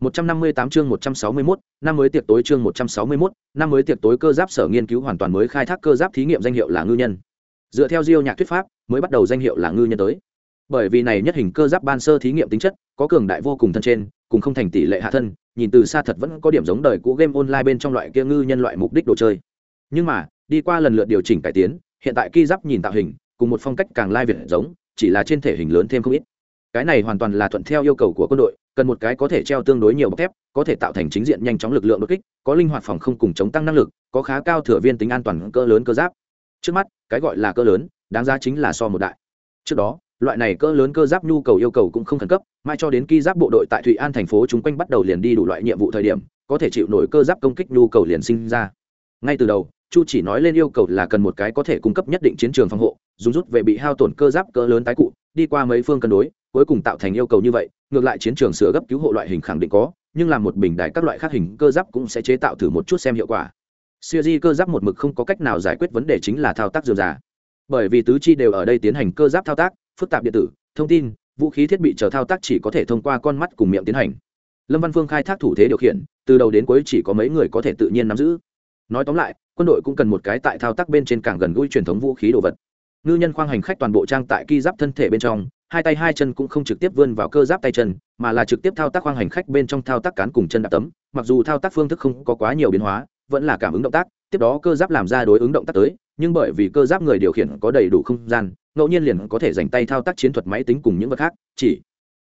158 chương 161, năm mới tiệc tối chương 161, năm mới tiệc tối cơ giáp sở nghiên cứu hoàn toàn mới khai thác cơ giáp thí nghiệm danh hiệu là ngư nhân. Dựa theo Diêu Nhạc thuyết pháp, mới bắt đầu danh hiệu là ngư nhân tới. Bởi vì này nhất hình cơ giáp ban sơ thí nghiệm tính chất, có cường đại vô cùng thân trên, cùng không thành tỷ lệ hạ thân, nhìn từ xa thật vẫn có điểm giống đời cũ game online bên trong loại kia ngư nhân loại mục đích đồ chơi. Nhưng mà, đi qua lần lượt điều chỉnh cải tiến, hiện tại kỳ giáp nhìn tạo hình, cùng một phong cách càng lai việt giống, chỉ là trên thể hình lớn thêm không ít. Cái này hoàn toàn là thuận theo yêu cầu của quân đội, cần một cái có thể treo tương đối nhiều bọc thép có thể tạo thành chính diện nhanh chóng lực lượng đột kích có linh hoạt phòng không cùng chống tăng năng lực có khá cao thừa viên tính an toàn cỡ lớn cơ giáp. Trước mắt cái gọi là cỡ lớn đáng giá chính là so một đại. Trước đó loại này cỡ lớn cơ giáp nhu cầu yêu cầu cũng không khẩn cấp mai cho đến khi giáp bộ đội tại thụy an thành phố chúng quanh bắt đầu liền đi đủ loại nhiệm vụ thời điểm có thể chịu nổi cơ giáp công kích nhu cầu liền sinh ra. Ngay từ đầu chu chỉ nói lên yêu cầu là cần một cái có thể cung cấp nhất định chiến trường phòng hộ dùng rút về bị hao tổn cơ giáp cỡ lớn tái cụ, đi qua mấy phương cân đối, cuối cùng tạo thành yêu cầu như vậy, ngược lại chiến trường sửa gấp cứu hộ loại hình khẳng định có, nhưng làm một bình đại các loại khác hình cơ giáp cũng sẽ chế tạo thử một chút xem hiệu quả. Siêu di cơ giáp một mực không có cách nào giải quyết vấn đề chính là thao tác dườm già. Bởi vì tứ chi đều ở đây tiến hành cơ giáp thao tác, phức tạp điện tử, thông tin, vũ khí thiết bị chờ thao tác chỉ có thể thông qua con mắt cùng miệng tiến hành. Lâm văn phương khai thác thủ thế điều khiển, từ đầu đến cuối chỉ có mấy người có thể tự nhiên nắm giữ. Nói tóm lại, quân đội cũng cần một cái tại thao tác bên trên càng gần gũi truyền thống vũ khí đồ vật ngư nhân khoang hành khách toàn bộ trang tại ki giáp thân thể bên trong, hai tay hai chân cũng không trực tiếp vươn vào cơ giáp tay chân, mà là trực tiếp thao tác khoang hành khách bên trong thao tác cán cùng chân đạp tấm. Mặc dù thao tác phương thức không có quá nhiều biến hóa, vẫn là cảm ứng động tác, tiếp đó cơ giáp làm ra đối ứng động tác tới, nhưng bởi vì cơ giáp người điều khiển có đầy đủ không gian, ngẫu nhiên liền có thể dành tay thao tác chiến thuật máy tính cùng những vật khác, chỉ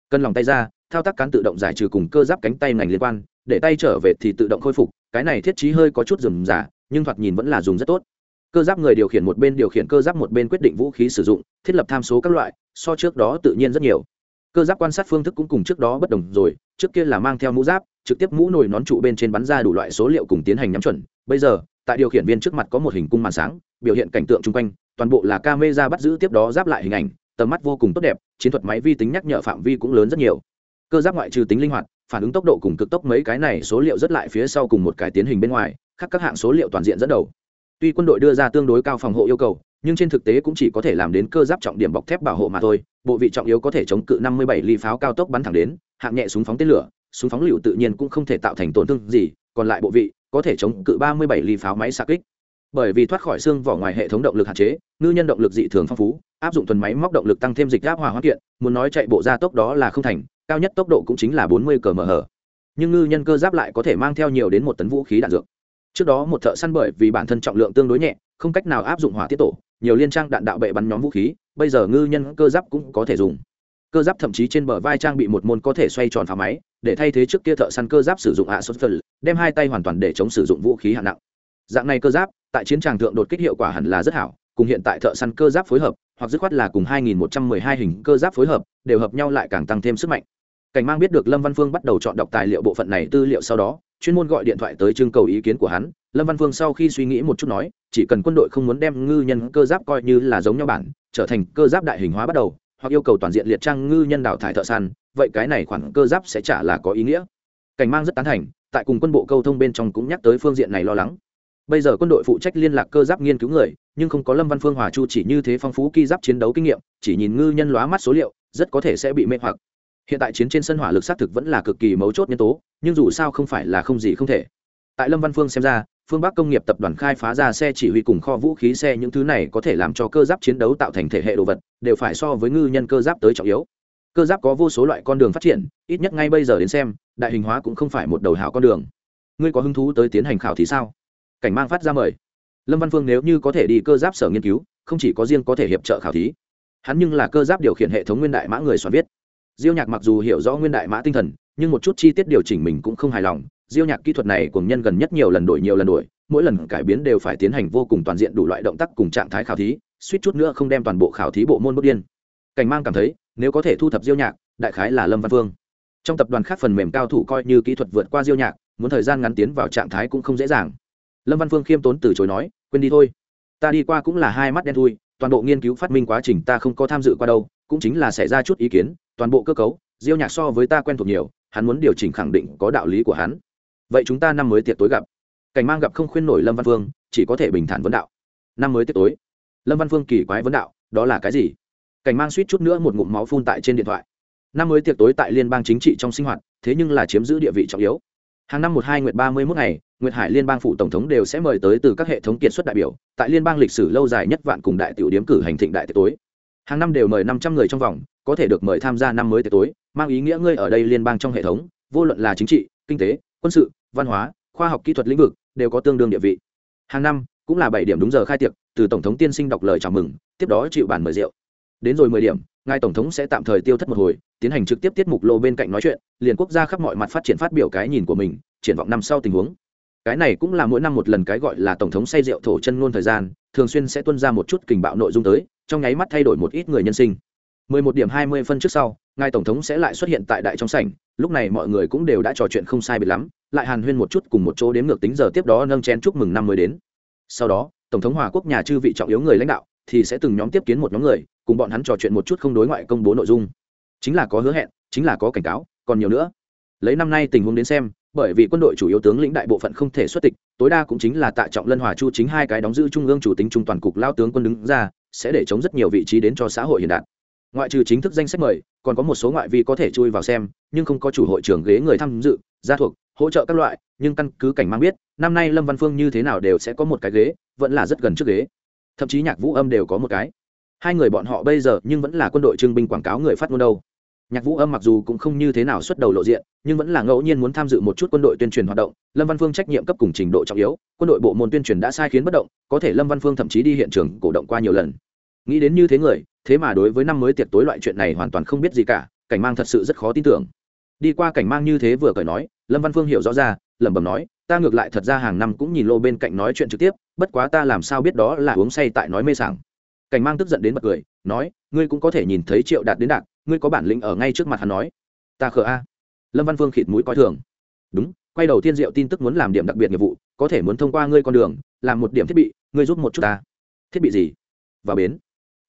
cần lòng tay ra, thao tác cán tự động giải trừ cùng cơ giáp cánh tay ngành liên quan, để tay trở về thì tự động khôi phục, cái này thiết trí hơi có chút rườm rà, nhưng thoạt nhìn vẫn là dùng rất tốt cơ giáp người điều khiển một bên điều khiển cơ giáp một bên quyết định vũ khí sử dụng, thiết lập tham số các loại, so trước đó tự nhiên rất nhiều. Cơ giáp quan sát phương thức cũng cùng trước đó bất đồng rồi, trước kia là mang theo mũ giáp, trực tiếp mũ nồi nón trụ bên trên bắn ra đủ loại số liệu cùng tiến hành nhắm chuẩn, bây giờ, tại điều khiển viên trước mặt có một hình cung màn sáng, biểu hiện cảnh tượng chung quanh, toàn bộ là camera bắt giữ tiếp đó giáp lại hình ảnh, tầm mắt vô cùng tốt đẹp, chiến thuật máy vi tính nhắc nhở phạm vi cũng lớn rất nhiều. Cơ giáp ngoại trừ tính linh hoạt, phản ứng tốc độ cùng cực tốc mấy cái này số liệu rất lại phía sau cùng một cái tiến hình bên ngoài, khác các hạng số liệu toàn diện dẫn đầu tuy quân đội đưa ra tương đối cao phòng hộ yêu cầu, nhưng trên thực tế cũng chỉ có thể làm đến cơ giáp trọng điểm bọc thép bảo hộ mà thôi. Bộ vị trọng yếu có thể chống cự 57 ly pháo cao tốc bắn thẳng đến, hạng nhẹ súng phóng tên lửa, súng phóng lựu tự nhiên cũng không thể tạo thành tổn thương gì, còn lại bộ vị có thể chống cự 37 ly pháo máy xạ kích. Bởi vì thoát khỏi xương vỏ ngoài hệ thống động lực hạn chế, ngư nhân động lực dị thường phong phú, áp dụng tuần máy móc động lực tăng thêm dịch áp hòa hóa kiện, muốn nói chạy bộ gia tốc đó là không thành, cao nhất tốc độ cũng chính là 40 cm hở nhưng ngư nhân cơ giáp lại có thể mang theo nhiều đến một tấn vũ khí đạn dược trước đó một thợ săn bởi vì bản thân trọng lượng tương đối nhẹ, không cách nào áp dụng hỏa tiết tổ, nhiều liên trang đạn đạo bệ bắn nhóm vũ khí, bây giờ ngư nhân cơ giáp cũng có thể dùng. Cơ giáp thậm chí trên bờ vai trang bị một môn có thể xoay tròn phá máy, để thay thế trước kia thợ săn cơ giáp sử dụng hạ xuất phần đem hai tay hoàn toàn để chống sử dụng vũ khí hạng nặng. Dạng này cơ giáp, tại chiến tràng thượng đột kích hiệu quả hẳn là rất hảo, cùng hiện tại thợ săn cơ giáp phối hợp, hoặc dứt khoát là cùng 2112 hình cơ giáp phối hợp, đều hợp nhau lại càng tăng thêm sức mạnh. Cảnh mang biết được lâm văn phương bắt đầu chọn đọc tài liệu bộ phận này tư liệu sau đó chuyên môn gọi điện thoại tới trưng cầu ý kiến của hắn, lâm văn phương sau khi suy nghĩ một chút nói, chỉ cần quân đội không muốn đem ngư nhân cơ giáp coi như là giống nhau bản, trở thành cơ giáp đại hình hóa bắt đầu, hoặc yêu cầu toàn diện liệt trang ngư nhân đào thải thợ săn, vậy cái này khoản cơ giáp sẽ trả là có ý nghĩa. Cảnh mang rất tán thành, tại cùng quân bộ câu thông bên trong cũng nhắc tới phương diện này lo lắng. Bây giờ quân đội phụ trách liên lạc cơ giáp nghiên cứu người, nhưng không có lâm văn phương hòa chu chỉ như thế phong phú ki giáp chiến đấu kinh nghiệm, chỉ nhìn ngư nhân lóa mắt số liệu, rất có thể sẽ bị mê hoặc hiện tại chiến trên sân hỏa lực xác thực vẫn là cực kỳ mấu chốt nhân tố, nhưng dù sao không phải là không gì không thể. Tại lâm văn phương xem ra, phương bắc công nghiệp tập đoàn khai phá ra xe chỉ huy cùng kho vũ khí xe những thứ này có thể làm cho cơ giáp chiến đấu tạo thành thể hệ đồ vật, đều phải so với ngư nhân cơ giáp tới trọng yếu. Cơ giáp có vô số loại con đường phát triển, ít nhất ngay bây giờ đến xem, đại hình hóa cũng không phải một đầu hảo con đường. Ngươi có hứng thú tới tiến hành khảo thì sao? Cảnh mang phát ra mời. Lâm văn phương nếu như có thể đi cơ giáp sở nghiên cứu, không chỉ có riêng có thể hiệp trợ khảo thí, hắn nhưng là cơ giáp điều khiển hệ thống nguyên đại mã người soạn viết diêu nhạc mặc dù hiểu rõ nguyên đại mã tinh thần, nhưng một chút chi tiết điều chỉnh mình cũng không hài lòng. Diêu nhạc kỹ thuật này cùng nhân gần nhất nhiều lần đổi, nhiều lần đổi, mỗi lần cải biến đều phải tiến hành vô cùng toàn diện đủ loại động tác cùng trạng thái khảo thí, suýt chút nữa không đem toàn bộ khảo thí bộ môn bút điên. Cảnh mang cảm thấy, nếu có thể thu thập diêu nhạc, đại khái là lâm văn Vương. trong tập đoàn khác phần mềm cao thủ coi như kỹ thuật vượt qua diêu nhạc, muốn thời gian ngắn tiến vào trạng thái cũng không dễ dàng. Lâm văn phương khiêm tốn từ chối nói, quên đi thôi. Ta đi qua cũng là hai mắt đen thui, toàn bộ nghiên cứu phát minh quá trình ta không có tham dự qua đâu, cũng chính là xảy ra chút ý kiến toàn bộ cơ cấu, diêu nhạc so với ta quen thuộc nhiều, hắn muốn điều chỉnh khẳng định có đạo lý của hắn. Vậy chúng ta năm mới tiệc tối gặp. Cảnh mang gặp không khuyên nổi lâm văn phương, chỉ có thể bình thản vấn đạo. Năm mới tiệc tối. Lâm văn phương kỳ quái vấn đạo, đó là cái gì? Cảnh mang suýt chút nữa một ngụm máu phun tại trên điện thoại. Năm mới tiệc tối tại liên bang chính trị trong sinh hoạt, thế nhưng là chiếm giữ địa vị trọng yếu. Hàng năm một hai nguyệt ba mươi mốt ngày, nguyệt hải liên bang phụ tổng thống đều sẽ mời tới từ các hệ thống kiệt xuất đại biểu, tại liên bang lịch sử lâu dài nhất vạn cùng đại tiểu điếm cử hành thịnh đại tiệc tối. Hàng năm đều mời năm trăm người trong vòng có thể được mời tham gia năm mới tiệc tối, mang ý nghĩa ngươi ở đây liên bang trong hệ thống, vô luận là chính trị, kinh tế, quân sự, văn hóa, khoa học kỹ thuật lĩnh vực, đều có tương đương địa vị. Hàng năm, cũng là bảy điểm đúng giờ khai tiệc, từ tổng thống tiên sinh đọc lời chào mừng, tiếp đó chịu bản mời rượu. Đến rồi mười điểm, ngài tổng thống sẽ tạm thời tiêu thất một hồi, tiến hành trực tiếp tiết mục lô bên cạnh nói chuyện, liền quốc gia khắp mọi mặt phát triển phát biểu cái nhìn của mình, triển vọng năm sau tình huống. Cái này cũng là mỗi năm một lần cái gọi là tổng thống say rượu thổ chân ngôn thời gian, thường xuyên sẽ tuân ra một chút kình bạo nội dung tới, trong nháy mắt thay đổi một ít người nhân sinh. 11 điểm 20 phân trước sau, ngài tổng thống sẽ lại xuất hiện tại đại trong sảnh, lúc này mọi người cũng đều đã trò chuyện không sai biệt lắm, lại hàn huyên một chút cùng một chỗ đếm ngược tính giờ tiếp đó nâng chén chúc mừng năm mới đến. Sau đó, tổng thống hòa quốc nhà chư vị trọng yếu người lãnh đạo thì sẽ từng nhóm tiếp kiến một nhóm người, cùng bọn hắn trò chuyện một chút không đối ngoại công bố nội dung. Chính là có hứa hẹn, chính là có cảnh cáo, còn nhiều nữa. Lấy năm nay tình huống đến xem, bởi vì quân đội chủ yếu tướng lĩnh đại bộ phận không thể xuất tịch, tối đa cũng chính là tạ trọng lân hòa chu chính hai cái đóng giữ trung ương chủ tính trung toàn cục lao tướng quân đứng ra, sẽ để chống rất nhiều vị trí đến cho xã hội hiện đại ngoại trừ chính thức danh sách mời, còn có một số ngoại vi có thể chui vào xem, nhưng không có chủ hội trưởng ghế người tham dự, gia thuộc, hỗ trợ các loại, nhưng căn cứ cảnh mang biết, năm nay lâm văn phương như thế nào đều sẽ có một cái ghế, vẫn là rất gần trước ghế. Thậm chí nhạc vũ âm đều có một cái. Hai người bọn họ bây giờ nhưng vẫn là quân đội trưng binh quảng cáo người phát ngôn đâu. Nhạc vũ âm mặc dù cũng không như thế nào xuất đầu lộ diện, nhưng vẫn là ngẫu nhiên muốn tham dự một chút quân đội tuyên truyền hoạt động. Lâm văn phương trách nhiệm cấp cùng trình độ trọng yếu, quân đội bộ môn tuyên truyền đã sai khiến bất động, có thể lâm văn phương thậm chí đi hiện trường cổ động qua nhiều lần. Nghĩ đến như thế người thế mà đối với năm mới tiệc tối loại chuyện này hoàn toàn không biết gì cả, cảnh mang thật sự rất khó tin tưởng. Đi qua cảnh mang như thế vừa cởi nói, lâm văn phương hiểu rõ ra, lẩm bẩm nói, ta ngược lại thật ra hàng năm cũng nhìn lô bên cạnh nói chuyện trực tiếp, bất quá ta làm sao biết đó là uống say tại nói mê sảng. Cảnh mang tức giận đến bật cười, nói, ngươi cũng có thể nhìn thấy triệu đạt đến đạt ngươi có bản lĩnh ở ngay trước mặt hắn nói. Ta khờ a. Lâm văn phương khịt mũi coi thường. Đúng, quay đầu thiên diệu tin tức muốn làm điểm đặc biệt nghiệp vụ, có thể muốn thông qua ngươi con đường, làm một điểm thiết bị, ngươi giúp một chút ta. Thiết bị gì? Vào bến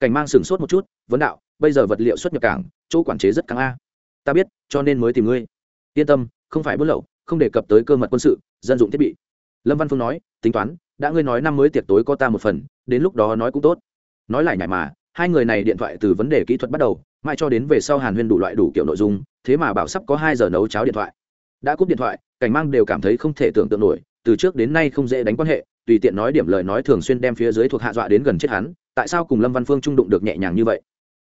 cảnh mang sửng sốt một chút, vấn đạo, bây giờ vật liệu xuất nhập cảng, chỗ quản chế rất căng a. Ta biết, cho nên mới tìm ngươi. Yên tâm, không phải buôn lậu, không đề cập tới cơ mật quân sự, dân dụng thiết bị. Lâm văn phương nói, tính toán, đã ngươi nói năm mới tiệc tối có ta một phần, đến lúc đó nói cũng tốt. Nói lại nhảy mà, hai người này điện thoại từ vấn đề kỹ thuật bắt đầu mãi cho đến về sau hàn huyên đủ loại đủ kiểu nội dung, thế mà bảo sắp có hai giờ nấu cháo điện thoại. Đã cúp điện thoại, cảnh mang đều cảm thấy không thể tưởng tượng nổi, từ trước đến nay không dễ đánh quan hệ tùy tiện nói điểm lời nói thường xuyên đem phía dưới thuộc hạ dọa đến gần chết hắn, tại sao cùng lâm văn phương trung đụng được nhẹ nhàng như vậy?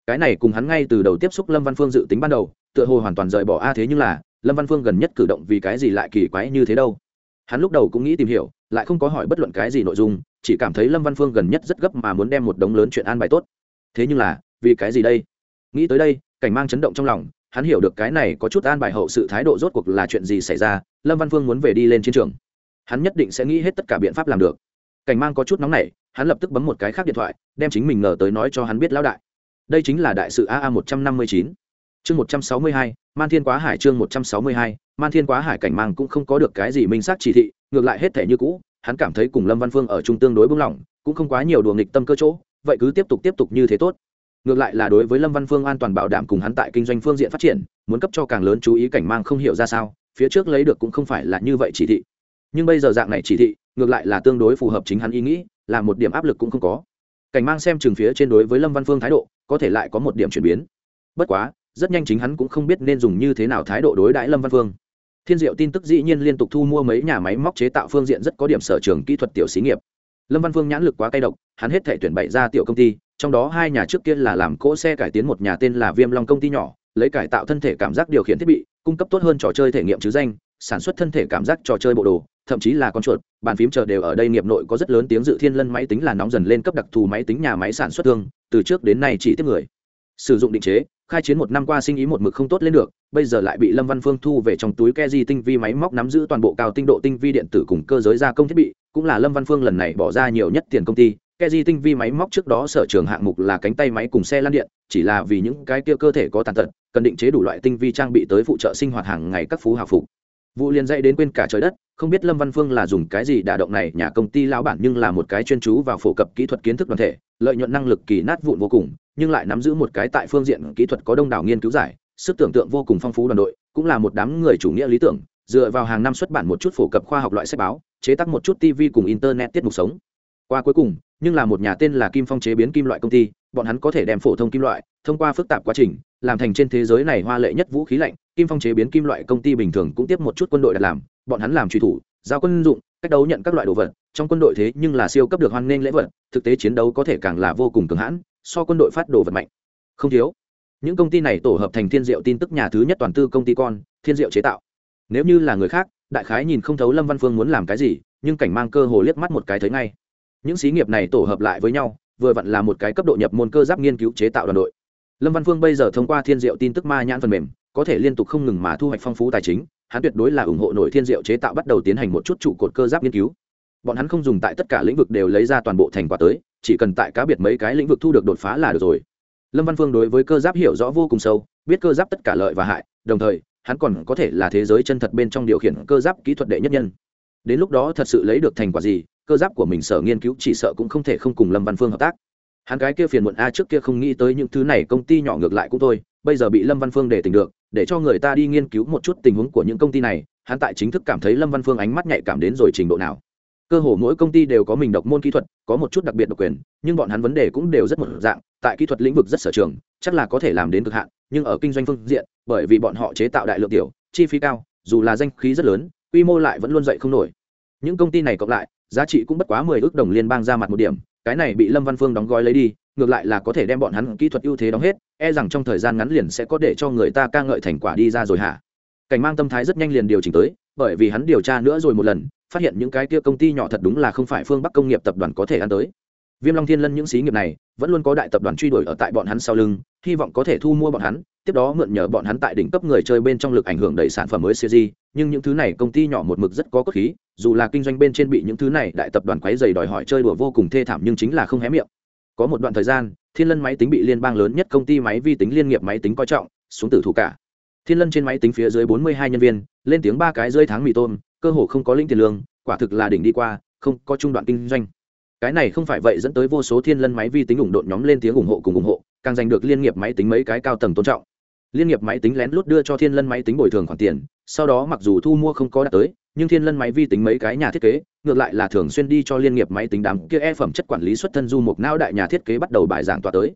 Cái này cùng hắn ngay từ đầu tiếp xúc lâm văn phương dự tính ban đầu, tựa hồ hoàn toàn rời bỏ a thế nhưng là, lâm văn phương gần nhất cử động vì cái gì lại kỳ quái như thế đâu? Hắn lúc đầu cũng nghĩ tìm hiểu, lại không có hỏi bất luận cái gì nội dung, chỉ cảm thấy lâm văn phương gần nhất rất gấp mà muốn đem một đống lớn chuyện an bài tốt. Thế nhưng là, vì cái gì đây? Nghĩ tới đây, cảnh mang chấn động trong lòng, hắn hiểu được cái này có chút an bài hậu sự thái độ rốt cuộc là chuyện gì xảy ra, lâm văn phương muốn về đi lên chiến trường hắn nhất định sẽ nghĩ hết tất cả biện pháp làm được. Cảnh mang có chút nóng nảy, hắn lập tức bấm một cái khác điện thoại, đem chính mình ngờ tới nói cho hắn biết lão đại. Đây chính là đại sự aa một trăm năm mươi chín. Chương một trăm sáu mươi hai, man thiên quá hải chương một trăm sáu mươi hai, man thiên quá hải cảnh mang cũng không có được cái gì minh xác chỉ thị, ngược lại hết thể như cũ, hắn cảm thấy cùng lâm văn phương ở chung tương đối bung lỏng cũng không quá nhiều đùa nghịch tâm cơ chỗ, vậy cứ tiếp tục tiếp tục như thế tốt. Ngược lại là đối với lâm văn phương an toàn bảo đảm cùng hắn tại kinh doanh phương diện phát triển, muốn cấp cho càng lớn chú ý cảnh mang không hiểu ra sao, phía trước lấy được cũng không phải là như vậy chỉ thị nhưng bây giờ dạng này chỉ thị, ngược lại là tương đối phù hợp chính hắn ý nghĩ, là một điểm áp lực cũng không có. Cảnh mang xem trường phía trên đối với lâm văn phương thái độ, có thể lại có một điểm chuyển biến. Bất quá, rất nhanh chính hắn cũng không biết nên dùng như thế nào thái độ đối đãi lâm văn phương. Thiên diệu tin tức dĩ nhiên liên tục thu mua mấy nhà máy móc chế tạo phương diện rất có điểm sở trường kỹ thuật tiểu xí nghiệp. Lâm văn phương nhãn lực quá cay độc, hắn hết thể tuyển bậy ra tiểu công ty, trong đó hai nhà trước kia là làm cỗ xe cải tiến một nhà tên là viêm long công ty nhỏ, lấy cải tạo thân thể cảm giác điều khiển thiết bị, cung cấp tốt hơn trò chơi thể nghiệm chứ danh, sản xuất thân thể cảm giác trò chơi bộ đồ thậm chí là con chuột, bàn phím chờ đều ở đây nghiệp nội có rất lớn tiếng dự thiên lân máy tính là nóng dần lên cấp đặc thù máy tính nhà máy sản xuất thương, từ trước đến nay chỉ tiếp người. Sử dụng định chế, khai chiến một năm qua sinh ý một mực không tốt lên được, bây giờ lại bị lâm văn phương thu về trong túi ke di tinh vi máy móc nắm giữ toàn bộ cao tinh độ tinh vi điện tử cùng cơ giới gia công thiết bị, cũng là lâm văn phương lần này bỏ ra nhiều nhất tiền công ty. Ke di tinh vi máy móc trước đó sở trường hạng mục là cánh tay máy cùng xe lăn điện, chỉ là vì những cái kia cơ thể có tàn tật, cần định chế đủ loại tinh vi trang bị tới phụ trợ sinh hoạt hàng ngày các phú hào phục. Vụ liền dạy đến quên cả trời đất không biết lâm văn phương là dùng cái gì đả động này, nhà công ty lão bản nhưng là một cái chuyên chú vào phổ cập kỹ thuật kiến thức đoàn thể, lợi nhuận năng lực kỳ nát vụn vô cùng, nhưng lại nắm giữ một cái tại phương diện kỹ thuật có đông đảo nghiên cứu giải, sức tưởng tượng vô cùng phong phú đoàn đội, cũng là một đám người chủ nghĩa lý tưởng, dựa vào hàng năm xuất bản một chút phổ cập khoa học loại sách báo, chế tác một chút tv cùng internet tiết mục sống. Qua cuối cùng, nhưng là một nhà tên là kim phong chế biến kim loại công ty, bọn hắn có thể đem phổ thông kim loại, thông qua phức tạp quá trình, làm thành trên thế giới này hoa lệ nhất vũ khí lạnh, kim phong chế biến kim loại công ty bình thường cũng tiếp một chút quân đội đặt làm bọn hắn làm truy thủ, giao quân dụng, cách đấu nhận các loại đồ vật, trong quân đội thế nhưng là siêu cấp được hoan nghênh lễ vật, thực tế chiến đấu có thể càng là vô cùng cường hãn, so quân đội phát đồ vật mạnh. Không thiếu. Những công ty này tổ hợp thành thiên diệu tin tức nhà thứ nhất toàn tư công ty con, thiên diệu chế tạo. Nếu như là người khác, đại khái nhìn không thấu lâm văn phương muốn làm cái gì, nhưng cảnh mang cơ hồ liếc mắt một cái thấy ngay. Những xí nghiệp này tổ hợp lại với nhau, vừa vặn là một cái cấp độ nhập môn cơ giáp nghiên cứu chế tạo đoàn đội. Lâm văn phương bây giờ thông qua thiên diệu tin tức ma nhãn phần mềm, có thể liên tục không ngừng mà thu hoạch phong phú tài chính hắn tuyệt đối là ủng hộ nội thiên diệu chế tạo bắt đầu tiến hành một chút trụ cột cơ giáp nghiên cứu. Bọn hắn không dùng tại tất cả lĩnh vực đều lấy ra toàn bộ thành quả tới, chỉ cần tại cá biệt mấy cái lĩnh vực thu được đột phá là được rồi. Lâm văn phương đối với cơ giáp hiểu rõ vô cùng sâu, biết cơ giáp tất cả lợi và hại, đồng thời, hắn còn có thể là thế giới chân thật bên trong điều khiển cơ giáp kỹ thuật đệ nhất nhân. Đến lúc đó thật sự lấy được thành quả gì, cơ giáp của mình sở nghiên cứu chỉ sợ cũng không thể không cùng lâm văn phương hợp tác. Hắn cái kia phiền muộn a trước kia không nghĩ tới những thứ này, công ty nhỏ ngược lại cũng thôi, bây giờ bị lâm văn phương để tình được để cho người ta đi nghiên cứu một chút tình huống của những công ty này, hắn tại chính thức cảm thấy lâm văn phương ánh mắt nhạy cảm đến rồi trình độ nào. Cơ hồ mỗi công ty đều có mình độc môn kỹ thuật, có một chút đặc biệt độc quyền, nhưng bọn hắn vấn đề cũng đều rất một dạng, tại kỹ thuật lĩnh vực rất sở trường, chắc là có thể làm đến cực hạn, nhưng ở kinh doanh phương diện, bởi vì bọn họ chế tạo đại lượng tiểu, chi phí cao, dù là danh khí rất lớn, quy mô lại vẫn luôn dậy không nổi. Những công ty này cộng lại, giá trị cũng bất quá mười ước đồng liên bang ra mặt một điểm cái này bị lâm văn phương đóng gói lấy đi, ngược lại là có thể đem bọn hắn kỹ thuật ưu thế đóng hết e rằng trong thời gian ngắn liền sẽ có để cho người ta ca ngợi thành quả đi ra rồi hả? Cảnh mang tâm thái rất nhanh liền điều chỉnh tới, bởi vì hắn điều tra nữa rồi một lần, phát hiện những cái kia công ty nhỏ thật đúng là không phải phương bắc công nghiệp tập đoàn có thể ăn tới viêm long thiên lân những xí nghiệp này vẫn luôn có đại tập đoàn truy đuổi ở tại bọn hắn sau lưng, hy vọng có thể thu mua bọn hắn, tiếp đó mượn nhờ bọn hắn tại đỉnh cấp người chơi bên trong lực ảnh hưởng đẩy sản phẩm mới cg nhưng những thứ này công ty nhỏ một mực rất có cốt khí, dù là kinh doanh bên trên bị những thứ này đại tập đoàn quấy dày đòi hỏi chơi đùa vô cùng thê thảm nhưng chính là không hé miệng. Có một đoạn thời gian, thiên lân máy tính bị liên bang lớn nhất công ty máy vi tính liên nghiệp máy tính coi trọng, xuống tử thủ cả. Thiên lân trên máy tính phía dưới bốn mươi hai nhân viên, lên tiếng ba cái rơi tháng mì tôm, cơ hồ không có linh tiền lương, quả thực là đỉnh đi qua, không có trung đoạn kinh doanh cái này không phải vậy dẫn tới vô số thiên lân máy vi tính ủng độn nhóm lên tiếng ủng hộ cùng ủng hộ, càng giành được liên nghiệp máy tính mấy cái cao tầng tôn trọng. Liên nghiệp máy tính lén lút đưa cho thiên lân máy tính bồi thường khoản tiền, sau đó mặc dù thu mua không có đạt tới, nhưng thiên lân máy vi tính mấy cái nhà thiết kế, ngược lại là thường xuyên đi cho liên nghiệp máy tính đám kia e phẩm chất quản lý xuất thân du mục não đại nhà thiết kế bắt đầu bài giảng tọa tới.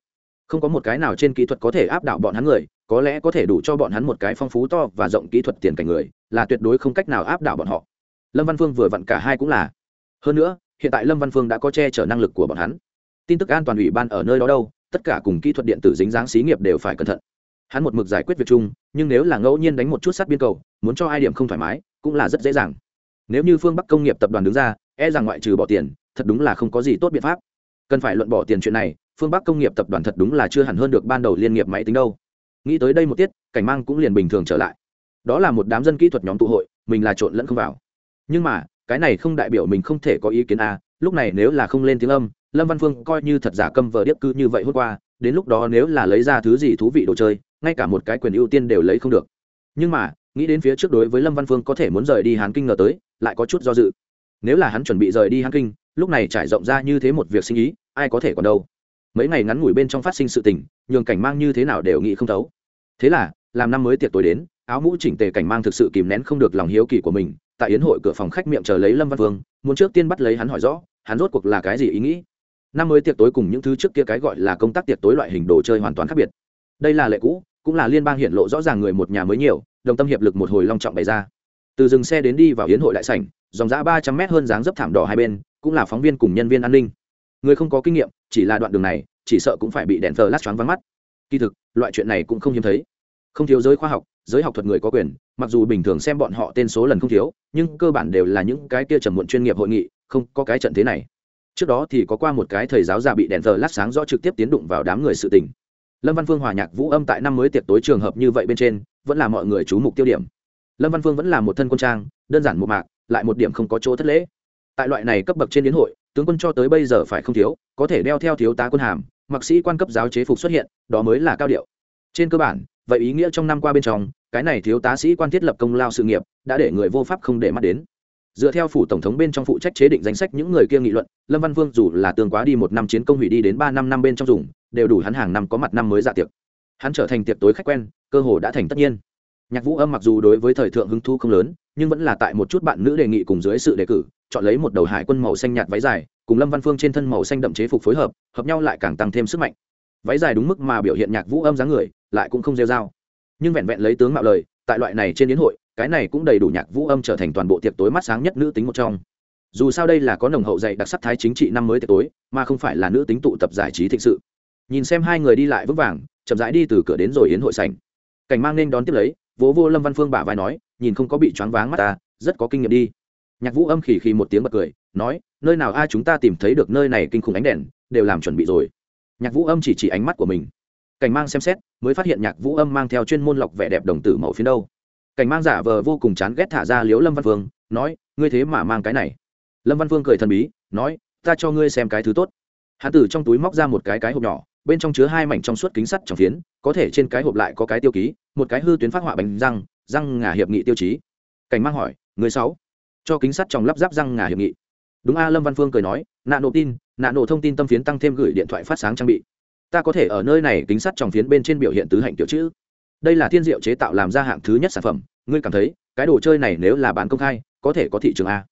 Không có một cái nào trên kỹ thuật có thể áp đảo bọn hắn người, có lẽ có thể đủ cho bọn hắn một cái phong phú to và rộng kỹ thuật tiền cảnh người, là tuyệt đối không cách nào áp đảo bọn họ. Lâm văn phương vừa vặn cả hai cũng là. Hơn nữa hiện tại lâm văn phương đã có che chở năng lực của bọn hắn. Tin tức an toàn ủy ban ở nơi đó đâu, tất cả cùng kỹ thuật điện tử dính dáng xí nghiệp đều phải cẩn thận. Hắn một mực giải quyết việc chung, nhưng nếu là ngẫu nhiên đánh một chút sát biên cầu, muốn cho ai điểm không thoải mái, cũng là rất dễ dàng. Nếu như phương bắc công nghiệp tập đoàn đứng ra e rằng ngoại trừ bỏ tiền, thật đúng là không có gì tốt biện pháp. Cần phải luận bỏ tiền chuyện này, phương bắc công nghiệp tập đoàn thật đúng là chưa hẳn hơn được ban đầu liên nghiệp máy tính đâu. Nghĩ tới đây một tiết, cảnh mang cũng liền bình thường trở lại. Đó là một đám dân kỹ thuật nhóm tụ hội, mình là trộn lẫn không vào. Nhưng mà cái này không đại biểu mình không thể có ý kiến a, lúc này nếu là không lên tiếng âm, lâm văn phương coi như thật giả câm vờ điếc cư như vậy hôm qua, đến lúc đó nếu là lấy ra thứ gì thú vị đồ chơi, ngay cả một cái quyền ưu tiên đều lấy không được. Nhưng mà, nghĩ đến phía trước đối với lâm văn phương có thể muốn rời đi hán kinh ngờ tới, lại có chút do dự. Nếu là hắn chuẩn bị rời đi hán kinh, lúc này trải rộng ra như thế một việc sinh ý, ai có thể còn đâu? Mấy ngày ngắn ngủi bên trong phát sinh sự tình, nhường cảnh mang như thế nào đều nghĩ không thấu. Thế là, làm năm mới tiệc tối đến, áo mũ chỉnh tề cảnh mang thực sự kìm nén không được lòng hiếu kỳ của mình tại yến hội cửa phòng khách miệng chờ lấy lâm văn vương, muốn trước tiên bắt lấy hắn hỏi rõ, hắn rốt cuộc là cái gì ý nghĩ? Năm mới tiệc tối cùng những thứ trước kia cái gọi là công tác tiệc tối loại hình đồ chơi hoàn toàn khác biệt. Đây là lệ cũ, cũng là liên bang hiện lộ rõ ràng người một nhà mới nhiều, đồng tâm hiệp lực một hồi long trọng bày ra. Từ dừng xe đến đi vào yến hội đại sảnh, dòng giã ba trăm mét hơn dáng dấp thảm đỏ hai bên, cũng là phóng viên cùng nhân viên an ninh. Người không có kinh nghiệm, chỉ là đoạn đường này, chỉ sợ cũng phải bị đèn thờ lát choáng vắng mắt. Kỳ thực, loại chuyện này cũng không hiếm thấy. Không thiếu giới khoa học, giới học thuật người có quyền mặc dù bình thường xem bọn họ tên số lần không thiếu, nhưng cơ bản đều là những cái kia trầm muộn chuyên nghiệp hội nghị, không có cái trận thế này. Trước đó thì có qua một cái thầy giáo già bị đèn thờ lát sáng do trực tiếp tiến đụng vào đám người sự tình. Lâm văn phương hòa nhạc vũ âm tại năm mới tiệc tối trường hợp như vậy bên trên, vẫn là mọi người chú mục tiêu điểm. Lâm văn phương vẫn là một thân quân trang, đơn giản một mạc, lại một điểm không có chỗ thất lễ. Tại loại này cấp bậc trên đến hội, tướng quân cho tới bây giờ phải không thiếu, có thể đeo theo thiếu tá quân hàm, mặc sĩ quan cấp giáo chế phục xuất hiện, đó mới là cao điệu. Trên cơ bản vậy ý nghĩa trong năm qua bên trong, cái này thiếu tá sĩ quan thiết lập công lao sự nghiệp, đã để người vô pháp không để mắt đến. Dựa theo phủ tổng thống bên trong phụ trách chế định danh sách những người kia nghị luận, lâm văn vương dù là tương quá đi một năm chiến công hủy đi đến ba năm năm bên trong dùng, đều đủ hắn hàng năm có mặt năm mới dạ tiệc. Hắn trở thành tiệc tối khách quen, cơ hồ đã thành tất nhiên. Nhạc vũ âm mặc dù đối với thời thượng hứng thu không lớn, nhưng vẫn là tại một chút bạn nữ đề nghị cùng dưới sự đề cử, chọn lấy một đầu hải quân màu xanh nhạt váy dài, cùng lâm văn phương trên thân màu xanh đậm chế phục phối hợp hợp nhau lại càng tăng thêm sức mạnh. Váy dài đúng mức mà biểu hiện nhạc vũ âm dáng người lại cũng không rêu dao nhưng vẹn vẹn lấy tướng mạo lời, tại loại này trên yến hội, cái này cũng đầy đủ nhạc vũ âm trở thành toàn bộ tiệc tối mắt sáng nhất nữ tính một trong. Dù sao đây là có nồng hậu dạy đặc sắc thái chính trị năm mới tiệc tối, mà không phải là nữ tính tụ tập giải trí thịnh sự. Nhìn xem hai người đi lại vững vàng, chậm rãi đi từ cửa đến rồi yến hội sảnh. Cảnh mang nên đón tiếp lấy vố vô lâm văn phương bả vai nói, nhìn không có bị choáng váng mắt ta, rất có kinh nghiệm đi. Nhạc vũ âm khỉ khỉ một tiếng bật cười, nói, nơi nào ai chúng ta tìm thấy được nơi này kinh khủng ánh đèn, đều làm chuẩn bị rồi. Nhạc vũ âm chỉ chỉ ánh mắt của mình cảnh mang xem xét, mới phát hiện nhạc vũ âm mang theo chuyên môn lọc vẻ đẹp đồng tử màu phiến đâu. Cảnh mang giả vờ vô cùng chán ghét thả ra liếu lâm văn phương nói, ngươi thế mà mang cái này. Lâm văn phương cười thần bí, nói, ta cho ngươi xem cái thứ tốt. Hán tử trong túi móc ra một cái cái hộp nhỏ, bên trong chứa hai mảnh trong suốt kính sắt trong phiến, có thể trên cái hộp lại có cái tiêu ký, một cái hư tuyến phát họa bánh răng răng ngà hiệp nghị tiêu chí. Cảnh mang hỏi người sáu? Cho kính sắt trong lắp ráp răng ngà hiệp nghị. Đúng a, lâm văn phương cười nói, nạ nổ tin, nạ nổ thông tin tâm phiến tăng thêm gửi điện thoại phát sáng trang bị ta có thể ở nơi này kính sắt trong phiến bên trên biểu hiện tứ hạnh tiểu chữ. Đây là thiên diệu chế tạo làm ra hạng thứ nhất sản phẩm, ngươi cảm thấy, cái đồ chơi này nếu là bán công khai, có thể có thị trường a.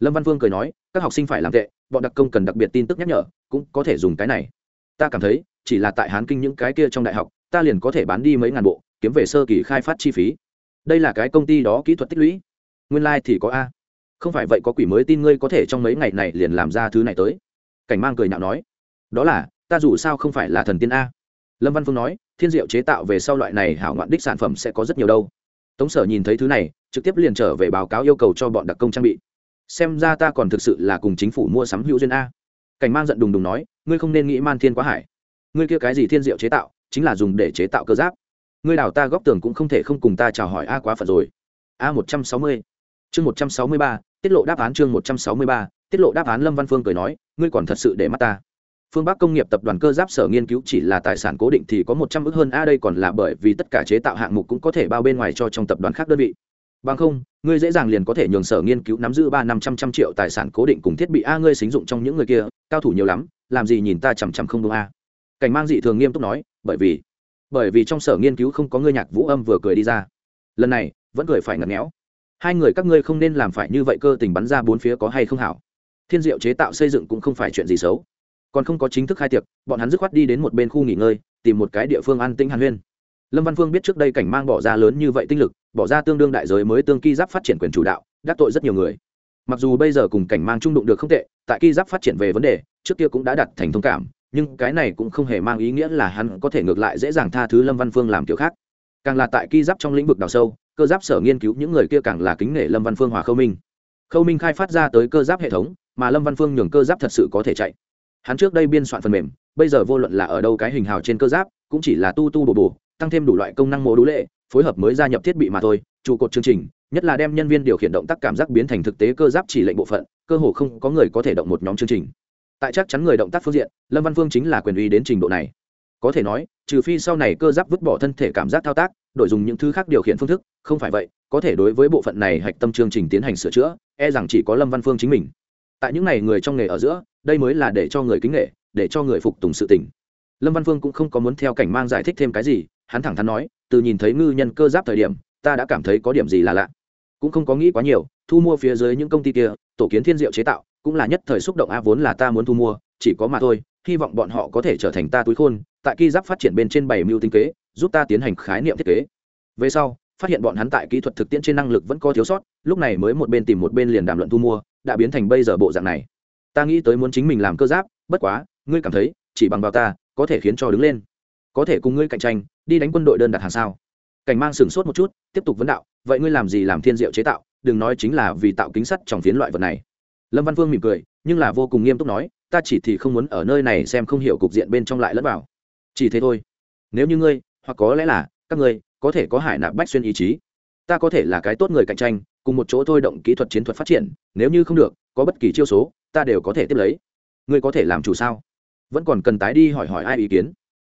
Lâm văn vương cười nói, các học sinh phải làm tệ, bọn đặc công cần đặc biệt tin tức nhắc nhở, cũng có thể dùng cái này. Ta cảm thấy, chỉ là tại hán kinh những cái kia trong đại học, ta liền có thể bán đi mấy ngàn bộ, kiếm về sơ kỳ khai phát chi phí. Đây là cái công ty đó kỹ thuật tích lũy. Nguyên lai、like、thì có a. Không phải vậy có quỷ mới tin ngươi có thể trong mấy ngày này liền làm ra thứ này tới. Cảnh mang cười nhạo nói, đó là ta dù sao không phải là thần tiên a. Lâm văn phương nói, thiên diệu chế tạo về sau loại này hảo ngoạn đích sản phẩm sẽ có rất nhiều đâu. Tống sở nhìn thấy thứ này, trực tiếp liền trở về báo cáo yêu cầu cho bọn đặc công trang bị. Xem ra ta còn thực sự là cùng chính phủ mua sắm hữu duyên a. Cảnh mang giận đùng đùng nói, ngươi không nên nghĩ man thiên quá hải. Ngươi kia cái gì thiên diệu chế tạo, chính là dùng để chế tạo cơ giáp. Ngươi đào ta góc tường cũng không thể không cùng ta chào hỏi a quá phật rồi. A một trăm sáu mươi. Chương một trăm sáu mươi ba, tiết lộ đáp án chương một trăm sáu mươi ba, tiết lộ đáp án lâm văn phương cười nói, ngươi còn thật sự để mắt ta phương bắc công nghiệp tập đoàn cơ giáp sở nghiên cứu chỉ là tài sản cố định thì có một trăm ước hơn, a, đây còn là bởi vì tất cả chế tạo hạng mục cũng có thể bao bên ngoài cho trong tập đoàn khác đơn vị. Bằng không, ngươi dễ dàng liền có thể nhường sở nghiên cứu nắm giữ ba năm trăm trăm triệu tài sản cố định cùng thiết bị, a, ngươi xính dụng trong những người kia, cao thủ nhiều lắm, làm gì nhìn ta chằm chằm không đúng, a? Cảnh mang dị thường nghiêm túc nói, bởi vì bởi vì trong sở nghiên cứu không có ngươi nhạc vũ âm vừa cười đi ra. Lần này, vẫn cười phải ngặt nghẽo. Hai người các ngươi không nên làm phải như vậy cơ, tình bắn ra bốn phía có hay không hảo. Thiên diệu chế tạo xây dựng cũng không phải chuyện gì xấu còn không có chính thức khai tiệc, bọn hắn dứt khoát đi đến một bên khu nghỉ ngơi, tìm một cái địa phương an tĩnh hàn huyên. Lâm văn phương biết trước đây cảnh mang bỏ ra lớn như vậy tinh lực, bỏ ra tương đương đại giới mới tương ki giáp phát triển quyền chủ đạo, đắc tội rất nhiều người. Mặc dù bây giờ cùng cảnh mang trung đụng được không tệ, tại ki giáp phát triển về vấn đề, trước kia cũng đã đặt thành thông cảm, nhưng cái này cũng không hề mang ý nghĩa là hắn có thể ngược lại dễ dàng tha thứ lâm văn phương làm kiểu khác. Càng là tại ki giáp trong lĩnh vực đào sâu, cơ giáp sở nghiên cứu những người kia càng là kính nể lâm văn phương hòa khâu minh. Khâu minh khai phát ra tới cơ giáp hệ thống, mà lâm văn phương nhường cơ giáp thật sự có thể chạy hắn trước đây biên soạn phần mềm, bây giờ vô luận là ở đâu cái hình hào trên cơ giáp, cũng chỉ là tu tu bổ bổ, tăng thêm đủ loại công năng mô đũ lệ, phối hợp mới gia nhập thiết bị mà thôi, trụ cột chương trình, nhất là đem nhân viên điều khiển động tác cảm giác biến thành thực tế cơ giáp chỉ lệnh bộ phận, cơ hồ không có người có thể động một nhóm chương trình. Tại chắc chắn người động tác phương diện, lâm văn phương chính là quyền uy đến trình độ này. Có thể nói, trừ phi sau này cơ giáp vứt bỏ thân thể cảm giác thao tác, đổi dùng những thứ khác điều khiển phương thức, không phải vậy, có thể đối với bộ phận này hạch tâm chương trình tiến hành sửa chữa e rằng chỉ có lâm văn phương chính mình tại những ngày người trong nghề ở giữa, đây mới là để cho người kính nghệ, để cho người phục tùng sự tình. Lâm văn phương cũng không có muốn theo cảnh mang giải thích thêm cái gì, hắn thẳng thắn nói, từ nhìn thấy ngư nhân cơ giáp thời điểm, ta đã cảm thấy có điểm gì là lạ. Cũng không có nghĩ quá nhiều, thu mua phía dưới những công ty kia, tổ kiến thiên diệu chế tạo, cũng là nhất thời xúc động a vốn là ta muốn thu mua, chỉ có mà thôi, hy vọng bọn họ có thể trở thành ta túi khôn, tại ki giáp phát triển bên trên bảy mưu tinh kế, giúp ta tiến hành khái niệm thiết kế. Về sau, phát hiện bọn hắn tại kỹ thuật thực tiễn trên năng lực vẫn có thiếu sót, lúc này mới một bên tìm một bên liền đàm luận thu mua đã biến thành bây giờ bộ dạng này. Ta nghĩ tới muốn chính mình làm cơ giáp, bất quá, ngươi cảm thấy, chỉ bằng vào ta, có thể khiến cho đứng lên. Có thể cùng ngươi cạnh tranh, đi đánh quân đội đơn đặt hàng sao? Cảnh mang sửng sốt một chút, tiếp tục vấn đạo, vậy ngươi làm gì làm thiên diệu chế tạo, đừng nói chính là vì tạo kính sắt trong phiến loại vật này. Lâm văn vương mỉm cười, nhưng là vô cùng nghiêm túc nói, ta chỉ thì không muốn ở nơi này xem không hiểu cục diện bên trong lại lẫn vào. Chỉ thế thôi. Nếu như ngươi, hoặc có lẽ là, các ngươi, có thể có hải nạp bách xuyên ý chí ta có thể là cái tốt người cạnh tranh, cùng một chỗ thôi động kỹ thuật chiến thuật phát triển, nếu như không được, có bất kỳ chiêu số, ta đều có thể tiếp lấy. Ngươi có thể làm chủ sao? Vẫn còn cần tái đi hỏi hỏi ai ý kiến?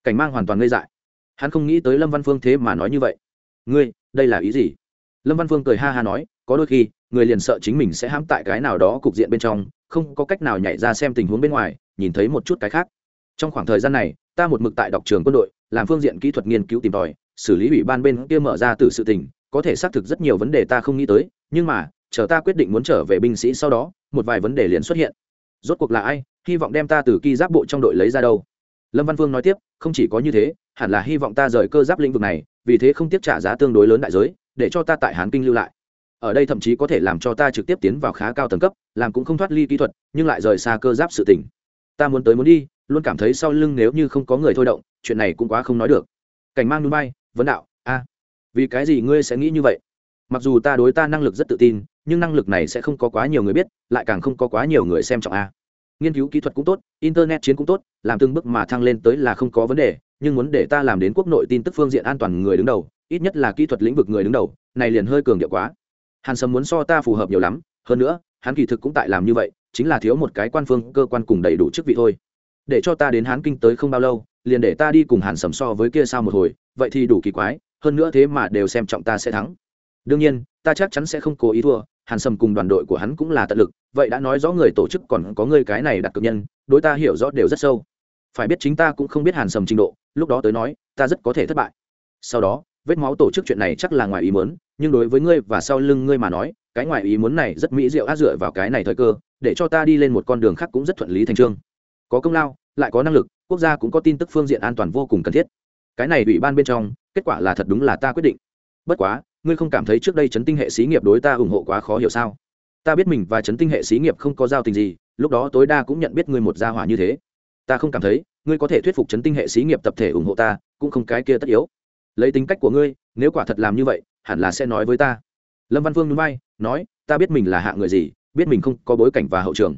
Cảnh mang hoàn toàn ngây dại. Hắn không nghĩ tới lâm văn phương thế mà nói như vậy. Ngươi, đây là ý gì? Lâm văn phương cười ha ha nói, có đôi khi, người liền sợ chính mình sẽ hãm tại cái nào đó cục diện bên trong, không có cách nào nhảy ra xem tình huống bên ngoài, nhìn thấy một chút cái khác. Trong khoảng thời gian này, ta một mực tại đọc trường quân đội, làm phương diện kỹ thuật nghiên cứu tìm tòi, xử lý ủy ban bên kia mở ra từ sự tình có thể xác thực rất nhiều vấn đề ta không nghĩ tới, nhưng mà, chờ ta quyết định muốn trở về binh sĩ sau đó, một vài vấn đề liền xuất hiện. Rốt cuộc là ai? Hy vọng đem ta từ ki giáp bộ trong đội lấy ra đâu? Lâm văn vương nói tiếp, không chỉ có như thế, hẳn là hy vọng ta rời cơ giáp lĩnh vực này, vì thế không tiếp trả giá tương đối lớn đại giới, để cho ta tại hán kinh lưu lại. Ở đây thậm chí có thể làm cho ta trực tiếp tiến vào khá cao tầng cấp, làm cũng không thoát ly kỹ thuật, nhưng lại rời xa cơ giáp sự tỉnh ta muốn tới muốn đi, luôn cảm thấy sau lưng nếu như không có người thôi động, chuyện này cũng quá không nói được. Cảnh mang núi bay, vấn đạo, a vì cái gì ngươi sẽ nghĩ như vậy? Mặc dù ta đối ta năng lực rất tự tin, nhưng năng lực này sẽ không có quá nhiều người biết, lại càng không có quá nhiều người xem trọng a. Nghiên cứu kỹ thuật cũng tốt, internet chiến cũng tốt, làm từng bước mà thăng lên tới là không có vấn đề, nhưng muốn để ta làm đến quốc nội tin tức phương diện an toàn người đứng đầu, ít nhất là kỹ thuật lĩnh vực người đứng đầu, này liền hơi cường điệu quá. Hàn sầm muốn so ta phù hợp nhiều lắm, hơn nữa, hắn kỳ thực cũng tại làm như vậy, chính là thiếu một cái quan phương, cơ quan cùng đầy đủ chức vị thôi. Để cho ta đến hán kinh tới không bao lâu, liền để ta đi cùng hàn sầm so với kia sao một hồi, vậy thì đủ kỳ quái hơn nữa thế mà đều xem trọng ta sẽ thắng. Đương nhiên, ta chắc chắn sẽ không cố ý thua, hàn sầm cùng đoàn đội của hắn cũng là tận lực, vậy đã nói rõ người tổ chức còn có người cái này đặt cực nhân, đối ta hiểu rõ đều rất sâu. Phải biết chính ta cũng không biết hàn sầm trình độ, lúc đó tới nói, ta rất có thể thất bại. Sau đó, vết máu tổ chức chuyện này chắc là ngoài ý muốn, nhưng đối với ngươi và sau lưng ngươi mà nói, cái ngoài ý muốn này rất mỹ diệu áp dựa vào cái này thời cơ, để cho ta đi lên một con đường khác cũng rất thuận lý thành trương. Có công lao, lại có năng lực, quốc gia cũng có tin tức phương diện an toàn vô cùng cần thiết. Cái này ủy ban bên trong kết quả là thật đúng là ta quyết định. Bất quá, ngươi không cảm thấy trước đây chấn tinh hệ xí nghiệp đối ta ủng hộ quá khó hiểu sao? Ta biết mình và chấn tinh hệ xí nghiệp không có giao tình gì, lúc đó tối đa cũng nhận biết ngươi một gia hỏa như thế. Ta không cảm thấy, ngươi có thể thuyết phục chấn tinh hệ xí nghiệp tập thể ủng hộ ta, cũng không cái kia tất yếu. Lấy tính cách của ngươi, nếu quả thật làm như vậy, hẳn là sẽ nói với ta. Lâm văn phương núi bay nói, ta biết mình là hạ người gì, biết mình không có bối cảnh và hậu trường.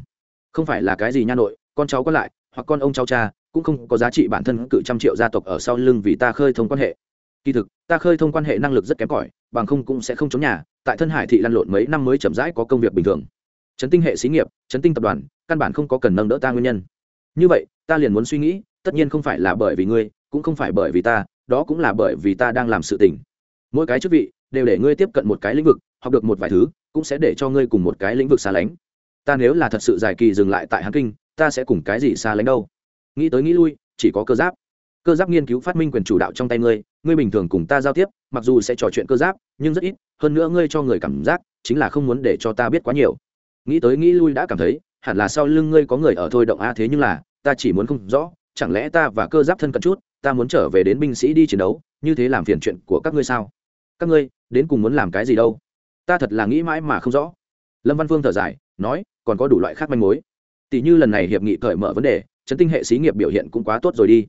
Không phải là cái gì nha nội, con cháu có lại, hoặc con ông cháu cha, cũng không có giá trị bản thân cự trăm triệu gia tộc ở sau lưng vì ta khơi thông quan hệ kỳ thực, ta khơi thông quan hệ năng lực rất kém cỏi, bằng không cũng sẽ không chống nhà, tại thân hải thị lăn lộn mấy năm mới chậm rãi có công việc bình thường. Chấn tinh hệ xí nghiệp, chấn tinh tập đoàn, căn bản không có cần nâng đỡ ta nguyên nhân. Như vậy, ta liền muốn suy nghĩ, tất nhiên không phải là bởi vì ngươi, cũng không phải bởi vì ta, đó cũng là bởi vì ta đang làm sự tình. Mỗi cái chức vị, đều để ngươi tiếp cận một cái lĩnh vực, học được một vài thứ, cũng sẽ để cho ngươi cùng một cái lĩnh vực xa lánh. Ta nếu là thật sự dài kỳ dừng lại tại hán kinh, ta sẽ cùng cái gì xa lánh đâu? Nghĩ tới nghĩ lui, chỉ có cơ giáp cơ giáp nghiên cứu phát minh quyền chủ đạo trong tay ngươi ngươi bình thường cùng ta giao tiếp, mặc dù sẽ trò chuyện cơ giáp, nhưng rất ít, hơn nữa ngươi cho người cảm giác, chính là không muốn để cho ta biết quá nhiều. Nghĩ tới nghĩ lui đã cảm thấy, hẳn là sau lưng ngươi có người ở thôi động a, thế nhưng là, ta chỉ muốn không rõ, chẳng lẽ ta và cơ giáp thân cận chút, ta muốn trở về đến binh sĩ đi chiến đấu, như thế làm phiền chuyện của các ngươi sao? Các ngươi, đến cùng muốn làm cái gì đâu? Ta thật là nghĩ mãi mà không rõ. Lâm văn phương thở dài, nói, còn có đủ loại khác manh mối. Tỷ như lần này hiệp nghị cởi mở vấn đề, chấn tinh hệ xí nghiệp biểu hiện cũng quá tốt rồi đi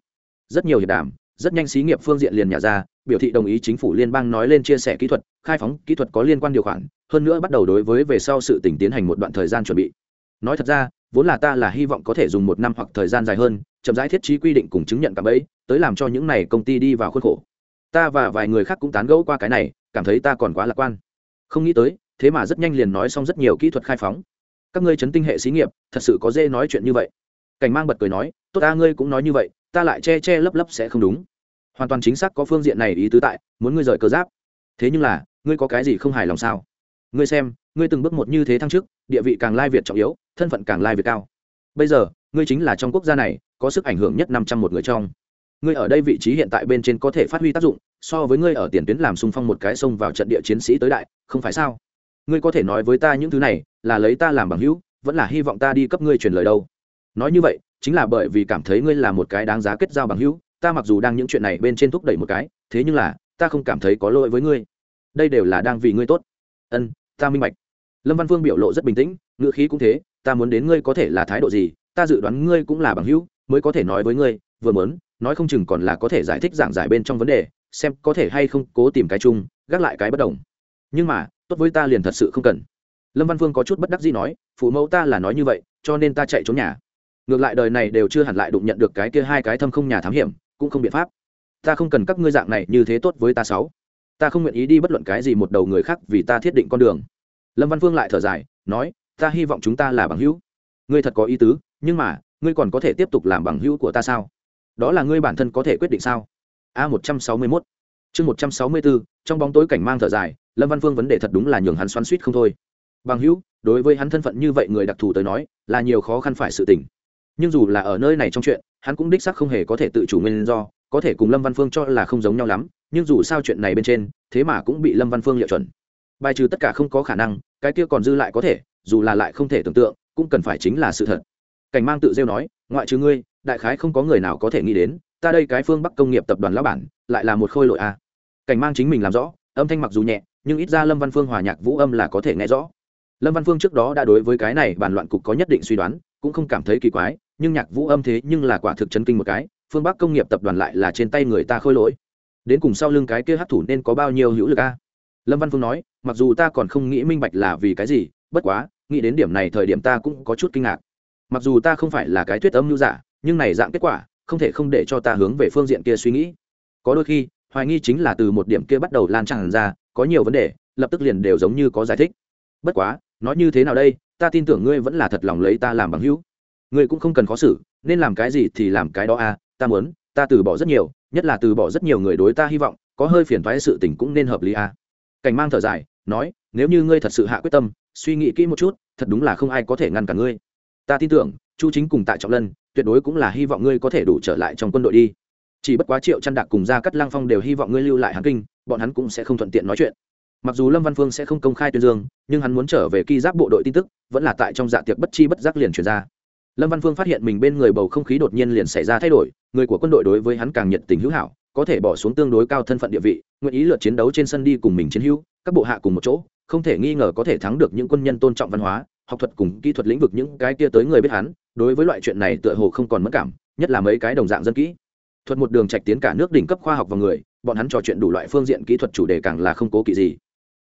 rất nhiều hiệp đàm, rất nhanh xí nghiệp phương diện liền nhà ra, biểu thị đồng ý chính phủ liên bang nói lên chia sẻ kỹ thuật, khai phóng kỹ thuật có liên quan điều khoản, hơn nữa bắt đầu đối với về sau sự tỉnh tiến hành một đoạn thời gian chuẩn bị. Nói thật ra, vốn là ta là hy vọng có thể dùng một năm hoặc thời gian dài hơn, chậm rãi thiết trí quy định cùng chứng nhận cả bấy tới làm cho những này công ty đi vào khuôn khổ. Ta và vài người khác cũng tán gẫu qua cái này, cảm thấy ta còn quá lạc quan. Không nghĩ tới, thế mà rất nhanh liền nói xong rất nhiều kỹ thuật khai phóng. Các ngươi chấn tinh hệ xí nghiệp, thật sự có dê nói chuyện như vậy. Cảnh mang bật cười nói, tốt ta, ngươi cũng nói như vậy ta lại che che lấp lấp sẽ không đúng. Hoàn toàn chính xác có phương diện này ý tứ tại, muốn ngươi rời cơ giáp. Thế nhưng là, ngươi có cái gì không hài lòng sao? Ngươi xem, ngươi từng bước một như thế thăng chức địa vị càng lai việt trọng yếu, thân phận càng lai việt cao. Bây giờ, ngươi chính là trong quốc gia này, có sức ảnh hưởng nhất năm trăm một người trong. Ngươi ở đây vị trí hiện tại bên trên có thể phát huy tác dụng, so với ngươi ở tiền tuyến làm xung phong một cái xông vào trận địa chiến sĩ tới đại, không phải sao? Ngươi có thể nói với ta những thứ này, là lấy ta làm bằng hữu, vẫn là hy vọng ta đi cấp ngươi truyền lời đâu. Nói như vậy chính là bởi vì cảm thấy ngươi là một cái đáng giá kết giao bằng hữu, ta mặc dù đang những chuyện này bên trên thúc đẩy một cái, thế nhưng là, ta không cảm thấy có lỗi với ngươi. Đây đều là đang vì ngươi tốt. Ân, ta minh bạch. Lâm văn vương biểu lộ rất bình tĩnh, ngữ khí cũng thế, ta muốn đến ngươi có thể là thái độ gì, ta dự đoán ngươi cũng là bằng hữu, mới có thể nói với ngươi, vừa muốn, nói không chừng còn là có thể giải thích giảng giải bên trong vấn đề, xem có thể hay không cố tìm cái chung, gác lại cái bất đồng. Nhưng mà, tốt với ta liền thật sự không cần. Lâm văn phương có chút bất đắc gì nói, phụ mẫu ta là nói như vậy, cho nên ta chạy trốn nhà ngược lại đời này đều chưa hẳn lại đụng nhận được cái kia hai cái thâm không nhà thám hiểm, cũng không biện pháp. Ta không cần các ngươi dạng này như thế tốt với ta sáu. Ta không nguyện ý đi bất luận cái gì một đầu người khác vì ta thiết định con đường. Lâm văn phương lại thở dài, nói, ta hy vọng chúng ta là bằng hữu. Ngươi thật có ý tứ, nhưng mà, ngươi còn có thể tiếp tục làm bằng hữu của ta sao? Đó là ngươi bản thân có thể quyết định sao? A một trăm sáu mươi mốt. Chương một trăm sáu mươi bốn trong bóng tối cảnh mang thở dài, lâm văn phương vấn đề thật đúng là nhường hắn xoắn suýt không thôi. Bằng hữu, đối với hắn thân phận như vậy người đặc thù tới nói, là nhiều khó khăn phải sự tỉnh nhưng dù là ở nơi này trong chuyện, hắn cũng đích sắc không hề có thể tự chủ nguyên do, có thể cùng lâm văn phương cho là không giống nhau lắm, nhưng dù sao chuyện này bên trên, thế mà cũng bị lâm văn phương liệu chuẩn. Bài trừ tất cả không có khả năng, cái kia còn dư lại có thể, dù là lại không thể tưởng tượng, cũng cần phải chính là sự thật. Cảnh mang tự rêu nói, ngoại trừ ngươi, đại khái không có người nào có thể nghĩ đến, ta đây cái phương bắc công nghiệp tập đoàn lão bản, lại là một khôi lội a. Cảnh mang chính mình làm rõ, âm thanh mặc dù nhẹ, nhưng ít ra lâm văn phương hòa nhạc vũ âm là có thể nghe rõ. Lâm văn phương trước đó đã đối với cái này bàn loạn cục có nhất định suy đoán, cũng không cảm thấy kỳ quái nhưng nhạc vũ âm thế nhưng là quả thực chấn kinh một cái, phương bắc công nghiệp tập đoàn lại là trên tay người ta khôi lỗi. Đến cùng sau lưng cái kia hát thủ nên có bao nhiêu hữu lực a? Lâm văn phương nói, mặc dù ta còn không nghĩ minh bạch là vì cái gì, bất quá, nghĩ đến điểm này thời điểm ta cũng có chút kinh ngạc. Mặc dù ta không phải là cái thuyết âm lưu giả dạ, nhưng này dạng kết quả, không thể không để cho ta hướng về phương diện kia suy nghĩ. Có đôi khi, hoài nghi chính là từ một điểm kia bắt đầu lan tràn ra, có nhiều vấn đề, lập tức liền đều giống như có giải thích. Bất quá, nói như thế nào đây, ta tin tưởng ngươi vẫn là thật lòng lấy ta làm bằng hữu ngươi cũng không cần khó xử, nên làm cái gì thì làm cái đó à ta muốn, ta từ bỏ rất nhiều, nhất là từ bỏ rất nhiều người đối ta hy vọng, có hơi phiền thoái sự tình cũng nên hợp lý à. Cảnh mang thở dài, nói, nếu như ngươi thật sự hạ quyết tâm, suy nghĩ kỹ một chút, thật đúng là không ai có thể ngăn cả ngươi. Ta tin tưởng, chu chính cùng tại trọng lân, tuyệt đối cũng là hy vọng ngươi có thể đủ trở lại trong quân đội đi. Chỉ bất quá triệu chăn đạc cùng gia cắt lang phong đều hy vọng ngươi lưu lại hàn kinh, bọn hắn cũng sẽ không thuận tiện nói chuyện. Mặc dù lâm văn phương sẽ không công khai tuyên dương, nhưng hắn muốn trở về ki giáp bộ đội tin tức, vẫn là tại trong dạ tiệc bất chi bất giác liền truyền ra lâm văn phương phát hiện mình bên người bầu không khí đột nhiên liền xảy ra thay đổi, người của quân đội đối với hắn càng nhiệt tình hữu hảo, có thể bỏ xuống tương đối cao thân phận địa vị, nguyện ý lượt chiến đấu trên sân đi cùng mình chiến hữu, các bộ hạ cùng một chỗ, không thể nghi ngờ có thể thắng được những quân nhân tôn trọng văn hóa, học thuật cùng kỹ thuật lĩnh vực những cái kia tới người biết hắn, đối với loại chuyện này tựa hồ không còn mất cảm, nhất là mấy cái đồng dạng dân kỹ. Thuật một đường trạch tiến cả nước đỉnh cấp khoa học và người, bọn hắn trò chuyện đủ loại phương diện kỹ thuật chủ đề càng là không cố kỵ gì.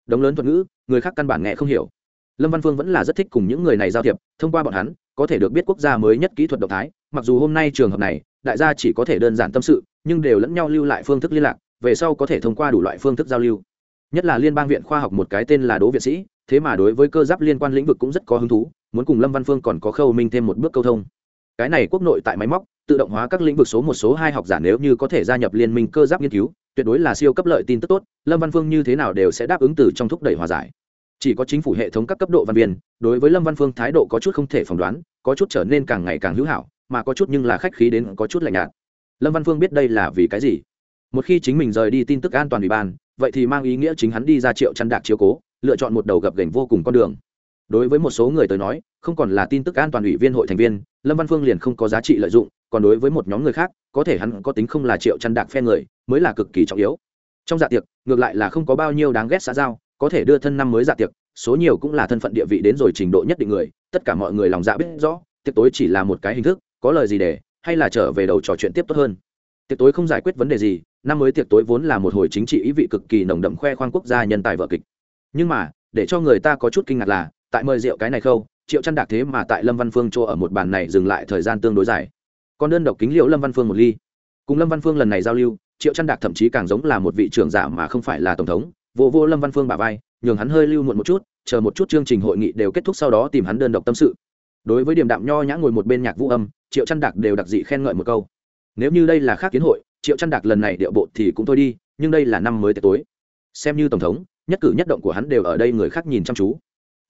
Đống lớn thuật ngữ, người khác căn bản nghe không hiểu. Lâm văn phương vẫn là rất thích cùng những người này giao thiệp, thông qua bọn hắn có thể được biết quốc gia mới nhất kỹ thuật động thái, mặc dù hôm nay trường hợp này, đại gia chỉ có thể đơn giản tâm sự, nhưng đều lẫn nhau lưu lại phương thức liên lạc, về sau có thể thông qua đủ loại phương thức giao lưu. Nhất là liên bang viện khoa học một cái tên là đỗ viện sĩ, thế mà đối với cơ giáp liên quan lĩnh vực cũng rất có hứng thú, muốn cùng lâm văn phương còn có khâu minh thêm một bước câu thông. Cái này quốc nội tại máy móc, tự động hóa các lĩnh vực số một, số hai học giả nếu như có thể gia nhập liên minh cơ giáp nghiên cứu, tuyệt đối là siêu cấp lợi tin tức tốt, lâm văn phương như thế nào đều sẽ đáp ứng từ trong thúc đẩy hòa giải chỉ có chính phủ hệ thống các cấp độ văn viên, đối với lâm văn phương thái độ có chút không thể phỏng đoán, có chút trở nên càng ngày càng hữu hảo, mà có chút nhưng là khách khí đến có chút lạnh nhạt. Lâm văn phương biết đây là vì cái gì? Một khi chính mình rời đi tin tức an toàn ủy ban, vậy thì mang ý nghĩa chính hắn đi ra triệu chăn đạc chiếu cố, lựa chọn một đầu gập gành vô cùng con đường. Đối với một số người tới nói, không còn là tin tức an toàn ủy viên hội thành viên, lâm văn phương liền không có giá trị lợi dụng, còn đối với một nhóm người khác, có thể hắn có tính không là triệu chăn đạc phe người, mới là cực kỳ trọng yếu. Trong dạ tiệc, ngược lại là không có bao nhiêu đáng ghét xã giao có thể đưa thân năm mới dạ tiệc, số nhiều cũng là thân phận địa vị đến rồi trình độ nhất định người, tất cả mọi người lòng dạ biết rõ, tiệc tối chỉ là một cái hình thức, có lời gì để, hay là trở về đầu trò chuyện tiếp tốt hơn. Tiệc tối không giải quyết vấn đề gì, năm mới tiệc tối vốn là một hồi chính trị ý vị cực kỳ nồng đậm khoe khoang quốc gia nhân tài vợ kịch. Nhưng mà, để cho người ta có chút kinh ngạc là, tại mời rượu cái này khâu, triệu chăn đạc thế mà tại lâm văn phương chỗ ở một bàn này dừng lại thời gian tương đối dài. Còn đơn độc kính liệu lâm văn phương một ly. Cùng lâm văn phương lần này giao lưu, triệu chăn đạc thậm chí càng giống là một vị trưởng giả mà không phải là tổng thống vô vô lâm văn phương bà vai, nhường hắn hơi lưu muộn một chút, chờ một chút chương trình hội nghị đều kết thúc sau đó tìm hắn đơn độc tâm sự. Đối với điểm đạm nho nhã ngồi một bên nhạc vũ âm, triệu chăn đạc đều đặc dị khen ngợi một câu. Nếu như đây là khác kiến hội, triệu chăn đạc lần này điệu bộ thì cũng thôi đi, nhưng đây là năm mới tối. Xem như tổng thống, nhất cử nhất động của hắn đều ở đây người khác nhìn chăm chú.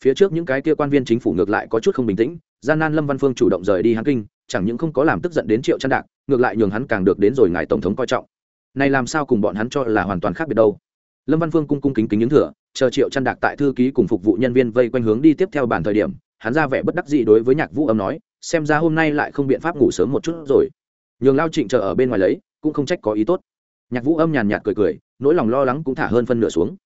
Phía trước những cái kia quan viên chính phủ ngược lại có chút không bình tĩnh, gian nan lâm văn phương chủ động rời đi hắn kinh, chẳng những không có làm tức giận đến triệu chăn đạc, ngược lại nhường hắn càng được đến rồi ngài tổng thống coi trọng. Này làm sao cùng bọn hắn cho là hoàn toàn khác biệt đâu? Lâm văn phương cung cung kính kính những thừa, chờ triệu chăn đạc tại thư ký cùng phục vụ nhân viên vây quanh hướng đi tiếp theo bản thời điểm, hắn ra vẻ bất đắc dĩ đối với nhạc vũ âm nói, xem ra hôm nay lại không biện pháp ngủ sớm một chút rồi. Nhường lao trịnh chờ ở bên ngoài lấy, cũng không trách có ý tốt. Nhạc vũ âm nhàn nhạt cười cười, nỗi lòng lo lắng cũng thả hơn phân nửa xuống.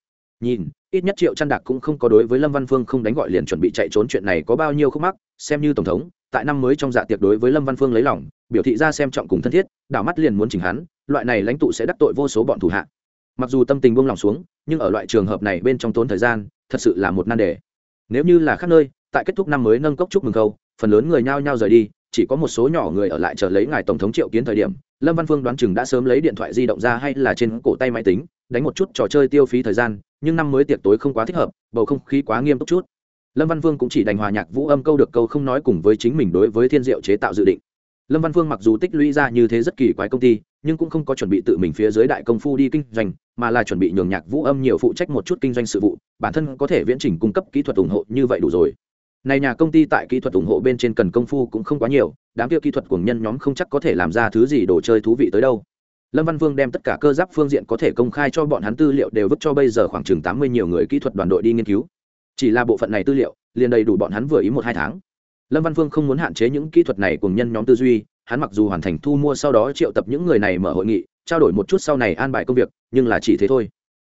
Nhìn, ít nhất triệu chăn đạc cũng không có đối với lâm văn phương không đánh gọi liền chuẩn bị chạy trốn chuyện này có bao nhiêu khúc mắc, xem như tổng thống, tại năm mới trong dạ tiệc đối với lâm văn phương lấy lòng, biểu thị ra xem trọng cùng thân thiết, đảo mắt liền muốn chỉnh hắn, loại này lãnh tụ sẽ đắc tội vô số bọn thủ hạ mặc dù tâm tình buông lòng xuống, nhưng ở loại trường hợp này bên trong tốn thời gian, thật sự là một nan đề. Nếu như là khác nơi, tại kết thúc năm mới nâng cốc chúc mừng câu, phần lớn người nhao nhao rời đi, chỉ có một số nhỏ người ở lại chờ lấy ngài tổng thống triệu kiến thời điểm. Lâm văn phương đoán chừng đã sớm lấy điện thoại di động ra hay là trên cổ tay máy tính, đánh một chút trò chơi tiêu phí thời gian, nhưng năm mới tiệc tối không quá thích hợp, bầu không khí quá nghiêm túc chút. Lâm văn vương cũng chỉ đành hòa nhạc vũ âm câu được câu không nói cùng với chính mình đối với thiên diệu chế tạo dự định lâm văn vương mặc dù tích lũy ra như thế rất kỳ quái công ty, nhưng cũng không có chuẩn bị tự mình phía dưới đại công phu đi kinh doanh, mà là chuẩn bị nhường nhạc vũ âm nhiều phụ trách một chút kinh doanh sự vụ, bản thân có thể viễn trình cung cấp kỹ thuật ủng hộ như vậy đủ rồi. Này nhà công ty tại kỹ thuật ủng hộ bên trên cần công phu cũng không quá nhiều, đám kia kỹ thuật của nhân nhóm không chắc có thể làm ra thứ gì đồ chơi thú vị tới đâu. Lâm văn vương đem tất cả cơ giáp phương diện có thể công khai cho bọn hắn tư liệu đều vứt cho bây giờ khoảng chừng tám mươi nhiều người kỹ thuật đoàn đội đi nghiên cứu. Chỉ là bộ phận này tư liệu, liền đầy đủ bọn hắn vừa ý một hai tháng lâm văn vương không muốn hạn chế những kỹ thuật này cùng nhân nhóm tư duy, hắn mặc dù hoàn thành thu mua sau đó triệu tập những người này mở hội nghị, trao đổi một chút sau này an bài công việc, nhưng là chỉ thế thôi.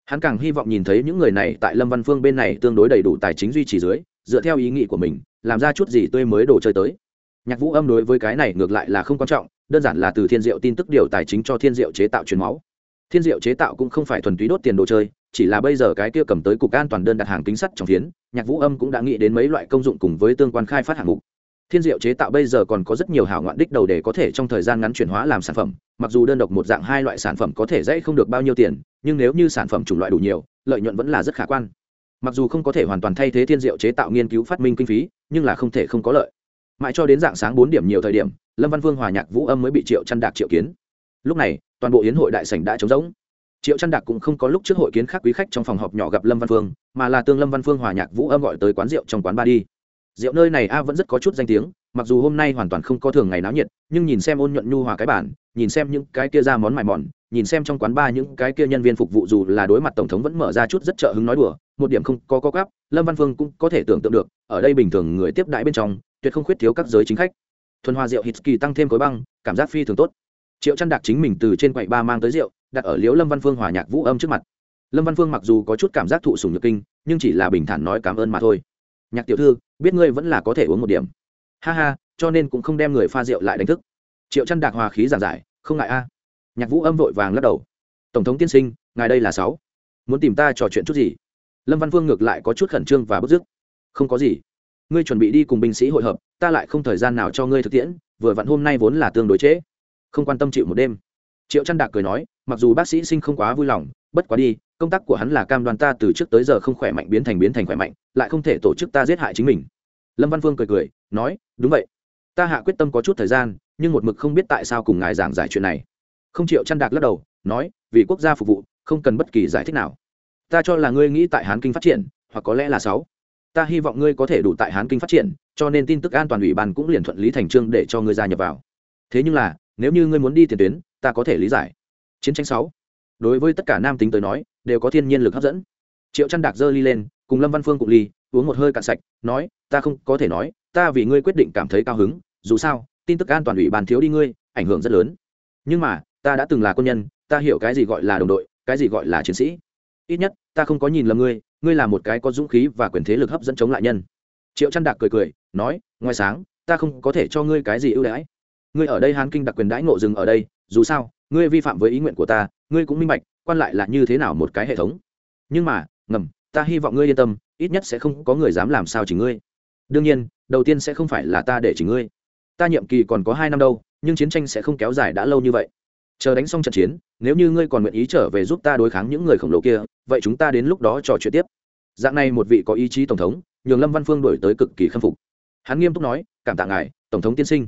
Hắn càng hy vọng nhìn thấy những người này tại lâm văn phương bên này tương đối đầy đủ tài chính duy trì dưới, dựa theo ý nghĩ của mình, làm ra chút gì tươi mới đồ chơi tới. Nhạc vũ âm đối với cái này ngược lại là không quan trọng, đơn giản là từ thiên diệu tin tức điều tài chính cho thiên diệu chế tạo truyền máu. Thiên diệu chế tạo cũng không phải thuần túy đốt tiền đồ chơi, chỉ là bây giờ cái kia cầm tới cục an toàn đơn đặt hàng kính sắt trong phiến nhạc vũ âm cũng đã nghĩ đến mấy loại công dụng cùng với tương quan khai phát hạng mục. Thiên diệu chế tạo bây giờ còn có rất nhiều hảo ngoạn đích đầu để có thể trong thời gian ngắn chuyển hóa làm sản phẩm, mặc dù đơn độc một dạng hai loại sản phẩm có thể dễ không được bao nhiêu tiền, nhưng nếu như sản phẩm chủng loại đủ nhiều, lợi nhuận vẫn là rất khả quan. Mặc dù không có thể hoàn toàn thay thế thiên diệu chế tạo nghiên cứu phát minh kinh phí, nhưng là không thể không có lợi. Mãi cho đến dạng sáng bốn điểm nhiều thời điểm, lâm văn vương hòa nhạc vũ âm mới bị triệu chăn đạc triệu kiến. Lúc này, toàn bộ yến hội đại sảnh đã trống rỗng triệu trăn đạc cũng không có lúc trước hội kiến khác quý khách trong phòng họp nhỏ gặp lâm văn phương, mà là tương lâm văn phương hòa nhạc vũ âm gọi tới quán rượu trong quán ba đi. Rượu nơi này a vẫn rất có chút danh tiếng, mặc dù hôm nay hoàn toàn không có thường ngày náo nhiệt, nhưng nhìn xem ôn nhuận nhu hòa cái bản, nhìn xem những cái kia ra món mải mòn, nhìn xem trong quán ba những cái kia nhân viên phục vụ dù là đối mặt tổng thống vẫn mở ra chút rất trợ hứng nói đùa, một điểm không có có gáp lâm văn phương cũng có thể tưởng tượng được, ở đây bình thường người tiếp đãi bên trong, tuyệt không khuyết thiếu các giới chính khách. Thuần hoa rượu hít kỳ tăng thêm khối băng, cảm giác phi thường tốt. Triệu chăn đạc chính mình từ trên quầy ba mang tới rượu đặt ở liễu lâm văn phương hòa nhạc vũ âm trước mặt. Lâm văn phương mặc dù có chút cảm giác thụ sùng nhược kinh, nhưng chỉ là bình thản nói cảm ơn mà thôi. Nhạc tiểu thư, biết ngươi vẫn là có thể uống một điểm. Ha ha, cho nên cũng không đem người pha rượu lại đánh thức. Triệu chăn đạc hòa khí giảng giải, không ngại a. Nhạc vũ âm vội vàng lắc đầu. Tổng thống tiên sinh, ngài đây là sáu. Muốn tìm ta trò chuyện chút gì? Lâm văn phương ngược lại có chút khẩn trương và bức dứt. Không có gì. Ngươi chuẩn bị đi cùng binh sĩ hội hợp, ta lại không thời gian nào cho ngươi thực tiễn, vừa vặn hôm nay vốn là tương đối trễ. Không quan tâm chịu một đêm triệu trăn đạc cười nói, mặc dù bác sĩ sinh không quá vui lòng, bất quá đi, công tác của hắn là cam đoan ta từ trước tới giờ không khỏe mạnh biến thành biến thành khỏe mạnh, lại không thể tổ chức ta giết hại chính mình. Lâm văn Vương cười cười, nói, đúng vậy. Ta hạ quyết tâm có chút thời gian, nhưng một mực không biết tại sao cùng ngài giảng giải chuyện này. Không chịu chăn đạc lắc đầu, nói, vì quốc gia phục vụ, không cần bất kỳ giải thích nào. Ta cho là ngươi nghĩ tại hán kinh phát triển, hoặc có lẽ là sáu. Ta hy vọng ngươi có thể đủ tại hán kinh phát triển, cho nên tin tức an toàn ủy ban cũng liền thuận lý thành trương để cho ngươi gia nhập vào. Thế nhưng là nếu như ngươi muốn đi tiền tuyến, ta có thể lý giải. Chiến tranh sáu. Đối với tất cả nam tính tới nói, đều có thiên nhiên lực hấp dẫn. Triệu chăn đạc dơ ly lên, cùng lâm văn phương cùng ly, uống một hơi cạn sạch, nói, ta không có thể nói, ta vì ngươi quyết định cảm thấy cao hứng, dù sao, tin tức an toàn ủy ban thiếu đi ngươi, ảnh hưởng rất lớn. Nhưng mà, ta đã từng là quân nhân, ta hiểu cái gì gọi là đồng đội, cái gì gọi là chiến sĩ. Ít nhất, ta không có nhìn lầm ngươi ngươi là một cái có dũng khí và quyền thế lực hấp dẫn chống lại nhân. Triệu chăn đạc cười cười, nói, ngoài sáng, ta không có thể cho ngươi cái gì ưu đãi ngươi ở đây hán kinh đặc quyền đãi ngộ dừng ở đây, dù sao, ngươi vi phạm với ý nguyện của ta, ngươi cũng minh bạch, quan lại là như thế nào một cái hệ thống. Nhưng mà, ngầm, ta hy vọng ngươi yên tâm, ít nhất sẽ không có người dám làm sao chỉ ngươi. Đương nhiên, đầu tiên sẽ không phải là ta để chỉ ngươi. Ta nhiệm kỳ còn có hai năm đâu, nhưng chiến tranh sẽ không kéo dài đã lâu như vậy. Chờ đánh xong trận chiến, nếu như ngươi còn nguyện ý trở về giúp ta đối kháng những người khổng lồ kia, vậy chúng ta đến lúc đó trò chuyện tiếp. Dạng này một vị có ý chí tổng thống, nhường lâm văn phương đổi tới cực kỳ khâm phục. Hắn nghiêm túc nói, cảm tạ ngài, tổng thống tiên sinh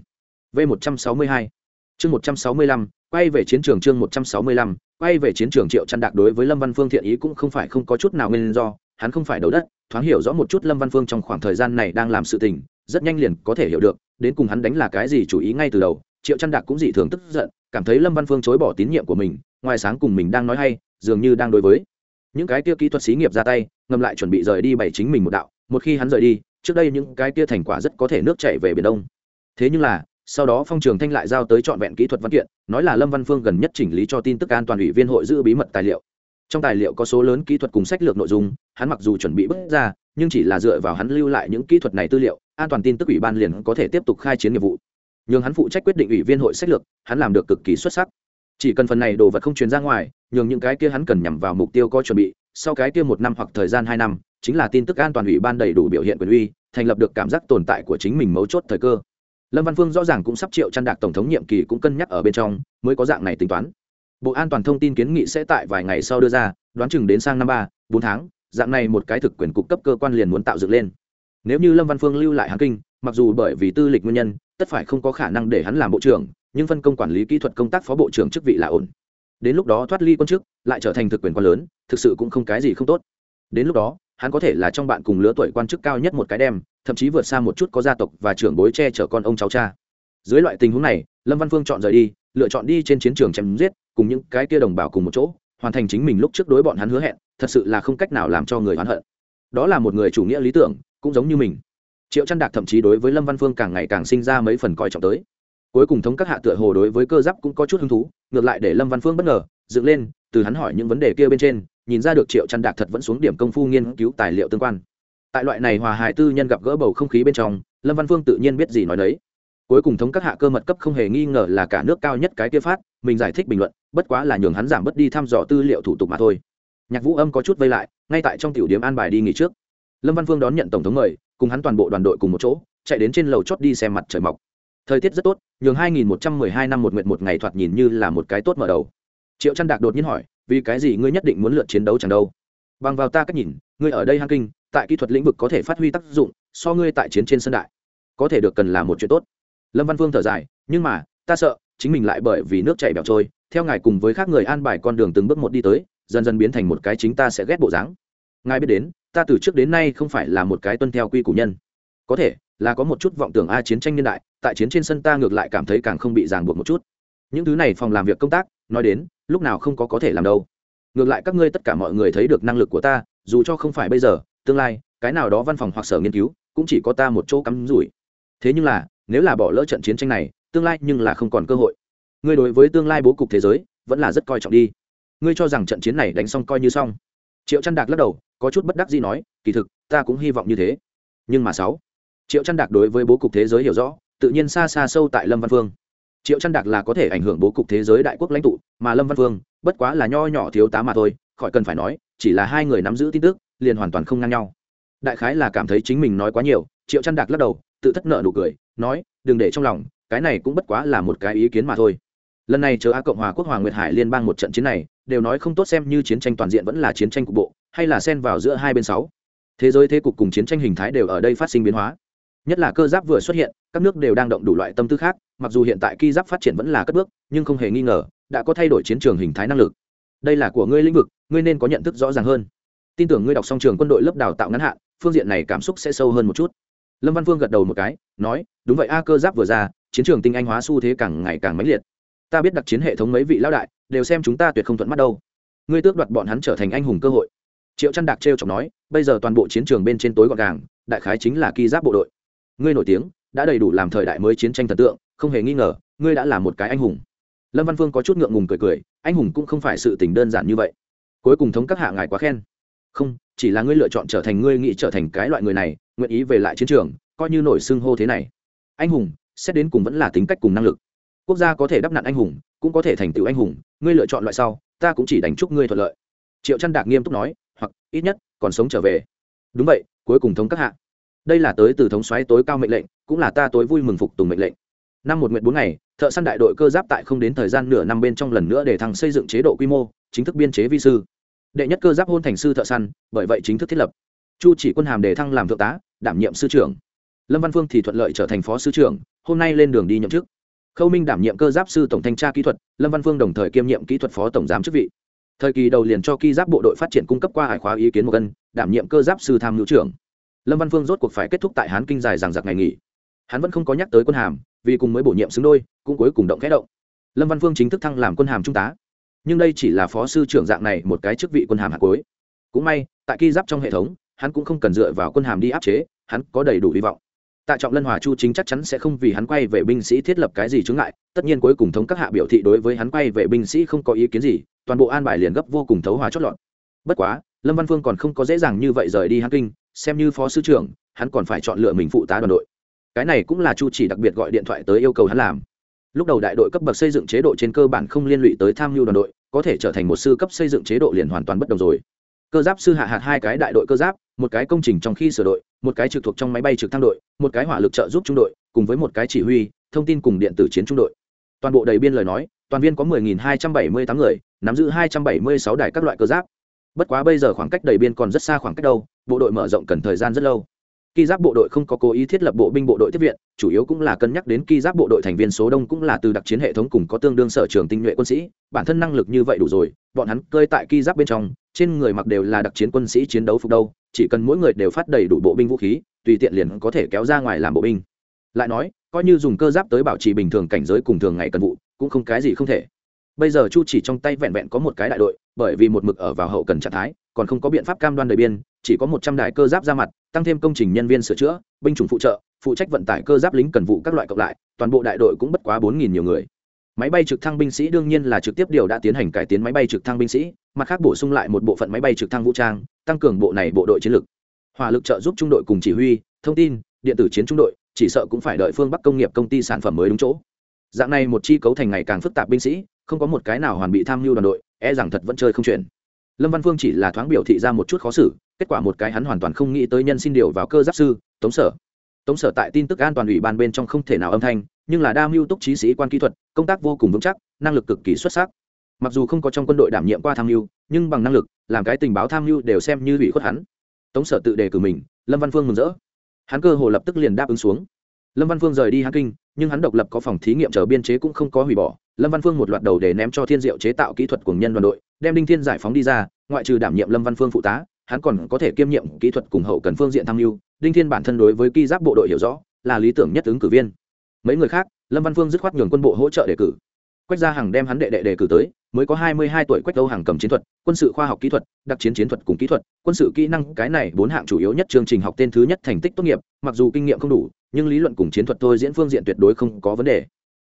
v một trăm sáu mươi hai. Chương một trăm sáu mươi lăm, quay về chiến trường chương một trăm sáu mươi lăm, quay về chiến trường triệu chăn đạc đối với lâm văn phương thiện ý cũng không phải không có chút nào nguyên do, hắn không phải đầu đất, thoáng hiểu rõ một chút lâm văn phương trong khoảng thời gian này đang làm sự tình, rất nhanh liền có thể hiểu được, đến cùng hắn đánh là cái gì chủ ý ngay từ đầu, triệu chăn đạc cũng dị thường tức giận, cảm thấy lâm văn phương chối bỏ tín nhiệm của mình, ngoài sáng cùng mình đang nói hay, dường như đang đối với. Những cái kia kỹ thuật xí nghiệp ra tay, ngầm lại chuẩn bị rời đi bày chính mình một đạo, một khi hắn rời đi, trước đây những cái kia thành quả rất có thể nước chảy về biển đông. Thế nhưng là sau đó phong trường thanh lại giao tới trọn vẹn kỹ thuật văn kiện, nói là lâm văn phương gần nhất chỉnh lý cho tin tức an toàn ủy viên hội giữ bí mật tài liệu. Trong tài liệu có số lớn kỹ thuật cùng sách lược nội dung, hắn mặc dù chuẩn bị bước ra, nhưng chỉ là dựa vào hắn lưu lại những kỹ thuật này tư liệu, an toàn tin tức ủy ban liền có thể tiếp tục khai chiến nghiệp vụ. Nhường hắn phụ trách quyết định ủy viên hội sách lược, hắn làm được cực kỳ xuất sắc. Chỉ cần phần này đồ vật không truyền ra ngoài, nhường những cái kia hắn cần nhằm vào mục tiêu có chuẩn bị, sau cái kia một năm hoặc thời gian hai năm, chính là tin tức an toàn ủy ban đầy đủ biểu hiện quyền uy, thành lập được cảm giác tồn tại của chính mình mấu chốt thời cơ lâm văn phương rõ ràng cũng sắp triệu chăn đạc tổng thống nhiệm kỳ cũng cân nhắc ở bên trong, mới có dạng này tính toán. Bộ an toàn thông tin kiến nghị sẽ tại vài ngày sau đưa ra, đoán chừng đến sang năm ba, bốn tháng, dạng này một cái thực quyền cục cấp cơ quan liền muốn tạo dựng lên. Nếu như lâm văn phương lưu lại hàng kinh, mặc dù bởi vì tư lịch nguyên nhân, tất phải không có khả năng để hắn làm bộ trưởng, nhưng phân công quản lý kỹ thuật công tác phó bộ trưởng chức vị là ổn. Đến lúc đó thoát ly quân chức, lại trở thành thực quyền quan lớn, thực sự cũng không cái gì không tốt. Đến lúc đó hắn có thể là trong bạn cùng lứa tuổi quan chức cao nhất một cái đem, thậm chí vượt xa một chút có gia tộc và trưởng bối che chở con ông cháu cha. Dưới loại tình huống này, lâm văn phương chọn rời đi, lựa chọn đi trên chiến trường chém giết, cùng những cái kia đồng bào cùng một chỗ, hoàn thành chính mình lúc trước đối bọn hắn hứa hẹn, thật sự là không cách nào làm cho người oán hận. Đó là một người chủ nghĩa lý tưởng, cũng giống như mình. Triệu trăn đạc thậm chí đối với lâm văn phương càng ngày càng sinh ra mấy phần coi trọng tới. Cuối cùng thống các hạ tựa hồ đối với cơ giáp cũng có chút hứng thú, ngược lại để lâm văn phương bất ngờ, dựng lên, từ hắn hỏi những vấn đề kia bên trên nhìn ra được triệu chăn đạc thật vẫn xuống điểm công phu nghiên cứu tài liệu tương quan. Tại loại này hòa hải tư nhân gặp gỡ bầu không khí bên trong, lâm văn phương tự nhiên biết gì nói đấy cuối cùng thống các hạ cơ mật cấp không hề nghi ngờ là cả nước cao nhất cái kia phát, mình giải thích bình luận, bất quá là nhường hắn giảm bớt đi thăm dò tư liệu thủ tục mà thôi. Nhạc vũ âm có chút vây lại, ngay tại trong tiểu điểm an bài đi nghỉ trước. Lâm văn phương đón nhận tổng thống mời, cùng hắn toàn bộ đoàn đội cùng một chỗ, chạy đến trên lầu chót đi xem mặt trời mọc. Thời tiết rất tốt, nhường 2112 năm một nguyện một ngày thoạt nhìn như là một cái tốt mở đầu. Triệu trăn đạc đột nhiên hỏi vì cái gì ngươi nhất định muốn lượt chiến đấu chẳng đâu? Bằng vào ta cách nhìn, ngươi ở đây hang kinh, tại kỹ thuật lĩnh vực có thể phát huy tác dụng, so ngươi tại chiến trên sân đại, có thể được cần là một chuyện tốt. Lâm văn phương thở dài, nhưng mà, ta sợ, chính mình lại bởi vì nước chảy bẻo trôi, theo ngài cùng với khác người an bài con đường từng bước một đi tới, dần dần biến thành một cái chính ta sẽ ghét bộ dáng. Ngài biết đến, ta từ trước đến nay không phải là một cái tuân theo quy củ nhân. Có thể, là có một chút vọng tưởng a chiến tranh niên đại, tại chiến trên sân ta ngược lại cảm thấy càng không bị ràng buộc một chút. Những thứ này phòng làm việc công tác nói đến, lúc nào không có có thể làm đâu. Ngược lại các ngươi tất cả mọi người thấy được năng lực của ta, dù cho không phải bây giờ, tương lai, cái nào đó văn phòng hoặc sở nghiên cứu, cũng chỉ có ta một chỗ cắm rủi. Thế nhưng là, nếu là bỏ lỡ trận chiến tranh này, tương lai nhưng là không còn cơ hội. Ngươi đối với tương lai bố cục thế giới, vẫn là rất coi trọng đi. Ngươi cho rằng trận chiến này đánh xong coi như xong. Triệu chăn đạc lắc đầu, có chút bất đắc gì nói, kỳ thực, ta cũng hy vọng như thế. Nhưng mà sáu, triệu chăn đạc đối với bố cục thế giới hiểu rõ, tự nhiên xa xa sâu tại lâm văn phương triệu trăn đạc là có thể ảnh hưởng bố cục thế giới đại quốc lãnh tụ, mà lâm văn phương bất quá là nho nhỏ thiếu tá mà thôi, khỏi cần phải nói, chỉ là hai người nắm giữ tin tức, liền hoàn toàn không ngang nhau. Đại khái là cảm thấy chính mình nói quá nhiều, triệu trăn đạc lắc đầu, tự thất nợ nụ cười, nói, đừng để trong lòng, cái này cũng bất quá là một cái ý kiến mà thôi. Lần này chờ a cộng hòa quốc hoàng nguyệt hải liên bang một trận chiến này, đều nói không tốt xem như chiến tranh toàn diện vẫn là chiến tranh cục bộ, hay là xen vào giữa hai bên sáu. Thế giới thế cục cùng chiến tranh hình thái đều ở đây phát sinh biến hóa nhất là cơ giáp vừa xuất hiện, các nước đều đang động đủ loại tâm tư khác, mặc dù hiện tại ki giáp phát triển vẫn là cất bước, nhưng không hề nghi ngờ, đã có thay đổi chiến trường hình thái năng lực. Đây là của ngươi lĩnh vực, ngươi nên có nhận thức rõ ràng hơn. Tin tưởng ngươi đọc xong trường quân đội lớp đào tạo ngắn hạn, phương diện này cảm xúc sẽ sâu hơn một chút. Lâm văn phương gật đầu một cái, nói, đúng vậy a, cơ giáp vừa ra, chiến trường tinh anh hóa xu thế càng ngày càng mãnh liệt. Ta biết đặc chiến hệ thống mấy vị lão đại, đều xem chúng ta tuyệt không thuận mắt đâu. Ngươi tước đoạt bọn hắn trở thành anh hùng cơ hội. Triệu trăn đạc t r chọc nói, bây giờ toàn bộ chiến trường bên trên tối gọn gàng, đại khái chính là ki giáp bộ đội ngươi nổi tiếng, đã đầy đủ làm thời đại mới chiến tranh thần tượng, không hề nghi ngờ, ngươi đã là một cái anh hùng. Lâm văn phương có chút ngượng ngùng cười cười, anh hùng cũng không phải sự tình đơn giản như vậy. Cuối cùng thống các hạ ngài quá khen. Không, chỉ là ngươi lựa chọn trở thành ngươi nghĩ trở thành cái loại người này, nguyện ý về lại chiến trường, coi như nổi xưng hô thế này. Anh hùng, xét đến cùng vẫn là tính cách cùng năng lực. Quốc gia có thể đắp nặn anh hùng, cũng có thể thành tựu anh hùng, ngươi lựa chọn loại sau, ta cũng chỉ đánh chúc ngươi thuận lợi. Triệu trăn đạc nghiêm túc nói, hoặc, ít nhất, còn sống trở về. Đúng vậy, cuối cùng thống các hạ đây là tới từ thống xoáy tối cao mệnh lệnh, cũng là ta tối vui mừng phục tùng mệnh lệnh. Năm một nguyện bốn ngày, thợ săn đại đội cơ giáp tại không đến thời gian nửa năm bên trong lần nữa để thăng xây dựng chế độ quy mô, chính thức biên chế vi sư. Đệ nhất cơ giáp hôn thành sư thợ săn, bởi vậy chính thức thiết lập. Chu chỉ quân hàm đề thăng làm thượng tá, đảm nhiệm sư trưởng. Lâm văn phương thì thuận lợi trở thành phó sư trưởng, hôm nay lên đường đi nhậm chức. Khâu minh đảm nhiệm cơ giáp sư tổng thanh tra kỹ thuật, lâm văn phương đồng thời kiêm nhiệm kỹ thuật phó tổng giám chức vị. Thời kỳ đầu liền cho ki giáp bộ đội phát triển cung cấp qua hải khóa ý kiến một cân đảm nhiệm cơ giáp sư tham hữu trưởng lâm văn phương rốt cuộc phải kết thúc tại hán kinh dài rằng giặc ngày nghỉ. Hắn vẫn không có nhắc tới quân hàm, vì cùng mới bổ nhiệm xứng đôi, cũng cuối cùng động khẽ động. Lâm văn phương chính thức thăng làm quân hàm trung tá. Nhưng đây chỉ là phó sư trưởng dạng này một cái chức vị quân hàm hạt cuối. Cũng may, tại ki giáp trong hệ thống, hắn cũng không cần dựa vào quân hàm đi áp chế, hắn có đầy đủ hy vọng. Tạ trọng lân hòa chu chính chắc chắn sẽ không vì hắn quay về binh sĩ thiết lập cái gì chướng ngại, tất nhiên cuối cùng thống các hạ biểu thị đối với hắn quay về binh sĩ không có ý kiến gì, toàn bộ an bài liền gấp vô cùng thấu hòa chót lọt. Bất quá, lâm văn phương còn không có dễ dàng như vậy rời đi hán kinh xem như phó sư trưởng, hắn còn phải chọn lựa mình phụ tá đoàn đội. Cái này cũng là chu chỉ đặc biệt gọi điện thoại tới yêu cầu hắn làm. Lúc đầu đại đội cấp bậc xây dựng chế độ trên cơ bản không liên lụy tới tham mưu đoàn đội, có thể trở thành một sư cấp xây dựng chế độ liền hoàn toàn bất đồng rồi. Cơ giáp sư hạ hạt hai cái đại đội cơ giáp, một cái công trình trong khi sửa đội, một cái trực thuộc trong máy bay trực thăng đội, một cái hỏa lực trợ giúp trung đội, cùng với một cái chỉ huy, thông tin cùng điện tử chiến trung đội. Toàn bộ đầy biên lời nói, toàn viên có 10.278 người, nắm giữ 276 đài các loại cơ giáp bất quá bây giờ khoảng cách đầy biên còn rất xa khoảng cách đâu, bộ đội mở rộng cần thời gian rất lâu. Ki giáp bộ đội không có cố ý thiết lập bộ binh bộ đội tiếp viện, chủ yếu cũng là cân nhắc đến ki giáp bộ đội thành viên số đông cũng là từ đặc chiến hệ thống cùng có tương đương sở trường tinh nhuệ quân sĩ, bản thân năng lực như vậy đủ rồi, bọn hắn cơi tại ki giáp bên trong, trên người mặc đều là đặc chiến quân sĩ chiến đấu phục đâu, chỉ cần mỗi người đều phát đầy đủ bộ binh vũ khí, tùy tiện liền có thể kéo ra ngoài làm bộ binh. Lại nói, coi như dùng cơ giáp tới bảo trì bình thường cảnh giới cùng thường ngày cần vụ, cũng không cái gì không thể bây giờ chu chỉ trong tay vẹn vẹn có một cái đại đội, bởi vì một mực ở vào hậu cần trạng thái, còn không có biện pháp cam đoan đời biên, chỉ có một trăm đài cơ giáp ra mặt, tăng thêm công trình nhân viên sửa chữa, binh chủng phụ trợ, phụ trách vận tải cơ giáp lính cần vụ các loại cộng lại, toàn bộ đại đội cũng bất quá bốn nghìn nhiều người. Máy bay trực thăng binh sĩ đương nhiên là trực tiếp điều đã tiến hành cải tiến máy bay trực thăng binh sĩ, mặt khác bổ sung lại một bộ phận máy bay trực thăng vũ trang, tăng cường bộ này bộ đội chiến lược hỏa lực trợ giúp trung đội cùng chỉ huy, thông tin, điện tử chiến trung đội, chỉ sợ cũng phải đợi phương bắc công nghiệp công ty sản phẩm mới đúng chỗ. Dạng này một chi cấu thành ngày càng phức tạp binh sĩ không có một cái nào hoàn bị tham mưu đoàn đội e rằng thật vẫn chơi không chuyển. Lâm văn phương chỉ là thoáng biểu thị ra một chút khó xử, kết quả một cái hắn hoàn toàn không nghĩ tới nhân xin điều vào cơ giáp sư, tống sở. Tống sở tại tin tức an toàn ủy ban bên trong không thể nào âm thanh, nhưng là đa mưu túc trí sĩ quan kỹ thuật, công tác vô cùng vững chắc, năng lực cực kỳ xuất sắc. Mặc dù không có trong quân đội đảm nhiệm qua tham mưu, nhưng bằng năng lực, làm cái tình báo tham mưu đều xem như ủy khuất hắn. Tống sở tự đề cử mình, lâm văn phương mừng rỡ. Hắn cơ hồ lập tức liền đáp ứng xuống lâm văn phương rời đi hán kinh, nhưng hắn độc lập có phòng thí nghiệm chờ biên chế cũng không có hủy bỏ. Lâm văn phương một loạt đầu để ném cho thiên diệu chế tạo kỹ thuật cùng nhân đoàn đội, đem đinh thiên giải phóng đi ra, ngoại trừ đảm nhiệm lâm văn phương phụ tá, hắn còn có thể kiêm nhiệm kỹ thuật cùng hậu cần phương diện tham mưu. Đinh thiên bản thân đối với ki giáp bộ đội hiểu rõ, là lý tưởng nhất ứng cử viên. Mấy người khác, lâm văn phương dứt khoát nhường quân bộ hỗ trợ đề cử. Quách gia hằng đem hắn đệ đệ đề cử tới, mới có hai mươi hai tuổi quách âu hàng cầm chiến thuật, quân sự khoa học kỹ thuật, đặc chiến chiến thuật cùng kỹ thuật. Quân sự kỹ năng, cái này bốn hạng chủ yếu nhất chương trình học tên thứ nhất thành tích tốt nghiệp, mặc dù kinh nghiệm không đủ nhưng lý luận cùng chiến thuật thôi diễn phương diện tuyệt đối không có vấn đề.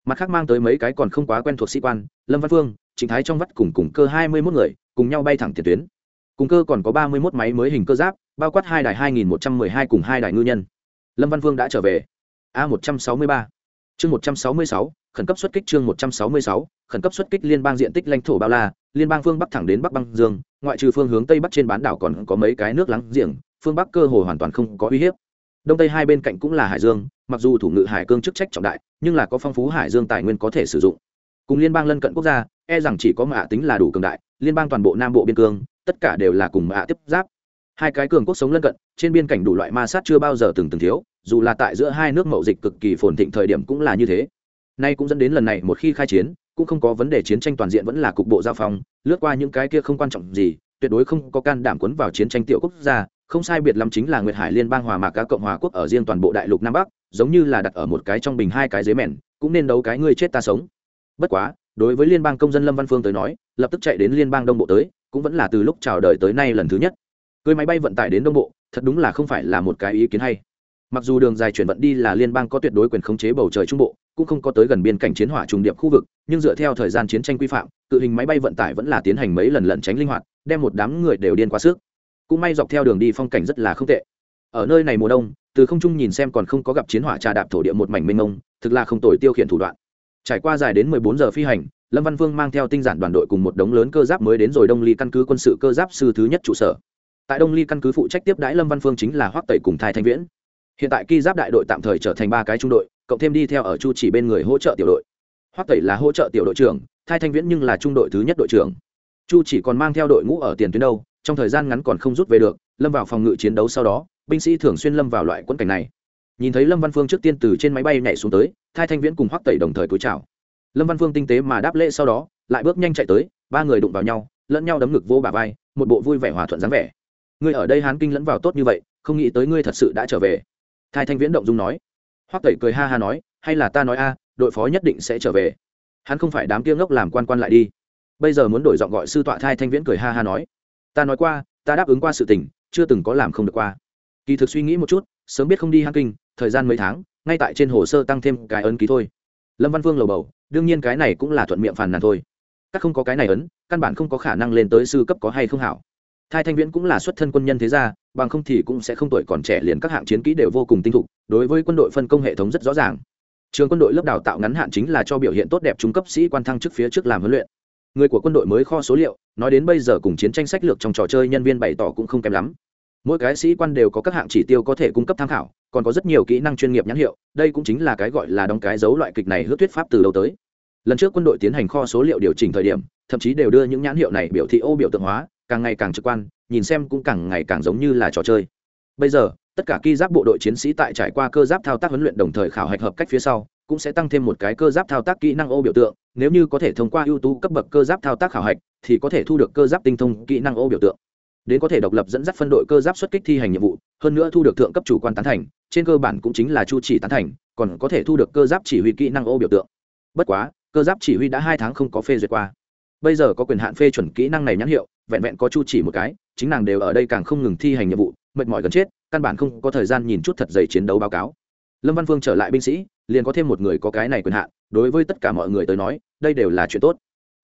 Mặt khác mang tới mấy cái còn không quá quen thuộc sĩ quan, lâm văn phương chính thái trong vắt cùng cùng cơ hai mươi mốt người, cùng nhau bay thẳng tiền tuyến. Cùng cơ còn có ba mươi mốt máy mới hình cơ giáp, bao quát hai đài hai nghìn một trăm mười hai cùng hai đài ngư nhân. Lâm văn phương đã trở về. A một trăm sáu mươi ba. Chương một trăm sáu mươi sáu, khẩn cấp xuất kích chương một trăm sáu mươi sáu, khẩn cấp xuất kích liên bang diện tích lãnh thổ bao la, liên bang phương bắc thẳng đến bắc băng dương, ngoại trừ phương hướng tây bắc trên bán đảo còn có mấy cái nước láng giềng, phương bắc cơ hồ hoàn toàn không có uy hiếp đông tây hai bên cạnh cũng là hải dương mặc dù thủ ngự hải cương chức trách trọng đại nhưng là có phong phú hải dương tài nguyên có thể sử dụng cùng liên bang lân cận quốc gia e rằng chỉ có mạ tính là đủ cường đại liên bang toàn bộ nam bộ biên cương tất cả đều là cùng mạ tiếp giáp hai cái cường quốc sống lân cận trên biên cảnh đủ loại ma sát chưa bao giờ từng từng thiếu dù là tại giữa hai nước mậu dịch cực kỳ phồn thịnh thời điểm cũng là như thế nay cũng dẫn đến lần này một khi khai chiến cũng không có vấn đề chiến tranh toàn diện vẫn là cục bộ giao phong lướt qua những cái kia không quan trọng gì tuyệt đối không có can đảm cuốn vào chiến tranh tiểu quốc gia không sai biệt lắm chính là nguyệt hải liên bang hòa mạc cá cộng hòa quốc ở riêng toàn bộ đại lục nam bắc, giống như là đặt ở một cái trong bình hai cái dế mèn, cũng nên đấu cái ngươi chết ta sống. Bất quá, đối với liên bang công dân lâm văn phương tới nói, lập tức chạy đến liên bang đông bộ tới, cũng vẫn là từ lúc chào đời tới nay lần thứ nhất. Cưới máy bay vận tải đến đông bộ, thật đúng là không phải là một cái ý kiến hay. Mặc dù đường dài chuyển vận đi là liên bang có tuyệt đối quyền khống chế bầu trời trung bộ, cũng không có tới gần biên cảnh chiến hỏa trùng điệp khu vực, nhưng dựa theo thời gian chiến tranh quy phạm cự hình máy bay vận tải vẫn là tiến hành mấy lần lẩn tránh linh hoạt, đem một đám người đều điên quá sức cũng may dọc theo đường đi phong cảnh rất là không tệ. Ở nơi này mùa đông, từ không trung nhìn xem còn không có gặp chiến hỏa trà đạp thổ địa một mảnh mênh mông, thực là không tồi tiêu khiển thủ đoạn. Trải qua dài đến 14 giờ phi hành, lâm văn vương mang theo tinh giản đoàn đội cùng một đống lớn cơ giáp mới đến rồi đông ly căn cứ quân sự cơ giáp sư thứ nhất trụ sở. Tại đông ly căn cứ phụ trách tiếp đãi lâm văn phương chính là hoắc tẩy cùng thái thanh viễn. Hiện tại ki giáp đại đội tạm thời trở thành ba cái trung đội, cộng thêm đi theo ở chu chỉ bên người hỗ trợ tiểu đội. Hoắc tẩy là hỗ trợ tiểu đội trưởng, thái thanh viễn nhưng là trung đội thứ nhất đội trưởng. Chu chỉ còn mang theo đội ngũ ở tiền tuyến đâu trong thời gian ngắn còn không rút về được, lâm vào phòng ngự chiến đấu sau đó, binh sĩ thường xuyên lâm vào loại quân cảnh này. Nhìn thấy lâm văn phương trước tiên từ trên máy bay nhảy xuống tới, thai thanh viễn cùng hoắc tẩy đồng thời cúi chào. Lâm văn phương tinh tế mà đáp lễ sau đó, lại bước nhanh chạy tới, ba người đụng vào nhau, lẫn nhau đấm ngực vô bà vai, một bộ vui vẻ hòa thuận dáng vẻ. Ngươi ở đây hán kinh lẫn vào tốt như vậy, không nghĩ tới ngươi thật sự đã trở về. Thai thanh viễn động dung nói. Hoắc tẩy cười ha ha nói, hay là ta nói a, đội phó nhất định sẽ trở về. Hắn không phải đám kia ngốc làm quan quan lại đi. Bây giờ muốn đổi giọng gọi sư tọa thai thanh viễn cười ha ha nói ta nói qua, ta đáp ứng qua sự tình, chưa từng có làm không được qua. Kỳ thực suy nghĩ một chút, sớm biết không đi hang kinh, thời gian mấy tháng, ngay tại trên hồ sơ tăng thêm cái ấn ký thôi. Lâm văn vương lầu bầu, đương nhiên cái này cũng là thuận miệng phàn nàn thôi. Các không có cái này ấn, căn bản không có khả năng lên tới sư cấp có hay không hảo. Thai thanh viễn cũng là xuất thân quân nhân thế gia, bằng không thì cũng sẽ không tuổi còn trẻ liền các hạng chiến kỹ đều vô cùng tinh thục, đối với quân đội phân công hệ thống rất rõ ràng. Trường quân đội lớp đào tạo ngắn hạn chính là cho biểu hiện tốt đẹp trung cấp sĩ quan thăng trước phía trước làm huấn luyện người của quân đội mới kho số liệu, nói đến bây giờ cùng chiến tranh sách lược trong trò chơi nhân viên bày tỏ cũng không kém lắm. Mỗi cái sĩ quan đều có các hạng chỉ tiêu có thể cung cấp tham khảo, còn có rất nhiều kỹ năng chuyên nghiệp nhãn hiệu, đây cũng chính là cái gọi là đóng cái dấu loại kịch này hước thuyết pháp từ đầu tới. Lần trước quân đội tiến hành kho số liệu điều chỉnh thời điểm, thậm chí đều đưa những nhãn hiệu này biểu thị ô biểu tượng hóa, càng ngày càng trực quan, nhìn xem cũng càng ngày càng giống như là trò chơi. Bây giờ, tất cả ki giáp bộ đội chiến sĩ tại trải qua cơ giáp thao tác huấn luyện đồng thời khảo hạch hợp cách phía sau cũng sẽ tăng thêm một cái cơ giáp thao tác kỹ năng ô biểu tượng. Nếu như có thể thông qua ưu tú cấp bậc cơ giáp thao tác khảo hạch, thì có thể thu được cơ giáp tinh thông kỹ năng ô biểu tượng. Đến có thể độc lập dẫn dắt phân đội cơ giáp xuất kích thi hành nhiệm vụ, hơn nữa thu được thượng cấp chủ quan tán thành, trên cơ bản cũng chính là chu chỉ tán thành, còn có thể thu được cơ giáp chỉ huy kỹ năng ô biểu tượng. Bất quá, cơ giáp chỉ huy đã hai tháng không có phê duyệt qua. Bây giờ có quyền hạn phê chuẩn kỹ năng này nhãn hiệu, vẹn vẹn có chu chỉ một cái, chính nàng đều ở đây càng không ngừng thi hành nhiệm vụ, mệt mỏi gần chết, căn bản không có thời gian nhìn chút thật dày chiến đấu báo cáo lâm văn phương trở lại binh sĩ, liền có thêm một người có cái này quyền hạn, đối với tất cả mọi người tới nói, đây đều là chuyện tốt.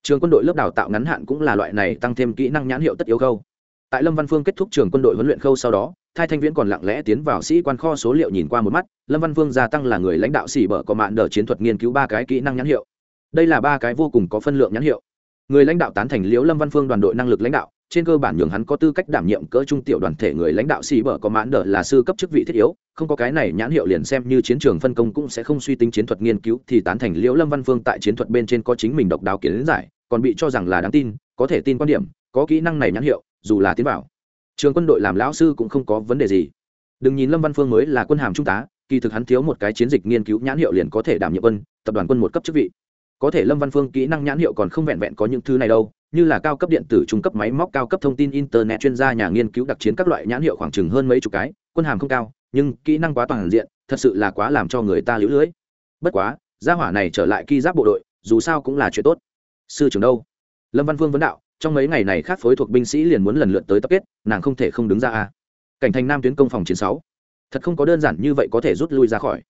Trường quân đội lớp đào tạo ngắn hạn cũng là loại này tăng thêm kỹ năng nhãn hiệu tất yếu khâu. Tại lâm văn phương kết thúc trường quân đội huấn luyện khâu sau đó thai thanh viễn còn lặng lẽ tiến vào sĩ quan kho số liệu nhìn qua một mắt, lâm văn phương gia tăng là người lãnh đạo xỉ bở có mạng đờ chiến thuật nghiên cứu ba cái kỹ năng nhãn hiệu. Đây là ba cái vô cùng có phân lượng nhãn hiệu. Người lãnh đạo tán thành liễu lâm văn phương đoàn đội năng lực lãnh đạo trên cơ bản nhường hắn có tư cách đảm nhiệm cỡ trung tiểu đoàn thể người lãnh đạo xì bở có mãn đờ là sư cấp chức vị thiết yếu, không có cái này nhãn hiệu liền xem như chiến trường phân công cũng sẽ không suy tính chiến thuật nghiên cứu thì tán thành liễu lâm văn phương tại chiến thuật bên trên có chính mình độc đáo kiến giải, còn bị cho rằng là đáng tin, có thể tin quan điểm, có kỹ năng này nhãn hiệu, dù là tiến bảo trường quân đội làm lão sư cũng không có vấn đề gì. Đừng nhìn lâm văn phương mới là quân hàm trung tá, kỳ thực hắn thiếu một cái chiến dịch nghiên cứu nhãn hiệu liền có thể đảm nhiệm quân, tập đoàn quân một cấp chức vị. Có thể lâm văn phương kỹ năng nhãn hiệu còn không vẹn vẹn có những thứ này đâu như là cao cấp điện tử, trung cấp máy móc, cao cấp thông tin, internet chuyên gia, nhà nghiên cứu đặc chiến các loại nhãn hiệu khoảng chừng hơn mấy chục cái, quân hàm không cao, nhưng kỹ năng quá toàn diện, thật sự là quá làm cho người ta lũ lưỡi bất quá, gia hỏa này trở lại ki giáp bộ đội, dù sao cũng là chuyện tốt. Sư trưởng đâu? Lâm văn vương vấn đạo, trong mấy ngày này khác phối thuộc binh sĩ liền muốn lần lượt tới tập kết, nàng không thể không đứng ra a cảnh thành nam tuyến công phòng chiến sáu. Thật không có đơn giản như vậy có thể rút lui ra khỏi.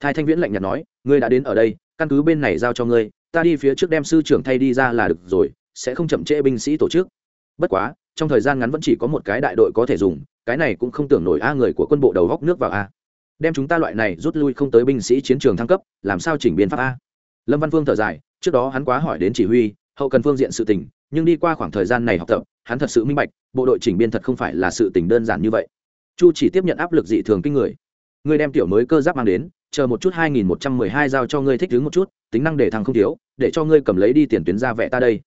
Thái thanh viễn lạnh nhạt nói, ngươi đã đến ở đây, căn cứ bên này giao cho ngươi, ta đi phía trước đem sư trưởng thay đi ra là được rồi sẽ không chậm trễ binh sĩ tổ chức. Bất quá, trong thời gian ngắn vẫn chỉ có một cái đại đội có thể dùng, cái này cũng không tưởng nổi a người của quân bộ đầu góc nước vào a. Đem chúng ta loại này rút lui không tới binh sĩ chiến trường thăng cấp, làm sao chỉnh biên pháp a? Lâm văn phương thở dài, trước đó hắn quá hỏi đến chỉ huy, hậu cần phương diện sự tình, nhưng đi qua khoảng thời gian này học tập, hắn thật sự minh bạch, bộ đội chỉnh biên thật không phải là sự tình đơn giản như vậy. Chu chỉ tiếp nhận áp lực dị thường kinh người. Người đem tiểu mới cơ giáp mang đến, chờ một chút hai nghìn một trăm mười hai giao cho ngươi thích ứng một chút, tính năng để thằng không thiếu, để cho ngươi cầm lấy đi tiền tuyến ra vẽ ta đây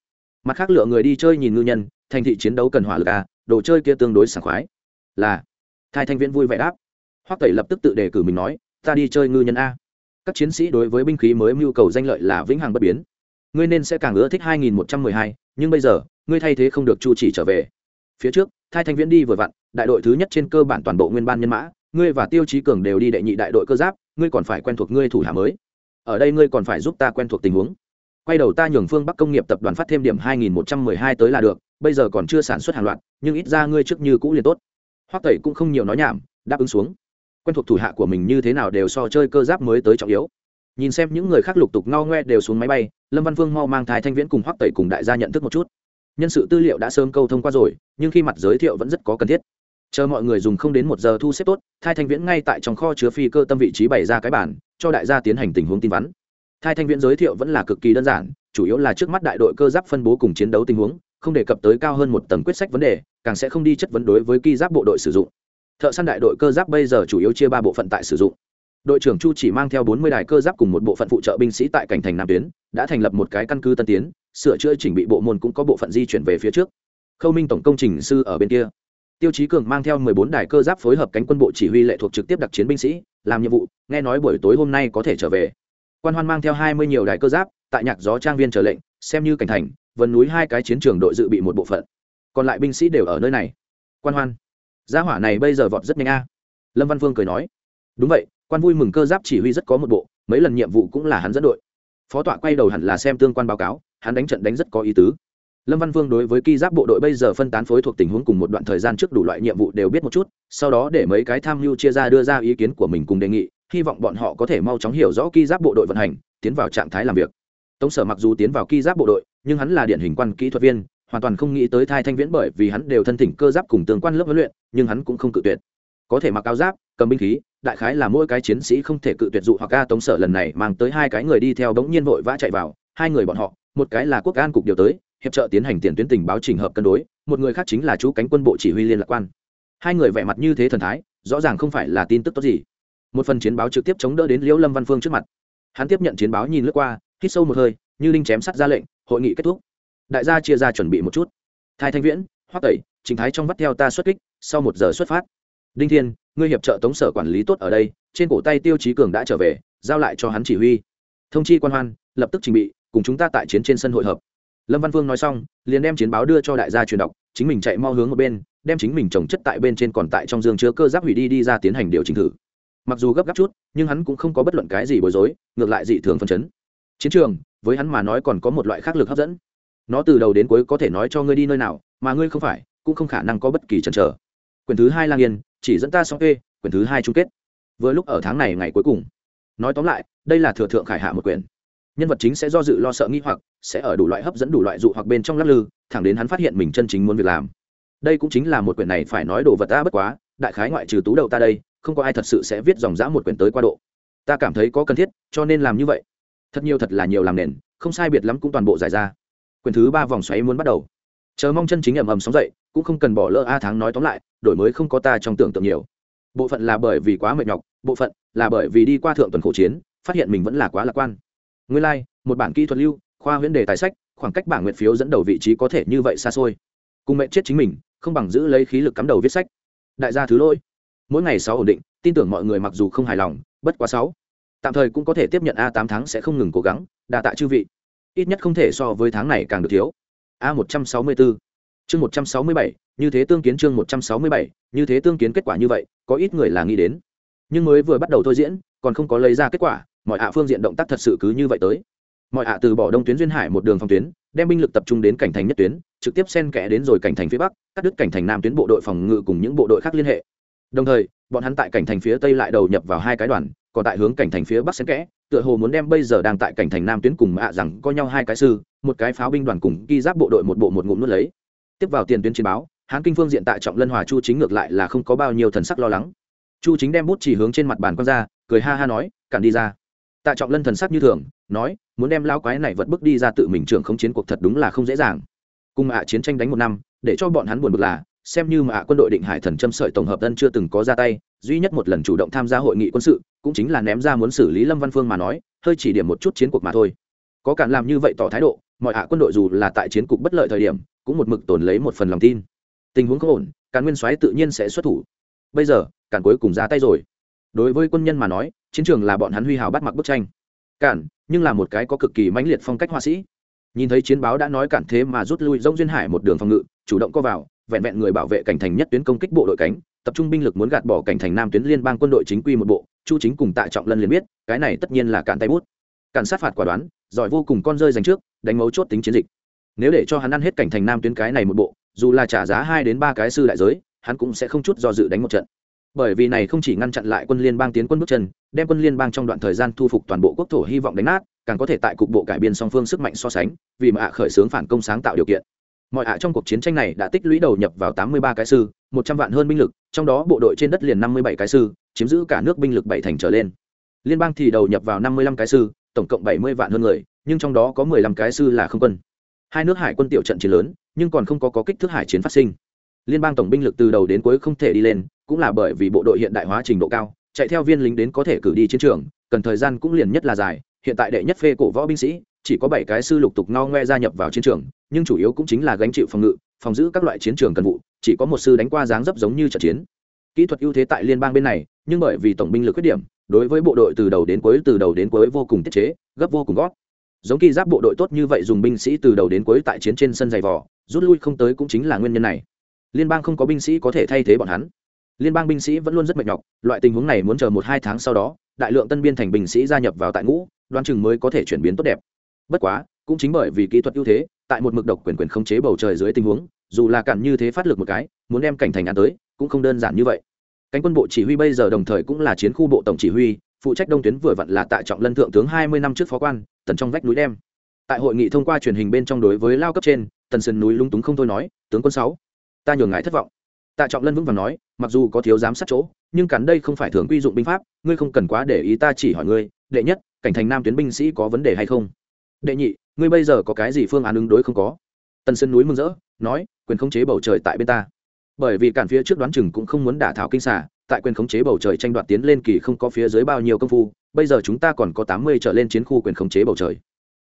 mặt khác lựa người đi chơi nhìn ngư nhân thành thị chiến đấu cần hỏa lực à đồ chơi kia tương đối sảng khoái. Là. Thai thanh viễn vui vẻ đáp. Hoắc tẩy lập tức tự đề cử mình nói ta đi chơi ngư nhân a. Các chiến sĩ đối với binh khí mới mưu cầu danh lợi là vĩnh hằng bất biến. Ngươi nên sẽ càng ưa thích 2112, nhưng bây giờ ngươi thay thế không được chu chỉ trở về. Phía trước thai thanh viễn đi vừa vặn đại đội thứ nhất trên cơ bản toàn bộ nguyên ban nhân mã ngươi và tiêu chí cường đều đi đệ nhị đại đội cơ giáp ngươi còn phải quen thuộc ngươi thủ hạ mới. Ở đây ngươi còn phải giúp ta quen thuộc tình huống quay đầu ta nhường phương bắc công nghiệp tập đoàn phát thêm điểm 2112 tới là được, bây giờ còn chưa sản xuất hàng loạt, nhưng ít ra ngươi trước như cũ liền tốt. Hoắc tẩy cũng không nhiều nói nhảm, đáp ứng xuống. Quen thuộc thủ hạ của mình như thế nào đều so chơi cơ giáp mới tới trọng yếu. Nhìn xem những người khác lục tục ngao ngoe đều xuống máy bay, lâm văn Vương mau mang thai thanh viễn cùng hoắc tẩy cùng đại gia nhận thức một chút. Nhân sự tư liệu đã sớm câu thông qua rồi, nhưng khi mặt giới thiệu vẫn rất có cần thiết. Chờ mọi người dùng không đến một giờ thu xếp tốt thai thanh viễn ngay tại trong kho chứa phi cơ tâm vị trí bày ra cái bản cho đại gia tiến hành tình huống tin vắn thai thanh viễn giới thiệu vẫn là cực kỳ đơn giản, chủ yếu là trước mắt đại đội cơ giáp phân bố cùng chiến đấu tình huống, không đề cập tới cao hơn một tầng quyết sách vấn đề, càng sẽ không đi chất vấn đối với ki giáp bộ đội sử dụng. Thợ săn đại đội cơ giáp bây giờ chủ yếu chia ba bộ phận tại sử dụng. Đội trưởng chu chỉ mang theo bốn mươi đài cơ giáp cùng một bộ phận phụ trợ binh sĩ tại cảnh thành nam tuyến, đã thành lập một cái căn cứ tân tiến, sửa chữa chỉnh bị bộ môn cũng có bộ phận di chuyển về phía trước. Khâu minh tổng công trình sư ở bên kia. Tiêu chí cường mang theo mười bốn đài cơ giáp phối hợp cánh quân bộ chỉ huy lệ thuộc trực tiếp đặc chiến binh sĩ, làm nhiệm vụ, nghe nói buổi tối hôm nay có thể trở về quan hoan mang theo hai mươi nhiều đài cơ giáp, tại nhạc gió trang viên chờ lệnh, xem như cảnh thành, vân núi hai cái chiến trường đội dự bị một bộ phận. Còn lại binh sĩ đều ở nơi này. Quan hoan. Gia hỏa này bây giờ vọt rất nhanh a. Lâm văn Vương cười nói. Đúng vậy, quan vui mừng cơ giáp chỉ huy rất có một bộ, mấy lần nhiệm vụ cũng là hắn dẫn đội. Phó tọa quay đầu hẳn là xem tương quan báo cáo, hắn đánh trận đánh rất có ý tứ. Lâm văn vương đối với ki giáp bộ đội bây giờ phân tán phối thuộc tình huống cùng một đoạn thời gian trước đủ loại nhiệm vụ đều biết một chút, sau đó để mấy cái tham mưu chia ra đưa ra ý kiến của mình cùng đề nghị hy vọng bọn họ có thể mau chóng hiểu rõ ki giáp bộ đội vận hành, tiến vào trạng thái làm việc. Tống sở mặc dù tiến vào ki giáp bộ đội, nhưng hắn là điển hình quan kỹ thuật viên, hoàn toàn không nghĩ tới thai thanh viễn bởi vì hắn đều thân thỉnh cơ giáp cùng tương quan lớp huấn luyện, nhưng hắn cũng không cự tuyệt. Có thể mặc áo giáp, cầm binh khí, đại khái là mỗi cái chiến sĩ không thể cự tuyệt dụ hoặc ca tống sở lần này mang tới hai cái người đi theo đống nhiên vội vã chạy vào, hai người bọn họ, một cái là quốc an cục điều tới, hiệp trợ tiến hành tiền tuyến tình báo trình hợp cân đối, một người khác chính là chú cánh quân bộ chỉ huy liên lạc quan. Hai người vẻ mặt như thế thần thái, rõ ràng không phải là tin tức tốt gì một phần chiến báo trực tiếp chống đỡ đến liễu lâm văn phương trước mặt. Hắn tiếp nhận chiến báo nhìn lướt qua, hít sâu một hơi, như linh chém sắt ra lệnh, hội nghị kết thúc. Đại gia chia ra chuẩn bị một chút. Thái thanh viễn, hoắc tẩy, trình thái trong vắt theo ta xuất kích, sau một giờ xuất phát. Đinh thiên, ngươi hiệp trợ tống sở quản lý tốt ở đây, trên cổ tay tiêu chí cường đã trở về, giao lại cho hắn chỉ huy. Thông chi quan hoan, lập tức trình bị, cùng chúng ta tại chiến trên sân hội hợp. Lâm văn vương nói xong, liền đem chiến báo đưa cho đại gia truyền đọc, chính mình chạy mau hướng một bên, đem chính mình trồng chất tại bên trên còn tại trong giường chứa cơ giáp hủy đi đi ra tiến hành điều chỉnh thử mặc dù gấp gáp chút, nhưng hắn cũng không có bất luận cái gì bối rối, ngược lại dị thường phân chấn. Chiến trường, với hắn mà nói còn có một loại khác lực hấp dẫn. Nó từ đầu đến cuối có thể nói cho ngươi đi nơi nào, mà ngươi không phải, cũng không khả năng có bất kỳ chần chờ. Quyển thứ hai lang yên, chỉ dẫn ta xong ê quyển thứ hai chung kết. Vừa lúc ở tháng này ngày cuối cùng. Nói tóm lại, đây là thừa thượng khải hạ một quyển. Nhân vật chính sẽ do dự lo sợ nghi hoặc, sẽ ở đủ loại hấp dẫn đủ loại dụ hoặc bên trong lắc lư, thẳng đến hắn phát hiện mình chân chính muốn việc làm. Đây cũng chính là một quyển này phải nói đồ vật ta bất quá, đại khái ngoại trừ tú đầu ta đây không có ai thật sự sẽ viết dòng dã một quyển tới qua độ. Ta cảm thấy có cần thiết cho nên làm như vậy. Thật nhiều thật là nhiều làm nền không sai biệt lắm cũng toàn bộ giải ra. Quyển thứ ba vòng xoáy muốn bắt đầu. Chờ mong chân chính ầm ầm sóng dậy cũng không cần bỏ lỡ a tháng nói tóm lại đổi mới không có ta trong tưởng tượng nhiều. Bộ phận là bởi vì quá mệt nhọc bộ phận là bởi vì đi qua thượng tuần khổ chiến phát hiện mình vẫn là quá lạc quan. Nguyên lai、like, một bản kỹ thuật lưu khoa huyễn đề tài sách khoảng cách bảng nguyện phiếu dẫn đầu vị trí có thể như vậy xa xôi. Cùng mệnh chết chính mình không bằng giữ lấy khí lực cắm đầu viết sách. Đại gia thứ lỗi mỗi ngày sáu ổn định, tin tưởng mọi người mặc dù không hài lòng, bất quá sáu. Tạm thời cũng có thể tiếp nhận a tám tháng sẽ không ngừng cố gắng, đa tạ chư vị. Ít nhất không thể so với tháng này càng được thiếu. A một trăm sáu mươi bốn. Chương một trăm sáu mươi bảy, như thế tương kiến chương một trăm sáu mươi bảy, như thế tương kiến kết quả như vậy, có ít người là nghĩ đến. Nhưng mới vừa bắt đầu thôi diễn, còn không có lấy ra kết quả, mọi hạ phương diện động tác thật sự cứ như vậy tới. Mọi hạ từ bỏ đông tuyến duyên hải một đường phòng tuyến, đem binh lực tập trung đến cảnh thành nhất tuyến, trực tiếp xen kẽ đến rồi cảnh thành phía bắc, cắt đứt cảnh thành nam tuyến bộ đội phòng ngự cùng những bộ đội khác liên hệ đồng thời, bọn hắn tại cảnh thành phía tây lại đầu nhập vào hai cái đoàn, còn tại hướng cảnh thành phía bắc xen kẽ, tựa hồ muốn đem bây giờ đang tại cảnh thành nam tuyến cùng mạ rằng có nhau hai cái sư, một cái pháo binh đoàn cùng ghi giáp bộ đội một bộ một ngụm nuốt lấy. Tiếp vào tiền tuyến chiến báo, hán kinh phương diện tại trọng lân hòa chu chính ngược lại là không có bao nhiêu thần sắc lo lắng. Chu chính đem bút chỉ hướng trên mặt bàn con ra, cười ha ha nói, cản đi ra. Tạ trọng lân thần sắc như thường, nói, muốn đem lao quái này vật bước đi ra tự mình trưởng không chiến cuộc thật đúng là không dễ dàng. Cùng ạ chiến tranh đánh một năm, để cho bọn hắn buồn bực là xem như mà quân đội định hải thần châm sợi tổng hợp tân chưa từng có ra tay, duy nhất một lần chủ động tham gia hội nghị quân sự, cũng chính là ném ra muốn xử lý lâm văn phương mà nói, hơi chỉ điểm một chút chiến cuộc mà thôi. Có cản làm như vậy tỏ thái độ, mọi hạ quân đội dù là tại chiến cục bất lợi thời điểm, cũng một mực tồn lấy một phần lòng tin. Tình huống có ổn, cản nguyên soái tự nhiên sẽ xuất thủ. Bây giờ, cản cuối cùng ra tay rồi. Đối với quân nhân mà nói, chiến trường là bọn hắn huy hào bắt mặc bức tranh. Cản, nhưng là một cái có cực kỳ mãnh liệt phong cách họa sĩ. Nhìn thấy chiến báo đã nói cản thế mà rút lui dông duyên hải một đường phòng ngự, chủ động co vào vẹn vẹn người bảo vệ cảnh thành nhất tuyến công kích bộ đội cánh, tập trung binh lực muốn gạt bỏ cảnh thành nam tuyến liên bang quân đội chính quy một bộ, chu chính cùng tạ trọng lân liền biết, cái này tất nhiên là cản tay bút. Cản sát phạt quả đoán, giỏi vô cùng con rơi dành trước, đánh mấu chốt tính chiến dịch. Nếu để cho hắn ăn hết cảnh thành nam tuyến cái này một bộ, dù là trả giá hai đến ba cái sư đại giới, hắn cũng sẽ không chút do dự đánh một trận. Bởi vì này không chỉ ngăn chặn lại quân liên bang tiến quân bước chân, đem quân liên bang trong đoạn thời gian thu phục toàn bộ quốc thổ hy vọng đánh nát, càng có thể tại cục bộ cải biên song phương sức mạnh so sánh, vì mà ạ khởi xướng phản công sáng tạo điều kiện mọi ạ trong cuộc chiến tranh này đã tích lũy đầu nhập vào tám mươi ba cái sư một trăm vạn hơn binh lực trong đó bộ đội trên đất liền năm mươi bảy cái sư chiếm giữ cả nước binh lực bảy thành trở lên. Liên bang thì đầu nhập vào năm mươi lăm cái sư tổng cộng bảy mươi vạn hơn người nhưng trong đó có mười lăm cái sư là không quân. Hai nước hải quân tiểu trận chiến lớn nhưng còn không có, có kích thước hải chiến phát sinh. Liên bang tổng binh lực từ đầu đến cuối không thể đi lên cũng là bởi vì bộ đội hiện đại hóa trình độ cao chạy theo viên lính đến có thể cử đi chiến trường cần thời gian cũng liền nhất là dài. Hiện tại đệ nhất phê cổ võ binh sĩ chỉ có bảy cái sư lục tục no ngoe gia nhập vào chiến trường nhưng chủ yếu cũng chính là gánh chịu phòng ngự, phòng giữ các loại chiến trường cần vụ, chỉ có một sư đánh qua dáng dấp giống như trận chiến. Kỹ thuật ưu thế tại liên bang bên này, nhưng bởi vì tổng binh lực khuyết điểm, đối với bộ đội từ đầu đến cuối, từ đầu đến cuối vô cùng tiết chế, gấp vô cùng gót giống kỳ giáp bộ đội tốt như vậy dùng binh sĩ từ đầu đến cuối tại chiến trên sân dày vỏ rút lui không tới cũng chính là nguyên nhân này. Liên bang không có binh sĩ có thể thay thế bọn hắn. Liên bang binh sĩ vẫn luôn rất mệt nhọc, loại tình huống này muốn chờ một hai tháng sau đó, đại lượng tân biên thành binh sĩ gia nhập vào tại ngũ đoan chừng mới có thể chuyển biến tốt đẹp. Bất quá, cũng chính bởi vì kỹ thuật ưu thế tại một mực độc quyền quyền không chế bầu trời dưới tình huống, dù là cản như thế phát lực một cái, muốn đem cảnh thành án tới, cũng không đơn giản như vậy. Cánh quân bộ chỉ huy bây giờ đồng thời cũng là chiến khu bộ tổng chỉ huy, phụ trách đông tuyến vừa vặn là tại trọng lân thượng tướng hai mươi năm trước phó quan, tần trong vách núi đem. Tại hội nghị thông qua truyền hình bên trong đối với lao cấp trên, tần sơn núi lung túng không thôi nói, tướng quân sáu, ta nhường ngài thất vọng. Tạ trọng lân vững vàng nói, mặc dù có thiếu giám sát chỗ, nhưng cắn đây không phải thường quy dụng binh pháp, ngươi không cần quá để ý ta chỉ hỏi ngươi, đệ nhất, cảnh thành nam tuyến binh sĩ có vấn đề hay không? Đệ nhị ngươi bây giờ có cái gì phương án ứng đối không có? Tần sơn núi mừng rỡ, nói, quyền khống chế bầu trời tại bên ta. Bởi vì cản phía trước đoán chừng cũng không muốn đả thảo kinh xả tại quyền khống chế bầu trời tranh đoạt tiến lên kỳ không có phía dưới bao nhiêu công phu, bây giờ chúng ta còn có tám mươi trở lên chiến khu quyền khống chế bầu trời.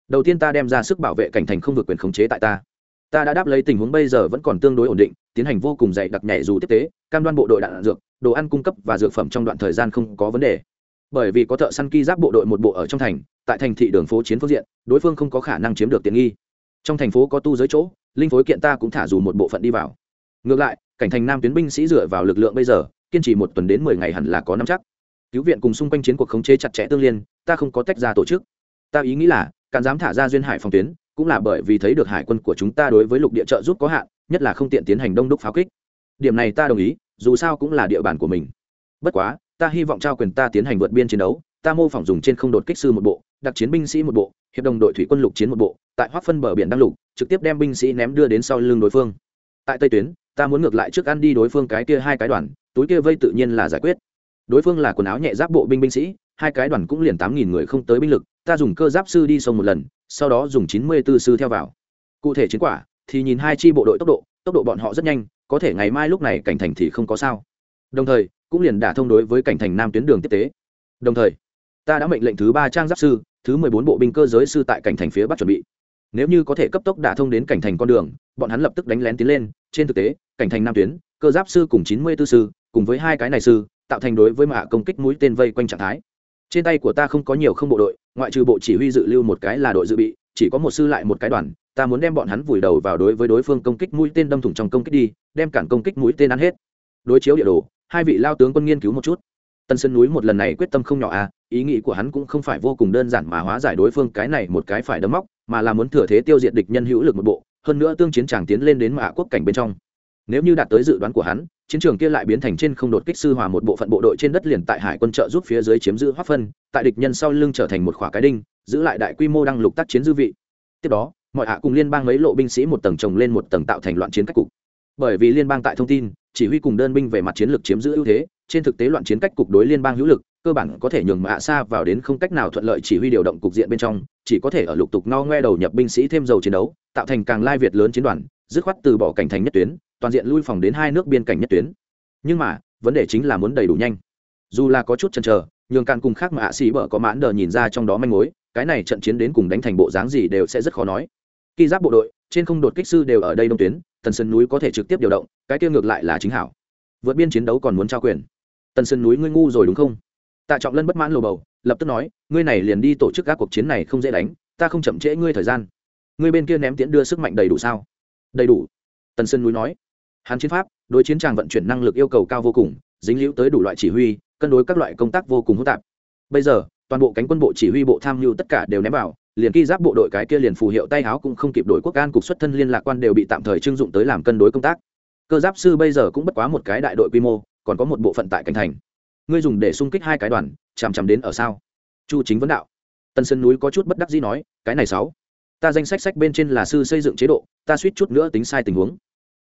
Đầu tiên ta đem ra sức bảo vệ cảnh thành không vượt quyền khống chế tại ta. Ta đã đáp lấy tình huống bây giờ vẫn còn tương đối ổn định, tiến hành vô cùng dày đặc nhảy dù tiếp tế, cam đoan bộ đội đạn dược, đồ ăn cung cấp và dược phẩm trong đoạn thời gian không có vấn đề. Bởi vì có thợ săn ki giáp bộ đội một bộ ở trong thành tại thành thị đường phố chiến phương diện, đối phương không có khả năng chiếm được tiện nghi. Trong thành phố có tu giới chỗ, linh phối kiện ta cũng thả dù một bộ phận đi vào. Ngược lại, cảnh thành nam tuyến binh sĩ dựa vào lực lượng bây giờ, kiên trì một tuần đến mười ngày hẳn là có năm chắc. Cứu viện cùng xung quanh chiến cuộc khống chế chặt chẽ tương liên, ta không có tách ra tổ chức. Ta ý nghĩ là càn dám thả ra duyên hải phòng tuyến, cũng là bởi vì thấy được hải quân của chúng ta đối với lục địa trợ giúp có hạn, nhất là không tiện tiến hành đông đúc pháo kích. Điểm này ta đồng ý, dù sao cũng là địa bàn của mình. Bất quá, ta hy vọng trao quyền ta tiến hành vượt biên chiến đấu, ta mô phỏng dùng trên không đột kích sư một bộ đặc chiến binh sĩ một bộ, hiệp đồng đội thủy quân lục chiến một bộ, tại hoác phân bờ biển đăng lục, trực tiếp đem binh sĩ ném đưa đến sau lưng đối phương. Tại tây tuyến, ta muốn ngược lại trước ăn đi đối phương cái kia hai cái đoàn, túi kia vây tự nhiên là giải quyết. Đối phương là quần áo nhẹ giáp bộ binh binh sĩ, hai cái đoàn cũng liền tám nghìn người không tới binh lực, ta dùng cơ giáp sư đi sông một lần, sau đó dùng chín mươi tư sư theo vào. Cụ thể chiến quả thì nhìn hai chi bộ đội tốc độ tốc độ bọn họ rất nhanh, có thể ngày mai lúc này cảnh thành thì không có sao. Đồng thời, cũng liền đả thông đối với cảnh thành nam tuyến đường tiếp tế. Đồng thời ta đã mệnh lệnh thứ ba trang giáp sư, thứ mười bốn bộ binh cơ giới sư tại cảnh thành phía bắc chuẩn bị. Nếu như có thể cấp tốc đả thông đến cảnh thành con đường, bọn hắn lập tức đánh lén tiến lên. Trên thực tế, cảnh thành nam tuyến, cơ giáp sư cùng chín mươi tư sư, cùng với hai cái này sư, tạo thành đối với mạ công kích mũi tên vây quanh trạng thái. Trên tay của ta không có nhiều không bộ đội, ngoại trừ bộ chỉ huy dự lưu một cái là đội dự bị, chỉ có một sư lại một cái đoàn. Ta muốn đem bọn hắn vùi đầu vào đối với đối phương công kích mũi tên đâm thủng trong công kích đi, đem cản công kích mũi tên ăn hết. Đối chiếu địa đồ, hai vị lao tướng quân nghiên cứu một chút tân sơn núi một lần này quyết tâm không nhỏ à ý nghĩ của hắn cũng không phải vô cùng đơn giản mà hóa giải đối phương cái này một cái phải đấm móc, mà là muốn thừa thế tiêu diệt địch nhân hữu lực một bộ, hơn nữa tương chiến chàng tiến lên đến mạ quốc cảnh bên trong. Nếu như đạt tới dự đoán của hắn, chiến trường kia lại biến thành trên không đột kích sư hòa một bộ phận bộ đội trên đất liền tại hải quân trợ giúp phía dưới chiếm giữ hoác phân, tại địch nhân sau lưng trở thành một khỏa cái đinh, giữ lại đại quy mô đăng lục tác chiến dư vị. Tiếp đó, mọi hạ cùng liên bang mấy lộ binh sĩ một tầng chồng lên một tầng tạo thành loạn chiến cách cục. Bởi vì liên bang tại thông tin, chỉ huy cùng đơn binh về mặt chiến lược chiếm giữ ưu thế trên thực tế loạn chiến cách cục đối liên bang hữu lực, cơ bản có thể nhường mạ xa vào đến không cách nào thuận lợi chỉ huy điều động cục diện bên trong, chỉ có thể ở lục tục no ngoe đầu nhập binh sĩ thêm dầu chiến đấu, tạo thành càng lai việt lớn chiến đoàn, dứt khoát từ bỏ cảnh thành nhất tuyến, toàn diện lui phòng đến hai nước biên cảnh nhất tuyến. Nhưng mà, vấn đề chính là muốn đầy đủ nhanh. Dù là có chút chần chờ, nhường càng cùng khác mà ạ xì bở có mãn đờ nhìn ra trong đó manh mối, cái này trận chiến đến cùng đánh thành bộ dáng gì đều sẽ rất khó nói. Khi giáp bộ đội, trên không đột kích sư đều ở đây đông tuyến, tần sơn núi có thể trực tiếp điều động, cái kia ngược lại là chính hảo. Vượt biên chiến đấu còn muốn trao quyền tần sơn núi ngươi ngu rồi đúng không? Tạ trọng lân bất mãn lồ bầu, lập tức nói, ngươi này liền đi tổ chức các cuộc chiến này không dễ đánh, ta không chậm trễ ngươi thời gian. Ngươi bên kia ném tiễn đưa sức mạnh đầy đủ sao? Đầy đủ. Tần sơn núi nói. Hán chiến pháp, đối chiến tràng vận chuyển năng lực yêu cầu cao vô cùng, dính liễu tới đủ loại chỉ huy, cân đối các loại công tác vô cùng hỗn tạp. Bây giờ, toàn bộ cánh quân bộ chỉ huy bộ tham mưu tất cả đều ném vào, liền khi giáp bộ đội cái kia liền phù hiệu tay áo cũng không kịp đổi quốc an cục xuất thân liên lạc quan đều bị tạm thời trưng dụng tới làm cân đối công tác. Cơ giáp sư bây giờ cũng bất quá một cái đại đội quy mô còn có một bộ phận tại cảnh thành. Ngươi dùng để xung kích hai cái đoàn chằm chằm đến ở sao? Chu chính vấn đạo. Tân sơn núi có chút bất đắc dĩ nói, cái này sáu. Ta danh sách sách bên trên là sư xây dựng chế độ, ta suýt chút nữa tính sai tình huống.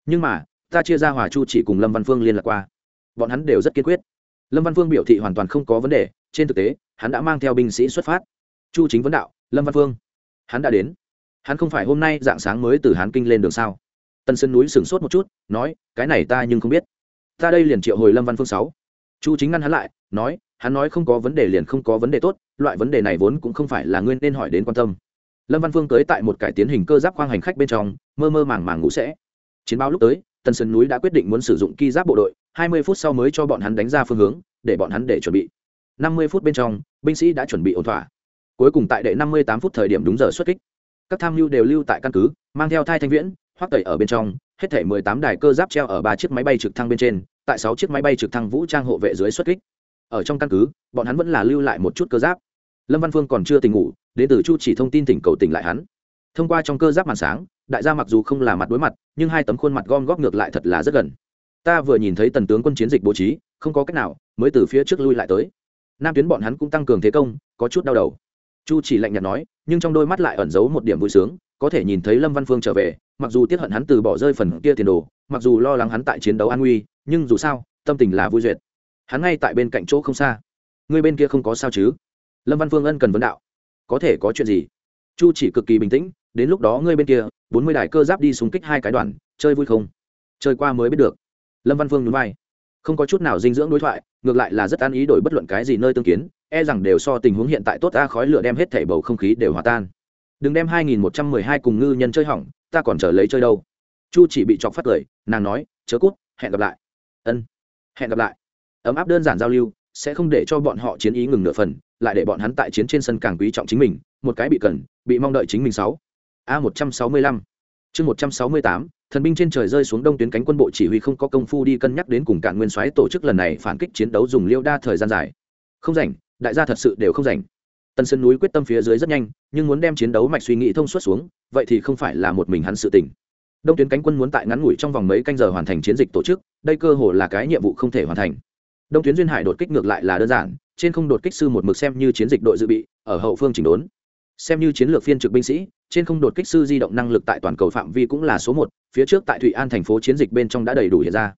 Nhưng mà, ta chia ra hòa chu chỉ cùng lâm văn phương liên lạc qua. Bọn hắn đều rất kiên quyết. Lâm văn phương biểu thị hoàn toàn không có vấn đề, trên thực tế, hắn đã mang theo binh sĩ xuất phát. Chu chính vấn đạo, lâm văn phương, hắn đã đến. Hắn không phải hôm nay dạng sáng mới từ hán kinh lên đường sao? Tân sơn núi sửng sốt một chút, nói, cái này ta nhưng không biết ta đây liền triệu hồi lâm văn phương sáu. Chu chính ngăn hắn lại, nói, hắn nói không có vấn đề liền không có vấn đề tốt, loại vấn đề này vốn cũng không phải là nguyên nên hỏi đến quan tâm. Lâm văn phương tới tại một cải tiến hình cơ giáp khoang hành khách bên trong, mơ mơ màng màng ngủ sẽ. Chiến báo lúc tới tân sơn núi đã quyết định muốn sử dụng ki giáp bộ đội, hai mươi phút sau mới cho bọn hắn đánh ra phương hướng, để bọn hắn để chuẩn bị. Năm mươi phút bên trong, binh sĩ đã chuẩn bị ổn thỏa. Cuối cùng tại đệ năm mươi tám phút thời điểm đúng giờ xuất kích. Các tham mưu đều lưu tại căn cứ, mang theo thai thanh viễn hoắc tẩy ở bên trong, hết thể mười tám đài cơ giáp treo ở ba chiếc máy bay trực thăng bên trên, tại sáu chiếc máy bay trực thăng vũ trang hộ vệ dưới xuất kích. Ở trong căn cứ, bọn hắn vẫn là lưu lại một chút cơ giáp. Lâm văn phương còn chưa tỉnh ngủ, đến từ chu chỉ thông tin tỉnh cầu tỉnh lại hắn. Thông qua trong cơ giáp màn sáng, đại gia mặc dù không là mặt đối mặt, nhưng hai tấm khuôn mặt gom góp ngược lại thật là rất gần. Ta vừa nhìn thấy tần tướng quân chiến dịch bố trí, không có cách nào, mới từ phía trước lui lại tới. Nam tuyến bọn hắn cũng tăng cường thế công, có chút đau đầu. Chu chỉ lạnh nhạt nói, nhưng trong đôi mắt lại ẩn giấu một điểm vui sướng, có thể nhìn thấy lâm văn phương trở về mặc dù tiếc hận hắn từ bỏ rơi phần kia tiền đồ, mặc dù lo lắng hắn tại chiến đấu an nguy, nhưng dù sao, tâm tình là vui duyệt. Hắn ngay tại bên cạnh chỗ không xa. Người bên kia không có sao chứ? Lâm văn phương ân cần vấn đạo. Có thể có chuyện gì? Chu chỉ cực kỳ bình tĩnh, đến lúc đó ngươi bên kia, bốn mươi đài cơ giáp đi xung kích hai cái đoàn, chơi vui không? Chơi qua mới biết được. Lâm văn phương nhún vai. Không có chút nào dinh dưỡng đối thoại, ngược lại là rất an ý đổi bất luận cái gì nơi tương kiến e rằng đều so tình huống hiện tại tốt a khói lửa đem hết thảy bầu không khí đều hòa tan. Đừng đem hai nghìn một trăm mười hai cùng ngư nhân chơi hỏng ta còn chờ lấy chơi đâu. Chu chỉ bị chọc phát cười, nàng nói, chớ cút, hẹn gặp lại. Ân, hẹn gặp lại. Ấm áp đơn giản giao lưu, sẽ không để cho bọn họ chiến ý ngừng nửa phần, lại để bọn hắn tại chiến trên sân càng quý trọng chính mình, một cái bị cần, bị mong đợi chính mình sáu. A một trăm sáu mươi lăm. Chương một trăm sáu mươi tám, thần binh trên trời rơi xuống đông tuyến cánh quân bộ chỉ huy không có công phu đi cân nhắc đến cùng cạn nguyên soái tổ chức lần này phản kích chiến đấu dùng liêu đa thời gian dài. Không rảnh, đại gia thật sự đều không rảnh tân sơn núi quyết tâm phía dưới rất nhanh, nhưng muốn đem chiến đấu mạch suy nghĩ thông suốt xuống, vậy thì không phải là một mình hắn sự tỉnh đông tuyến cánh quân muốn tại ngắn ngủi trong vòng mấy canh giờ hoàn thành chiến dịch tổ chức, đây cơ hồ là cái nhiệm vụ không thể hoàn thành. Đông tuyến duyên hải đột kích ngược lại là đơn giản, trên không đột kích sư một mực xem như chiến dịch đội dự bị, ở hậu phương chỉnh đốn. Xem như chiến lược phiên trực binh sĩ, trên không đột kích sư di động năng lực tại toàn cầu phạm vi cũng là số một, phía trước tại thụy an thành phố chiến dịch bên trong đã đầy đủ hiện ra.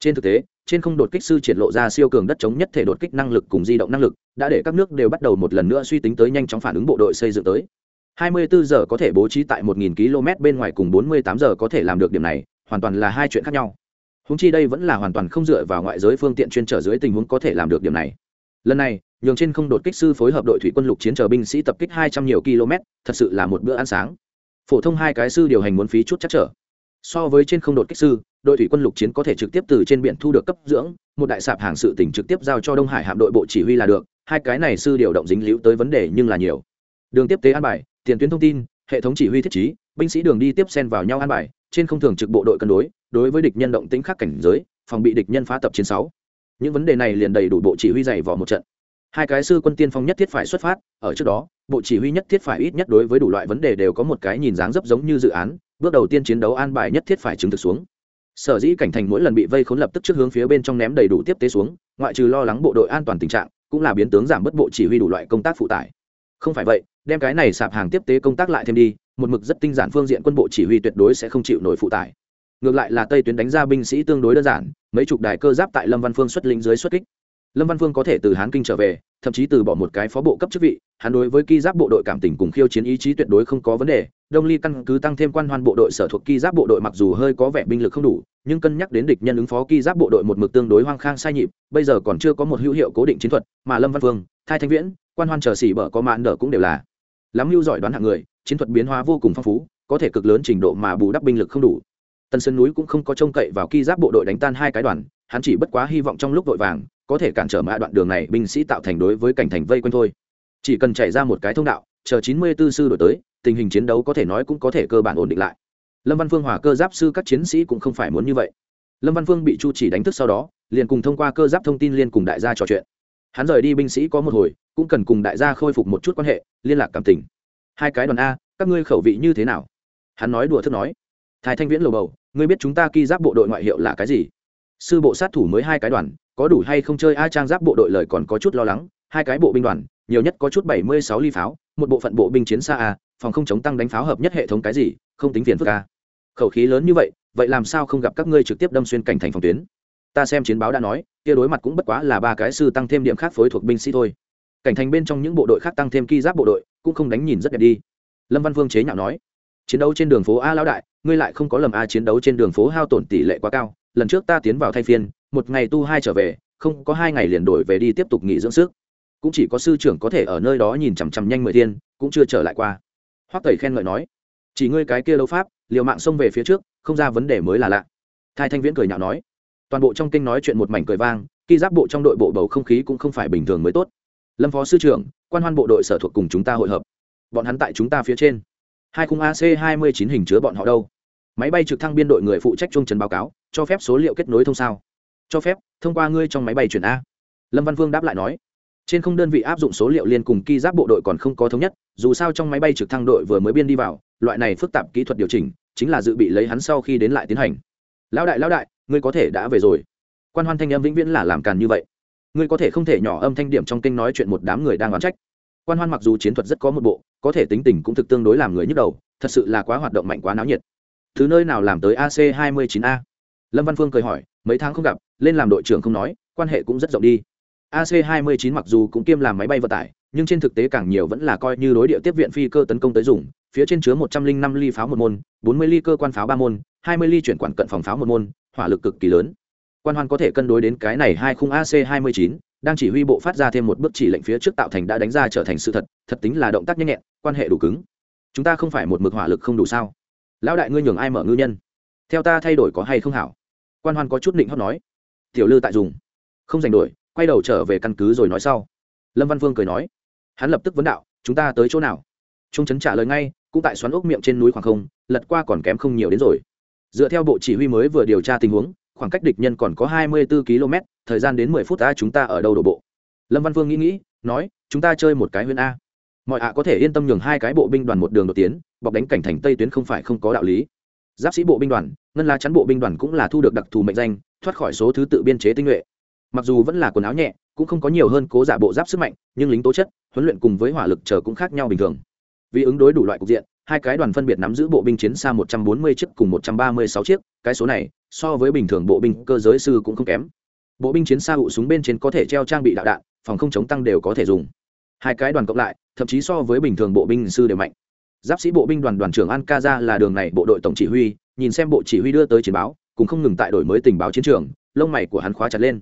Trên thực tế trên không đột kích sư triển lộ ra siêu cường đất chống nhất thể đột kích năng lực cùng di động năng lực, đã để các nước đều bắt đầu một lần nữa suy tính tới nhanh chóng phản ứng bộ đội xây dựng tới. 24 giờ có thể bố trí tại 1.000 km bên ngoài cùng 48 giờ có thể làm được điểm này, hoàn toàn là hai chuyện khác nhau. Húng chi đây vẫn là hoàn toàn không dựa vào ngoại giới phương tiện chuyên trở dưới tình huống có thể làm được điểm này. Lần này, nhường trên không đột kích sư phối hợp đội thủy quân lục chiến chờ binh sĩ tập kích 200 nhiều km thật sự là một bữa ăn sáng. Phổ thông hai cái sư điều hành muốn phí chút chắc trở so với trên không đột kích sư, đội thủy quân lục chiến có thể trực tiếp từ trên biển thu được cấp dưỡng, một đại sạp hàng sự tỉnh trực tiếp giao cho đông hải hạm đội bộ chỉ huy là được, hai cái này sư điều động dính líu tới vấn đề nhưng là nhiều. Đường tiếp tế an bài, tiền tuyến thông tin, hệ thống chỉ huy thiết trí, binh sĩ đường đi tiếp xen vào nhau an bài, trên không thường trực bộ đội cân đối đối với địch nhân động tĩnh khắc cảnh giới, phòng bị địch nhân phá tập chiến sáu. Những vấn đề này liền đầy đủ bộ chỉ huy dày vỏ một trận. Hai cái sư quân tiên phong nhất thiết phải xuất phát, ở trước đó, bộ chỉ huy nhất thiết phải ít nhất đối với đủ loại vấn đề đều có một cái nhìn dáng dấp giống như dự án bước đầu tiên chiến đấu an bài nhất thiết phải chứng thực xuống. Sở dĩ cảnh thành mỗi lần bị vây khốn lập tức trước hướng phía bên trong ném đầy đủ tiếp tế xuống, ngoại trừ lo lắng bộ đội an toàn tình trạng, cũng là biến tướng giảm bớt bộ chỉ huy đủ loại công tác phụ tải. Không phải vậy, đem cái này sạp hàng tiếp tế công tác lại thêm đi, một mực rất tinh giản phương diện quân bộ chỉ huy tuyệt đối sẽ không chịu nổi phụ tải. Ngược lại là tây tuyến đánh ra binh sĩ tương đối đơn giản, mấy chục đài cơ giáp tại lâm văn phương xuất lĩnh dưới xuất kích lâm văn phương có thể từ hán kinh trở về, thậm chí từ bỏ một cái phó bộ cấp chức vị, hắn đối với ki giáp bộ đội cảm tình cùng khiêu chiến ý chí tuyệt đối không có vấn đề. Đông ly căn cứ tăng thêm quan hoan bộ đội sở thuộc ki giáp bộ đội mặc dù hơi có vẻ binh lực không đủ, nhưng cân nhắc đến địch nhân ứng phó ki giáp bộ đội một mực tương đối hoang khang sai nhịp, bây giờ còn chưa có một hữu hiệu cố định chiến thuật, mà lâm văn phương thai thanh viễn, quan hoan chờ xỉ bở có mạn đỡ cũng đều là. Lắm lưu giỏi đoán hạng người, chiến thuật biến hóa vô cùng phong phú, có thể cực lớn trình độ mà bù đắp binh lực không đủ tân sơn núi cũng không có trông cậy vào ki giáp bộ đội đánh tan hai cái đoàn, hắn chỉ bất quá hy vọng trong lúc vội vàng, có thể cản trở mã đoạn đường này binh sĩ tạo thành đối với cảnh thành vây quanh thôi. Chỉ cần chạy ra một cái thông đạo, chờ chín mươi tư sư đổi tới, tình hình chiến đấu có thể nói cũng có thể cơ bản ổn định lại. Lâm văn phương hòa cơ giáp sư các chiến sĩ cũng không phải muốn như vậy. Lâm văn phương bị chu chỉ đánh thức sau đó, liền cùng thông qua cơ giáp thông tin liên cùng đại gia trò chuyện. Hắn rời đi binh sĩ có một hồi, cũng cần cùng đại gia khôi phục một chút quan hệ, liên lạc cảm tình. Hai cái đoàn a, các ngươi khẩu vị như thế nào? Hắn nói đùa thức nói. Thái thanh viễn lầu bầu ngươi biết chúng ta ki giáp bộ đội ngoại hiệu là cái gì? Sư bộ sát thủ mới hai cái đoàn, có đủ hay không chơi a trang giáp bộ đội lời còn có chút lo lắng, hai cái bộ binh đoàn, nhiều nhất có chút bảy mươi sáu ly pháo, một bộ phận bộ binh chiến xa a, phòng không chống tăng đánh pháo hợp nhất hệ thống cái gì, không tính phiền phức a. Khẩu khí lớn như vậy vậy làm sao không gặp các ngươi trực tiếp đâm xuyên cảnh thành phòng tuyến? Ta xem chiến báo đã nói, kia đối mặt cũng bất quá là ba cái sư tăng thêm điểm khác phối thuộc binh sĩ thôi. Cảnh thành bên trong những bộ đội khác tăng thêm ki giáp bộ đội, cũng không đánh nhìn rất đẹp đi. Lâm văn Vương chế nhạo nói, chiến đấu trên đường phố a lão đại ngươi lại không có lầm a chiến đấu trên đường phố hao tổn tỷ lệ quá cao, lần trước ta tiến vào thay phiên, một ngày tu hai trở về, không có hai ngày liền đổi về đi tiếp tục nghỉ dưỡng sức. Cũng chỉ có sư trưởng có thể ở nơi đó nhìn chằm chằm nhanh mười thiên, cũng chưa trở lại qua. Hoắc tẩy khen ngợi nói, chỉ ngươi cái kia lâu pháp, liều mạng xông về phía trước, không ra vấn đề mới là lạ. Thai thanh viễn cười nhạo nói, toàn bộ trong kinh nói chuyện một mảnh cười vang, khi giáp bộ trong đội bộ bầu không khí cũng không phải bình thường mới tốt. Lâm phó sư trưởng, quan hoan bộ đội sở thuộc cùng chúng ta hội hợp. Bọn hắn tại chúng ta phía trên hai khung ac hai mươi chín hình chứa bọn họ đâu? Máy bay trực thăng biên đội người phụ trách trung trần báo cáo, cho phép số liệu kết nối thông sao. Cho phép, thông qua ngươi trong máy bay chuyển a. Lâm văn vương đáp lại nói. Trên không đơn vị áp dụng số liệu liên cùng ki giáp bộ đội còn không có thống nhất, dù sao trong máy bay trực thăng đội vừa mới biên đi vào, loại này phức tạp kỹ thuật điều chỉnh, chính là dự bị lấy hắn sau khi đến lại tiến hành. Lão đại lão đại, ngươi có thể đã về rồi. Quan hoan thanh âm vĩnh viễn là làm càn như vậy. Ngươi có thể không thể nhỏ âm thanh điểm trong kinh nói chuyện một đám người đang oán trách quan hoan mặc dù chiến thuật rất có một bộ, có thể tính tình cũng thực tương đối làm người nhức đầu, thật sự là quá hoạt động mạnh, quá náo nhiệt. Thứ nơi nào làm tới ac 29 a? Lâm văn phương cười hỏi, mấy tháng không gặp, lên làm đội trưởng không nói, quan hệ cũng rất rộng đi. Ac 29 mặc dù cũng kiêm làm máy bay vận tải, nhưng trên thực tế càng nhiều vẫn là coi như đối địa tiếp viện phi cơ tấn công tới dùng, phía trên chứa 105 ly pháo một môn 40 ly cơ quan pháo ba môn 20 ly chuyển quản cận phòng pháo một môn, hỏa lực cực kỳ lớn. Quan hoan có thể cân đối đến cái này hai khung ac 29 đang chỉ huy bộ phát ra thêm một bước chỉ lệnh phía trước tạo thành đã đánh ra trở thành sự thật thật tính là động tác nhanh nhẹn, quan hệ đủ cứng. Chúng ta không phải một mực hỏa lực không đủ sao? Lão đại ngươi nhường ai mở ngư nhân? Theo ta thay đổi có hay không hảo? Quan hoan có chút định hót nói. Tiểu lư tại dùng. Không giành đổi, quay đầu trở về căn cứ rồi nói sau. Lâm văn vương cười nói. Hắn lập tức vấn đạo, chúng ta tới chỗ nào? Trung trấn trả lời ngay, cũng tại xoắn ốc miệng trên núi khoảng không, lật qua còn kém không nhiều đến rồi. Dựa theo bộ chỉ huy mới vừa điều tra tình huống, khoảng cách địch nhân còn có hai mươi 24 km thời gian đến mười phút ta chúng ta ở đâu đổ bộ? Lâm văn vương nghĩ nghĩ, nói, chúng ta chơi một cái huyên a mọi ạ có thể yên tâm nhường hai cái bộ binh đoàn một đường đột tiến, bọc đánh cảnh thành tây tuyến không phải không có đạo lý. Giáp sĩ bộ binh đoàn, ngân la chắn bộ binh đoàn cũng là thu được đặc thù mệnh danh, thoát khỏi số thứ tự biên chế tinh nhuệ. Mặc dù vẫn là quần áo nhẹ, cũng không có nhiều hơn cố giả bộ giáp sức mạnh, nhưng lính tố chất, huấn luyện cùng với hỏa lực chờ cũng khác nhau bình thường. Vì ứng đối đủ loại cục diện, hai cái đoàn phân biệt nắm giữ bộ binh chiến xa 140 chiếc cùng 136 chiếc, cái số này, so với bình thường bộ binh cơ giới sư cũng không kém bộ binh chiến xa hụ súng bên trên có thể treo trang bị đạo đạn, phòng không chống tăng đều có thể dùng. Hai cái đoàn cộng lại, thậm chí so với bình thường bộ binh sư đều mạnh. Giáp sĩ bộ binh đoàn đoàn trưởng an ca ra là đường này bộ đội tổng chỉ huy, nhìn xem bộ chỉ huy đưa tới chiến báo, cùng không ngừng tại đổi mới tình báo chiến trường, lông mày của hắn khóa chặt lên.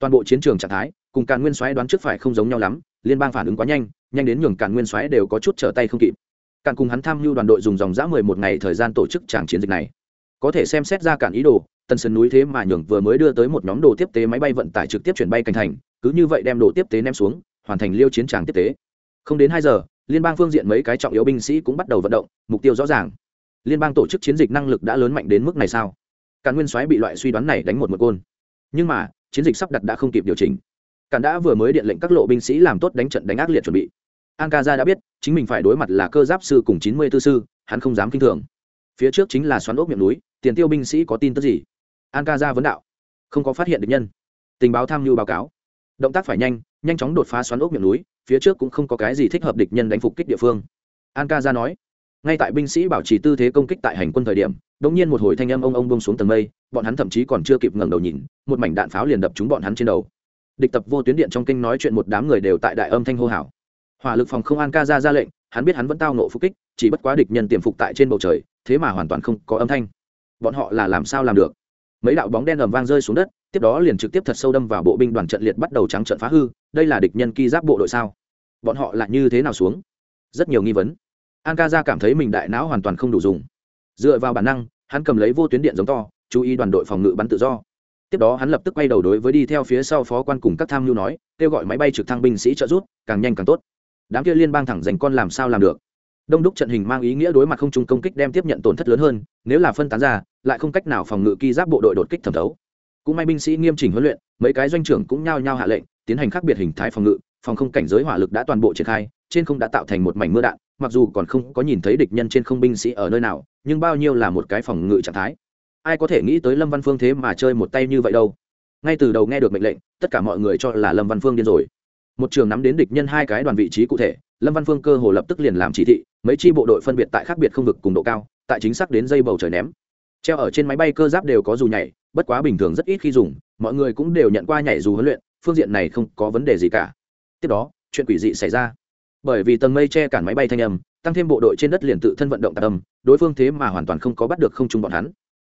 Toàn bộ chiến trường trạng thái, cùng càn nguyên soái đoán trước phải không giống nhau lắm, liên bang phản ứng quá nhanh nhanh đến nhường càn nguyên soái đều có chút trở tay không kịp. Càn cùng hắn tham mưu đoàn đội dùng dòng dã mười một ngày thời gian tổ chức tràng chiến dịch này. Có thể xem xét ra cản ý đồ tân sơn núi thế mà nhường vừa mới đưa tới một nhóm đồ tiếp tế máy bay vận tải trực tiếp chuyển bay cảnh thành, cứ như vậy đem đồ tiếp tế ném xuống, hoàn thành liêu chiến tràng tiếp tế. Không đến hai giờ, liên bang phương diện mấy cái trọng yếu binh sĩ cũng bắt đầu vận động, mục tiêu rõ ràng. Liên bang tổ chức chiến dịch năng lực đã lớn mạnh đến mức này sao? Càn nguyên soái bị loại suy đoán này đánh một một côn nhưng mà, chiến dịch sắp đặt đã không kịp điều chỉnh. Càn đã vừa mới điện lệnh các lộ binh sĩ làm tốt đánh trận đánh ác liệt chuẩn bị. An ca gia đã biết, chính mình phải đối mặt là cơ giáp sư cùng chín mươi tư sư, hắn không dám k i n h thường. Phía trước chính là xoắn ốc miệng núi, tiền tiêu binh sĩ có tin tức gì? An ca ra vấn đạo. Không có phát hiện được nhân. Tình báo tham mưu báo cáo. Động tác phải nhanh nhanh chóng đột phá xoắn ốc miệng núi, phía trước cũng không có cái gì thích hợp địch nhân đánh phục kích địa phương. An ca ra nói, ngay tại binh sĩ bảo trì tư thế công kích tại hành quân thời điểm đ ỗ n g nhiên một hồi thanh âm ông ông bông xuống tầng mây, bọn hắn thậm chí còn chưa kịp ngẩng đầu nhìn, một mảnh đạn pháo liền đập trúng bọn hắn trên đầu. Địch tập vô tuyến điện trong kinh nói chuyện một đám người đều tại đại âm thanh hô hào. Hỏa lực phòng không an ca ra ra lệnh, hắn biết hắn vẫn tao nộ phục kích, chỉ bất quá địch nhân tiềm phục tại trên bầu trời, thế mà hoàn toàn không có âm thanh. Bọn họ là làm sao làm được? Mấy đạo bóng đen ầm vang rơi xuống đất, tiếp đó liền trực tiếp thật sâu đâm vào bộ binh đoàn trận liệt bắt đầu trắng trận phá hư, đây là địch nhân ki giáp bộ đội sao? Bọn họ là như thế nào xuống? Rất nhiều nghi vấn. An ca ra cảm thấy mình đại não hoàn toàn không đủ dùng. Dựa vào bản năng, hắn cầm lấy vô tuyến điện giống to, chú ý đoàn đội phòng ngự bắn tự do. Tiếp đó hắn lập tức quay đầu đối với đi theo phía sau phó quan cùng các tham mưu nói, kêu gọi máy bay trực thăng binh sĩ trợ rút càng nhanh càng tốt. Đám kia liên bang thẳng dành con làm sao làm được? Đông đúc trận hình mang ý nghĩa đối mặt không trung công kích đem tiếp nhận tổn thất lớn hơn, nếu là phân tán ra, lại không cách nào phòng ngự ki giáp bộ đội đột kích thẩm thấu. Cũng may binh sĩ nghiêm chỉnh huấn luyện, mấy cái doanh trưởng cũng nhao nhao hạ lệnh, tiến hành khác biệt hình thái phòng ngự, phòng không cảnh giới hỏa lực đã toàn bộ triển khai, trên không đã tạo thành một mảnh mưa đạn, mặc dù còn không có nhìn thấy địch nhân trên không binh sĩ ở nơi nào, nhưng bao nhiêu là một cái phòng ngự trạng thái. Ai có thể nghĩ tới lâm văn phương thế mà chơi một tay như vậy đâu. Ngay từ đầu nghe được mệnh lệnh, tất cả mọi người cho là lâm văn phương điên rồi. Một trường nắm đến địch nhân hai cái đoàn vị trí cụ thể lâm văn phương cơ hồ lập tức liền làm chỉ thị, mấy chi bộ đội phân biệt tại khác biệt không vực cùng độ cao, tại chính xác đến dây bầu trời ném. Treo ở trên máy bay cơ giáp đều có dù nhảy, bất quá bình thường rất ít khi dùng, mọi người cũng đều nhận qua nhảy dù huấn luyện, phương diện này không có vấn đề gì cả. Tiếp đó, chuyện quỷ dị xảy ra. Bởi vì tầng mây che cản máy bay thanh âm, tăng thêm bộ đội trên đất liền tự thân vận động tạc âm đối phương thế mà hoàn toàn không có bắt được không trung bọn hắn.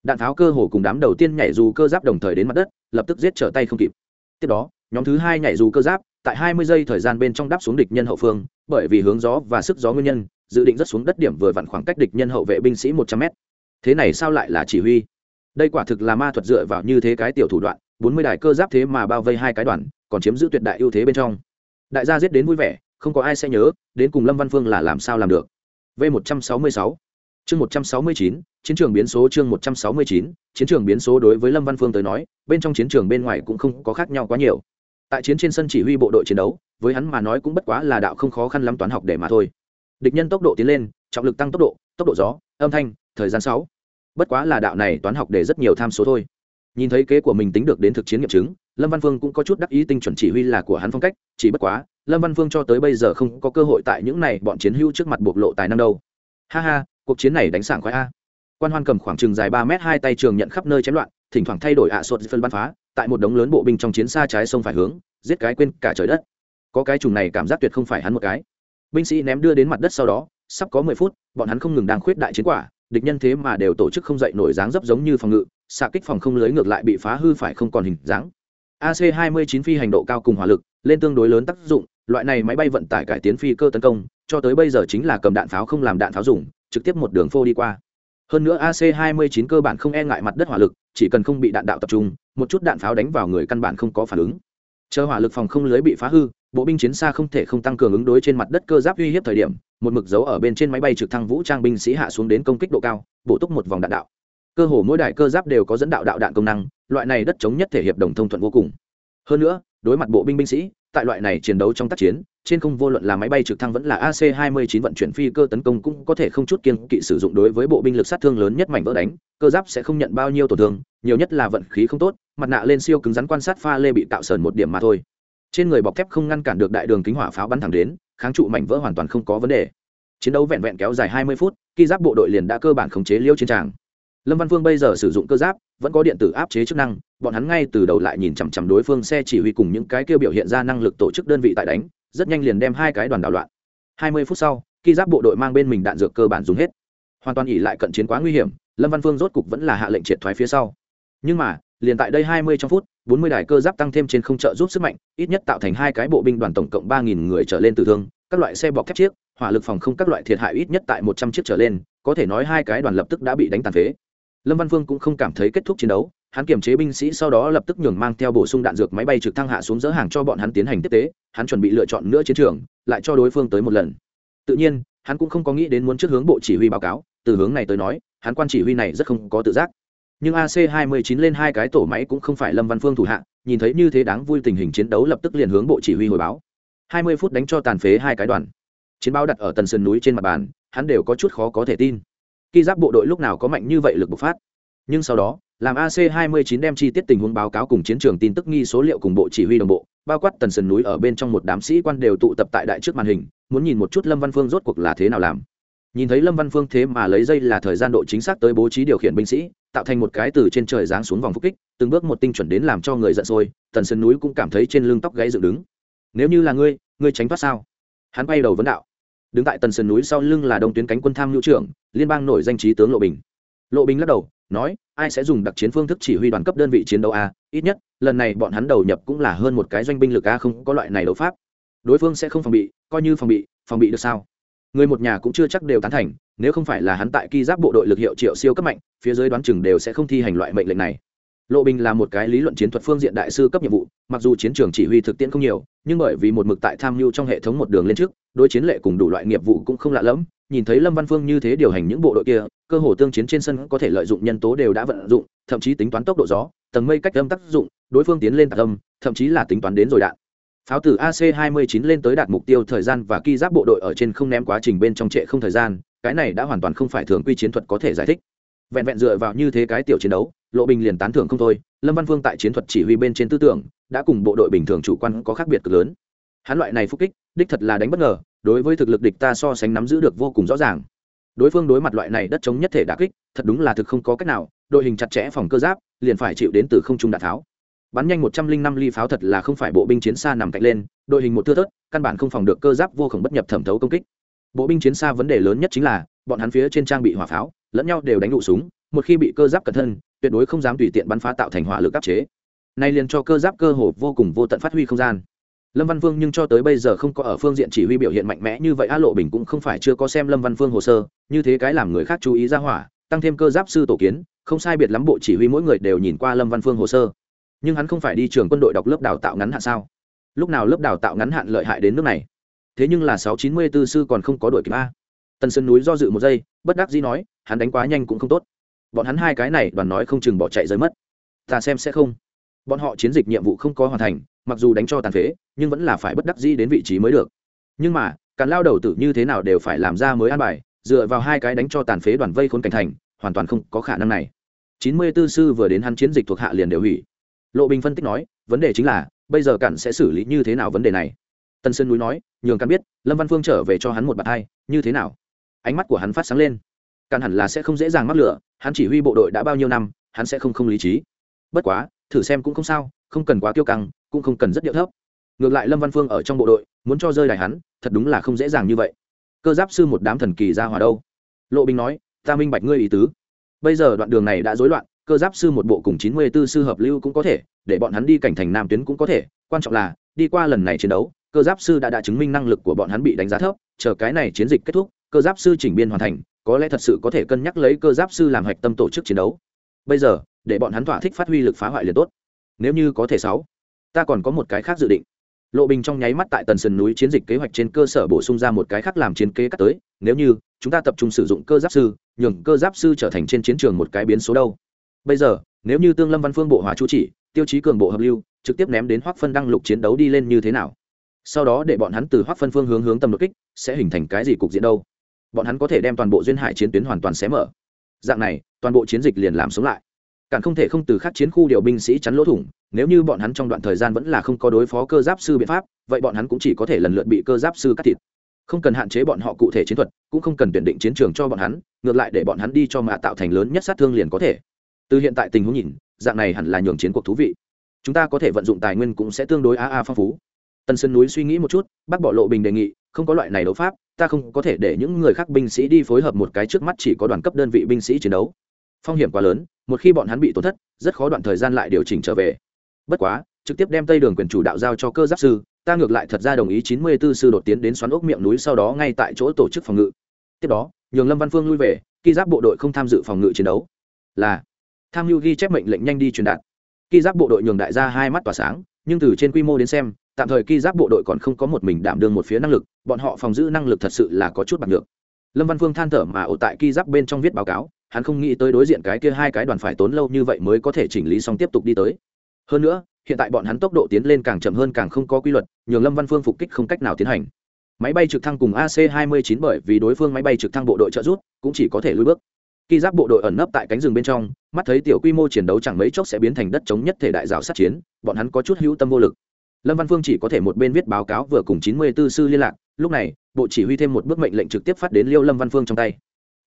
Đạn tháo cơ hồ cùng đám đầu tiên nhảy dù cơ giáp đồng thời đến mặt đất, lập tức giết trở tay không kịp. Tiếp đó, nhóm thứ hai nhảy dù cơ giáp tại 20 giây thời gian bên trong đáp xuống địch nhân hậu phương, bởi vì hướng gió và sức gió nguyên nhân, dự định rất xuống đất điểm vừa vặn khoảng cách địch nhân hậu vệ binh sĩ 100 m thế này sao lại là chỉ huy? Đây quả thực là ma thuật dựa vào như thế cái tiểu thủ đoạn 40 đài cơ giáp thế mà bao vây hai cái đoàn, còn chiếm giữ tuyệt đại ưu thế bên trong. Đại gia giết đến vui vẻ, không có ai sẽ nhớ, đến cùng lâm văn phương là làm sao làm được. V 166 chương 169 chiến trường biến số chương 169 chiến trường biến số đối với lâm văn phương tới nói, bên trong chiến trường bên ngoài cũng không có khác nhau quá nhiều tại chiến trên sân chỉ huy bộ đội chiến đấu, với hắn mà nói cũng bất quá là đạo không khó khăn lắm toán học để mà thôi. Địch nhân tốc độ tiến lên, trọng lực tăng tốc độ tốc độ gió, âm thanh, thời gian sáu. Bất quá là đạo này toán học để rất nhiều tham số thôi. Nhìn thấy kế của mình tính được đến thực chiến nghiệm chứng, lâm văn phương cũng có chút đắc ý tinh chuẩn chỉ huy là của hắn phong cách, chỉ bất quá, lâm văn phương cho tới bây giờ không có cơ hội tại những này bọn chiến hưu trước mặt bộc lộ tài năng đâu. Ha ha, cuộc chiến này đánh sảng khoái a. Quan hoan cầm khoảng chừng dài ba mét hai tay trường nhận khắp nơi chém loạn, thỉnh thoảng thay đổi ạ à sột phân bắn phá tại một đống lớn bộ binh trong chiến xa trái sông phải hướng, giết cái quên cả trời đất. Có cái trùng này cảm giác tuyệt không phải hắn một cái. Binh sĩ ném đưa đến mặt đất sau đó, sắp có mười phút, bọn hắn không ngừng đang khuyết đại chiến quả, địch nhân thế mà đều tổ chức không dậy nổi dáng dấp giống như phòng ngự, xạ kích phòng không lưới ngược lại bị phá hư phải không còn hình dáng. Ac 29 phi hành độ cao cùng hỏa lực, lên tương đối lớn tác dụng, loại này máy bay vận tải cải tiến phi cơ tấn công, cho tới bây giờ chính là cầm đạn pháo không làm đạn pháo dùng, trực tiếp một đường phô đi qua hơn nữa ac 29 cơ bản không e ngại mặt đất hỏa lực, chỉ cần không bị đạn đạo tập trung, một chút đạn pháo đánh vào người căn bản không có phản ứng. Chờ hỏa lực phòng không lưới bị phá hư, bộ binh chiến xa không thể không tăng cường ứng đối trên mặt đất cơ giáp uy hiếp thời điểm, một mực dấu ở bên trên máy bay trực thăng vũ trang binh sĩ hạ xuống đến công kích độ cao, bổ túc một vòng đạn đạo. Cơ hồ mỗi đại cơ giáp đều có dẫn đạo đạo đạn công năng, loại này đất chống nhất thể hiệp đồng thông thuận vô cùng. Hơn nữa, đối mặt bộ binh binh sĩ tại loại này chiến đấu trong tác chiến, trên không vô luận là máy bay trực thăng vẫn là ac 29 vận chuyển phi cơ tấn công cũng có thể không chút kiên kỵ sử dụng đối với bộ binh lực sát thương lớn nhất mảnh vỡ đánh, cơ giáp sẽ không nhận bao nhiêu tổn thương, nhiều nhất là vận khí không tốt, mặt nạ lên siêu cứng rắn quan sát pha lê bị tạo sờn một điểm mà thôi. Trên người bọc thép không ngăn cản được đại đường kính hỏa pháo bắn thẳng đến, kháng trụ mảnh vỡ hoàn toàn không có vấn đề. Chiến đấu vẹn vẹn kéo dài 20 phút, khi giáp bộ đội liền đã cơ bản khống chế liêu chiến tràng. Lâm văn phương bây giờ sử dụng cơ giáp, vẫn có điện tử áp chế chức năng bọn hắn ngay từ đầu lại nhìn chằm chằm đối phương xe chỉ huy cùng những cái kêu biểu hiện ra năng lực tổ chức đơn vị tại đánh, rất nhanh liền đem hai cái đoàn đảo loạn. 20 phút sau, khi giáp bộ đội mang bên mình đạn dược cơ bản dùng hết, hoàn toàn ỉ lại cận chiến quá nguy hiểm, lâm văn phương rốt cục vẫn là hạ lệnh triệt thoái phía sau. Nhưng mà, liền tại đây 20 trong phút 40 đài cơ giáp tăng thêm trên không trợ giúp sức mạnh, ít nhất tạo thành hai cái bộ binh đoàn tổng cộng ba nghìn người trở lên tử thương, các loại xe bọc thép chiếc, hỏa lực phòng không các loại thiệt hại ít nhất tại 100 chiếc trở lên, có thể nói hai cái đoàn lập tức đã bị đánh tàn phế lâm văn phương cũng không cảm thấy kết thúc chiến đấu, hắn kiềm chế binh sĩ sau đó lập tức nhường mang theo bổ sung đạn dược máy bay trực thăng hạ xuống dỡ hàng cho bọn hắn tiến hành tiếp tế, hắn chuẩn bị lựa chọn nữa chiến trường, lại cho đối phương tới một lần. Tự nhiên, hắn cũng không có nghĩ đến muốn trước hướng bộ chỉ huy báo cáo, từ hướng này tới nói, hắn quan chỉ huy này rất không có tự giác. Nhưng ac 29 lên hai cái tổ máy cũng không phải lâm văn phương thủ hạ, nhìn thấy như thế đáng vui tình hình chiến đấu lập tức liền hướng bộ chỉ huy hồi báo. 20 phút đánh cho tàn phế hai cái đoàn. Chiến báo đặt ở tần sườn núi trên mặt bàn, hắn đều có chút khó có thể tin khi giáp bộ đội lúc nào có mạnh như vậy lực bộc phát? Nhưng sau đó, làm ac 29 đem chi tiết tình huống báo cáo cùng chiến trường tin tức nghi số liệu cùng bộ chỉ huy đồng bộ, bao quát tần sườn núi ở bên trong một đám sĩ quan đều tụ tập tại đại trước màn hình, muốn nhìn một chút lâm văn phương rốt cuộc là thế nào làm. Nhìn thấy lâm văn phương thế mà lấy dây là thời gian độ chính xác tới bố trí điều khiển binh sĩ, tạo thành một cái từ trên trời giáng xuống vòng phúc kích, từng bước một tinh chuẩn đến làm cho người giận sôi, tần sườn núi cũng cảm thấy trên lưng tóc gáy dựng đứng. Nếu như là ngươi ngươi tránh thoát sao? Hắn bay đầu vấn đạo. Đứng tại tần sườn núi sau lưng là đông tuyến cánh quân tham nhu trưởng liên bang nổi danh trí tướng lộ bình. Lộ bình lắc đầu, nói, ai sẽ dùng đặc chiến phương thức chỉ huy đoàn cấp đơn vị chiến đấu a? Ít nhất, lần này bọn hắn đầu nhập cũng là hơn một cái doanh binh lực a, không có loại này đấu pháp. Đối phương sẽ không phòng bị, coi như phòng bị phòng bị được sao? Người một nhà cũng chưa chắc đều tán thành, nếu không phải là hắn tại ki giáp bộ đội lực hiệu triệu siêu cấp mạnh, phía dưới đoán chừng đều sẽ không thi hành loại mệnh lệnh này. Lộ bình là một cái lý luận chiến thuật phương diện đại sư cấp nhiệm vụ, mặc dù chiến trường chỉ huy thực tiễn không nhiều, nhưng bởi vì một mực tại tham mưu trong hệ thống một đường lên trước, đối chiến lệ cùng đủ loại nghiệp vụ cũng không lạ lẫm nhìn thấy lâm văn phương như thế điều hành những bộ đội kia, cơ hồ tương chiến trên sân có thể lợi dụng nhân tố đều đã vận dụng, thậm chí tính toán tốc độ gió, tầng mây cách âm tác dụng, đối phương tiến lên tạc âm, thậm chí là tính toán đến rồi đạn. Pháo từ ac 29 lên tới đạt mục tiêu thời gian và ki giáp bộ đội ở trên không ném quá trình bên trong trệ không thời gian, cái này đã hoàn toàn không phải thường quy chiến thuật có thể giải thích. Vẹn vẹn dựa vào như thế cái tiểu chiến đấu, lộ bình liền tán thưởng không thôi, lâm văn phương tại chiến thuật chỉ huy bên trên tư tưởng, đã cùng bộ đội bình thường chủ quan có khác biệt cực lớn. Hắn loại này phúc kích, đích thật là đánh bất ngờ đối với thực lực địch ta so sánh nắm giữ được vô cùng rõ ràng. Đối phương đối mặt loại này đất chống nhất thể đà kích, thật đúng là thực không có cách nào, đội hình chặt chẽ phòng cơ giáp, liền phải chịu đến từ không trung đạn tháo. Bắn nhanh một trăm linh năm ly pháo thật là không phải bộ binh chiến xa nằm cạnh lên, đội hình một thưa thớt, căn bản không phòng được cơ giáp vô khổng bất nhập thẩm thấu công kích. Bộ binh chiến xa vấn đề lớn nhất chính là, bọn hắn phía trên trang bị hỏa pháo, lẫn nhau đều đánh đủ súng, một khi bị cơ giáp cẩn thân, tuyệt đối không dám tùy tiện bắn phá tạo thành hỏa lực áp chế. Nay liền cho cơ giáp cơ hồ vô cùng vô tận phát huy không gian lâm văn Vương nhưng cho tới bây giờ không có ở phương diện chỉ huy biểu hiện mạnh mẽ như vậy, a lộ bình cũng không phải chưa có xem lâm văn Vương hồ sơ, như thế cái làm người khác chú ý ra hỏa, tăng thêm cơ giáp sư tổ kiến, không sai biệt lắm bộ chỉ huy mỗi người đều nhìn qua lâm văn phương hồ sơ. Nhưng hắn không phải đi trường quân đội đọc lớp đào tạo ngắn hạn sao? Lúc nào lớp đào tạo ngắn hạn lợi hại đến nước này? Thế nhưng là sáu chín mươi tư sư còn không có đội kịp a. Tần sơn núi do dự một giây, bất đắc dĩ nói, hắn đánh quá nhanh cũng không tốt. Bọn hắn hai cái này, đoàn nói không chừng bỏ chạy rơi mất. Ta xem sẽ không. Bọn họ chiến dịch nhiệm vụ không có hoàn thành mặc dù đánh cho tàn phế, nhưng vẫn là phải bất đắc dĩ đến vị trí mới được. Nhưng mà, càn lao đầu tử như thế nào đều phải làm ra mới an bài, dựa vào hai cái đánh cho tàn phế đoàn vây khốn cảnh thành, hoàn toàn không có khả năng này. Chín mươi tư sư vừa đến hắn chiến dịch thuộc hạ liền đều hủy. Lộ bình phân tích nói, vấn đề chính là, bây giờ cản sẽ xử lý như thế nào vấn đề này? Tân sơn núi nói, nhường cản biết, lâm văn phương trở về cho hắn một bàn hai, như thế nào? Ánh mắt của hắn phát sáng lên. Cản hẳn là sẽ không dễ dàng mắc lửa, hắn chỉ huy bộ đội đã bao nhiêu năm, hắn sẽ không không lý trí. Bất quá, thử xem cũng không sao, không cần quá kiêu căng cũng không cần rất điệu thấp. Ngược lại lâm văn phương ở trong bộ đội, muốn cho rơi đài hắn, thật đúng là không dễ dàng như vậy. Cơ giáp sư một đám thần kỳ ra hòa đâu? Lộ bình nói, ta minh bạch ngươi ý tứ. Bây giờ đoạn đường này đã rối loạn, cơ giáp sư một bộ cùng chín mươi 94 sư hợp lưu cũng có thể, để bọn hắn đi cảnh thành nam tuyến cũng có thể. Quan trọng là, đi qua lần này chiến đấu, cơ giáp sư đã đã chứng minh năng lực của bọn hắn bị đánh giá thấp. Chờ cái này chiến dịch kết thúc, cơ giáp sư chỉnh biên hoàn thành, có lẽ thật sự có thể cân nhắc lấy cơ giáp sư làm hạch tâm tổ chức chiến đấu. Bây giờ, để bọn hắn thỏa thích phát huy lực phá hoại liền tốt. Nếu như có thể sáu ta còn có một cái khác dự định. Lộ bình trong nháy mắt tại tần sườn núi chiến dịch kế hoạch trên cơ sở bổ sung ra một cái khác làm chiến kế cắt tới, nếu như, chúng ta tập trung sử dụng cơ giáp sư, nhường cơ giáp sư trở thành trên chiến trường một cái biến số đâu. Bây giờ, nếu như tương lâm văn phương bộ hòa chú chỉ, tiêu chí cường bộ hợp lưu, trực tiếp ném đến hoác phân đăng lục chiến đấu đi lên như thế nào? Sau đó để bọn hắn từ hoác phân phương hướng hướng tầm đột kích, sẽ hình thành cái gì cục diện đâu? Bọn hắn có thể đem toàn bộ duyên hải chiến tuyến hoàn toàn xé mở. Dạng này, toàn bộ chiến dịch liền làm sống lại càng không thể không từ khắc chiến khu điều binh sĩ chắn lỗ thủng, nếu như bọn hắn trong đoạn thời gian vẫn là không có đối phó cơ giáp sư biện pháp, vậy bọn hắn cũng chỉ có thể lần lượt bị cơ giáp sư cắt thịt. Không cần hạn chế bọn họ cụ thể chiến thuật, cũng không cần tuyển định chiến trường cho bọn hắn, ngược lại để bọn hắn đi cho mạ tạo thành lớn nhất sát thương liền có thể. Từ hiện tại tình huống nhìn, dạng này hẳn là nhường chiến cuộc thú vị. Chúng ta có thể vận dụng tài nguyên cũng sẽ tương đối a a phong phú. Tân sơn núi suy nghĩ một chút, bác bỏ lộ bình đề nghị, không có loại này đấu pháp, ta không có thể để những người khác binh sĩ đi phối hợp một cái trước mắt chỉ có đoàn cấp đơn vị binh sĩ chiến đấu phong hiểm quá lớn, một khi bọn hắn bị tổn thất, rất khó đoạn thời gian lại điều chỉnh trở về. Bất quá, trực tiếp đem tây đường quyền chủ đạo giao cho cơ giáp sư, ta ngược lại thật ra đồng ý chín mươi 94 sư đột tiến đến xoắn ốc miệng núi sau đó ngay tại chỗ tổ chức phòng ngự. Tiếp đó, nhường lâm văn phương lui về khi giáp bộ đội không tham dự phòng ngự chiến đấu. Là, tham mưu ghi chép mệnh lệnh nhanh đi truyền đạt. Khi giáp bộ đội nhường đại gia hai mắt tỏa sáng, nhưng từ trên quy mô đến xem, tạm thời khi giáp bộ đội còn không có một mình đảm đương một phía năng lực, bọn họ phòng giữ năng lực thật sự là có chút bằng được lâm văn phương than thở mà ổ tại khi giáp bên trong viết báo cáo hắn không nghĩ tới đối diện cái kia hai cái đoàn phải tốn lâu như vậy mới có thể chỉnh lý xong tiếp tục đi tới. Hơn nữa, hiện tại bọn hắn tốc độ tiến lên càng chậm hơn càng không có quy luật, nhường lâm văn phương phục kích không cách nào tiến hành. Máy bay trực thăng cùng ac 29 bởi vì đối phương máy bay trực thăng bộ đội trợ rút cũng chỉ có thể lùi bước. Khi giáp bộ đội ẩn nấp tại cánh rừng bên trong, mắt thấy tiểu quy mô chiến đấu chẳng mấy chốc sẽ biến thành đất chống nhất thể đại rào sát chiến, bọn hắn có chút hữu tâm vô lực. Lâm văn phương chỉ có thể một bên viết báo cáo vừa cùng 94 sư liên lạc, lúc này, bộ chỉ huy thêm một bước mệnh lệnh trực tiếp phát đến liêu lâm văn phương trong tay.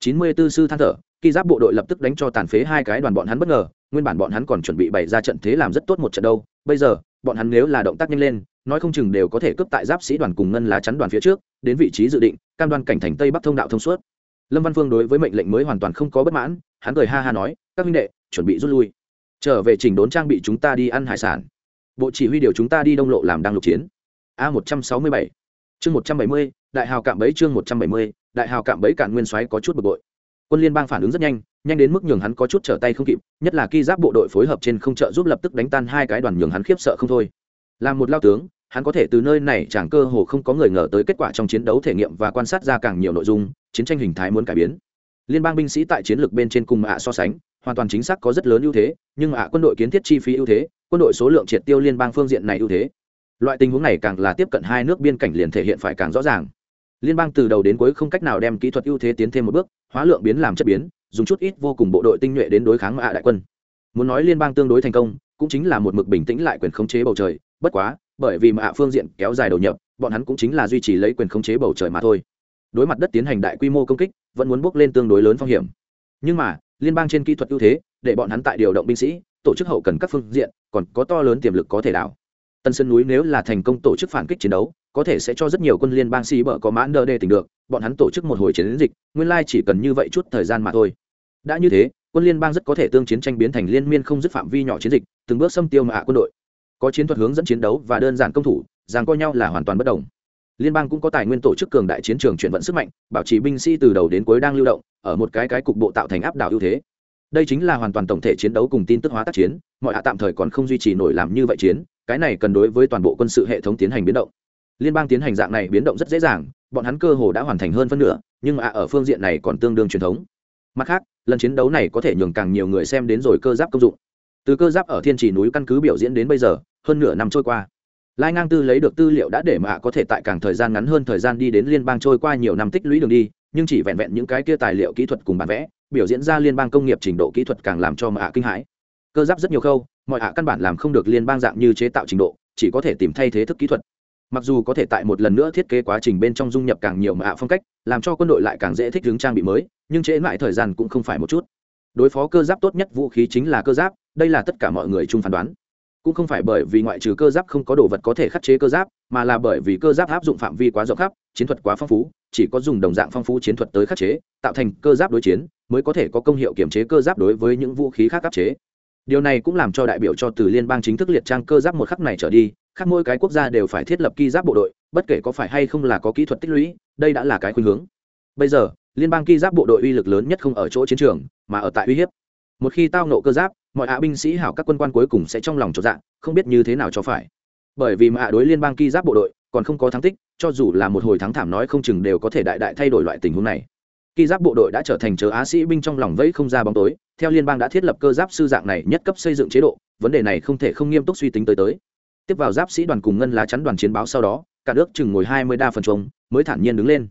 94 sư than thở khi giáp bộ đội lập tức đánh cho tàn phế hai cái đoàn bọn hắn bất ngờ, nguyên bản bọn hắn còn chuẩn bị bày ra trận thế làm rất tốt một trận đâu, bây giờ, bọn hắn nếu là động tác nhanh lên, nói không chừng đều có thể cướp tại giáp sĩ đoàn cùng ngân lá chắn đoàn phía trước, đến vị trí dự định, cam đoan cảnh thành tây bắc thông đạo thông suốt. Lâm văn phương đối với mệnh lệnh mới hoàn toàn không có bất mãn, hắn cười ha ha nói, các huynh đệ, chuẩn bị rút lui. Trở về chỉnh đốn trang bị chúng ta đi ăn hải sản. Bộ chỉ huy điều chúng ta đi đông lộ làm đang lục chiến. A một trăm sáu mươi bảy. Chương một trăm bảy mươi, đại hào cạm bẫy chương một trăm bảy mươi, đại hào cạm bẫy cản nguyên soái có chút bực bội quân liên bang phản ứng rất nhanh nhanh đến mức nhường hắn có chút trở tay không kịp, nhất là khi giáp bộ đội phối hợp trên không trợ giúp lập tức đánh tan hai cái đoàn nhường hắn khiếp sợ không thôi. Làm một lao tướng, hắn có thể từ nơi này chẳng cơ hồ không có người ngờ tới kết quả trong chiến đấu thể nghiệm và quan sát ra càng nhiều nội dung, chiến tranh hình thái muốn cải biến. Liên bang binh sĩ tại chiến lược bên trên cùng ạ so sánh, hoàn toàn chính xác có rất lớn ưu thế, nhưng ạ quân đội kiến thiết chi phí ưu thế, quân đội số lượng triệt tiêu liên bang phương diện này ưu thế. Loại tình huống này càng là tiếp cận hai nước biên cảnh liền thể hiện phải càng rõ ràng. Liên bang từ đầu đến cuối không cách nào đem kỹ thuật ưu thế tiến thêm một bước hóa lượng biến làm chất biến, dùng chút ít vô cùng bộ đội tinh nhuệ đến đối kháng Mạ đại quân. Muốn nói liên bang tương đối thành công, cũng chính là một mực bình tĩnh lại quyền khống chế bầu trời, bất quá, bởi vì Mạ phương diện kéo dài đầu nhập, bọn hắn cũng chính là duy trì lấy quyền khống chế bầu trời mà thôi. Đối mặt đất tiến hành đại quy mô công kích, vẫn muốn bước lên tương đối lớn phong hiểm. Nhưng mà, liên bang trên kỹ thuật ưu thế, để bọn hắn tại điều động binh sĩ, tổ chức hậu cần các phương diện, còn có to lớn tiềm lực có thể đảo. Tân sơn núi nếu là thành công tổ chức phản kích chiến đấu có thể sẽ cho rất nhiều quân liên bang xì bở có mãn đơ đê tình được, bọn hắn tổ chức một hồi chiến dịch, nguyên lai chỉ cần như vậy chút thời gian mà thôi. Đã như thế, quân liên bang rất có thể tương chiến tranh biến thành liên miên không dứt phạm vi nhỏ chiến dịch, từng bước xâm tiêu mạ quân đội. Có chiến thuật hướng dẫn chiến đấu và đơn giản công thủ rằng coi nhau là hoàn toàn bất đồng. Liên bang cũng có tài nguyên tổ chức cường đại chiến trường chuyển vận sức mạnh, bảo trì binh sĩ từ đầu đến cuối đang lưu động, ở một cái cái cục bộ tạo thành áp đảo ưu thế. Đây chính là hoàn toàn tổng thể chiến đấu cùng tin tức hóa tác chiến, mọi hạ tạm thời còn không duy trì nổi làm như vậy chiến, cái này cần đối với toàn bộ quân sự hệ thống tiến hành biến động liên bang tiến hành dạng này biến động rất dễ dàng, bọn hắn cơ hồ đã hoàn thành hơn phân nửa, nhưng ạ ở phương diện này còn tương đương truyền thống. Mặt khác, lần chiến đấu này có thể nhường càng nhiều người xem đến rồi cơ giáp công dụng. Từ cơ giáp ở thiên trì núi căn cứ biểu diễn đến bây giờ, hơn nửa năm trôi qua. Lai ngang tư lấy được tư liệu đã để mà có thể tại càng thời gian ngắn hơn thời gian đi đến liên bang trôi qua nhiều năm tích lũy đường đi, nhưng chỉ vẹn vẹn những cái kia tài liệu kỹ thuật cùng bản vẽ, biểu diễn ra liên bang công nghiệp trình độ kỹ thuật càng làm cho mà kinh hãi. Cơ giáp rất nhiều khâu, mọi hạ căn bản làm không được liên bang dạng như chế tạo trình độ, chỉ có thể tìm thay thế thức kỹ thuật mặc dù có thể tại một lần nữa thiết kế quá trình bên trong dung nhập càng nhiều mà phong cách, làm cho quân đội lại càng dễ thích ứng trang bị mới, nhưng trễ mãi thời gian cũng không phải một chút. Đối phó cơ giáp tốt nhất vũ khí chính là cơ giáp, đây là tất cả mọi người chung phán đoán. Cũng không phải bởi vì ngoại trừ cơ giáp không có đồ vật có thể khắc chế cơ giáp, mà là bởi vì cơ giáp áp dụng phạm vi quá rộng khắp, chiến thuật quá phong phú, chỉ có dùng đồng dạng phong phú chiến thuật tới khắc chế, tạo thành cơ giáp đối chiến, mới có thể có công hiệu kiểm chế cơ giáp đối với những vũ khí khác áp chế. Điều này cũng làm cho đại biểu cho từ liên bang chính thức liệt trang cơ giáp một khắc này trở đi khác mỗi cái quốc gia đều phải thiết lập ki giáp bộ đội, bất kể có phải hay không là có kỹ thuật tích lũy, đây đã là cái khuynh hướng. Bây giờ, liên bang ki giáp bộ đội uy lực lớn nhất không ở chỗ chiến trường, mà ở tại uy hiếp. Một khi tao nộ cơ giáp, mọi hạ binh sĩ hảo các quân quan cuối cùng sẽ trong lòng trọn dạng không biết như thế nào cho phải. Bởi vì mà đối liên bang ki giáp bộ đội, còn không có thắng tích, cho dù là một hồi thắng thảm nói không chừng đều có thể đại đại thay đổi loại tình huống này. Ki giáp bộ đội đã trở thành chớ á sĩ binh trong lòng vẫy không ra bóng tối, theo liên bang đã thiết lập cơ giáp sư dạng này nhất cấp xây dựng chế độ, vấn đề này không thể không nghiêm túc suy tính tới tới tiếp vào giáp sĩ đoàn cùng ngân lá chắn đoàn chiến báo sau đó, cả nước chừng ngồi hai mươi đa phần trống, mới thản nhiên đứng lên.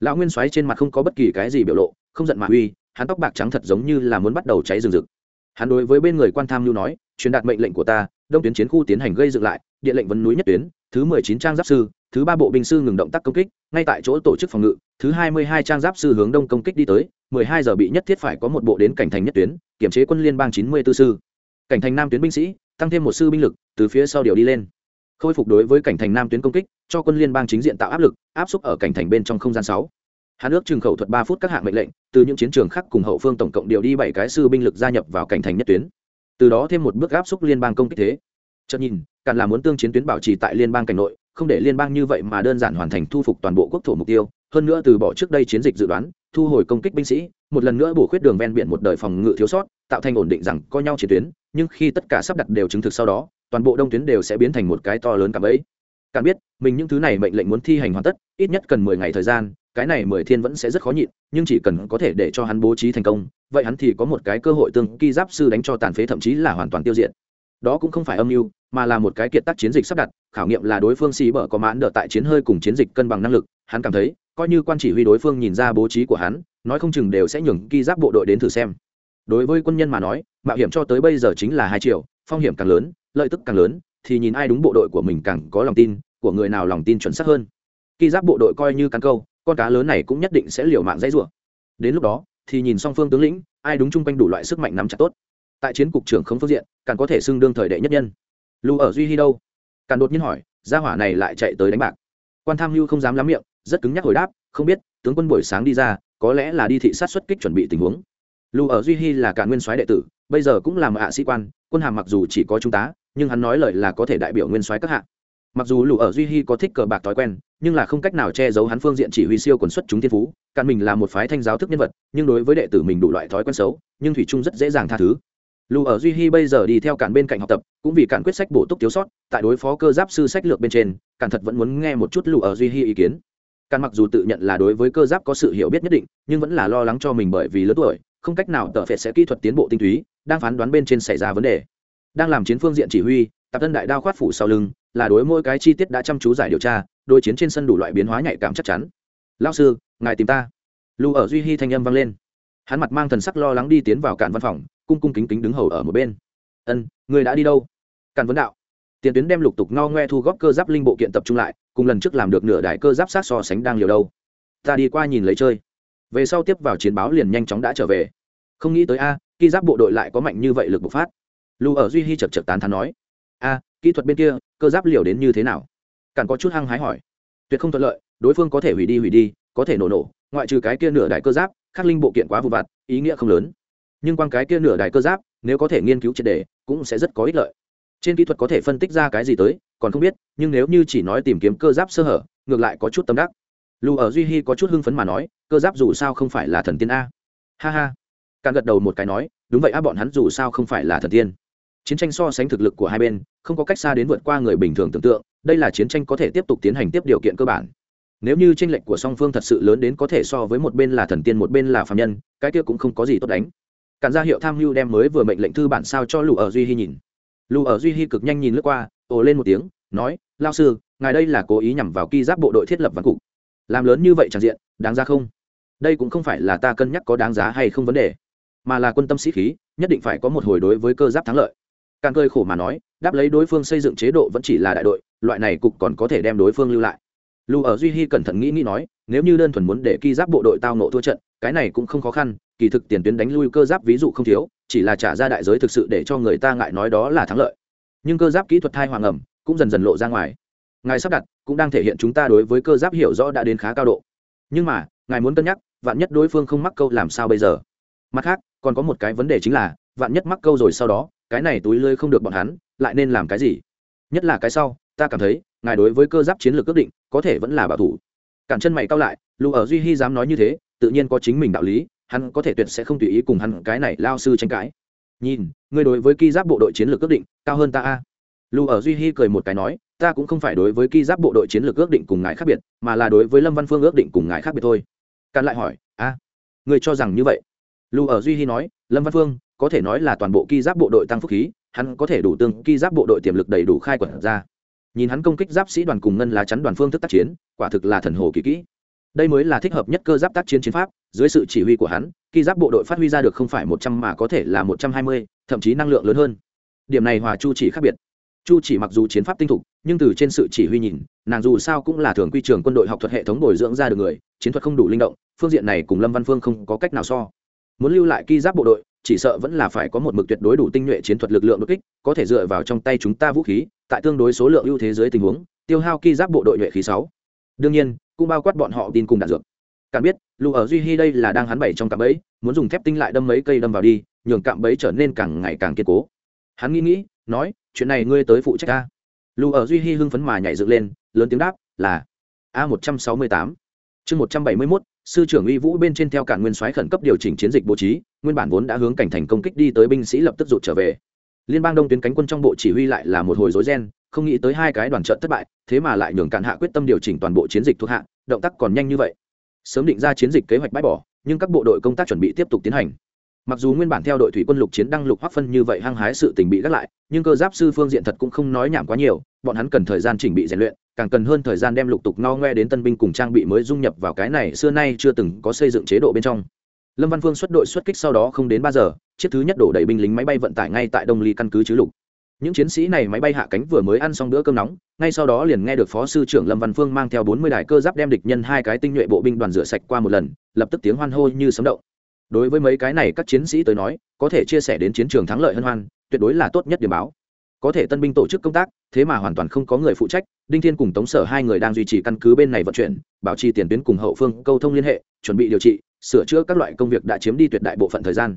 Lão nguyên soái trên mặt không có bất kỳ cái gì biểu lộ, không giận mà uy, hắn tóc bạc trắng thật giống như là muốn bắt đầu cháy rừng rực. Hắn đối với bên người quan tham lưu nói, truyền đạt mệnh lệnh của ta, đông tuyến chiến khu tiến hành gây dựng lại điện lệnh vấn núi nhất tuyến, thứ mười chín trang giáp sư, thứ ba bộ binh sư ngừng động tác công kích, ngay tại chỗ tổ chức phòng ngự, thứ hai mươi hai trang giáp sư hướng đông công kích đi tới, mười hai giờ bị nhất thiết phải có một bộ đến cảnh thành nhất tuyến, kiểm chế quân liên bang chín mươi tư sư. Cảnh thành nam tuyến binh sĩ tăng thêm một sư binh lực, từ phía sau điều đi lên. Khôi phục đối với cảnh thành nam tuyến công kích, cho quân liên bang chính diện tạo áp lực, áp xúc ở cảnh thành bên trong không gian sáu. Hắn ước trừng khẩu thuật ba phút các hạng mệnh lệnh, từ những chiến trường khác cùng hậu phương tổng cộng điều đi bảy cái sư binh lực gia nhập vào cảnh thành nhất tuyến. Từ đó thêm một bước áp xúc liên bang công kích thế. Chợt nhìn càng là muốn tương chiến tuyến bảo trì tại liên bang cảnh nội, không để liên bang như vậy mà đơn giản hoàn thành thu phục toàn bộ quốc thổ mục tiêu, hơn nữa từ bỏ trước đây chiến dịch dự đoán thu hồi công kích binh sĩ, một lần nữa bổ khuyết đường ven biển một đời phòng ngự thiếu sót, tạo thành ổn định rằng coi nhau chiến tuyến, nhưng khi tất cả sắp đặt đều chứng thực sau đó, toàn bộ đông tuyến đều sẽ biến thành một cái to lớn cả bẫy. Càng biết, mình những thứ này mệnh lệnh muốn thi hành hoàn tất, ít nhất cần mười ngày thời gian, cái này mười thiên vẫn sẽ rất khó nhịn, nhưng chỉ cần có thể để cho hắn bố trí thành công, vậy hắn thì có một cái cơ hội tương kỳ giáp sư đánh cho tàn phế thậm chí là hoàn toàn tiêu diệt. Đó cũng không phải âm mưu, mà là một cái kiệt tác chiến dịch sắp đặt, khảo nghiệm là đối phương xì bở có mãn đỡ tại chiến hơi cùng chiến dịch cân bằng năng lực, hắn cảm thấy coi như quan chỉ huy đối phương nhìn ra bố trí của hắn, nói không chừng đều sẽ nhường ghi giáp bộ đội đến thử xem. Đối với quân nhân mà nói, mạo hiểm cho tới bây giờ chính là hai triệu, phong hiểm càng lớn, lợi tức càng lớn, thì nhìn ai đúng bộ đội của mình càng có lòng tin, của người nào lòng tin chuẩn xác hơn. Khi giáp bộ đội coi như cắn câu, con cá lớn này cũng nhất định sẽ liều mạng dãy rủa. Đến lúc đó, thì nhìn song phương tướng lĩnh, ai đúng chung quanh đủ loại sức mạnh nắm chặt tốt. Tại chiến cục trưởng không phương diện, càng có thể xưng đương thời đệ nhất nhân. Lưu ở duy hy đâu? Càng đột nhiên hỏi, gia hỏa này lại chạy tới đánh bạc. Quan tham Lưu không dám lắm miệng rất cứng nhắc hồi đáp, không biết, tướng quân buổi sáng đi ra, có lẽ là đi thị sát xuất kích chuẩn bị tình huống. Lưu ở duy hy là cả nguyên soái đệ tử, bây giờ cũng là hạ sĩ quan, quân hàm mặc dù chỉ có trung tá, nhưng hắn nói lời là có thể đại biểu nguyên soái các hạng mặc dù lưu ở duy hy có thích cờ bạc thói quen, nhưng là không cách nào che giấu hắn phương diện chỉ huy siêu quần xuất chúng thiên phú, cạn mình là một phái thanh giáo thức nhân vật, nhưng đối với đệ tử mình đủ loại thói quen xấu, nhưng thủy trung rất dễ dàng tha thứ. Lù ở duy hy bây giờ đi theo cản bên cạnh học tập, cũng vì cản quyết sách bổ túc thiếu sót, tại đối phó cơ giáp sư sách lược bên trên cản thật vẫn muốn nghe một chút lù ở duy hy ý kiến càn mặc dù tự nhận là đối với cơ giáp có sự hiểu biết nhất định, nhưng vẫn là lo lắng cho mình bởi vì lớn tuổi, không cách nào tợ phệt sẽ kỹ thuật tiến bộ tinh túy, đang phán đoán bên trên xảy ra vấn đề. Đang làm chiến phương diện chỉ huy, tạp thân đại đao khoát phủ sau lưng, là đối mỗi cái chi tiết đã chăm chú giải điều tra đôi chiến trên sân đủ loại biến hóa nhạy cảm chắc chắn. Lao sư, ngài tìm ta. Lưu ở duy hy thanh âm vang lên. Hắn mặt mang thần sắc lo lắng đi tiến vào cản văn phòng, cung cung kính kính đứng hầu ở một bên. Ân, người đã đi đâu? Càn vấn đạo. Tiền tuyến đem lục tục no ngoe thu góp cơ giáp linh bộ kiện tập trung lại cùng lần trước làm được nửa đại cơ giáp sát so sánh đang liều đâu. Ta đi qua nhìn lấy chơi. Về sau tiếp vào chiến báo liền nhanh chóng đã trở về. Không nghĩ tới a, khi giáp bộ đội lại có mạnh như vậy lực bộc phát. Lưu ở duy hy chật chật tán thán nói. A, kỹ thuật bên kia, cơ giáp liều đến như thế nào? Càng có chút hăng hái hỏi. Tuyệt không thuận lợi, đối phương có thể hủy đi hủy đi, có thể nổ nổ, ngoại trừ cái kia nửa đại cơ giáp, khắc linh bộ kiện quá vụ vặt, ý nghĩa không lớn. Nhưng quan cái kia nửa đại cơ giáp, nếu có thể nghiên cứu triệt đề cũng sẽ rất có ích lợi trên kỹ thuật có thể phân tích ra cái gì tới, còn không biết, nhưng nếu như chỉ nói tìm kiếm cơ giáp sơ hở, ngược lại có chút tâm đắc. Lù ở duy hy có chút hưng phấn mà nói, cơ giáp dù sao không phải là thần tiên a. Ha ha. Càng gật đầu một cái nói, đúng vậy a, bọn hắn dù sao không phải là thần tiên. Chiến tranh so sánh thực lực của hai bên, không có cách xa đến vượt qua người bình thường tưởng tượng, đây là chiến tranh có thể tiếp tục tiến hành tiếp điều kiện cơ bản. Nếu như tranh lệch của song phương thật sự lớn đến có thể so với một bên là thần tiên một bên là phạm nhân, cái kia cũng không có gì tốt đánh. Cản ra hiệu tham mưu đem mới vừa mệnh lệnh thư bản sao cho lù ở duy hy nhìn lù ở duy hy cực nhanh nhìn lướt qua, ồ lên một tiếng, nói, lao sư, ngài đây là cố ý nhằm vào ki giáp bộ đội thiết lập văn cục. Làm lớn như vậy tràn diện, đáng ra không? Đây cũng không phải là ta cân nhắc có đáng giá hay không vấn đề, mà là quân tâm sĩ khí, nhất định phải có một hồi đối với cơ giáp thắng lợi. Càng cơi khổ mà nói, đáp lấy đối phương xây dựng chế độ vẫn chỉ là đại đội, loại này cục còn có thể đem đối phương lưu lại. Lù ở duy hy cẩn thận nghĩ nghĩ nói, nếu như đơn thuần muốn để ki giáp bộ đội tao nộ thua trận, cái này cũng không khó khăn, kỳ thực tiền tuyến đánh lui cơ giáp ví dụ không thiếu chỉ là trả ra đại giới thực sự để cho người ta ngại nói đó là thắng lợi. Nhưng cơ giáp kỹ thuật thai hoàng ẩm cũng dần dần lộ ra ngoài. Ngài sắp đặt cũng đang thể hiện chúng ta đối với cơ giáp hiểu rõ đã đến khá cao độ. Nhưng mà, ngài muốn cân nhắc, vạn nhất đối phương không mắc câu làm sao bây giờ? Mặt khác, còn có một cái vấn đề chính là, vạn nhất mắc câu rồi sau đó, cái này túi lơi không được bọn hắn, lại nên làm cái gì? Nhất là cái sau, ta cảm thấy, ngài đối với cơ giáp chiến lược ước định, có thể vẫn là bảo thủ. Cản chân mày cao lại lù ở duy hy dám nói như thế, tự nhiên có chính mình đạo lý hắn có thể tuyệt sẽ không tùy ý cùng hắn cái này lao sư tranh cãi. Nhìn, ngươi đối với ki giáp bộ đội chiến lược ước định, cao hơn ta a. Lưu ở duy hy cười một cái nói, ta cũng không phải đối với ki giáp bộ đội chiến lược ước định cùng ngài khác biệt, mà là đối với lâm văn phương ước định cùng ngài khác biệt thôi. Càn lại hỏi, a, ngươi cho rằng như vậy? Lưu ở duy hy nói, lâm văn phương, có thể nói là toàn bộ ki giáp bộ đội tăng phúc khí, hắn có thể đủ tương ki giáp bộ đội tiềm lực đầy đủ khai quật ra. Nhìn hắn công kích giáp sĩ đoàn cùng ngân lá chắn đoàn phương thức tác chiến, quả thực là thần hồ kỳ kỹ đây mới là thích hợp nhất cơ giáp tác chiến chiến pháp, dưới sự chỉ huy của hắn, khi giáp bộ đội phát huy ra được không phải một trăm mà có thể là một trăm hai mươi, thậm chí năng lượng lớn hơn. Điểm này hòa chu chỉ khác biệt. Chu chỉ mặc dù chiến pháp tinh thục, nhưng từ trên sự chỉ huy nhìn, nàng dù sao cũng là thường quy trường quân đội học thuật hệ thống bồi dưỡng ra được người, chiến thuật không đủ linh động, phương diện này cùng lâm văn phương không có cách nào so. Muốn lưu lại ki giáp bộ đội, chỉ sợ vẫn là phải có một mực tuyệt đối đủ tinh nhuệ chiến thuật lực lượng đột kích, có thể dựa vào trong tay chúng ta vũ khí, tại tương đối số lượng ưu thế dưới tình huống, tiêu hao ki giáp bộ đội nhuệ khí sáu đương nhiên, cũng bao quát bọn họ tin cùng đạn dược. Càng biết lù ở duy hy đây là đang hắn bày trong cạm bẫy, muốn dùng thép tinh lại đâm mấy cây đâm vào đi, nhường cạm bẫy trở nên càng ngày càng kiên cố. Hắn nghĩ nghĩ, nói, chuyện này ngươi tới phụ trách ta. Lù ở duy hy hưng phấn mà nhảy dựng lên, lớn tiếng đáp, là. A một trăm sáu mươi tám. Chương một trăm bảy mươi mốt, sư trưởng uy vũ bên trên theo cản nguyên soái khẩn cấp điều chỉnh chiến dịch bố trí, nguyên bản vốn đã hướng cảnh thành công kích đi tới binh sĩ lập tức rụt trở về. Liên bang đông tuyến cánh quân trong bộ chỉ huy lại là một hồi rối ren không nghĩ tới hai cái đoàn trận thất bại, thế mà lại nhường cản hạ quyết tâm điều chỉnh toàn bộ chiến dịch thuộc hạ, động tác còn nhanh như vậy. Sớm định ra chiến dịch kế hoạch bãi bỏ, nhưng các bộ đội công tác chuẩn bị tiếp tục tiến hành. Mặc dù nguyên bản theo đội thủy quân lục chiến đăng lục hoắc phân như vậy hăng hái sự tình bị gác lại, nhưng cơ giáp sư phương diện thật cũng không nói nhảm quá nhiều, bọn hắn cần thời gian chỉnh bị rèn luyện, càng cần hơn thời gian đem lục tục no ngoe đến tân binh cùng trang bị mới dung nhập vào cái này xưa nay chưa từng có xây dựng chế độ bên trong. Lâm văn phương xuất đội xuất kích sau đó không đến ba giờ, chiếc thứ nhất đổ đầy binh lính máy bay vận tải ngay tại đông ly căn cứ chứ lục những chiến sĩ này máy bay hạ cánh vừa mới ăn xong bữa cơm nóng, ngay sau đó liền nghe được phó sư trưởng lâm văn phương mang theo bốn mươi đài cơ giáp đem địch nhân hai cái tinh nhuệ bộ binh đoàn rửa sạch qua một lần, lập tức tiếng hoan hô như sấm động. Đối với mấy cái này, các chiến sĩ tới nói, có thể chia sẻ đến chiến trường thắng lợi hân hoan, tuyệt đối là tốt nhất điểm báo. Có thể tân binh tổ chức công tác, thế mà hoàn toàn không có người phụ trách, đinh thiên cùng tống sở hai người đang duy trì căn cứ bên này vận chuyển, bảo trì tiền tuyến cùng hậu phương câu thông liên hệ, chuẩn bị điều trị, sửa chữa các loại công việc đã chiếm đi tuyệt đại bộ phận thời gian.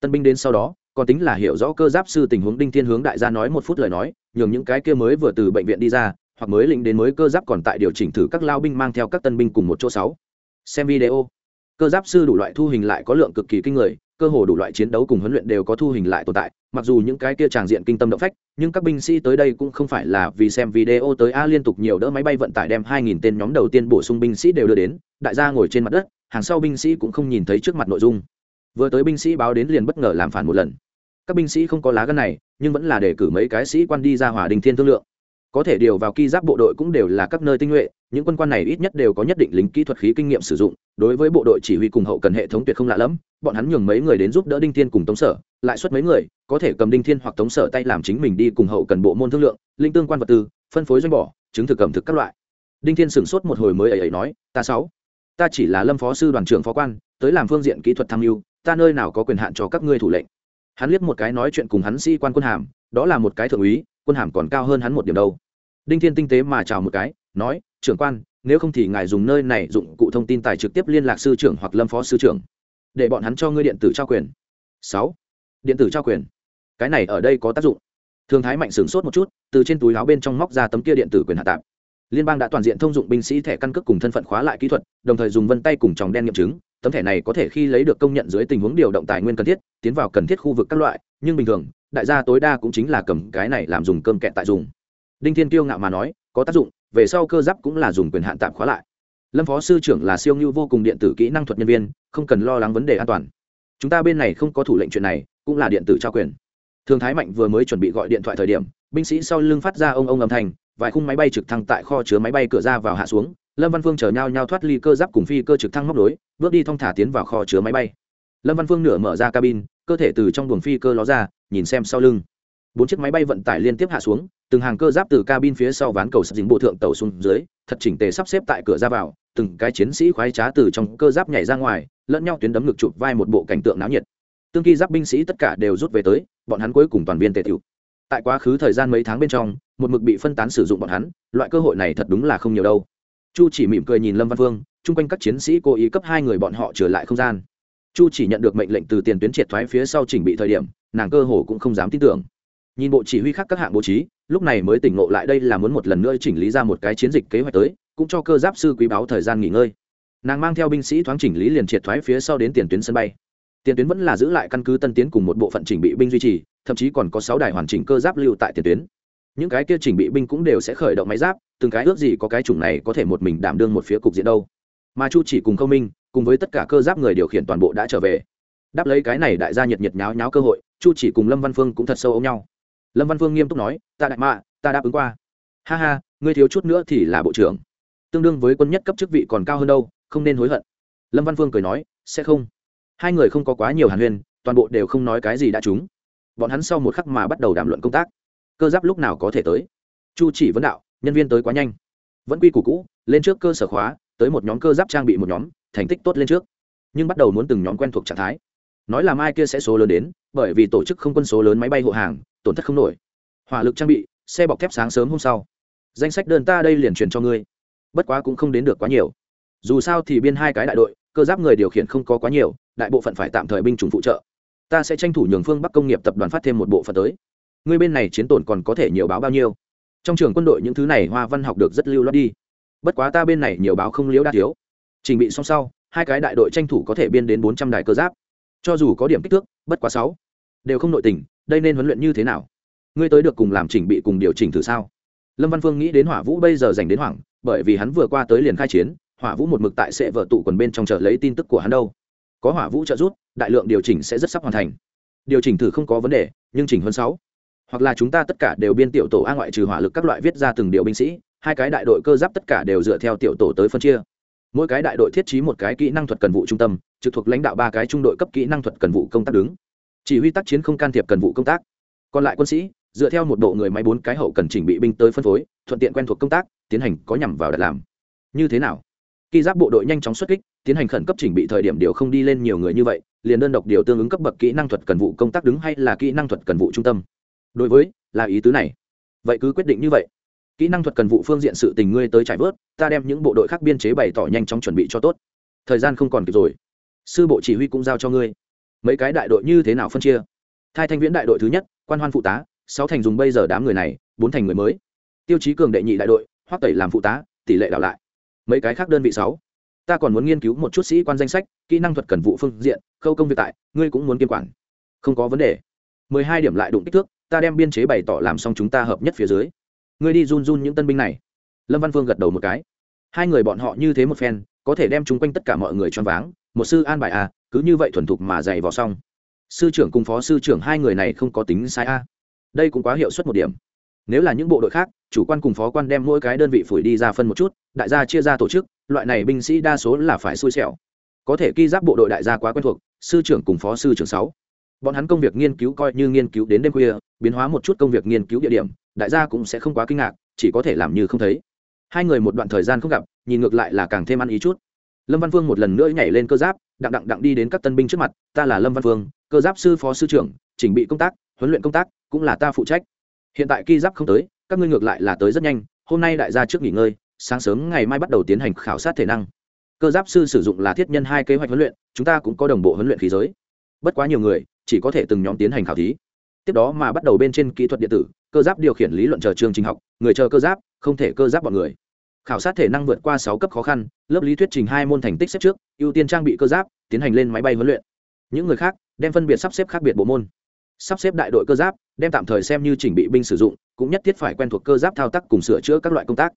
Tân binh đến sau đó còn tính là hiểu rõ cơ giáp sư tình huống đinh thiên hướng đại gia nói một phút lời nói, nhường những cái kia mới vừa từ bệnh viện đi ra, hoặc mới lĩnh đến mới cơ giáp còn tại điều chỉnh thử các lao binh mang theo các tân binh cùng một chỗ sáu. Xem video. Cơ giáp sư đủ loại thu hình lại có lượng cực kỳ kinh người, cơ hồ đủ loại chiến đấu cùng huấn luyện đều có thu hình lại tồn tại, mặc dù những cái kia tràng diện kinh tâm động phách, nhưng các binh sĩ tới đây cũng không phải là vì xem video tới a liên tục nhiều đỡ máy bay vận tải đem 2.000 tên nhóm đầu tiên bổ sung binh sĩ đều đưa đến, đại gia ngồi trên mặt đất, hàng sau binh sĩ cũng không nhìn thấy trước mặt nội dung vừa tới binh sĩ báo đến liền bất ngờ làm phản một lần. Các binh sĩ không có lá gân này, nhưng vẫn là để cử mấy cái sĩ quan đi ra hòa đình thiên thương lượng. Có thể điều vào ki giáp bộ đội cũng đều là các nơi tinh nhuệ, những quân quan này ít nhất đều có nhất định lính kỹ thuật khí kinh nghiệm sử dụng, đối với bộ đội chỉ huy cùng hậu cần hệ thống tuyệt không lạ lẫm, bọn hắn nhường mấy người đến giúp đỡ đinh thiên cùng tống sở, lại xuất mấy người, có thể cầm đinh thiên hoặc tống sở tay làm chính mình đi cùng hậu cần bộ môn thương lượng, linh tương quan vật tư, phân phối doanh bỏ chứng thực cầm thực các loại. Đinh thiên sửng sốt một hồi mới ấy ấy nói, ta sáu, ta chỉ là lâm phó sư đoàn trưởng phó quan, tới làm phương diện kỹ thuật tham mưu ta nơi nào có quyền hạn cho các ngươi thủ lệnh? Hắn liếc một cái nói chuyện cùng hắn sĩ quan quân hàm, đó là một cái thượng úy, quân hàm còn cao hơn hắn một điểm đâu. Đinh thiên tinh tế mà chào một cái, nói, trưởng quan, nếu không thì ngài dùng nơi này dụng cụ thông tin tài trực tiếp liên lạc sư trưởng hoặc lâm phó sư trưởng, để bọn hắn cho ngươi điện tử trao quyền. Sáu, điện tử trao quyền. Cái này ở đây có tác dụng. Thường thái mạnh sửng sốt một chút, từ trên túi áo bên trong móc ra tấm kia điện tử quyền hạ tạp liên bang đã toàn diện thông dụng binh sĩ thẻ căn cước cùng thân phận khóa lại kỹ thuật, đồng thời dùng vân tay cùng tròng đen nghiệm chứng. Tấm thẻ này có thể khi lấy được công nhận dưới tình huống điều động tài nguyên cần thiết, tiến vào cần thiết khu vực các loại, nhưng bình thường, đại gia tối đa cũng chính là cầm cái này làm dùng cơm kẹt tại dùng. Đinh thiên kiêu ngạo mà nói, có tác dụng, về sau cơ giáp cũng là dùng quyền hạn tạm khóa lại. Lâm phó sư trưởng là siêu ngưu vô cùng điện tử kỹ năng thuật nhân viên, không cần lo lắng vấn đề an toàn. Chúng ta bên này không có thủ lệnh chuyện này, cũng là điện tử trao quyền. Thương thái mạnh vừa mới chuẩn bị gọi điện thoại thời điểm, binh sĩ sau lưng phát ra ông ông âm thanh vài khung máy bay trực thăng tại kho chứa máy bay cửa ra vào hạ xuống, lâm văn phương chờ nhau nhau thoát ly cơ giáp cùng phi cơ trực thăng móc đối bước đi thong thả tiến vào kho chứa máy bay. Lâm văn phương nửa mở ra cabin, cơ thể từ trong buồng phi cơ ló ra, nhìn xem sau lưng. Bốn chiếc máy bay vận tải liên tiếp hạ xuống, từng hàng cơ giáp từ cabin phía sau ván cầu sập dính bộ thượng tàu xuống dưới, thật chỉnh tề sắp xếp tại cửa ra vào, từng cái chiến sĩ khoái trá từ trong cơ giáp nhảy ra ngoài, lẫn nhau tuyến đấm ngực chụp vai một bộ cảnh tượng náo nhiệt. Tương kỳ giáp binh sĩ tất cả đều rút về tới, bọn hắn cuối cùng toàn viên tề tiểu. Tại quá khứ thời gian mấy tháng bên trong một mực bị phân tán sử dụng bọn hắn, loại cơ hội này thật đúng là không nhiều đâu. Chu chỉ mỉm cười nhìn lâm văn phương, chung quanh các chiến sĩ cố ý cấp hai người bọn họ trở lại không gian. Chu chỉ nhận được mệnh lệnh từ tiền tuyến triệt thoái phía sau chỉnh bị thời điểm, nàng cơ hồ cũng không dám tin tưởng. Nhìn bộ chỉ huy khác các hạng bố trí, lúc này mới tỉnh ngộ lại đây là muốn một lần nữa chỉnh lý ra một cái chiến dịch kế hoạch tới, cũng cho cơ giáp sư quý báo thời gian nghỉ ngơi. Nàng mang theo binh sĩ thoáng chỉnh lý liền triệt thoái phía sau đến tiền tuyến sân bay. Tiền tuyến vẫn là giữ lại căn cứ tân tiến cùng một bộ phận chỉnh bị binh duy trì, thậm chí còn có sáu đài hoàn chỉnh cơ giáp lưu tại tiền tuyến những cái kia chỉnh bị binh cũng đều sẽ khởi động máy giáp, từng cái ước gì có cái chủng này có thể một mình đảm đương một phía cục diện đâu. Mà chu chỉ cùng Khâu minh, cùng với tất cả cơ giáp người điều khiển toàn bộ đã trở về. Đáp lấy cái này đại gia nhiệt nhiệt nháo nháo cơ hội, chu chỉ cùng lâm văn phương cũng thật sâu ôm nhau. Lâm văn phương nghiêm túc nói, ta đại mạ, ta đáp ứng qua. Ha ha, ngươi thiếu chút nữa thì là bộ trưởng. Tương đương với quân nhất cấp chức vị còn cao hơn đâu, không nên hối hận. Lâm văn phương cười nói, sẽ không. Hai người không có quá nhiều hàn huyên, toàn bộ đều không nói cái gì đã trúng. Bọn hắn sau một khắc mà bắt đầu đàm luận công tác cơ giáp lúc nào có thể tới? Chu chỉ vấn đạo, nhân viên tới quá nhanh. Vẫn quy củ cũ, lên trước cơ sở khóa, tới một nhóm cơ giáp trang bị một nhóm, thành tích tốt lên trước. Nhưng bắt đầu muốn từng nhóm quen thuộc trạng thái. Nói là mai kia sẽ số lớn đến, bởi vì tổ chức không quân số lớn máy bay hộ hàng, tổn thất không nổi. Hỏa lực trang bị, xe bọc thép sáng sớm hôm sau. Danh sách đơn ta đây liền truyền cho ngươi. Bất quá cũng không đến được quá nhiều. Dù sao thì biên hai cái đại đội, cơ giáp người điều khiển không có quá nhiều, đại bộ phận phải tạm thời binh chủng phụ trợ. Ta sẽ tranh thủ nhường phương bắc công nghiệp tập đoàn phát thêm một bộ phận tới ngươi bên này chiến tổn còn có thể nhiều báo bao nhiêu? Trong trường quân đội những thứ này hoa văn học được rất lưu loát đi. Bất quá ta bên này nhiều báo không liễu đa thiếu. Trình bị xong sau, hai cái đại đội tranh thủ có thể biên đến bốn trăm đài cơ giáp. Cho dù có điểm kích thước, bất quá sáu. Đều không nội tình, đây nên huấn luyện như thế nào? Ngươi tới được cùng làm chỉnh bị cùng điều chỉnh thử sao? Lâm văn phương nghĩ đến hỏa vũ bây giờ dành đến hoảng, bởi vì hắn vừa qua tới liền khai chiến, hỏa vũ một mực tại sẽ vợ tụ quần bên trong chợ lấy tin tức của hắn đâu. Có hỏa vũ trợ giúp, đại lượng điều chỉnh sẽ rất sắp hoàn thành. Điều chỉnh thử không có vấn đề, nhưng chỉnh hơn sáu hoặc là chúng ta tất cả đều biên tiểu tổ a ngoại trừ hỏa lực các loại viết ra từng điều binh sĩ, hai cái đại đội cơ giáp tất cả đều dựa theo tiểu tổ tới phân chia. Mỗi cái đại đội thiết trí một cái kỹ năng thuật cần vụ trung tâm, trực thuộc lãnh đạo ba cái trung đội cấp kỹ năng thuật cần vụ công tác đứng. Chỉ huy tác chiến không can thiệp cần vụ công tác. Còn lại quân sĩ, dựa theo một bộ người máy bốn cái hậu cần chỉnh bị binh tới phân phối, thuận tiện quen thuộc công tác, tiến hành có nhằm vào đặt làm. Như thế nào? Khi giáp bộ đội nhanh chóng xuất kích, tiến hành khẩn cấp chỉnh bị thời điểm điều không đi lên nhiều người như vậy, liền đơn độc điều tương ứng cấp bậc kỹ năng thuật cần vụ công tác đứng hay là kỹ năng thuật cần vụ trung tâm đối với, là ý tứ này. Vậy cứ quyết định như vậy. Kỹ năng thuật cần vụ phương diện sự tình ngươi tới trải vớt, ta đem những bộ đội khác biên chế bày tỏ nhanh chóng chuẩn bị cho tốt. Thời gian không còn kịp rồi. Sư bộ chỉ huy cũng giao cho ngươi. Mấy cái đại đội như thế nào phân chia? Thai thanh viễn đại đội thứ nhất, quan hoan phụ tá, sáu thành dùng bây giờ đám người này, bốn thành người mới. Tiêu chí cường đệ nhị đại đội, hoắc tẩy làm phụ tá, tỷ lệ đảo lại. Mấy cái khác đơn vị sáu. Ta còn muốn nghiên cứu một chút sĩ quan danh sách, kỹ năng thuật cần vụ phương diện, khâu công việc tại, ngươi cũng muốn kiêm quản. Không có vấn đề. Mười hai điểm lại đụng kích thước ta đem biên chế bày tỏ làm xong chúng ta hợp nhất phía dưới. Ngươi đi run run những tân binh này. Lâm văn phương gật đầu một cái. Hai người bọn họ như thế một phen có thể đem chúng quanh tất cả mọi người choáng váng. Một sư an bài a à, cứ như vậy thuần thục mà dày vào xong. Sư trưởng cùng phó sư trưởng hai người này không có tính sai a đây cũng quá hiệu suất một điểm. Nếu là những bộ đội khác chủ quan cùng phó quan đem mỗi cái đơn vị phủi đi ra phân một chút đại gia chia ra tổ chức loại này binh sĩ đa số là phải xui xẻo. Có thể ghi giáp bộ đội đại gia quá quen thuộc sư trưởng cùng phó sư trưởng sáu bọn hắn công việc nghiên cứu coi như nghiên cứu đến đêm khuya, biến hóa một chút công việc nghiên cứu địa điểm, đại gia cũng sẽ không quá kinh ngạc, chỉ có thể làm như không thấy. Hai người một đoạn thời gian không gặp, nhìn ngược lại là càng thêm ăn ý chút. Lâm văn vương một lần nữa nhảy lên cơ giáp, đặng đặng đặng đi đến các tân binh trước mặt, ta là lâm văn vương, cơ giáp sư phó sư trưởng, chỉnh bị công tác, huấn luyện công tác, cũng là ta phụ trách. Hiện tại ki giáp không tới, các ngươi ngược lại là tới rất nhanh, hôm nay đại gia trước nghỉ ngơi, sáng sớm ngày mai bắt đầu tiến hành khảo sát thể năng. Cơ giáp sư sử dụng là thiết nhân hai kế hoạch huấn luyện, chúng ta cũng có đồng bộ huấn luyện khí giới. Bất quá nhiều người chỉ có thể từng nhóm tiến hành khảo thí. Tiếp đó mà bắt đầu bên trên kỹ thuật điện tử, cơ giáp điều khiển lý luận chờ chương trình học, người chờ cơ giáp, không thể cơ giáp bọn người. Khảo sát thể năng vượt qua sáu cấp khó khăn, lớp lý thuyết trình hai môn thành tích xếp trước, ưu tiên trang bị cơ giáp, tiến hành lên máy bay huấn luyện. Những người khác, đem phân biệt sắp xếp khác biệt bộ môn. Sắp xếp đại đội cơ giáp, đem tạm thời xem như chỉnh bị binh sử dụng, cũng nhất thiết phải quen thuộc cơ giáp thao tác cùng sửa chữa các loại công tác.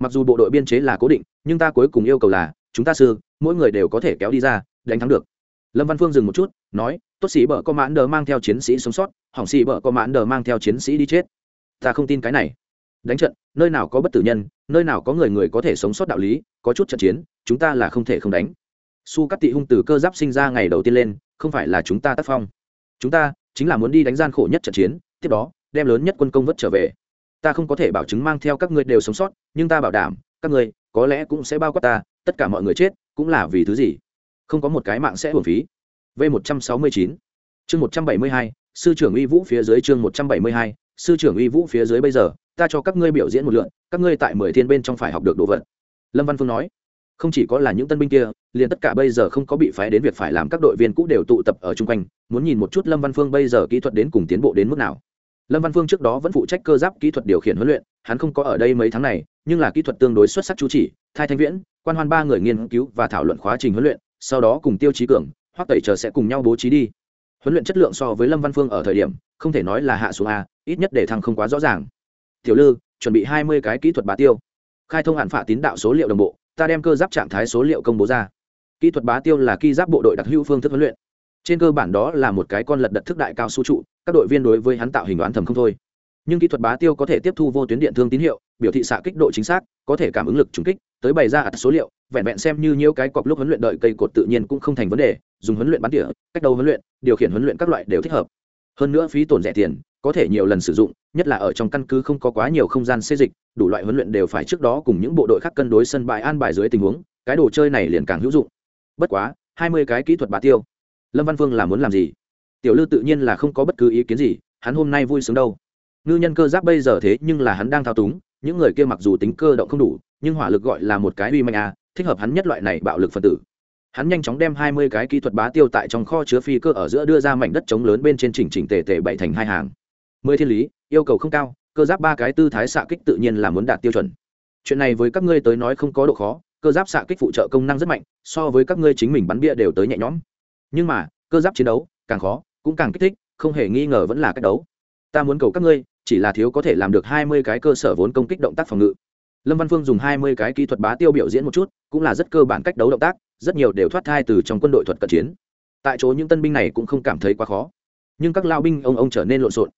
Mặc dù bộ đội biên chế là cố định, nhưng ta cuối cùng yêu cầu là, chúng ta sư, mỗi người đều có thể kéo đi ra, đánh thắng được. Lâm văn phương dừng một chút, nói tốt sĩ bợ có mãn đờ mang theo chiến sĩ sống sót, hỏng sĩ bợ có mãn đờ mang theo chiến sĩ đi chết. Ta không tin cái này. Đánh trận, nơi nào có bất tử nhân, nơi nào có người người có thể sống sót đạo lý, có chút trận chiến, chúng ta là không thể không đánh. Su cắt tị hung từ cơ giáp sinh ra ngày đầu tiên lên, không phải là chúng ta tác phong. Chúng ta chính là muốn đi đánh gian khổ nhất trận chiến, tiếp đó, đem lớn nhất quân công vất trở về. Ta không có thể bảo chứng mang theo các ngươi đều sống sót, nhưng ta bảo đảm, các ngươi có lẽ cũng sẽ bao quát ta, tất cả mọi người chết, cũng là vì thứ gì? Không có một cái mạng sẽ hưởng phí v một trăm sáu mươi chín. Chương một trăm bảy mươi hai, sư trưởng uy vũ phía dưới chương một trăm bảy mươi hai, sư trưởng uy vũ phía dưới bây giờ, ta cho các ngươi biểu diễn một lượn, các ngươi tại mười thiên bên trong phải học được đồ vật. Lâm văn phương nói, không chỉ có là những tân binh kia, liền tất cả bây giờ không có bị phái đến việc phải làm các đội viên cũ đều tụ tập ở chung quanh, muốn nhìn một chút lâm văn phương bây giờ kỹ thuật đến cùng tiến bộ đến mức nào. Lâm văn phương trước đó vẫn phụ trách cơ giáp kỹ thuật điều khiển huấn luyện, hắn không có ở đây mấy tháng này, nhưng là kỹ thuật tương đối xuất sắc chú chỉ thai thanh viễn, quan hoan ba người nghiên cứu và thảo luận khóa trình huấn luyện, sau đó cùng tiêu chí cường hoặc tẩy chờ sẽ cùng nhau bố trí đi. Huấn luyện chất lượng so với lâm văn phương ở thời điểm, không thể nói là hạ xuống a, ít nhất để thăng không quá rõ ràng. Tiểu lư, chuẩn bị hai mươi cái kỹ thuật bá tiêu. Khai thông hạn phạ tín đạo số liệu đồng bộ, ta đem cơ giáp trạng thái số liệu công bố ra. Kỹ thuật bá tiêu là kỹ giáp bộ đội đặc hữu phương thức huấn luyện. Trên cơ bản đó là một cái con lật đật thức đại cao su trụ, các đội viên đối với hắn tạo hình đoán thầm không thôi. Nhưng kỹ thuật bá tiêu có thể tiếp thu vô tuyến điện thương tín hiệu, biểu thị xạ kích độ chính xác, có thể cảm ứng lực trúng kích tới bày ra ạt số liệu, vẹn vẹn xem như nhiều cái cọc lúc huấn luyện đợi cây cột tự nhiên cũng không thành vấn đề, dùng huấn luyện bắn tỉa, cách đầu huấn luyện, điều khiển huấn luyện các loại đều thích hợp. Hơn nữa phí tổn rẻ tiền, có thể nhiều lần sử dụng, nhất là ở trong căn cứ không có quá nhiều không gian xê dịch, đủ loại huấn luyện đều phải trước đó cùng những bộ đội khác cân đối sân bãi an bài dưới tình huống, cái đồ chơi này liền càng hữu dụng. Bất quá, hai mươi cái kỹ thuật bá tiêu. Lâm văn phương là muốn làm gì? Tiểu lư tự nhiên là không có bất cứ ý kiến gì, hắn hôm nay vui sướng đâu. Ngư nhân cơ giáp bây giờ thế nhưng là hắn đang thao túng những người kia mặc dù tính cơ động không đủ, nhưng hỏa lực gọi là một cái uy mạnh a, thích hợp hắn nhất loại này bạo lực phân tử. Hắn nhanh chóng đem hai mươi cái kỹ thuật bá tiêu tại trong kho chứa phi cơ ở giữa đưa ra mảnh đất trống lớn bên trên chỉnh chỉnh tề tề bảy thành hai hàng. Mười thiên lý, yêu cầu không cao, cơ giáp ba cái tư thái xạ kích tự nhiên là muốn đạt tiêu chuẩn. Chuyện này với các ngươi tới nói không có độ khó, cơ giáp xạ kích phụ trợ công năng rất mạnh, so với các ngươi chính mình bắn bia đều tới nhẹ nhõm. Nhưng mà, cơ giáp chiến đấu, càng khó, cũng càng kích thích, không hề nghi ngờ vẫn là cách đấu. Ta muốn cầu các ngươi chỉ là thiếu có thể làm được hai mươi cái cơ sở vốn công kích động tác phòng ngự. Lâm văn phương dùng hai mươi cái kỹ thuật bá tiêu biểu diễn một chút, cũng là rất cơ bản cách đấu động tác, rất nhiều đều thoát thai từ trong quân đội thuật cận chiến. Tại chỗ những tân binh này cũng không cảm thấy quá khó. Nhưng các lao binh ông ông trở nên lộn xộn.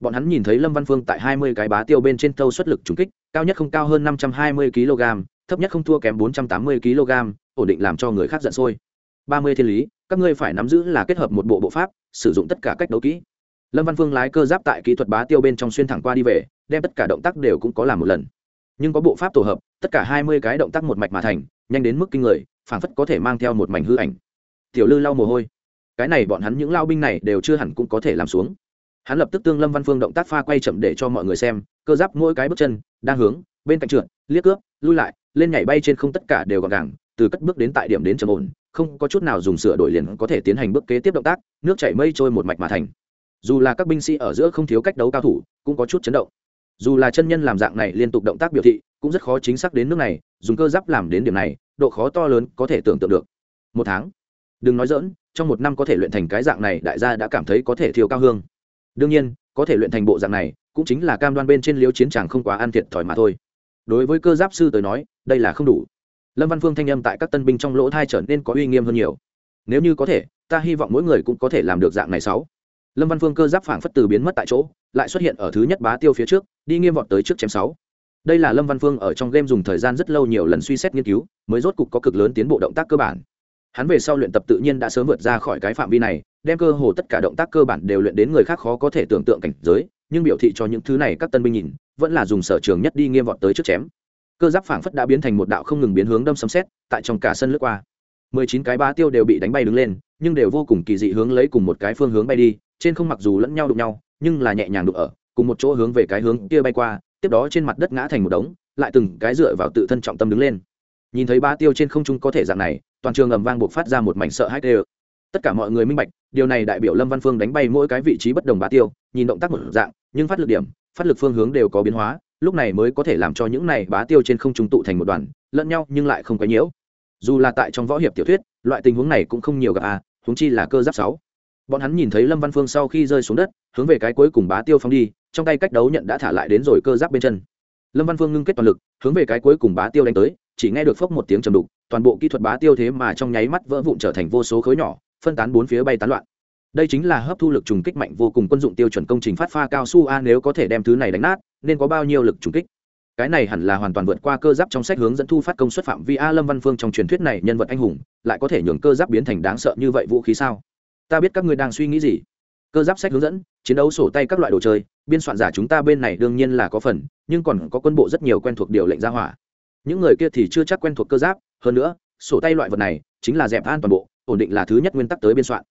Bọn hắn nhìn thấy lâm văn phương tại hai mươi cái bá tiêu bên trên thâu xuất lực trúng kích, cao nhất không cao hơn năm trăm hai mươi kg, thấp nhất không thua kém bốn trăm tám mươi kg, ổn định làm cho người khác giận sôi. ba mươi thiên lý, các ngươi phải nắm giữ là kết hợp một bộ bộ pháp, sử dụng tất cả cách đấu kỹ lâm văn phương lái cơ giáp tại kỹ thuật bá tiêu bên trong xuyên thẳng qua đi về, đem tất cả động tác đều cũng có làm một lần. Nhưng có bộ pháp tổ hợp, tất cả hai mươi cái động tác một mạch mà thành, nhanh đến mức kinh người, phảng phất có thể mang theo một mảnh hư ảnh. Tiểu lư lau mồ hôi. Cái này bọn hắn những lao binh này đều chưa hẳn cũng có thể làm xuống. Hắn lập tức tương lâm văn phương động tác pha quay chậm để cho mọi người xem, cơ giáp mỗi cái bước chân, đang hướng, bên cạnh trượt, liếc cướp, lui lại, lên nhảy bay trên không tất cả đều gọn gàng, từ cất bước đến tại điểm đến trầm ổn, không có chút nào dùng sửa đổi liền có thể tiến hành bước kế tiếp động tác, nước chảy mây trôi một mạch mà thành dù là các binh sĩ ở giữa không thiếu cách đấu cao thủ, cũng có chút chấn động. Dù là chân nhân làm dạng này liên tục động tác biểu thị, cũng rất khó chính xác đến nước này, dùng cơ giáp làm đến điểm này, độ khó to lớn có thể tưởng tượng được. Một tháng. Đừng nói dỡn trong một năm có thể luyện thành cái dạng này, đại gia đã cảm thấy có thể thiêu cao hương. Đương nhiên, có thể luyện thành bộ dạng này, cũng chính là cam đoan bên trên liếu chiến tràng không quá ăn thiệt thòi mà thôi. Đối với cơ giáp sư tới nói, đây là không đủ. Lâm văn phương thanh âm tại các tân binh trong lỗ thai trở nên có uy nghiêm hơn nhiều. Nếu như có thể, ta hy vọng mỗi người cũng có thể làm được dạng này sáu lâm văn phương cơ giáp phảng phất từ biến mất tại chỗ, lại xuất hiện ở thứ nhất bá tiêu phía trước, đi nghiêm vọt tới trước chém sáu. Đây là lâm văn phương ở trong game dùng thời gian rất lâu nhiều lần suy xét nghiên cứu, mới rốt cục có cực lớn tiến bộ động tác cơ bản. Hắn về sau luyện tập tự nhiên đã sớm vượt ra khỏi cái phạm vi này, đem cơ hồ tất cả động tác cơ bản đều luyện đến người khác khó có thể tưởng tượng cảnh giới, nhưng biểu thị cho những thứ này các tân binh nhìn, vẫn là dùng sở trường nhất đi nghiêm vọt tới trước chém. Cơ giáp phảng phất đã biến thành một đạo không ngừng biến hướng đâm sấm xét tại trong cả sân lướt qua. Mười chín cái ba tiêu đều bị đánh bay đứng lên, nhưng đều vô cùng kỳ dị hướng lấy cùng một cái phương hướng bay đi trên không mặc dù lẫn nhau đụng nhau, nhưng là nhẹ nhàng đụng ở, cùng một chỗ hướng về cái hướng kia bay qua, tiếp đó trên mặt đất ngã thành một đống, lại từng cái dựa vào tự thân trọng tâm đứng lên. Nhìn thấy ba tiêu trên không trung có thể dạng này, toàn trường ầm vang buộc phát ra một mảnh sợ hãi đều tất cả mọi người minh bạch, điều này đại biểu lâm văn phương đánh bay mỗi cái vị trí bất đồng ba tiêu, nhìn động tác một dạng, nhưng phát lực điểm, phát lực phương hướng đều có biến hóa, lúc này mới có thể làm cho những này bá tiêu trên không trung tụ thành một đoàn, lẫn nhau nhưng lại không quấy nhiễu. Dù là tại trong võ hiệp tiểu thuyết, loại tình huống này cũng không nhiều gặp à huống chi là cơ giáp sáu bọn hắn nhìn thấy lâm văn phương sau khi rơi xuống đất, hướng về cái cuối cùng bá tiêu phóng đi, trong tay cách đấu nhận đã thả lại đến rồi cơ giáp bên chân. Lâm văn phương ngưng kết toàn lực, hướng về cái cuối cùng bá tiêu đánh tới, chỉ nghe được phốc một tiếng trầm đục, toàn bộ kỹ thuật bá tiêu thế mà trong nháy mắt vỡ vụn trở thành vô số khối nhỏ, phân tán bốn phía bay tán loạn. Đây chính là hấp thu lực trùng kích mạnh vô cùng quân dụng tiêu chuẩn công trình phát pha cao su a nếu có thể đem thứ này đánh nát, nên có bao nhiêu lực trùng kích. Cái này hẳn là hoàn toàn vượt qua cơ giáp trong sách hướng dẫn thu phát công suất phạm vi a lâm văn phương trong truyền thuyết này nhân vật anh hùng, lại có thể nhường cơ giáp biến thành đáng sợ như vậy vũ khí sao? Ta biết các ngươi đang suy nghĩ gì. Cơ giáp sách hướng dẫn, chiến đấu sổ tay các loại đồ chơi, biên soạn giả chúng ta bên này đương nhiên là có phần, nhưng còn có quân bộ rất nhiều quen thuộc điều lệnh ra hỏa. Những người kia thì chưa chắc quen thuộc cơ giáp, hơn nữa, sổ tay loại vật này chính là dẹp an toàn bộ, ổn định là thứ nhất nguyên tắc tới biên soạn.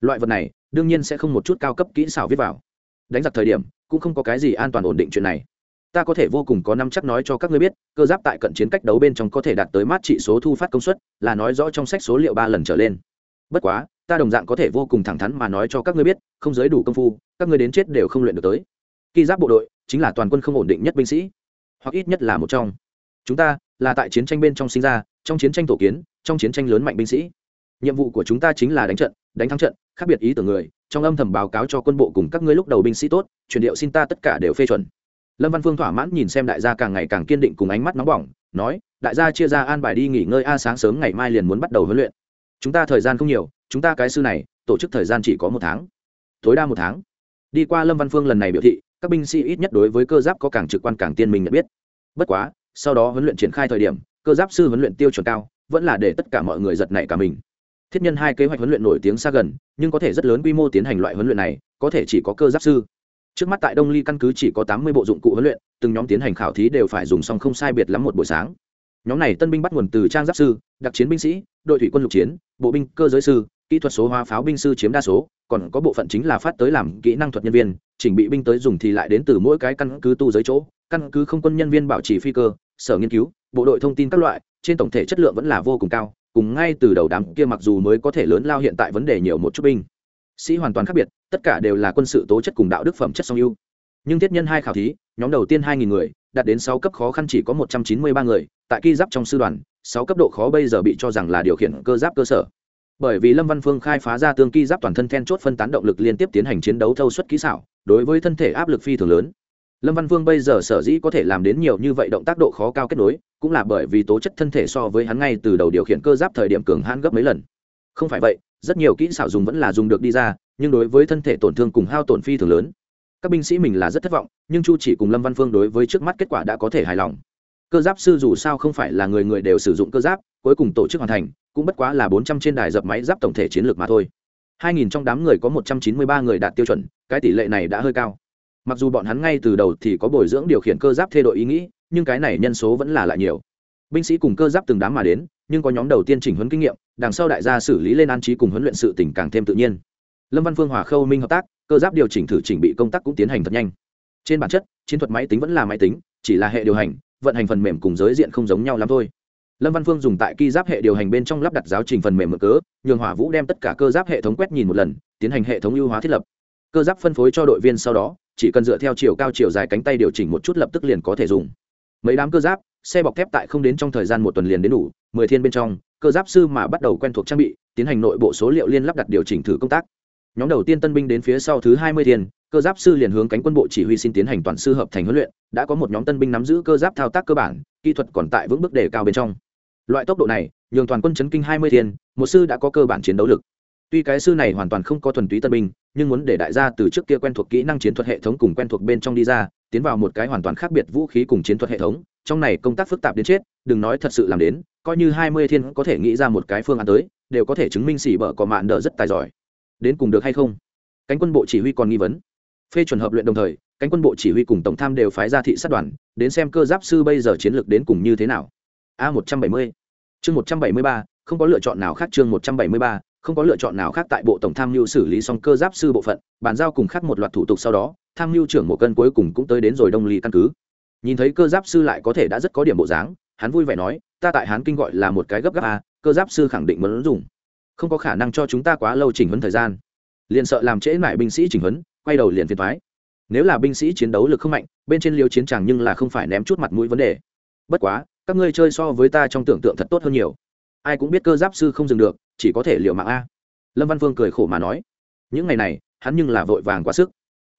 Loại vật này, đương nhiên sẽ không một chút cao cấp kỹ xảo viết vào. Đánh giặc thời điểm, cũng không có cái gì an toàn ổn định chuyện này. Ta có thể vô cùng có năm chắc nói cho các ngươi biết, cơ giáp tại cận chiến cách đấu bên trong có thể đạt tới mát trị số thu phát công suất, là nói rõ trong sách số liệu ba lần trở lên. Bất quá ta đồng dạng có thể vô cùng thẳng thắn mà nói cho các ngươi biết, không giới đủ công phu, các ngươi đến chết đều không luyện được tới. Khi giáp bộ đội chính là toàn quân không ổn định nhất binh sĩ, hoặc ít nhất là một trong. Chúng ta là tại chiến tranh bên trong sinh ra, trong chiến tranh tổ kiến, trong chiến tranh lớn mạnh binh sĩ. Nhiệm vụ của chúng ta chính là đánh trận, đánh thắng trận, khác biệt ý tưởng người, trong âm thầm báo cáo cho quân bộ cùng các ngươi lúc đầu binh sĩ tốt, truyền điệu xin ta tất cả đều phê chuẩn. Lâm văn phương thỏa mãn nhìn xem đại gia càng ngày càng kiên định cùng ánh mắt nóng bỏng, nói, đại gia chia ra an bài đi nghỉ ngơi, a sáng sớm ngày mai liền muốn bắt đầu huấn luyện chúng ta thời gian không nhiều, chúng ta cái sư này, tổ chức thời gian chỉ có một tháng. Tối đa một tháng. Đi qua lâm văn phương lần này biểu thị, các binh sĩ ít nhất đối với cơ giáp có càng trực quan càng tiên mình nhận biết. Bất quá, sau đó huấn luyện triển khai thời điểm, cơ giáp sư huấn luyện tiêu chuẩn cao, vẫn là để tất cả mọi người giật nảy cả mình. Thiết nhân hai kế hoạch huấn luyện nổi tiếng xa gần, nhưng có thể rất lớn quy mô tiến hành loại huấn luyện này, có thể chỉ có cơ giáp sư. Trước mắt tại đông ly căn cứ chỉ có tám mươi bộ dụng cụ huấn luyện, từng nhóm tiến hành khảo thí đều phải dùng xong không sai biệt lắm một buổi sáng. Nhóm này tân binh bắt nguồn từ trang giáp sư, đặc chiến binh sĩ đội thủy quân lục chiến, bộ binh cơ giới sư, kỹ thuật số hóa pháo binh sư chiếm đa số, còn có bộ phận chính là phát tới làm kỹ năng thuật nhân viên, chỉnh bị binh tới dùng thì lại đến từ mỗi cái căn cứ tu giới chỗ, căn cứ không quân nhân viên bảo trì phi cơ, sở nghiên cứu, bộ đội thông tin các loại, trên tổng thể chất lượng vẫn là vô cùng cao, cùng ngay từ đầu đám kia mặc dù mới có thể lớn lao hiện tại vấn đề nhiều một chút binh, sĩ hoàn toàn khác biệt, tất cả đều là quân sự tố chất cùng đạo đức phẩm chất song ưu. Nhưng thiết nhân hai khảo thí, nhóm đầu tiên hai nghìn người, đạt đến sáu cấp khó khăn chỉ có một trăm chín mươi ba người, tại ki giáp trong sư đoàn sáu cấp độ khó bây giờ bị cho rằng là điều khiển cơ giáp cơ sở. Bởi vì lâm văn phương khai phá ra tương ki giáp toàn thân then chốt phân tán động lực liên tiếp tiến hành chiến đấu thâu suất kỹ xảo, đối với thân thể áp lực phi thường lớn. Lâm văn vương bây giờ sở dĩ có thể làm đến nhiều như vậy động tác độ khó cao kết nối, cũng là bởi vì tố chất thân thể so với hắn ngay từ đầu điều khiển cơ giáp thời điểm cường hãn gấp mấy lần. Không phải vậy, rất nhiều kỹ xảo dùng vẫn là dùng được đi ra, nhưng đối với thân thể tổn thương cùng hao tổn phi thường lớn. Các binh sĩ mình là rất thất vọng, nhưng chu chỉ cùng lâm văn phương đối với trước mắt kết quả đã có thể hài lòng cơ giáp sư dù sao không phải là người người đều sử dụng cơ giáp, cuối cùng tổ chức hoàn thành, cũng bất quá là bốn trăm trên đài dập máy giáp tổng thể chiến lược mà thôi. hai nghìn trong đám người có một trăm chín mươi ba người đạt tiêu chuẩn, cái tỷ lệ này đã hơi cao. Mặc dù bọn hắn ngay từ đầu thì có bồi dưỡng điều khiển cơ giáp thay đổi ý nghĩ, nhưng cái này nhân số vẫn là lại nhiều. Binh sĩ cùng cơ giáp từng đám mà đến, nhưng có nhóm đầu tiên chỉnh huấn kinh nghiệm, đằng sau đại gia xử lý lên an trí cùng huấn luyện sự tỉnh càng thêm tự nhiên. Lâm văn phương, hòa khâu, minh hợp tác, cơ giáp điều chỉnh thử chỉnh bị công tác cũng tiến hành thật nhanh. Trên bản chất, chiến thuật máy tính vẫn là máy tính, chỉ là hệ điều hành vận hành phần mềm cùng giới diện không giống nhau lắm thôi. Lâm văn phương dùng tại ki giáp hệ điều hành bên trong lắp đặt giáo trình phần mềm mở cớ, nhường hỏa vũ đem tất cả cơ giáp hệ thống quét nhìn một lần, tiến hành hệ thống ưu hóa thiết lập. Cơ giáp phân phối cho đội viên sau đó, chỉ cần dựa theo chiều cao chiều dài cánh tay điều chỉnh một chút lập tức liền có thể dùng. Mấy đám cơ giáp, xe bọc thép tại không đến trong thời gian một tuần liền đến đủ, mười thiên bên trong, cơ giáp sư mà bắt đầu quen thuộc trang bị, tiến hành nội bộ số liệu liên lắp đặt điều chỉnh thử công tác nhóm đầu tiên tân binh đến phía sau thứ hai mươi thiên, cơ giáp sư liền hướng cánh quân bộ chỉ huy xin tiến hành toàn sư hợp thành huấn luyện, đã có một nhóm tân binh nắm giữ cơ giáp thao tác cơ bản, kỹ thuật còn tại vững bước đề cao bên trong. Loại tốc độ này, nhường toàn quân chấn kinh hai mươi thiên, một sư đã có cơ bản chiến đấu lực. Tuy cái sư này hoàn toàn không có thuần túy tân binh, nhưng muốn để đại gia từ trước kia quen thuộc kỹ năng chiến thuật hệ thống cùng quen thuộc bên trong đi ra, tiến vào một cái hoàn toàn khác biệt vũ khí cùng chiến thuật hệ thống, trong này công tác phức tạp đến chết, đừng nói thật sự làm đến, coi như hai mươi thiên có thể nghĩ ra một cái phương án tới, đều có thể chứng minh xỉ bở có mạn đỡ rất tài giỏi đến cùng được hay không? Cánh quân bộ chỉ huy còn nghi vấn. Phê chuẩn hợp luyện đồng thời, cánh quân bộ chỉ huy cùng tổng tham đều phái ra thị sát đoàn, đến xem cơ giáp sư bây giờ chiến lược đến cùng như thế nào. A một trăm bảy mươi. Chương một trăm bảy mươi ba, không có lựa chọn nào khác chương một trăm bảy mươi ba, không có lựa chọn nào khác tại bộ tổng tham mưu xử lý xong cơ giáp sư bộ phận, bàn giao cùng khác một loạt thủ tục sau đó, tham mưu trưởng một cân cuối cùng cũng tới đến rồi đông ly căn cứ. Nhìn thấy cơ giáp sư lại có thể đã rất có điểm bộ dáng, hắn vui vẻ nói, ta tại hán kinh gọi là một cái gấp gáp a, cơ giáp sư khẳng định muốn dùng không có khả năng cho chúng ta quá lâu chỉnh huấn thời gian. Liền sợ làm trễ mãi binh sĩ chỉnh huấn, quay đầu liền phiền thoái nếu là binh sĩ chiến đấu lực không mạnh, bên trên liều chiến tràng nhưng là không phải ném chút mặt mũi vấn đề. Bất quá, các ngươi chơi so với ta trong tưởng tượng thật tốt hơn nhiều. Ai cũng biết cơ giáp sư không dừng được, chỉ có thể liệu mạng a. Lâm văn vương cười khổ mà nói. Những ngày này, hắn nhưng là vội vàng quá sức.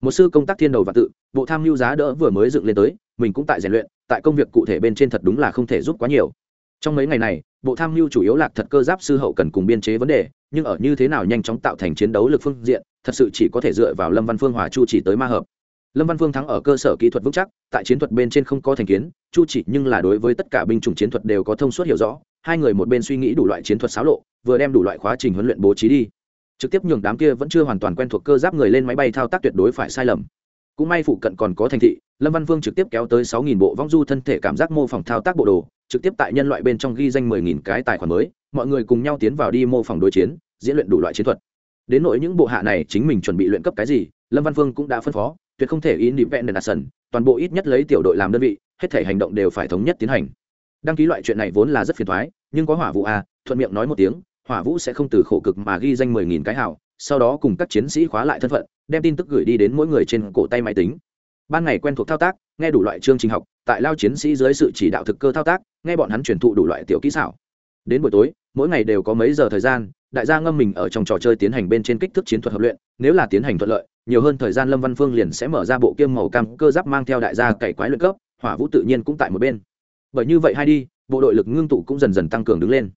Một sư công tác thiên đầu và tự, bộ tham mưu giá đỡ vừa mới dựng lên tới, mình cũng tại rèn luyện, tại công việc cụ thể bên trên thật đúng là không thể giúp quá nhiều. Trong mấy ngày này bộ tham mưu chủ yếu lạc thật cơ giáp sư hậu cần cùng biên chế vấn đề, nhưng ở như thế nào nhanh chóng tạo thành chiến đấu lực phương diện, thật sự chỉ có thể dựa vào lâm văn phương hòa chu chỉ tới ma hợp. Lâm văn phương thắng ở cơ sở kỹ thuật vững chắc, tại chiến thuật bên trên không có thành kiến, chu chỉ nhưng là đối với tất cả binh chủng chiến thuật đều có thông suốt hiểu rõ, hai người một bên suy nghĩ đủ loại chiến thuật xáo lộ, vừa đem đủ loại khóa trình huấn luyện bố trí đi. Trực tiếp nhường đám kia vẫn chưa hoàn toàn quen thuộc cơ giáp người lên máy bay thao tác tuyệt đối phải sai lầm cũng may phụ cận còn có thành thị, lâm văn vương trực tiếp kéo tới sáu nghìn bộ vong du thân thể cảm giác mô phỏng thao tác bộ đồ, trực tiếp tại nhân loại bên trong ghi danh mười nghìn cái tài khoản mới, mọi người cùng nhau tiến vào đi mô phỏng đối chiến, diễn luyện đủ loại chiến thuật. Đến nỗi những bộ hạ này chính mình chuẩn bị luyện cấp cái gì, lâm văn vương cũng đã phân phó, tuyệt không thể independent action toàn bộ ít nhất lấy tiểu đội làm đơn vị, hết thể hành động đều phải thống nhất tiến hành. Đăng ký loại chuyện này vốn là rất phiền thoái, nhưng có hỏa vụ a à, thuận miệng nói một tiếng, hỏa vũ sẽ không từ khổ cực mà ghi danh mười nghìn cái hảo sau đó cùng các chiến sĩ khóa lại thân phận, đem tin tức gửi đi đến mỗi người trên cổ tay máy tính. Ban ngày quen thuộc thao tác, nghe đủ loại chương trình học, tại lao chiến sĩ dưới sự chỉ đạo thực cơ thao tác, nghe bọn hắn truyền thụ đủ loại tiểu kỹ xảo. Đến buổi tối, mỗi ngày đều có mấy giờ thời gian, đại gia ngâm mình ở trong trò chơi tiến hành bên trên kích thước chiến thuật hợp luyện, nếu là tiến hành thuận lợi, nhiều hơn thời gian lâm văn phương liền sẽ mở ra bộ kiêm màu cam cơ giáp mang theo đại gia cày quái luyện cấp, hỏa vũ tự nhiên cũng tại một bên. Bởi như vậy hay đi, bộ đội lực ngưng tụ cũng dần dần tăng cường đứng lên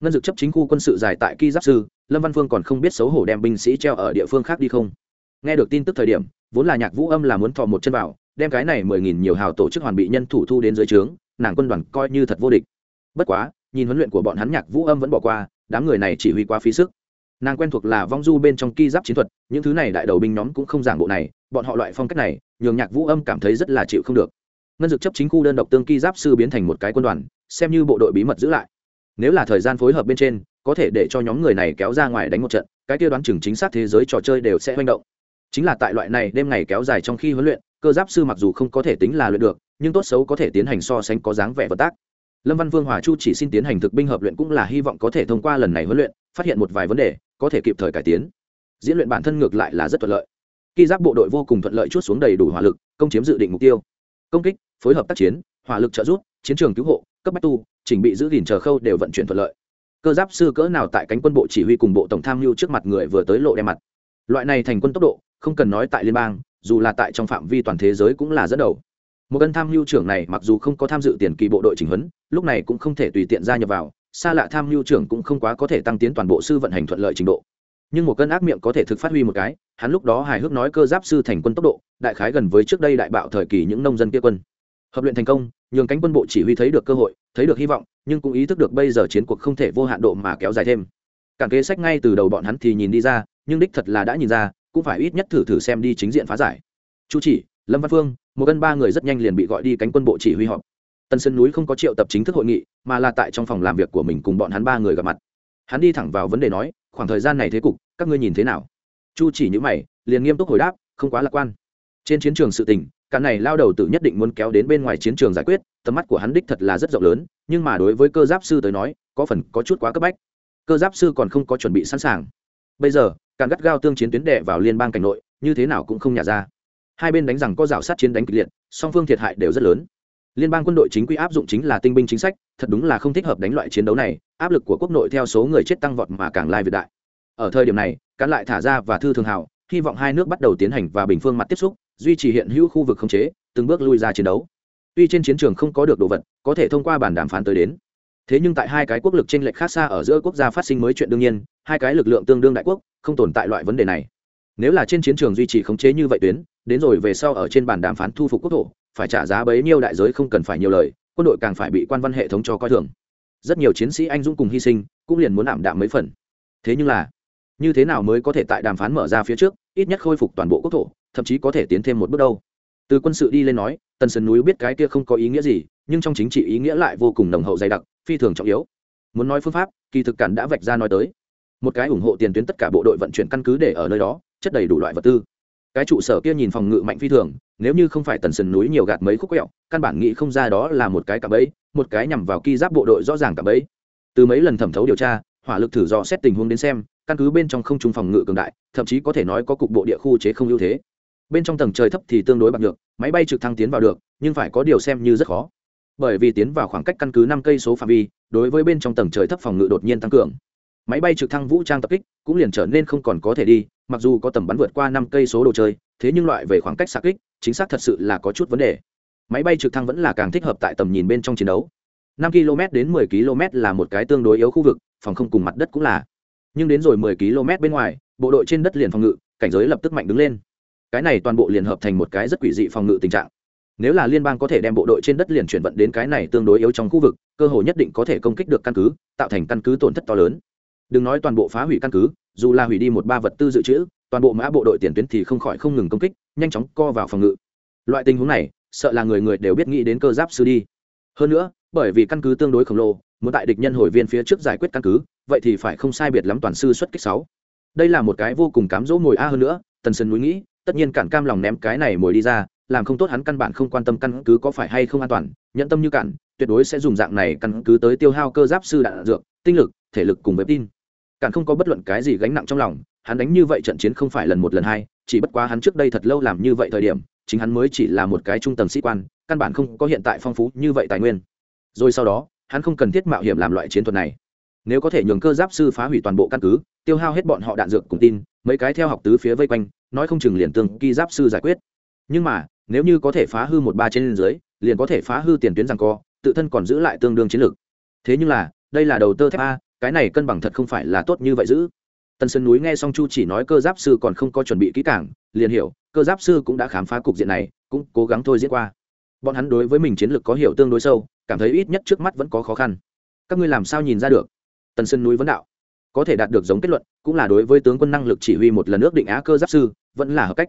ngân dực chấp chính khu quân sự dài tại ki giáp sư, lâm văn phương còn không biết xấu hổ đem binh sĩ treo ở địa phương khác đi không. Nghe được tin tức thời điểm, vốn là nhạc vũ âm là muốn thò một chân vào, đem cái này mười nghìn nhiều hào tổ chức hoàn bị nhân thủ thu đến dưới trướng, nàng quân đoàn coi như thật vô địch. Bất quá, nhìn huấn luyện của bọn hắn nhạc vũ âm vẫn bỏ qua, đám người này chỉ huy quá phí sức. Nàng quen thuộc là vong du bên trong ki giáp chiến thuật, những thứ này đại đầu binh nhóm cũng không giảng bộ này, bọn họ loại phong cách này, nhường nhạc vũ âm cảm thấy rất là chịu không được. Ngân dực chấp chính khu đơn độc tương ki giáp sư biến thành một cái quân đoàn, xem như bộ đội bí mật giữ lại nếu là thời gian phối hợp bên trên, có thể để cho nhóm người này kéo ra ngoài đánh một trận, cái kia đoán chừng chính xác thế giới trò chơi đều sẽ manh động. Chính là tại loại này đêm ngày kéo dài trong khi huấn luyện, cơ giáp sư mặc dù không có thể tính là luyện được, nhưng tốt xấu có thể tiến hành so sánh có dáng vẻ vật tác. Lâm văn vương hòa chu chỉ xin tiến hành thực binh hợp luyện cũng là hy vọng có thể thông qua lần này huấn luyện, phát hiện một vài vấn đề, có thể kịp thời cải tiến. Diễn luyện bản thân ngược lại là rất thuận lợi. Khi giáp bộ đội vô cùng thuận lợi chút xuống đầy đủ hỏa lực, công chiếm dự định mục tiêu. Công kích, phối hợp tác chiến, hỏa lực trợ giúp, chiến trường cứu hộ cấp bách tu, chỉnh bị giữ gìn chờ khâu đều vận chuyển thuận lợi. Cơ giáp sư cỡ nào tại cánh quân bộ chỉ huy cùng bộ tổng tham mưu trước mặt người vừa tới lộ đe mặt. Loại này thành quân tốc độ, không cần nói tại liên bang, dù là tại trong phạm vi toàn thế giới cũng là dẫn đầu. Một cân tham mưu trưởng này mặc dù không có tham dự tiền kỳ bộ đội chỉnh huấn, lúc này cũng không thể tùy tiện gia nhập vào, xa lạ tham mưu trưởng cũng không quá có thể tăng tiến toàn bộ sư vận hành thuận lợi trình độ. Nhưng một cân ác miệng có thể thực phát huy một cái, hắn lúc đó hài hước nói cơ giáp sư thành quân tốc độ, đại khái gần với trước đây đại bạo thời kỳ những nông dân kia quân hợp luyện thành công, nhường cánh quân bộ chỉ huy thấy được cơ hội, thấy được hy vọng, nhưng cũng ý thức được bây giờ chiến cuộc không thể vô hạn độ mà kéo dài thêm. Cản kế sách ngay từ đầu bọn hắn thì nhìn đi ra, nhưng đích thật là đã nhìn ra, cũng phải ít nhất thử thử xem đi chính diện phá giải. Chu chỉ, lâm văn phương, một cân ba người rất nhanh liền bị gọi đi cánh quân bộ chỉ huy họp. Tân sơn núi không có triệu tập chính thức hội nghị, mà là tại trong phòng làm việc của mình cùng bọn hắn ba người gặp mặt. Hắn đi thẳng vào vấn đề nói, khoảng thời gian này thế cục, các ngươi nhìn thế nào? Chu chỉ những mày, liền nghiêm túc hồi đáp, không quá lạc quan. Trên chiến trường sự tình cả này lao đầu tử nhất định muốn kéo đến bên ngoài chiến trường giải quyết, tầm mắt của hắn đích thật là rất rộng lớn, nhưng mà đối với cơ giáp sư tới nói, có phần có chút quá cấp bách. Cơ giáp sư còn không có chuẩn bị sẵn sàng. Bây giờ, càng gắt gao tương chiến tuyến đệ vào liên bang cảnh nội, như thế nào cũng không nhả ra. Hai bên đánh rằng có rào sát chiến đánh kịch liệt, song phương thiệt hại đều rất lớn. Liên bang quân đội chính quy áp dụng chính là tinh binh chính sách, thật đúng là không thích hợp đánh loại chiến đấu này, áp lực của quốc nội theo số người chết tăng vọt mà càng lai việt đại. Ở thời điểm này, cán lại thả ra và thư thường hào, hy vọng hai nước bắt đầu tiến hành và bình phương mặt tiếp xúc duy trì hiện hữu khu vực khống chế, từng bước lui ra chiến đấu. Tuy trên chiến trường không có được đồ vật, có thể thông qua bản đàm phán tới đến. Thế nhưng tại hai cái quốc lực t r ê n lệch khác xa ở giữa quốc gia phát sinh mới chuyện đương nhiên, hai cái lực lượng tương đương đại quốc, không tồn tại loại vấn đề này. Nếu là trên chiến trường duy trì khống chế như vậy tuyến, đến rồi về sau ở trên bàn đàm phán thu phục quốc thổ, phải trả giá bấy nhiêu đại giới không cần phải nhiều lời, quân đội càng phải bị quan văn hệ thống cho coi thường. Rất nhiều chiến sĩ anh dũng cùng hy sinh, cũng liền muốn ảm đạm mấy phần. Thế nhưng là, như thế nào mới có thể tại đàm phán mở ra phía trước, ít nhất khôi phục toàn bộ quốc thổ thậm chí có thể tiến thêm một bước đâu. Từ quân sự đi lên nói, tần sơn núi biết cái kia không có ý nghĩa gì, nhưng trong chính trị ý nghĩa lại vô cùng nồng hậu dày đặc, phi thường trọng yếu. Muốn nói phương pháp, kỳ thực cản đã vạch ra nói tới. Một cái ủng hộ tiền tuyến tất cả bộ đội vận chuyển căn cứ để ở nơi đó, chất đầy đủ loại vật tư. Cái trụ sở kia nhìn phòng ngự mạnh phi thường, nếu như không phải tần sườn núi nhiều gạt mấy khúc quẹo, căn bản nghĩ không ra đó là một cái cạm bẫy, một cái nhằm vào ki giáp bộ đội rõ ràng cạm bẫy. Từ mấy lần thẩm thấu điều tra, hỏa lực thử dò xét tình huống đến xem, căn cứ bên trong không trung phòng ngự cường đại, thậm chí có thể nói có cục bộ địa khu chế không ưu thế bên trong tầng trời thấp thì tương đối bạc được máy bay trực thăng tiến vào được, nhưng phải có điều xem như rất khó. Bởi vì tiến vào khoảng cách căn cứ năm cây số phạm vi, đối với bên trong tầng trời thấp phòng ngự đột nhiên tăng cường. Máy bay trực thăng vũ trang tập kích cũng liền trở nên không còn có thể đi, mặc dù có tầm bắn vượt qua năm cây số đồ chơi, thế nhưng loại về khoảng cách xa kích, chính xác thật sự là có chút vấn đề. Máy bay trực thăng vẫn là càng thích hợp tại tầm nhìn bên trong chiến đấu. năm km đến 10 km là một cái tương đối yếu khu vực, phòng không cùng mặt đất cũng là. Nhưng đến rồi 10 km bên ngoài, bộ đội trên đất liền phòng ngự, cảnh giới lập tức mạnh đứng lên cái này toàn bộ liền hợp thành một cái rất quỷ dị phòng ngự tình trạng. Nếu là liên bang có thể đem bộ đội trên đất liền chuyển vận đến cái này tương đối yếu trong khu vực, cơ hội nhất định có thể công kích được căn cứ, tạo thành căn cứ tổn thất to lớn. Đừng nói toàn bộ phá hủy căn cứ, dù là hủy đi một ba vật tư dự trữ, toàn bộ mã bộ đội tiền tuyến thì không khỏi không ngừng công kích, nhanh chóng co vào phòng ngự. Loại tình huống này, sợ là người người đều biết nghĩ đến cơ giáp sư đi. Hơn nữa, bởi vì căn cứ tương đối khổng lồ, muốn tại địch nhân hồi viên phía trước giải quyết căn cứ, vậy thì phải không sai biệt lắm toàn sư xuất kích sáu. Đây là một cái vô cùng cám dỗ ngồi a hơn nữa, tần sơn núi nghĩ tất nhiên cản cam lòng ném cái này mồi đi ra, làm không tốt hắn căn bản không quan tâm căn cứ có phải hay không an toàn nhận tâm như cản tuyệt đối sẽ dùng dạng này căn cứ tới tiêu hao cơ giáp sư đạn dược, tinh lực, thể lực cùng với tin. Cản không có bất luận cái gì gánh nặng trong lòng, hắn đánh như vậy trận chiến không phải lần một lần hai, chỉ bất quá hắn trước đây thật lâu làm như vậy thời điểm, chính hắn mới chỉ là một cái trung tầng sĩ quan, căn bản không có hiện tại phong phú như vậy tài nguyên. Rồi sau đó, hắn không cần thiết mạo hiểm làm loại chiến thuật này. Nếu có thể nhường cơ giáp sư phá hủy toàn bộ căn cứ, tiêu hao hết bọn họ đạn dược cùng tin, mấy cái theo học tứ phía vây quanh nói không chừng liền tương kỳ giáp sư giải quyết. Nhưng mà, nếu như có thể phá hư một ba trên dưới, liền có thể phá hư tiền tuyến rằng co, tự thân còn giữ lại tương đương chiến lược. Thế nhưng là, đây là đầu tơ thép a, cái này cân bằng thật không phải là tốt như vậy giữ. Tần sơn núi nghe xong chu chỉ nói cơ giáp sư còn không có chuẩn bị kỹ cảng liền hiểu, cơ giáp sư cũng đã khám phá cục diện này, cũng cố gắng thôi diễn qua. Bọn hắn đối với mình chiến lược có hiểu tương đối sâu, cảm thấy ít nhất trước mắt vẫn có khó khăn. Các ngươi làm sao nhìn ra được? Tần sơn núi vấn đạo có thể đạt được giống kết luận, cũng là đối với tướng quân năng lực chỉ huy một lần ước định á cơ giáp sư, vẫn là hợp cách.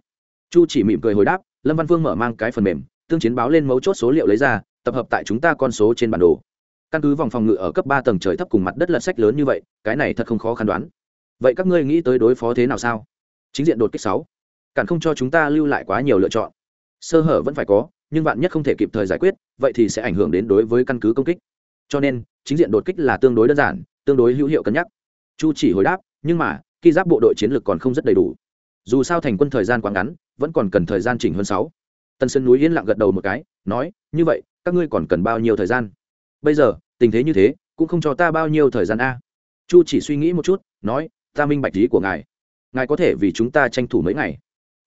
Chu chỉ mỉm cười hồi đáp, lâm văn Vương mở mang cái phần mềm, tương chiến báo lên mấu chốt số liệu lấy ra, tập hợp tại chúng ta con số trên bản đồ. Căn cứ vòng phòng ngự ở cấp ba tầng trời thấp cùng mặt đất lật sách lớn như vậy, cái này thật không khó khăn đoán. Vậy các ngươi nghĩ tới đối phó thế nào sao? Chính diện đột kích sáu. Cản không cho chúng ta lưu lại quá nhiều lựa chọn. Sơ hở vẫn phải có, nhưng bạn nhất không thể kịp thời giải quyết, vậy thì sẽ ảnh hưởng đến đối với căn cứ công kích. Cho nên, chính diện đột kích là tương đối đơn giản, tương đối hữu hiệu cân nhắc chu chỉ hồi đáp, nhưng mà, khi giáp bộ đội chiến lược còn không rất đầy đủ, dù sao thành quân thời gian quá ngắn, vẫn còn cần thời gian chỉnh hơn sáu. Tân sơn núi yên lặng gật đầu một cái, nói, như vậy, các ngươi còn cần bao nhiêu thời gian? Bây giờ, tình thế như thế, cũng không cho ta bao nhiêu thời gian a. Chu chỉ suy nghĩ một chút, nói, ta minh bạch lý của ngài. Ngài có thể vì chúng ta tranh thủ mấy ngày.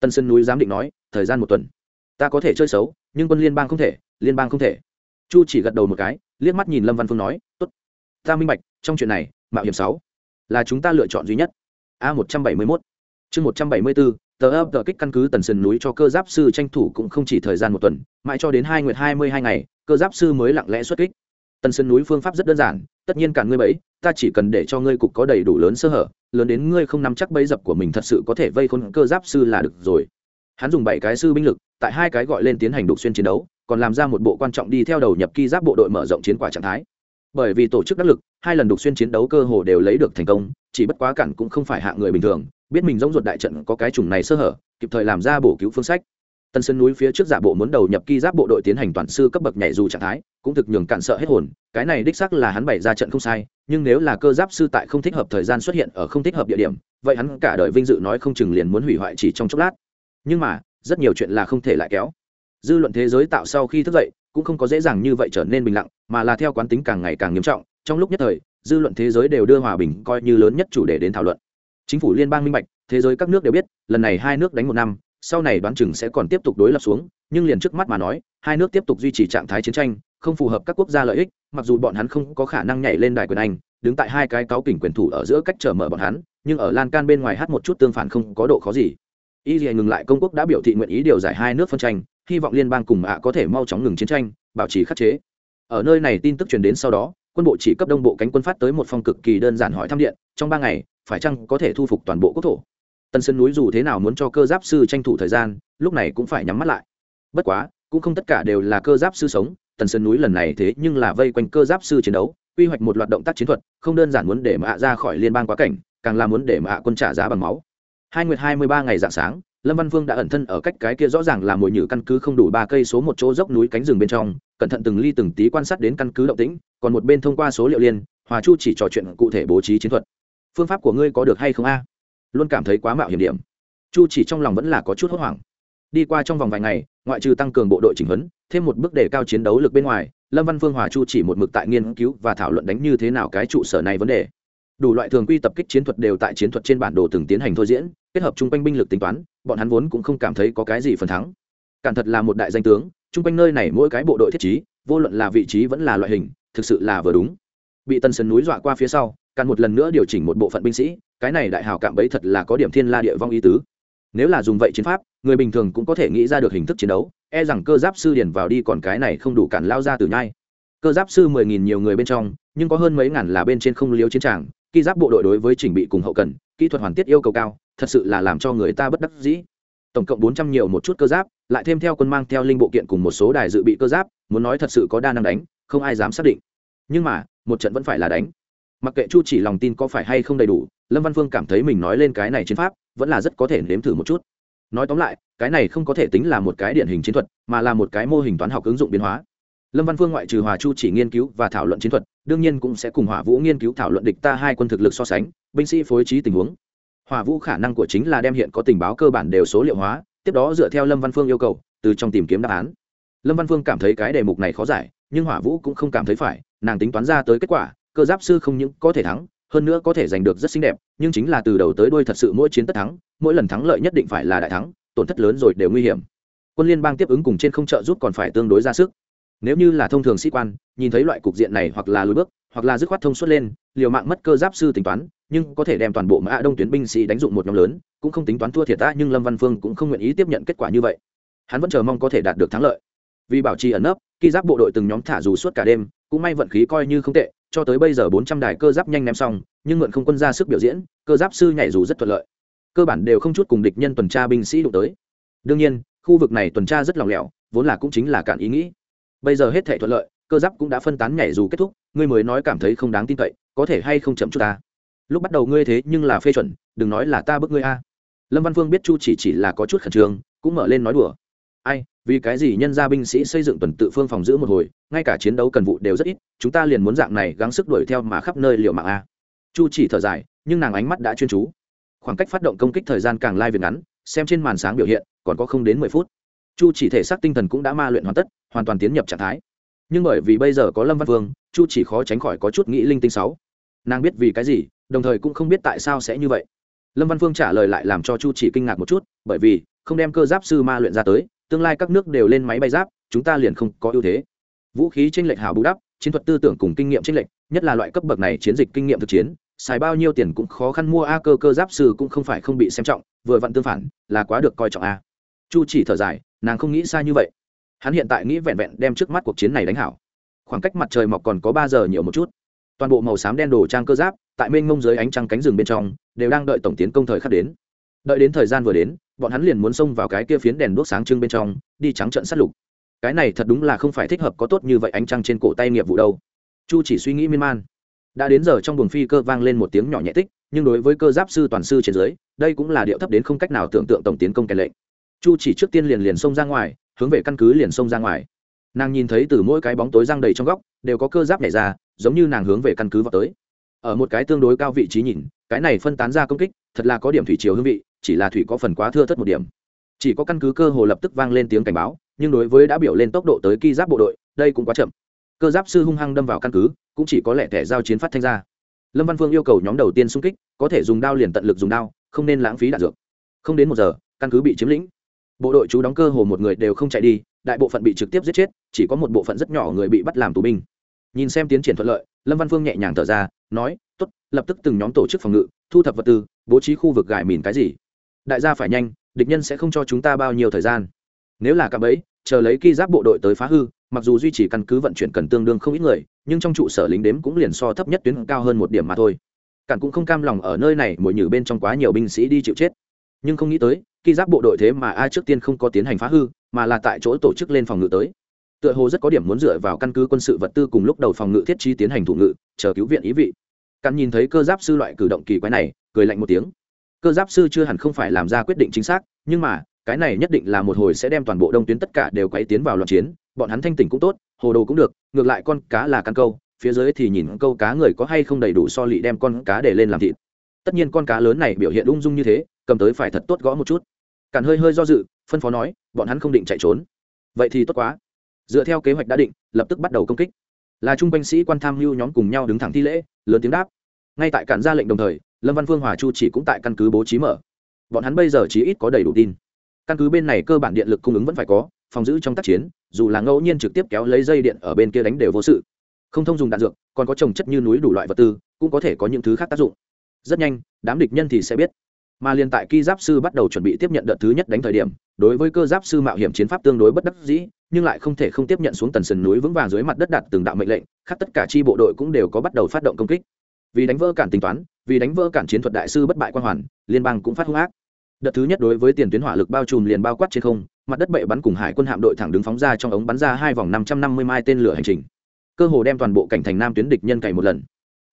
Tân sơn núi giám định nói, thời gian một tuần. Ta có thể chơi xấu, nhưng quân liên bang không thể, liên bang không thể. Chu chỉ gật đầu một cái, liếc mắt nhìn lâm văn phương nói, tốt. Ta minh bạch, trong chuyện này, mạo hiểm sáu là chúng ta lựa chọn duy nhất. A một trăm bảy mươi mốt. Chương một trăm bảy mươi bốn tờ ấp tờ kích căn cứ tần sườn núi cho cơ giáp sư tranh thủ cũng không chỉ thời gian một tuần, mãi cho đến hai nguyệt hai mươi hai ngày, cơ giáp sư mới lặng lẽ xuất kích. Tần sườn núi phương pháp rất đơn giản, tất nhiên cả ngươi bẫy, ta chỉ cần để cho ngươi cục có đầy đủ lớn sơ hở, lớn đến ngươi không nắm chắc bẫy dập của mình thật sự có thể vây khốn cơ giáp sư là được rồi. Hắn dùng bảy cái sư binh lực, tại hai cái gọi lên tiến hành đục xuyên chiến đấu, còn làm ra một bộ quan trọng đi theo đầu nhập ki giáp bộ đội mở rộng chiến quả trạng thái bởi vì tổ chức đắc lực, hai lần đục xuyên chiến đấu cơ hồ đều lấy được thành công, chỉ bất quá cản cũng không phải hạ người bình thường, biết mình giống ruột đại trận có cái chủng này sơ hở, kịp thời làm ra bổ cứu phương sách. Tân sơn núi phía trước giả bộ muốn đầu nhập ki giáp bộ đội tiến hành toàn sư cấp bậc nhảy dù trạng thái, cũng thực nhường cản sợ hết hồn, cái này đích xác là hắn bày ra trận không sai, nhưng nếu là cơ giáp sư tại không thích hợp thời gian xuất hiện ở không thích hợp địa điểm, vậy hắn cả đời vinh dự nói không chừng liền muốn hủy hoại chỉ trong chốc lát. Nhưng mà, rất nhiều chuyện là không thể lại kéo. Dư luận thế giới tạo sau khi thức dậy, cũng không có dễ dàng như vậy trở nên bình lặng mà là theo quán tính càng ngày càng nghiêm trọng, trong lúc nhất thời, dư luận thế giới đều đưa hòa bình coi như lớn nhất chủ đề đến thảo luận. Chính phủ liên bang minh bạch, thế giới các nước đều biết, lần này hai nước đánh một năm, sau này đoán chừng sẽ còn tiếp tục đối lập xuống, nhưng liền trước mắt mà nói, hai nước tiếp tục duy trì trạng thái chiến tranh, không phù hợp các quốc gia lợi ích, mặc dù bọn hắn không có khả năng nhảy lên đài quyền anh, đứng tại hai cái cáo kỉnh quyền thủ ở giữa cách trở mở bọn hắn, nhưng ở lan can bên ngoài hát một chút tương phản không có độ khó gì. Y dì ngừng lại công quốc đã biểu thị nguyện ý điều giải hai nước phân tranh, hy vọng liên bang cùng ạ có thể mau chóng ngừng chiến tranh, bảo trì khắc chế ở nơi này tin tức truyền đến sau đó, quân bộ chỉ cấp đông bộ cánh quân phát tới một phong cực kỳ đơn giản hỏi thăm điện, trong ba ngày, phải chăng có thể thu phục toàn bộ quốc thổ? Tân sơn núi dù thế nào muốn cho cơ giáp sư tranh thủ thời gian, lúc này cũng phải nhắm mắt lại. Bất quá, cũng không tất cả đều là cơ giáp sư sống, tần sơn núi lần này thế nhưng là vây quanh cơ giáp sư chiến đấu, quy hoạch một loạt động tác chiến thuật, không đơn giản muốn để mạ ra khỏi liên bang quá cảnh, càng là muốn để mạ quân trả giá bằng máu. Hai nguyệt hai mươi ba ngày dạng sáng, lâm văn vương đã ẩn thân ở cách cái kia rõ ràng là mồi nhử căn cứ không đủ ba cây số một chỗ dốc núi cánh rừng bên trong cẩn thận từng ly từng tí quan sát đến căn cứ động tĩnh, còn một bên thông qua số liệu liên, hòa chu chỉ trò chuyện cụ thể bố trí chiến thuật. Phương pháp của ngươi có được hay không a? Luôn cảm thấy quá mạo hiểm điểm. Chu chỉ trong lòng vẫn là có chút hốt hoảng. Đi qua trong vòng vài ngày, ngoại trừ tăng cường bộ đội chỉnh huấn, thêm một bước đề cao chiến đấu lực bên ngoài, lâm văn phương hòa chu chỉ một mực tại nghiên cứu và thảo luận đánh như thế nào cái trụ sở này vấn đề. Đủ loại thường quy tập kích chiến thuật đều tại chiến thuật trên bản đồ từng tiến hành thôi diễn, kết hợp chung quanh binh lực tính toán, bọn hắn vốn cũng không cảm thấy có cái gì phần thắng. Cản thật là một đại danh tướng chung quanh nơi này mỗi cái bộ đội thiết trí, vô luận là vị trí vẫn là loại hình, thực sự là vừa đúng. Bị tân sơn núi dọa qua phía sau, càn một lần nữa điều chỉnh một bộ phận binh sĩ, cái này đại hào cạm bẫy thật là có điểm thiên la địa vong ý tứ. Nếu là dùng vậy chiến pháp, người bình thường cũng có thể nghĩ ra được hình thức chiến đấu e rằng cơ giáp sư điền vào đi còn cái này không đủ cản lao ra từ nhai. Cơ giáp sư mười nghìn nhiều người bên trong, nhưng có hơn mấy ngàn là bên trên không liếu chiến tràng, khi giáp bộ đội đối với trình bị cùng hậu cần, kỹ thuật hoàn tiết yêu cầu cao, thật sự là làm cho người ta bất đắc dĩ. Tổng cộng bốn trăm nhiều một chút cơ giáp lại thêm theo quân mang theo linh bộ kiện cùng một số đài dự bị cơ giáp, muốn nói thật sự có đa năng đánh, không ai dám xác định. Nhưng mà, một trận vẫn phải là đánh. Mặc kệ chu chỉ lòng tin có phải hay không đầy đủ, lâm văn phương cảm thấy mình nói lên cái này chiến pháp, vẫn là rất có thể nếm thử một chút. Nói tóm lại, cái này không có thể tính là một cái điển hình chiến thuật, mà là một cái mô hình toán học ứng dụng biến hóa. Lâm văn phương ngoại trừ hòa chu chỉ nghiên cứu và thảo luận chiến thuật, đương nhiên cũng sẽ cùng hỏa vũ nghiên cứu thảo luận địch ta hai quân thực lực so sánh, binh sĩ phối trí tình huống. Hỏa vũ khả năng của chính là đem hiện có tình báo cơ bản đều số liệu hóa tiếp đó dựa theo lâm văn phương yêu cầu, từ trong tìm kiếm đáp án. Lâm văn phương cảm thấy cái đề mục này khó giải, nhưng hỏa vũ cũng không cảm thấy phải, nàng tính toán ra tới kết quả, cơ giáp sư không những có thể thắng, hơn nữa có thể giành được rất xinh đẹp, nhưng chính là từ đầu tới đuôi thật sự mỗi chiến tất thắng, mỗi lần thắng lợi nhất định phải là đại thắng, tổn thất lớn rồi đều nguy hiểm. Quân liên bang tiếp ứng cùng trên không trợ giúp còn phải tương đối ra sức. Nếu như là thông thường sĩ quan, nhìn thấy loại cục diện này hoặc là lùi bước, hoặc là dứt khoát thông suốt lên, liều mạng mất cơ giáp sư tính toán nhưng có thể đem toàn bộ mã đông tuyến binh sĩ đánh dụng một nhóm lớn, cũng không tính toán thua thiệt ta nhưng lâm văn phương cũng không nguyện ý tiếp nhận kết quả như vậy. Hắn vẫn chờ mong có thể đạt được thắng lợi. Vì bảo trì ẩn nấp khi giáp bộ đội từng nhóm thả dù suốt cả đêm, cũng may vận khí coi như không tệ, cho tới bây giờ bốn trăm đài cơ giáp nhanh ném xong, nhưng mượn không quân ra sức biểu diễn, cơ giáp sư nhảy dù rất thuận lợi. Cơ bản đều không chút cùng địch nhân tuần tra binh sĩ đụng tới. Đương nhiên, khu vực này tuần tra rất lòng lẻo, vốn là cũng chính là cạn ý nghĩ. Bây giờ hết thể thuận lợi, cơ giáp cũng đã phân tán nhảy dù kết thúc, ngươi mới nói cảm thấy không đáng tin cậy, có thể hay không chậm chút ta? Lúc bắt đầu ngươi thế nhưng là phê chuẩn, đừng nói là ta bức ngươi a. Lâm văn phương biết chu chỉ chỉ là có chút khẩn trương, cũng mở lên nói đùa. Ai, vì cái gì nhân gia binh sĩ xây dựng tuần tự phương phòng giữ một hồi, ngay cả chiến đấu cần vụ đều rất ít, chúng ta liền muốn dạng này gắng sức đuổi theo mà khắp nơi liệu mạng a. Chu chỉ thở dài, nhưng nàng ánh mắt đã chuyên chú. Khoảng cách phát động công kích thời gian càng lai việc ngắn, xem trên màn sáng biểu hiện, còn có không đến mười phút. Chu chỉ thể xác tinh thần cũng đã ma luyện hoàn tất, hoàn toàn tiến nhập trạng thái. Nhưng bởi vì bây giờ có lâm văn vương chu chỉ khó tránh khỏi có chút nghĩ linh tinh sáu. Nàng biết vì cái gì đồng thời cũng không biết tại sao sẽ như vậy. Lâm văn phương trả lời lại làm cho chu chỉ kinh ngạc một chút, bởi vì, không đem cơ giáp sư ma luyện ra tới, tương lai các nước đều lên máy bay giáp, chúng ta liền không có ưu thế. Vũ khí tranh lệch hào bù đắp, chiến thuật tư tưởng cùng kinh nghiệm tranh lệch, nhất là loại cấp bậc này chiến dịch kinh nghiệm thực chiến, xài bao nhiêu tiền cũng khó khăn mua a, cơ cơ giáp sư cũng không phải không bị xem trọng, vừa vặn tương phản, là quá được coi trọng a. Chu chỉ thở dài, nàng không nghĩ xa như vậy. Hắn hiện tại nghĩ vẹn vẹn đem trước mắt cuộc chiến này đánh hảo. Khoảng cách mặt trời mọc còn có ba giờ nhiều một chút. Toàn bộ màu xám đen đồ trang cơ giáp tại mênh mông dưới ánh trăng cánh rừng bên trong, đều đang đợi tổng tiến công thời khắc đến. Đợi đến thời gian vừa đến, bọn hắn liền muốn xông vào cái kia phiến đèn đuốc sáng trưng bên trong, đi trắng trận sát lục. Cái này thật đúng là không phải thích hợp có tốt như vậy ánh trăng trên cổ tay nghiệp vụ đâu. Chu chỉ suy nghĩ miên man. Đã đến giờ trong buồng phi cơ vang lên một tiếng nhỏ nhẹ tích, nhưng đối với cơ giáp sư toàn sư trên dưới, đây cũng là điệu thấp đến không cách nào tưởng tượng tổng tiến công kèn lệnh. Chu chỉ trước tiên liền liền xông ra ngoài, hướng về căn cứ liền xông ra ngoài. Nàng nhìn thấy từ mỗi cái bóng tối răng đầy trong góc, đều có cơ giáp nhảy ra, giống như nàng hướng về căn cứ vào tới ở một cái tương đối cao vị trí nhìn, cái này phân tán ra công kích, thật là có điểm thủy chiều hương vị, chỉ là thủy có phần quá thưa thất một điểm. Chỉ có căn cứ cơ hồ lập tức vang lên tiếng cảnh báo, nhưng đối với đã biểu lên tốc độ tới ki giáp bộ đội, đây cũng quá chậm. Cơ giáp sư hung hăng đâm vào căn cứ, cũng chỉ có lẽ thẻ giao chiến phát thanh ra. Lâm văn phương yêu cầu nhóm đầu tiên xung kích, có thể dùng đao liền tận lực dùng đao, không nên lãng phí đạn dược. Không đến một giờ, căn cứ bị chiếm lĩnh. Bộ đội chú đóng cơ hồ một người đều không chạy đi, đại bộ phận bị trực tiếp giết chết, chỉ có một bộ phận rất nhỏ người bị bắt làm tù binh. Nhìn xem tiến triển thuận lợi lâm văn phương nhẹ nhàng thở ra, nói t ố t lập tức từng nhóm tổ chức phòng ngự, thu thập vật tư, bố trí khu vực gài mìn cái gì. Đại gia phải nhanh, địch nhân sẽ không cho chúng ta bao nhiêu thời gian. Nếu là cạm ấy chờ lấy ki giáp bộ đội tới phá hư, mặc dù duy trì căn cứ vận chuyển cần tương đương không ít người, nhưng trong trụ sở lính đếm cũng liền so thấp nhất tuyến cao hơn một điểm mà thôi. Cản cũng không cam lòng ở nơi này mồi nhử bên trong quá nhiều binh sĩ đi chịu chết. Nhưng không nghĩ tới khi giáp bộ đội thế mà ai trước tiên không có tiến hành phá hư, mà là tại chỗ tổ chức lên phòng ngự tới tựa hồ rất có điểm muốn dựa vào căn cứ quân sự vật tư cùng lúc đầu phòng ngự thiết trí tiến hành thủ ngự, chờ cứu viện ý vị. Cắn nhìn thấy cơ giáp sư loại cử động kỳ quái này, cười lạnh một tiếng. Cơ giáp sư chưa hẳn không phải làm ra quyết định chính xác, nhưng mà, cái này nhất định là một hồi sẽ đem toàn bộ đông tuyến tất cả đều quay tiến vào loạn chiến, bọn hắn thanh tỉnh cũng tốt, hồ đồ cũng được, ngược lại con cá là căn câu, phía dưới thì nhìn câu cá người có hay không đầy đủ so lị đem con cá để lên làm thịt. Tất nhiên con cá lớn này biểu hiện ung dung như thế, cầm tới phải thật tốt gõ một chút. Càn hơi hơi do dự, phân phó nói, bọn hắn không định chạy trốn. Vậy thì tốt quá dựa theo kế hoạch đã định, lập tức bắt đầu công kích. Là trung binh sĩ quan tham mưu nhóm cùng nhau đứng thẳng thi lễ, lớn tiếng đáp. Ngay tại cản ra lệnh đồng thời, lâm văn phương, hòa chu chỉ cũng tại căn cứ bố trí mở. Bọn hắn bây giờ chỉ ít có đầy đủ tin. Căn cứ bên này cơ bản điện lực cung ứng vẫn phải có, phòng giữ trong tác chiến, dù là ngẫu nhiên trực tiếp kéo lấy dây điện ở bên kia đánh đều vô sự. Không thông dùng đạn dược, còn có trồng chất như núi đủ loại vật tư, cũng có thể có những thứ khác tác dụng. Rất nhanh, đám địch nhân thì sẽ biết. Mà liên tại khi giáp sư bắt đầu chuẩn bị tiếp nhận đợt thứ nhất đánh thời điểm, đối với cơ giáp sư mạo hiểm chiến pháp tương đối bất đắc dĩ nhưng lại không thể không tiếp nhận xuống tần sườn núi vững vàng dưới mặt đất đặt từng đạo mệnh lệnh, khác tất cả chi bộ đội cũng đều có bắt đầu phát động công kích. Vì đánh vỡ cản tính toán, vì đánh vỡ cản chiến thuật đại sư bất bại quan hoàn, liên bang cũng phát hung ác. Đợt thứ nhất đối với tiền tuyến hỏa lực bao trùm liền bao quát trên không, mặt đất bệ bắn cùng hải quân hạm đội thẳng đứng phóng ra trong ống bắn ra hai vòng năm trăm năm mươi mai tên lửa hành trình. Cơ hồ đem toàn bộ cảnh thành nam tuyến địch nhân cày một lần.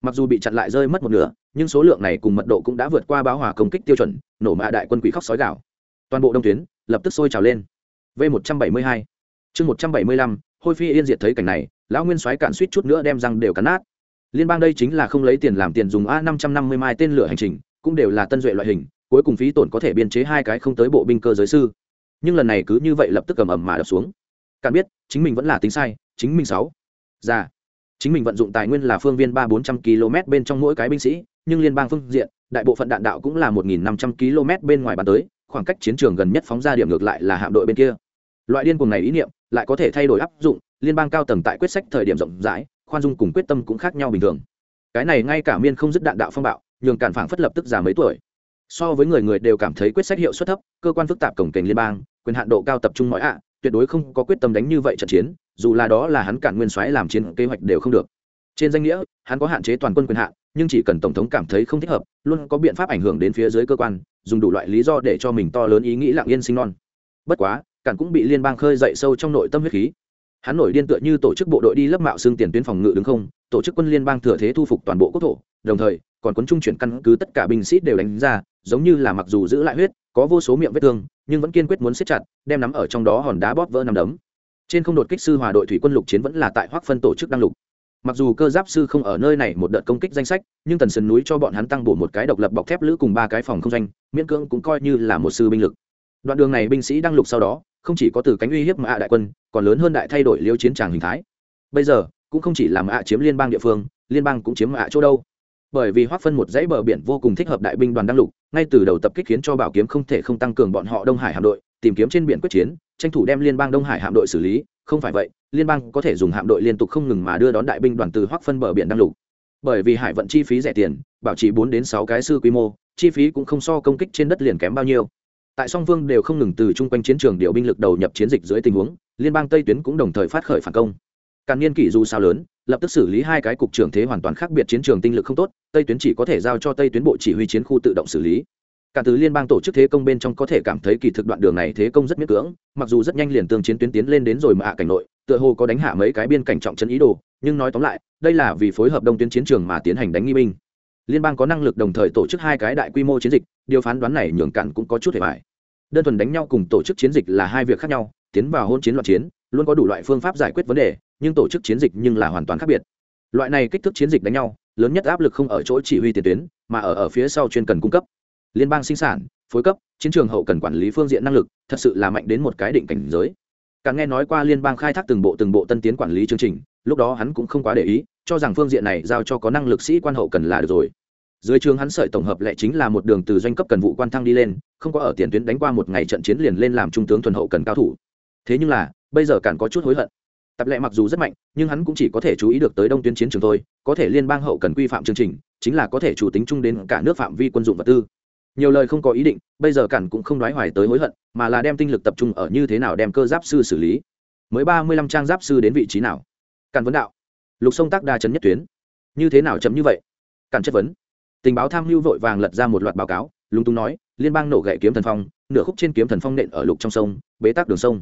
Mặc dù bị chặn lại rơi mất một nửa, nhưng số lượng này cùng mật độ cũng đã vượt qua báo hòa công kích tiêu chuẩn, nổ mạ đại quân quỷ khóc sói gạo toàn bộ đông tuyến lập tức sôi trào lên. V một trăm bảy mươi hai chương một trăm bảy mươi lăm, hôi phi yên diệt thấy cảnh này, lão nguyên soái cạn suýt chút nữa đem răng đều cắn nát. Liên bang đây chính là không lấy tiền làm tiền dùng a năm trăm năm mươi mai tên lửa hành trình, cũng đều là tân duệ loại hình, cuối cùng phí tổn có thể biên chế hai cái không tới bộ binh cơ giới sư. Nhưng lần này cứ như vậy lập tức cầm ầm mà đập xuống. Cạn biết, chính mình vẫn là tính sai, chính mình sáu. Ra chính mình vận dụng tài nguyên là phương viên ba bốn trăm km bên trong mỗi cái binh sĩ, nhưng liên bang phương diện, đại bộ phận đạn đạo cũng là một nghìn năm trăm km bên ngoài bàn tới, khoảng cách chiến trường gần nhất phóng ra điểm ngược lại là hạm đội bên kia loại điên cuồng này ý niệm lại có thể thay đổi áp dụng, liên bang cao tầng tại quyết sách thời điểm rộng rãi, khoan dung cùng quyết tâm cũng khác nhau bình thường. Cái này ngay cả miên không dứt đạn đạo phong bạo, nhường cản phảng phất lập tức già mấy tuổi. So với người người đều cảm thấy quyết sách hiệu suất thấp, cơ quan phức tạp cổng kềnh liên bang, quyền hạn độ cao tập trung mọi ạ, tuyệt đối không có quyết tâm đánh như vậy trận chiến, dù là đó là hắn cản nguyên soái làm chiến kế hoạch đều không được. Trên danh nghĩa, hắn có hạn chế toàn quân quyền hạn, nhưng chỉ cần tổng thống cảm thấy không thích hợp, luôn có biện pháp ảnh hưởng đến phía dưới cơ quan, dùng đủ loại lý do để cho mình to lớn ý nghĩ lặng yên sinh non. Bất quá cản cũng bị liên bang khơi dậy sâu trong nội tâm huyết khí. Hắn nổi điên tựa như tổ chức bộ đội đi lấp mạo xương tiền tuyến phòng ngự đứng không, tổ chức quân liên bang thừa thế thu phục toàn bộ quốc thổ, đồng thời, còn cuốn trung chuyển căn cứ tất cả binh sĩ đều đánh ra, giống như là mặc dù giữ lại huyết, có vô số miệng vết thương, nhưng vẫn kiên quyết muốn siết chặt, đem nắm ở trong đó hòn đá bóp vỡ nằm đấm. Trên không đột kích sư hòa đội thủy quân lục chiến vẫn là tại hoác phân tổ chức đăng lục. Mặc dù cơ giáp sư không ở nơi này một đợt công kích danh sách, nhưng tần sườn núi cho bọn hắn tăng bổ một cái độc lập bọc thép lữ cùng ba cái phòng không danh miễn cưỡng cũng coi như là một sư binh lực. Đoạn đường này binh sĩ đăng lục sau đó không chỉ có từ cánh uy hiếp mà ạ đại quân, còn lớn hơn đại thay đổi liêu chiến tràng hình thái. Bây giờ, cũng không chỉ làm ạ chiếm liên bang địa phương, liên bang cũng chiếm ạ chỗ đâu. Bởi vì hoác phân một dãy bờ biển vô cùng thích hợp đại binh đoàn đăng lục, ngay từ đầu tập kích khiến cho bảo kiếm không thể không tăng cường bọn họ đông hải hạm đội, tìm kiếm trên biển quyết chiến, tranh thủ đem liên bang đông hải hạm đội xử lý, không phải vậy, liên bang có thể dùng hạm đội liên tục không ngừng mà đưa đón đại binh đoàn từ hoác phân bờ biển đăng lục. Bởi vì hải vận chi phí rẻ tiền, bảo trì bốn đến sáu cái sư quy mô, chi phí cũng không so công kích trên đất liền kém bao nhiêu tại song phương đều không ngừng từ chung quanh chiến trường điều binh lực đầu nhập chiến dịch dưới tình huống, liên bang tây tuyến cũng đồng thời phát khởi phản công. Càn niên kỷ dù sao lớn, lập tức xử lý hai cái cục trưởng thế hoàn toàn khác biệt chiến trường tinh lực không tốt, tây tuyến chỉ có thể giao cho tây tuyến bộ chỉ huy chiến khu tự động xử lý. Cả từ liên bang tổ chức thế công bên trong có thể cảm thấy kỳ thực đoạn đường này thế công rất miễn cưỡng, mặc dù rất nhanh liền tương chiến tuyến tiến lên đến rồi mà hạ cảnh nội, tựa hồ có đánh hạ mấy cái biên cảnh trọng chân ý đồ, nhưng nói tóm lại, đây là vì phối hợp đông tuyến chiến trường mà tiến hành đánh nghi binh. Liên bang có năng lực đồng thời tổ chức hai cái đại quy mô chiến dịch, điều phán đoán này nhường cản cũng có chút hề bại đơn thuần đánh nhau cùng tổ chức chiến dịch là hai việc khác nhau, tiến vào hôn chiến loạn chiến, luôn có đủ loại phương pháp giải quyết vấn đề, nhưng tổ chức chiến dịch nhưng là hoàn toàn khác biệt. Loại này kích thước chiến dịch đánh nhau, lớn nhất áp lực không ở chỗ chỉ huy tiền tuyến, mà ở ở phía sau chuyên cần cung cấp. Liên bang sinh sản, phối cấp, chiến trường hậu cần quản lý phương diện năng lực, thật sự là mạnh đến một cái định cảnh giới. Càng nghe nói qua liên bang khai thác từng bộ từng bộ tân tiến quản lý chương trình, lúc đó hắn cũng không quá để ý, cho rằng phương diện này giao cho có năng lực sĩ quan hậu cần là được rồi dưới trường hắn sợi tổng hợp lệ chính là một đường từ doanh cấp cần vụ quan thăng đi lên, không có ở tiền tuyến đánh qua một ngày trận chiến liền lên làm trung tướng thuần hậu cần cao thủ. Thế nhưng là, bây giờ càng có chút hối hận. Tập lệ mặc dù rất mạnh, nhưng hắn cũng chỉ có thể chú ý được tới đông tuyến chiến trường thôi, có thể liên bang hậu cần quy phạm chương trình, chính là có thể chủ tính chung đến cả nước phạm vi quân dụng vật tư. Nhiều lời không có ý định, bây giờ cản cũng không nói hoài tới hối hận, mà là đem tinh lực tập trung ở như thế nào đem cơ giáp sư xử lý. Mới ba mươi lăm trang giáp sư đến vị trí nào? Cản vấn đạo. Lục sông tác đa chấn nhất tuyến. Như thế nào chấm như vậy? Cản chất vấn tình báo tham mưu vội vàng lật ra một loạt báo cáo, lúng túng nói, liên bang nổ gậy kiếm thần phong, nửa khúc trên kiếm thần phong nện ở lục trong sông, bế tắc đường sông.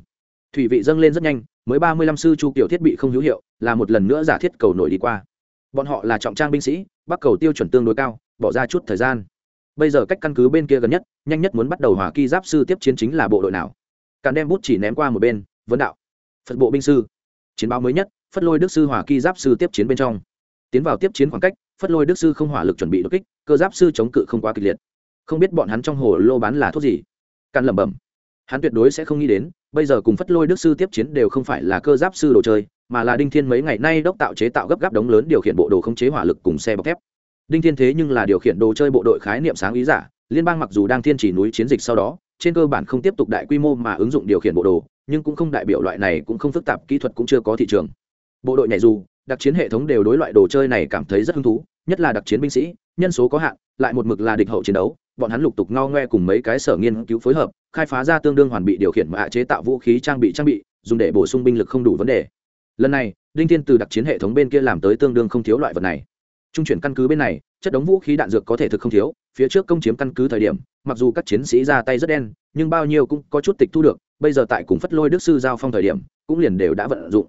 Thủy vị dâng lên rất nhanh, mới ba mươi lăm sư chu kiểu thiết bị không hữu hiệu, là một lần nữa giả thiết cầu nổi đi qua. Bọn họ là trọng trang binh sĩ, bắc cầu tiêu chuẩn tương đối cao, bỏ ra chút thời gian. Bây giờ cách căn cứ bên kia gần nhất, nhanh nhất muốn bắt đầu hỏa kỳ giáp sư tiếp chiến chính là bộ đội nào. Càn đem bút chỉ ném qua một bên, vấn đạo. Phật bộ binh sư. Chiến báo mới nhất, phất lôi đức sư hỏa kỳ giáp sư tiếp chiến bên trong tiến vào tiếp chiến khoảng cách, phất lôi đức sư không hỏa lực chuẩn bị đột kích, cơ giáp sư chống cự không quá kịch liệt. Không biết bọn hắn trong hồ lô bán là thuốc gì. Càn lẩm bẩm. Hắn tuyệt đối sẽ không nghĩ đến, bây giờ cùng phất lôi đức sư tiếp chiến đều không phải là cơ giáp sư đồ chơi, mà là đinh thiên mấy ngày nay đốc tạo chế tạo gấp gáp đống lớn điều khiển bộ đồ không chế hỏa lực cùng xe bọc thép. Đinh thiên thế nhưng là điều khiển đồ chơi bộ đội khái niệm sáng ý giả, liên bang mặc dù đang thiên chỉ núi chiến dịch sau đó, trên cơ bản không tiếp tục đại quy mô mà ứng dụng điều khiển bộ đồ, nhưng cũng không đại biểu loại này cũng không phức tạp, kỹ thuật cũng chưa có thị trường. Bộ đội nhảy dù đặc chiến hệ thống đều đối loại đồ chơi này cảm thấy rất hứng thú, nhất là đặc chiến binh sĩ, nhân số có hạn, lại một mực là địch hậu chiến đấu, bọn hắn lục tục ngao ngoe cùng mấy cái sở nghiên cứu phối hợp, khai phá ra tương đương hoàn bị điều khiển mà chế tạo vũ khí trang bị trang bị, dùng để bổ sung binh lực không đủ vấn đề. Lần này, đinh thiên từ đặc chiến hệ thống bên kia làm tới tương đương không thiếu loại vật này. Trung chuyển căn cứ bên này, chất đống vũ khí đạn dược có thể thực không thiếu, phía trước công chiếm căn cứ thời điểm, mặc dù các chiến sĩ ra tay rất đen, nhưng bao nhiêu cũng có chút tịch thu được, bây giờ tại cùng phất lôi đức sư giao phong thời điểm, cũng liền đều đã vận dụng.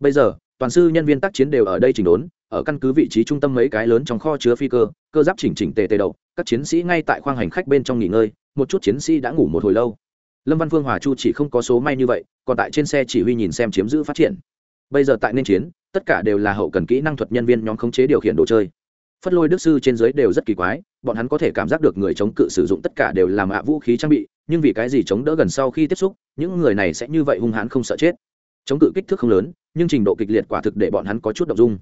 Bây giờ toàn sư nhân viên tác chiến đều ở đây chỉnh đốn, ở căn cứ vị trí trung tâm mấy cái lớn trong kho chứa phi cơ cơ giáp chỉnh chỉnh tề tề đầu các chiến sĩ ngay tại khoang hành khách bên trong nghỉ ngơi, một chút chiến sĩ đã ngủ một hồi lâu. Lâm văn phương, hòa chu chỉ không có số may như vậy, còn tại trên xe chỉ huy nhìn xem chiếm giữ phát triển. Bây giờ tại nên chiến, tất cả đều là hậu cần kỹ năng thuật nhân viên nhóm khống chế điều khiển đồ chơi. Phất lôi đức sư trên dưới đều rất kỳ quái, bọn hắn có thể cảm giác được người chống cự sử dụng tất cả đều làm ạ vũ khí trang bị, nhưng vì cái gì chống đỡ gần sau khi tiếp xúc, những người này sẽ như vậy hung hãn không sợ chết chống cự kích thước không lớn, nhưng trình độ kịch liệt quả thực để bọn hắn có chút đ ộ n g dung.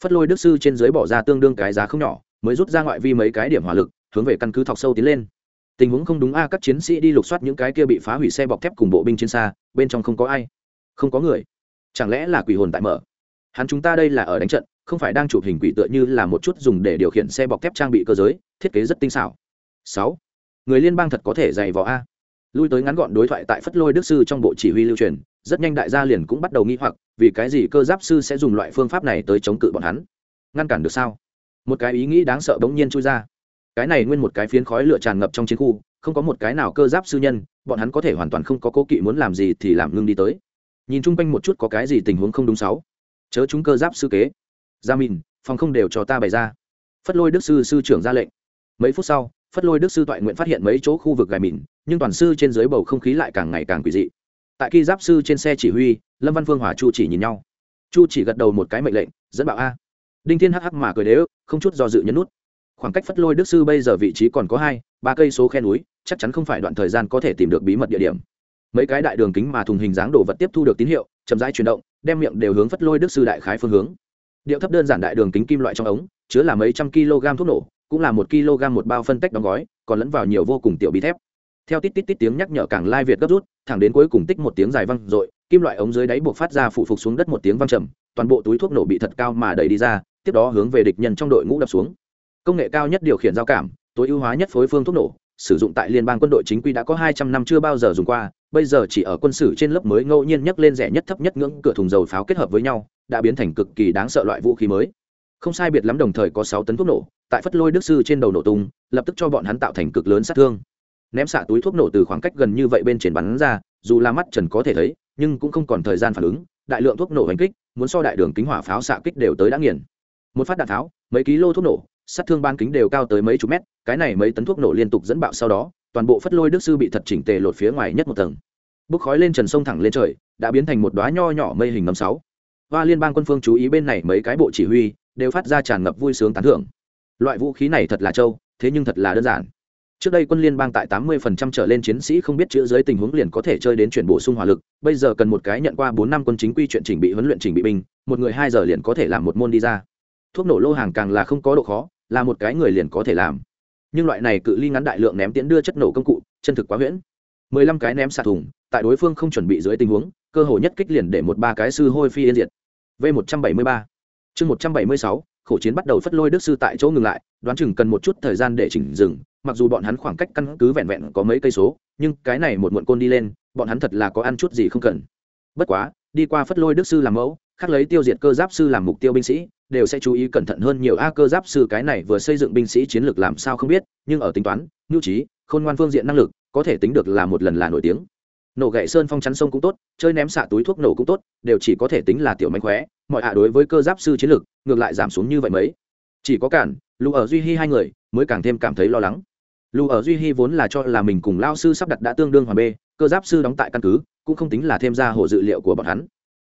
Phất lôi đức sư trên dưới bỏ ra tương đương cái giá không nhỏ, mới rút ra ngoại vi mấy cái điểm hỏa lực, hướng về căn cứ thọc sâu tiến lên. Tình huống không đúng a, các chiến sĩ đi lục soát những cái kia bị phá hủy xe bọc thép cùng bộ binh trên xa, bên trong không có ai. Không có người. Chẳng lẽ là quỷ hồn tại mở? Hắn chúng ta đây là ở đánh trận, không phải đang chụp hình quỷ tựa như là một chút dùng để điều khiển xe bọc thép trang bị cơ giới, thiết kế rất tinh xảo. Sáu. Người liên bang thật có thể dày vò a. Lui tới ngắn gọn đối thoại tại phất lôi đức sư trong bộ chỉ huy lưu truyền rất nhanh đại gia liền cũng bắt đầu nghi hoặc, vì cái gì cơ giáp sư sẽ dùng loại phương pháp này tới chống cự bọn hắn? Ngăn cản được sao? Một cái ý nghĩ đáng sợ bỗng nhiên chui ra. Cái này nguyên một cái phiến khói lửa tràn ngập trong chiến khu, không có một cái nào cơ giáp sư nhân, bọn hắn có thể hoàn toàn không có cố kỵ muốn làm gì thì làm ngưng đi tới. Nhìn chung quanh một chút có cái gì tình huống không đúng sáu. Chớ chúng cơ giáp sư kế. Gia mìn, phòng không đều cho ta bày ra. Phất lôi đức sư sư trưởng ra lệnh. Mấy phút sau, phất lôi đức sư toại nguyện phát hiện mấy chỗ khu vực gài mìn, nhưng toàn sư trên dưới bầu không khí lại càng ngày càng quỷ dị tại khi giáp sư trên xe chỉ huy, lâm văn phương hòa chu chỉ nhìn nhau. Chu chỉ gật đầu một cái mệnh lệnh, dẫn bảo a. Đinh thiên hắc hắc mà cười đế ức không chút do dự nhấn nút. Khoảng cách phất lôi đức sư bây giờ vị trí còn có hai, ba cây số khe núi, chắc chắn không phải đoạn thời gian có thể tìm được bí mật địa điểm. Mấy cái đại đường kính mà thùng hình dáng đồ vật tiếp thu được tín hiệu, chậm rãi chuyển động, đem miệng đều hướng phất lôi đức sư đại khái phương hướng. Điệu thấp đơn giản đại đường kính kim loại trong ống, chứa là mấy trăm kg thuốc nổ, cũng là một kg một bao phân tách đóng gói, còn lẫn vào nhiều vô cùng tiểu bí thép theo tít tít tít tiếng nhắc nhở càng lai việt gấp rút, thẳng đến cuối cùng tích một tiếng dài văng r kim loại ống dưới đáy buộc phát ra phụ phục xuống đất một tiếng văng trầm, toàn bộ túi thuốc nổ bị thật cao mà đẩy đi ra, tiếp đó hướng về địch nhân trong đội ngũ đập xuống. Công nghệ cao nhất điều khiển giao cảm, tối ưu hóa nhất phối phương thuốc nổ, sử dụng tại liên bang quân đội chính quy đã có hai trăm năm chưa bao giờ dùng qua, bây giờ chỉ ở quân sử trên lớp mới ngẫu nhiên nhắc lên rẻ nhất thấp nhất ngưỡng cửa thùng dầu pháo kết hợp với nhau, đã biến thành cực kỳ đáng sợ loại vũ khí mới. Không sai biệt lắm đồng thời có sáu tấn thuốc nổ, tại phất lôi đức sư trên đầu nổ tung, lập tức cho bọn hắn tạo thành cực lớn sát thương ném xạ túi thuốc nổ từ khoảng cách gần như vậy bên trên bắn ra, dù là mắt trần có thể thấy, nhưng cũng không còn thời gian phản ứng, đại lượng thuốc nổ hành kích, muốn so đại đường kính hỏa pháo xạ kích đều tới đã nghiền. Một phát đạn tháo mấy ký lô thuốc nổ, sát thương ban kính đều cao tới mấy chục mét, cái này mấy tấn thuốc nổ liên tục dẫn bạo sau đó, toàn bộ phất lôi đức sư bị thật chỉnh tề lột phía ngoài nhất một tầng. Bốc khói lên trần sông thẳng lên trời, đã biến thành một đoá nho nhỏ mây hình ngầm sáu. Và liên bang quân phương chú ý bên này mấy cái bộ chỉ huy, đều phát ra tràn ngập vui sướng tán thưởng. Loại vũ khí này thật là trâu, thế nhưng thật là đơn giản trước đây quân liên bang tại 80% trở lên chiến sĩ không biết chữa dưới tình huống liền có thể chơi đến chuyển bổ sung hỏa lực. Bây giờ cần một cái nhận qua bốn năm quân chính quy chuyện chỉnh bị huấn luyện chỉnh bị binh, một người hai giờ liền có thể làm một môn đi ra. Thuốc nổ lô hàng càng là không có độ khó, là một cái người liền có thể làm. Nhưng loại này cự ly ngắn đại lượng ném tiễn đưa chất nổ công cụ, chân thực quá huyễn. mười lăm cái ném xạ thùng tại đối phương không chuẩn bị dưới tình huống, cơ hội nhất kích liền để một ba cái sư hôi phi yên diệt. V một trăm bảy mươi ba. Chương một trăm bảy mươi sáu, khổ chiến bắt đầu phất lôi đức sư tại chỗ ngừng lại, đoán chừng cần một chút thời gian để chỉnh dừng mặc dù bọn hắn khoảng cách căn cứ vẹn vẹn có mấy cây số, nhưng cái này một muộn côn đi lên, bọn hắn thật là có ăn chút gì không cần. Bất quá, đi qua phất lôi đức sư làm mẫu, khác lấy tiêu diệt cơ giáp sư làm mục tiêu binh sĩ, đều sẽ chú ý cẩn thận hơn nhiều. A, cơ giáp sư cái này vừa xây dựng binh sĩ chiến lược làm sao không biết, nhưng ở tính toán, nhu trí, khôn ngoan phương diện năng lực, có thể tính được là một lần là nổi tiếng. Nổ gậy sơn phong chắn sông cũng tốt, chơi ném xạ túi thuốc nổ cũng tốt, đều chỉ có thể tính là tiểu mánh khóe. Mọi hạ đối với cơ giáp sư chiến lược, ngược lại giảm xuống như vậy mấy. Chỉ có cản lù ở duy hy hai người, mới càng thêm cảm thấy lo lắng lù ở duy hy vốn là cho là mình cùng lao sư sắp đặt đã tương đương hoàn bê cơ giáp sư đóng tại căn cứ, cũng không tính là thêm ra hồ dự liệu của bọn hắn.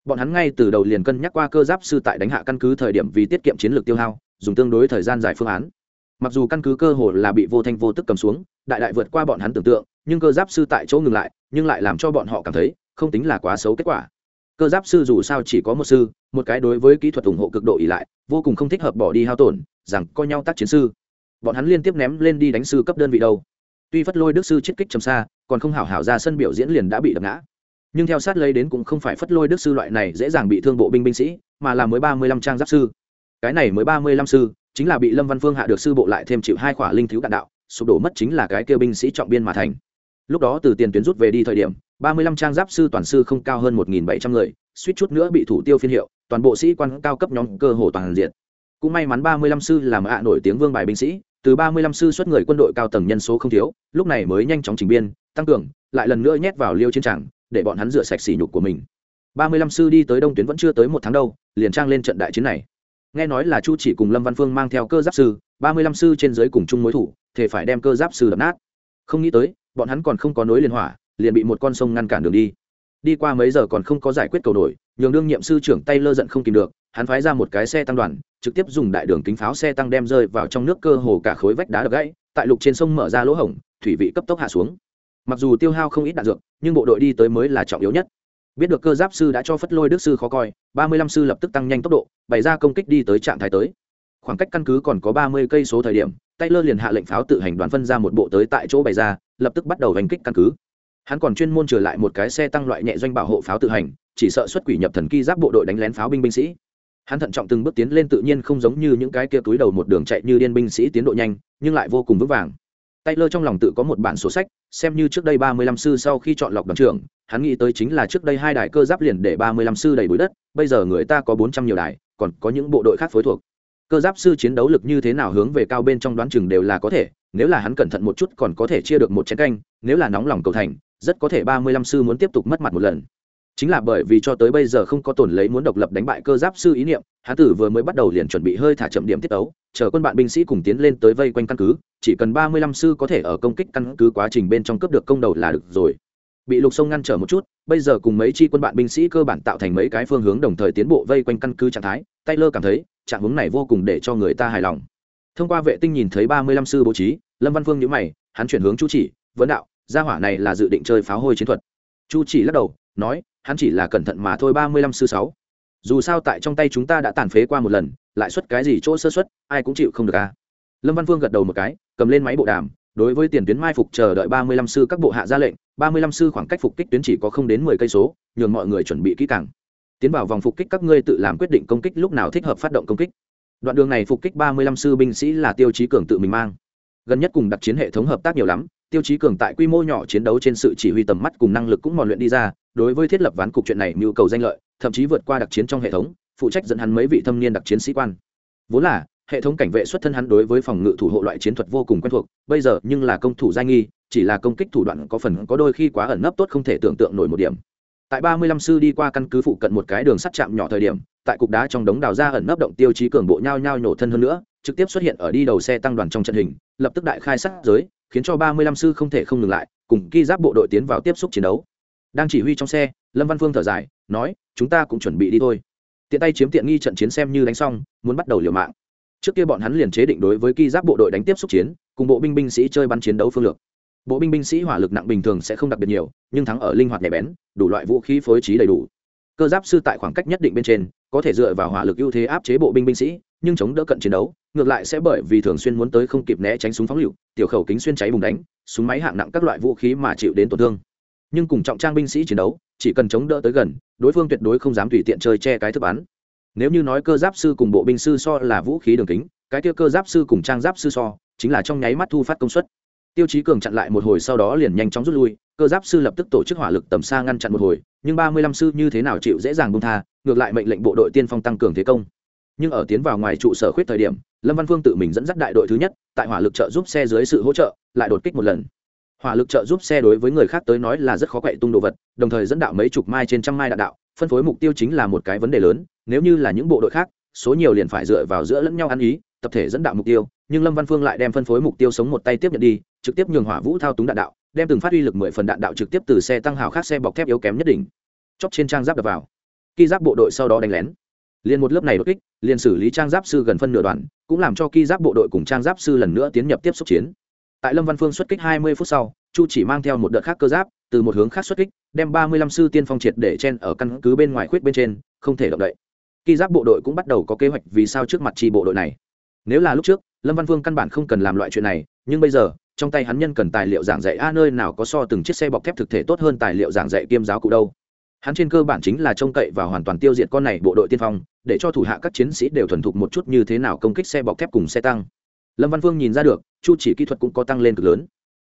Bọn hắn ngay từ đầu liền cân nhắc qua cơ giáp sư tại đánh hạ căn cứ thời điểm vì tiết kiệm chiến lược tiêu hao, dùng tương đối thời gian dài phương án. Mặc dù căn cứ cơ hồ là bị vô thanh vô tức cầm xuống, đại đại vượt qua bọn hắn tưởng tượng, nhưng cơ giáp sư tại chỗ ngừng lại, nhưng lại làm cho bọn họ cảm thấy không tính là quá xấu kết quả. Cơ giáp sư dù sao chỉ có một sư, một cái đối với kỹ thuật ủng hộ cực độ ỉ lại, vô cùng không thích hợp bỏ đi hao tổn, rằng coi nhau tác chiến sư bọn hắn liên tiếp ném lên đi đánh sư cấp đơn vị đâu. Tuy phất lôi đức sư chiết kích trầm xa, còn không hảo hảo ra sân biểu diễn liền đã bị đập ngã. Nhưng theo sát lấy đến cũng không phải phất lôi đức sư loại này dễ dàng bị thương bộ binh binh sĩ, mà là mới ba mươi lăm trang giáp sư. Cái này mới ba mươi lăm sư, chính là bị lâm văn phương hạ được sư bộ lại thêm chịu hai khỏa linh thiếu đạn đạo, sụp đổ mất chính là cái kêu binh sĩ trọng biên mà thành. Lúc đó từ tiền tuyến rút về đi thời điểm, ba mươi lăm trang giáp sư toàn sư không cao hơn một nghìn bảy trăm người, suýt chút nữa bị thủ tiêu phiên hiệu, toàn bộ sĩ quan cao cấp nhóm cơ hồ toàn diện. Cũng may mắn ba mươi lăm sư làm hạ nổi tiếng vương bài binh sĩ từ ba mươi lăm sư xuất người quân đội cao tầng nhân số không thiếu, lúc này mới nhanh chóng trình biên, tăng cường, lại lần nữa nhét vào liêu chiến tràng, để bọn hắn rửa sạch sỉ nhục của mình. ba mươi lăm sư đi tới đông tuyến vẫn chưa tới một tháng đâu, liền trang lên trận đại chiến này. Nghe nói là chu chỉ cùng lâm văn phương mang theo cơ giáp sư, ba mươi lăm sư trên dưới cùng chung mối thủ thể phải đem cơ giáp sư đập nát. Không nghĩ tới, bọn hắn còn không có nối liên hỏa, liền bị một con sông ngăn cản đường đi. Đi qua mấy giờ còn không có giải quyết cầu nổi, nhường đương nhiệm sư trưởng tay lơ giận không kìm được hắn phái ra một cái xe tăng đoàn, trực tiếp dùng đại đường kính pháo xe tăng đem rơi vào trong nước cơ hồ cả khối vách đá đập gãy, tại lục trên sông mở ra lỗ hổng, thủy vị cấp tốc hạ xuống. Mặc dù tiêu hao không ít đạn dược, nhưng bộ đội đi tới mới là trọng yếu nhất. Biết được cơ giáp sư đã cho phất lôi đức sư khó coi, ba mươi lăm sư lập tức tăng nhanh tốc độ, bày ra công kích đi tới trạng thái tới. Khoảng cách căn cứ còn có ba mươi cây số thời điểm tay lơ liền hạ lệnh pháo tự hành đoàn phân ra một bộ tới tại chỗ bày ra, lập tức bắt đầu hành kích căn cứ. Hắn còn chuyên môn trở lại một cái xe tăng loại nhẹ doanh bảo hộ pháo tự hành, chỉ sợ xuất quỷ nhập thần kỳ giáp bộ đội đánh lén pháo binh binh sĩ hắn thận trọng từng bước tiến lên tự nhiên không giống như những cái kia túi đầu một đường chạy như điên binh sĩ tiến độ nhanh nhưng lại vô cùng vững vàng Taylor trong lòng tự có một bản sổ sách, xem như trước đây 35 sư sau khi chọn lọc đoàn trưởng, hắn nghĩ tới chính là trước đây hai đại cơ giáp liền để 35 sư đầy bụi đất, bây giờ người ta có 400 nhiều đài, còn có những bộ đội khác phối thuộc. Cơ giáp sư chiến đấu lực như thế nào hướng về cao bên trong đoán chừng đều là có thể, nếu là hắn cẩn thận một chút còn có thể chia được một chén canh, nếu là nóng lòng cầu thành, rất có thể 35 sư muốn tiếp tục mất mặt một lần. Chính là bởi vì cho tới bây giờ không có tổn lấy muốn độc lập đánh bại cơ giáp sư ý niệm, hán tử vừa mới bắt đầu liền chuẩn bị hơi thả chậm điểm tiết tấu, chờ quân bạn binh sĩ cùng tiến lên tới vây quanh căn cứ, chỉ cần 35 sư có thể ở công kích căn cứ quá trình bên trong cướp được công đầu là được rồi. Bị Lục Sông ngăn trở một chút, bây giờ cùng mấy chi quân bạn binh sĩ cơ bản tạo thành mấy cái phương hướng đồng thời tiến bộ vây quanh căn cứ trạng thái, Taylor cảm thấy, trạng hướng này vô cùng để cho người ta hài lòng. Thông qua vệ tinh nhìn thấy 35 sư bố trí, Lâm Văn Phương nhữ mày, hắn chuyển hướng Chu Chỉ, vấn đạo, gia hỏa này là dự định chơi pháo hôi chiến thuật. Chu Chỉ lắc đầu, nói, hắn chỉ là cẩn thận mà thôi 35 sư 6 dù sao tại trong tay chúng ta đã tàn phế qua một lần lại xuất cái gì chỗ sơ xuất ai cũng chịu không được a. Lâm văn Vương gật đầu một cái cầm lên máy bộ đàm đối với tiền tuyến mai phục chờ đợi ba mươi lăm sư các bộ hạ ra lệnh ba mươi lăm sư khoảng cách phục kích tuyến chỉ có không đến mười cây số nhường mọi người chuẩn bị kỹ càng. Tiến vào vòng phục kích các ngươi tự làm quyết định công kích lúc nào thích hợp phát động công kích. Đoạn đường này phục kích ba mươi lăm sư binh sĩ là tiêu chí cường tự mình mang gần nhất cùng đặc chiến hệ thống hợp tác nhiều lắm, tiêu chí cường tại quy mô nhỏ chiến đấu trên sự chỉ huy tầm mắt cùng năng lực cũng mòn luyện đi ra, đối với thiết lập ván cục chuyện này nhu cầu danh lợi, thậm chí vượt qua đặc chiến trong hệ thống, phụ trách dẫn hắn mấy vị thâm niên đặc chiến sĩ quan. Vốn là, hệ thống cảnh vệ xuất thân hắn đối với phòng ngự thủ hộ loại chiến thuật vô cùng quen thuộc, bây giờ nhưng là công thủ giai nghi, chỉ là công kích thủ đoạn có phần có đôi khi quá ẩn nấp tốt không thể tưởng tượng nổi một điểm. Tại ba mươi lăm sư đi qua căn cứ phụ cận một cái đường sắt chạm nhỏ thời điểm, tại cục đá trong đống đào ra ẩn nấp động tiêu chí cường bộ nhao nhao nhổ thân hơn nữa trực tiếp xuất hiện ở đi đầu xe tăng đoàn trong trận hình, lập tức đại khai sát giới, khiến cho ba mươi lăm sư không thể không ngừng lại, cùng ki giáp bộ đội tiến vào tiếp xúc chiến đấu. Đang chỉ huy trong xe, lâm văn phương thở dài, nói, chúng ta cũng chuẩn bị đi thôi. Tiện tay chiếm tiện nghi trận chiến xem như đánh xong, muốn bắt đầu liều mạng. Trước kia bọn hắn liền chế định đối với ki giáp bộ đội đánh tiếp xúc chiến, cùng bộ binh binh sĩ chơi bắn chiến đấu phương lược. Bộ binh binh sĩ hỏa lực nặng bình thường sẽ không đặc biệt nhiều, nhưng thắng ở linh hoạt nhạy bén, đủ loại vũ khí phối trí đầy đủ. Cơ giáp sư tại khoảng cách nhất định bên trên có thể dựa vào hỏa lực ưu thế áp chế bộ binh binh sĩ, nhưng chống đỡ cận chiến đấu, ngược lại sẽ bởi vì thường xuyên muốn tới không kịp né tránh súng phóng lựu, tiểu khẩu kính xuyên cháy bùng đánh, súng máy hạng nặng các loại vũ khí mà chịu đến tổn thương. Nhưng cùng trọng trang binh sĩ chiến đấu, chỉ cần chống đỡ tới gần, đối phương tuyệt đối không dám tùy tiện chơi che cái thức bắn. Nếu như nói cơ giáp sư cùng bộ binh sư so là vũ khí đường kính, cái kia cơ giáp sư cùng trang giáp sư so, chính là trong nháy mắt thu phát công suất. Tiêu chí cường chặn lại một hồi sau đó liền nhanh chóng rút lui, cơ giáp sư lập tức tổ chức hỏa lực tầm xa ngăn chặn một hồi, nhưng ba mươi lăm sư như thế nào chịu dễ dàng bông tha ngược lại mệnh lệnh bộ đội tiên phong tăng cường thế công. Nhưng ở tiến vào ngoài trụ sở khuyết thời điểm, lâm văn phương tự mình dẫn dắt đại đội thứ nhất, tại hỏa lực trợ giúp xe dưới sự hỗ trợ, lại đột kích một lần. Hỏa lực trợ giúp xe đối với người khác tới nói là rất khó quậy tung đồ vật, đồng thời dẫn đạo mấy chục mai trên trăm mai đạn đạo, phân phối mục tiêu chính là một cái vấn đề lớn, nếu như là những bộ đội khác, số nhiều liền phải dựa vào giữa lẫn nhau ăn ý, tập thể dẫn đạo mục tiêu, nhưng lâm văn phương lại đem phân phối mục tiêu sống một tay tiếp nhận đi, trực tiếp nhường hỏa vũ thao túng đạn đạo, đem từng phát huy lực mười phần đạn đạo trực tiếp từ xe tăng hào khác xe bọc thép yếu kém nhất định chóc trên trang giáp đập vào ki giáp bộ đội sau đó đánh lén. Liền một lớp này đột kích, liền xử lý trang giáp sư gần phân nửa đoàn cũng làm cho ki giáp bộ đội cùng trang giáp sư lần nữa tiến nhập tiếp xúc chiến. Tại lâm văn phương xuất kích hai mươi phút sau, chu chỉ mang theo một đợt khác cơ giáp, từ một hướng khác xuất kích, đem ba mươi lăm sư tiên phong triệt để chen ở căn cứ bên ngoài khuyết bên trên, không thể động đậy. Ki giáp bộ đội cũng bắt đầu có kế hoạch vì sao trước mặt chi bộ đội này. Nếu là lúc trước, lâm văn Phương căn bản không cần làm loại chuyện này, nhưng bây giờ, trong tay hắn nhân cần tài liệu giảng dạy a nơi nào có so từng chiếc xe bọc thép thực thể tốt hơn tài liệu giảng dạy kiêm giáo cụ đâu hắn trên cơ bản chính là trông cậy và hoàn toàn tiêu diệt con này bộ đội tiên phong, để cho thủ hạ các chiến sĩ đều thuần thục một chút như thế nào công kích xe bọc thép cùng xe tăng. Lâm văn vương nhìn ra được, chu chỉ kỹ thuật cũng có tăng lên cực lớn.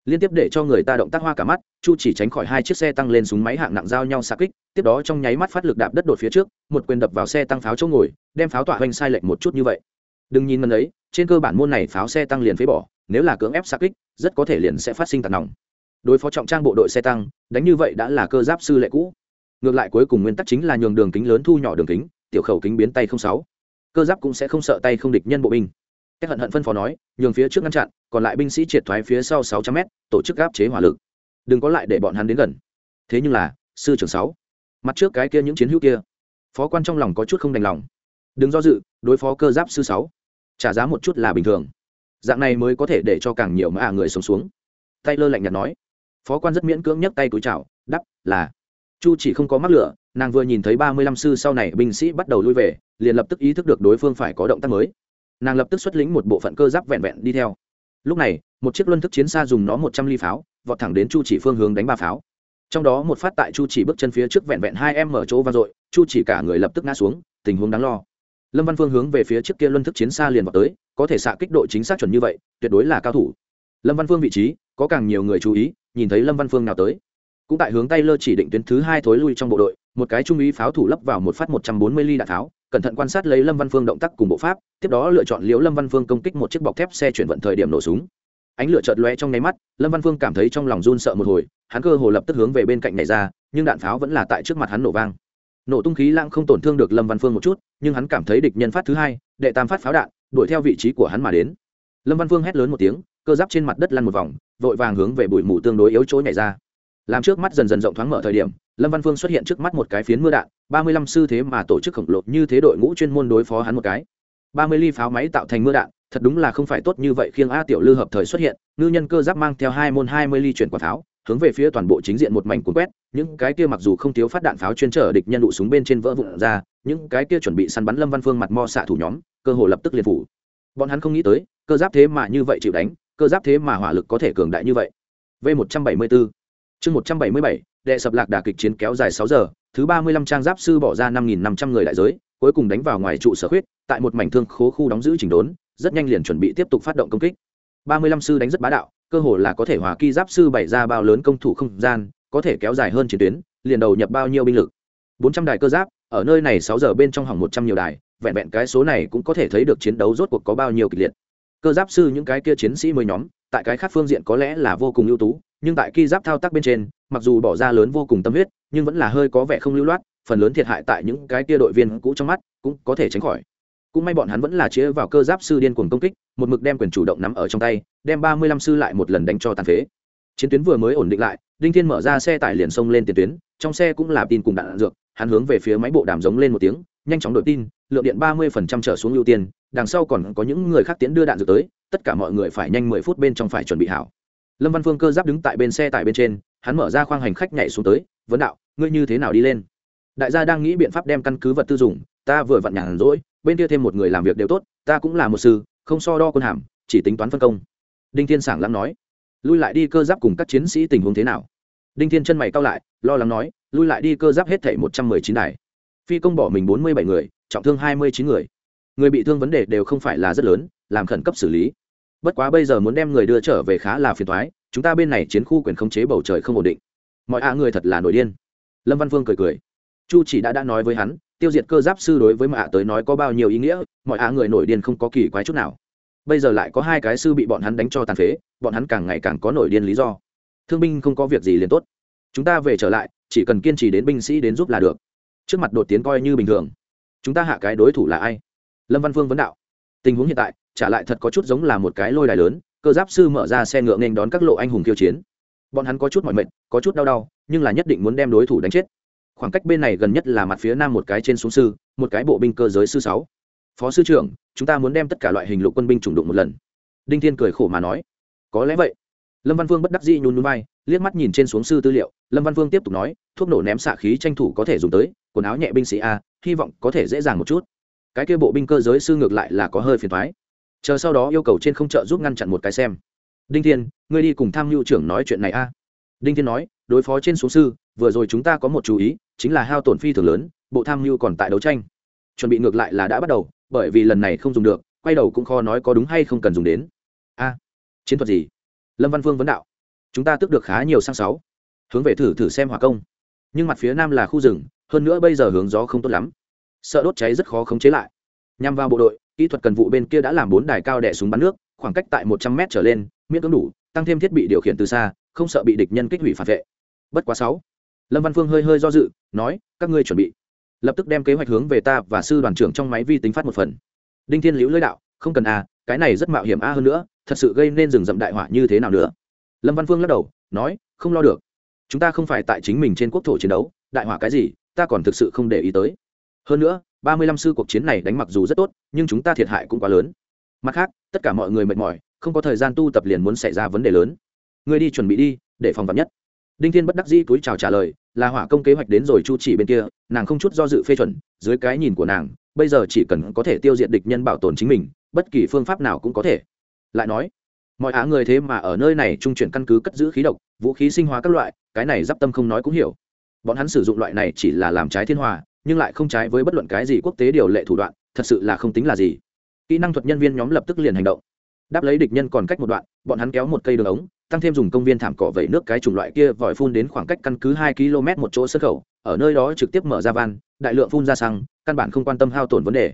Liên tiếp để cho người ta động tác hoa cả mắt, chu chỉ tránh khỏi hai chiếc xe tăng lên súng máy hạng nặng giao nhau xa kích, tiếp đó trong nháy mắt phát lực đạp đất đột phía trước, một quyền đập vào xe tăng pháo chỗ ngồi, đem pháo tỏa hoành sai lệch một chút như vậy. Đừng nhìn ngần ấy, trên cơ bản môn này pháo xe tăng liền phế bỏ, nếu là cưỡng ép xa kích, rất có thể liền sẽ phát sinh tạt nòng. Đối phó trọng trang bộ đội xe tăng, đánh như vậy đã là cơ giáp sư lệ cũ ngược lại cuối cùng nguyên tắc chính là nhường đường kính lớn thu nhỏ đường kính, tiểu khẩu kính biến tay không sáu. Cơ giáp cũng sẽ không sợ tay không địch nhân bộ binh. Các hận hận phân phó nói, nhường phía trước ngăn chặn, còn lại binh sĩ triệt thoái phía sau sáu trăm mét, tổ chức áp chế hỏa lực. Đừng có lại để bọn hắn đến gần. Thế nhưng là, sư trưởng sáu, mặt trước cái kia những chiến hữu kia, phó quan trong lòng có chút không đành lòng. Đừng do dự, đối phó cơ giáp sư sáu, trả giá một chút là bình thường. Dạng này mới có thể để cho càng nhiều mà người sống xuống. Tay lơ lạnh nhạt nói. Phó quan rất miễn cưỡng nhấc tay túi chào đắp là chu chỉ không có mắc lửa, nàng vừa nhìn thấy ba mươi lăm sư sau này binh sĩ bắt đầu lui về, liền lập tức ý thức được đối phương phải có động tác mới. Nàng lập tức xuất lĩnh một bộ phận cơ giáp vẹn vẹn đi theo. Lúc này, một chiếc luân thức chiến xa dùng nó một trăm ly pháo, vọt thẳng đến chu chỉ phương hướng đánh ba pháo. Trong đó một phát tại chu chỉ bước chân phía trước vẹn vẹn hai em mở chỗ vang dội, chu chỉ cả người lập tức ngã xuống, tình huống đáng lo. Lâm văn phương hướng về phía trước kia luân thức chiến xa liền vào tới, có thể xạ kích độ chính xác chuẩn như vậy, tuyệt đối là cao thủ. Lâm văn phương vị trí, có càng nhiều người chú ý, nhìn thấy lâm văn phương nào tới cũng tại hướng tay lơ chỉ định tuyến thứ hai thối lui trong bộ đội, một cái trung úy pháo thủ lấp vào một phát một trăm bốn mươi ly đạn tháo, cẩn thận quan sát lấy lâm văn phương động tác cùng bộ pháp, tiếp đó lựa chọn liễu lâm văn phương công kích một chiếc bọc thép xe chuyển vận thời điểm nổ súng. Ánh lửa chợt lóe trong nháy mắt, lâm văn phương cảm thấy trong lòng run sợ một hồi, hắn cơ hồ lập tức hướng về bên cạnh này ra, nhưng đạn pháo vẫn là tại trước mặt hắn nổ vang. Nổ tung khí lãng không tổn thương được lâm văn phương một chút, nhưng hắn cảm thấy địch nhân phát thứ hai, đệ tam phát pháo đạn, đuổi theo vị trí của hắn mà đến. Lâm văn phương hét lớn một tiếng, cơ giáp trên mặt đất lăn một vòng, vội vàng hướng về bụi mù tương đối yếu chỗ nhảy ra làm trước mắt dần dần rộng thoáng mở thời điểm, lâm văn phương xuất hiện trước mắt một cái phiến mưa đạn, ba mươi lăm sư thế mà tổ chức khổng lồ như thế đội ngũ chuyên môn đối phó hắn một cái. ba mươi ly pháo máy tạo thành mưa đạn, thật đúng là không phải tốt như vậy khiêng a tiểu lư hợp thời xuất hiện, ngư nhân cơ giáp mang theo hai môn hai mươi ly chuyển quả pháo, hướng về phía toàn bộ chính diện một mảnh cuốn quét, những cái kia mặc dù không thiếu phát đạn pháo chuyên trở địch nhân đụ súng bên trên vỡ vụn ra, những cái kia chuẩn bị săn bắn lâm văn phương mặt mo xạ thủ nhóm, cơ hồ lập tức liền phủ. Bọn hắn không nghĩ tới, cơ giáp thế mà như vậy chịu đánh, cơ giáp thế mà hỏa lực có thể cường đại như vậy. V một trăm bảy mươi bốn chương một trăm bảy mươi bảy, đệ sập lạc đà kịch chiến kéo dài sáu giờ, thứ ba mươi lăm trang giáp sư bỏ ra năm nghìn năm trăm người đại giới, cuối cùng đánh vào ngoài trụ sở khuyết, tại một mảnh thương khố khu đóng giữ chỉnh đốn, rất nhanh liền chuẩn bị tiếp tục phát động công kích. ba mươi lăm sư đánh rất bá đạo, cơ hồ là có thể hòa kỳ giáp sư bày ra bao lớn công thủ không gian, có thể kéo dài hơn chiến tuyến, liền đầu nhập bao nhiêu binh lực? bốn trăm đài cơ giáp, ở nơi này sáu giờ bên trong hỏng một trăm nhiều đài, vẹn vẹn cái số này cũng có thể thấy được chiến đấu rốt cuộc có bao nhiêu kịch liệt. Cơ giáp sư những cái kia chiến sĩ mới nhóm, tại cái khác phương diện có lẽ là vô cùng ưu tú nhưng tại ki giáp thao tác bên trên mặc dù bỏ ra lớn vô cùng tâm huyết nhưng vẫn là hơi có vẻ không lưu loát phần lớn thiệt hại tại những cái kia đội viên cũ trong mắt cũng có thể tránh khỏi. Cũng may bọn hắn vẫn là chĩa vào cơ giáp sư điên cuồng công kích một mực đem quyền chủ động nắm ở trong tay đem ba mươi lăm sư lại một lần đánh cho tàn phế. Chiến tuyến vừa mới ổn định lại đinh thiên mở ra xe tải liền xông lên tiền tuyến trong xe cũng là tin cùng đạn, đạn dược hắn hướng về phía máy bộ đàm giống lên một tiếng nhanh chóng đổi tin lượng điện ba mươi phần trăm trở xuống ưu tiên đằng sau còn có những người khác tiến đưa đạn dược tới tất cả mọi người phải nhanh mười phút bên trong phải chuẩn bị hảo lâm văn phương cơ giáp đứng tại bên xe tải bên trên, hắn mở ra khoang hành khách nhảy xuống tới, vấn đạo, ngươi như thế nào đi lên? Đại gia đang nghĩ biện pháp đem căn cứ vật tư dùng, ta vừa vặn nhàn rỗi, bên kia thêm một người làm việc đều tốt, ta cũng là một sư, không so đo quân hàm, chỉ tính toán phân công. Đinh thiên sảng lắng nói. Lui lại đi cơ giáp cùng các chiến sĩ tình huống thế nào? Đinh thiên chân mày cao lại, lo lắng nói, lui lại đi cơ giáp hết thảy một trăm mười chín đài. Phi công bỏ mình bốn mươi bảy người, trọng thương hai mươi chín người. Người bị thương vấn đề đều không phải là rất lớn, làm khẩn cấp xử lý bất quá bây giờ muốn đem người đưa trở về khá là phiền thoái chúng ta bên này chiến khu quyền khống chế bầu trời không ổn định. Mọi a người thật là nổi điên. Lâm văn phương cười cười. Chu chỉ đã đã nói với hắn, tiêu diệt cơ giáp sư đối với mạ tới nói có bao nhiêu ý nghĩa, mọi á người nổi điên không có kỳ quái chút nào. Bây giờ lại có hai cái sư bị bọn hắn đánh cho tàn phế, bọn hắn càng ngày càng có nổi điên lý do. Thương binh không có việc gì liền tốt. Chúng ta về trở lại, chỉ cần kiên trì đến binh sĩ đến giúp là được. Trước mặt đột tiến coi như bình thường. Chúng ta hạ cái đối thủ là ai? Lâm văn phương vấn đạo. Tình huống hiện tại trả lại thật có chút giống là một cái lôi đài lớn, cơ giáp sư mở ra xe ngựa nên đón các lộ anh hùng kiêu chiến. Bọn hắn có chút mỏi mệt, có chút đau đau, nhưng là nhất định muốn đem đối thủ đánh chết. Khoảng cách bên này gần nhất là mặt phía nam một cái trên xuống sư, một cái bộ binh cơ giới sư sáu. Phó sư trưởng, chúng ta muốn đem tất cả loại hình lục quân binh trùng đụng một lần. Đinh thiên cười khổ mà nói. Có lẽ vậy. Lâm văn vương bất đắc dĩ nhún núi bay liếc mắt nhìn trên xuống sư tư liệu. Lâm văn vương tiếp tục nói, thuốc nổ ném xạ khí tranh thủ có thể dùng tới, quần áo nhẹ binh sĩ a, hy vọng có thể dễ dàng một chút. Cái kia bộ binh cơ giới sư ngược lại là có hơi phiền thoái chờ sau đó yêu cầu trên không trợ giúp ngăn chặn một cái xem. Đinh thiên, ngươi đi cùng tham mưu trưởng nói chuyện này a. Đinh thiên nói, đối phó trên xuống sư, vừa rồi chúng ta có một chú ý, chính là hao tổn phi thường lớn, bộ tham mưu còn tại đấu tranh. Chuẩn bị ngược lại là đã bắt đầu, bởi vì lần này không dùng được, quay đầu cũng khó nói có đúng hay không cần dùng đến. A, chiến thuật gì? Lâm văn phương vấn đạo. Chúng ta tước được khá nhiều sang sáu. Hướng về thử thử xem hỏa công. Nhưng mặt phía nam là khu rừng, hơn nữa bây giờ hướng gió không tốt lắm. Sợ đốt cháy rất khó khống chế lại. Nhằm vào bộ đội kỹ thuật cần vụ bên kia đã làm bốn đài cao đẻ súng bắn nước, khoảng cách tại một trăm mét trở lên, miễn cưỡng đủ, tăng thêm thiết bị điều khiển từ xa, không sợ bị địch nhân kích hủy phản vệ. Bất quá sáu. Lâm văn phương hơi hơi do dự, nói, các ngươi chuẩn bị. Lập tức đem kế hoạch hướng về ta và sư đoàn trưởng trong máy vi tính phát một phần. Đinh thiên liễu lưỡi đạo, không cần à cái này rất mạo hiểm a hơn nữa, thật sự gây nên rừng rậm đại họa như thế nào nữa? Lâm văn phương lắc đầu, nói, không lo được. Chúng ta không phải tại chính mình trên quốc thổ chiến đấu, đại họa cái gì, ta còn thực sự không để ý tới. Hơn nữa ba mươi lăm sư cuộc chiến này đánh mặc dù rất tốt, nhưng chúng ta thiệt hại cũng quá lớn. Mặt khác, tất cả mọi người mệt mỏi, không có thời gian tu tập liền muốn xảy ra vấn đề lớn. Người đi chuẩn bị đi, để phòng vật nhất. Đinh thiên bất đắc dĩ túi chào trả lời, là hỏa công kế hoạch đến rồi chu chỉ bên kia, nàng không chút do dự phê chuẩn, dưới cái nhìn của nàng, bây giờ chỉ cần có thể tiêu diệt địch nhân bảo tồn chính mình, bất kỳ phương pháp nào cũng có thể. Lại nói, mọi á người thế mà ở nơi này trung chuyển căn cứ cất giữ khí độc, vũ khí sinh hóa các loại, cái này d i p tâm không nói cũng hiểu. Bọn hắn sử dụng loại này chỉ là làm trái thiên hòa nhưng lại không trái với bất luận cái gì quốc tế điều lệ thủ đoạn, thật sự là không tính là gì. Kỹ năng thuật nhân viên nhóm lập tức liền hành động. Đáp lấy địch nhân còn cách một đoạn, bọn hắn kéo một cây đường ống, tăng thêm dùng công viên thảm cỏ vẩy nước cái chủng loại kia vòi phun đến khoảng cách căn cứ hai km một chỗ sân khẩu, ở nơi đó trực tiếp mở ra van, đại lượng phun ra xăng, căn bản không quan tâm hao tổn vấn đề.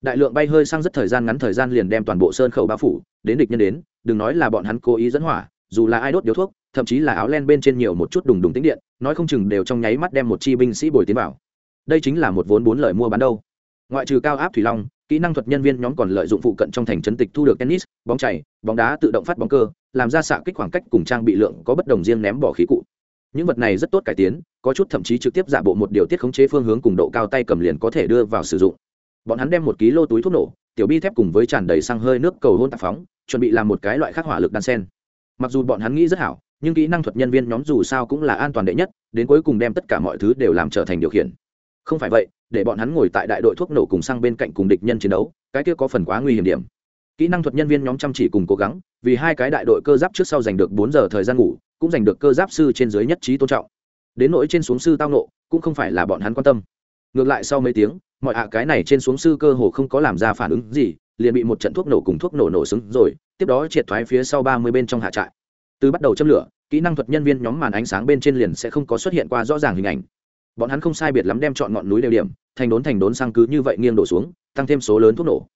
Đại lượng bay hơi xăng rất thời gian ngắn thời gian liền đem toàn bộ sơn khẩu bao phủ, đến địch nhân đến, đừng nói là bọn hắn cố ý dẫn hỏa, dù là ai đốt điếu thuốc, thậm chí là áo len bên trên nhiều một chút đùng đùng tính điện, nói không chừng đều trong nháy mắt đem một chi binh sĩ bồi tiến vào đây chính là một vốn bốn lời mua bán đâu. Ngoại trừ cao áp thủy long, kỹ năng thuật nhân viên nhóm còn lợi dụng phụ cận trong thành trấn tịch thu được tennis, bóng chảy, bóng đá tự động phát bóng cơ, làm ra xạ kích khoảng cách cùng trang bị lượng có bất đồng riêng ném bỏ khí cụ. Những vật này rất tốt cải tiến, có chút thậm chí trực tiếp giả bộ một điều tiết khống chế phương hướng cùng độ cao tay cầm liền có thể đưa vào sử dụng. Bọn hắn đem một ký lô túi thuốc nổ, tiểu bi thép cùng với tràn đầy xăng hơi nước cầu hôn tạp phóng, chuẩn bị làm một cái loại khắc hỏa lực đan sen. Mặc dù bọn hắn nghĩ rất hảo, nhưng kỹ năng thuật nhân viên nhóm dù sao cũng là an toàn đệ nhất, đến cuối cùng đem tất cả mọi thứ đều làm trở thành điều khiển không phải vậy, để bọn hắn ngồi tại đại đội thuốc nổ cùng sang bên cạnh cùng địch nhân chiến đấu, cái kia có phần quá nguy hiểm điểm. Kỹ năng thuật nhân viên nhóm chăm chỉ cùng cố gắng, vì hai cái đại đội cơ giáp trước sau giành được bốn giờ thời gian ngủ, cũng giành được cơ giáp sư trên dưới nhất trí tôn trọng. Đến nỗi trên xuống sư tao nộ cũng không phải là bọn hắn quan tâm. Ngược lại sau mấy tiếng, mọi hạ cái này trên xuống sư cơ hồ không có làm ra phản ứng gì, liền bị một trận thuốc nổ cùng thuốc nổ nổ xứng rồi, tiếp đó triệt thoái phía sau ba mươi bên trong hạ trại. Từ bắt đầu châm lửa, kỹ năng thuật nhân viên nhóm màn ánh sáng bên trên liền sẽ không có xuất hiện qua rõ ràng hình ảnh bọn hắn không sai biệt lắm đem chọn ngọn núi đều điểm, thành đốn thành đốn sang cứ như vậy nghiêng đổ xuống, tăng thêm số lớn thuốc nổ.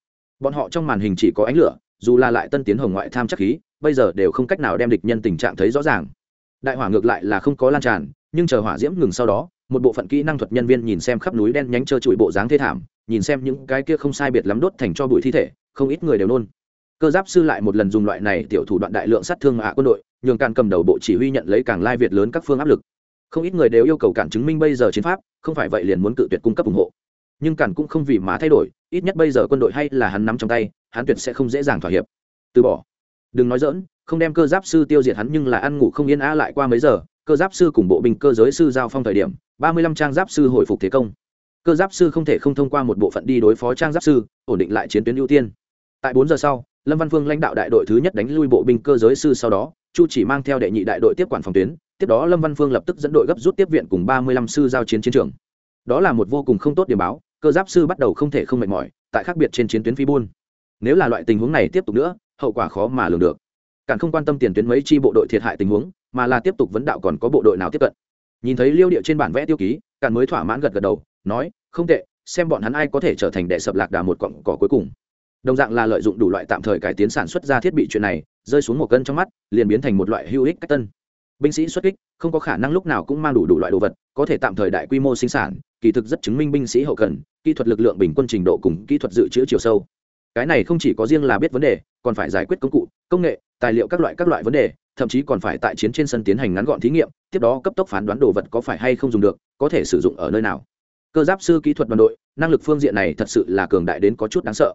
Bọn họ trong màn hình chỉ có ánh lửa, dù là lại tân tiến hồng ngoại tham chắc khí, bây giờ đều không cách nào đem địch nhân tình trạng thấy rõ ràng. Đại hỏa ngược lại là không có lan tràn, nhưng chờ hỏa diễm ngừng sau đó, một bộ phận kỹ năng thuật nhân viên nhìn xem khắp núi đen nhánh trơ trụi bộ dáng thê thảm, nhìn xem những cái kia không sai biệt lắm đốt thành cho bụi thi thể, không ít người đều nôn. Cơ giáp sư lại một lần dùng loại này tiểu thủ đoạn đại lượng sát thương hạ quân đội, nhường càng cầm đầu bộ chỉ huy nhận lấy càng lai việt lớn các phương áp lực không ít người đều yêu cầu cản chứng minh bây giờ chiến pháp, không phải vậy liền muốn cự tuyệt cung cấp ủng hộ. Nhưng cản cũng không vì má thay đổi, ít nhất bây giờ quân đội hay là hắn nắm trong tay, hắn tuyệt sẽ không dễ dàng thỏa hiệp. Từ bỏ. Đừng nói dỡn không đem cơ giáp sư tiêu diệt hắn nhưng là ăn ngủ không yên á lại qua mấy giờ, cơ giáp sư cùng bộ binh cơ giới sư giao phong thời điểm, ba mươi lăm trang giáp sư hồi phục thế công. Cơ giáp sư không thể không thông qua một bộ phận đi đối phó trang giáp sư, ổn định lại chiến tuyến ưu tiên. Tại bốn giờ sau, lâm văn phương lãnh đạo đại đội thứ nhất đánh lui bộ binh cơ giới sư sau đó, chu chỉ mang theo đệ nhị đại đội tiếp quản phòng tuyến tiếp đó lâm văn phương lập tức dẫn đội gấp rút tiếp viện cùng ba mươi lăm sư giao chiến chiến trường. Đó là một vô cùng không tốt điểm báo, cơ giáp sư bắt đầu không thể không mệt mỏi, tại khác biệt trên chiến tuyến phi buôn nếu là loại tình huống này tiếp tục nữa, hậu quả khó mà lường được. Càng không quan tâm tiền tuyến mấy chi bộ đội thiệt hại tình huống, mà là tiếp tục vấn đạo còn có bộ đội nào tiếp cận. Nhìn thấy liêu địa trên bản vẽ tiêu ký càng mới thỏa mãn gật gật đầu, nói, không tệ, xem bọn hắn ai có thể trở thành đệ sập lạc đà một cọng cỏ cuối cùng. Đồng dạng là lợi dụng đủ loại tạm thời cải tiến sản xuất ra thiết bị chuyện này, rơi xuống một cân trong mắt, liền biến thành một loại hữu ích cách tân binh sĩ xuất kích, không có khả năng lúc nào cũng mang đủ đủ loại đồ vật, có thể tạm thời đại quy mô sinh sản, kỳ thực rất chứng minh binh sĩ hậu cần, kỹ thuật lực lượng bình quân trình độ cùng kỹ thuật dự trữ chiều sâu. Cái này không chỉ có riêng là biết vấn đề, còn phải giải quyết công cụ, công nghệ, tài liệu các loại các loại vấn đề, thậm chí còn phải tại chiến trên sân tiến hành ngắn gọn thí nghiệm, tiếp đó cấp tốc phán đoán đồ vật có phải hay không dùng được, có thể sử dụng ở nơi nào. Cơ giáp sư kỹ thuật đoàn đội, năng lực phương diện này thật sự là cường đại đến có chút đáng sợ.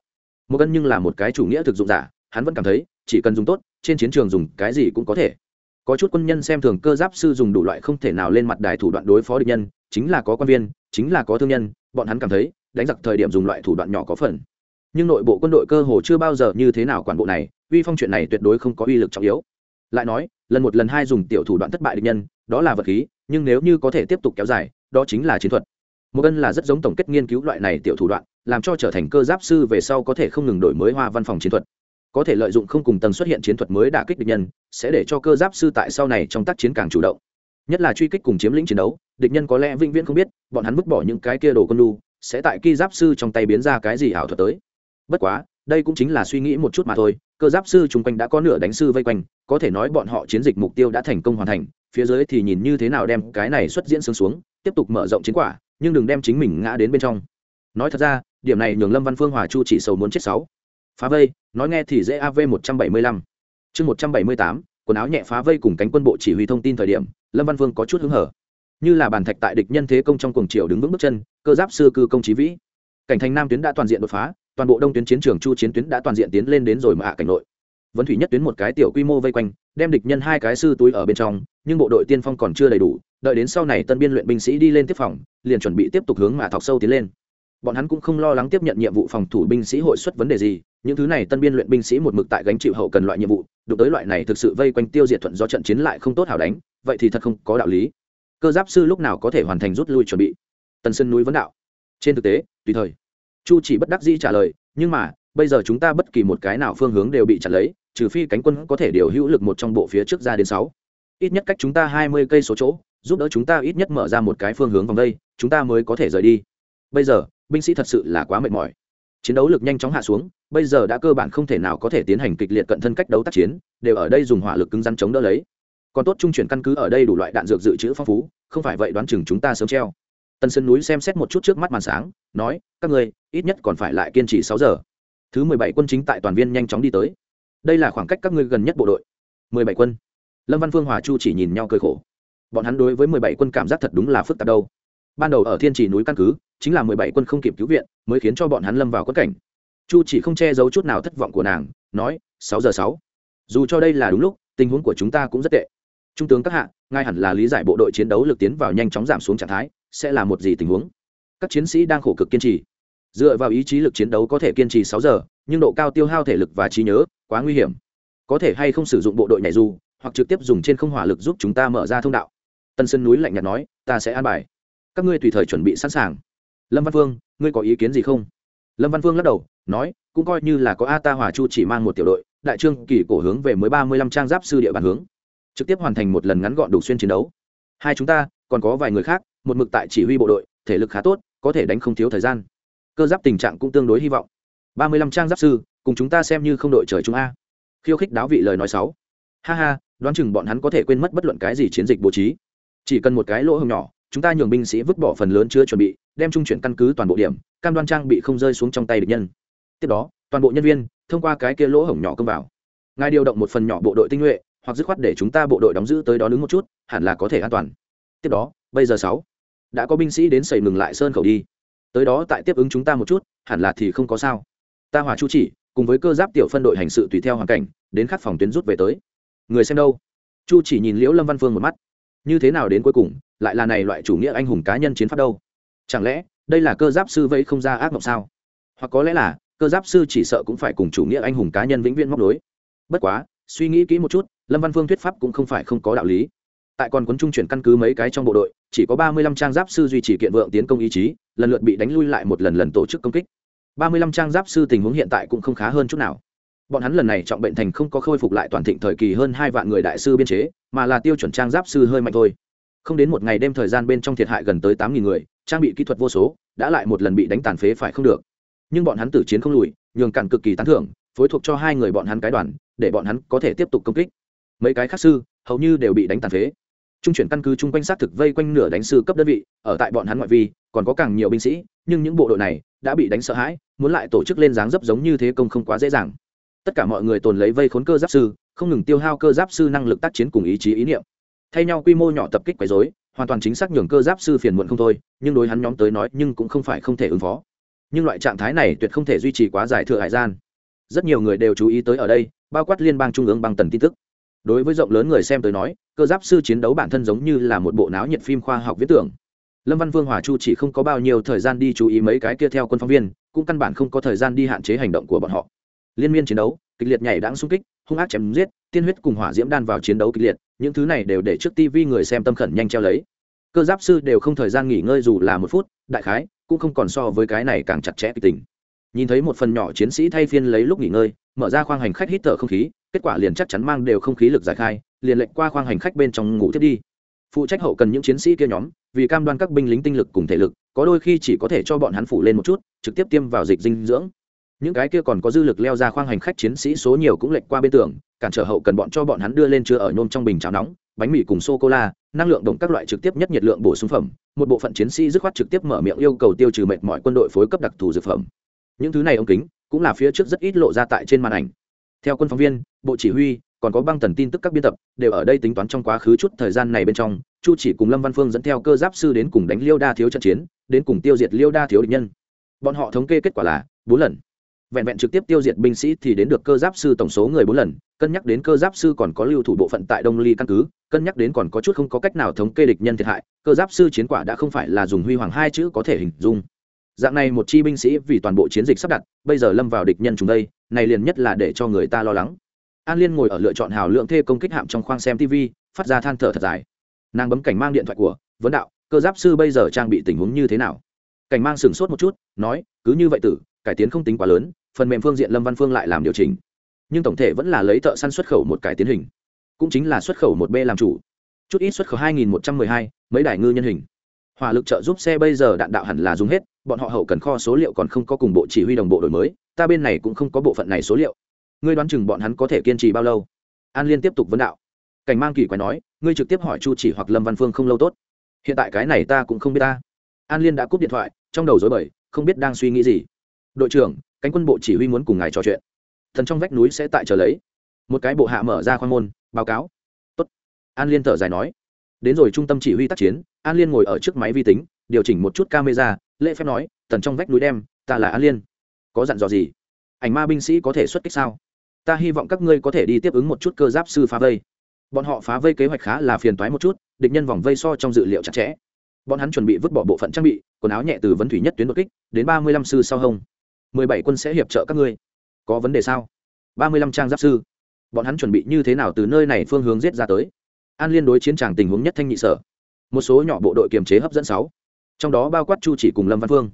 Một cân nhưng là một cái chủ nghĩa thực dụng giả, hắn vẫn cảm thấy, chỉ cần dùng tốt, trên chiến trường dùng cái gì cũng có thể có chút quân nhân xem thường cơ giáp sư dùng đủ loại không thể nào lên mặt đài thủ đoạn đối phó địch nhân, chính là có quan viên, chính là có thương nhân, bọn hắn cảm thấy, đánh giặc thời điểm dùng loại thủ đoạn nhỏ có phần. Nhưng nội bộ quân đội cơ hồ chưa bao giờ như thế nào quản bộ này, uy phong chuyện này tuyệt đối không có uy lực trọng yếu. Lại nói, lần một lần hai dùng tiểu thủ đoạn thất bại địch nhân, đó là vật khí, nhưng nếu như có thể tiếp tục kéo dài, đó chính là chiến thuật. Một cân là rất giống tổng kết nghiên cứu loại này tiểu thủ đoạn, làm cho trở thành cơ giáp sư về sau có thể không ngừng đổi mới hoa văn phòng chiến thuật có thể lợi dụng không cùng tầng xuất hiện chiến thuật mới đả kích địch nhân, sẽ để cho cơ giáp sư tại sau này trong tác chiến càng chủ động. Nhất là truy kích cùng chiếm lĩnh chiến đấu, địch nhân có lẽ vĩnh viễn không biết, bọn hắn vứt bỏ những cái kia đồ con lu sẽ tại ki giáp sư trong tay biến ra cái gì ảo thuật tới. Bất quá, đây cũng chính là suy nghĩ một chút mà thôi, cơ giáp sư chung quanh đã có nửa đánh sư vây quanh, có thể nói bọn họ chiến dịch mục tiêu đã thành công hoàn thành, phía dưới thì nhìn như thế nào đem cái này xuất diễn sướng xuống, tiếp tục mở rộng chiến quả, nhưng đừng đem chính mình ngã đến bên trong. Nói thật ra, điểm này nhường lâm văn phương hòa chu chỉ sầu muốn chết sáu phá vây, nói nghe thì dễ av một trăm bảy mươi lăm. Chương một trăm bảy mươi tám, quần áo nhẹ phá vây cùng cánh quân bộ chỉ huy thông tin thời điểm, lâm văn Vương có chút hứng hở. Như là bàn thạch tại địch nhân thế công trong cuồng triều đứng vững bước chân, cơ giáp sư cư công trí vĩ. Cảnh thành nam tuyến đã toàn diện đột phá, toàn bộ đông tuyến chiến trường chu chiến tuyến đã toàn diện tiến lên đến rồi mà hạ cảnh nội. Vấn thủy nhất tuyến một cái tiểu quy mô vây quanh, đem địch nhân hai cái sư túi ở bên trong, nhưng bộ đội tiên phong còn chưa đầy đủ, đợi đến sau này tân biên luyện binh sĩ đi lên tiếp phòng, liền chuẩn bị tiếp tục hướng mạ thọc sâu tiến lên bọn hắn cũng không lo lắng tiếp nhận nhiệm vụ phòng thủ binh sĩ hội xuất vấn đề gì, những thứ này tân biên luyện binh sĩ một mực tại gánh chịu hậu cần loại nhiệm vụ, đụng tới loại này thực sự vây quanh tiêu diệt thuận do trận chiến lại không tốt hảo đánh, vậy thì thật không có đạo lý. Cơ giáp sư lúc nào có thể hoàn thành rút lui chuẩn bị? Tân sân núi vấn đạo. Trên thực tế, tùy thời. Chu chỉ bất đắc dĩ trả lời, nhưng mà, bây giờ chúng ta bất kỳ một cái nào phương hướng đều bị chặn lấy, trừ phi cánh quân có thể điều hữu lực một trong bộ phía trước ra đến sáu. Ít nhất cách chúng ta hai mươi cây số chỗ, giúp đỡ chúng ta ít nhất mở ra một cái phương hướng vòng đây, chúng ta mới có thể rời đi. Bây giờ binh sĩ thật sự là quá mệt mỏi. Chiến đấu lực nhanh chóng hạ xuống, bây giờ đã cơ bản không thể nào có thể tiến hành kịch liệt cận thân cách đấu tác chiến, đều ở đây dùng hỏa lực cứng rắn chống đỡ lấy. Còn tốt trung chuyển căn cứ ở đây đủ loại đạn dược dự trữ phong phú, không phải vậy đoán chừng chúng ta sớm treo. Tân sơn núi xem xét một chút trước mắt màn sáng, nói, các ngươi, ít nhất còn phải lại kiên trì sáu giờ. Thứ mười bảy quân chính tại toàn viên nhanh chóng đi tới. Đây là khoảng cách các ngươi gần nhất bộ đội. Mười bảy quân. Lâm văn phương, hòa chu chỉ nhìn nhau cười khổ. Bọn hắn đối với mười bảy quân cảm giác thật đúng là phức tạp đâu. Ban đầu ở thiên trì núi căn cứ chính là mười bảy quân không kịp cứu viện, mới khiến cho bọn hắn lâm vào quất cảnh. Chu chỉ không che giấu chút nào thất vọng của nàng, nói, sáu giờ sáu. Dù cho đây là đúng lúc, tình huống của chúng ta cũng rất tệ. Trung tướng các hạ, ngay hẳn là lý giải bộ đội chiến đấu lực tiến vào nhanh chóng giảm xuống trạng thái, sẽ là một gì tình huống? Các chiến sĩ đang khổ cực kiên trì. Dựa vào ý chí lực chiến đấu có thể kiên trì sáu giờ, nhưng độ cao tiêu hao thể lực và trí nhớ, quá nguy hiểm. Có thể hay không sử dụng bộ đội nhảy dù, hoặc trực tiếp dùng trên không hỏa lực giúp chúng ta mở ra thông đạo. Tân sơn núi lạnh nhạt nói, ta sẽ an bài. Các ngươi tùy thời chuẩn bị sẵn sàng lâm văn phương, ngươi có ý kiến gì không? Lâm văn phương lắc đầu, nói, cũng coi như là có a ta hòa chu chỉ mang một tiểu đội, đại trương kỳ cổ hướng về mới ba mươi lăm trang giáp sư địa bàn hướng. Trực tiếp hoàn thành một lần ngắn gọn đủ xuyên chiến đấu. Hai chúng ta, còn có vài người khác, một mực tại chỉ huy bộ đội, thể lực khá tốt, có thể đánh không thiếu thời gian. Cơ giáp tình trạng cũng tương đối hy vọng. ba mươi lăm trang giáp sư, cùng chúng ta xem như không đội trời chúng a. Khiêu khích đáo vị lời nói sáu. Ha ha, đoán chừng bọn hắn có thể quên mất bất luận cái gì chiến dịch bố trí. Chỉ cần một cái lỗ hồng nhỏ chúng ta nhường binh sĩ vứt bỏ phần lớn chưa chuẩn bị, đem trung chuyển căn cứ toàn bộ điểm, cam đoan trang bị không rơi xuống trong tay địch nhân. Tiếp đó, toàn bộ nhân viên thông qua cái kia lỗ hổng nhỏ công vào. Ngài điều động một phần nhỏ bộ đội tinh nhuệ, hoặc dứt khoát để chúng ta bộ đội đóng giữ tới đó đứng một chút, hẳn là có thể an toàn. Tiếp đó, bây giờ sáu, đã có binh sĩ đến sẩy ngừng lại sơn khẩu đi. Tới đó tại tiếp ứng chúng ta một chút, hẳn là thì không có sao. Ta hòa chu chỉ, cùng với cơ giáp tiểu phân đội hành sự tùy theo hoàn cảnh, đến khắc phòng tuyến rút về tới. Người xem đâu? Chu chỉ nhìn liễu lâm văn phương một mắt. Như thế nào đến cuối cùng lại là này loại chủ nghĩa anh hùng cá nhân chiến pháp đâu? Chẳng lẽ đây là cơ giáp sư vây không ra ác mộng sao? Hoặc có lẽ là cơ giáp sư chỉ sợ cũng phải cùng chủ nghĩa anh hùng cá nhân vĩnh viễn móc đối bất quá, suy nghĩ kỹ một chút, lâm văn phương thuyết pháp cũng không phải không có đạo lý. Tại còn quấn trung chuyển căn cứ mấy cái trong bộ đội, chỉ có ba mươi lăm trang giáp sư duy trì kiện vượng tiến công ý chí, lần lượt bị đánh lui lại một lần lần tổ chức công kích. ba mươi lăm trang giáp sư tình huống hiện tại cũng không khá hơn chút nào. Bọn hắn lần này trọng bệnh thành không có khôi phục lại toàn thịnh thời kỳ hơn hai vạn người đại sư biên chế, mà là tiêu chuẩn trang giáp sư hơi mạnh thôi không đến một ngày đêm thời gian bên trong thiệt hại gần tới tám nghìn người, trang bị kỹ thuật vô số, đã lại một lần bị đánh tàn phế phải không được. Nhưng bọn hắn tử chiến không lùi, nhường cản cực kỳ tán thưởng, phối thuộc cho hai người bọn hắn cái đoàn, để bọn hắn có thể tiếp tục công kích. Mấy cái khác sư, hầu như đều bị đánh tàn phế. Trung chuyển căn cứ chung quanh xác thực vây quanh nửa đánh sư cấp đơn vị, ở tại bọn hắn ngoại vi, còn có càng nhiều binh sĩ, nhưng những bộ đội này đã bị đánh sợ hãi, muốn lại tổ chức lên dáng dấp giống như thế công không quá dễ dàng. Tất cả mọi người tồn lấy vây khốn cơ giáp sư, không ngừng tiêu hao cơ giáp sư năng lực tác chiến cùng ý chí ý niệm thay nhau quy mô nhỏ tập kích quấy dối hoàn toàn chính xác nhường cơ giáp sư phiền muộn không thôi, nhưng đối hắn nhóm tới nói nhưng cũng không phải không thể ứng phó. Nhưng loại trạng thái này tuyệt không thể duy trì quá dài thừa hải gian. Rất nhiều người đều chú ý tới ở đây, bao quát liên bang trung ương bằng tần tin tức. Đối với rộng lớn người xem tới nói, cơ giáp sư chiến đấu bản thân giống như là một bộ náo nhiệt phim khoa học viết tưởng. Lâm văn vương hòa chu chỉ không có bao nhiêu thời gian đi chú ý mấy cái kia theo quân phóng viên, cũng căn bản không có thời gian đi hạn chế hành động của bọn họ. Liên miên chiến đấu kịch liệt nhảy đáng xung kích, hung ác chém giết, tiên huyết cùng hỏa diễm đan vào chiến đấu kịch liệt, những thứ này đều để trước tivi người xem tâm khẩn nhanh treo lấy. Cơ giáp sư đều không thời gian nghỉ ngơi dù là một phút, đại khái, cũng không còn so với cái này càng chặt chẽ kịch tình. Nhìn thấy một phần nhỏ chiến sĩ thay phiên lấy lúc nghỉ ngơi, mở ra khoang hành khách hít thở không khí, kết quả liền chắc chắn mang đều không khí lực giải khai, liền lệnh qua khoang hành khách bên trong ngủ thiết đi. Phụ trách hậu cần những chiến sĩ kia nhóm, vì cam đoan các binh lính tinh lực cùng thể lực, có đôi khi chỉ có thể cho bọn hắn phủ lên một chút, trực tiếp tiêm vào dịch dinh dưỡng những cái kia còn có dư lực leo ra khoang hành khách chiến sĩ số nhiều cũng lệch qua bên tường, cản trở hậu cần bọn cho bọn hắn đưa lên chưa ở nhôm trong bình cháo nóng, bánh mì cùng sô cô la năng lượng đồng các loại trực tiếp nhất nhiệt lượng bổ sung phẩm, một bộ phận chiến sĩ dứt khoát trực tiếp mở miệng yêu cầu tiêu trừ mệt mọi quân đội phối cấp đặc thù dược phẩm. Những thứ này ống kính cũng là phía trước rất ít lộ ra tại trên màn ảnh. Theo quân phóng viên, bộ chỉ huy, còn có băng tần tin tức các biên tập, đều ở đây tính toán trong quá khứ chút thời gian này bên trong, chu chỉ cùng lâm văn phương dẫn theo cơ giáp sư đến cùng đánh liêu đa thiếu trận chiến, đến cùng tiêu diệt liêu đa thiếu địch nhân. Bọn họ thống kê kết quả là bốn lần vẹn vẹn trực tiếp tiêu diệt binh sĩ thì đến được cơ giáp sư tổng số người bốn lần, cân nhắc đến cơ giáp sư còn có lưu thủ bộ phận tại đông ly căn cứ, cân nhắc đến còn có chút không có cách nào thống kê địch nhân thiệt hại, cơ giáp sư chiến quả đã không phải là dùng huy hoàng hai chữ có thể hình dung. Dạng này một chi binh sĩ vì toàn bộ chiến dịch sắp đặt, bây giờ lâm vào địch nhân chúng đây, này liền nhất là để cho người ta lo lắng. An liên ngồi ở lựa chọn hào lượng thê công kích hạm trong khoang xem tv phát ra than thở thật dài. Nàng bấm cảnh mang điện thoại của vấn đạo, cơ giáp sư bây giờ trang bị tình huống như thế nào? Cảnh mang sửng sốt một chút, nói, cứ như vậy tử, cải tiến không tính quá lớn phần mềm phương diện lâm văn phương lại làm điều chỉnh. Nhưng tổng thể vẫn là lấy thợ săn xuất khẩu một cải tiến hình. Cũng chính là xuất khẩu một b làm chủ. Chút ít xuất khẩu 2112, mấy đài ngư nhân hình. Hỏa lực trợ giúp xe bây giờ đạn đạo hẳn là dùng hết bọn họ hậu cần kho số liệu còn không có cùng bộ chỉ huy đồng bộ đổi mới ta bên này cũng không có bộ phận này số liệu. Ngươi đoán chừng bọn hắn có thể kiên trì bao lâu? An liên tiếp tục vấn đạo. Cảnh mang kỳ quái nói ngươi trực tiếp hỏi chu chỉ hoặc lâm văn phương không lâu tốt. Hiện tại cái này ta cũng không biết ta. An liên đã cúp điện thoại trong đầu dối bời không biết đang suy nghĩ gì đội trưởng, cánh quân bộ chỉ huy muốn cùng ngài trò chuyện. Thần trong vách núi sẽ tại chờ lấy. Một cái bộ hạ mở ra khoan môn, báo cáo. Tốt. an liên thở dài nói. Đến rồi trung tâm chỉ huy tác chiến, an liên ngồi ở trước máy vi tính, điều chỉnh một chút camera, lễ phép nói, Thần trong vách núi đem, ta là an liên. Có dặn dò gì? Ảnh ma binh sĩ có thể xuất kích sao? Ta hy vọng các ngươi có thể đi tiếp ứng một chút cơ giáp sư phá vây. Bọn họ phá vây kế hoạch khá là phiền toái một chút, địch nhân vòng vây so trong dự liệu chặt chẽ. Bọn hắn chuẩn bị vứt bỏ bộ phận trang bị, quần áo nhẹ từ vấn thủy nhất tuyến đột kích, đến ba mươi lăm sư sau hông mười bảy quân sẽ hiệp trợ các ngươi. Có vấn đề sao? ba mươi lăm trang giáp sư. Bọn hắn chuẩn bị như thế nào từ nơi này phương hướng giết ra tới? An liên đối chiến tràng tình huống nhất thanh nhị sở. Một số nhỏ bộ đội kiềm chế hấp dẫn sáu. Trong đó bao quát chu chỉ cùng lâm văn phương.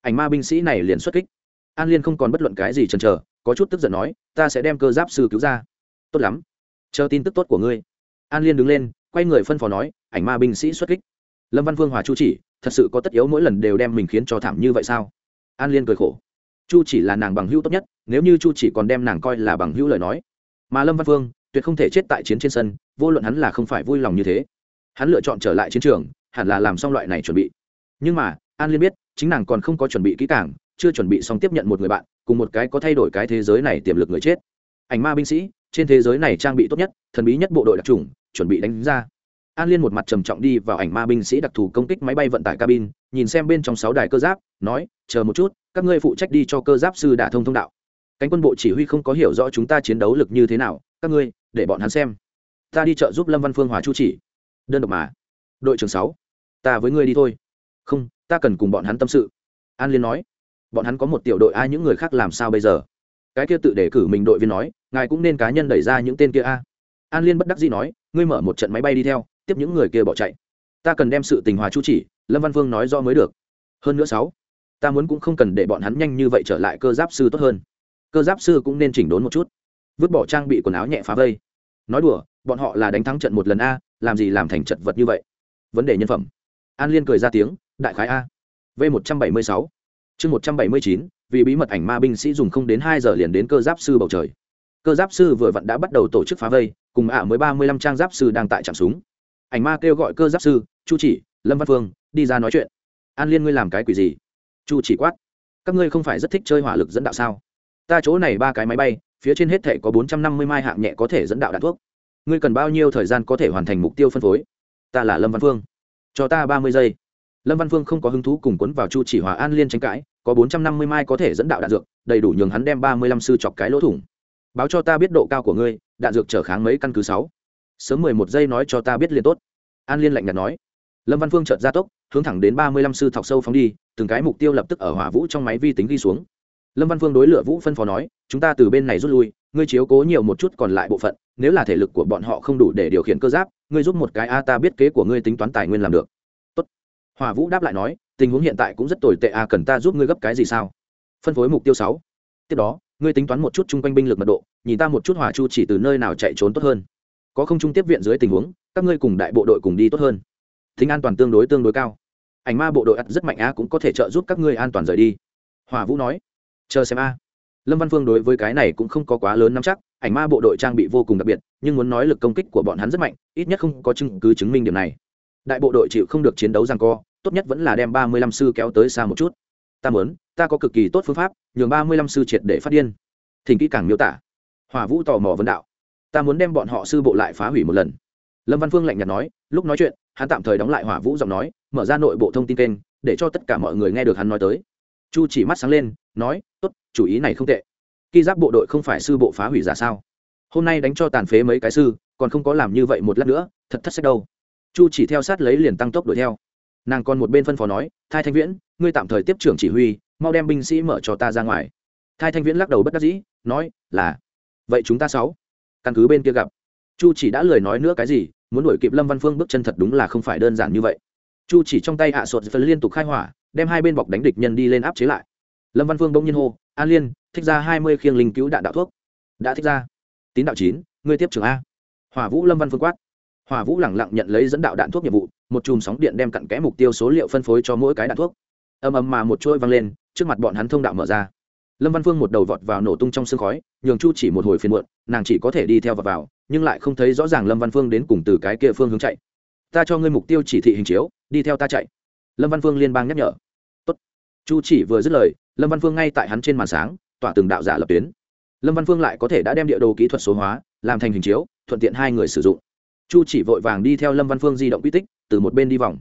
Ảnh ma binh sĩ này liền xuất kích. An liên không còn bất luận cái gì chần chờ, có chút tức giận nói, ta sẽ đem cơ giáp sư cứu ra. Tốt lắm. Chờ tin tức tốt của ngươi. An liên đứng lên, quay người phân phó nói, ảnh ma binh sĩ xuất kích. Lâm văn phương hòa chu chỉ, thật sự có tất yếu mỗi lần đều đem mình khiến cho thảm như vậy sao? An liên cười khổ chu chỉ là nàng bằng hữu tốt nhất, nếu như chu chỉ còn đem nàng coi là bằng hữu lời nói. Mà lâm văn phương, tuyệt không thể chết tại chiến trên sân, vô luận hắn là không phải vui lòng như thế. Hắn lựa chọn trở lại chiến trường, hẳn là làm xong loại này chuẩn bị. Nhưng mà, an liên biết, chính nàng còn không có chuẩn bị kỹ càng, chưa chuẩn bị xong tiếp nhận một người bạn, cùng một cái có thay đổi cái thế giới này tiềm lực người chết. Ảnh ma binh sĩ, trên thế giới này trang bị tốt nhất, thần bí nhất bộ đội đặc trùng, chuẩn bị đánh ra an liên một mặt trầm trọng đi vào ảnh ma binh sĩ đặc thù công kích máy bay vận tải cabin, nhìn xem bên trong sáu đài cơ giáp, nói, chờ một chút, các ngươi phụ trách đi cho cơ giáp sư đả thông thông đạo. Cánh quân bộ chỉ huy không có hiểu rõ chúng ta chiến đấu lực như thế nào, các ngươi, để bọn hắn xem. Ta đi chợ giúp lâm văn phương hòa chu chỉ. Đơn độc mà. Đội trưởng sáu, ta với ngươi đi thôi. Không, ta cần cùng bọn hắn tâm sự. An liên nói. Bọn hắn có một tiểu đội ai những người khác làm sao bây giờ? Cái kia tự để cử mình đội viên nói, ngài cũng nên cá nhân đẩy ra những tên kia a. An liên bất đắc dĩ nói, ngươi mở một trận máy bay đi theo tiếp những người kia bỏ chạy. Ta cần đem sự tình hòa chu chỉ, lâm văn vương nói rõ mới được. Hơn nữa sáu, ta muốn cũng không cần để bọn hắn nhanh như vậy trở lại cơ giáp sư tốt hơn. Cơ giáp sư cũng nên chỉnh đốn một chút. Vứt bỏ trang bị quần áo nhẹ phá vây. Nói đùa, bọn họ là đánh thắng trận một lần a, làm gì làm thành trận vật như vậy? Vấn đề nhân phẩm. An liên cười ra tiếng, đại khái a. V một trăm bảy mươi sáu, chương một trăm bảy mươi chín, vì bí mật ảnh ma binh sĩ dùng không đến hai giờ liền đến cơ giáp sư bầu trời. Cơ giáp sư vừa vặn đã bắt đầu tổ chức phá vây, cùng ạ mới ba mươi lăm trang giáp sư đang tại trạm súng ảnh ma kêu gọi cơ giáp sư, chu chỉ, lâm văn phương, đi ra nói chuyện. An liên ngươi làm cái quỷ gì? Chu chỉ quát. Các ngươi không phải rất thích chơi hỏa lực dẫn đạo sao? Ta chỗ này ba cái máy bay, phía trên hết thể có bốn trăm năm mươi mai hạng nhẹ có thể dẫn đạo đạn thuốc. Ngươi cần bao nhiêu thời gian có thể hoàn thành mục tiêu phân phối? Ta là lâm văn phương. Cho ta ba mươi giây. Lâm văn phương không có hứng thú cùng cuốn vào chu chỉ hòa an liên tranh cãi, có bốn trăm năm mươi mai có thể dẫn đạo đạn dược, đầy đủ nhường hắn đem ba mươi lăm sư chọc cái lỗ thủng. Báo cho ta biết độ cao của ngươi, đạn dược trở kháng mấy căn cứ sáu sớm mười một giây nói cho ta biết liền tốt. An liên lạnh nhạt nói. Lâm văn phương chợt ra tốc, hướng thẳng đến ba mươi lăm sư thọc sâu phóng đi, từng cái mục tiêu lập tức ở hỏa vũ trong máy vi tính ghi xuống. Lâm văn phương đối lựa vũ phân phó nói, chúng ta từ bên này rút lui, ngươi chiếu cố nhiều một chút còn lại bộ phận, nếu là thể lực của bọn họ không đủ để điều khiển cơ giáp, ngươi giúp một cái a ta biết kế của ngươi tính toán tài nguyên làm được. Tốt. hỏa vũ đáp lại nói, tình huống hiện tại cũng rất tồi tệ a, cần ta giúp ngươi gấp cái gì sao? Phân phối mục tiêu sáu. Tiếp đó, ngươi tính toán một chút chung quanh binh lực mật độ, nhìn ta một chút hòa chu chỉ từ nơi nào chạy trốn tốt hơn có không trung tiếp viện dưới tình huống, các ngươi cùng đại bộ đội cùng đi tốt hơn. Thính an toàn tương đối tương đối cao. Ảnh ma bộ đội ắt rất mạnh a cũng có thể trợ giúp các ngươi an toàn rời đi. Hỏa vũ nói, chờ xem a. Lâm văn phương đối với cái này cũng không có quá lớn nắm chắc, ảnh ma bộ đội trang bị vô cùng đặc biệt, nhưng muốn nói lực công kích của bọn hắn rất mạnh, ít nhất không có chứng cứ chứng minh điểm này. Đại bộ đội chịu không được chiến đấu rằng co, tốt nhất vẫn là đem ba mươi lăm sư kéo tới xa một chút. Ta muốn, ta có cực kỳ tốt phương pháp, nhường ba mươi lăm sư triệt để phát điên. Thỉnh kỹ càng miêu tả. Hỏa vũ tò mò vấn đạo ta muốn đem bọn họ sư bộ lại phá hủy một lần. Lâm văn phương lạnh nhạt nói, lúc nói chuyện, hắn tạm thời đóng lại hỏa vũ giọng nói, mở ra nội bộ thông tin kênh, để cho tất cả mọi người nghe được hắn nói tới. Chu chỉ mắt sáng lên, nói, tốt, chủ ý này không tệ. Khi giáp bộ đội không phải sư bộ phá hủy giả sao? Hôm nay đánh cho tàn phế mấy cái sư, còn không có làm như vậy một lát nữa, thật thất sách đâu. Chu chỉ theo sát lấy liền tăng tốc đuổi theo. Nàng còn một bên phân phó nói thai thanh viễn, ngươi tạm thời tiếp trưởng chỉ huy, mau đem binh sĩ mở cho ta ra ngoài. Thai thanh viễn lắc đầu bất đắc dĩ, nói, là. Vậy chúng ta sáu căn cứ bên kia gặp. Chu chỉ đã lời nói nữa cái gì, muốn đuổi kịp lâm văn phương bước chân thật đúng là không phải đơn giản như vậy. Chu chỉ trong tay ạ sột phân liên tục khai hỏa, đem hai bên bọc đánh địch nhân đi lên áp chế lại. Lâm văn phương bỗng nhiên hô, an liên, thích ra hai mươi khiêng linh cứu đạn đạo thuốc. Đã thích ra. Tín đạo chín, ngươi tiếp trường a. Hỏa vũ lâm văn phương quát. Hỏa vũ lẳng lặng nhận lấy dẫn đạo đạn thuốc nhiệm vụ, một chùm sóng điện đem cặn kẽ mục tiêu số liệu phân phối cho mỗi cái đạn thuốc. Ầm ầm mà một trôi văng lên, trước mặt bọn hắn thông đạo mở ra lâm văn phương một đầu vọt vào nổ tung trong sương khói, nhường chu chỉ một hồi phiền muộn, nàng chỉ có thể đi theo và vào, nhưng lại không thấy rõ ràng lâm văn phương đến cùng từ cái kia phương hướng chạy. Ta cho ngươi mục tiêu chỉ thị hình chiếu, đi theo ta chạy. Lâm văn phương liên bang nhắc nhở. Tốt. chu chỉ vừa dứt lời, lâm văn phương ngay tại hắn trên màn sáng, tỏa từng đạo giả lập tuyến. Lâm văn phương lại có thể đã đem địa đồ kỹ thuật số hóa, làm thành hình chiếu, thuận tiện hai người sử dụng. Chu chỉ vội vàng đi theo lâm văn phương di động quy tích, từ một bên đi vòng.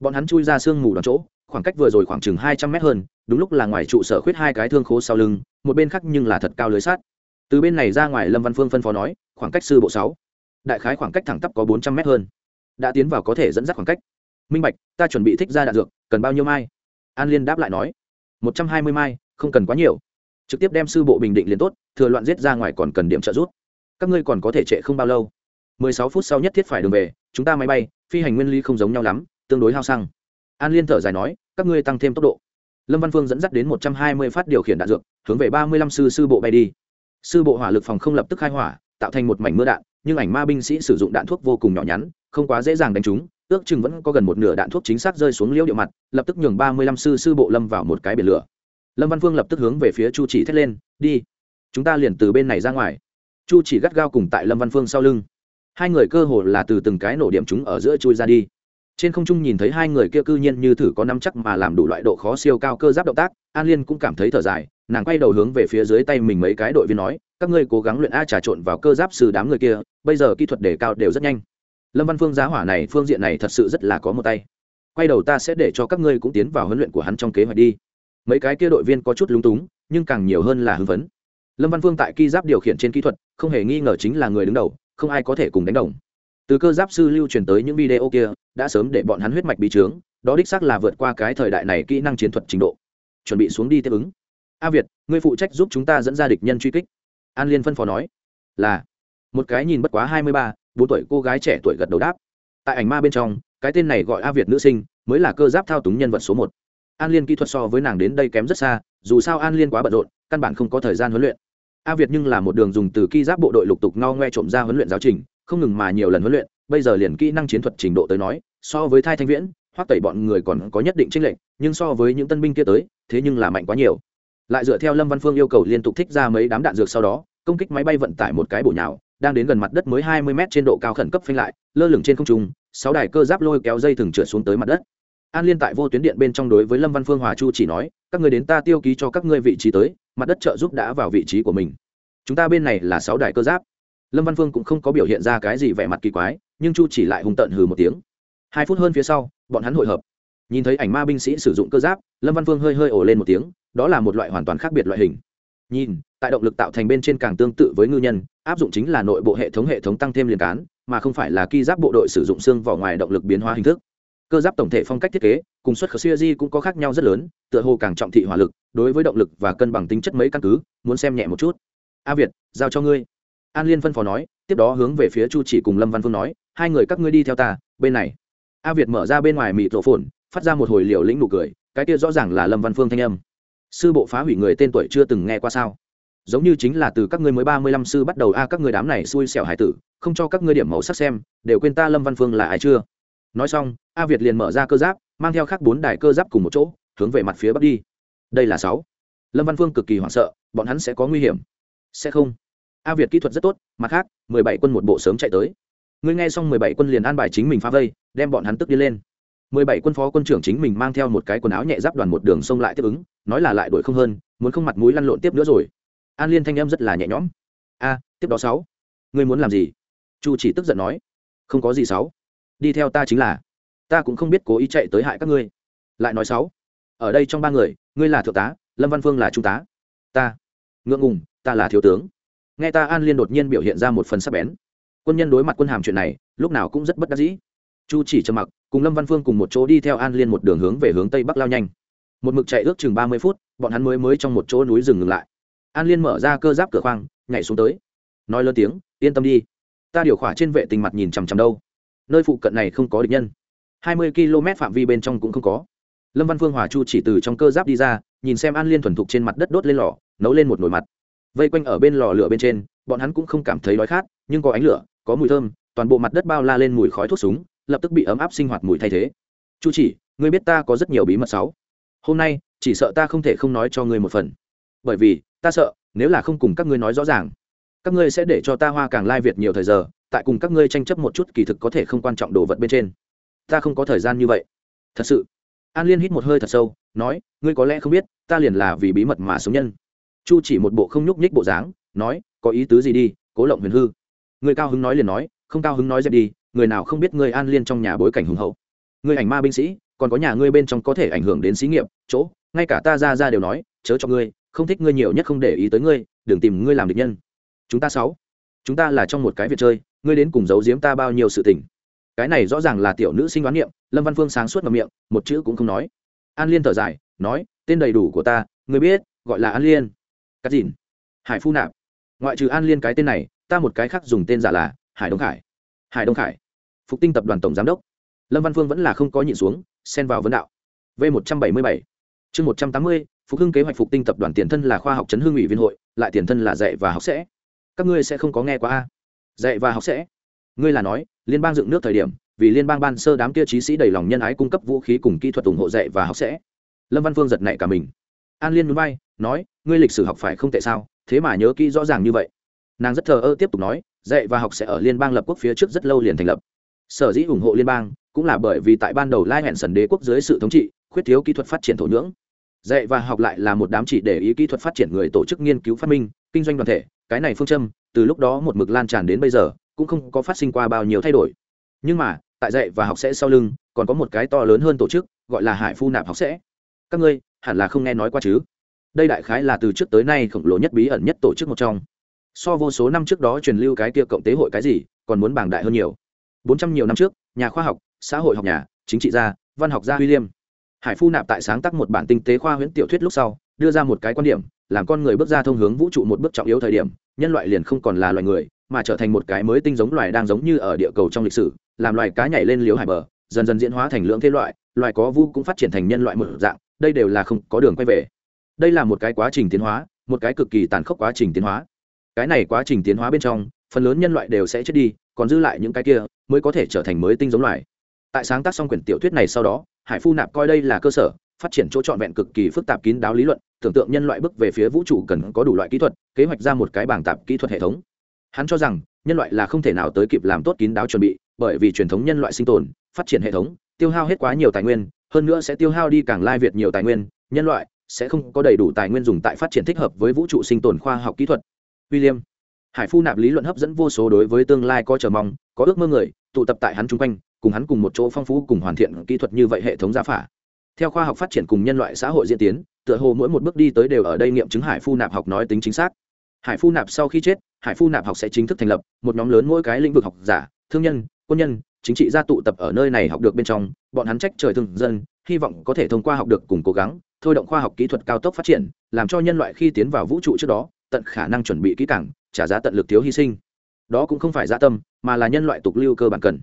Bọn hắn chui ra sương mù đón chỗ, khoảng cách vừa rồi khoảng chừng hai trăm mét hơn đúng lúc là ngoài trụ sở khuyết hai cái thương khố sau lưng, một bên khác nhưng là thật cao lưới sát từ bên này ra ngoài lâm văn phương phân phó nói, khoảng cách sư bộ sáu. Đại khái khoảng cách thẳng tắp có bốn trăm mét hơn. Đã tiến vào có thể dẫn dắt khoảng cách. Minh bạch, ta chuẩn bị thích ra đạn dược, cần bao nhiêu mai? An liên đáp lại nói, một trăm hai mươi mai, không cần quá nhiều. Trực tiếp đem sư bộ bình định liền tốt, thừa loạn giết ra ngoài còn cần điểm trợ giúp. Các ngươi còn có thể trệ không bao lâu. Mười sáu phút sau nhất thiết phải đường về, chúng ta máy bay, phi hành nguyên lý không giống nhau lắm, tương đối hao xăng. An liên thở dài nói, các ngươi tăng thêm tốc độ lâm văn phương dẫn dắt đến một trăm hai mươi phát điều khiển đạn dược, hướng về ba mươi lăm sư sư bộ bay đi. Sư bộ hỏa lực phòng không lập tức khai hỏa, tạo thành một mảnh mưa đạn, nhưng ảnh ma binh sĩ sử dụng đạn thuốc vô cùng nhỏ nhắn, không quá dễ dàng đánh trúng, ước chừng vẫn có gần một nửa đạn thuốc chính xác rơi xuống liễu địa mặt, lập tức nhường ba mươi lăm sư sư bộ lâm vào một cái biển lửa. Lâm văn phương lập tức hướng về phía chu chỉ thét lên, đi, chúng ta liền từ bên này ra ngoài. Chu chỉ gắt gao cùng tại lâm văn phương sau lưng. Hai người cơ hồ là từ từng cái nổ điểm chúng ở giữa chui ra đi trên không trung nhìn thấy hai người kia cư nhiên như thử có năm chắc mà làm đủ loại độ khó siêu cao cơ giáp động tác, an liên cũng cảm thấy thở dài, nàng quay đầu hướng về phía dưới tay mình mấy cái đội viên nói, các ngươi cố gắng luyện a trà trộn vào cơ giáp sư đám người kia, bây giờ kỹ thuật đề cao đều rất nhanh. Lâm văn phương giá hỏa này, phương diện này thật sự rất là có một tay. Quay đầu ta sẽ để cho các ngươi cũng tiến vào huấn luyện của hắn trong kế hoạch đi. Mấy cái kia đội viên có chút lúng túng, nhưng càng nhiều hơn là hưng phấn. Lâm văn phương tại ki giáp điều khiển trên kỹ thuật, không hề nghi ngờ chính là người đứng đầu, không ai có thể cùng đánh đồng từ cơ giáp sư lưu truyền tới những video kia, đã sớm để bọn hắn huyết mạch bị trướng, đó đích xác là vượt qua cái thời đại này kỹ năng chiến thuật trình độ. Chuẩn bị xuống đi tiếp ứng. A việt, người phụ trách giúp chúng ta dẫn ra địch nhân truy kích. An liên phân phó nói. Là. Một cái nhìn bất quá hai mươi ba, bốn tuổi cô gái trẻ tuổi gật đầu đáp. Tại ảnh ma bên trong, cái tên này gọi a việt nữ sinh, mới là cơ giáp thao túng nhân vật số một. An liên kỹ thuật so với nàng đến đây kém rất xa, dù sao an liên quá bận rộn, căn bản không có thời gian huấn luyện a việt nhưng là một đường dùng từ ki giáp bộ đội lục tục ngao ngoe trộm ra huấn luyện giáo trình, không ngừng mà nhiều lần huấn luyện, bây giờ liền kỹ năng chiến thuật trình độ tới nói, so với thai thanh viễn hoặc tẩy bọn người còn có nhất định tranh lệch, nhưng so với những tân binh kia tới, thế nhưng là mạnh quá nhiều. Lại dựa theo lâm văn phương yêu cầu liên tục thích ra mấy đám đạn dược sau đó, công kích máy bay vận tải một cái bổ nhào, đang đến gần mặt đất mới hai mươi m trên độ cao khẩn cấp phanh lại, lơ lửng trên không trung, sáu đài cơ giáp lôi kéo dây thừng trượt xuống tới mặt đất. An liên tại vô tuyến điện bên trong đối với lâm văn phương hòa chu chỉ nói, các người đến ta tiêu ký cho các ngươi vị trí tới mặt đất trợ giúp đã vào vị trí của mình. Chúng ta bên này là sáu đài cơ giáp. Lâm văn phương cũng không có biểu hiện ra cái gì vẻ mặt kỳ quái, nhưng chu chỉ lại hùng tận hừ một tiếng. Hai phút hơn phía sau, bọn hắn hội hợp. Nhìn thấy ảnh ma binh sĩ sử dụng cơ giáp, lâm văn phương hơi hơi ổ lên một tiếng, đó là một loại hoàn toàn khác biệt loại hình. Nhìn, tại động lực tạo thành bên trên càng tương tự với ngư nhân, áp dụng chính là nội bộ hệ thống hệ thống tăng thêm liền cán, mà không phải là ki giáp bộ đội sử dụng xương vỏ ngoài động lực biến hóa hình thức cơ giáp tổng thể phong cách thiết kế, cùng xuất khẩu siêu di cũng có khác nhau rất lớn, tựa hồ càng trọng thị hỏa lực, đối với động lực và cân bằng tính chất mấy căn cứ, muốn xem nhẹ một chút. A việt, giao cho ngươi. An liên phân phó nói, tiếp đó hướng về phía chu chỉ cùng lâm văn phương nói, hai người các ngươi đi theo ta, bên này. A việt mở ra bên ngoài mịt rộ phồn, phát ra một hồi liều lĩnh nụ cười, cái kia rõ ràng là lâm văn phương thanh âm. Sư bộ phá hủy người tên tuổi chưa từng nghe qua sao? Giống như chính là từ các ngươi mới ba mươi lăm sư bắt đầu, a, các ngươi đám này xui xẻo hải tử, không cho các ngươi điểm màu sắc xem, đều quên ta lâm văn phương là ai chưa? Nói xong, a việt liền mở ra cơ giáp, mang theo khác bốn đài cơ giáp cùng một chỗ, hướng về mặt phía bắc đi. Đây là sáu. Lâm văn phương cực kỳ hoảng sợ, bọn hắn sẽ có nguy hiểm. Sẽ không. A việt kỹ thuật rất tốt, mặt khác, mười bảy quân một bộ sớm chạy tới. Ngươi nghe xong mười bảy quân liền an bài chính mình phá vây, đem bọn hắn tức đi lên. mười bảy quân phó quân trưởng chính mình mang theo một cái quần áo nhẹ giáp đoàn một đường sông lại tiếp ứng, nói là lại đuổi không hơn, muốn không mặt mũi lăn lộn tiếp nữa rồi. An liên thanh em rất là nhẹ nhõm. A, tiếp đó sáu. Ngươi muốn làm gì? Chu chỉ tức giận nói. Không có gì sáu đi theo ta chính là, ta cũng không biết cố ý chạy tới hại các ngươi. Lại nói sáu, ở đây trong ba người, ngươi là thượng tá, lâm văn phương là trung tá. Ta, ngượng ngùng, ta là thiếu tướng. Nghe ta an liên đột nhiên biểu hiện ra một phần sắc bén. Quân nhân đối mặt quân hàm chuyện này, lúc nào cũng rất bất đắc dĩ. Chu chỉ trầm mặc, cùng lâm văn phương cùng một chỗ đi theo an liên một đường hướng về hướng tây bắc lao nhanh. Một mực chạy ước chừng ba mươi phút, bọn hắn mới mới trong một chỗ núi rừng ngừng lại. An liên mở ra cơ giáp cửa khoang, nhảy xuống tới. Nói lớn tiếng, yên tâm đi. Ta điều khỏa trên vệ tình mặt nhìn chằm chằm đâu nơi phụ cận này không có địch nhân. Hai mươi km phạm vi bên trong cũng không có. Lâm văn phương hòa chu chỉ từ trong cơ giáp đi ra, nhìn xem an liên thuần thục trên mặt đất đốt lên lò, nấu lên một nồi mặt. Vây quanh ở bên lò lửa bên trên, bọn hắn cũng không cảm thấy đói khát, nhưng có ánh lửa, có mùi thơm, toàn bộ mặt đất bao la lên mùi khói thuốc súng, lập tức bị ấm áp sinh hoạt mùi thay thế. Chu chỉ, ngươi biết ta có rất nhiều bí mật sáu? Hôm nay, chỉ sợ ta không thể không nói cho ngươi một phần. Bởi vì, ta sợ, nếu là không cùng các ngươi nói rõ ràng, các ngươi sẽ để cho ta hoa càng lai việt nhiều thời giờ tại cùng các ngươi tranh chấp một chút kỳ thực có thể không quan trọng đồ vật bên trên. Ta không có thời gian như vậy. Thật sự. An liên hít một hơi thật sâu, nói, ngươi có lẽ không biết, ta liền là vì bí mật mà sống nhân. Chu chỉ một bộ không nhúc nhích bộ dáng, nói, có ý tứ gì đi, cố lộng huyền hư. Người cao hứng nói liền nói, không cao hứng nói dẹp đi, người nào không biết ngươi an liên trong nhà bối cảnh hùng hậu. Ngươi ảnh ma binh sĩ, còn có nhà ngươi bên trong có thể ảnh hưởng đến xí nghiệp, chỗ, ngay cả ta ra ra đều nói, chớ cho ngươi, không thích ngươi nhiều nhất không để ý tới ngươi, đừng tìm ngươi làm địch nhân. Chúng ta sáu, chúng ta là trong một cái việc chơi ngươi đến cùng giấu giếm ta bao nhiêu sự tình. Cái này rõ ràng là tiểu nữ sinh đoán niệm, lâm văn phương sáng suốt ngậm miệng, một chữ cũng không nói. An liên thở dài, nói, tên đầy đủ của ta người biết, gọi là an liên. Cắt dìn, hải phu nạp. Ngoại trừ an liên cái tên này, ta một cái khác dùng tên giả là hải đông khải. Hải đông khải. Phục tinh tập đoàn tổng giám đốc. Lâm văn phương vẫn là không có nhịn xuống, xen vào vấn đạo. V một trăm bảy mươi bảy. Chương một trăm tám mươi, phục hưng kế hoạch phục tinh tập đoàn tiền thân là khoa học chấn hương ủy viên hội, lại tiền thân là dạy và học sẽ. Các ngươi sẽ không có nghe qua a dạy và học sẽ. Ngươi là nói, liên bang dựng nước thời điểm, vì liên bang ban sơ đám kia trí sĩ đầy lòng nhân ái cung cấp vũ khí cùng kỹ thuật ủng hộ dạy và học sẽ. Lâm văn phương giật nảy cả mình. An liên núi bay nói, ngươi lịch sử học phải không tệ sao, thế mà nhớ kỹ rõ ràng như vậy. Nàng rất thờ ơ tiếp tục nói, dạy và học sẽ ở liên bang lập quốc phía trước rất lâu liền thành lập. Sở dĩ ủng hộ liên bang, cũng là bởi vì tại ban đầu lai hẹn sần đế quốc dưới sự thống trị, khuyết thiếu kỹ thuật phát triển thổ nhưỡng. Dạy và học lại là một đám chỉ để ý kỹ thuật phát triển người tổ chức nghiên cứu phát minh, kinh doanh đoàn thể, cái này phương châm từ lúc đó một mực lan tràn đến bây giờ, cũng không có phát sinh qua bao nhiêu thay đổi. Nhưng mà, tại dạy và học sẽ sau lưng, còn có một cái to lớn hơn tổ chức, gọi là hải phu nạp học sẽ. Các ngươi, hẳn là không nghe nói qua chứ? Đây đại khái là từ trước tới nay khổng lồ nhất bí ẩn nhất tổ chức một trong. So vô số năm trước đó truyền lưu cái kia cộng tế hội cái gì, còn muốn bảng đại hơn nhiều. Bốn trăm nhiều năm trước, nhà khoa học, xã hội học nhà, chính trị gia, văn học gia william hải phu nạp tại sáng tác một bản tinh tế khoa huyễn tiểu thuyết lúc sau, đưa ra một cái quan điểm, làm con người bước ra thông hướng vũ trụ một bước trọng yếu thời điểm nhân loại liền không còn là loài người, mà trở thành một cái mới tinh giống loài đang giống như ở địa cầu trong lịch sử, làm loài cá nhảy lên liếu hải bờ, dần dần diễn hóa thành lưỡng thế loại, loài có vu cũng phát triển thành nhân loại một dạng, đây đều là không có đường quay về. Đây là một cái quá trình tiến hóa, một cái cực kỳ tàn khốc quá trình tiến hóa. Cái này quá trình tiến hóa bên trong, phần lớn nhân loại đều sẽ chết đi, còn dư lại những cái kia mới có thể trở thành mới tinh giống loài. Tại sáng tác xong quyển tiểu thuyết này sau đó, hải phu nạp coi đây là cơ sở phát triển chỗ trọn vẹn cực kỳ phức tạp kín đáo lý luận, tưởng tượng nhân loại bước về phía vũ trụ cần có đủ loại kỹ thuật, kế hoạch ra một cái bảng tạp kỹ thuật hệ thống. Hắn cho rằng, nhân loại là không thể nào tới kịp làm tốt kín đáo chuẩn bị, bởi vì truyền thống nhân loại sinh tồn, phát triển hệ thống, tiêu hao hết quá nhiều tài nguyên, hơn nữa sẽ tiêu hao đi càng lai việt nhiều tài nguyên, nhân loại sẽ không có đầy đủ tài nguyên dùng tại phát triển thích hợp với vũ trụ sinh tồn khoa học kỹ thuật. William, hải phu nạp lý luận hấp dẫn vô số đối với tương lai có chờ mong, có ước mơ người, tụ tập tại hắn chung quanh, cùng hắn cùng một chỗ phong phú cùng hoàn thiện kỹ thuật như vậy hệ thống gia phả theo khoa học phát triển cùng nhân loại xã hội diễn tiến, tựa hồ mỗi một bước đi tới đều ở đây nghiệm chứng hải phu nạp học nói tính chính xác. Hải phu nạp sau khi chết, hải phu nạp học sẽ chính thức thành lập, một nhóm lớn mỗi cái lĩnh vực học giả, thương nhân, quân nhân, chính trị gia tụ tập ở nơi này học được bên trong, bọn hắn trách trời thương dân, hy vọng có thể thông qua học được cùng cố gắng, thôi động khoa học kỹ thuật cao tốc phát triển, làm cho nhân loại khi tiến vào vũ trụ trước đó, tận khả năng chuẩn bị kỹ càng, trả giá tận lực thiếu hy sinh. Đó cũng không phải gia tâm, mà là nhân loại tục lưu cơ bản cần.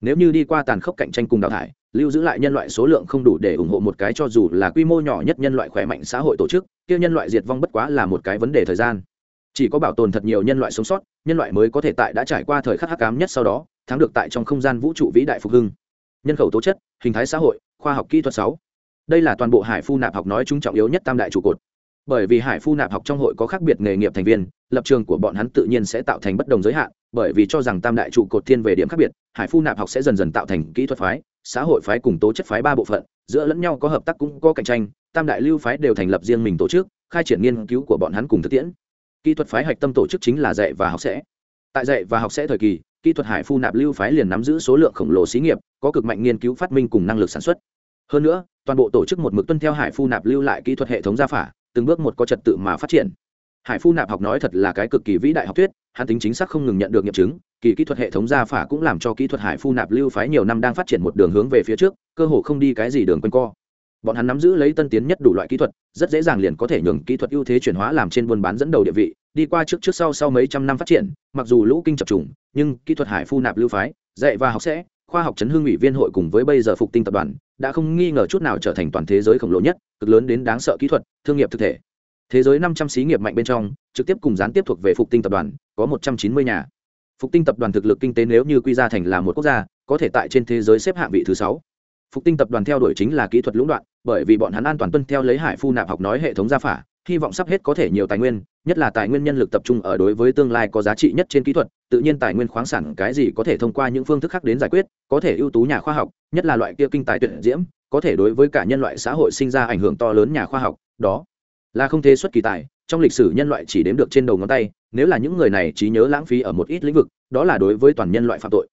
Nếu như đi qua tàn khốc cạnh tranh cùng đào thải lưu giữ lại nhân loại số lượng không đủ để ủng hộ một cái cho dù là quy mô nhỏ nhất nhân loại khỏe mạnh xã hội tổ chức, kia nhân loại diệt vong bất quá là một cái vấn đề thời gian. Chỉ có bảo tồn thật nhiều nhân loại sống sót, nhân loại mới có thể tại đã trải qua thời khắc hắc cám nhất sau đó, thắng được tại trong không gian vũ trụ vĩ đại phục hưng. Nhân khẩu tố chất, hình thái xã hội, khoa học kỹ thuật sáu. Đây là toàn bộ hải phu nạp học nói chung trọng yếu nhất tam đại trụ cột bởi vì hải phu nạp học trong hội có khác biệt nghề nghiệp thành viên, lập trường của bọn hắn tự nhiên sẽ tạo thành bất đồng giới hạn, bởi vì cho rằng tam đại trụ cột thiên về điểm khác biệt, hải phu nạp học sẽ dần dần tạo thành kỹ thuật phái, xã hội phái cùng tố chất phái ba bộ phận, giữa lẫn nhau có hợp tác cũng có cạnh tranh, tam đại lưu phái đều thành lập riêng mình tổ chức, khai triển nghiên cứu của bọn hắn cùng thực tiễn. Kỹ thuật phái hạch tâm tổ chức chính là dạy và học sẽ. Tại dạy và học sẽ thời kỳ, kỹ thuật hải phu nạp lưu phái liền nắm giữ số lượng khổng lồ xí nghiệp, có cực mạnh nghiên cứu phát minh cùng năng lực sản xuất. Hơn nữa, toàn bộ tổ chức một mực tuân theo hải phu nạp lưu lại kỹ thuật hệ thống gia phả từng bước một có trật tự mà phát triển. Hải phu nạp học nói thật là cái cực kỳ vĩ đại học thuyết, hắn tính chính xác không ngừng nhận được nghiệm chứng, kỳ kỹ thuật hệ thống gia phả cũng làm cho kỹ thuật hải phu nạp lưu phái nhiều năm đang phát triển một đường hướng về phía trước, cơ hồ không đi cái gì đường quanh co. Bọn hắn nắm giữ lấy tân tiến nhất đủ loại kỹ thuật, rất dễ dàng liền có thể nhường kỹ thuật ưu thế chuyển hóa làm trên buôn bán dẫn đầu địa vị, đi qua trước trước sau sau mấy trăm năm phát triển, mặc dù lũ kinh chập trùng, nhưng kỹ thuật hải phu nạp lưu phái, dạy và học sẽ, khoa học chấn hương ủy viên hội cùng với bây giờ phục tinh tập đoàn đã không nghi ngờ chút nào trở thành toàn thế giới khổng lồ nhất, cực lớn đến đáng sợ kỹ thuật, thương nghiệp thực thể. Thế giới năm trăm xí nghiệp mạnh bên trong, trực tiếp cùng gián tiếp thuộc về phục tinh tập đoàn, có một trăm chín mươi nhà. Phục tinh tập đoàn thực lực kinh tế nếu như quy ra thành là một quốc gia, có thể tại trên thế giới xếp hạng vị thứ sáu. Phục tinh tập đoàn theo đuổi chính là kỹ thuật lũng đoạn, bởi vì bọn hắn an toàn tuân theo lấy hải phu nạp học nói hệ thống gia phả hy vọng sắp hết có thể nhiều tài nguyên, nhất là tài nguyên nhân lực tập trung ở đối với tương lai có giá trị nhất trên kỹ thuật, tự nhiên tài nguyên khoáng sản cái gì có thể thông qua những phương thức khác đến giải quyết, có thể ưu tú nhà khoa học, nhất là loại kia kinh tài tuyệt diễm, có thể đối với cả nhân loại xã hội sinh ra ảnh hưởng to lớn nhà khoa học, đó là không thế xuất kỳ tài, trong lịch sử nhân loại chỉ đếm được trên đầu ngón tay, nếu là những người này trí nhớ lãng phí ở một ít lĩnh vực, đó là đối với toàn nhân loại phạm tội.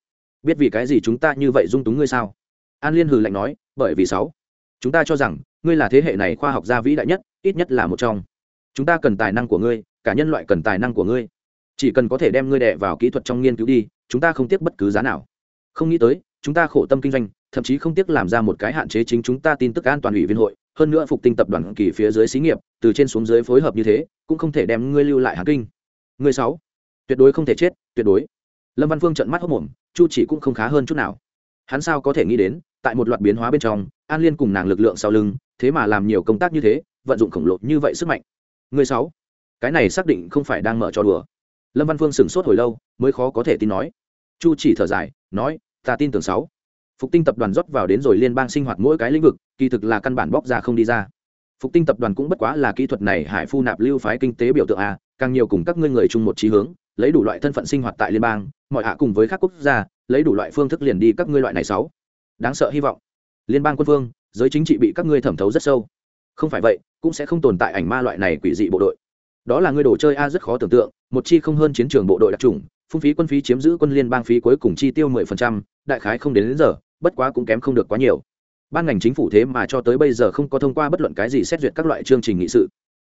Biết vì cái gì chúng ta như vậy dung túng ngươi sao? An liên hừ lạnh nói, bởi vì sáu, chúng ta cho rằng, ngươi là thế hệ này khoa học gia vĩ đại nhất ít nhất là một trong. Chúng ta cần tài năng của ngươi, cả nhân loại cần tài năng của ngươi. Chỉ cần có thể đem ngươi đẻ vào kỹ thuật trong nghiên cứu đi, chúng ta không tiếc bất cứ giá nào. Không nghĩ tới, chúng ta khổ tâm kinh doanh, thậm chí không tiếc làm ra một cái hạn chế chính chúng ta tin tức an toàn ủy viên hội, hơn nữa phục tinh tập đoàn kỳ phía dưới xí nghiệp, từ trên xuống dưới phối hợp như thế, cũng không thể đem ngươi lưu lại hàn kinh. Ngươi sáu, tuyệt đối không thể chết, tuyệt đối. Lâm văn phương trận mắt hốc mồm chu chỉ cũng không khá hơn chút nào. Hắn sao có thể nghĩ đến, tại một loạt biến hóa bên trong, an liên cùng nàng lực lượng sau lưng thế mà làm nhiều công tác như thế, vận dụng khổng lồ như vậy sức mạnh. Người sáu, cái này xác định không phải đang mở cho đùa. Lâm văn phương sửng sốt hồi lâu, mới khó có thể tin nói. Chu chỉ thở dài, nói, ta tin tưởng sáu. Phục tinh tập đoàn rót vào đến rồi liên bang sinh hoạt mỗi cái lĩnh vực, kỳ thực là căn bản bóc ra không đi ra. Phục tinh tập đoàn cũng bất quá là kỹ thuật này hải phu nạp lưu phái kinh tế biểu tượng a, càng nhiều cùng các ngươi người chung một trí hướng, lấy đủ loại thân phận sinh hoạt tại liên bang, mọi hạ cùng với các quốc gia, lấy đủ loại phương thức liền đi các ngươi loại này sáu. Đáng sợ hy vọng. Liên bang quân vương giới chính trị bị các ngươi thẩm thấu rất sâu. Không phải vậy cũng sẽ không tồn tại ảnh ma loại này quỷ dị bộ đội. Đó là ngươi đồ chơi a rất khó tưởng tượng một chi không hơn chiến trường bộ đội đặc trùng phung phí quân phí chiếm giữ quân liên bang phí cuối cùng chi tiêu mười phần trăm đại khái không đến, đến giờ bất quá cũng kém không được quá nhiều. Ban ngành chính phủ thế mà cho tới bây giờ không có thông qua bất luận cái gì xét duyệt các loại chương trình nghị sự.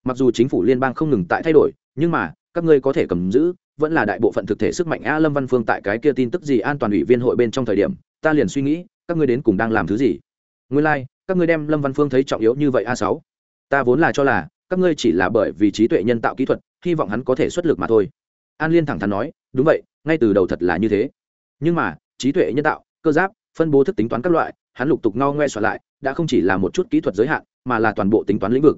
Mặc dù chính phủ liên bang không ngừng tại thay đổi nhưng mà các ngươi có thể cầm giữ vẫn là đại bộ phận thực thể sức mạnh a lâm văn phương tại cái kia tin tức gì an toàn ủy viên hội bên trong thời điểm ta liền suy nghĩ các ngươi đến cùng đang làm thứ gì? Nguyên lai、like, các ngươi đem lâm văn phương thấy trọng yếu như vậy a sáu. Ta vốn là cho là các ngươi chỉ là bởi vì trí tuệ nhân tạo kỹ thuật hy vọng hắn có thể xuất lực mà thôi. An liên thẳng thắn nói đúng vậy ngay từ đầu thật là như thế. Nhưng mà trí tuệ nhân tạo cơ giáp phân bố thức tính toán các loại hắn lục tục ngao ngoe soạn lại đã không chỉ là một chút kỹ thuật giới hạn mà là toàn bộ tính toán lĩnh vực.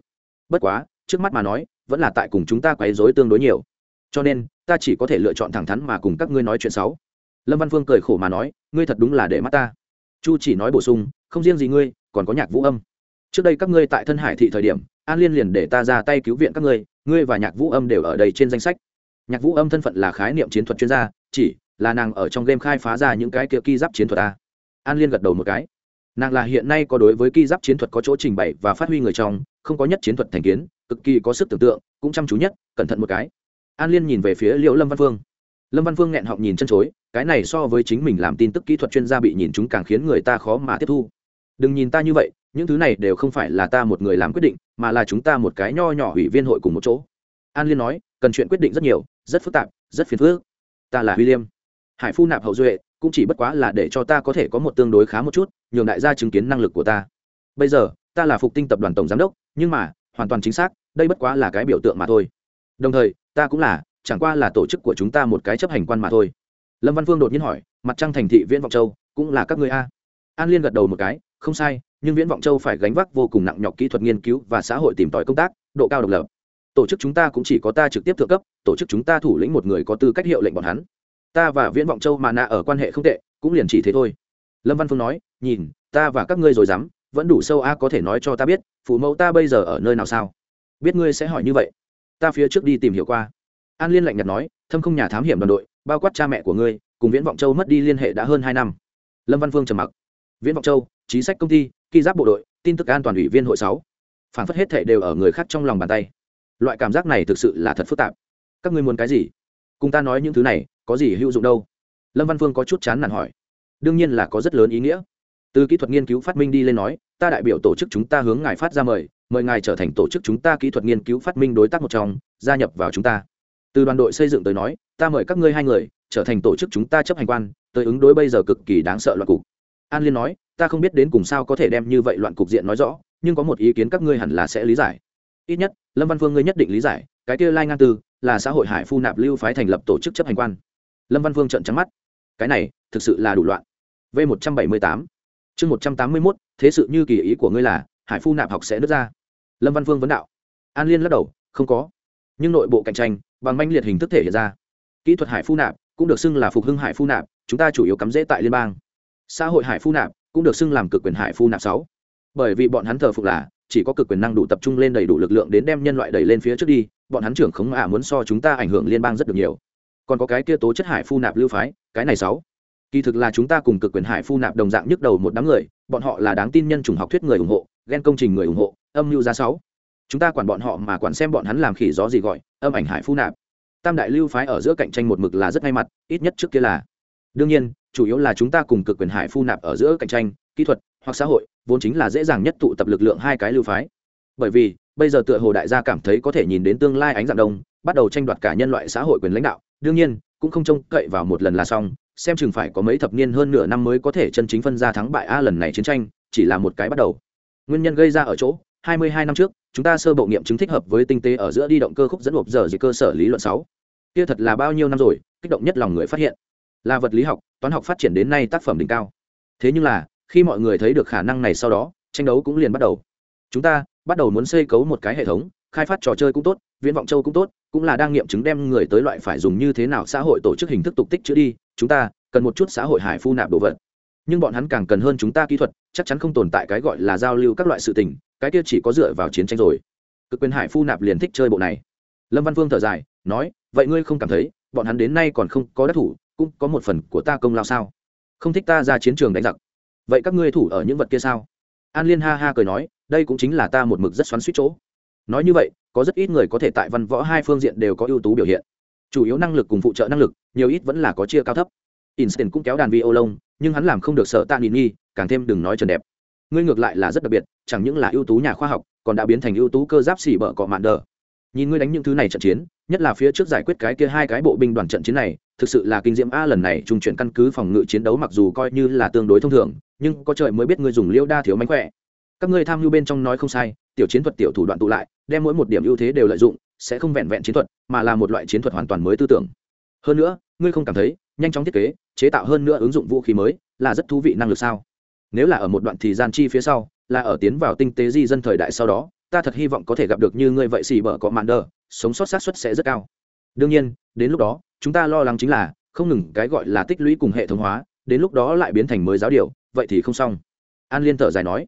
Bất quá trước mắt mà nói vẫn là tại cùng chúng ta quấy rối tương đối nhiều. Cho nên ta chỉ có thể lựa chọn thẳng thắn mà cùng các ngươi nói chuyện xấu. Lâm văn phương cười khổ mà nói ngươi thật đúng là để mắt ta. Chu chỉ nói bổ sung không riêng gì ngươi, còn có nhạc vũ âm. Trước đây các ngươi tại thân hải thị thời điểm, an liên liền để ta ra tay cứu viện các ngươi ngươi và nhạc vũ âm đều ở đây trên danh sách. Nhạc vũ âm thân phận là khái niệm chiến thuật chuyên gia, chỉ là nàng ở trong game khai phá ra những cái kia ki giáp chiến thuật ta an liên gật đầu một cái. Nàng là hiện nay có đối với ki giáp chiến thuật có chỗ trình bày và phát huy người trong, không có nhất chiến thuật thành kiến, cực kỳ có sức tưởng tượng, cũng chăm chú nhất, cẩn thận một cái. An liên nhìn về phía liệu lâm văn phương. Lâm văn phương nghẹn họng nhìn chân chối, cái này so với chính mình làm tin tức kỹ thuật chuyên gia bị nhìn chúng càng khiến người ta khó mà tiếp thu đừng nhìn ta như vậy, những thứ này đều không phải là ta một người làm quyết định, mà là chúng ta một cái nho nhỏ ủy viên hội cùng một chỗ. An liên nói, cần chuyện quyết định rất nhiều, rất phức tạp, rất phiền phức. Ta là william hải phu nạp hậu duệ, cũng chỉ bất quá là để cho ta có thể có một tương đối khá một chút, nhường đại gia chứng kiến năng lực của ta. Bây giờ, ta là phục tinh tập đoàn tổng giám đốc, nhưng mà, hoàn toàn chính xác, đây bất quá là cái biểu tượng mà thôi. Đồng thời, ta cũng là, chẳng qua là tổ chức của chúng ta một cái chấp hành quan mà thôi. Lâm văn phương đột nhiên hỏi, mặt trăng thành thị viễn vọng châu cũng là các người a? An liên gật đầu một cái không sai, nhưng viễn vọng châu phải gánh vác vô cùng nặng nhọc kỹ thuật nghiên cứu và xã hội tìm tòi công tác, độ cao độc lập. Tổ chức chúng ta cũng chỉ có ta trực tiếp thượng cấp, tổ chức chúng ta thủ lĩnh một người có tư cách hiệu lệnh bọn hắn. Ta và viễn vọng châu mà nạ ở quan hệ không tệ, cũng liền chỉ thế thôi. Lâm văn phương nói, nhìn, ta và các ngươi rồi dám, vẫn đủ sâu a có thể nói cho ta biết, phụ mẫu ta bây giờ ở nơi nào sao? Biết ngươi sẽ hỏi như vậy. Ta phía trước đi tìm hiểu qua. An liên lạnh nhạt nói, thâm không nhà thám hiểm đoàn đội, bao quát cha mẹ của ngươi, cùng viễn vọng châu mất đi liên hệ đã hơn hai năm. Lâm văn phương trầm mặc. Viễn vọng châu chính sách công ty, ký giáp bộ đội, tin tức an toàn ủy viên hội sáu. Phản phất hết thể đều ở người khác trong lòng bàn tay. Loại cảm giác này thực sự là thật phức tạp. Các ngươi muốn cái gì? Cùng ta nói những thứ này, có gì hữu dụng đâu? Lâm văn phương có chút chán nản hỏi. Đương nhiên là có rất lớn ý nghĩa. Từ kỹ thuật nghiên cứu phát minh đi lên nói, ta đại biểu tổ chức chúng ta hướng ngài phát ra mời mời ngài trở thành tổ chức chúng ta kỹ thuật nghiên cứu phát minh đối tác một trong, gia nhập vào chúng ta. Từ đoàn đội xây dựng tới nói, ta mời các ngươi hai người, trở thành tổ chức chúng ta chấp hành quan, tới ứng đối bây giờ cực kỳ đáng sợ loại cục. An liên nói ta không biết đến cùng sao có thể đem như vậy loạn cục diện nói rõ, nhưng có một ý kiến các ngươi hẳn là sẽ lý giải. Ít nhất, lâm văn phương ngươi nhất định lý giải, cái kia lai ngang tư là xã hội hải phu nạp lưu phái thành lập tổ chức chấp hành quan. Lâm văn phương trận trắng mắt. Cái này, thực sự là đủ loạn. V một trăm bảy mươi tám. Chương một trăm tám mươi mốt, thế sự như kỳ ý của ngươi là, hải phu nạp học sẽ nứt ra. Lâm văn phương vấn đạo. An liên lắc đầu, không có. Nhưng nội bộ cạnh tranh, bằng manh liệt hình thức thể hiện ra. Kỹ thuật hải phu nạp cũng được xưng là phục hưng hải phu nạp, chúng ta chủ yếu cắm rễ tại liên bang. Xã hội hải phu nạp cũng được xưng làm cực quyền hải phu nạp sáu. Bởi vì bọn hắn thờ phục là, chỉ có cực quyền năng đủ tập trung lên đầy đủ lực lượng đến đem nhân loại đẩy lên phía trước đi, bọn hắn trưởng khống ả muốn so chúng ta ảnh hưởng liên bang rất được nhiều. Còn có cái kia tố chất hải phu nạp lưu phái, cái này sáu. Kỳ thực là chúng ta cùng cực quyền hải phu nạp đồng dạng nhức đầu một đám người, bọn họ là đáng tin nhân chủng học thuyết người ủng hộ ghen công trình người ủng hộ, âm mưu ra sáu. Chúng ta quản bọn họ mà quản xem bọn hắn làm khỉ gió gì gọi, âm ảnh hải phu nạp. Tam đại lưu phái ở giữa cạnh tranh một mực là rất ngay mặt, ít nhất trước kia là đương nhiên, chủ yếu là chúng ta cùng cực quyền hải phu nạp ở giữa cạnh tranh, kỹ thuật, hoặc xã hội, vốn chính là dễ dàng nhất tụ tập lực lượng hai cái lưu phái. Bởi vì, bây giờ tựa hồ đại gia cảm thấy có thể nhìn đến tương lai ánh dạng đông, bắt đầu tranh đoạt cả nhân loại xã hội quyền lãnh đạo. Đương nhiên, cũng không trông cậy vào một lần là xong, xem chừng phải có mấy thập niên hơn nửa năm mới có thể chân chính phân ra thắng bại a lần này chiến tranh, chỉ là một cái bắt đầu. Nguyên nhân gây ra ở chỗ 22 năm trước, chúng ta sơ bộ nghiệm chứng thích hợp với tinh tế ở giữa đi động cơ khúc dẫn hộp giờ dưới cơ sở lý luận 6. kia thật là bao nhiêu năm rồi, kích động nhất lòng người phát hiện là vật lý học, toán học phát triển đến nay tác phẩm đỉnh cao. Thế nhưng là, khi mọi người thấy được khả năng này sau đó, tranh đấu cũng liền bắt đầu. Chúng ta bắt đầu muốn xây cấu một cái hệ thống, khai phát trò chơi cũng tốt, viễn vọng châu cũng tốt, cũng là đang nghiệm chứng đem người tới loại phải dùng như thế nào xã hội tổ chức hình thức tục tích chữa đi, chúng ta cần một chút xã hội hải phu nạp đồ vật. Nhưng bọn hắn càng cần hơn chúng ta kỹ thuật, chắc chắn không tồn tại cái gọi là giao lưu các loại sự tình, cái kia chỉ có dựa vào chiến tranh rồi. Cực quyền hải phu nạp liền thích chơi bộ này. Lâm văn Vương thở dài, nói, vậy ngươi không cảm thấy, bọn hắn đến nay còn không có đắc thủ cũng có một phần của ta công lao sao? Không thích ta ra chiến trường đánh giặc. Vậy các ngươi thủ ở những vật kia sao? An liên ha ha cười nói, đây cũng chính là ta một mực rất xoắn suýt chỗ. Nói như vậy, có rất ít người có thể tại văn võ hai phương diện đều có ưu tú biểu hiện. Chủ yếu năng lực cùng phụ trợ năng lực, nhiều ít vẫn là có chia cao thấp. Instant cũng kéo đàn vi ô lông nhưng hắn làm không được sợ tạ nhìn nghi, càng thêm đừng nói trần đẹp. Ngươi ngược lại là rất đặc biệt, chẳng những là ưu tú nhà khoa học, còn đã biến thành ưu tú cơ giáp xỉ bở cọ mạn đờ. Nhìn ngươi đánh những thứ này trận chiến nhất là phía trước giải quyết cái kia hai cái bộ binh đoàn trận chiến này, thực sự là kinh diễm a lần này trung chuyển căn cứ phòng ngự chiến đấu mặc dù coi như là tương đối thông thường, nhưng có trời mới biết ngươi dùng liêu đa thiếu mánh khỏe. Các ngươi tham mưu bên trong nói không sai, tiểu chiến thuật tiểu thủ đoạn tụ lại, đem mỗi một điểm ưu thế đều lợi dụng, sẽ không vẹn vẹn chiến thuật, mà là một loại chiến thuật hoàn toàn mới tư tưởng. Hơn nữa, ngươi không cảm thấy, nhanh chóng thiết kế, chế tạo hơn nữa ứng dụng vũ khí mới, là rất thú vị năng lực sao? Nếu là ở một đoạn thì gian chi phía sau, là ở tiến vào tinh tế di dân thời đại sau đó, ta thật hy vọng có thể gặp được như ngươi vậy xì bở có mạn đờ sống sót sát suất sẽ rất cao. Đương nhiên, đến lúc đó, chúng ta lo lắng chính là, không ngừng cái gọi là tích lũy cùng hệ thống hóa, đến lúc đó lại biến thành mới giáo điều, vậy thì không xong. An liên thở dài nói.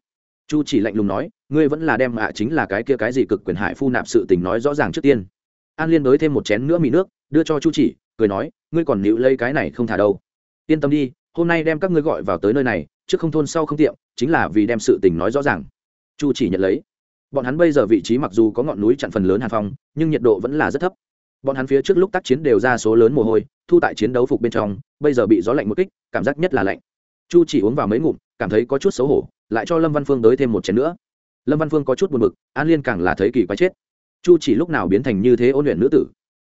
Chu chỉ lạnh lùng nói, ngươi vẫn là đem ạ chính là cái kia cái gì cực quyền hải phu nạp sự tình nói rõ ràng trước tiên. An liên đới thêm một chén nữa mì nước, đưa cho chu chỉ, cười nói, ngươi còn níu lấy cái này không thả đâu. Yên tâm đi, hôm nay đem các ngươi gọi vào tới nơi này, trước không thôn sau không tiệm, chính là vì đem sự tình nói rõ ràng. Chu chỉ nhận lấy bọn hắn bây giờ vị trí mặc dù có ngọn núi chặn phần lớn hàn phong, nhưng nhiệt độ vẫn là rất thấp. Bọn hắn phía trước lúc tác chiến đều ra số lớn mồ hôi, thu tại chiến đấu phục bên trong, bây giờ bị gió lạnh một kích, cảm giác nhất là lạnh. Chu chỉ uống vào mấy ngụm, cảm thấy có chút xấu hổ, lại cho lâm văn phương tới thêm một chén nữa. Lâm văn phương có chút buồn b ự c an liên càng là thấy kỳ quái chết. Chu chỉ lúc nào biến thành như thế ôn luyện nữ tử?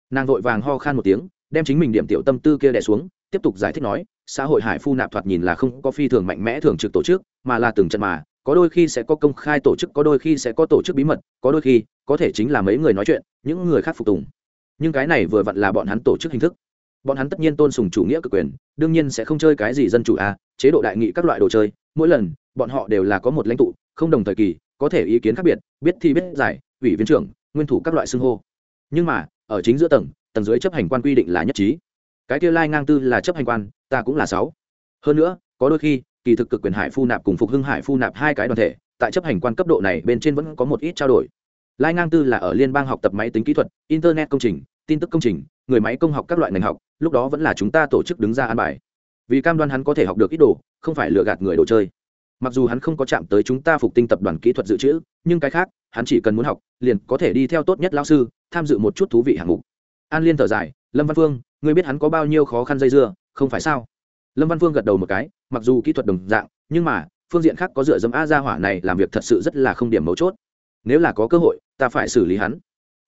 Nàng vội vàng ho khan một tiếng, đem chính mình điểm tiểu tâm tư kia đẻ xuống, tiếp tục giải thích nói, xã hội hải phu nạp thoạt nhìn là không có phi thường mạnh mẽ thường trực tổ chức, mà là từng trận mà có đôi khi sẽ có công khai tổ chức có đôi khi sẽ có tổ chức bí mật có đôi khi có thể chính là mấy người nói chuyện những người khác phục tùng. Nhưng cái này vừa vặn là bọn hắn tổ chức hình thức. Bọn hắn tất nhiên tôn sùng chủ nghĩa cực quyền đương nhiên sẽ không chơi cái gì dân chủ à, chế độ đại nghị các loại đồ chơi mỗi lần bọn họ đều là có một lãnh tụ không đồng thời kỳ có thể ý kiến khác biệt biết thi biết giải ủy viên trưởng nguyên thủ các loại xưng hô. Nhưng mà ở chính giữa tầng tầng dưới chấp hành quan quy định là nhất trí. Cái kia lai ngang tư là chấp hành quan ta cũng là sáu. Hơn nữa có đôi khi kỳ thực cực quyền hải phu nạp cùng phục hưng hải phu nạp hai cái đoàn thể, tại chấp hành quan cấp độ này bên trên vẫn có một ít trao đổi. Lai ngang tư là ở liên bang học tập máy tính kỹ thuật, internet công trình, tin tức công trình, người máy công học các loại ngành học, lúc đó vẫn là chúng ta tổ chức đứng ra an bài. Vì cam đoan hắn có thể học được ít đồ, không phải lừa gạt người đồ chơi. Mặc dù hắn không có chạm tới chúng ta phục tinh tập đoàn kỹ thuật dự trữ, nhưng cái khác, hắn chỉ cần muốn học, liền có thể đi theo tốt nhất lao sư, tham dự một chút thú vị hạng mục. An liên thở dài, lâm văn phương, ngươi biết hắn có bao nhiêu khó khăn dây dưa, không phải sao? Lâm văn phương gật đầu một cái, mặc dù kỹ thuật đồng dạng, nhưng mà, phương diện khác có dựa dẫm a ra hỏa này làm việc thật sự rất là không điểm mấu chốt. Nếu là có cơ hội, ta phải xử lý hắn.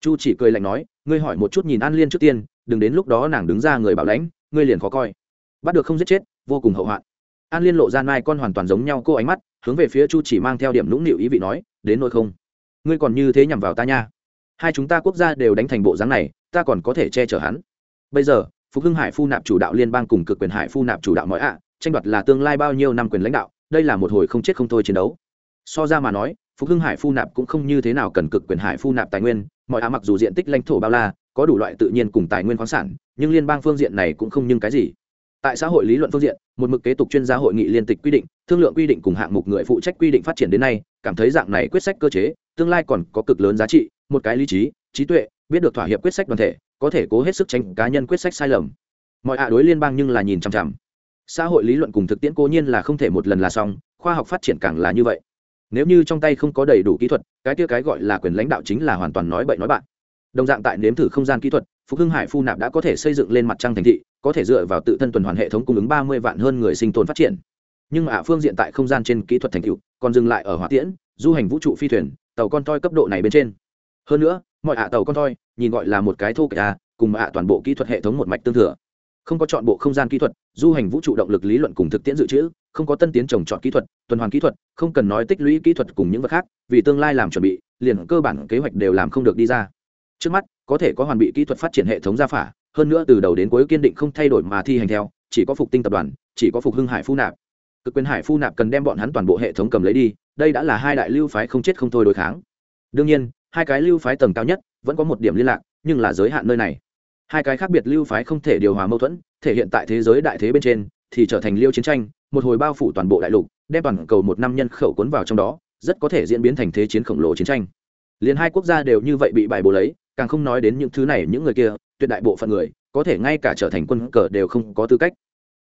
Chu chỉ cười lạnh nói, ngươi hỏi một chút nhìn an liên trước tiên, đừng đến lúc đó nàng đứng ra người bảo lãnh, ngươi liền khó coi. Bắt được không giết chết, vô cùng hậu hoạn. An liên lộ ra mai con hoàn toàn giống nhau cô ánh mắt, hướng về phía chu chỉ mang theo điểm lũng nịu ý vị nói, đến nỗi không. Ngươi còn như thế nhằm vào ta nha. Hai chúng ta quốc gia đều đánh thành bộ dáng này, ta còn có thể che chở hắn. Bây giờ phục hưng hải phu nạp chủ đạo liên bang cùng cực quyền hải phu nạp chủ đạo mọi ạ, tranh đoạt là tương lai bao nhiêu năm quyền lãnh đạo, đây là một hồi không chết không thôi chiến đấu. So ra mà nói, phục hưng hải phu nạp cũng không như thế nào cần cực quyền hải phu nạp tài nguyên, mọi à mặc dù diện tích lãnh thổ bao la, có đủ loại tự nhiên cùng tài nguyên khoáng sản, nhưng liên bang phương diện này cũng không nhưng cái gì. Tại xã hội lý luận phương diện, một mực kế tục chuyên gia hội nghị liên tịch quy định, thương lượng quy định cùng hạng mục người phụ trách quy định phát triển đến nay, cảm thấy dạng này quyết sách cơ chế, tương lai còn có cực lớn giá trị, một cái lý trí trí tuệ, biết được thỏa hiệp quyết sách đoàn thể có thể cố hết sức tránh cá nhân quyết sách sai lầm. Mọi ạ đối liên bang nhưng là nhìn chằm chằm. Xã hội lý luận cùng thực tiễn cố nhiên là không thể một lần là xong, khoa học phát triển càng là như vậy. Nếu như trong tay không có đầy đủ kỹ thuật, cái kia cái gọi là quyền lãnh đạo chính là hoàn toàn nói bậy nói bạn. Đồng dạng tại nếm thử không gian kỹ thuật, phục hưng hải phu nạp đã có thể xây dựng lên mặt trăng thành thị, có thể dựa vào tự thân tuần hoàn hệ thống cung ứng ba mươi vạn hơn người sinh tồn phát triển. Nhưng ạ phương diện tại không gian trên kỹ thuật thành tựu, còn dừng lại ở hỏa tiễn, du hành vũ trụ phi thuyền, tàu con toi cấp độ này bên trên. Hơn nữa mọi ạ tàu con thoi, nhìn gọi là một cái thô kệ a à, cùng ạ toàn bộ kỹ thuật hệ thống một mạch tương thừa. Không có chọn bộ không gian kỹ thuật, du hành vũ trụ động lực lý luận cùng thực tiễn dự trữ, không có tân tiến trồng chọn kỹ thuật, tuần hoàn kỹ thuật, không cần nói tích lũy kỹ thuật cùng những vật khác, vì tương lai làm chuẩn bị, liền cơ bản kế hoạch đều làm không được đi ra. Trước mắt, có thể có hoàn bị kỹ thuật phát triển hệ thống gia phả, hơn nữa từ đầu đến cuối kiên định không thay đổi mà thi hành theo, chỉ có phục tinh tập đoàn, chỉ có phục hưng hải phu nạp. Cực quyền hải phu nạp cần đem bọn hắn toàn bộ hệ thống cầm lấy đi, đây đã là hai đại lưu phái không chết không thôi đối kháng. Đương nhiên hai cái lưu phái tầng cao nhất, vẫn có một điểm liên lạc, nhưng là giới hạn nơi này. Hai cái khác biệt lưu phái không thể điều hòa mâu thuẫn, thể hiện tại thế giới đại thế bên trên, thì trở thành liêu chiến tranh, một hồi bao phủ toàn bộ đại lục, đem toàn cầu một năm nhân khẩu cuốn vào trong đó, rất có thể diễn biến thành thế chiến khổng lồ chiến tranh. Liền hai quốc gia đều như vậy bị bài bố lấy, càng không nói đến những thứ này, những người kia, tuyệt đại bộ phận người, có thể ngay cả trở thành quân cờ đều không có tư cách.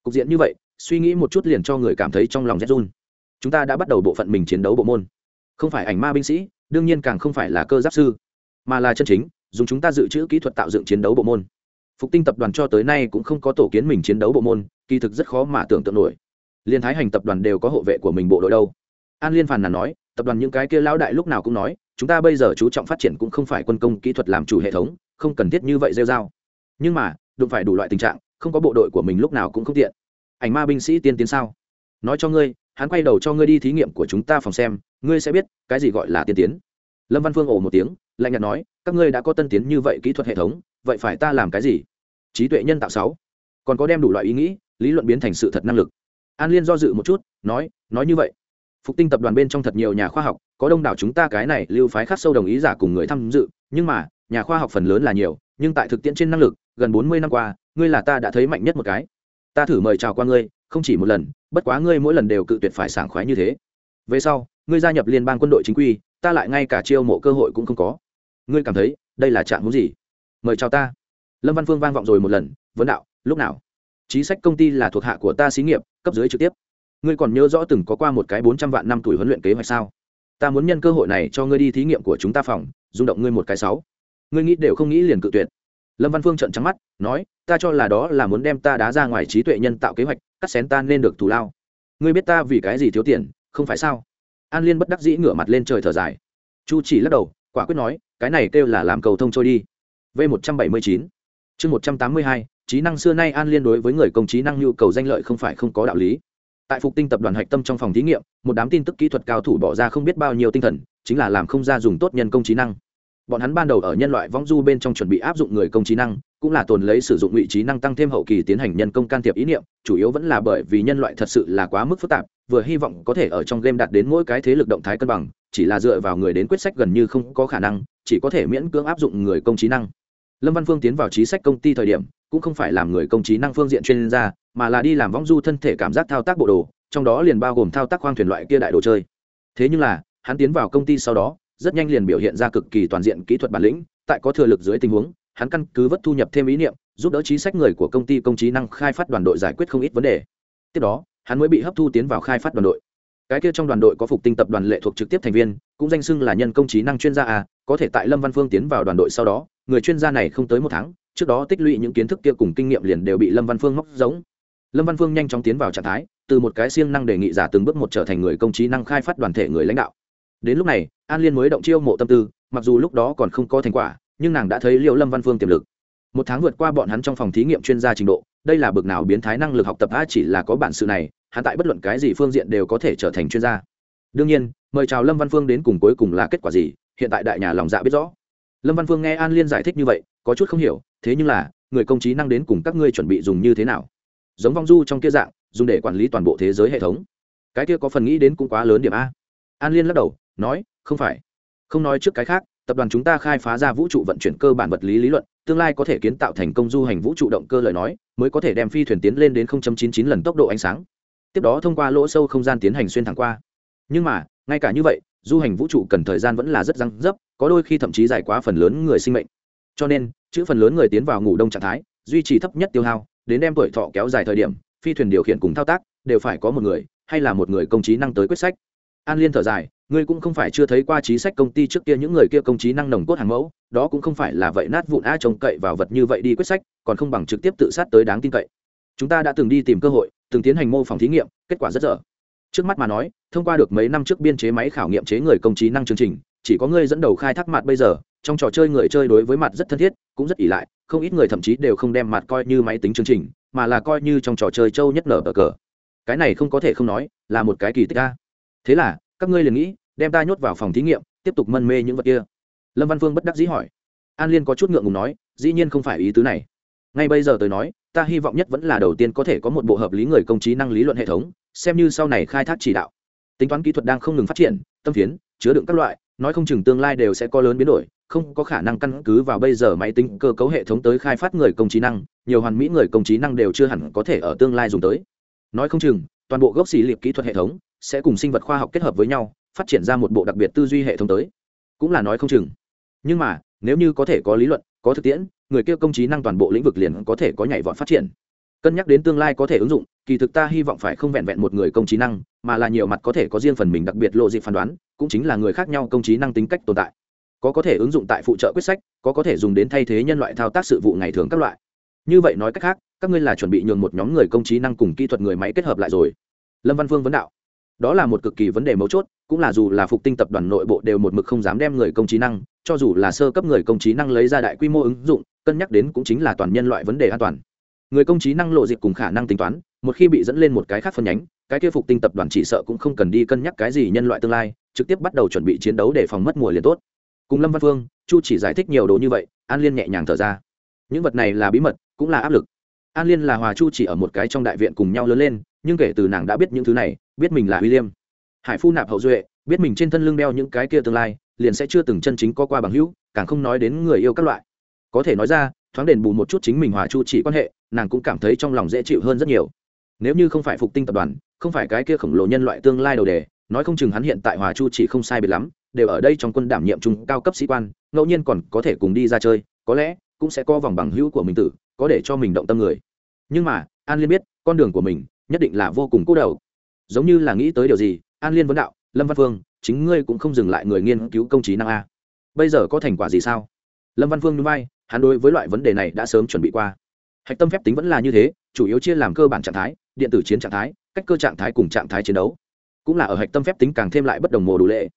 Cục diện như vậy, suy nghĩ một chút liền cho người cảm thấy trong lòng rét run. Chúng ta đã bắt đầu bộ phận mình chiến đấu bộ môn. Không phải ảnh ma binh sĩ đương nhiên càng không phải là cơ giáp sư, mà là chân chính, dùng chúng ta dự trữ kỹ thuật tạo dựng chiến đấu bộ môn. Phục tinh tập đoàn cho tới nay cũng không có tổ kiến mình chiến đấu bộ môn, kỳ thực rất khó mà tưởng tượng nổi. Liên thái hành tập đoàn đều có hộ vệ của mình bộ đội đâu. An liên phàn là nói, tập đoàn những cái kia lão đại lúc nào cũng nói, chúng ta bây giờ chú trọng phát triển cũng không phải quân công kỹ thuật làm chủ hệ thống, không cần thiết như vậy rêu dao nhưng mà, đụng phải đủ loại tình trạng, không có bộ đội của mình lúc nào cũng không tiện. Ảnh ma binh sĩ tiên tiến sao? Nói cho ngươi hắn quay đầu cho ngươi đi thí nghiệm của chúng ta phòng xem, ngươi sẽ biết cái gì gọi là tiên tiến. Lâm văn phương ồ một tiếng, lạnh nhạt nói, các ngươi đã có tân tiến như vậy kỹ thuật hệ thống, vậy phải ta làm cái gì? Trí tuệ nhân tạo sáu. Còn có đem đủ loại ý nghĩ, lý luận biến thành sự thật năng lực. An liên do dự một chút, nói nói như vậy. Phục tinh tập đoàn bên trong thật nhiều nhà khoa học, có đông đảo chúng ta cái này lưu phái khắc sâu đồng ý giả cùng người tham dự, nhưng mà, nhà khoa học phần lớn là nhiều, nhưng tại thực tiễn trên năng lực, gần bốn mươi năm qua, ngươi là ta đã thấy mạnh nhất một cái. Ta thử mời chào qua ngươi không chỉ một lần, bất quá ngươi mỗi lần đều cự tuyệt phải sảng khoái như thế. Về sau, ngươi gia nhập liên bang quân đội chính quy, ta lại ngay cả chiêu mộ cơ hội cũng không có. Ngươi cảm thấy, đây là trạng muốn gì? Mời chào ta. Lâm văn phương vang vọng rồi một lần, vấn đạo, lúc nào? Trí sách công ty là thuộc hạ của ta xí nghiệp, cấp dưới trực tiếp. Ngươi còn nhớ rõ từng có qua một cái bốn trăm vạn năm tuổi huấn luyện kế hoạch sao? Ta muốn nhân cơ hội này cho ngươi đi thí nghiệm của chúng ta phòng, rung động ngươi một cái sáu. Ngươi nghĩ đều không nghĩ liền cự tuyệt lâm văn phương trợn trắng mắt, nói, ta cho là đó là muốn đem ta đá ra ngoài trí tuệ nhân tạo kế hoạch, cắt xén ta nên được thù lao. Ngươi biết ta vì cái gì thiếu tiền, không phải sao? An liên bất đắc dĩ ngửa mặt lên trời thở dài. Chu chỉ lắc đầu, quả quyết nói, cái này kêu là làm cầu thông trôi đi. V một trăm bảy mươi chín. Chương một trăm tám mươi hai, trí năng xưa nay an liên đối với người công trí năng nhu cầu danh lợi không phải không có đạo lý. Tại phục tinh tập đoàn hạch tâm trong phòng thí nghiệm, một đám tin tức kỹ thuật cao thủ bỏ ra không biết bao nhiêu tinh thần, chính là làm không ra dùng tốt nhân công trí năng bọn hắn ban đầu ở nhân loại vong du bên trong chuẩn bị áp dụng người công trí năng, cũng là tồn lấy sử dụng ngụy trí năng tăng thêm hậu kỳ tiến hành nhân công can thiệp ý niệm, chủ yếu vẫn là bởi vì nhân loại thật sự là quá mức phức tạp, vừa hy vọng có thể ở trong game đạt đến mỗi cái thế lực động thái cân bằng, chỉ là dựa vào người đến quyết sách gần như không có khả năng, chỉ có thể miễn cưỡng áp dụng người công trí năng. Lâm văn phương tiến vào trí sách công ty thời điểm, cũng không phải làm người công trí năng phương diện chuyên gia, mà là đi làm vong du thân thể cảm giác thao tác bộ đồ, trong đó liền bao gồm thao tác khoang thuyền loại kia đại đồ chơi. Thế nhưng là, hắn tiến vào công ty sau đó rất nhanh liền biểu hiện ra cực kỳ toàn diện kỹ thuật bản lĩnh, tại có thừa lực dưới tình huống, hắn căn cứ vất thu nhập thêm ý niệm, giúp đỡ trí sách người của công ty công trí năng khai phát đoàn đội giải quyết không ít vấn đề. Tiếp đó, hắn mới bị hấp thu tiến vào khai phát đoàn đội. Cái kia trong đoàn đội có phục tinh tập đoàn lệ thuộc trực tiếp thành viên, cũng danh xưng là nhân công trí năng chuyên gia à có thể tại lâm văn phương tiến vào đoàn đội sau đó, người chuyên gia này không tới một tháng, trước đó tích lũy những kiến thức kia cùng kinh nghiệm liền đều bị lâm văn phương móc giống. Lâm văn phương nhanh chóng tiến vào trạng thái, từ một cái siêng năng đề nghị giả từng bước một trở thành người công trí năng khai phát đoàn thể người lãnh đạo đến lúc này, an liên mới động chiêu mộ tâm tư, mặc dù lúc đó còn không có thành quả, nhưng nàng đã thấy liệu lâm văn phương tiềm lực. Một tháng vượt qua bọn hắn trong phòng thí nghiệm chuyên gia trình độ, đây là bực nào biến thái năng lực học tập a chỉ là có bản sự này, hắn tại bất luận cái gì phương diện đều có thể trở thành chuyên gia. Đương nhiên, mời chào lâm văn phương đến cùng cuối cùng là kết quả gì, hiện tại đại nhà lòng dạ biết rõ. Lâm văn phương nghe an liên giải thích như vậy, có chút không hiểu, thế nhưng là, người công trí năng đến cùng các ngươi chuẩn bị dùng như thế nào? Giống vong du trong kia dạng, dùng để quản lý toàn bộ thế giới hệ thống. Cái kia có phần nghĩ đến cũng quá lớn điểm a an liên lắc đầu, nói, không phải. Không nói trước cái khác, tập đoàn chúng ta khai phá ra vũ trụ vận chuyển cơ bản vật lý lý luận, tương lai có thể kiến tạo thành công du hành vũ trụ động cơ lời nói, mới có thể đem phi thuyền tiến lên đến 0.99 lần tốc độ ánh sáng. Tiếp đó thông qua lỗ sâu không gian tiến hành xuyên thẳng qua. Nhưng mà, ngay cả như vậy, du hành vũ trụ cần thời gian vẫn là rất răng dấp, có đôi khi thậm chí dài quá phần lớn người sinh mệnh. Cho nên, chữ phần lớn người tiến vào ngủ đông trạng thái, duy trì thấp nhất tiêu hao, đến đem tuổi thọ kéo dài thời điểm, phi thuyền điều khiển cùng thao tác, đều phải có một người, hay là một người công trí năng tới quyết sách an liên thở dài, ngươi cũng không phải chưa thấy qua trí sách công ty trước kia những người kia công trí năng nồng cốt hàng mẫu, đó cũng không phải là vậy, nát vụn a trông cậy vào vật như vậy đi quyết sách, còn không bằng trực tiếp tự sát tới đáng tin cậy. Chúng ta đã từng đi tìm cơ hội, từng tiến hành mô phỏng thí nghiệm, kết quả rất dở. Trước mắt mà nói, thông qua được mấy năm trước biên chế máy khảo nghiệm chế người công trí năng chương trình, chỉ có ngươi dẫn đầu khai thác mặt bây giờ, trong trò chơi người chơi đối với mặt rất thân thiết, cũng rất ỷ lại, không ít người thậm chí đều không đem mặt coi như máy tính chương trình, mà là coi như trong trò chơi châu nhất nở bờ cờ. Cái này không có thể không nói, là một cái kỳ tích a thế là, các ngươi liền nghĩ, đem ta nhốt vào phòng thí nghiệm, tiếp tục mân mê những vật kia. Lâm văn phương bất đắc dĩ hỏi. An liên có chút ngượng ngùng nói, dĩ nhiên không phải ý tứ này. Ngay bây giờ tôi nói, ta hy vọng nhất vẫn là đầu tiên có thể có một bộ hợp lý người công trí năng lý luận hệ thống, xem như sau này khai thác chỉ đạo. Tính toán kỹ thuật đang không ngừng phát triển, tâm phiến, chứa đựng các loại, nói không chừng tương lai đều sẽ có lớn biến đổi, không có khả năng căn cứ vào bây giờ máy tính cơ cấu hệ thống tới khai phát người công trí năng, nhiều hoàn mỹ người công trí năng đều chưa hẳn có thể ở tương lai dùng tới. Nói không chừng, toàn bộ gốc xì liệp kỹ thuật hệ thống sẽ cùng sinh vật khoa học kết hợp với nhau, phát triển ra một bộ đặc biệt tư duy hệ thống tới. Cũng là nói không chừng. Nhưng mà, nếu như có thể có lý luận, có thực tiễn, người kia công trí năng toàn bộ lĩnh vực liền có thể có nhảy vọt phát triển. Cân nhắc đến tương lai có thể ứng dụng, kỳ thực ta hy vọng phải không vẹn vẹn một người công trí năng, mà là nhiều mặt có thể có riêng phần mình đặc biệt lộ dị phán đoán, cũng chính là người khác nhau công trí năng tính cách tồn tại. Có có thể ứng dụng tại phụ trợ quyết sách, có có thể dùng đến thay thế nhân loại thao tác sự vụ ngày thường các loại. Như vậy nói cách khác, các ngươi là chuẩn bị nhường một nhóm người công trí năng cùng kỹ thuật người máy kết hợp lại rồi. Lâm văn phương vấn đạo đó là một cực kỳ vấn đề mấu chốt, cũng là dù là phục tinh tập đoàn nội bộ đều một mực không dám đem người công trí năng, cho dù là sơ cấp người công trí năng lấy ra đại quy mô ứng dụng, cân nhắc đến cũng chính là toàn nhân loại vấn đề an toàn. Người công trí năng lộ dịch cùng khả năng tính toán, một khi bị dẫn lên một cái khác phân nhánh, cái kia phục tinh tập đoàn chỉ sợ cũng không cần đi cân nhắc cái gì nhân loại tương lai, trực tiếp bắt đầu chuẩn bị chiến đấu để phòng mất mùa liền tốt. Cùng lâm văn phương, chu chỉ giải thích nhiều đồ như vậy, an liên nhẹ nhàng thở ra. Những vật này là bí mật, cũng là áp lực. An liên là hòa chu chỉ ở một cái trong đại viện cùng nhau lớn lên nhưng kể từ nàng đã biết những thứ này biết mình là William. Hải phu nạp hậu duệ, biết mình trên thân lưng đeo những cái kia tương lai, liền sẽ chưa từng chân chính có qua bằng hữu, càng không nói đến người yêu các loại. Có thể nói ra, thoáng đền bù một chút chính mình hòa chu chỉ quan hệ, nàng cũng cảm thấy trong lòng dễ chịu hơn rất nhiều. Nếu như không phải phục tinh tập đoàn, không phải cái kia khổng lồ nhân loại tương lai đầu đề, nói không chừng hắn hiện tại hòa chu chỉ không sai biệt lắm, đều ở đây trong quân đảm nhiệm trung cao cấp sĩ quan, ngẫu nhiên còn có thể cùng đi ra chơi, có lẽ cũng sẽ có vòng bằng hữu của mình tử, có để cho mình động tâm người. Nhưng mà, An Liên biết, con đường của mình nhất định là vô cùng cô đầu giống như là nghĩ tới điều gì, an liên vấn đạo, lâm văn phương, chính ngươi cũng không dừng lại người nghiên cứu công trí năng a. Bây giờ có thành quả gì sao? Lâm văn phương núi bay hắn đối với loại vấn đề này đã sớm chuẩn bị qua. Hạch tâm phép tính vẫn là như thế, chủ yếu chia làm cơ bản trạng thái, điện tử chiến trạng thái, cách cơ trạng thái cùng trạng thái chiến đấu. Cũng là ở hạch tâm phép tính càng thêm lại bất đồng mồ đủ lệ.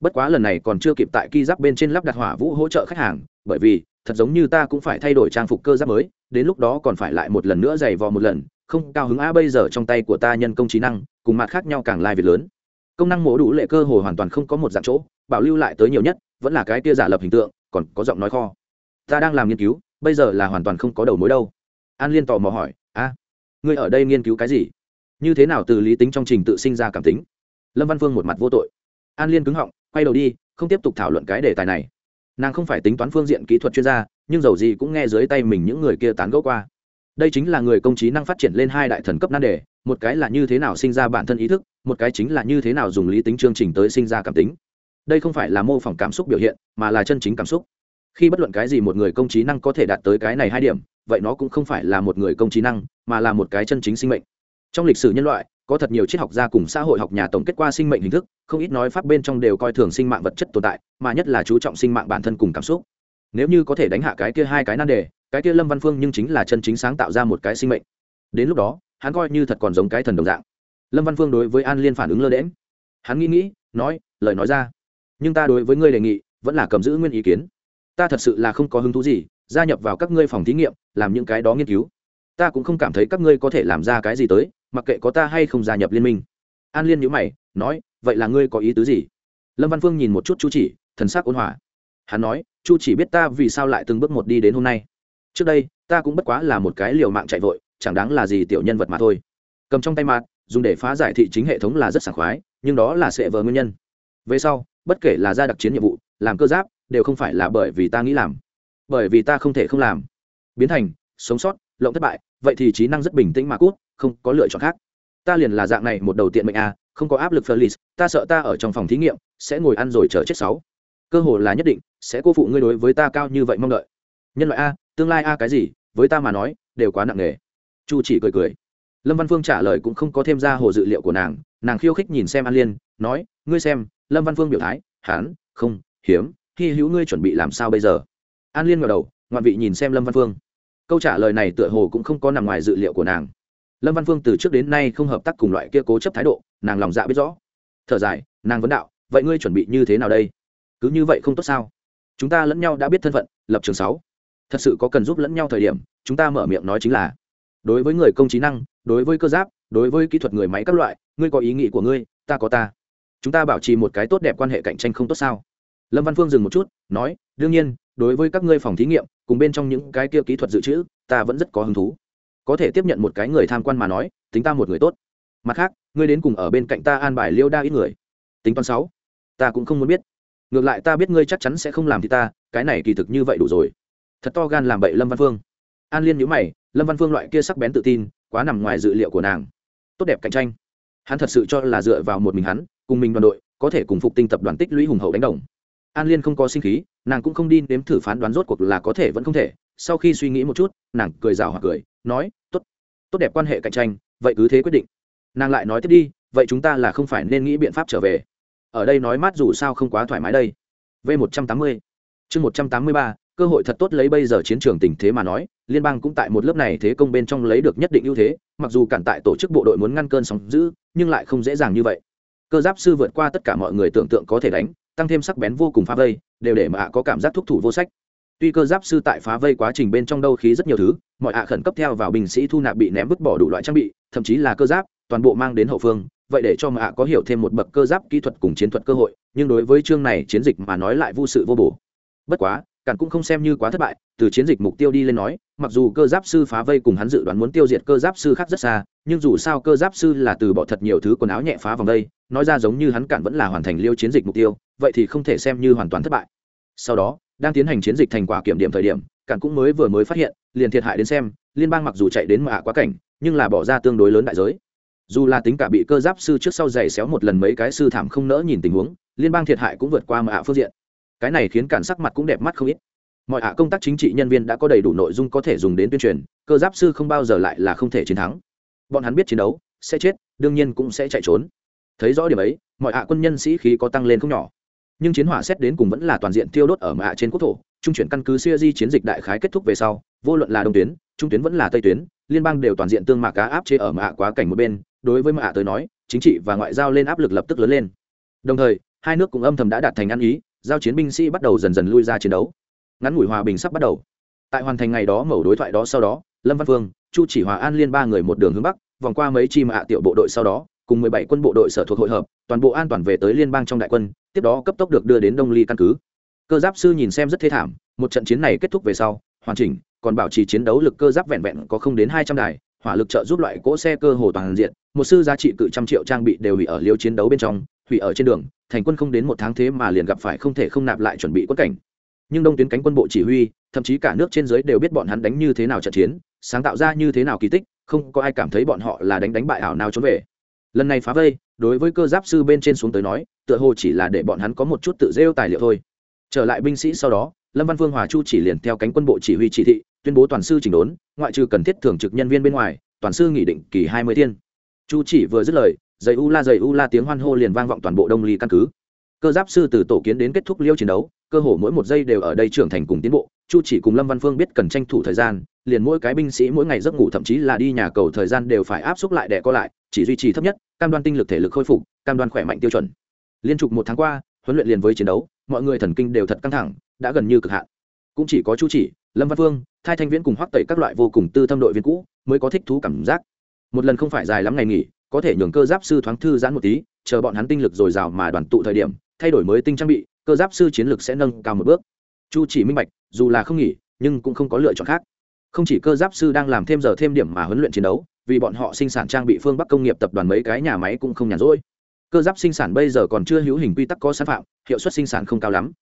Bất quá lần này còn chưa kịp tại ki giáp bên trên lắp đặt hỏa vũ hỗ trợ khách hàng, bởi vì, thật giống như ta cũng phải thay đổi trang phục cơ giáp mới, đến lúc đó còn phải lại một lần nữa giày vò một lần không cao hứng, a, bây giờ trong tay của ta nhân công trí năng, cùng mặt khác nhau càng lai việc lớn. Công năng mổ đủ lệ cơ hồ hoàn toàn không có một dạng chỗ, bảo lưu lại tới nhiều nhất, vẫn là cái kia giả lập hình tượng, còn có giọng nói kho. Ta đang làm nghiên cứu, bây giờ là hoàn toàn không có đầu mối đâu. An liên tò mò hỏi, a, ngươi ở đây nghiên cứu cái gì? Như thế nào từ lý tính trong trình tự sinh ra cảm tính? Lâm văn phương một mặt vô tội. An liên cứng họng, quay đầu đi, không tiếp tục thảo luận cái đề tài này. Nàng không phải tính toán phương diện kỹ thuật chuyên gia, nhưng dầu gì cũng nghe dưới tay mình những người kia tán gẫu qua đây chính là người công trí năng phát triển lên hai đại thần cấp nan đề, một cái là như thế nào sinh ra bản thân ý thức, một cái chính là như thế nào dùng lý tính chương trình tới sinh ra cảm tính. Đây không phải là mô phỏng cảm xúc biểu hiện, mà là chân chính cảm xúc. Khi bất luận cái gì một người công trí năng có thể đạt tới cái này hai điểm, vậy nó cũng không phải là một người công trí năng, mà là một cái chân chính sinh mệnh. Trong lịch sử nhân loại, có thật nhiều triết học gia cùng xã hội học nhà tổng kết qua sinh mệnh hình thức, không ít nói pháp bên trong đều coi thường sinh mạng vật chất tồn tại, mà nhất là chú trọng sinh mạng bản thân cùng cảm xúc. Nếu như có thể đánh hạ cái kia hai cái nan đề cái kia lâm văn phương nhưng chính là chân chính sáng tạo ra một cái sinh mệnh. Đến lúc đó, hắn coi như thật còn giống cái thần đồng dạng. Lâm văn phương đối với an liên phản ứng lơ đễm hắn nghĩ nghĩ, nói, lời nói ra. Nhưng ta đối với ngươi đề nghị, vẫn là cầm giữ nguyên ý kiến. Ta thật sự là không có hứng thú gì, gia nhập vào các ngươi phòng thí nghiệm, làm những cái đó nghiên cứu. Ta cũng không cảm thấy các ngươi có thể làm ra cái gì tới, mặc kệ có ta hay không gia nhập liên minh. An liên nhữ mày, nói, vậy là ngươi có ý tứ gì? Lâm văn phương nhìn một chút chu chỉ, thần sắc ôn hòa. Hắn nói, chu chỉ biết ta vì sao lại từng bước một đi đến hôm nay trước đây ta cũng bất quá là một cái liều mạng chạy vội chẳng đáng là gì tiểu nhân vật mà thôi. Cầm trong tay mạt dùng để phá giải thị chính hệ thống là rất sảng khoái nhưng đó là sẽ vờ nguyên nhân. Về sau bất kể là ra đặc chiến nhiệm vụ làm cơ giáp đều không phải là bởi vì ta nghĩ làm. Bởi vì ta không thể không làm. Biến thành sống sót lộng thất bại vậy thì trí năng rất bình tĩnh mà cút không có lựa chọn khác. Ta liền là dạng này một đầu tiện mệnh a không có áp lực Felix, ta sợ ta ở trong phòng thí nghiệm sẽ ngồi ăn rồi chờ chết sáu. Cơ hội là nhất định sẽ cô phụ ngươi đối với ta cao như vậy mong đợi. Nhân loại a, tương lai a cái gì, với ta mà nói, đều quá nặng nề. Chu chỉ cười cười. Lâm Văn Phương trả lời cũng không có thêm ra hồ dự liệu của nàng, nàng khiêu khích nhìn xem An Liên, nói, ngươi xem, Lâm Văn Phương biểu thái, hắn, không, hiếm, khi hữu ngươi chuẩn bị làm sao bây giờ? An Liên ngẩng đầu, ngoạn vị nhìn xem Lâm Văn Phương. Câu trả lời này tựa hồ cũng không có nằm ngoài dự liệu của nàng lâm văn phương từ trước đến nay không hợp tác cùng loại kia cố chấp thái độ nàng lòng dạ biết rõ thở dài nàng vấn đạo vậy ngươi chuẩn bị như thế nào đây cứ như vậy không tốt sao chúng ta lẫn nhau đã biết thân phận lập trường sáu thật sự có cần giúp lẫn nhau thời điểm, chúng ta mở miệng nói chính là, đối với người công trí năng, đối với cơ giáp, đối với kỹ thuật người máy các loại, ngươi có ý nghĩ của ngươi, ta có ta. Chúng ta bảo trì một cái tốt đẹp quan hệ cạnh tranh không tốt sao? Lâm văn phương dừng một chút, nói, đương nhiên, đối với các ngươi phòng thí nghiệm, cùng bên trong những cái kia kỹ thuật dự trữ, ta vẫn rất có hứng thú. Có thể tiếp nhận một cái người tham quan mà nói, tính ta một người tốt. Mặt khác, ngươi đến cùng ở bên cạnh ta an bài liêu đa ít người. Tính toán sáu. Ta cũng không muốn biết. Ngược lại ta biết ngươi chắc chắn sẽ không làm thì ta, cái này kỳ thực như vậy đủ rồi thật to gan làm bậy lâm văn phương. An liên nhữ mày, lâm văn phương loại kia sắc bén tự tin, quá nằm ngoài dự liệu của nàng. Tốt đẹp cạnh tranh. Hắn thật sự cho là dựa vào một mình hắn, cùng mình đoàn đội, có thể cùng phục tinh tập đoàn tích lũy hùng hậu đánh đồng. An liên không có sinh khí, nàng cũng không đi nếm thử phán đoán rốt cuộc là có thể vẫn không thể. Sau khi suy nghĩ một chút, nàng cười rào hoặc cười, nói, tốt tốt đẹp quan hệ cạnh tranh, vậy cứ thế quyết định. Nàng lại nói, tiếp đi, vậy chúng ta là không phải nên nghĩ biện pháp trở về. Ở đây nói mát dù sao không quá thoải mái đây. V một trăm tám mươi. Chương một trăm tám mươi ba cơ hội thật tốt lấy bây giờ chiến trường tình thế mà nói, liên bang cũng tại một lớp này thế công bên trong lấy được nhất định ưu thế, mặc dù cản tại tổ chức bộ đội muốn ngăn cơn sóng giữ nhưng lại không dễ dàng như vậy. Cơ giáp sư vượt qua tất cả mọi người tưởng tượng có thể đánh, tăng thêm sắc bén vô cùng phá vây, đều để mà có cảm giác thúc thủ vô sách. Tuy cơ giáp sư tại phá vây quá trình bên trong đâu khí rất nhiều thứ, mọi ạ khẩn cấp theo vào binh sĩ thu nạp bị ném vứt bỏ đủ loại trang bị, thậm chí là cơ giáp, toàn bộ mang đến hậu phương, vậy để cho mà ạ có hiểu thêm một bậc cơ giáp kỹ thuật cùng chiến thuật cơ hội, nhưng đối với chương này chiến dịch mà nói lại vô sự vô bổ. Bất quá cản cũng không xem như quá thất bại, từ chiến dịch mục tiêu đi lên nói, mặc dù cơ giáp sư phá vây cùng hắn dự đoán muốn tiêu diệt cơ giáp sư khác rất xa, nhưng dù sao cơ giáp sư là từ bỏ thật nhiều thứ quần áo nhẹ phá vòng đây, nói ra giống như hắn cản vẫn là hoàn thành liêu chiến dịch mục tiêu, vậy thì không thể xem như hoàn toàn thất bại. Sau đó, đang tiến hành chiến dịch thành quả kiểm điểm thời điểm, cản cũng mới vừa mới phát hiện, liền thiệt hại đến xem, liên bang mặc dù chạy đến mạ quá cảnh, nhưng là bỏ ra tương đối lớn đại giới. Dù là tính cả bị cơ giáp sư trước sau giày xéo một lần mấy cái sư thảm không nỡ nhìn tình huống, liên bang thiệt hại cũng vượt qua mạ phương diện cái này khiến cản sắc mặt cũng đẹp mắt không ít. Mọi hạ công tác chính trị nhân viên đã có đầy đủ nội dung có thể dùng đến tuyên truyền, cơ giáp sư không bao giờ lại là không thể chiến thắng. Bọn hắn biết chiến đấu, sẽ chết, đương nhiên cũng sẽ chạy trốn. Thấy rõ điểm ấy, mọi hạ quân nhân sĩ khí có tăng lên không nhỏ. Nhưng chiến hỏa xét đến cùng vẫn là toàn diện tiêu đốt ở mạ trên quốc thổ, trung chuyển căn cứ siêu di chiến dịch đại khái kết thúc về sau, vô luận là đông tuyến, trung tuyến vẫn là tây tuyến, liên bang đều toàn diện tương mạ cá áp chế ở mạ quá cảnh một bên, đối với mạ tới nói, chính trị và ngoại giao lên áp lực lập tức lớn lên. Đồng thời, hai nước cũng âm thầm đã đạt thành ăn ý giao chiến binh sĩ bắt đầu dần dần lui ra chiến đấu. Ngắn ngủi hòa bình sắp bắt đầu. Tại hoàn thành ngày đó mẩu đối thoại đó sau đó, lâm văn phương, chu chỉ hòa an liên ba người một đường hướng bắc, vòng qua mấy chi mạ tiểu bộ đội sau đó, cùng mười bảy quân bộ đội sở thuộc hội hợp, toàn bộ an toàn về tới liên bang trong đại quân, tiếp đó cấp tốc được đưa đến đông ly căn cứ. Cơ giáp sư nhìn xem rất thê thảm, một trận chiến này kết thúc về sau, hoàn chỉnh, còn bảo trì chiến đấu lực cơ giáp vẹn vẹn có không đến hai trăm đài, hỏa lực trợ giúp loại cỗ xe cơ hồ toàn diện, một sư giá trị cự trăm triệu trang bị đều bị ở liêu chiến đấu bên trong hủy ở trên đường, thành quân không đến một tháng thế mà liền gặp phải không thể không nạp lại chuẩn bị quất cảnh. Nhưng đông tuyến cánh quân bộ chỉ huy, thậm chí cả nước trên dưới đều biết bọn hắn đánh như thế nào trận chiến, sáng tạo ra như thế nào kỳ tích, không có ai cảm thấy bọn họ là đánh đánh bại ảo nào trốn về. Lần này phá vây, đối với cơ giáp sư bên trên xuống tới nói, tựa hồ chỉ là để bọn hắn có một chút tự rêu tài liệu thôi. Trở lại binh sĩ sau đó, lâm văn vương hòa chu chỉ liền theo cánh quân bộ chỉ huy chỉ thị, tuyên bố toàn sư chỉnh đốn, ngoại trừ cần thiết thường trực nhân viên bên ngoài, toàn sư nghỉ định kỳ hai mươi thiên. Chu chỉ vừa dứt lời dày u la dày u la tiếng hoan hô liền vang vọng toàn bộ đông ly căn cứ. Cơ giáp sư từ tổ kiến đến kết thúc liêu chiến đấu, cơ hồ mỗi một giây đều ở đây trưởng thành cùng tiến bộ. Chu chỉ cùng lâm văn phương biết cần tranh thủ thời gian, liền mỗi cái binh sĩ mỗi ngày giấc ngủ thậm chí là đi nhà cầu thời gian đều phải áp xúc lại để co lại, chỉ duy trì thấp nhất, cam đoan tinh lực thể lực khôi phục, cam đoan khỏe mạnh tiêu chuẩn. Liên tục một tháng qua, huấn luyện liền với chiến đấu, mọi người thần kinh đều thật căng thẳng, đã gần như cực hạn. Cũng chỉ có chu chỉ, lâm văn phương thai thanh viễn cùng hoắc tẩy các loại vô cùng tư thâm đội viên cũ mới có thích thú cảm giác. Một lần không phải dài lắm ngày nghỉ có thể nhường cơ giáp sư thoáng thư giãn một tí, chờ bọn hắn tinh lực dồi dào mà đoàn tụ thời điểm, thay đổi mới tinh trang bị, cơ giáp sư chiến lực sẽ nâng cao một bước. Chu chỉ minh bạch, dù là không nghỉ, nhưng cũng không có lựa chọn khác. Không chỉ cơ giáp sư đang làm thêm giờ thêm điểm mà huấn luyện chiến đấu, vì bọn họ sinh sản trang bị phương bắc công nghiệp tập đoàn mấy cái nhà máy cũng không nhàn rỗi. Cơ giáp sinh sản bây giờ còn chưa hữu hình quy tắc có sản phạm, hiệu suất sinh sản không cao lắm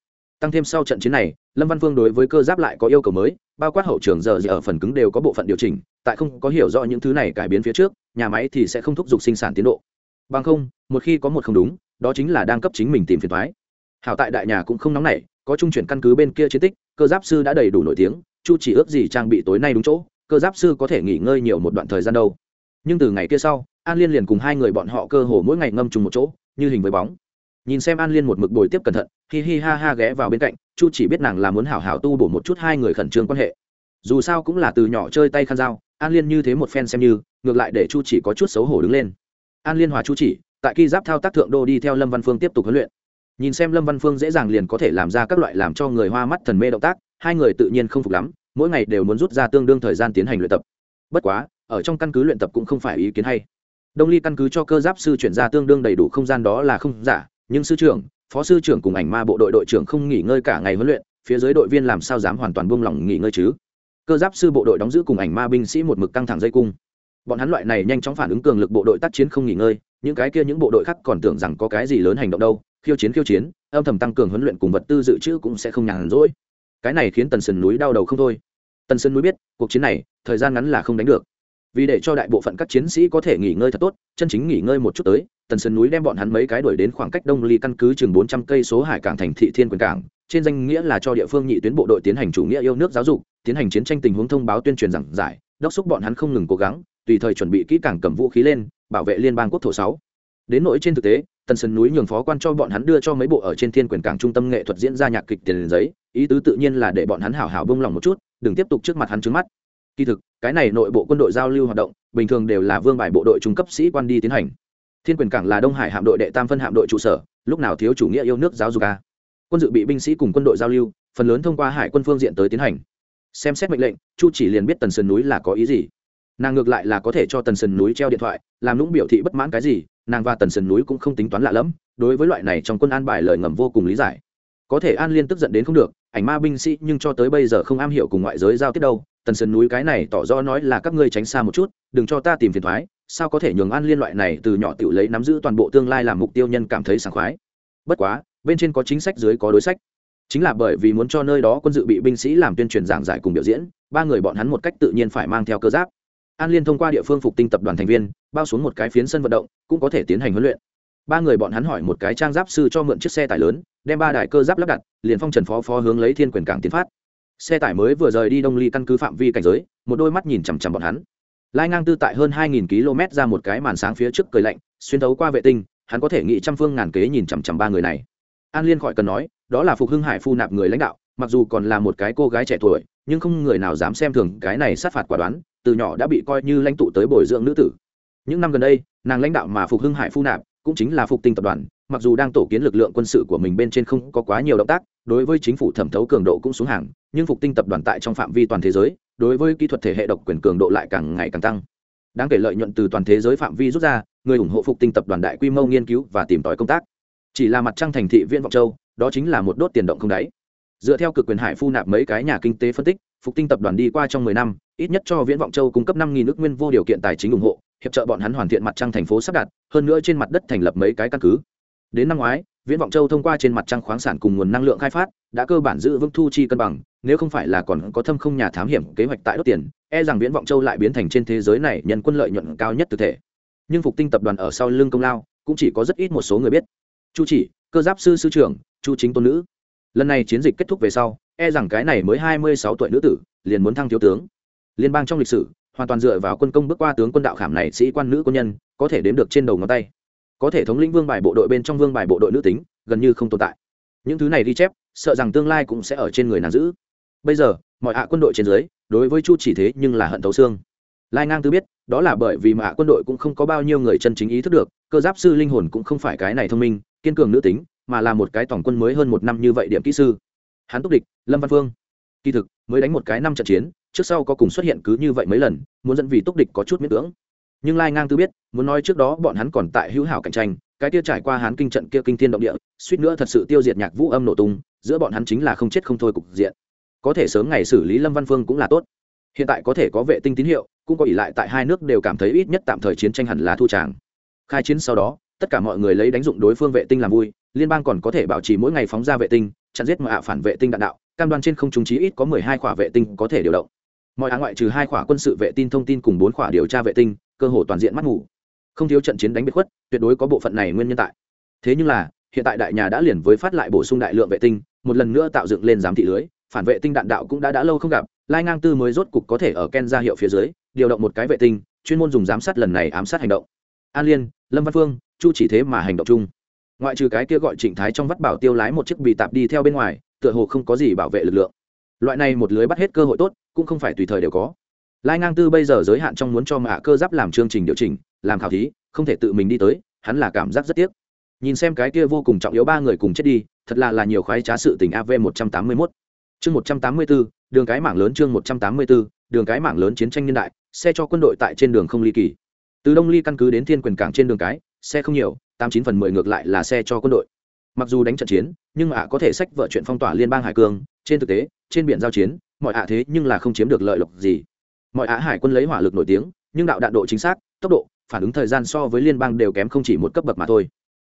tăng thêm sau trận chiến này, lâm văn phương đối với cơ giáp lại có yêu cầu mới, bao quát hậu trường giờ gì ở phần cứng đều có bộ phận điều chỉnh, tại không có hiểu rõ những thứ này cải biến phía trước, nhà máy thì sẽ không thúc giục sinh sản tiến độ. Bằng không, một khi có một không đúng, đó chính là đang cấp chính mình tìm phiền thoái hảo tại đại nhà cũng không nóng nảy, có trung chuyển căn cứ bên kia chiến tích, cơ giáp sư đã đầy đủ nổi tiếng, chu chỉ ước gì trang bị tối nay đúng chỗ, cơ giáp sư có thể nghỉ ngơi nhiều một đoạn thời gian đâu. Nhưng từ ngày kia sau, an liên liền cùng hai người bọn họ cơ hồ mỗi ngày ngâm chung một chỗ, như hình với bóng nhìn xem an liên một mực bồi tiếp cẩn thận, hi hi ha ha ghé vào bên cạnh, chu chỉ biết nàng là muốn hảo hảo tu bổ một chút hai người khẩn trương quan hệ. Dù sao cũng là từ nhỏ chơi tay khăn dao, an liên như thế một phen xem như, ngược lại để chu chỉ có chút xấu hổ đứng lên. An liên hòa chu chỉ, tại khi giáp thao tác thượng đô đi theo lâm văn phương tiếp tục huấn luyện. Nhìn xem lâm văn phương dễ dàng liền có thể làm ra các loại làm cho người hoa mắt thần mê động tác, hai người tự nhiên không phục lắm, mỗi ngày đều muốn rút ra tương đương thời gian tiến hành luyện tập. Bất quá, ở trong căn cứ luyện tập cũng không phải ý kiến hay. Đông ly căn cứ cho cơ giáp sư chuyển ra tương đương đầy đủ không gian đó là không giả nhưng sư trưởng, phó sư trưởng cùng ảnh ma bộ đội đội trưởng không nghỉ ngơi cả ngày huấn luyện, phía dưới đội viên làm sao dám hoàn toàn buông lỏng nghỉ ngơi chứ? Cơ giáp sư bộ đội đóng giữ cùng ảnh ma binh sĩ một mực căng thẳng dây cung. Bọn hắn loại này nhanh chóng phản ứng cường lực bộ đội tác chiến không nghỉ ngơi, những cái kia những bộ đội khác còn tưởng rằng có cái gì lớn hành động đâu, khiêu chiến khiêu chiến, âm thầm tăng cường huấn luyện cùng vật tư dự trữ cũng sẽ không nhàn rỗi. Cái này khiến tần sườn núi đau đầu không thôi. Tần sơn núi biết, cuộc chiến này, thời gian ngắn là không đánh được. Vì để cho đại bộ phận các chiến sĩ có thể nghỉ ngơi thật tốt, chân chính nghỉ ngơi một chút tới tần sơn núi đem bọn hắn mấy cái đuổi đến khoảng cách đông ly căn cứ chừng bốn trăm cây số hải cảng thành thị thiên quyền cảng, trên danh nghĩa là cho địa phương nhị tuyến bộ đội tiến hành chủ nghĩa yêu nước giáo dục, tiến hành chiến tranh tình huống thông báo tuyên truyền giảng giải, đốc xúc bọn hắn không ngừng cố gắng, tùy thời chuẩn bị kỹ càng cầm vũ khí lên, bảo vệ liên bang quốc thổ sáu. Đến nỗi trên thực tế, tần sơn núi nhường phó quan cho bọn hắn đưa cho mấy bộ ở trên thiên quyền cảng trung tâm nghệ thuật diễn ra nhạc kịch tiền giấy, ý tứ tự nhiên là để bọn hắn hảo hảo bông lòng một chút, đừng tiếp tục trước mặt hắn trứng mắt. Kỳ thực, cái này nội bộ quân đội giao lưu hoạt động, bình thường đều là vương bài bộ đội trung cấp sĩ quan đi tiến hành thiên quyền cảng là đông hải hạm đội đệ tam phân hạm đội trụ sở, lúc nào thiếu chủ nghĩa yêu nước giáo dục a? Quân dự bị binh sĩ cùng quân đội giao lưu, phần lớn thông qua hải quân phương diện tới tiến hành. Xem xét mệnh lệnh, chu chỉ liền biết tần Sườn núi là có ý gì. Nàng ngược lại là có thể cho tần Sườn núi treo điện thoại, làm lũng biểu thị bất mãn cái gì, nàng và tần Sườn núi cũng không tính toán lạ lẫm, đối với loại này trong quân an bài lời ngầm vô cùng lý giải. Có thể an liên tức giận đến không được, ảnh ma binh sĩ nhưng cho tới bây giờ không am hiểu cùng ngoại giới giao tiếp đâu, tần Sườn núi cái này tỏ rõ nói là các ngươi tránh xa một chút, đừng cho ta tìm phiền thoái sao có thể nhường an liên loại này từ nhỏ tự lấy nắm giữ toàn bộ tương lai làm mục tiêu nhân cảm thấy sảng khoái? Bất quá, bên trên có chính sách dưới có đối sách. Chính là bởi vì muốn cho nơi đó quân dự bị binh sĩ làm tuyên truyền giảng giải cùng biểu diễn, ba người bọn hắn một cách tự nhiên phải mang theo cơ giáp. An liên thông qua địa phương phục tinh tập đoàn thành viên, bao xuống một cái phiến sân vận động, cũng có thể tiến hành huấn luyện. Ba người bọn hắn hỏi một cái trang giáp sư cho mượn chiếc xe tải lớn, đem ba đài cơ giáp lắp đặt, liền phong trần phó phó hướng lấy thiên quyền cảng tiến phát. Xe tải mới vừa rời đi đông ly căn cứ phạm vi cảnh giới, một đôi mắt nhìn chằm chằm bọn hắn lai ngang tư tại hơn hai nghìn km ra một cái màn sáng phía trước cười lạnh, xuyên thấu qua vệ tinh, hắn có thể nghĩ trăm phương ngàn kế nhìn chằm chằm ba người này. An liên khỏi cần nói, đó là phục hưng hải phu nạp người lãnh đạo, mặc dù còn là một cái cô gái trẻ tuổi, nhưng không người nào dám xem thường cái này sát phạt quả đoán, từ nhỏ đã bị coi như lãnh tụ tới bồi dưỡng nữ tử. Những năm gần đây, nàng lãnh đạo mà phục hưng hải phu nạp cũng chính là phục tinh tập đoàn, mặc dù đang tổ kiến lực lượng quân sự của mình bên trên không có quá nhiều động tác, đối với chính phủ thẩm thấu cường độ cũng xuống hàng, nhưng phục tinh tập đoàn tại trong phạm vi toàn thế giới đối với kỹ thuật thể hệ độc quyền cường độ lại càng ngày càng tăng. Đáng kể lợi nhuận từ toàn thế giới phạm vi rút ra, người ủng hộ phục tinh tập đoàn đại quy mô nghiên cứu và tìm tòi công tác. Chỉ là mặt trăng thành thị viên vọng châu, đó chính là một đốt tiền động không đáy. Dựa theo cực quyền hải phu nạp mấy cái nhà kinh tế phân tích, phục tinh tập đoàn đi qua trong mười năm, ít nhất cho viễn vọng châu cung cấp năm nghìn nước nguyên vô điều kiện tài chính ủng hộ, hiệp trợ bọn hắn hoàn thiện mặt trăng thành phố sắp đặt, hơn nữa trên mặt đất thành lập mấy cái căn cứ đến năm ngoái, viễn vọng châu thông qua trên mặt trăng khoáng sản cùng nguồn năng lượng khai phát, đã cơ bản giữ vững thu chi cân bằng, nếu không phải là còn có thâm không nhà thám hiểm kế hoạch tại đốt tiền e rằng viễn vọng châu lại biến thành trên thế giới này nhận quân lợi nhuận cao nhất thực thể. Nhưng phục tinh tập đoàn ở sau lưng công lao, cũng chỉ có rất ít một số người biết. Chu chỉ, cơ giáp sư sư trưởng, chu chính tôn nữ. Lần này chiến dịch kết thúc về sau e rằng cái này mới hai mươi sáu tuổi nữ tử, liền muốn thăng thiếu tướng. Liên bang trong lịch sử, hoàn toàn dựa vào quân công bước qua tướng quân đạo khảm này sĩ quan nữ quân nhân, có thể đếm được trên đầu ngón tay có thể thống lĩnh vương bài bộ đội bên trong vương bài bộ đội nữ tính, gần như không tồn tại. Những thứ này ghi chép, sợ rằng tương lai cũng sẽ ở trên người nàng giữ. Bây giờ, mọi hạ quân đội trên dưới, đối với chu chỉ thế nhưng là hận thấu xương. Lai ngang tư biết, đó là bởi vì mà hạ quân đội cũng không có bao nhiêu người chân chính ý thức được, cơ giáp sư linh hồn cũng không phải cái này thông minh, kiên cường nữ tính, mà là một cái tổng quân mới hơn một năm như vậy điểm kỹ sư. Hắn túc địch, lâm văn phương. Kỳ thực, mới đánh một cái năm trận chiến, trước sau có cùng xuất hiện cứ như vậy mấy lần, muốn dẫn vì túc địch có chút miễn cưỡng nhưng lai ngang tư biết, muốn nói trước đó bọn hắn còn tại hữu hảo cạnh tranh, cái kia trải qua hán kinh trận kia kinh thiên động địa, suýt nữa thật sự tiêu diệt nhạc vũ âm nổ tung, giữa bọn hắn chính là không chết không thôi cục diện. Có thể sớm ngày xử lý lâm văn phương cũng là tốt. Hiện tại có thể có vệ tinh tín hiệu, cũng có ỷ lại tại hai nước đều cảm thấy ít nhất tạm thời chiến tranh hẳn là thu tràng. Khai chiến sau đó, tất cả mọi người lấy đánh dụng đối phương vệ tinh làm vui, liên bang còn có thể bảo trì mỗi ngày phóng ra vệ tinh, chặn giết mọi ạ phản vệ tinh đạn đạo, cam đoan trên không trung trí ít có mười hai khỏa vệ tinh có thể điều động mọi ạ ngoại trừ hai khỏa quân sự vệ tinh thông tin cùng bốn khỏa điều tra vệ tinh, cơ hồ toàn diện mắt ngủ. Không thiếu trận chiến đánh biệt khuất, tuyệt đối có bộ phận này nguyên nhân tại. Thế nhưng là, hiện tại đại nhà đã liền với phát lại bổ sung đại lượng vệ tinh, một lần nữa tạo dựng lên giám thị lưới, phản vệ tinh đạn đạo cũng đã đã lâu không gặp, lai ngang tư mới rốt cục có thể ở ken ra hiệu phía dưới, điều động một cái vệ tinh, chuyên môn dùng giám sát lần này ám sát hành động. An liên, lâm văn phương, chu chỉ thế mà hành động chung. Ngoại trừ cái kia gọi trịnh thái trong vắt bảo tiêu lái một chiếc bị tạp đi theo bên ngoài, tựa hồ không có gì bảo vệ lực lượng loại này một lưới bắt hết cơ hội tốt, cũng không phải tùy thời đều có. Lai ngang tư bây giờ giới hạn trong muốn cho mạ cơ giáp làm chương trình điều chỉnh, làm khảo thí, không thể tự mình đi tới, hắn là cảm giác rất tiếc. Nhìn xem cái kia vô cùng trọng yếu ba người cùng chết đi, thật là là nhiều khoái trá sự tình av một trăm tám mươi mốt. Chương một trăm tám mươi bốn đường cái mảng lớn chương một trăm tám mươi bốn đường cái mảng lớn chiến tranh nhân đại, xe cho quân đội tại trên đường không ly kỳ. Từ đông ly căn cứ đến thiên quyền cảng trên đường cái, xe không nhiều, tám chín phần mười ngược lại là xe cho quân đội. Mặc dù đánh trận chiến, nhưng ạ có thể sách vợ chuyện phong tỏa liên bang hải cương, trên thực tế trên biển giao chiến, mọi ạ thế nhưng là không chiếm được lợi lộc gì. Mọi ạ hải quân lấy hỏa lực nổi tiếng, nhưng đạo đạn độ chính xác, tốc độ, phản ứng thời gian so với liên bang đều kém không chỉ một cấp bậc mà thôi.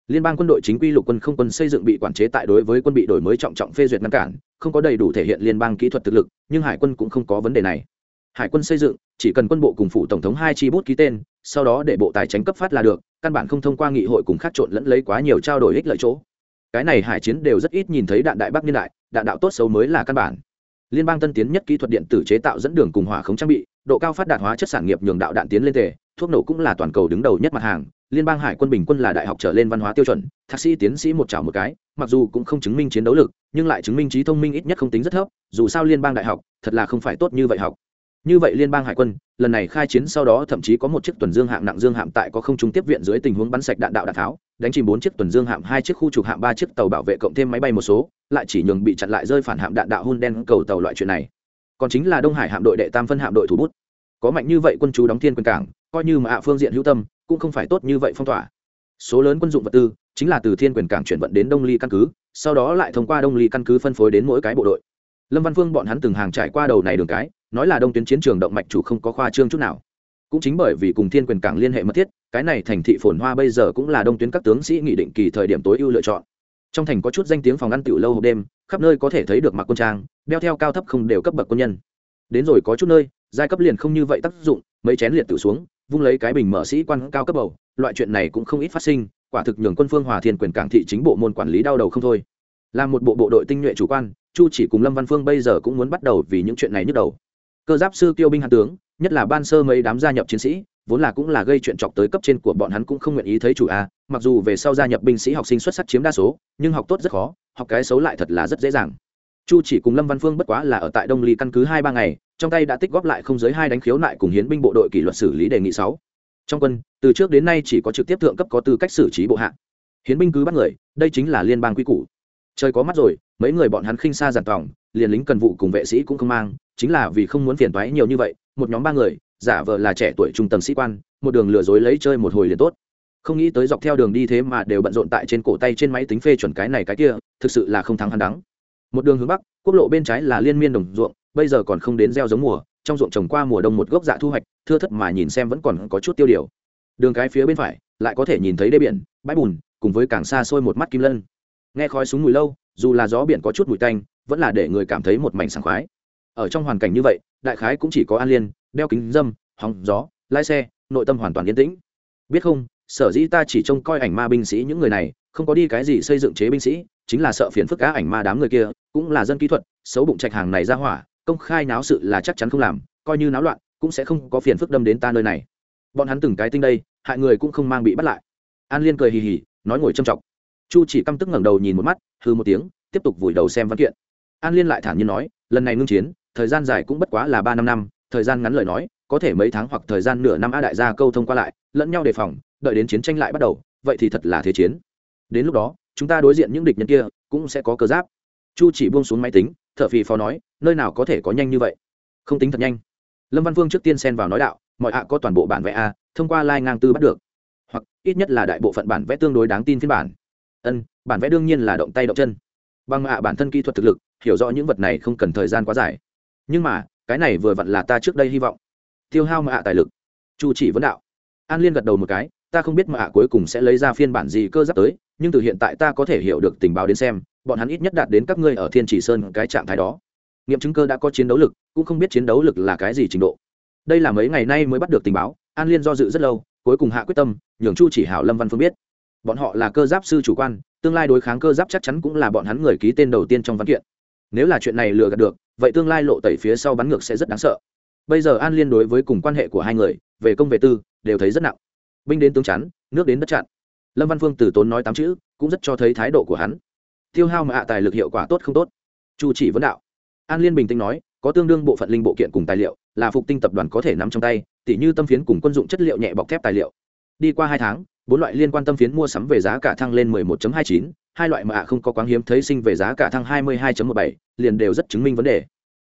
Liên bang quân đội chính quy lục quân không quân xây dựng bị quản chế tại đối với quân bị đổi mới trọng trọng phê duyệt ngăn cản, không có đầy đủ thể hiện liên bang kỹ thuật thực lực, nhưng hải quân cũng không có vấn đề này. Hải quân xây dựng, chỉ cần quân bộ cùng phụ tổng thống hai chi bút ký tên, sau đó để bộ tài chính cấp phát là được, căn bản không thông qua nghị hội cùng khác trộn lẫn lấy quá nhiều trao đổi ích lợi chỗ. Cái này hải chiến đều rất ít nhìn thấy đạn đại bắc niên đại, đạn đạo tốt xấu mới là căn bản liên bang tân tiến nhất kỹ thuật điện tử chế tạo dẫn đường cùng hỏa khống trang bị, độ cao phát đạt hóa chất sản nghiệp nhường đạo đạn tiến lên tề, thuốc nổ cũng là toàn cầu đứng đầu nhất mặt hàng. Liên bang hải quân bình quân là đại học trở lên văn hóa tiêu chuẩn, thạc sĩ tiến sĩ một chảo một cái, mặc dù cũng không chứng minh chiến đấu lực, nhưng lại chứng minh trí thông minh ít nhất không tính rất thấp, dù sao liên bang đại học, thật là không phải tốt như vậy học. Như vậy liên bang hải quân, lần này khai chiến sau đó thậm chí có một chiếc tuần dương hạng nặng dương hạm tại có không trung tiếp viện dưới tình huống bắn sạch đạn đạo đạn tháo, đánh chìm bốn chiếc tuần dương hạm, hai chiếc khu trục hạm, ba chiếc tàu bảo vệ cộng thêm máy bay một số lại chỉ nhường bị chặn lại rơi phản hạm đạn đạo hun đen cầu tàu loại chuyện này. Còn chính là đông hải hạm đội đệ tam phân hạm đội thủ bút. Có mạnh như vậy quân chú đóng thiên quân cảng, coi như mà hạ phương diện hữu tâm, cũng không phải tốt như vậy phong tỏa. Số lớn quân dụng vật tư chính là từ thiên quyền cảng chuyển vận đến đông ly căn cứ, sau đó lại thông qua đông ly căn cứ phân phối đến mỗi cái bộ đội. Lâm văn phương bọn hắn từng hàng trải qua đầu này đường cái, nói là đông tuyến chiến trường động mạch chủ không có khoa trương chút nào. Cũng chính bởi vì cùng thiên quyền cảng liên hệ mật thiết, cái này thành thị phồn hoa bây giờ cũng là đông tuyến các tướng sĩ nghị định kỳ thời điểm tối ưu lựa chọn trong thành có chút danh tiếng phòng ăn tiểu lâu hộp đêm, khắp nơi có thể thấy được mặc quân trang, đeo theo cao thấp không đều cấp bậc quân nhân. Đến rồi có chút nơi, giai cấp liền không như vậy tác dụng, mấy chén liệt tự xuống, vung lấy cái bình mở sĩ quan cao cấp bầu, loại chuyện này cũng không ít phát sinh, quả thực nhường quân phương hòa thiên quyền cảng thị chính bộ môn quản lý đau đầu không thôi. Là một bộ bộ đội tinh nhuệ chủ quan, chu chỉ cùng lâm văn phương bây giờ cũng muốn bắt đầu vì những chuyện này nhức đầu. Cơ giáp sư tiêu binh hạt tướng, nhất là ban sơ mấy đám gia nhập chiến sĩ vốn là cũng là gây chuyện chọc tới cấp trên của bọn hắn cũng không nguyện ý thấy chủ a, mặc dù về sau gia nhập binh sĩ học sinh xuất sắc chiếm đa số, nhưng học tốt rất khó, học cái xấu lại thật là rất dễ dàng. Chu chỉ cùng lâm văn phương bất quá là ở tại đông ly căn cứ hai ba ngày, trong tay đã tích góp lại không giới hai đánh khiếu nại cùng hiến binh bộ đội kỷ luật xử lý đề nghị sáu. Trong quân, từ trước đến nay chỉ có trực tiếp thượng cấp có tư cách xử trí bộ hạ. Hiến binh cứ bắt người, đây chính là liên bang quy củ. Trời có mắt rồi, mấy người bọn hắn khinh xa giản tòng, liền lính cần vụ cùng vệ sĩ cũng không mang, chính là vì không muốn phiền toái nhiều như vậy, một nhóm ba người giả vờ là trẻ tuổi trung tầng sĩ quan, một đường lừa dối lấy chơi một hồi liền tốt. Không nghĩ tới dọc theo đường đi thế mà đều bận rộn tại trên cổ tay trên máy tính phê chuẩn cái này cái kia, thực sự là không thắng hắn đắng. Một đường hướng bắc, quốc lộ bên trái là liên miên đồng ruộng, bây giờ còn không đến gieo giống mùa, trong ruộng trồng qua mùa đông một gốc dạ thu hoạch, thưa thất mà nhìn xem vẫn còn có chút tiêu điều. Đường cái phía bên phải, lại có thể nhìn thấy đê biển, bãi bùn, cùng với càng xa xôi một mắt kim lân. Nghe khói súng mùi lâu, dù là gió biển có chút mùi tanh, vẫn là để người cảm thấy một mảnh sảng khoái. Ở trong hoàn cảnh như vậy, đại khái cũng chỉ có an liên đeo kính dâm, hóng gió, lái xe, nội tâm hoàn toàn yên tĩnh. Biết không, sở dĩ ta chỉ trông coi ảnh ma binh sĩ những người này, không có đi cái gì xây dựng chế binh sĩ, chính là sợ phiền phức cá ảnh ma đám người kia, cũng là dân kỹ thuật, xấu bụng trạch hàng này ra hỏa, công khai náo sự là chắc chắn không làm, coi như náo loạn, cũng sẽ không có phiền phức đâm đến ta nơi này. Bọn hắn từng cái tinh đây, hại người cũng không mang bị bắt lại. An liên cười hì hì, nói ngồi châm trọng. Chu chỉ căm tức ngẩng đầu nhìn một mắt hư một tiếng, tiếp tục vùi đầu xem văn kiện. An liên lại thản nhiên nói, lần này ngưng chiến, thời gian dài cũng bất quá là ba năm năm thời gian ngắn lời nói, có thể mấy tháng hoặc thời gian nửa năm a đại gia câu thông qua lại, lẫn nhau đề phòng, đợi đến chiến tranh lại bắt đầu, vậy thì thật là thế chiến. Đến lúc đó, chúng ta đối diện những địch nhân kia, cũng sẽ có cơ giáp. Chu chỉ buông xuống máy tính thợ phì phò nói, nơi nào có thể có nhanh như vậy? Không tính thật nhanh. Lâm văn vương trước tiên xen vào nói đạo, mọi ạ có toàn bộ bản vẽ a, thông qua lai、like、ngang tư bắt được. Hoặc, ít nhất là đại bộ phận bản vẽ tương đối đáng tin phiên bản. Ân, bản vẽ đương nhiên là động tay động chân. Bằng ạ bản thân kỹ thuật thực lực, hiểu rõ những vật này không cần thời gian quá dài. Nhưng mà cái này vừa vặn là ta trước đây hy vọng. Tiêu hao mà ạ tài lực. Chu chỉ vấn đạo. An liên gật đầu một cái, ta không biết mà ạ cuối cùng sẽ lấy ra phiên bản gì cơ giáp tới, nhưng từ hiện tại ta có thể hiểu được tình báo đến xem, bọn hắn ít nhất đạt đến các ngươi ở thiên chỉ sơn cái trạng thái đó. Nghiệm chứng cơ đã có chiến đấu lực, cũng không biết chiến đấu lực là cái gì trình độ. Đây là mấy ngày nay mới bắt được tình báo, an liên do dự rất lâu, cuối cùng hạ quyết tâm, nhường chu chỉ hảo lâm văn phương biết. Bọn họ là cơ giáp sư chủ quan, tương lai đối kháng cơ giáp chắc chắn cũng là bọn hắn người ký tên đầu tiên trong văn kiện nếu là chuyện này lừa gạt được, vậy tương lai lộ tẩy phía sau bắn ngược sẽ rất đáng sợ. Bây giờ an liên đối với cùng quan hệ của hai người, về công về tư, đều thấy rất nặng. Binh đến tướng chắn, nước đến đất chặn. Lâm văn phương từ tốn nói tám chữ, cũng rất cho thấy thái độ của hắn. Tiêu hao mà hạ tài lực hiệu quả tốt không tốt? Chu chỉ vấn đạo. An liên bình tĩnh nói, có tương đương bộ phận linh bộ kiện cùng tài liệu, là phục tinh tập đoàn có thể nắm trong tay, tỉ như tâm phiến cùng quân dụng chất liệu nhẹ bọc thép tài liệu. Đi qua hai tháng bốn loại liên quan tâm phiến mua sắm về giá cả thăng lên 11.29, hai loại mà ạ không có quáng hiếm thấy sinh về giá cả thăng 22.17, liền đều rất chứng minh vấn đề.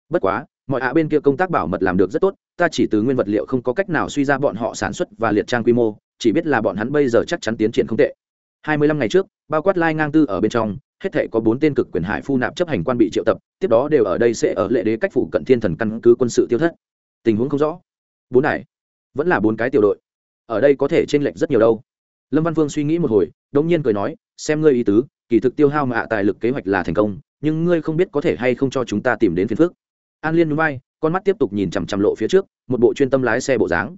Bất quá, mọi ạ bên kia công tác bảo mật làm được rất tốt, ta chỉ từ nguyên vật liệu không có cách nào suy ra bọn họ sản xuất và liệt trang quy mô, chỉ biết là bọn hắn bây giờ chắc chắn tiến triển không tệ. 25 ngày trước, bao quát lai ngang tư ở bên trong, hết thảy có 4 tên cực quyền hải phu nạp chấp hành quan bị triệu tập, tiếp đó đều ở đây sẽ ở lệ đế cách phủ cận thiên thần căn cứ quân sự tiêu thất. Tình huống không rõ. Bốn này, vẫn là bốn cái tiểu đội. Ở đây có thể chênh lệch rất nhiều đâu lâm văn vương suy nghĩ một hồi đ ỗ n g nhiên cười nói, xem ngươi ý tứ, kỳ thực tiêu hao mạ tài lực kế hoạch là thành công, nhưng ngươi không biết có thể hay không cho chúng ta tìm đến phiền phước an liên núi bay con mắt tiếp tục nhìn chằm chằm lộ phía trước, một bộ chuyên tâm lái xe bộ dáng.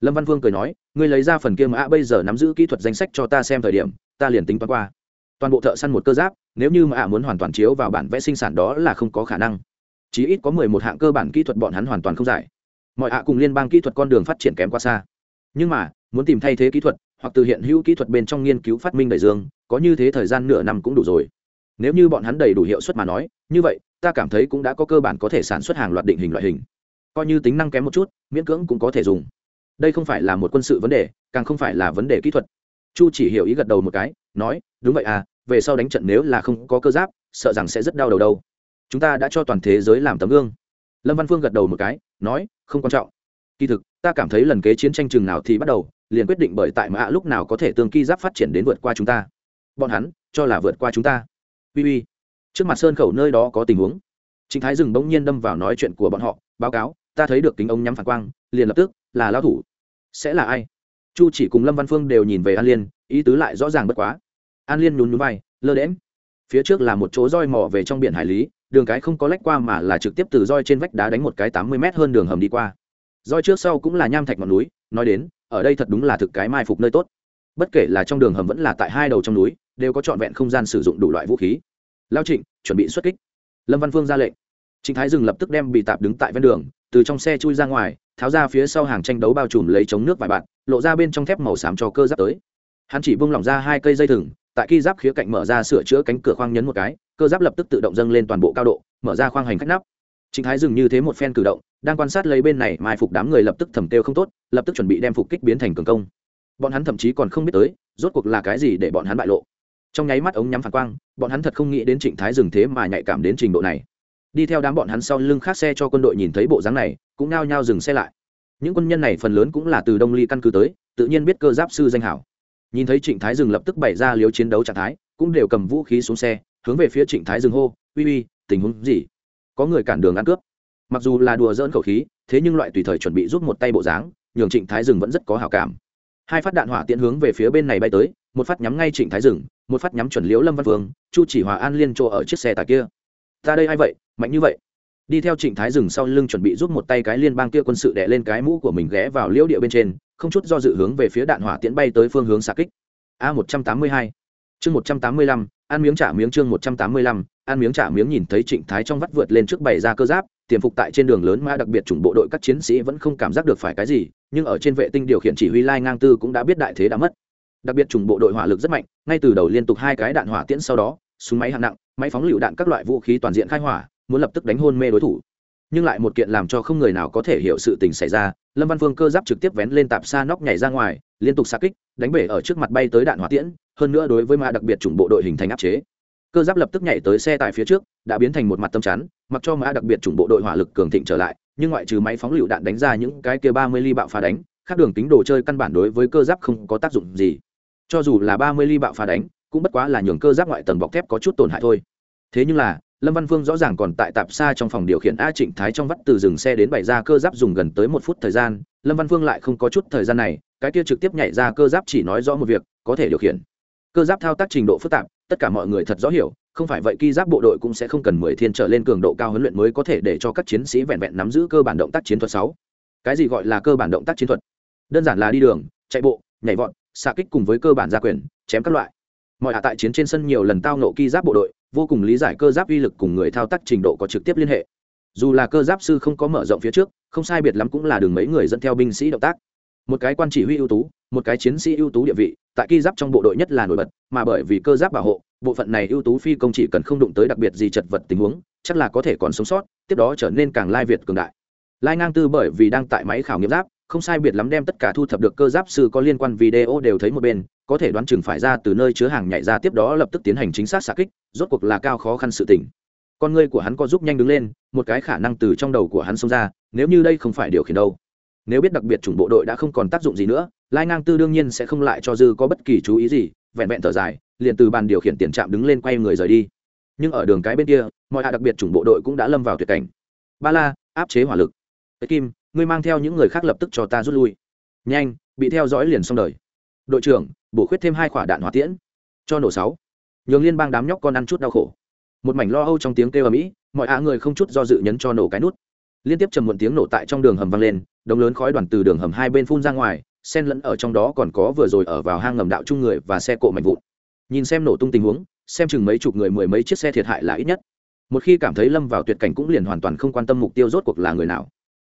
Lâm văn vương cười nói, ngươi lấy ra phần kia mạ bây giờ nắm giữ kỹ thuật danh sách cho ta xem thời điểm, ta liền tính toán qua. Toàn bộ thợ săn một cơ giáp, nếu như mạ muốn hoàn toàn chiếu vào bản vẽ sinh sản đó là không có khả năng. Chí ít có mười một hạng cơ bản kỹ thuật bọn hắn hoàn toàn không giải. Mọi hạ cùng liên bang kỹ thuật con đường phát triển kém quá xa. Nhưng mà, muốn tìm thay thế kỹ thuật hoặc từ hiện hữu kỹ thuật bên trong nghiên cứu phát minh đầy dương, có như thế thời gian nửa năm cũng đủ rồi. Nếu như bọn hắn đầy đủ hiệu suất mà nói, như vậy, ta cảm thấy cũng đã có cơ bản có thể sản xuất hàng loạt định hình loại hình. Coi như tính năng kém một chút, miễn cưỡng cũng có thể dùng. Đây không phải là một quân sự vấn đề, càng không phải là vấn đề kỹ thuật. Chu chỉ hiểu ý gật đầu một cái, nói, đúng vậy à về sau đánh trận nếu là không có cơ giáp, sợ rằng sẽ rất đau đầu đâu. Chúng ta đã cho toàn thế giới làm tấm gương. Lâm văn phương gật đầu một cái, nói, không quan trọng. Kỳ thực, ta cảm thấy lần kế chiến tranh chừng nào thì bắt đầu liền quyết định bởi tại mà lúc nào có thể tương ki giáp phát triển đến vượt qua chúng ta. Bọn hắn, cho là vượt qua chúng ta. Uy uy. Trước mặt sơn khẩu nơi đó có tình huống. Chính thái dừng bỗng nhiên đâm vào nói chuyện của bọn họ, báo cáo, ta thấy được kính ống nhắm phản quang, liền lập tức, là lao thủ. Sẽ là ai? Chu chỉ cùng lâm văn phương đều nhìn về an liên, ý tứ lại rõ ràng bất quá. An liên nhún nhún vai, lơ đễm phía trước là một chỗ roi mò về trong biển hải lý, đường cái không có lách qua mà là trực tiếp từ roi trên vách đá đánh một cái tám mươi mét hơn đường hầm đi qua roi trước sau cũng là nham thạch ngọn núi, nói đến, ở đây thật đúng là thực cái mai phục nơi tốt. Bất kể là trong đường hầm vẫn là tại hai đầu trong núi, đều có trọn vẹn không gian sử dụng đủ loại vũ khí. Lao trịnh, chuẩn bị xuất kích. Lâm văn phương ra lệnh. Trịnh thái dừng lập tức đem bị tạp đứng tại ven đường, từ trong xe chui ra ngoài, tháo ra phía sau hàng tranh đấu bao trùm lấy chống nước vài bạn lộ ra bên trong thép màu xám cho cơ giáp tới. Hắn chỉ bung lỏng ra hai cây dây thừng, tại khi giáp khía cạnh mở ra sửa chữa cánh cửa khoang nhấn một cái, cơ giáp lập tức tự động dâng lên toàn bộ cao độ, mở ra khoang hành khách nắp. Trịnh Thái dừng như thế một phen cử động, đang quan sát lấy bên này mai phục đám người lập tức thầm tiêu không tốt, lập tức chuẩn bị đem phục kích biến thành cường công. Bọn hắn thậm chí còn không biết tới, rốt cuộc là cái gì để bọn hắn bại lộ. Trong nháy mắt ống nhắm phản quang, bọn hắn thật không nghĩ đến Trịnh Thái dừng thế mà nhạy cảm đến trình độ này. Đi theo đám bọn hắn sau lưng khác xe cho quân đội nhìn thấy bộ dáng này, cũng nao nhao dừng xe lại. Những quân nhân này phần lớn cũng là từ Đông Ly căn cứ tới, tự nhiên biết cơ giáp sư danh hảo. Nhìn thấy Trịnh Thái dừng lập tức bày ra liếu chiến đấu trạng thái, cũng đều cầm vũ khí xuống xe, hướng về phía Trịnh Thái dừng hô, "Uy uy, tình huống gì?" Có người cản đường ăn cướp. Mặc dù là đùa dỡn khẩu khí, thế nhưng loại tùy thời chuẩn bị giúp một tay bộ dáng, nhường trịnh thái rừng vẫn rất có hào cảm. Hai phát đạn hỏa tiễn hướng về phía bên này bay tới, một phát nhắm ngay trịnh thái rừng một phát nhắm chuẩn liễu lâm văn vương, chu chỉ hòa an liên chỗ ở chiếc xe tải kia. Ta đây ai vậy? Mạnh như vậy. Đi theo trịnh thái rừng sau lưng chuẩn bị giúp một tay cái liên bang kia quân sự đẻ lên cái mũ của mình ghé vào liễu địa bên trên, không chút do dự hướng về phía đạn hỏa tiễn bay tới phương hướng xa kích. A một trăm tám mươi hai. Chương một trăm tám mươi lăm, ăn miếng trả miếng chương một trăm tám mươi lăm ăn miếng trả miếng nhìn thấy trịnh thái trong vắt vượt lên trước bày ra cơ giáp, tiềm phục tại trên đường lớn mà đặc biệt chủng bộ đội các chiến sĩ vẫn không cảm giác được phải cái gì, nhưng ở trên vệ tinh điều khiển chỉ huy lai ngang tư cũng đã biết đại thế đã mất. Đặc biệt chủng bộ đội hỏa lực rất mạnh, ngay từ đầu liên tục hai cái đạn hỏa tiễn sau đó, súng máy hạng nặng, máy phóng lựu đạn các loại vũ khí toàn diện khai hỏa, muốn lập tức đánh hôn mê đối thủ. Nhưng lại một kiện làm cho không người nào có thể hiểu sự tình xảy ra, lâm văn phương cơ giáp trực tiếp vén lên tạp xa nóc nhảy ra ngoài, liên tục xa kích, đánh bể ở trước mặt bay tới đạn hỏa tiễn, hơn nữa đối với ma đặc biệt chủng bộ đội hình thành áp chế cơ giáp lập tức nhảy tới xe tại phía trước, đã biến thành một mặt tâm chắn, mặc cho mã đặc biệt chủng bộ đội hỏa lực cường thịnh trở lại, nhưng ngoại trừ máy phóng lựu đạn đánh ra những cái kia ba mươi ly bạo phá đánh, khác đường tính đồ chơi căn bản đối với cơ giáp không có tác dụng gì. Cho dù là ba mươi ly bạo phá đánh, cũng bất quá là nhường cơ giáp ngoại tầng bọc thép có chút tổn hại thôi. Thế nhưng là, lâm văn phương rõ ràng còn tại tạp xa trong phòng điều khiển a trịnh thái trong vắt từ dừng xe đến bày ra cơ giáp dùng gần tới một phút thời gian, lâm văn phương lại không có chút thời gian này, cái kia trực tiếp nhảy ra cơ giáp chỉ nói rõ một việc, có thể điều khiển. Cơ giáp thao tác trình độ phức tạp tất cả mọi người thật rõ hiểu, không phải vậy, ki giáp bộ đội cũng sẽ không cần mười thiên trở lên cường độ cao huấn luyện mới có thể để cho các chiến sĩ vẹn vẹn nắm giữ cơ bản động tác chiến thuật sáu. Cái gì gọi là cơ bản động tác chiến thuật? Đơn giản là đi đường, chạy bộ, nhảy vọt, xạ kích cùng với cơ bản gia quyền, chém các loại. Mọi hạ tại chiến trên sân nhiều lần tao nộ ki giáp bộ đội, vô cùng lý giải cơ giáp uy lực cùng người thao tác trình độ có trực tiếp liên hệ. Dù là cơ giáp sư không có mở rộng phía trước, không sai biệt lắm cũng là đường mấy người dẫn theo binh sĩ động tác một cái quan chỉ huy ưu tú, một cái chiến sĩ ưu tú địa vị, tại ki giáp trong bộ đội nhất là nổi bật, mà bởi vì cơ giáp bảo hộ, bộ phận này ưu tú phi công chỉ cần không đụng tới đặc biệt gì chật vật tình huống, chắc là có thể còn sống sót, tiếp đó trở nên càng lai việt cường đại. Lai ngang tư bởi vì đang tại máy khảo nghiệm giáp, không sai biệt lắm đem tất cả thu thập được cơ giáp sư có liên quan video đều thấy một bên, có thể đoán chừng phải ra từ nơi chứa hàng nhảy ra tiếp đó lập tức tiến hành chính xác xạ kích, rốt cuộc là cao khó khăn sự tỉnh con ngươi của hắn có giúp nhanh đứng lên, một cái khả năng từ trong đầu của hắn xông ra, nếu như đây không phải điều khiển đâu nếu biết đặc biệt chủng bộ đội đã không còn tác dụng gì nữa, lai ngang tư đương nhiên sẽ không lại cho dư có bất kỳ chú ý gì, vẹn vẹn thở dài, liền từ bàn điều khiển tiền trạm đứng lên quay người rời đi. Nhưng ở đường cái bên kia, mọi hạ đặc biệt chủng bộ đội cũng đã lâm vào tuyệt cảnh. Ba la, áp chế hỏa lực. Tế kim, ngươi mang theo những người khác lập tức cho ta rút lui. Nhanh, bị theo dõi liền xong đời. Đội trưởng, bổ khuyết thêm hai quả đạn hỏa tiễn. Cho nổ sáu. Nhường liên bang đám nhóc con ăn chút đau khổ. Một mảnh lo âu trong tiếng kêu ở mỹ mọi hạ người không chút do dự nhấn cho nổ cái nút liên tiếp trầm muộn tiếng nổ tại trong đường hầm vang lên, đống lớn khói đoàn từ đường hầm hai bên phun ra ngoài xen lẫn ở trong đó còn có vừa rồi ở vào hang ngầm đạo chung người và xe cộ mạnh vụn. Nhìn xem nổ tung tình huống, xem chừng mấy chục người mười mấy chiếc xe thiệt hại là ít nhất. Một khi cảm thấy lâm vào tuyệt cảnh cũng liền hoàn toàn không quan tâm mục tiêu rốt cuộc là người nào.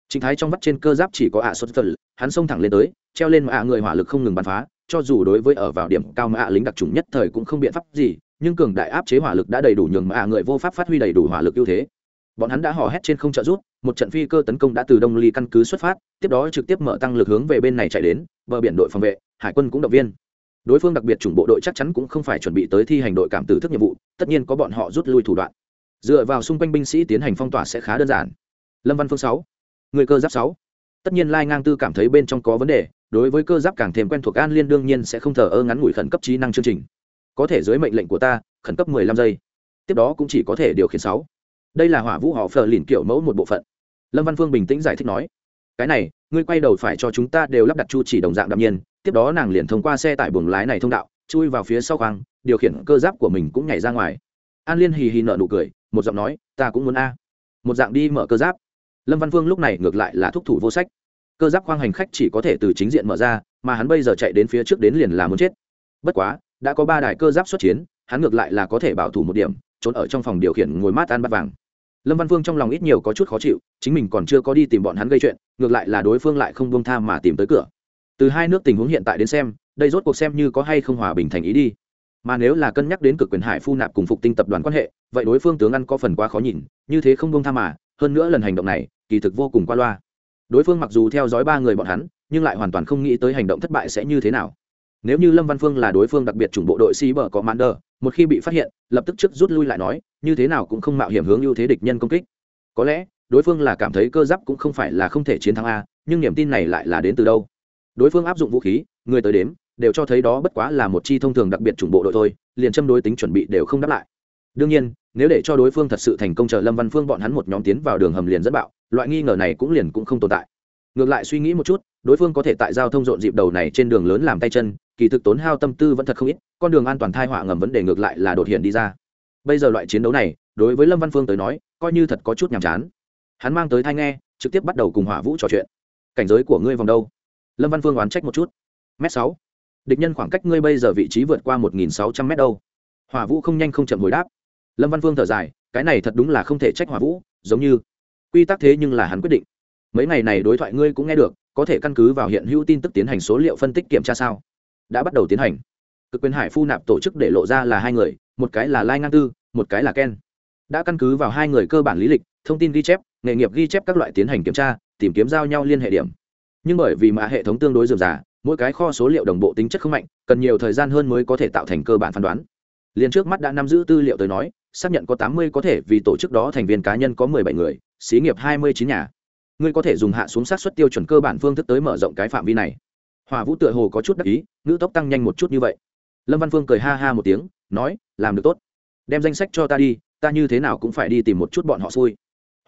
Chính thái trong vắt trên cơ giáp chỉ có ạ xuất phật, hắn xông thẳng lên tới, treo lên mà ạ người hỏa lực không ngừng bắn phá, cho dù đối với ở vào điểm cao mà ạ lính đặc trùng nhất thời cũng không biện pháp gì, nhưng cường đại áp chế hỏa lực đã đầy đủ nhường mà ạ người vô pháp phát huy đầy đủ hỏa lực ưu thế bọn hắn đã hò hét trên không trợ rút một trận phi cơ tấn công đã từ đông ly căn cứ xuất phát, tiếp đó trực tiếp mở tăng lực hướng về bên này chạy đến, bờ biển đội phòng vệ, hải quân cũng động viên. Đối phương đặc biệt chủng bộ đội chắc chắn cũng không phải chuẩn bị tới thi hành đội cảm tử thức nhiệm vụ, tất nhiên có bọn họ rút lui thủ đoạn. Dựa vào xung quanh binh sĩ tiến hành phong tỏa sẽ khá đơn giản. Lâm văn phương sáu, người cơ giáp sáu. Tất nhiên lai ngang tư cảm thấy bên trong có vấn đề, đối với cơ giáp càng thêm quen thuộc an liên đương nhiên sẽ không thờ ơ ngắn ngủi khẩn cấp trí năng chương trình. Có thể dưới mệnh lệnh của ta, khẩn cấp 15 giây. Tiếp đó cũng chỉ có thể điều khiển sáu đây là hỏa vũ họ phờ lìn kiểu mẫu một bộ phận. Lâm văn phương bình tĩnh giải thích nói, cái này, ngươi quay đầu phải cho chúng ta đều lắp đặt chu chỉ đồng dạng đạm nhiên, tiếp đó nàng liền thông qua xe tải buồng lái này thông đạo, chui vào phía sau khoang, điều khiển cơ giáp của mình cũng nhảy ra ngoài. An liên hì hì nợ nụ cười, một giọng nói, ta cũng muốn a. Một dạng đi mở cơ giáp. Lâm văn phương lúc này ngược lại là thúc thủ vô sách. Cơ giáp khoang hành khách chỉ có thể từ chính diện mở ra, mà hắn bây giờ chạy đến phía trước đến liền là muốn chết. Bất quá, đã có ba đài cơ giáp xuất chiến, hắn ngược lại là có thể bảo thủ một điểm, trốn ở trong phòng điều khiển ngồi mát ăn bắt vàng lâm văn phương trong lòng ít nhiều có chút khó chịu, chính mình còn chưa có đi tìm bọn hắn gây chuyện, ngược lại là đối phương lại không buông tha mà tìm tới cửa. Từ hai nước tình huống hiện tại đến xem, đây rốt cuộc xem như có hay không hòa bình thành ý đi. Mà nếu là cân nhắc đến cực quyền hải phu nạp cùng phục tinh tập đoàn quan hệ, vậy đối phương tướng ăn có phần quá khó nhìn, như thế không buông tha mà, hơn nữa lần hành động này, kỳ thực vô cùng qua loa. Đối phương mặc dù theo dõi ba người bọn hắn, nhưng lại hoàn toàn không nghĩ tới hành động thất bại sẽ như thế nào nếu như lâm văn phương là đối phương đặc biệt chủng bộ đội sĩ bờ có đờ, một khi bị phát hiện lập tức trước rút lui lại nói như thế nào cũng không mạo hiểm hướng ưu thế địch nhân công kích. Có lẽ đối phương là cảm thấy cơ giáp cũng không phải là không thể chiến thắng a nhưng niềm tin này lại là đến từ đâu? Đối phương áp dụng vũ khí người tới đếm đều cho thấy đó bất quá là một chi thông thường đặc biệt chủng bộ đội thôi liền châm đối tính chuẩn bị đều không đáp lại. Đương nhiên nếu để cho đối phương thật sự thành công chờ lâm văn phương bọn hắn một nhóm tiến vào đường hầm liền dẫn bạo loại nghi ngờ này cũng liền cũng không tồn tại. Ngược lại suy nghĩ một chút đối phương có thể tại giao thông rộn dịp đầu này trên đường lớn làm tay chân kỳ thực tốn hao tâm tư vẫn thật không ít, con đường an toàn thai họa ngầm vấn đề ngược lại là đột hiện đi ra. Bây giờ loại chiến đấu này, đối với lâm văn phương tới nói, coi như thật có chút nhàm chán. Hắn mang tới thai nghe, trực tiếp bắt đầu cùng hỏa vũ trò chuyện. Cảnh giới của ngươi vòng đâu? Lâm văn phương oán trách một chút. M sáu. Địch nhân khoảng cách ngươi bây giờ vị trí vượt qua một nghìn sáu trăm m đâu? Hỏa vũ không nhanh không chậm hồi đáp. Lâm văn phương thở dài, cái này thật đúng là không thể trách hỏa vũ, giống như quy tắc thế nhưng là hắn quyết định. Mấy ngày này đối thoại ngươi cũng nghe được, có thể căn cứ vào hiện hữu tin tức tiến hành số liệu phân tích kiểm tra sao? Đã bắt đầu tiến hành. Cực quyền hải phu nạp tổ chức để lộ ra là hai người, một cái là lai ngang tư, một cái là ken. Đã căn cứ vào hai người cơ bản lý lịch, thông tin ghi chép, nghề nghiệp ghi chép các loại tiến hành kiểm tra, tìm kiếm giao nhau liên hệ điểm. Nhưng bởi vì mà hệ thống tương đối dườm già, mỗi cái kho số liệu đồng bộ tính chất không mạnh, cần nhiều thời gian hơn mới có thể tạo thành cơ bản phán đoán. Liền trước mắt đã nắm giữ tư liệu tới nói, xác nhận có tám mươi có thể vì tổ chức đó thành viên cá nhân có mười bảy người, xí nghiệp hai mươi chín nhà. Ngươi có thể dùng hạ xuống sát xuất tiêu chuẩn cơ bản phương thức tới mở rộng cái phạm vi này hòa vũ tựa hồ có chút đắc ý, ngữ tốc tăng nhanh một chút như vậy. Lâm văn phương cười ha ha một tiếng, nói, làm được tốt. Đem danh sách cho ta đi, ta như thế nào cũng phải đi tìm một chút bọn họ xui.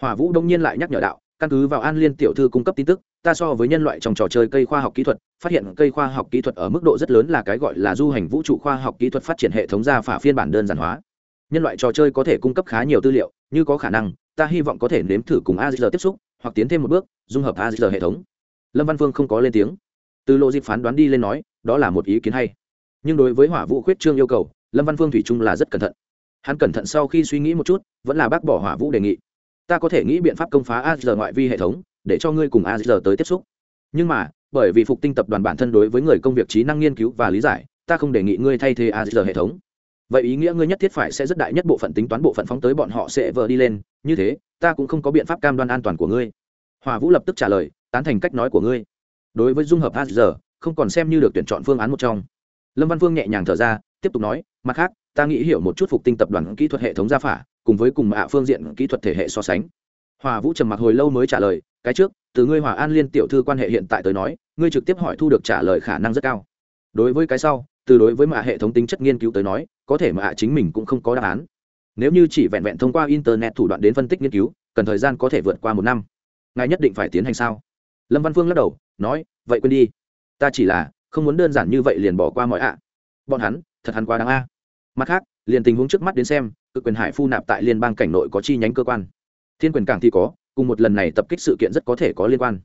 Hỏa vũ đông nhiên lại nhắc nhở đạo, căn cứ vào an liên tiểu thư cung cấp tin tức, ta so với nhân loại trong trò chơi cây khoa học kỹ thuật, phát hiện cây khoa học kỹ thuật ở mức độ rất lớn là cái gọi là du hành vũ trụ khoa học kỹ thuật phát triển hệ thống ra phả phiên bản đơn giản hóa. Nhân loại trò chơi có thể cung cấp khá nhiều tư liệu, như có khả năng, ta hy vọng có thể nếm thử cùng azr tiếp xúc, hoặc tiến thêm một bước, dung hợp azr hệ thống. Lâm văn phương không có lên tiếng từ lộ dịp phán đoán đi lên nói, đó là một ý kiến hay. Nhưng đối với hỏa vũ khuyết trương yêu cầu, lâm văn phương thủy Trung là rất cẩn thận. Hắn cẩn thận sau khi suy nghĩ một chút, vẫn là bác bỏ hỏa vũ đề nghị. Ta có thể nghĩ biện pháp công phá a giờ ngoại vi hệ thống, để cho ngươi cùng a giờ tới tiếp xúc. Nhưng mà, bởi vì phục tinh tập đoàn bản thân đối với người công việc trí năng nghiên cứu và lý giải, ta không đề nghị ngươi thay thế a giờ hệ thống. Vậy ý nghĩa ngươi nhất thiết phải sẽ rất đại nhất bộ phận tính toán bộ phận phóng tới bọn họ sẽ vờ đi lên. Như thế, ta cũng không có biện pháp cam đoan an toàn của ngươi. Hòa vũ lập tức trả lời, tán thành cách nói của ngươi đối với dung hợp azr không còn xem như được tuyển chọn phương án một trong. Lâm văn phương nhẹ nhàng thở ra, tiếp tục nói, mặt khác, ta nghĩ hiểu một chút phục tinh tập đoàn kỹ thuật hệ thống gia phả, cùng với cùng ạ phương diện kỹ thuật thể hệ so sánh. Hòa vũ trầm mặc hồi lâu mới trả lời, cái trước, từ ngươi hòa an liên tiểu thư quan hệ hiện tại tới nói, ngươi trực tiếp hỏi thu được trả lời khả năng rất cao. Đối với cái sau, từ đối với mạ hệ thống tính chất nghiên cứu tới nói, có thể mạ chính mình cũng không có đáp án. Nếu như chỉ vẹn vẹn thông qua internet thủ đoạn đến phân tích nghiên cứu, cần thời gian có thể vượt qua một năm. Ngài nhất định phải tiến hành sao? Lâm văn phương lắc đầu nói, vậy quên đi. Ta chỉ là không muốn đơn giản như vậy liền bỏ qua mọi ạ. Bọn hắn, thật hắn quá đáng a. Mặt khác, liền tình huống trước mắt đến xem, cực quyền hải phu nạp tại liên bang cảnh nội có chi nhánh cơ quan. Thiên quyền cảng thì có, cùng một lần này tập kích sự kiện rất có thể có liên quan.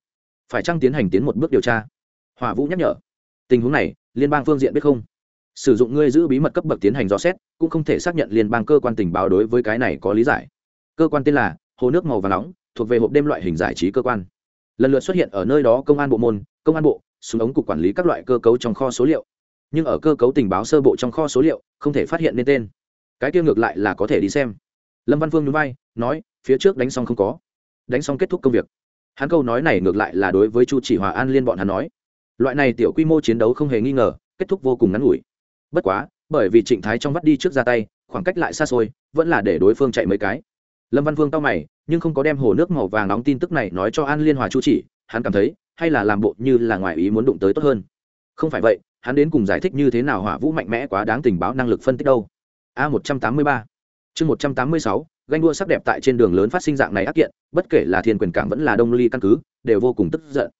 Phải chăng tiến hành tiến một bước điều tra? Hòa vũ nhắc nhở. Tình huống này, liên bang phương diện biết không? Sử dụng ngươi giữ bí mật cấp bậc tiến hành dò xét, cũng không thể xác nhận liên bang cơ quan tình báo đối với cái này có lý giải. Cơ quan tên là hồ nước màu và nóng, thuộc về hộp đêm loại hình giải trí cơ quan lần lượt xuất hiện ở nơi đó công an bộ môn, công an bộ, súng ống cục quản lý các loại cơ cấu trong kho số liệu. Nhưng ở cơ cấu tình báo sơ bộ trong kho số liệu, không thể phát hiện nên tên. Cái kia ngược lại là có thể đi xem. Lâm văn phương núi bay nói, phía trước đánh xong không có. Đánh xong kết thúc công việc. Hắn câu nói này ngược lại là đối với chu chỉ hòa an liên bọn hắn nói. Loại này tiểu quy mô chiến đấu không hề nghi ngờ, kết thúc vô cùng ngắn ngủi. Bất quá, bởi vì trịnh thái trong vắt đi trước ra tay, khoảng cách lại xa xôi, vẫn là để đối phương chạy mấy cái lâm văn Vương tao mày, nhưng không có đem hồ nước màu vàng nóng tin tức này nói cho an liên hòa chu chỉ, hắn cảm thấy, hay là làm bộ như là ngoài ý muốn đụng tới tốt hơn. Không phải vậy, hắn đến cùng giải thích như thế nào hỏa vũ mạnh mẽ quá đáng tình báo năng lực phân tích đâu. A một trăm tám mươi ba. Chương một trăm tám mươi sáu, ganh đua sắc đẹp tại trên đường lớn phát sinh dạng này ác kiện, bất kể là thiên quyền cảng vẫn là đông ly căn cứ, đều vô cùng tức giận.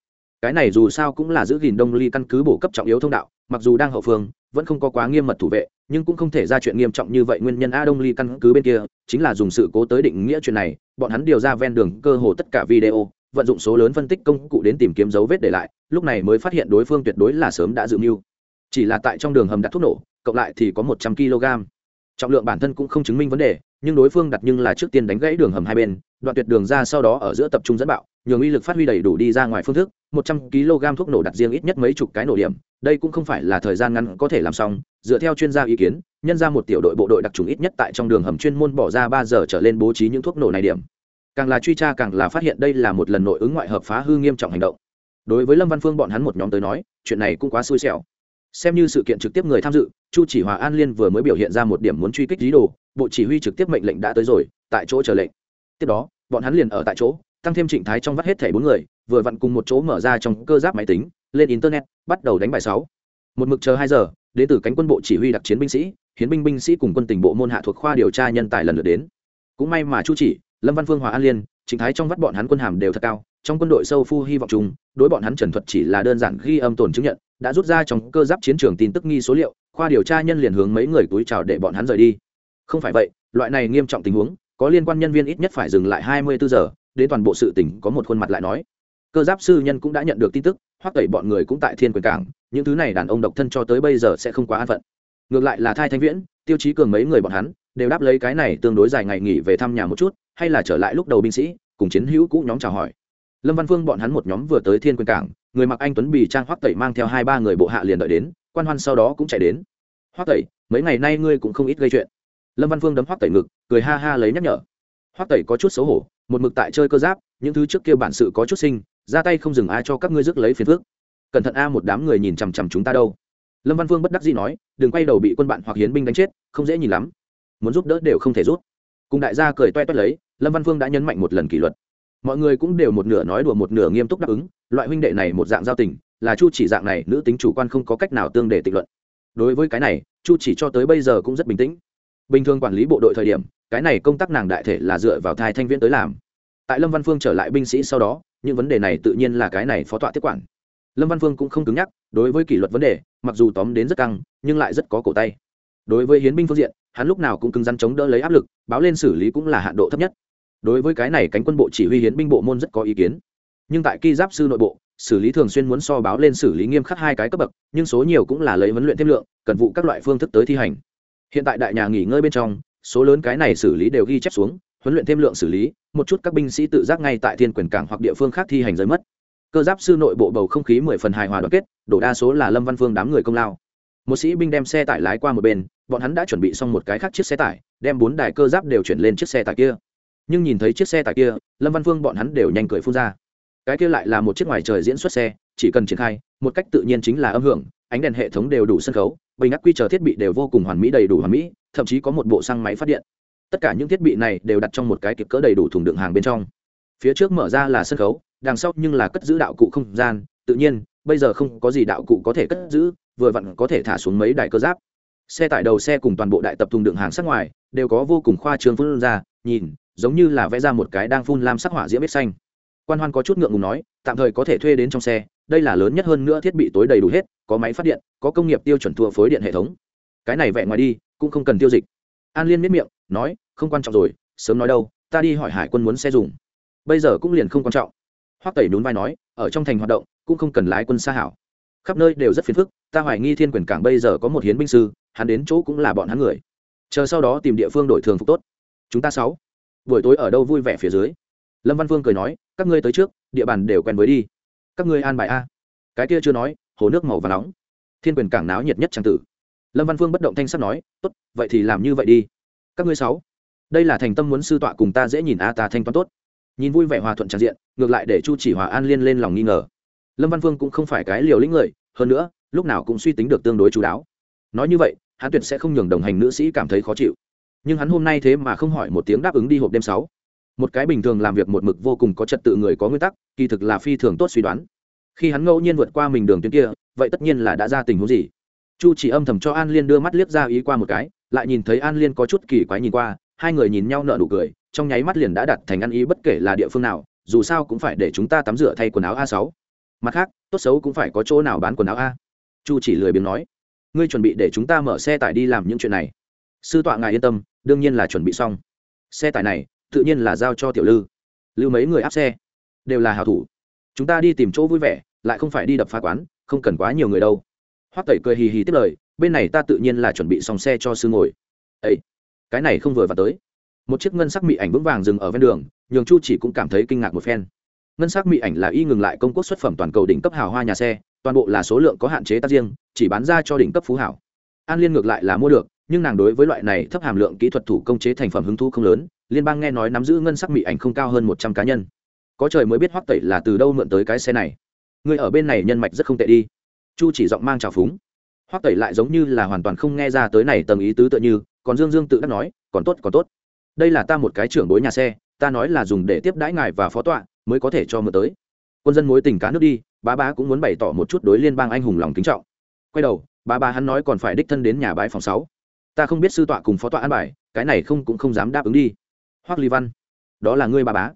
Cái này dù sao cũng là giữ gìn đông ly căn cứ bổ cấp trọng yếu thông đạo, mặc dù đang hậu phương vẫn không có quá nghiêm mật thủ vệ, nhưng cũng không thể ra chuyện nghiêm trọng như vậy. Nguyên nhân a đông ly căn cứ bên kia chính là dùng sự cố tới định nghĩa chuyện này. Bọn hắn điều ra ven đường cơ hồ tất cả video, vận dụng số lớn phân tích công cụ đến tìm kiếm dấu vết để lại, lúc này mới phát hiện đối phương tuyệt đối là sớm đã dự mưu. Chỉ là tại trong đường hầm đặt thuốc nổ, cộng lại thì có một trăm kg trọng lượng bản thân cũng không chứng minh vấn đề, nhưng đối phương đặt nhưng là trước tiên đánh gãy đường hầm hai bên, đoạn tuyệt đường ra sau đó ở giữa tập trung dẫn bạo, nhường uy lực phát huy đầy đủ đi ra ngoài phương thức, một trăm kg thuốc nổ đặt riêng ít nhất mấy chục cái nổ điểm, đây cũng không phải là thời gian ngắn có thể làm xong, dựa theo chuyên gia ý kiến, nhân ra một tiểu đội bộ đội đặc trùng ít nhất tại trong đường hầm chuyên môn bỏ ra ba giờ trở lên bố trí những thuốc nổ này điểm. Càng là truy tra càng là phát hiện đây là một lần nội ứng ngoại hợp phá hư nghiêm trọng hành động. Đối với lâm văn phương bọn hắn một nhóm tới nói, chuyện này cũng quá xui xẻo xem như sự kiện trực tiếp người tham dự, chu chỉ hòa an liên vừa mới biểu hiện ra một điểm muốn truy kích lý đồ, bộ chỉ huy trực tiếp mệnh lệnh đã tới rồi, tại chỗ chờ lệnh. Tiếp đó, bọn hắn liền ở tại chỗ, tăng thêm trịnh thái trong vắt hết thẻ bốn người, vừa vặn cùng một chỗ mở ra trong cơ giáp máy tính, lên internet, bắt đầu đánh bài sáu. Một mực chờ hai giờ, đến từ cánh quân bộ chỉ huy đặc chiến binh sĩ, hiến binh binh sĩ cùng quân tình bộ môn hạ thuộc khoa điều tra nhân tài lần lượt đến. Cũng may mà chu chỉ, lâm văn phương, hòa an liên, trịnh thái trong vắt bọn hắn quân hàm đều thật cao, trong quân đội sâu phu hy vọng chung, đối bọn hắn trần thuật chỉ là đơn giản ghi âm tồn chứng nhận đã rút ra trong cơ giáp chiến trường tin tức nghi số liệu, khoa điều tra nhân liền hướng mấy người túi chào để bọn hắn rời đi. Không phải vậy, loại này nghiêm trọng tình huống, có liên quan nhân viên ít nhất phải dừng lại hai mươi bốn giờ, đến toàn bộ sự tỉnh có một khuôn mặt lại nói. Cơ giáp sư nhân cũng đã nhận được tin tức, hoắc tẩy bọn người cũng tại thiên quyền cảng, những thứ này đàn ông độc thân cho tới bây giờ sẽ không quá an phận. Ngược lại là thai thanh viễn, tiêu chí cường mấy người bọn hắn, đều đáp lấy cái này tương đối dài ngày nghỉ về thăm nhà một chút, hay là trở lại lúc đầu binh sĩ, cùng chiến hữu cũ nhóm chào hỏi lâm văn phương bọn hắn một nhóm vừa tới thiên quyền cảng, người mặc anh tuấn bì trang hoắc tẩy mang theo hai ba người bộ hạ liền đợi đến, quan hoan sau đó cũng chạy đến. Hoắc tẩy, mấy ngày nay ngươi cũng không ít gây chuyện. Lâm văn phương đấm hoắc tẩy ngực, cười ha ha lấy nhắc nhở. Hoắc tẩy có chút xấu hổ, một mực tại chơi cơ giáp, những thứ trước kia bản sự có chút sinh ra tay không dừng ai cho các ngươi rước lấy phiền phước cẩn thận a, một đám người nhìn chằm chằm chúng ta đâu. Lâm văn phương bất đắc dĩ nói, đừng quay đầu bị quân bạn hoặc hiến binh đánh chết, không dễ nhìn lắm. Muốn giúp đỡ đều không thể rút cùng đại gia cười toe toét lấy, lâm văn phương đã nhấn mạnh một lần kỷ luật mọi người cũng đều một nửa nói đùa, một nửa nghiêm túc đáp ứng. Loại huynh đệ này một dạng giao tình, là chu chỉ dạng này, nữ tính chủ quan không có cách nào tương để tịch luận. Đối với cái này, chu chỉ cho tới bây giờ cũng rất bình tĩnh. Bình thường quản lý bộ đội thời điểm, cái này công tác nàng đại thể là dựa vào thai thanh viễn tới làm. Tại lâm văn phương trở lại binh sĩ sau đó, những vấn đề này tự nhiên là cái này phó tọa tiếp quản. Lâm văn phương cũng không cứng nhắc, đối với kỷ luật vấn đề, mặc dù tóm đến rất căng, nhưng lại rất có cổ tay. Đối với hiến binh phương diện, hắn lúc nào cũng cứng rắn chống đỡ lấy áp lực, báo lên xử lý cũng là hạn độ thấp nhất đối với cái này cánh quân bộ chỉ huy hiến binh bộ môn rất có ý kiến. Nhưng tại kỳ giáp sư nội bộ, xử lý thường xuyên muốn so báo lên xử lý nghiêm khắc hai cái cấp bậc, nhưng số nhiều cũng là lấy huấn luyện thêm lượng, cần vụ các loại phương thức tới thi hành. Hiện tại đại nhà nghỉ ngơi bên trong, số lớn cái này xử lý đều ghi chép xuống, huấn luyện thêm lượng xử lý, một chút các binh sĩ tự giác ngay tại thiên quyền cảng hoặc địa phương khác thi hành rơi mất. Cơ giáp sư nội bộ bầu không khí mười phần hài hòa đoàn kết, đổ đa số là lâm văn phương đám người công lao. Một sĩ binh đem xe tải lái qua một bên, bọn hắn đã chuẩn bị xong một cái khác chiếc xe tải, đem bốn đài cơ giáp đều chuyển lên chiếc xe tải kia nhưng nhìn thấy chiếc xe tải kia, lâm văn phương bọn hắn đều nhanh cười phun ra. Cái kia lại là một chiếc ngoài trời diễn xuất xe, chỉ cần triển khai, một cách tự nhiên chính là âm hưởng, ánh đèn hệ thống đều đủ sân khấu, bình ác quy chờ thiết bị đều vô cùng hoàn mỹ đầy đủ hoàn mỹ, thậm chí có một bộ xăng máy phát điện. Tất cả những thiết bị này đều đặt trong một cái kịp cỡ đầy đủ thùng đựng hàng bên trong. Phía trước mở ra là sân khấu, đằng sau nhưng là cất giữ đạo cụ không gian, tự nhiên, bây giờ không có gì đạo cụ có thể cất giữ, vừa vặn có thể thả xuống mấy đài cơ giáp. Xe tải đầu xe cùng toàn bộ đại tập thùng đựng hàng sát ngoài, đều có vô cùng khoa trương phun ra, nhìn giống như là vẽ ra một cái đang phun lam sắc hỏa diễm biết xanh. Quan hoan có chút ngượng ngùng nói, tạm thời có thể thuê đến trong xe, đây là lớn nhất hơn nữa thiết bị tối đầy đủ hết, có máy phát điện, có công nghiệp tiêu chuẩn thua phối điện hệ thống. Cái này vẽ ngoài đi, cũng không cần tiêu dịch. An liên miết miệng, nói, không quan trọng rồi, sớm nói đâu, ta đi hỏi hải quân muốn xe dùng. Bây giờ cũng liền không quan trọng. Hoắc tẩy nhún vai nói, ở trong thành hoạt động, cũng không cần lái quân xa hảo. Khắp nơi đều rất phiền phức, ta hoài nghi thiên quyền cảng bây giờ có một hiến binh sư, hắn đến chỗ cũng là bọn hắn người. Chờ sau đó tìm địa phương đổi thường phục tốt. Chúng ta sáu buổi tối ở đâu vui vẻ phía dưới? Lâm văn vương cười nói, các ngươi tới trước, địa bàn đều quen với đi. Các ngươi an bài a. Cái kia chưa nói, hồ nước màu và nóng. Thiên quyền cảng náo nhiệt nhất trang tử. Lâm văn phương bất động thanh sắt nói, tốt, vậy thì làm như vậy đi. Các ngươi sáu, đây là thành tâm muốn sư tọa cùng ta dễ nhìn a, ta thanh toán tốt. Nhìn vui vẻ hòa thuận tràn diện, ngược lại để chu chỉ hòa an liên lên lòng nghi ngờ. Lâm văn phương cũng không phải cái liều lĩnh người, hơn nữa, lúc nào cũng suy tính được tương đối chú đáo. Nói như vậy, hắn tuyệt sẽ không nhường đồng hành nữ sĩ cảm thấy khó chịu nhưng hắn hôm nay thế mà không hỏi một tiếng đáp ứng đi hộp đêm sáu. Một cái bình thường làm việc một mực vô cùng có trật tự người có nguyên tắc, kỳ thực là phi thường tốt suy đoán. Khi hắn ngẫu nhiên vượt qua mình đường tuyến kia, vậy tất nhiên là đã ra tình huống gì? Chu chỉ âm thầm cho an liên đưa mắt liếc ra ý qua một cái, lại nhìn thấy an liên có chút kỳ quái nhìn qua, hai người nhìn nhau nợ nụ cười, trong nháy mắt liền đã đặt thành ăn ý bất kể là địa phương nào, dù sao cũng phải để chúng ta tắm rửa thay quần áo a sáu. Mặt khác, tốt xấu cũng phải có chỗ nào bán quần áo a. Chu chỉ lười biếng nói, ngươi chuẩn bị để chúng ta mở xe tải đi làm những chuyện này sư tọa ngài yên tâm, đương nhiên là chuẩn bị xong. Xe tải này, tự nhiên là giao cho tiểu lư. Lưu mấy người áp xe. Đều là hảo thủ. Chúng ta đi tìm chỗ vui vẻ, lại không phải đi đập phá quán, không cần quá nhiều người đâu. Hoắc tẩy cười hì hì tiếp lời, bên này ta tự nhiên là chuẩn bị xong xe cho sư ngồi. Ấy cái này không vừa vào tới. Một chiếc ngân sắc mị ảnh vững vàng dừng ở ven đường, nhường chu chỉ cũng cảm thấy kinh ngạc một phen. Ngân sắc mị ảnh là y ngừng lại công quốc xuất phẩm toàn cầu đỉnh cấp hào hoa nhà xe, toàn bộ là số lượng có hạn chế tác riêng, chỉ bán ra cho đỉnh cấp phú hảo. An liên ngược lại là mua được nhưng nàng đối với loại này thấp hàm lượng kỹ thuật thủ công chế thành phẩm hứng thú không lớn, liên bang nghe nói nắm giữ ngân sắc mỹ ảnh không cao hơn một trăm cá nhân. Có trời mới biết hoắc tẩy là từ đâu mượn tới cái xe này. Người ở bên này nhân mạch rất không tệ đi. Chu chỉ giọng mang trào phúng. Hoắc tẩy lại giống như là hoàn toàn không nghe ra tới này tầng ý tứ tựa như, còn dương dương tự đắc nói, còn tốt còn tốt. Đây là ta một cái trưởng bối nhà xe, ta nói là dùng để tiếp đãi ngài và phó tọa, mới có thể cho mượn tới. Quân dân mối tình cá nước đi, bá bá cũng muốn bày tỏ một chút đối liên bang anh hùng lòng kính trọng. Quay đầu, bá bá hắn nói còn phải đích thân đến nhà bái phòng sáu ta không biết sư tọa cùng phó tọa an bài, cái này không cũng không dám đáp ứng đi. Hoắc ly văn, đó là ngươi bà bá.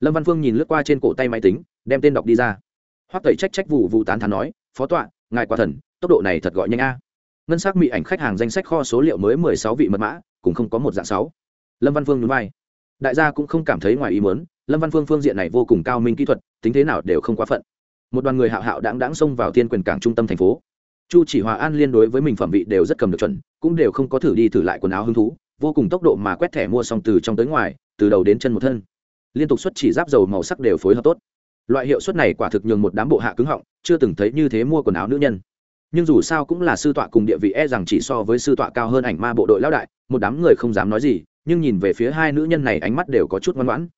Lâm văn phương nhìn lướt qua trên cổ tay máy tính, đem tên đọc đi ra. Hoắc tẩy trách trách vụ vụ tán thán nói, phó tọa, ngài quả thần, tốc độ này thật gọi nhanh a. Ngân sắc mỹ ảnh khách hàng danh sách kho số liệu mới mười sáu vị mật mã, cũng không có một dạng sáu. Lâm văn phương nhún vai. Đại gia cũng không cảm thấy ngoài ý muốn, lâm văn phương phương diện này vô cùng cao minh kỹ thuật, tính thế nào đều không quá phận. Một đoàn người hạo hạo đáng đáng xông vào thiên quyền cảng trung tâm thành phố chu chỉ hòa an liên đối với mình phẩm vị đều rất cầm được chuẩn, cũng đều không có thử đi thử lại quần áo hứng thú, vô cùng tốc độ mà quét thẻ mua xong từ trong tới ngoài, từ đầu đến chân một thân. Liên tục xuất chỉ giáp dầu màu sắc đều phối hợp tốt. Loại hiệu suất này quả thực nhường một đám bộ hạ cứng họng, chưa từng thấy như thế mua quần áo nữ nhân. Nhưng dù sao cũng là sư tọa cùng địa vị e rằng chỉ so với sư tọa cao hơn ảnh ma bộ đội lão đại, một đám người không dám nói gì, nhưng nhìn về phía hai nữ nhân này ánh mắt đều có chút ngoan ngoãn.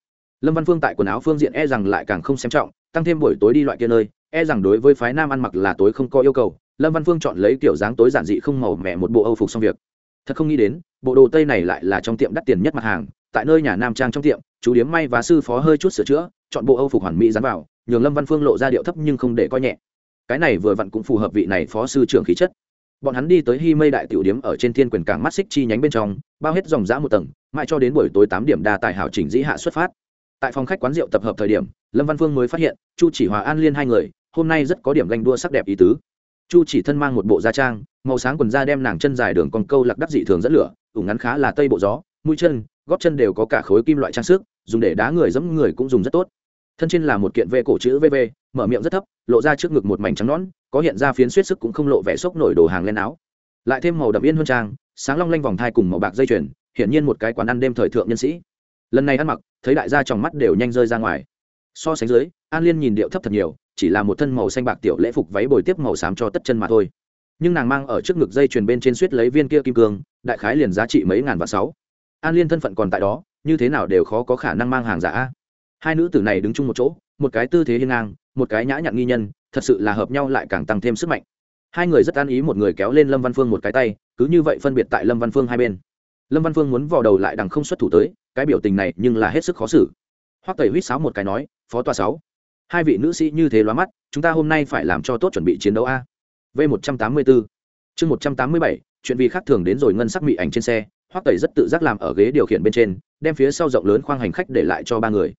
Lâm văn phương tại quần áo phương diện e rằng lại càng không xem trọng, tăng thêm buổi tối đi loại kia nơi e rằng đối với phái nam ăn mặc là tối không có yêu cầu lâm văn phương chọn lấy kiểu dáng tối giản dị không màu mẹ một bộ âu phục xong việc. Thật không nghĩ đến, bộ đồ tây này lại là trong tiệm đắt tiền nhất mặt hàng, tại nơi nhà nam trang trong tiệm, chú điếm may và sư phó hơi chút sửa chữa, chọn bộ âu phục hoàn mỹ dán vào, nhường lâm văn phương lộ ra điệu thấp nhưng không để coi nhẹ. Cái này vừa vặn cũng phù hợp vị này phó sư trưởng khí chất. Bọn hắn đi tới hy mây đại tiểu điếm ở trên thiên quyền cảng mắt xích chi nhánh bên trong, bao hết dòng dã một tầng, mãi cho đến buổi tối tám điểm đa tài hảo chỉnh dĩ hạ xuất phát. Tại phòng khách quán rượu tập hợp thời điểm, lâm văn phương mới phát hiện, chu chỉ hòa an liên hai người, hôm nay rất có điểm ganh đua sắc đẹp ý tứ chu chỉ thân mang một bộ da trang, màu sáng quần da đem nàng chân dài đường con câu lạc đắc dị thường dẫn lửa ủng ngắn khá là tây bộ gió, mũi chân góp chân đều có cả khối kim loại trang sức, dùng để đá người dẫm người cũng dùng rất tốt. Thân trên là một kiện vệ cổ chữ vv mở miệng rất thấp, lộ ra trước ngực một mảnh trắng nón có hiện ra phiến suýt sức cũng không lộ vẻ sốc nổi đồ hàng lên áo. Lại thêm màu đậm yên hơn trang, sáng long lanh vòng thai cùng màu bạc dây chuyền, hiển nhiên một cái quán ăn đêm thời thượng nhân sĩ. Lần này ăn mặc, thấy đại gia trong mắt đều nhanh rơi ra ngoài. So sánh dưới, an liên nhìn điệu thấp thật nhiều chỉ là một thân màu xanh bạc tiểu lễ phục váy bồi tiếp màu xám cho tất chân mà thôi. Nhưng nàng mang ở trước ngực dây chuyền bên trên suýt lấy viên kia kim cương, đại khái liền giá trị mấy ngàn và sáu. An liên thân phận còn tại đó, như thế nào đều khó có khả năng mang hàng giả. Hai nữ tử này đứng chung một chỗ, một cái tư thế hiên ngang, một cái nhã nhặn nghi nhân, thật sự là hợp nhau lại càng tăng thêm sức mạnh. Hai người rất an ý một người kéo lên lâm văn phương một cái tay, cứ như vậy phân biệt tại lâm văn phương hai bên. Lâm văn phương muốn vào đầu lại đằng không xuất thủ tới, cái biểu tình này nhưng là hết sức khó xử. Hoắc tẩy huýt sáo một cái nói, phó tòa sáu hai vị nữ sĩ như thế loa mắt, chúng ta hôm nay phải làm cho tốt chuẩn bị chiến đấu a. V một trăm tám mươi bốn chương một trăm tám mươi bảy, chuyện vì khác thường đến rồi ngân sắc mị ảnh trên xe, hoắc tẩy rất tự giác làm ở ghế điều khiển bên trên, đem phía sau rộng lớn khoang hành khách để lại cho ba người.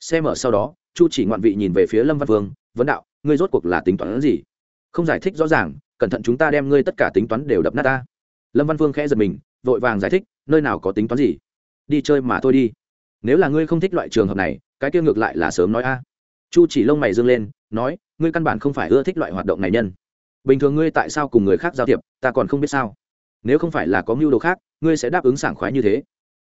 Xe mở sau đó, chu chỉ ngoạn vị nhìn về phía lâm văn vương, vấn đạo, ngươi rốt cuộc là tính toán gì? Không giải thích rõ ràng, cẩn thận chúng ta đem ngươi tất cả tính toán đều đập nát ta. Lâm văn vương khẽ giật mình, vội vàng giải thích, nơi nào có tính toán gì? Đi chơi mà thôi đi. Nếu là ngươi không thích loại trường hợp này, cái kia ngược lại là sớm nói a chu chỉ lông mày dương lên, nói, ngươi căn bản không phải ưa thích loại hoạt động này nhân. Bình thường ngươi tại sao cùng người khác giao thiệp, ta còn không biết sao. Nếu không phải là có mưu đồ khác, ngươi sẽ đáp ứng sảng khoái như thế.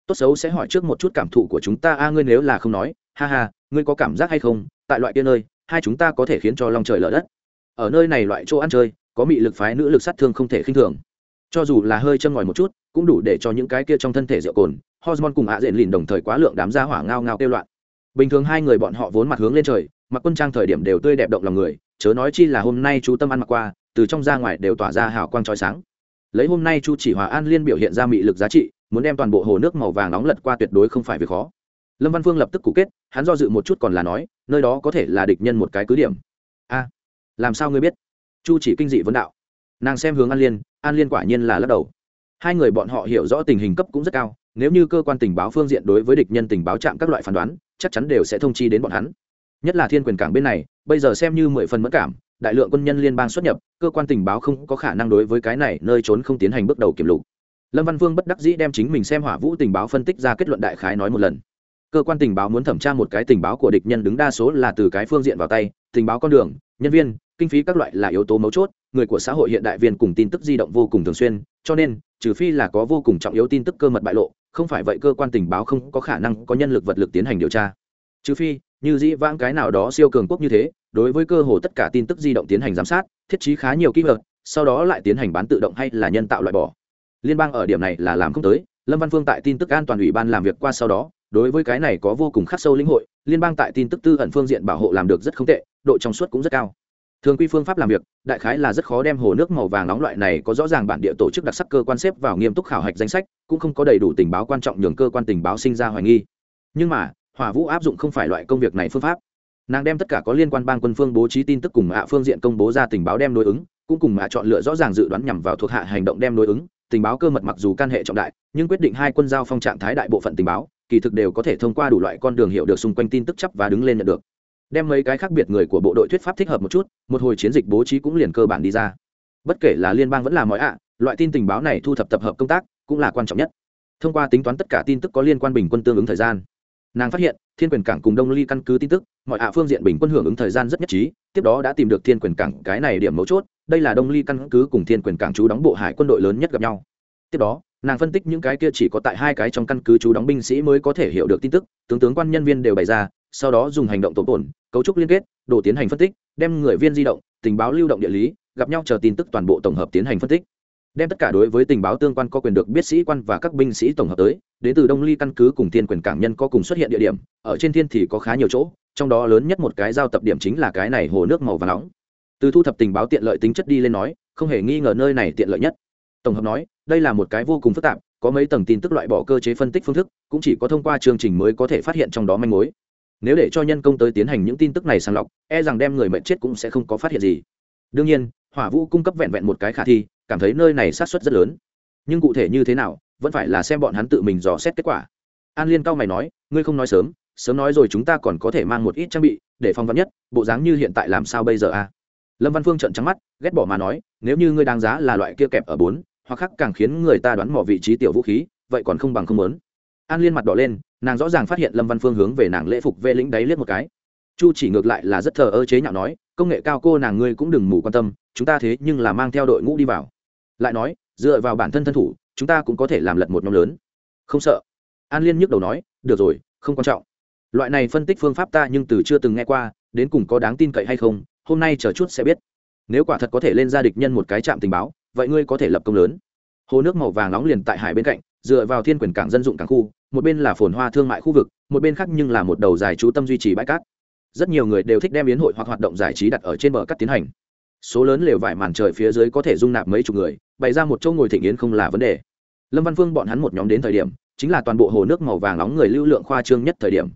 Tốt xấu sẽ hỏi trước một chút cảm thụ của chúng ta, a, ngươi nếu là không nói, ha ha, ngươi có cảm giác hay không? Tại loại kia nơi, hai chúng ta có thể khiến cho lòng trời lở đất. Ở nơi này loại chỗ ăn chơi, có mị lực phái nữ lực sát thương không thể khinh thường. Cho dù là hơi châm ngòi một chút, cũng đủ để cho những cái kia trong thân thể rượu cồn, hormone cùng ạ diện lìn đồng thời quá lượng đám gia hỏa ngao ngao kêu loạn bình thường hai người bọn họ vốn mặt hướng lên trời, mặc quân trang thời điểm đều tươi đẹp động lòng người, chớ nói chi là hôm nay chú tâm ăn mặc qua, từ trong ra ngoài đều tỏa ra hào quang trói sáng. Lấy hôm nay chu chỉ hòa an liên biểu hiện ra mị lực giá trị, muốn đem toàn bộ hồ nước màu vàng nóng lật qua tuyệt đối không phải việc khó. Lâm văn phương lập tức cũ kết, hắn do dự một chút còn là nói, nơi đó có thể là địch nhân một cái cứ điểm. A, làm sao ngươi biết? Chu chỉ kinh dị vấn đạo. Nàng xem hướng an liên an liên quả nhiên là lắc đầu. Hai người bọn họ hiểu rõ tình hình cấp cũng rất cao, nếu như cơ quan tình báo phương diện đối với địch nhân tình báo chạm các loại phán đoán chắc chắn đều sẽ thông chi đến bọn hắn. Nhất là thiên quyền cảng bên này, bây giờ xem như mười phần mất cảm, đại lượng quân nhân liên bang xuất nhập, cơ quan tình báo không có khả năng đối với cái này nơi trốn không tiến hành bước đầu kiểm lục. Lâm văn vương bất đắc dĩ đem chính mình xem hỏa vũ tình báo phân tích ra kết luận đại khái nói một lần. Cơ quan tình báo muốn thẩm tra một cái tình báo của địch nhân đứng đa số là từ cái phương diện vào tay, tình báo con đường, nhân viên, kinh phí các loại là yếu tố mấu chốt, người của xã hội hiện đại viên cùng tin tức di động vô cùng thường xuyên, cho nên trừ phi là có vô cùng trọng yếu tin tức cơ mật bại lộ, không phải vậy cơ quan tình báo không có khả năng có nhân lực vật lực tiến hành điều tra. Trừ phi, như dĩ vãng cái nào đó siêu cường quốc như thế, đối với cơ hồ tất cả tin tức di động tiến hành giám sát, thiết trí khá nhiều kỹ thuật, sau đó lại tiến hành bán tự động hay là nhân tạo loại bỏ. Liên bang ở điểm này là làm không tới, lâm văn phương tại tin tức an toàn ủy ban làm việc qua sau đó, đối với cái này có vô cùng khắc sâu lĩnh hội, liên bang tại tin tức tư ẩn phương diện bảo hộ làm được rất không tệ, độ trong suốt cũng rất cao thường quy phương pháp làm việc, đại khái là rất khó đem hồ nước màu vàng nóng loại này có rõ ràng bản địa tổ chức đặc sắc cơ quan xếp vào nghiêm túc khảo hạch danh sách, cũng không có đầy đủ tình báo quan trọng nhường cơ quan tình báo sinh ra hoài nghi. Nhưng mà, hỏa vũ áp dụng không phải loại công việc này phương pháp. Nàng đem tất cả có liên quan bang quân phương bố trí tin tức cùng hạ phương diện công bố ra tình báo đem đối ứng, cũng cùng hạ chọn lựa rõ ràng dự đoán nhằm vào thuộc hạ hành động đem đối ứng, tình báo cơ mật mặc dù can hệ trọng đại, nhưng quyết định hai quân giao phong trạng thái đại bộ phận tình báo, kỳ thực đều có thể thông qua đủ loại con đường hiểu được xung quanh tin tức chấp và đứng lên nhận được đem mấy cái khác biệt người của bộ đội thuyết pháp thích hợp một chút, một hồi chiến dịch bố trí cũng liền cơ bản đi ra. Bất kể là liên bang vẫn là mọi ạ, loại tin tình báo này thu thập tập hợp công tác cũng là quan trọng nhất. Thông qua tính toán tất cả tin tức có liên quan bình quân tương ứng thời gian. Nàng phát hiện, thiên quyền cảng cùng đông ly căn cứ tin tức, mọi ạ phương diện bình quân hưởng ứng thời gian rất nhất trí, tiếp đó đã tìm được thiên quyền cảng cái này điểm mấu chốt, đây là đông ly căn cứ cùng thiên quyền cảng chú đóng bộ hải quân đội lớn nhất gặp nhau. Tiếp đó, nàng phân tích những cái kia chỉ có tại hai cái trong căn cứ chú đóng binh sĩ mới có thể hiểu được tin tức, tướng tướng quan nhân viên đều bày ra sau đó dùng hành động tổ tổn, cấu trúc liên kết, đồ tiến hành phân tích, đem người viên di động, tình báo lưu động địa lý, gặp nhau chờ tin tức toàn bộ tổng hợp tiến hành phân tích. Đem tất cả đối với tình báo tương quan có quyền được biết sĩ quan và các binh sĩ tổng hợp tới, đến từ đông ly căn cứ cùng thiên quyền cảng nhân có cùng xuất hiện địa điểm, ở trên thiên thì có khá nhiều chỗ, trong đó lớn nhất một cái giao tập điểm chính là cái này hồ nước màu và nóng. Từ thu thập tình báo tiện lợi tính chất đi lên nói, không hề nghi ngờ nơi này tiện lợi nhất. Tổng hợp nói, đây là một cái vô cùng phức tạp, có mấy tầng tin tức loại bỏ cơ chế phân tích phương thức, cũng chỉ có thông qua chương trình mới có thể phát hiện trong đó manh mối nếu để cho nhân công tới tiến hành những tin tức này sàng lọc e rằng đem người mệnh chết cũng sẽ không có phát hiện gì. Đương nhiên, hỏa vũ cung cấp vẹn vẹn một cái khả thi, cảm thấy nơi này sát xuất rất lớn. Nhưng cụ thể như thế nào, vẫn phải là xem bọn hắn tự mình dò xét kết quả. An liên cao mày nói, ngươi không nói sớm sớm nói rồi chúng ta còn có thể mang một ít trang bị, để phong vắn nhất, bộ dáng như hiện tại làm sao bây giờ a? Lâm văn phương trợn trắng mắt, ghét bỏ mà nói, nếu như ngươi đáng giá là loại kia kẹp ở bốn, hoặc khác càng khiến người ta đoán mò vị trí tiểu vũ khí, vậy còn không bằng không lớn an liên mặt đỏ lên, nàng rõ ràng phát hiện lâm văn phương hướng về nàng lễ phục vệ lĩnh đáy liếc một cái. Chu chỉ ngược lại là rất thờ ơ chế nhạo nói, công nghệ cao cô nàng ngươi cũng đừng mù quan tâm, chúng ta thế nhưng là mang theo đội ngũ đi vào. Lại nói, dựa vào bản thân thân thủ, chúng ta cũng có thể làm lật một nhóm lớn. Không sợ. An liên nhức đầu nói, được rồi, không quan trọng. Loại này phân tích phương pháp ta nhưng từ chưa từng nghe qua, đến cùng có đáng tin cậy hay không, hôm nay chờ chút sẽ biết. Nếu quả thật có thể lên ra địch nhân một cái trạm tình báo, vậy ngươi có thể lập công lớn. Hồ nước màu vàng nóng liền tại hải bên cạnh, dựa vào thiên quyền cảng dân dụng cảng khu một bên là phồn hoa thương mại khu vực, một bên khác nhưng là một đầu dài trú tâm duy trì bãi cát. Rất nhiều người đều thích đem biến hội hoặc hoạt động giải trí đặt ở trên bờ cát tiến hành. Số lớn lều vải màn trời phía dưới có thể dung nạp mấy chục người, bày ra một chỗ ngồi thịnh yến không là vấn đề. Lâm văn phương bọn hắn một nhóm đến thời điểm, chính là toàn bộ hồ nước màu vàng nóng người lưu lượng khoa trương nhất thời điểm.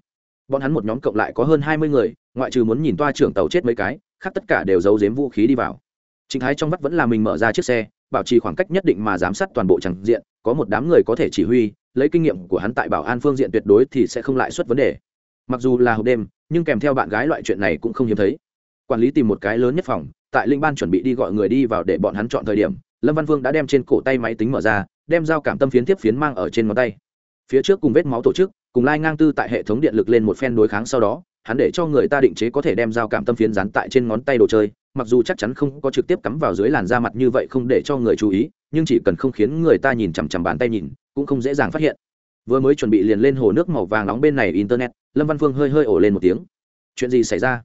Bọn hắn một nhóm cộng lại có hơn hai mươi người, ngoại trừ muốn nhìn toa trưởng tàu chết mấy cái, khác tất cả đều giấu giếm vũ khí đi vào. Chính thái trong vắt vẫn là mình mở ra chiếc xe, bảo trì khoảng cách nhất định mà giám sát toàn bộ tràng diện, có một đám người có thể chỉ huy lấy kinh nghiệm của hắn tại bảo an phương diện tuyệt đối thì sẽ không lại xuất vấn đề. Mặc dù là hộp đêm, nhưng kèm theo bạn gái loại chuyện này cũng không hiếm thấy. Quản lý tìm một cái lớn nhất phòng, tại linh ban chuẩn bị đi gọi người đi vào để bọn hắn chọn thời điểm, lâm văn vương đã đem trên cổ tay máy tính mở ra, đem dao cảm tâm phiến tiếp phiến mang ở trên ngón tay. Phía trước cùng vết máu tổ chức, cùng lai ngang tư tại hệ thống điện lực lên một phen đối kháng sau đó, hắn để cho người ta định chế có thể đem dao cảm tâm phiến dán tại trên ngón tay đồ chơi, mặc dù chắc chắn không có trực tiếp cắm vào dưới làn da mặt như vậy không để cho người chú ý, nhưng chỉ cần không khiến người ta nhìn chằm chằm bàn tay nhìn cũng không dễ dàng phát hiện. Vừa mới chuẩn bị liền lên hồ nước màu vàng nóng bên này internet, lâm văn phương hơi hơi ổ lên một tiếng. Chuyện gì xảy ra?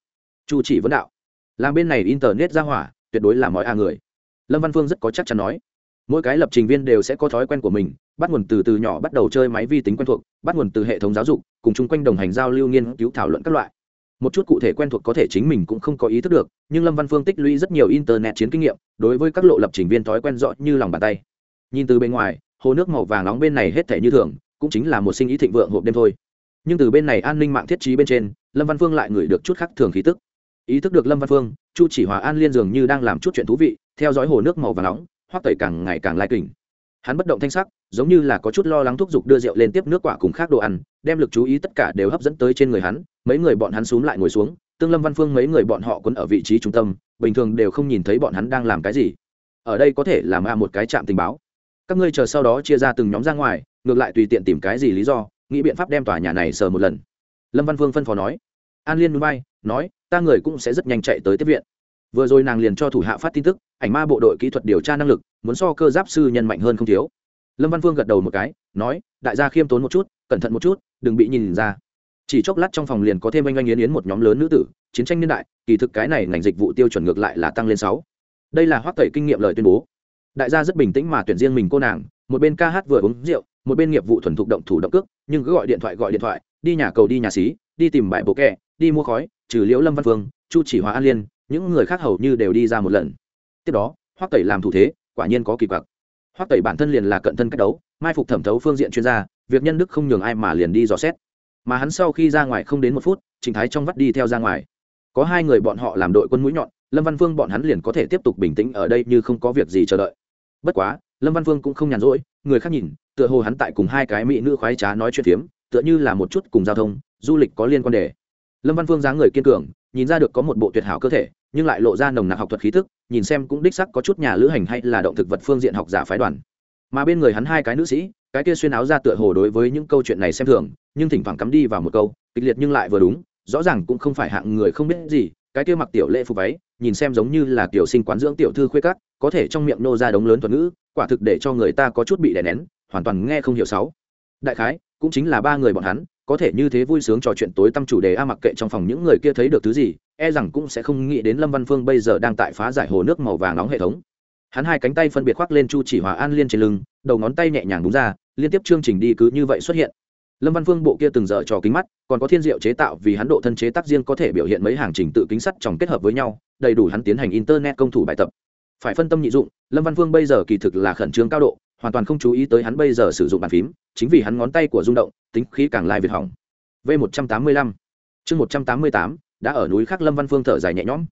Chu chỉ vấn đạo. Làm bên này internet ra hỏa, tuyệt đối là mọi a người. Lâm văn phương rất có chắc chắn nói. Mỗi cái lập trình viên đều sẽ có thói quen của mình, bắt nguồn từ từ nhỏ bắt đầu chơi máy vi tính quen thuộc, bắt nguồn từ hệ thống giáo dục, cùng chung quanh đồng hành giao lưu nghiên cứu thảo luận các loại. Một chút cụ thể quen thuộc có thể chính mình cũng không có ý thức được, nhưng lâm văn phương tích lũy rất nhiều internet chiến kinh nghiệm, đối với các lộ lập trình viên thói quen rõ như lòng bàn tay. Nhìn từ bên ngoài hồ nước màu vàng nóng bên này hết thể như thường, cũng chính là một sinh ý thịnh vượng hộp đêm thôi. Nhưng từ bên này an ninh mạng thiết trí bên trên, lâm văn phương lại ngửi được chút khác thường khí tức. Ý thức được lâm văn phương, chu chỉ hòa an liên dường như đang làm chút chuyện thú vị, theo dõi hồ nước màu vàng nóng, hoắc tẩy càng ngày càng lai kình. Hắn bất động thanh sắc, giống như là có chút lo lắng thúc giục đưa rượu lên tiếp nước quả cùng khác đồ ăn, đem lực chú ý tất cả đều hấp dẫn tới trên người hắn, mấy người bọn hắn xuống lại ngồi xuống, tương lâm văn phương mấy người bọn họ quấn ở vị trí trung tâm, bình thường đều không nhìn thấy bọn hắn đang làm cái gì. Ở đây có thể làm a một cái trạm tình báo các ngươi chờ sau đó chia ra từng nhóm ra ngoài, ngược lại tùy tiện tìm cái gì lý do, nghĩ biện pháp đem tòa nhà này sờ một lần. Lâm văn phương phân phó nói. An liên núi bay, nói, ta người cũng sẽ rất nhanh chạy tới tiếp viện. Vừa rồi nàng liền cho thủ hạ phát tin tức, ảnh ma bộ đội kỹ thuật điều tra năng lực, muốn so cơ giáp sư nhân mạnh hơn không thiếu. Lâm văn phương gật đầu một cái, nói, đại gia khiêm tốn một chút, cẩn thận một chút, đừng bị nhìn ra. Chỉ chốc lát trong phòng liền có thêm anh anh yến yến một nhóm lớn nữ tử, chiến tranh niên đại, kỳ thực cái này ngành dịch vụ tiêu chuẩn ngược lại là tăng lên sáu. Đây là hoác tẩy kinh nghiệm lời tuyên bố đại gia rất bình tĩnh mà tuyển riêng mình cô nàng, một bên ca hát vừa uống rượu, một bên nghiệp vụ thuần thục động thủ động cước, nhưng cứ gọi điện thoại gọi điện thoại, đi nhà cầu đi nhà xí, đi tìm bãi bộ kẹ, đi mua khói, trừ liễu lâm văn phương, chu chỉ hóa an liên, những người khác hầu như đều đi ra một lần. Tiếp đó, hoắc tẩy làm thủ thế, quả nhiên có kỳ quặc. Hoắc tẩy bản thân liền là cận thân cách đấu, mai phục thẩm thấu phương diện chuyên gia, việc nhân đức không nhường ai mà liền đi dò xét. Mà hắn sau khi ra ngoài không đến một phút, trình thái trong vắt đi theo ra ngoài. Có hai người bọn họ làm đội quân mũi nhọn, lâm văn phương bọn hắn liền có thể tiếp tục bình tĩnh ở đây như không có việc gì chờ đợi bất quá, lâm văn phương cũng không nhàn rỗi, người khác nhìn, tựa hồ hắn tại cùng hai cái mỹ nữ khoái trá nói chuyện phiếm, tựa như là một chút cùng giao thông, du lịch có liên quan đề. Lâm văn phương dáng người kiên cường, nhìn ra được có một bộ tuyệt hảo cơ thể, nhưng lại lộ ra nồng nặc học thuật khí thức, nhìn xem cũng đích sắc có chút nhà lữ hành hay là động thực vật phương diện học giả phái đoàn. Mà bên người hắn hai cái nữ sĩ, cái kia xuyên áo ra tựa hồ đối với những câu chuyện này xem thường, nhưng thỉnh thoảng cắm đi vào một câu, kịch liệt nhưng lại vừa đúng, rõ ràng cũng không phải hạng người không biết gì cái kia mặc tiểu lễ phục váy, nhìn xem giống như là kiểu sinh quán dưỡng tiểu thư khuê cắt có thể trong miệng nô ra đống lớn thuật ngữ, quả thực để cho người ta có chút bị đè nén, hoàn toàn nghe không hiểu sáu. Đại khái, cũng chính là ba người bọn hắn, có thể như thế vui sướng trò chuyện tối tâm chủ đề a mặc kệ trong phòng những người kia thấy được thứ gì e rằng cũng sẽ không nghĩ đến lâm văn phương bây giờ đang tại phá giải hồ nước màu vàng nóng hệ thống. Hắn hai cánh tay phân biệt khoác lên chu chỉ hòa an liên trên lưng, đầu ngón tay nhẹ nhàng đúng ra, liên tiếp chương trình đi cứ như vậy xuất hiện lâm văn phương bộ kia từng dở trò kính mắt, còn có thiên diệu chế tạo vì hắn độ thân chế tác riêng có thể biểu hiện mấy hàng trình tự kính sắt trong kết hợp với nhau, đầy đủ hắn tiến hành internet công thủ bài tập. Phải phân tâm nhị dụng, lâm văn phương bây giờ kỳ thực là khẩn trương cao độ, hoàn toàn không chú ý tới hắn bây giờ sử dụng bàn phím, chính vì hắn ngón tay của rung động, tính khí càng lai việt hỏng. V một trăm tám mươi lăm. Chương một trăm tám mươi tám, đã ở núi khác lâm văn phương thở dài nhẹ nhõm.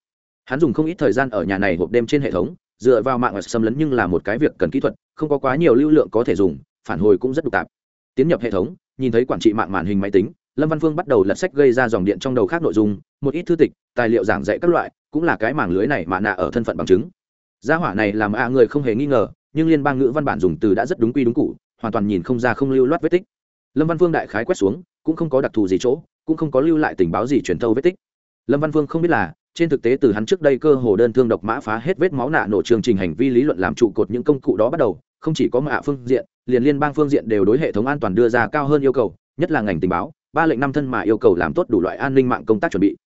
Hắn dùng không ít thời gian ở nhà này hộp đêm trên hệ thống, dựa vào mạng xâm lấn nhưng là một cái việc cần kỹ thuật, không có quá nhiều lưu lượng có thể dùng, phản hồi cũng rất độc tạp. Tiến nhập hệ thống nhìn thấy quản trị mạng màn hình máy tính, lâm văn phương bắt đầu lật sách gây ra dòng điện trong đầu khác nội dung, một ít thư tịch, tài liệu giảng dạy các loại, cũng là cái mảng lưới này mà nạ ở thân phận bằng chứng. Gia hỏa này làm a người không hề nghi ngờ, nhưng liên bang ngữ văn bản dùng từ đã rất đúng quy đúng cụ, hoàn toàn nhìn không ra không lưu loát vết tích. Lâm văn phương đại khái quét xuống, cũng không có đặc thù gì chỗ, cũng không có lưu lại tình báo gì truyền thâu vết tích. Lâm văn phương không biết là, trên thực tế từ hắn trước đây cơ hồ đơn thương độc mã phá hết vết máu nạ nổ chương trình hành vi lý luận làm trụ cột những công cụ đó bắt đầu, không chỉ có mạ phương diện liền liên bang phương diện đều đối hệ thống an toàn đưa ra cao hơn yêu cầu, nhất là ngành tình báo, ba lệnh năm thân mà yêu cầu làm tốt đủ loại an ninh mạng công tác chuẩn bị.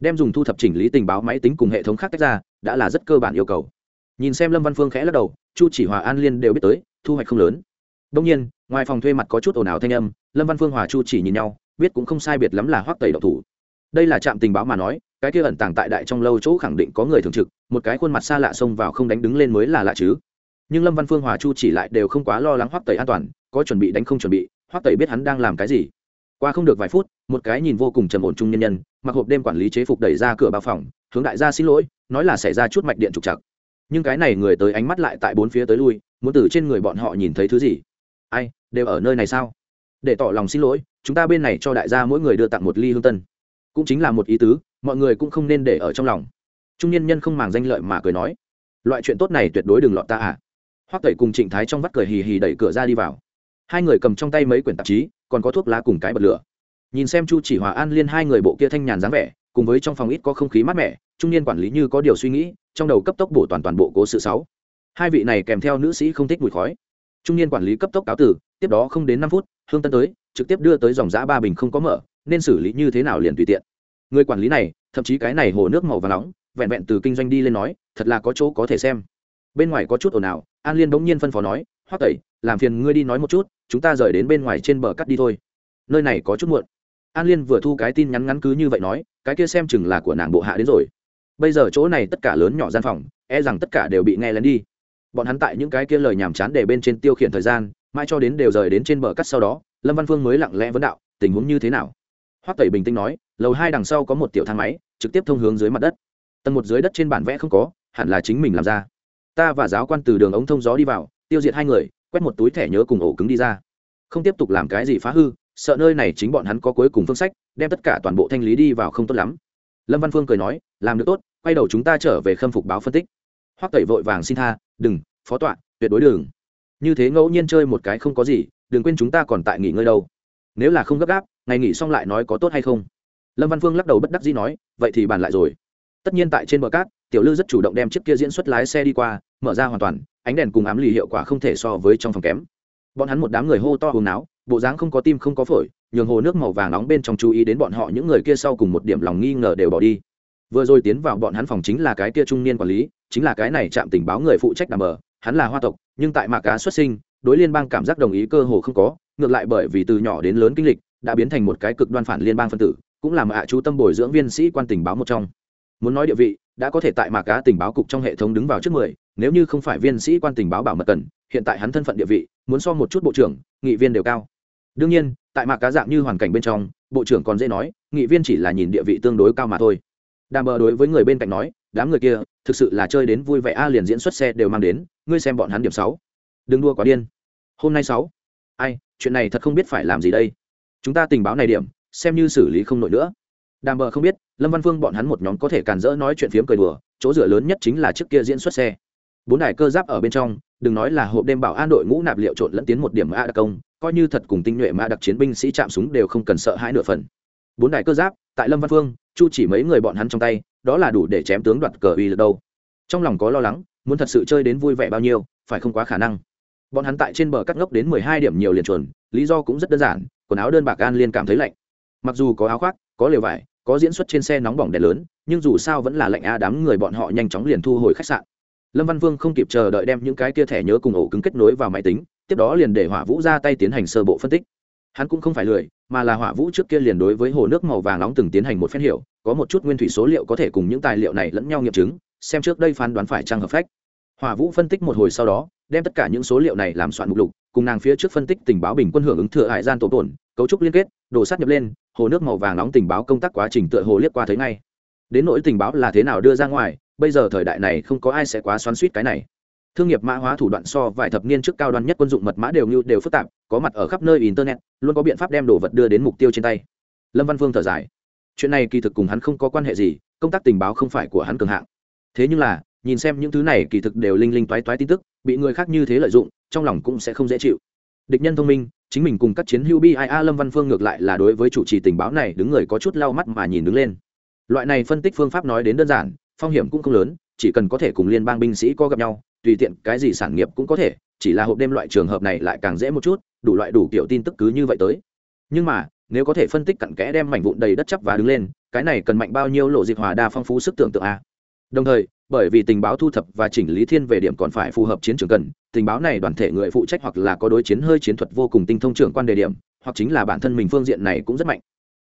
Đem dùng thu thập chỉnh lý tình báo máy tính cùng hệ thống khác tách ra, đã là rất cơ bản yêu cầu. Nhìn xem lâm văn phương khẽ lắc đầu, chu chỉ hòa an liên đều biết tới, thu hoạch không lớn. Đông nhiên, ngoài phòng thuê mặt có chút ồn ào thanh âm, lâm văn phương hòa chu chỉ nhìn nhau, biết cũng không sai biệt lắm là hoắc tẩy độc thủ. Đây là trạm tình báo mà nói, cái kia ẩn tàng tại đại trong lâu chỗ khẳng định có người thường trực, một cái khuôn mặt xa lạ xông vào không đánh đứng lên mới là lạ chứ nhưng lâm văn phương hòa chu chỉ lại đều không quá lo lắng hoắc tẩy an toàn, có chuẩn bị đánh không chuẩn bị, hoắc tẩy biết hắn đang làm cái gì. Qua không được vài phút, một cái nhìn vô cùng trầm ổn trung nhân nhân, mặc hộp đêm quản lý chế phục đẩy ra cửa bao phòng, hướng đại gia xin lỗi, nói là xảy ra chút mạch điện trục chặt nhưng cái này người tới ánh mắt lại tại bốn phía tới lui, muốn từ trên người bọn họ nhìn thấy thứ gì? Ai, đều ở nơi này sao? Để tỏ lòng xin lỗi, chúng ta bên này cho đại gia mỗi người đưa tặng một ly hương tân. Cũng chính là một ý tứ, mọi người cũng không nên để ở trong lòng. Trung nhân nhân không màng danh lợi mà cười nói, loại chuyện tốt này tuyệt đối đừng lọt ta à hoắc tẩy cùng trịnh thái trong vắt cười hì hì đẩy cửa ra đi vào. Hai người cầm trong tay mấy quyển tạp chí, còn có thuốc lá cùng cái bật lửa. Nhìn xem chu chỉ hòa an liên hai người bộ kia thanh nhàn dáng vẻ, cùng với trong phòng ít có không khí mát mẻ, trung niên quản lý như có điều suy nghĩ, trong đầu cấp tốc bổ toàn toàn bộ cố sự sáu. Hai vị này kèm theo nữ sĩ không thích mùi khói. Trung niên quản lý cấp tốc cáo tử tiếp đó không đến năm phút, hương tân tới, trực tiếp đưa tới dòng giã ba bình không có mở, nên xử lý như thế nào liền tùy tiện. Người quản lý này, thậm chí cái này hồ nước màu và nóng, vẹn vẹn từ kinh doanh đi lên nói, thật là có chỗ có thể xem. Bên ngoài có chút ồn ào an liên bỗng nhiên phân phó nói, hoắc tẩy, làm phiền ngươi đi nói một chút, chúng ta rời đến bên ngoài trên bờ cắt đi thôi. Nơi này có chút muộn. An liên vừa thu cái tin nhắn ngắn cứ như vậy nói, cái kia xem chừng là của nàng bộ hạ đến rồi. Bây giờ chỗ này tất cả lớn nhỏ gian phòng e rằng tất cả đều bị nghe lén đi. Bọn hắn tại những cái kia lời nhàm chán để bên trên tiêu khiển thời gian, mãi cho đến đều rời đến trên bờ cắt sau đó, lâm văn phương mới lặng lẽ vấn đạo, tình huống như thế nào? Hoắc tẩy bình tĩnh nói, lầu hai đằng sau có một tiểu thang máy, trực tiếp thông hướng dưới mặt đất. Tầng một dưới đất trên bản vẽ không có, hẳn là chính mình làm ra ta và giáo quan từ đường ống thông gió đi vào, tiêu diệt hai người, quét một túi thẻ nhớ cùng ổ cứng đi ra. Không tiếp tục làm cái gì phá hư, sợ nơi này chính bọn hắn có cuối cùng phương sách, đem tất cả toàn bộ thanh lý đi vào không tốt lắm. Lâm văn phương cười nói, làm được tốt, quay đầu chúng ta trở về khâm phục báo phân tích. Hoắc tẩy vội vàng xin tha, đừng, phó tọa, tuyệt đối đừng. Như thế ngẫu nhiên chơi một cái không có gì, đừng quên chúng ta còn tại nghỉ ngơi đâu. Nếu là không gấp gáp, ngày nghỉ xong lại nói có tốt hay không? Lâm văn phương lắc đầu bất đắc dĩ nói, vậy thì bàn lại rồi. Tất nhiên tại trên bờ cát tiểu lư rất chủ động đem chiếc kia diễn xuất lái xe đi qua, mở ra hoàn toàn, ánh đèn cùng ám lì hiệu quả không thể so với trong phòng kém. Bọn hắn một đám người hô to hùng náo bộ dáng không có tim không có phổi, nhường hồ nước màu vàng nóng bên trong chú ý đến bọn họ, những người kia sau cùng một điểm lòng nghi ngờ đều bỏ đi. Vừa rồi tiến vào bọn hắn phòng chính là cái kia trung niên quản lý, chính là cái này chạm tình báo người phụ trách nằm bờ, hắn là hoa tộc, nhưng tại mạc cá xuất sinh, đối liên bang cảm giác đồng ý cơ hồ không có, ngược lại bởi vì từ nhỏ đến lớn kinh lịch, đã biến thành một cái cực đoan phản liên bang phân tử, cũng là hạ chú tâm bồi dưỡng viên sĩ quan tình báo một trong. Muốn nói địa vị đã có thể tại mạc cá tình báo cục trong hệ thống đứng vào trước mười, nếu như không phải viên sĩ quan tình báo bảo mật cần, hiện tại hắn thân phận địa vị, muốn so một chút bộ trưởng, nghị viên đều cao. Đương nhiên, tại mạc cá dạng như hoàn cảnh bên trong, bộ trưởng còn dễ nói, nghị viên chỉ là nhìn địa vị tương đối cao mà thôi. Đàm bờ đối với người bên cạnh nói, đám người kia, thực sự là chơi đến vui vẻ a, liền diễn xuất xe đều mang đến, ngươi xem bọn hắn điểm sáu. Đừng đua quá điên. Hôm nay sáu. Ai, chuyện này thật không biết phải làm gì đây. Chúng ta tình báo này điểm, xem như xử lý không nổi nữa đàm bờ không biết, lâm văn phương bọn hắn một nhóm có thể càn rỡ nói chuyện phiếm cười đùa, chỗ dựa lớn nhất chính là trước kia diễn xuất xe. Bốn đài cơ giáp ở bên trong, đừng nói là hộp đêm bảo an đội ngũ nạp liệu trộn lẫn tiến một điểm mã đặc công, coi như thật cùng tinh nhuệ mã đặc chiến binh sĩ chạm súng đều không cần sợ hãi nửa phần. Bốn đài cơ giáp, tại lâm văn phương, chu chỉ mấy người bọn hắn trong tay, đó là đủ để chém tướng đoạt cờ uy lực đâu. Trong lòng có lo lắng, muốn thật sự chơi đến vui vẻ bao nhiêu, phải không quá khả năng. Bọn hắn tại trên bờ cắt ngốc đến mười hai điểm nhiều liền chuẩn, lý do cũng rất đơn giản, quần áo đơn bạc an liên cảm thấy lạnh. Mặc dù có áo khoác, có lều vải có diễn xuất trên xe nóng bỏng đèn lớn, nhưng dù sao vẫn là lệnh a đám người bọn họ nhanh chóng liền thu hồi khách sạn. Lâm văn vương không kịp chờ đợi đem những cái kia thẻ nhớ cùng ổ cứng kết nối vào máy tính, tiếp đó liền để hỏa vũ ra tay tiến hành sơ bộ phân tích. Hắn cũng không phải lười, mà là hỏa vũ trước kia liền đối với hồ nước màu vàng nóng từng tiến hành một phen hiểu, có một chút nguyên thủy số liệu có thể cùng những tài liệu này lẫn nhau nghiệm chứng, xem trước đây phán đoán phải trang hợp phách. Hỏa vũ phân tích một hồi sau đó, đem tất cả những số liệu này làm soạn mục lục, cùng nàng phía trước phân tích tình báo bình quân hưởng ứng thừa hải gian tổ tổn cấu trúc liên kết, đồ sát nhập lên, hồ nước màu vàng nóng tình báo công tác quá trình tựa hồ liếc qua thấy ngay. Đến nỗi tình báo là thế nào đưa ra ngoài, bây giờ thời đại này không có ai sẽ quá xoắn suýt cái này. Thương nghiệp mã hóa thủ đoạn so vài thập niên trước cao đoan nhất quân dụng mật mã đều như đều phức tạp, có mặt ở khắp nơi internet, luôn có biện pháp đem đồ vật đưa đến mục tiêu trên tay. Lâm văn phương thở dài. Chuyện này kỳ thực cùng hắn không có quan hệ gì, công tác tình báo không phải của hắn cường hạng. Thế nhưng là, nhìn xem những thứ này kỳ thực đều linh linh toái toái tin tức, bị người khác như thế lợi dụng, trong lòng cũng sẽ không dễ chịu. Địch nhân thông minh chính mình cùng các chiến hữu bi a lâm văn phương ngược lại là đối với chủ trì tình báo này đứng người có chút lau mắt mà nhìn đứng lên. Loại này phân tích phương pháp nói đến đơn giản, phong hiểm cũng không lớn, chỉ cần có thể cùng liên bang binh sĩ có gặp nhau, tùy tiện cái gì sản nghiệp cũng có thể, chỉ là hộp đêm loại trường hợp này lại càng dễ một chút, đủ loại đủ kiểu tin tức cứ như vậy tới. Nhưng mà, nếu có thể phân tích cặn kẽ đem mảnh vụn đầy đất chấp và đứng lên, cái này cần mạnh bao nhiêu lộ dịch hòa đa phong phú sức tưởng tượng a? Đồng thời, bởi vì tình báo thu thập và chỉnh lý thiên về điểm còn phải phù hợp chiến trường cần tình báo này đoàn thể người phụ trách hoặc là có đối chiến hơi chiến thuật vô cùng tinh thông trưởng quan đề điểm, hoặc chính là bản thân mình phương diện này cũng rất mạnh.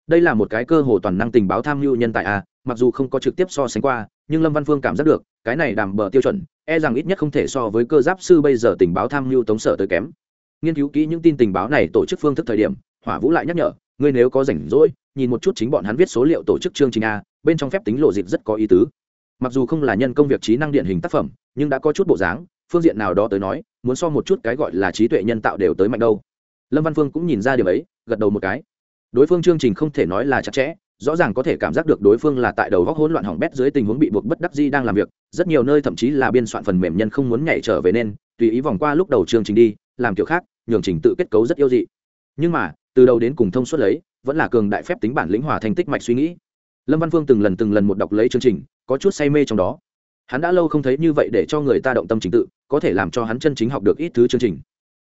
Đây là một cái cơ hồ toàn năng tình báo tham mưu nhân tài a, mặc dù không có trực tiếp so sánh qua, nhưng lâm văn phương cảm giác được, cái này đảm bờ tiêu chuẩn e rằng ít nhất không thể so với cơ giáp sư bây giờ tình báo tham mưu tống sở tới kém. Nghiên cứu kỹ những tin tình báo này tổ chức phương thức thời điểm, hỏa vũ lại nhắc nhở, ngươi nếu có rảnh rỗi, nhìn một chút chính bọn hắn viết số liệu tổ chức chương trình a, bên trong phép tính lộ dịp rất có ý tứ. Mặc dù không là nhân công việc trí năng điện hình tác phẩm, nhưng đã có chút bộ dáng phương diện nào đó tới nói, muốn so một chút cái gọi là trí tuệ nhân tạo đều tới mạnh đâu. Lâm văn phương cũng nhìn ra điều ấy, gật đầu một cái. Đối phương chương trình không thể nói là chặt chẽ, rõ ràng có thể cảm giác được đối phương là tại đầu góc hỗn loạn hỏng bét dưới tình huống bị buộc bất đắc di đang làm việc, rất nhiều nơi thậm chí là biên soạn phần mềm nhân không muốn nhảy trở về nên, tùy ý vòng qua lúc đầu chương trình đi, làm kiểu khác, nhường trình tự kết cấu rất yêu dị. Nhưng mà, từ đầu đến cùng thông suốt lấy, vẫn là cường đại phép tính bản lĩnh hòa thành tích mạch suy nghĩ. Lâm văn phương từng lần từng lần một đọc lấy chương trình, có chút say mê trong đó hắn đã lâu không thấy như vậy để cho người ta động tâm trình tự, có thể làm cho hắn chân chính học được ít thứ chương trình.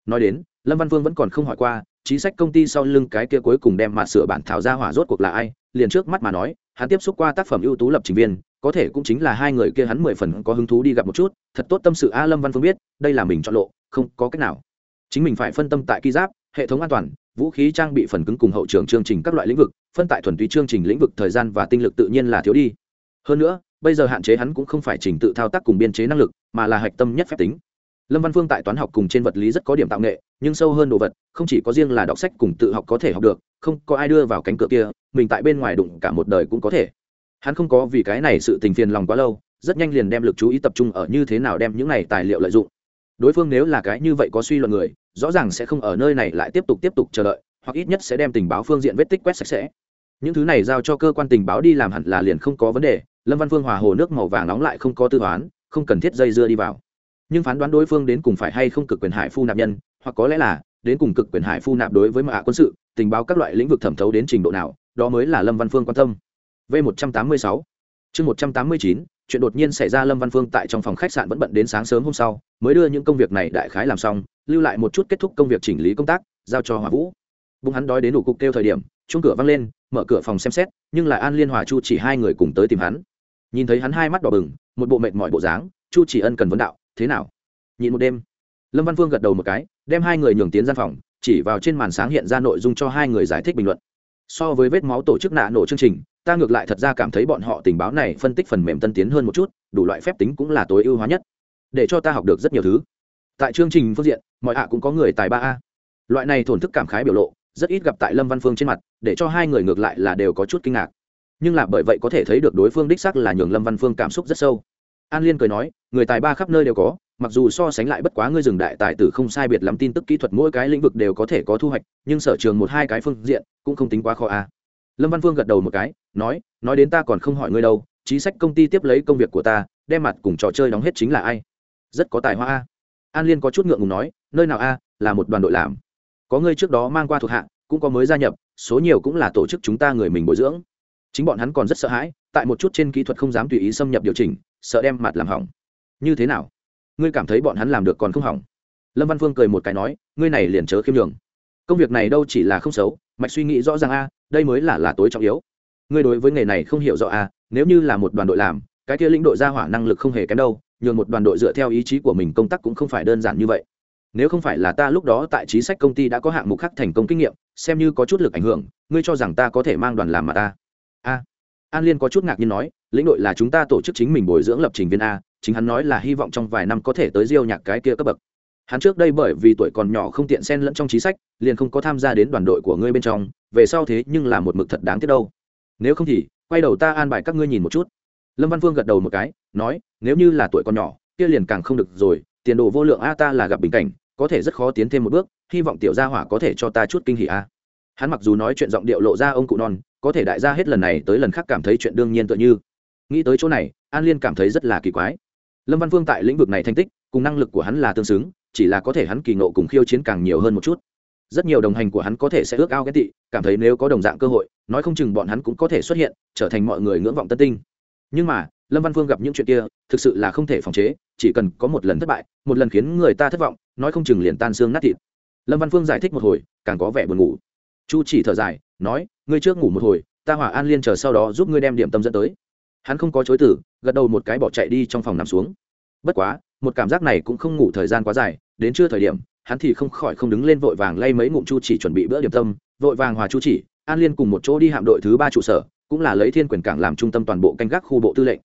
Nói đến, lâm văn Vương vẫn còn không hỏi qua, chính sách công ty sau lưng cái kia cuối cùng đem mà sửa bản thảo ra hỏa rốt cuộc là ai, liền trước mắt mà nói, hắn tiếp xúc qua tác phẩm ưu tú lập trình viên, có thể cũng chính là hai người kia hắn mười phần có hứng thú đi gặp một chút, thật tốt tâm sự a lâm văn phương biết, đây là mình chọn lộ, không có cách nào. Chính mình phải phân tâm tại ký giáp, hệ thống an toàn, vũ khí trang bị phần cứng cùng hậu trường chương trình các loại lĩnh vực, phân tại thuần túy chương trình lĩnh vực thời gian và tinh lực tự nhiên là thiếu đi. Hơn nữa bây giờ hạn chế hắn cũng không phải trình tự thao tác cùng biên chế năng lực, mà là hạch tâm nhất phép tính. Lâm văn phương tại toán học cùng trên vật lý rất có điểm tạo nghệ, nhưng sâu hơn đồ vật, không chỉ có riêng là đọc sách cùng tự học có thể học được, không có ai đưa vào cánh cửa kia, mình tại bên ngoài đụng cả một đời cũng có thể. Hắn không có vì cái này sự tình phiền lòng quá lâu, rất nhanh liền đem lực chú ý tập trung ở như thế nào đem những này tài liệu lợi dụng. Đối phương nếu là cái như vậy có suy luận người, rõ ràng sẽ không ở nơi này lại tiếp tục tiếp tục chờ đợi, hoặc ít nhất sẽ đem tình báo phương diện vết tích quét sạch sẽ. Những thứ này giao cho cơ quan tình báo đi làm hẳn là liền không có vấn đề lâm văn phương hòa hồ nước màu vàng nóng lại không có tư toán, không cần thiết dây dưa đi vào. Nhưng phán đoán đối phương đến cùng phải hay không cực quyền hải phu nạp nhân, hoặc có lẽ là, đến cùng cực quyền hải phu nạp đối với mạ quân sự, tình báo các loại lĩnh vực thẩm thấu đến trình độ nào, đó mới là lâm văn phương quan tâm. V một trăm tám mươi sáu. Chương một trăm tám mươi chín, chuyện đột nhiên xảy ra lâm văn phương tại trong phòng khách sạn vẫn bận đến sáng sớm hôm sau, mới đưa những công việc này đại khái làm xong, lưu lại một chút kết thúc công việc chỉnh lý công tác, giao cho hỏa vũ. Bụng hắn đói đến đủ cục kêu thời điểm chung cửa văng lên, mở cửa phòng xem xét, nhưng là an liên hòa chu chỉ hai người cùng tới tìm hắn nhìn thấy hắn hai mắt đỏ bừng, một bộ mệt mỏi bộ dáng, chu chỉ ân cần vấn đạo, thế nào? Nhịn một đêm? Lâm văn phương gật đầu một cái, đem hai người nhường tiến gian phòng, chỉ vào trên màn sáng hiện ra nội dung cho hai người giải thích bình luận. So với vết máu tổ chức nạ nổ chương trình, ta ngược lại thật ra cảm thấy bọn họ tình báo này phân tích phần mềm tân tiến hơn một chút, đủ loại phép tính cũng là tối ưu hóa nhất. Để cho ta học được rất nhiều thứ. Tại chương trình phương diện, mọi hạ cũng có người tài ba a. Loại này thổn thức cảm khái biểu lộ, rất ít gặp tại lâm văn phương trên mặt, để cho hai người ngược lại là đều có chút kinh ngạc nhưng là bởi vậy có thể thấy được đối phương đích sắc là nhường lâm văn phương cảm xúc rất sâu. An liên cười nói, người tài ba khắp nơi đều có, mặc dù so sánh lại bất quá ngươi dừng đại tài tử không sai biệt lắm tin tức kỹ thuật mỗi cái lĩnh vực đều có thể có thu hoạch, nhưng sở trường một hai cái phương diện cũng không tính quá khó a lâm văn phương gật đầu một cái, nói nói đến ta còn không hỏi ngươi đâu, chính sách công ty tiếp lấy công việc của ta, đem mặt cùng trò chơi đóng hết chính là ai? Rất có tài hoa a an liên có chút ngượng ngùng nói, nơi nào a là một đoàn đội làm. Có ngươi trước đó mang qua thuộc hạ, cũng có mới gia nhập, số nhiều cũng là tổ chức chúng ta người mình bồi dưỡng chính bọn hắn còn rất sợ hãi, tại một chút trên kỹ thuật không dám tùy ý xâm nhập điều chỉnh, sợ đem mặt làm hỏng. Như thế nào? Ngươi cảm thấy bọn hắn làm được còn không hỏng? Lâm văn phương cười một cái nói, ngươi này liền chớ khiêm đường công việc này đâu chỉ là không xấu, mạch suy nghĩ rõ ràng a, đây mới là là tối trọng yếu. Ngươi đối với nghề này không hiểu rõ a, nếu như là một đoàn đội làm, cái kia lĩnh đội ra hỏa năng lực không hề kém đâu, nhường một đoàn đội dựa theo ý chí của mình công tác cũng không phải đơn giản như vậy. Nếu không phải là ta lúc đó tại trí sách công ty đã có hạng mục khác thành công kinh nghiệm, xem như có chút lực ảnh hưởng, ngươi cho rằng ta có thể mang đoàn làm mà ta? A. An liên có chút ngạc nhiên nói, lĩnh đội là chúng ta tổ chức chính mình bồi dưỡng lập trình viên a, chính hắn nói là hy vọng trong vài năm có thể tới diêu nhạc cái kia cấp bậc. Hắn trước đây bởi vì tuổi còn nhỏ không tiện xen lẫn trong trí sách, liền không có tham gia đến đoàn đội của ngươi bên trong, về sau thế nhưng là một mực thật đáng tiếc đâu. Nếu không thì, quay đầu ta an bài các ngươi nhìn một chút. Lâm văn Vương gật đầu một cái, nói, nếu như là tuổi còn nhỏ, kia liền càng không được rồi, tiền đồ vô lượng a ta là gặp bình cảnh, có thể rất khó tiến thêm một bước, hy vọng tiểu gia hỏa có thể cho ta chút kinh hỉ a. Hắn mặc dù nói chuyện giọng điệu lộ ra ông cụ non có thể đại gia hết lần này tới lần khác cảm thấy chuyện đương nhiên tựa như. Nghĩ tới chỗ này, an liên cảm thấy rất là kỳ quái. Lâm văn phương tại lĩnh vực này thành tích, cùng năng lực của hắn là tương xứng, chỉ là có thể hắn kỳ nộ cùng khiêu chiến càng nhiều hơn một chút. Rất nhiều đồng hành của hắn có thể sẽ ước ao ghét tị, cảm thấy nếu có đồng dạng cơ hội, nói không chừng bọn hắn cũng có thể xuất hiện, trở thành mọi người ngưỡng vọng tân tinh. Nhưng mà, lâm văn phương gặp những chuyện kia, thực sự là không thể phòng chế, chỉ cần có một lần thất bại, một lần khiến người ta thất vọng, nói không chừng liền tan xương nát thịt. Lâm văn phương giải thích một hồi, càng có vẻ buồn ngủ. Chu chỉ thở dài nói, ngươi trước ngủ một hồi, ta hỏa an liên chờ sau đó giúp ngươi đem điểm tâm dẫn tới. Hắn không có chối tử gật đầu một cái bỏ chạy đi trong phòng nằm xuống. Bất quá, một cảm giác này cũng không ngủ thời gian quá dài, đến trưa thời điểm, hắn thì không khỏi không đứng lên vội vàng lay mấy ngụm chu chỉ chuẩn bị bữa điểm tâm, vội vàng hòa chu chỉ, an liên cùng một chỗ đi hạm đội thứ ba trụ sở, cũng là lấy thiên quyền cảng làm trung tâm toàn bộ canh gác khu bộ tư lệnh.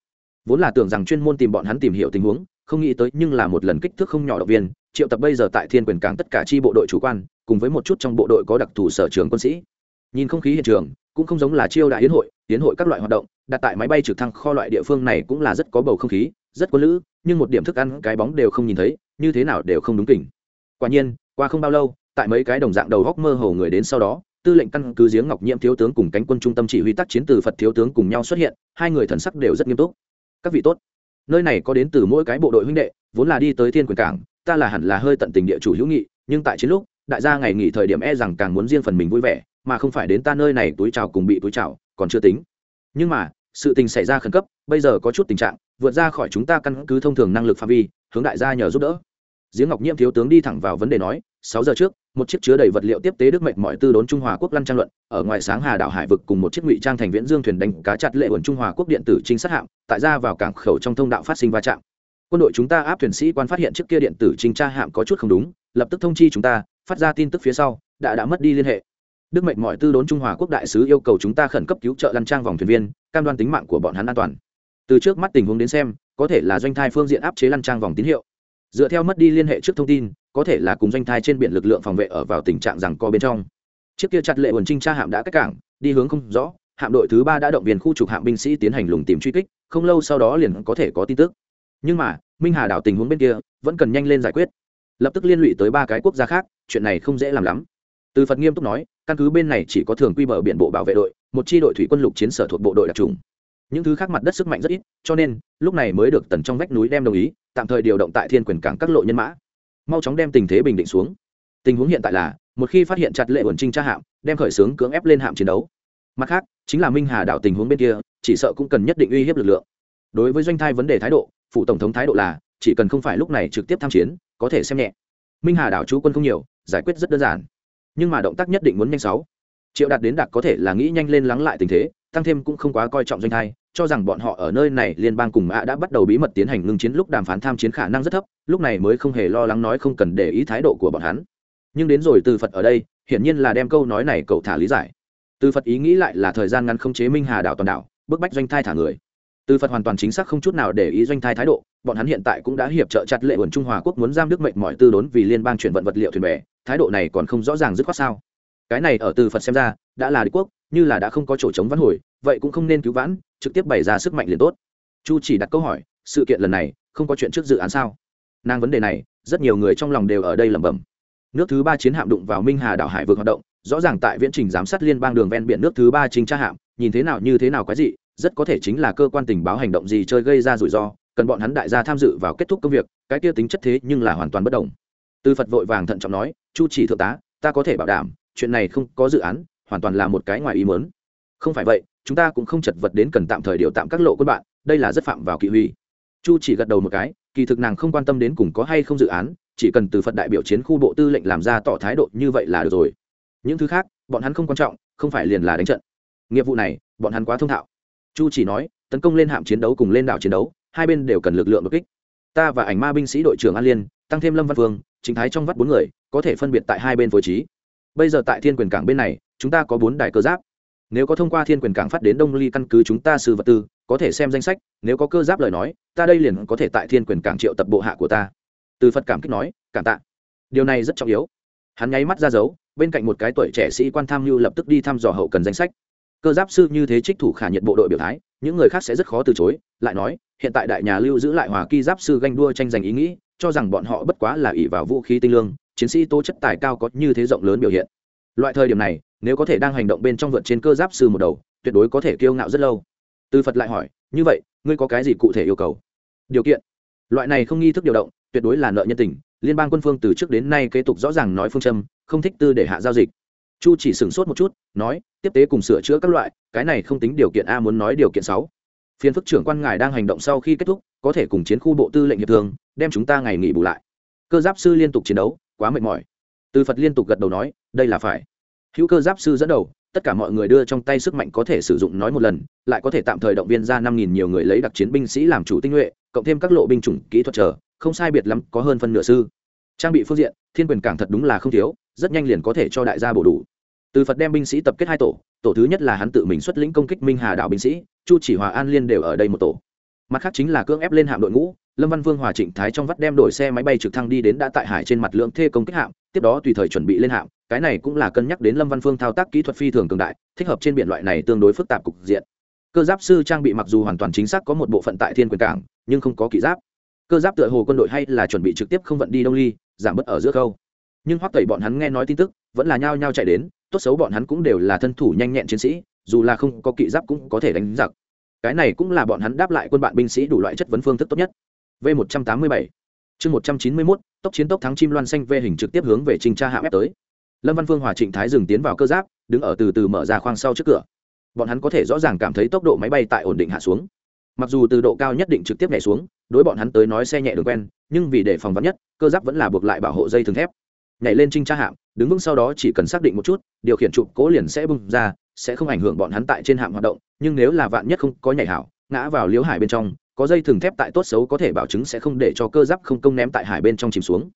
Vốn là tưởng rằng chuyên môn tìm bọn hắn tìm hiểu tình huống, không nghĩ tới nhưng là một lần kích thước không nhỏ động viên, triệu tập bây giờ tại thiên quyền cảng tất cả tri bộ đội chủ quan, cùng với một chút trong bộ đội có đặc thù sở trường quân sĩ nhìn không khí hiện trường, cũng không giống là chiêu đại hiến hội hiến hội các loại hoạt động, đặt tại máy bay trực thăng kho loại địa phương này cũng là rất có bầu không khí, rất có lữ, nhưng một điểm thức ăn, cái bóng đều không nhìn thấy, như thế nào đều không đúng kỉnh. Quả nhiên, qua không bao lâu, tại mấy cái đồng dạng đầu góc mơ hồ người đến sau đó, tư lệnh căn cứ giếng ngọc nhiễm thiếu tướng cùng cánh quân trung tâm chỉ huy tác chiến từ phật thiếu tướng cùng nhau xuất hiện, hai người thần sắc đều rất nghiêm túc. Các vị tốt, nơi này có đến từ mỗi cái bộ đội huynh đệ, vốn là đi tới thiên quyền cảng, ta là hẳn là hơi tận tình địa chủ hữu nghị, nhưng tại chiến lúc, đại gia ngày nghỉ thời điểm e rằng càng muốn riêng phần mình vui vẻ mà không phải đến ta nơi này túi trào cùng bị túi trào còn chưa tính. Nhưng mà, sự tình xảy ra khẩn cấp, bây giờ có chút tình trạng, vượt ra khỏi chúng ta căn cứ thông thường năng lực phạm vi, hướng đại gia nhờ giúp đỡ. Giếng ngọc nhiễm thiếu tướng đi thẳng vào vấn đề nói, sáu giờ trước, một chiếc chứa đầy vật liệu tiếp tế đức mệnh mọi tư đốn trung hòa quốc lăn trang luận, ở ngoài sáng hà đảo hải vực cùng một chiếc ngụy trang thành viễn dương thuyền đánh cá chặt lệ ổn trung hòa quốc điện tử trinh sát hạm, tại ra vào cảng khẩu trong thông đạo phát sinh va chạm. Quân đội chúng ta áp thuyền sĩ quan phát hiện chiếc kia điện tử trinh tra hạm có chút không đúng, lập tức thông chi chúng ta, phát ra tin tức phía sau, đã đã mất đi liên hệ đức mệnh mọi tư đốn trung hòa quốc đại sứ yêu cầu chúng ta khẩn cấp cứu trợ lăn trang vòng thuyền viên, cam đoan tính mạng của bọn hắn an toàn. Từ trước mắt tình huống đến xem, có thể là doanh thai phương diện áp chế lăn trang vòng tín hiệu. Dựa theo mất đi liên hệ trước thông tin, có thể là cùng doanh thai trên biển lực lượng phòng vệ ở vào tình trạng rằng co bên trong. Chiếc kia chặt lệ quần trinh tra hạm đã cách cảng, đi hướng không rõ, hạm đội thứ ba đã động viên khu trục hạm binh sĩ tiến hành lùng tìm truy kích, không lâu sau đó liền có thể có tin tức. Nhưng mà, minh hà đảo tình huống bên kia, vẫn cần nhanh lên giải quyết. Lập tức liên lụy tới ba cái quốc gia khác, chuyện này không dễ làm lắm từ phật nghiêm túc nói, căn cứ bên này chỉ có thường quy bờ biển bộ bảo vệ đội, một chi đội thủy quân lục chiến sở thuộc bộ đội đặc trùng. Những thứ khác mặt đất sức mạnh rất ít, cho nên, lúc này mới được tần trong vách núi đem đồng ý, tạm thời điều động tại thiên quyền cảng các lộ nhân mã. Mau chóng đem tình thế bình định xuống. Tình huống hiện tại là, một khi phát hiện chặt lệ ổn trinh tra hạm, đem khởi xướng cưỡng ép lên hạm chiến đấu. Mặt khác, chính là minh hà đảo tình huống bên kia, chỉ sợ cũng cần nhất định uy hiếp lực lượng. Đối với doanh thai vấn đề thái độ phụ tổng thống thái độ là, chỉ cần không phải lúc này trực tiếp tham chiến, có thể xem nhẹ. Minh hà đảo chú quân không nhiều, giải quyết rất đơn giản nhưng mà động tác nhất định muốn nhanh sáu. Triệu đạt đến đạt có thể là nghĩ nhanh lên lắng lại tình thế, tăng thêm cũng không quá coi trọng doanh thai, cho rằng bọn họ ở nơi này liên bang cùng mã đã bắt đầu bí mật tiến hành ngưng chiến lúc đàm phán tham chiến khả năng rất thấp, lúc này mới không hề lo lắng nói không cần để ý thái độ của bọn hắn. Nhưng đến rồi từ phật ở đây, hiển nhiên là đem câu nói này cậu thả lý giải. Từ phật ý nghĩ lại là thời gian ngắn không chế minh hà đảo toàn đảo, bức bách doanh thai thả người từ phật hoàn toàn chính xác không chút nào để ý doanh thai thái độ, bọn hắn hiện tại cũng đã hiệp trợ chặt lệ quần trung hòa quốc muốn giam đức mệnh mọi tư đốn vì liên bang chuyển vận vật liệu thuyền bè, thái độ này còn không rõ ràng dứt khoát sao. Cái này ở từ phật xem ra, đã là đế quốc, như là đã không có chỗ chống vãn hồi, vậy cũng không nên cứu vãn, trực tiếp bày ra sức mạnh liền tốt. Chu chỉ đặt câu hỏi, sự kiện lần này, không có chuyện trước dự án sao? Nàng vấn đề này, rất nhiều người trong lòng đều ở đây lẩm bẩm. Nước thứ ba chiến hạm đụng vào minh hà đảo hải vực hoạt động, rõ ràng tại viễn trình giám sát liên bang đường ven biển nước thứ ba chính tra hạm, nhìn thế nào như thế nào quái dị rất có thể chính là cơ quan tình báo hành động gì chơi gây ra rủi ro, cần bọn hắn đại gia tham dự vào kết thúc công việc, cái kia tính chất thế nhưng là hoàn toàn bất đồng. Tư phật vội vàng thận trọng nói, chu chỉ thượng tá, ta có thể bảo đảm, chuyện này không có dự án, hoàn toàn là một cái ngoài ý mớn không phải vậy, chúng ta cũng không chật vật đến cần tạm thời điều tạm các lộ quân bạn, đây là rất phạm vào kỵ huy. Chu chỉ gật đầu một cái, kỳ thực nàng không quan tâm đến cùng có hay không dự án, chỉ cần từ phật đại biểu chiến khu bộ tư lệnh làm ra tỏ thái độ như vậy là được rồi. Những thứ khác, bọn hắn không quan trọng, không phải liền là đánh trận. Nghiệp vụ này, bọn hắn quá thông thạo chu chỉ nói, tấn công lên hạm chiến đấu cùng lên đảo chiến đấu, hai bên đều cần lực lượng đột kích. Ta và ảnh ma binh sĩ đội trưởng an liên, tăng thêm lâm văn phương, chính thái trong vắt bốn người, có thể phân biệt tại hai bên phối trí. Bây giờ tại thiên quyền cảng bên này, chúng ta có bốn đài cơ giáp. Nếu có thông qua thiên quyền cảng phát đến đông ly căn cứ chúng ta sư vật tư, có thể xem danh sách, nếu có cơ giáp lời nói, ta đây liền có thể tại thiên quyền cảng triệu tập bộ hạ của ta. Từ phật cảm kích nói, cảm tạ. Điều này rất trọng yếu. Hắn nháy mắt ra dấu, bên cạnh một cái tuổi trẻ sĩ quan tham mưu lập tức đi thăm dò hậu cần danh sách cơ giáp sư như thế trích thủ khả nhiệt bộ đội biểu thái, những người khác sẽ rất khó từ chối, lại nói, hiện tại đại nhà lưu giữ lại hòa kỳ giáp sư ganh đua tranh giành ý nghĩ, cho rằng bọn họ bất quá là ỷ vào vũ khí tinh lương, chiến sĩ tố chất tài cao có như thế rộng lớn biểu hiện. Loại thời điểm này, nếu có thể đang hành động bên trong vượt trên cơ giáp sư một đầu, tuyệt đối có thể kiêu ngạo rất lâu. Tư phật lại hỏi, như vậy, ngươi có cái gì cụ thể yêu cầu? Điều kiện. Loại này không nghi thức điều động, tuyệt đối là nợ nhân tình, liên bang quân phương từ trước đến nay kế tục rõ ràng nói phương châm, không thích tư để hạ giao dịch chu chỉ sửng sốt một chút, nói, tiếp tế cùng sửa chữa các loại, cái này không tính điều kiện a muốn nói điều kiện sáu. Phiên phức trưởng quan ngài đang hành động sau khi kết thúc, có thể cùng chiến khu bộ tư lệnh hiệp thương, đem chúng ta ngày nghỉ bù lại. Cơ giáp sư liên tục chiến đấu, quá mệt mỏi. Từ phật liên tục gật đầu nói, đây là phải. Hữu cơ giáp sư dẫn đầu, tất cả mọi người đưa trong tay sức mạnh có thể sử dụng nói một lần, lại có thể tạm thời động viên ra năm nghìn nhiều người lấy đặc chiến binh sĩ làm chủ tinh nhuệ, cộng thêm các lộ binh chủng kỹ thuật chờ, không sai biệt lắm, có hơn phân nửa sư. Trang bị phương diện thiên quyền cảng thật đúng là không thiếu, rất nhanh liền có thể cho đại gia bổ đủ. Từ phật đem binh sĩ tập kết hai tổ tổ thứ nhất là hắn tự mình xuất lĩnh công kích minh hà đảo binh sĩ, chu chỉ hòa an liên đều ở đây một tổ. Mặt khác chính là cưỡng ép lên hạm đội ngũ, lâm văn vương hòa trịnh thái trong vắt đem đổi xe máy bay trực thăng đi đến đã tại hải trên mặt lượng thê công kích hạm, tiếp đó tùy thời chuẩn bị lên hạm, cái này cũng là cân nhắc đến lâm văn phương thao tác kỹ thuật phi thường cường đại, thích hợp trên biển loại này tương đối phức tạp cục diện. Cơ giáp sư trang bị mặc dù hoàn toàn chính xác có một bộ phận tại thiên quyền cảng, nhưng không có kỹ giáp cơ giáp tựa hồ quân đội hay là chuẩn bị trực tiếp không vận đi đông ly, giảm bớt ở giữa khâu. Nhưng hoắc tẩy bọn hắn nghe nói tin tức, vẫn là nhao nhao chạy đến, tốt xấu bọn hắn cũng đều là thân thủ nhanh nhẹn chiến sĩ, dù là không có kỵ giáp cũng có thể đánh giặc. Cái này cũng là bọn hắn đáp lại quân bạn binh sĩ đủ loại chất vấn phương thức tốt nhất. V một trăm tám mươi bảy. Chương một trăm chín mươi mốt, tốc chiến tốc thắng chim loan xanh v hình trực tiếp hướng về trình tra hạ ép tới. Lâm văn phương hòa trịnh thái dừng tiến vào cơ giáp, đứng ở từ từ mở ra khoang sau trước cửa. Bọn hắn có thể rõ ràng cảm thấy tốc độ máy bay tại ổn định hạ xuống mặc dù từ độ cao nhất định trực tiếp nhảy xuống, đối bọn hắn tới nói xe nhẹ đường quen, nhưng vì để phòng vắn nhất, cơ giáp vẫn là buộc lại bảo hộ dây thường thép. Nhảy lên trinh tra hạm, đứng vững sau đó chỉ cần xác định một chút, điều khiển trụ cố liền sẽ bung ra, sẽ không ảnh hưởng bọn hắn tại trên hạm hoạt động, nhưng nếu là vạn nhất không có nhảy hảo, ngã vào liếu hải bên trong, có dây thừng thép tại tốt xấu có thể bảo chứng sẽ không để cho cơ giáp không công ném tại hải bên trong chìm xuống.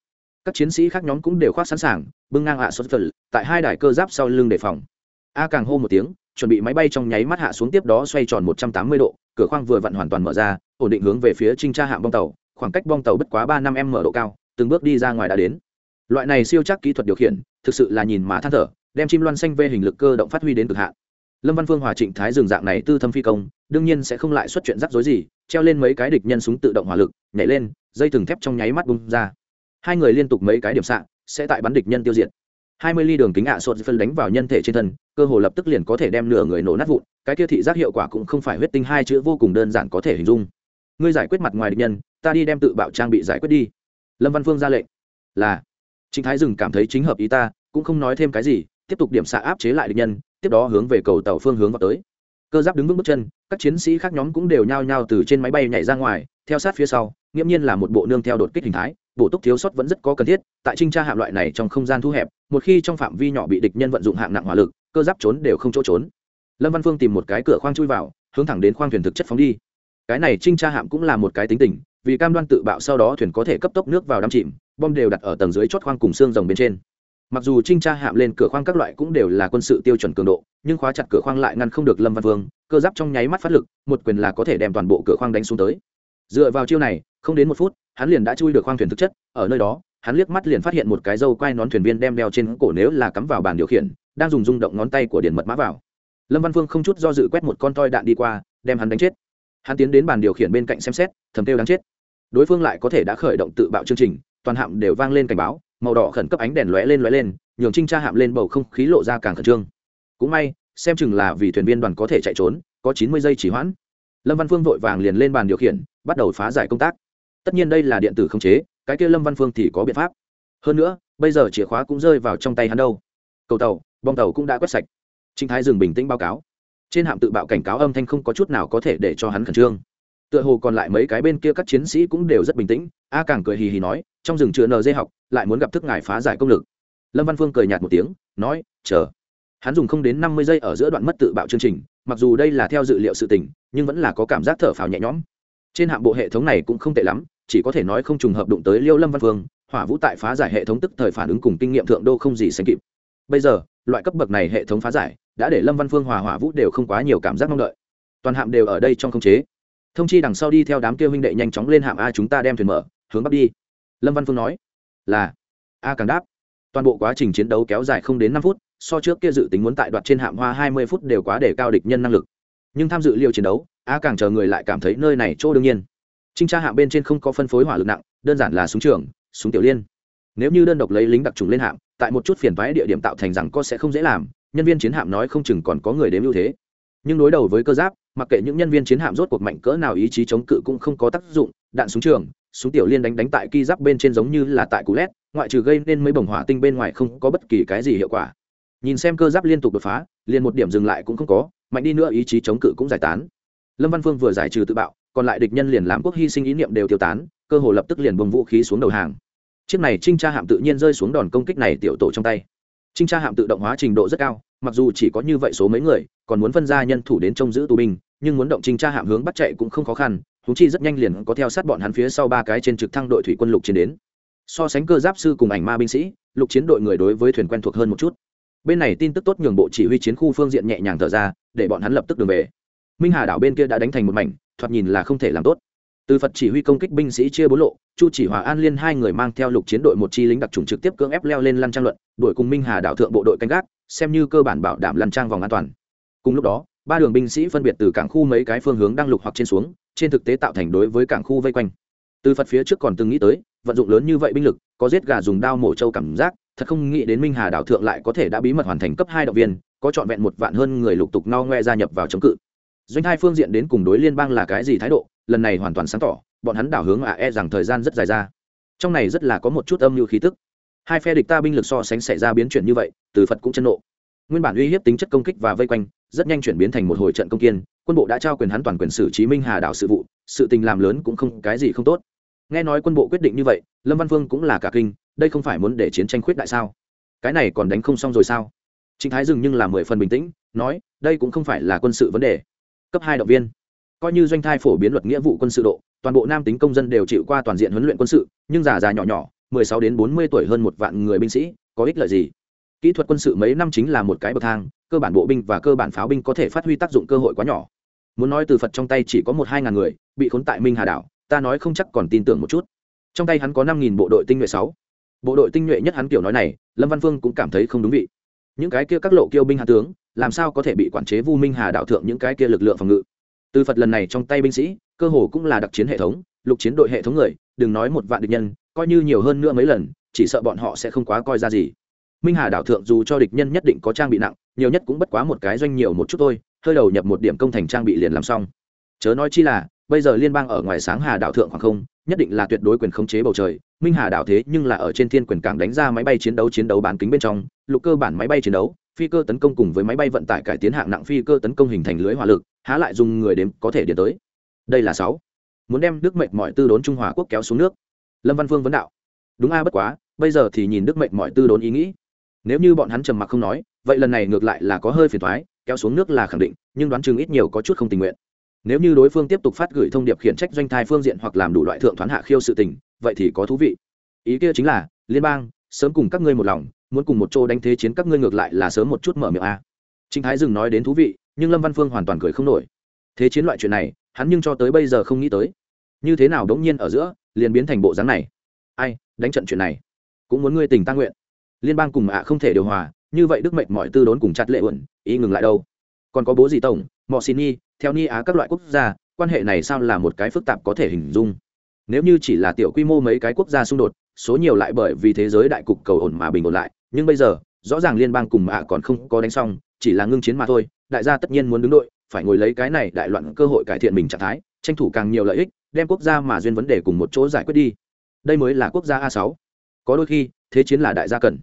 Các chiến sĩ khác nhóm cũng đều khoác sẵn sàng, bưng ngang hạ xuất phật tại hai đài cơ giáp sau lưng đề phòng a càng hô một tiếng, chuẩn bị máy bay trong nháy mắt hạ xuống tiếp đó xoay tròn một trăm tám mươi độ, cửa khoang vừa vặn hoàn toàn mở ra, ổn định hướng về phía trinh tra hạm bong tàu, khoảng cách bong tàu bất quá ba năm m độ cao, từng bước đi ra ngoài đã đến. Loại này siêu chắc kỹ thuật điều khiển, thực sự là nhìn mà than thở, đem chim loan xanh vê hình lực cơ động phát huy đến cực hạn. Lâm văn phương hòa trịnh thái dừng dạng này tư thâm phi công, đương nhiên sẽ không lại xuất chuyện rắc rối gì, treo lên mấy cái địch nhân súng tự động hỏa lực, nhảy lên, dây thừng thép trong nháy mắt bung ra. Hai người liên tục mấy cái điểm xạ, sẽ tại bắn địch nhân tiêu diệt hai mươi ly đường kính ạ à sột phân đánh vào nhân thể trên thân cơ hồ lập tức liền có thể đem nửa người nổ nát vụn cái kia thị giác hiệu quả cũng không phải huyết tinh hai chữ vô cùng đơn giản có thể hình dung. Ngươi giải quyết mặt ngoài địch nhân ta đi đem tự bạo trang bị giải quyết đi. Lâm văn phương ra lệnh. Là. Chính Thái Dừng cảm thấy chính hợp ý ta, cũng không nói thêm cái gì, tiếp tục điểm xạ áp chế lại địch nhân, tiếp đó hướng về cầu tàu phương hướng vào tới. Cơ giáp đứng vững bước chân, các chiến sĩ khác nhóm cũng đều nhao nhao từ trên máy bay nhảy ra ngoài, theo sát phía sau, nghiễm nhiên là một bộ nương theo đột kích hình thái, bổ túc thiếu sót vẫn rất có cần thiết, tại trinh tra hạm loại này trong không gian thu hẹp, một khi trong phạm vi nhỏ bị địch nhân vận dụng hạng nặng hỏa lực, cơ giáp trốn đều không chỗ trốn. Lâm Văn Phương tìm một cái cửa khoang chui vào, hướng thẳng đến khoang thuyền thực chất phóng đi. Cái này trinh tra hạm cũng là một cái tính tình, vì cam đoan tự bạo sau đó thuyền có thể cấp tốc nước vào đám chìm, bom đều đặt ở tầng dưới chót khoang cùng xương rồng bên trên mặc dù trinh tra hạm lên cửa khoang các loại cũng đều là quân sự tiêu chuẩn cường độ, nhưng khóa chặt cửa khoang lại ngăn không được lâm văn vương, cơ giáp trong nháy mắt phát lực, một quyền là có thể đem toàn bộ cửa khoang đánh xuống tới. Dựa vào chiêu này, không đến một phút, hắn liền đã chui được khoang thuyền thực chất, ở nơi đó, hắn liếc mắt liền phát hiện một cái dâu quai nón thuyền viên đem đeo trên cổ nếu là cắm vào bàn điều khiển, đang dùng rung động ngón tay của điện mật mã vào. Lâm văn Vương không chút do dự quét một con toi đạn đi qua, đem hắn đánh chết. Hắn tiến đến bàn điều khiển bên cạnh xem xét, thầm kêu đáng chết. Đối phương lại có thể đã khởi động tự bạo chương trình, toàn hạm đều vang lên cảnh báo màu đỏ khẩn cấp ánh đèn lóe lên lóe lên, nhường trinh tra hạm lên bầu không khí lộ ra càng khẩn trương. Cũng may, xem chừng là vì thuyền viên đoàn có thể chạy trốn, có chín mươi giây chỉ hoãn. Lâm văn phương vội vàng liền lên bàn điều khiển, bắt đầu phá giải công tác. Tất nhiên đây là điện tử không chế, cái kia lâm văn phương thì có biện pháp. Hơn nữa, bây giờ chìa khóa cũng rơi vào trong tay hắn đâu. Cầu tàu, bong tàu cũng đã quét sạch. Trinh thái dừng bình tĩnh báo cáo. Trên hạm tự bạo cảnh cáo âm thanh không có chút nào có thể để cho hắn khẩn trương tựa hồ còn lại mấy cái bên kia các chiến sĩ cũng đều rất bình tĩnh, a càng cười hì hì nói, trong rừng chữa nd học, lại muốn gặp thức ngài phá giải công lực. Lâm văn phương cười nhạt một tiếng, nói, chờ. Hắn dùng không đến năm mươi giây ở giữa đoạn mất tự bạo chương trình, mặc dù đây là theo dự liệu sự tình, nhưng vẫn là có cảm giác thở phào nhẹ nhõm. Trên hạng bộ hệ thống này cũng không tệ lắm, chỉ có thể nói không trùng hợp đụng tới liêu lâm văn phương, hỏa vũ tại phá giải hệ thống tức thời phản ứng cùng kinh nghiệm thượng đô không gì sánh kịp. Bây giờ, loại cấp bậc này hệ thống phá giải, đã để lâm văn phương hòa hỏa vũ đều không quá nhiều cảm giác mong đợi. Toàn hạm đều ở đây trong khống chế thông chi đằng sau đi theo đám kia huynh đệ nhanh chóng lên hạm a chúng ta đem thuyền mở, hướng bắc đi. Lâm văn phương nói, là. A càng đáp, toàn bộ quá trình chiến đấu kéo dài không đến năm phút, so trước kia dự tính muốn tại đoạt trên hạm hoa hai mươi phút đều quá để cao địch nhân năng lực. Nhưng tham dự liều chiến đấu, a càng chờ người lại cảm thấy nơi này chỗ đương nhiên. Trinh tra hạm bên trên không có phân phối hỏa lực nặng, đơn giản là súng trường, súng tiểu liên. Nếu như đơn độc lấy lính đặc trùng lên hạm, tại một chút phiền toái địa điểm tạo thành rằng có sẽ không dễ làm, nhân viên chiến hạm nói không chừng còn có người đếm ưu thế. Nhưng đối đầu với cơ giáp mặc kệ những nhân viên chiến hạm rốt cuộc mạnh cỡ nào, ý chí chống cự cũng không có tác dụng. Đạn súng trường, súng tiểu liên đánh đánh tại ki giáp bên trên giống như là tại cú lét, ngoại trừ gây nên mấy bồng hỏa tinh bên ngoài không có bất kỳ cái gì hiệu quả. Nhìn xem cơ giáp liên tục đột phá, liền một điểm dừng lại cũng không có, mạnh đi nữa, ý chí chống cự cũng giải tán. Lâm văn phương vừa giải trừ tự bạo, còn lại địch nhân liền làm quốc hy sinh ý niệm đều tiêu tán, cơ hồ lập tức liền bồng vũ khí xuống đầu hàng. Chiếc này trinh tra hạm tự nhiên rơi xuống đòn công kích này tiểu tổ trong tay. Trinh tra hạm tự động hóa trình độ rất cao mặc dù chỉ có như vậy số mấy người, còn muốn phân ra nhân thủ đến trông giữ tù binh, nhưng muốn động trình tra hạm hướng bắt chạy cũng không khó khăn húng chi rất nhanh liền có theo sát bọn hắn phía sau ba cái trên trực thăng đội thủy quân lục chiến đến. So sánh cơ giáp sư cùng ảnh ma binh sĩ, lục chiến đội người đối với thuyền quen thuộc hơn một chút. Bên này tin tức tốt nhường bộ chỉ huy chiến khu phương diện nhẹ nhàng thở ra, để bọn hắn lập tức đường về. Minh hà đảo bên kia đã đánh thành một mảnh, thoạt nhìn là không thể làm tốt. Từ phật chỉ huy công kích binh sĩ chia bốn lộ, chu chỉ hòa an liên hai người mang theo lục chiến đội một chi lính đặc trùng trực tiếp cưỡng ép leo lên lăn trang luận, đuổi cùng minh hà đảo thượng bộ đội canh gác xem như cơ bản bảo đảm lăn trang vòng an toàn. Cùng lúc đó, ba đường binh sĩ phân biệt từ cảng khu mấy cái phương hướng đang lục hoặc trên xuống, trên thực tế tạo thành đối với cảng khu vây quanh. Từ phật phía trước còn từng nghĩ tới, vận dụng lớn như vậy binh lực, có giết gà dùng đao mổ trâu cảm giác, thật không nghĩ đến minh hà đảo thượng lại có thể đã bí mật hoàn thành cấp hai động viên, có trọn vẹn một vạn hơn người lục tục no ngoe gia nhập vào chống cự. Doanh hai phương diện đến cùng đối liên bang là cái gì thái độ, lần này hoàn toàn sáng tỏ, bọn hắn đảo hướng à e rằng thời gian rất dài ra. Trong này rất là có một chút âm mưu khí tức hai phe địch ta binh lực so sánh xảy ra biến chuyển như vậy, từ phật cũng chân nộ. Nguyên bản uy hiếp tính chất công kích và vây quanh, rất nhanh chuyển biến thành một hồi trận công kiên, quân bộ đã trao quyền hắn toàn quyền xử trí minh hà đảo sự vụ, sự tình làm lớn cũng không, cái gì không tốt. Nghe nói quân bộ quyết định như vậy, lâm văn vương cũng là cả kinh, đây không phải muốn để chiến tranh khuyết đại sao? Cái này còn đánh không xong rồi sao? Chính thái dừng nhưng là mười phần bình tĩnh, nói, đây cũng không phải là quân sự vấn đề. Cấp hai động viên. Coi như doanh thai phổ biến luật nghĩa vụ quân sự độ, toàn bộ nam tính công dân đều chịu qua toàn diện huấn luyện quân sự, nhưng già già nhỏ nhỏ mười sáu đến bốn mươi tuổi hơn một vạn người binh sĩ, có ích lợi gì? Kỹ thuật quân sự mấy năm chính là một cái bậc thang, cơ bản bộ binh và cơ bản pháo binh có thể phát huy tác dụng cơ hội quá nhỏ. Muốn nói từ phật trong tay chỉ có một hai ngàn người, bị khốn tại minh hà đảo, ta nói không chắc còn tin tưởng một chút. Trong tay hắn có năm nghìn bộ đội tinh nhuệ sáu. Bộ đội tinh nhuệ nhất hắn kiểu nói này, lâm văn Vương cũng cảm thấy không đúng vị. Những cái kia các lộ kiêu binh hạ tướng, làm sao có thể bị quản chế vu minh hà đạo thượng những cái kia lực lượng phòng ngự? Từ phật lần này trong tay binh sĩ, cơ hồ cũng là đặc chiến hệ thống, lục chiến đội hệ thống người, đừng nói một vạn địch nhân coi như nhiều hơn nữa mấy lần, chỉ sợ bọn họ sẽ không quá coi ra gì. Minh hà đảo thượng dù cho địch nhân nhất định có trang bị nặng, nhiều nhất cũng bất quá một cái doanh nhiều một chút thôi, hơi đầu nhập một điểm công thành trang bị liền làm xong. Chớ nói chi là, bây giờ liên bang ở ngoài sáng hà đảo thượng khoảng không, nhất định là tuyệt đối quyền khống chế bầu trời. Minh hà đảo thế nhưng là ở trên thiên quyền cảng đánh ra máy bay chiến đấu chiến đấu bán kính bên trong, lục cơ bản máy bay chiến đấu, phi cơ tấn công cùng với máy bay vận tải cải tiến hạng nặng phi cơ tấn công hình thành lưới hỏa lực, há lại dùng người đếm có thể điện tới. Đây là sáu. Muốn đem đức mệnh mọi tư đốn trung hòa quốc kéo xuống nước lâm văn phương vấn đạo. Đúng a, bất quá, bây giờ thì nhìn đức mệnh mọi tư đốn ý nghĩ. Nếu như bọn hắn trầm mặc không nói, vậy lần này ngược lại là có hơi phiền thoái kéo xuống nước là khẳng định, nhưng đoán chừng ít nhiều có chút không tình nguyện. Nếu như đối phương tiếp tục phát gửi thông điệp khiển trách doanh thai phương diện hoặc làm đủ loại thượng thoán hạ khiêu sự tình, vậy thì có thú vị. Ý kia chính là, liên bang, sớm cùng các ngươi một lòng, muốn cùng một chỗ đánh thế chiến các ngươi ngược lại là sớm một chút mở miệng a. Trinh thái dừng nói đến thú vị, nhưng lâm văn phương hoàn toàn cười không nổi. Thế chiến loại chuyện này, hắn nhưng cho tới bây giờ không nghĩ tới. Như thế nào đống nhiên ở giữa liền biến thành bộ dáng này. Ai, đánh trận chuyện này. Cũng muốn ngươi tình ta nguyện. Liên bang cùng ạ không thể điều hòa, như vậy đức mệnh mọi tư đốn cùng chặt lệ uẩn, ý ngừng lại đâu? Còn có bố gì tổng, mọ xin nhi theo ni á các loại quốc gia, quan hệ này sao là một cái phức tạp có thể hình dung? Nếu như chỉ là tiểu quy mô mấy cái quốc gia xung đột, số nhiều lại bởi vì thế giới đại cục cầu ổn mà bình ổn lại, nhưng bây giờ, rõ ràng liên bang cùng ạ còn không có đánh xong, chỉ là ngưng chiến mà thôi, đại gia tất nhiên muốn đứng đội, phải ngồi lấy cái này đại loạn cơ hội cải thiện mình trạng thái tranh thủ càng nhiều lợi ích đem quốc gia mà duyên vấn đề cùng một chỗ giải quyết đi đây mới là quốc gia a sáu có đôi khi thế chiến là đại gia cần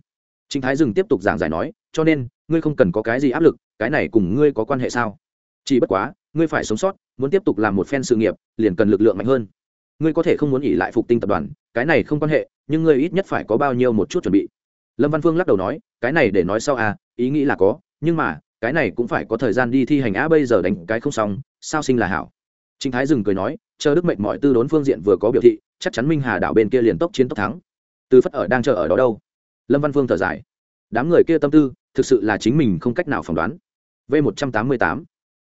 Trịnh Thái Dừng tiếp tục giảng giải nói, cho nên, ngươi không cần có cái gì áp lực, cái này cùng ngươi có quan hệ sao? Chỉ bất quá, ngươi phải sống sót, muốn tiếp tục làm một phen sự nghiệp, liền cần lực lượng mạnh hơn. Ngươi có thể không muốn nghỉ lại phục tinh tập đoàn, cái này không quan hệ, nhưng ngươi ít nhất phải có bao nhiêu một chút chuẩn bị. Lâm Văn Phương lắc đầu nói, cái này để nói sau à, ý nghĩ là có, nhưng mà, cái này cũng phải có thời gian đi thi hành á bây giờ đánh cái không xong, sao sinh là hảo. Trình Thái Dừng cười nói, chờ Đức mệnh mọi tư đốn phương diện vừa có biểu thị, chắc chắn Minh Hà đảo bên kia liền tốc chiến tốc thắng. Từ Phất ở đang chờ ở đó đâu? lâm văn phương thở dài đám người kia tâm tư thực sự là chính mình không cách nào phỏng đoán v một trăm tám mươi tám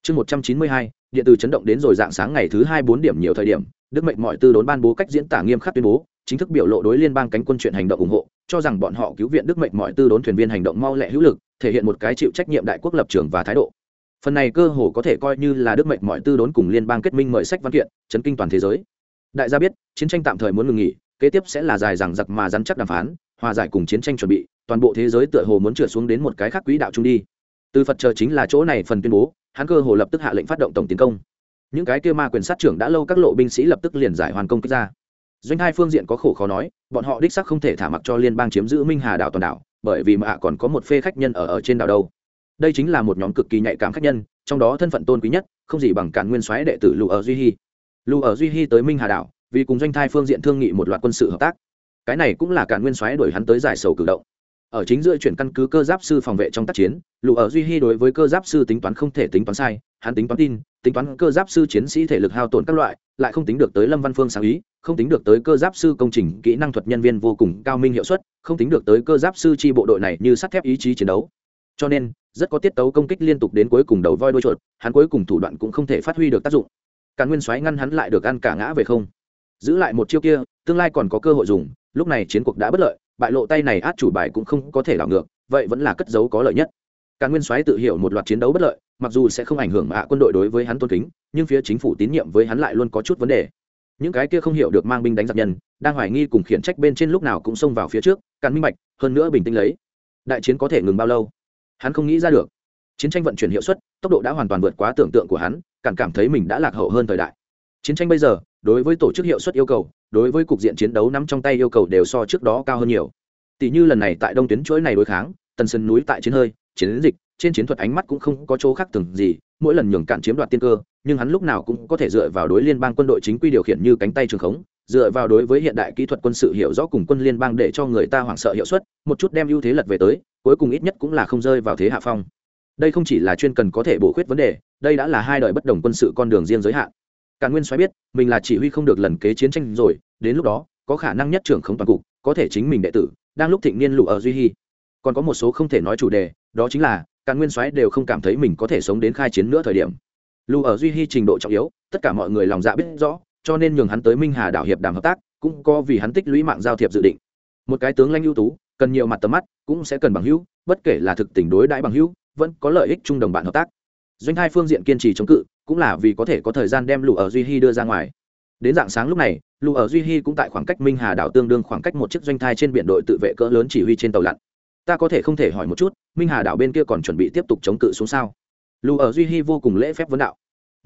chương một trăm chín mươi hai điện tử chấn động đến rồi dạng sáng ngày thứ hai bốn điểm nhiều thời điểm đức mệnh mọi tư đốn ban bố cách diễn tả nghiêm khắc tuyên bố chính thức biểu lộ đối liên bang cánh quân chuyện hành động ủng hộ cho rằng bọn họ cứu viện đức mệnh mọi tư đốn thuyền viên hành động mau lẹ hữu lực thể hiện một cái chịu trách nhiệm đại quốc lập trường và thái độ phần này cơ hồ có thể coi như là đức mệnh mọi tư đốn cùng liên bang kết minh mời sách văn kiện, chấn kinh toàn thế giới. Đại gia biết, chiến tranh tạm thời muốn ngừng nghỉ, kế tiếp sẽ là dài dằng dặc mà rắn chắc đàm phán, hòa giải cùng chiến tranh chuẩn bị, toàn bộ thế giới tựa hồ muốn trượt xuống đến một cái khác quỹ đạo chung đi. Từ phật chờ chính là chỗ này phần tuyên bố, hắn cơ hồ lập tức hạ lệnh phát động tổng tiến công. Những cái kia ma quyền sát trưởng đã lâu các lộ binh sĩ lập tức liền giải hoàn công kích ra. Doanh hai phương diện có khổ khó nói, bọn họ đích sắc không thể thả mặc cho liên bang chiếm giữ minh hà đảo toàn đảo, bởi vì mà còn có một phê khách nhân ở ở trên đảo đâu đây chính là một nhóm cực kỳ nhạy cảm khách nhân, trong đó thân phận tôn quý nhất, không gì bằng cản nguyên soái đệ tử lù ở duy hy lù ở duy hy tới minh hà đảo, vì cùng doanh thai phương diện thương nghị một loạt quân sự hợp tác. Cái này cũng là cản nguyên soái đuổi hắn tới giải sầu cử động. Ở chính giữa chuyển căn cứ cơ giáp sư phòng vệ trong tác chiến lù ở duy hy đối với cơ giáp sư tính toán không thể tính toán sai, hắn tính toán tin, tính toán cơ giáp sư chiến sĩ thể lực hao tổn các loại, lại không tính được tới lâm văn phương sáng ý, không tính được tới cơ giáp sư công trình, kỹ năng thuật nhân viên vô cùng cao minh hiệu suất, không tính được tới cơ giáp sư chi bộ đội này như sắt thép ý chí chiến đấu. Cho nên rất có tiết tấu công kích liên tục đến cuối cùng đầu voi đuôi chuột, hắn cuối cùng thủ đoạn cũng không thể phát huy được tác dụng. Cả nguyên soái ngăn hắn lại được ăn cả ngã về không. Giữ lại một chiêu kia, tương lai còn có cơ hội dùng, lúc này chiến cuộc đã bất lợi, bại lộ tay này át chủ bài cũng không có thể đảo ngược, vậy vẫn là cất giấu có lợi nhất. Cả nguyên soái tự hiểu một loạt chiến đấu bất lợi, mặc dù sẽ không ảnh hưởng hạ quân đội đối với hắn tôn kính, nhưng phía chính phủ tín nhiệm với hắn lại luôn có chút vấn đề. Những cái kia không hiểu được mang binh đánh giặc nhân, đang hoài nghi cùng khiển trách bên trên lúc nào cũng xông vào phía trước càn minh bạch, hơn nữa bình tĩnh lấy. Đại chiến có thể ngừng bao lâu? Hắn không nghĩ ra được. Chiến tranh vận chuyển hiệu suất, tốc độ đã hoàn toàn vượt quá tưởng tượng của hắn, càng cảm thấy mình đã lạc hậu hơn thời đại. Chiến tranh bây giờ, đối với tổ chức hiệu suất yêu cầu, đối với cục diện chiến đấu nắm trong tay yêu cầu đều so trước đó cao hơn nhiều. Tỷ như lần này tại đông tuyến chuỗi này đối kháng, tần sân núi tại chiến hơi, chiến dịch, trên chiến thuật ánh mắt cũng không có chỗ khác thường gì, mỗi lần nhường cạn chiếm đoạt tiên cơ, nhưng hắn lúc nào cũng có thể dựa vào đối liên bang quân đội chính quy điều khiển như cánh tay trường khống dựa vào đối với hiện đại kỹ thuật quân sự hiểu rõ cùng quân liên bang để cho người ta hoảng sợ hiệu suất, một chút đem ưu thế lật về tới, cuối cùng ít nhất cũng là không rơi vào thế hạ phong. Đây không chỉ là chuyên cần có thể bổ khuyết vấn đề, đây đã là hai đời bất đồng quân sự con đường riêng giới hạn. Cả nguyên soái biết, mình là chỉ huy không được lần kế chiến tranh rồi, đến lúc đó, có khả năng nhất trưởng không toàn cục, có thể chính mình đệ tử, đang lúc thịnh niên lụ ở duy hy. Còn có một số không thể nói chủ đề, đó chính là, cả nguyên soái đều không cảm thấy mình có thể sống đến khai chiến nữa thời điểm. Lù ở duy hy trình độ trọng yếu, tất cả mọi người lòng dạ biết rõ cho nên nhường hắn tới minh hà đảo hiệp đàm hợp tác, cũng có vì hắn tích lũy mạng giao thiệp dự định. Một cái tướng lãnh ưu tú, cần nhiều mặt tầm mắt, cũng sẽ cần bằng hữu, bất kể là thực tình đối đãi bằng hữu, vẫn có lợi ích chung đồng bạn hợp tác. Doanh hai phương diện kiên trì chống cự, cũng là vì có thể có thời gian đem lũ ở duy hy đưa ra ngoài. Đến dạng sáng lúc này, lũ ở duy hy cũng tại khoảng cách minh hà đảo tương đương khoảng cách một chiếc doanh thai trên biển đội tự vệ cỡ lớn chỉ huy trên tàu lặn. Ta có thể không thể hỏi một chút, minh hà đảo bên kia còn chuẩn bị tiếp tục chống cự xuống sao? Lũ ở duy hy vô cùng lễ phép vấn đạo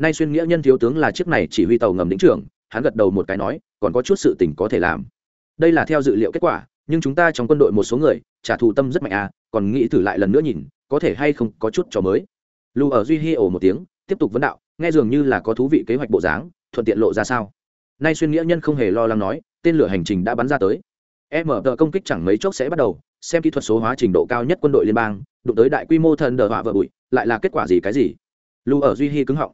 nay xuyên nghĩa nhân thiếu tướng là chiếc này chỉ huy tàu ngầm đính trưởng, hắn gật đầu một cái nói, còn có chút sự tình có thể làm. Đây là theo dự liệu kết quả, nhưng chúng ta trong quân đội một số người, trả thù tâm rất mạnh à còn nghĩ thử lại lần nữa nhìn, có thể hay không có chút trò mới. Lưu ở duy hi ổ một tiếng, tiếp tục vấn đạo, nghe dường như là có thú vị kế hoạch bộ dáng, thuận tiện lộ ra sao. Nay xuyên nghĩa nhân không hề lo lắng nói, tên lửa hành trình đã bắn ra tới. Em mở tờ công kích chẳng mấy chốc sẽ bắt đầu, xem kỹ thuật số hóa trình độ cao nhất quân đội liên bang, đụng tới đại quy mô thần đờ họa vợ bụi, lại là kết quả gì cái gì. Lưu ở duy hi cứng họng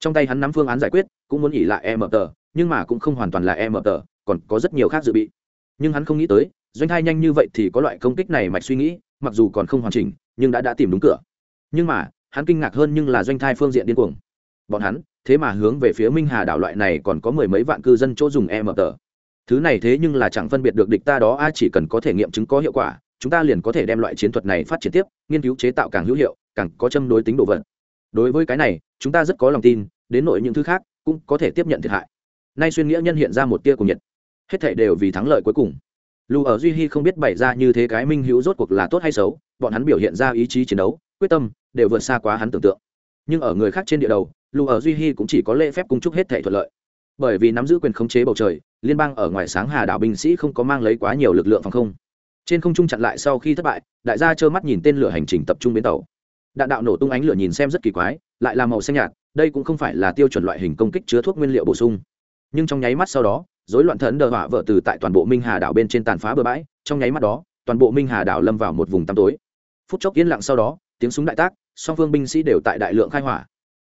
trong tay hắn nắm phương án giải quyết, cũng muốn nghỉ lại em mở tờ nhưng mà cũng không hoàn toàn là em mở tờ còn có rất nhiều khác dự bị. Nhưng hắn không nghĩ tới, doanh thai nhanh như vậy thì có loại công kích này mạch suy nghĩ, mặc dù còn không hoàn chỉnh, nhưng đã đã tìm đúng cửa. Nhưng mà, hắn kinh ngạc hơn nhưng là doanh thai phương diện điên cuồng. Bọn hắn, thế mà hướng về phía minh hà đảo loại này còn có mười mấy vạn cư dân chỗ dùng em mở tờ thứ này thế nhưng là chẳng phân biệt được địch ta đó ai chỉ cần có thể nghiệm chứng có hiệu quả, chúng ta liền có thể đem loại chiến thuật này phát triển tiếp, nghiên cứu chế tạo càng hữu hiệu, càng có châm đối tính đồ vật đối với cái này, chúng ta rất có lòng tin, đến nội những thứ khác cũng có thể tiếp nhận thiệt hại. Nay xuyên nghĩa nhân hiện ra một tia cùng nhiệt. Hết thảy đều vì thắng lợi cuối cùng. Lù ở duy hy không biết bày ra như thế cái minh hữu rốt cuộc là tốt hay xấu, bọn hắn biểu hiện ra ý chí chiến đấu, quyết tâm, đều vượt xa quá hắn tưởng tượng. Nhưng ở người khác trên địa đầu, lù ở duy hy cũng chỉ có lễ phép cung chúc hết thảy thuận lợi. Bởi vì nắm giữ quyền khống chế bầu trời, liên bang ở ngoài sáng hà đảo binh sĩ không có mang lấy quá nhiều lực lượng phòng không. Trên không trung chặn lại sau khi thất bại, đại gia trơ mắt nhìn tên lửa hành trình tập trung bến tàu đạn đạo nổ tung ánh lửa nhìn xem rất kỳ quái, lại là màu xanh nhạt, đây cũng không phải là tiêu chuẩn loại hình công kích chứa thuốc nguyên liệu bổ sung. Nhưng trong nháy mắt sau đó, rối loạn thần đờ hỏa vợ từ tại toàn bộ minh hà đảo bên trên tàn phá bờ bãi, trong nháy mắt đó, toàn bộ minh hà đảo lâm vào một vùng tăm tối. Phút chốc yên lặng sau đó, tiếng súng đại tác, song phương binh sĩ đều tại đại lượng khai hỏa.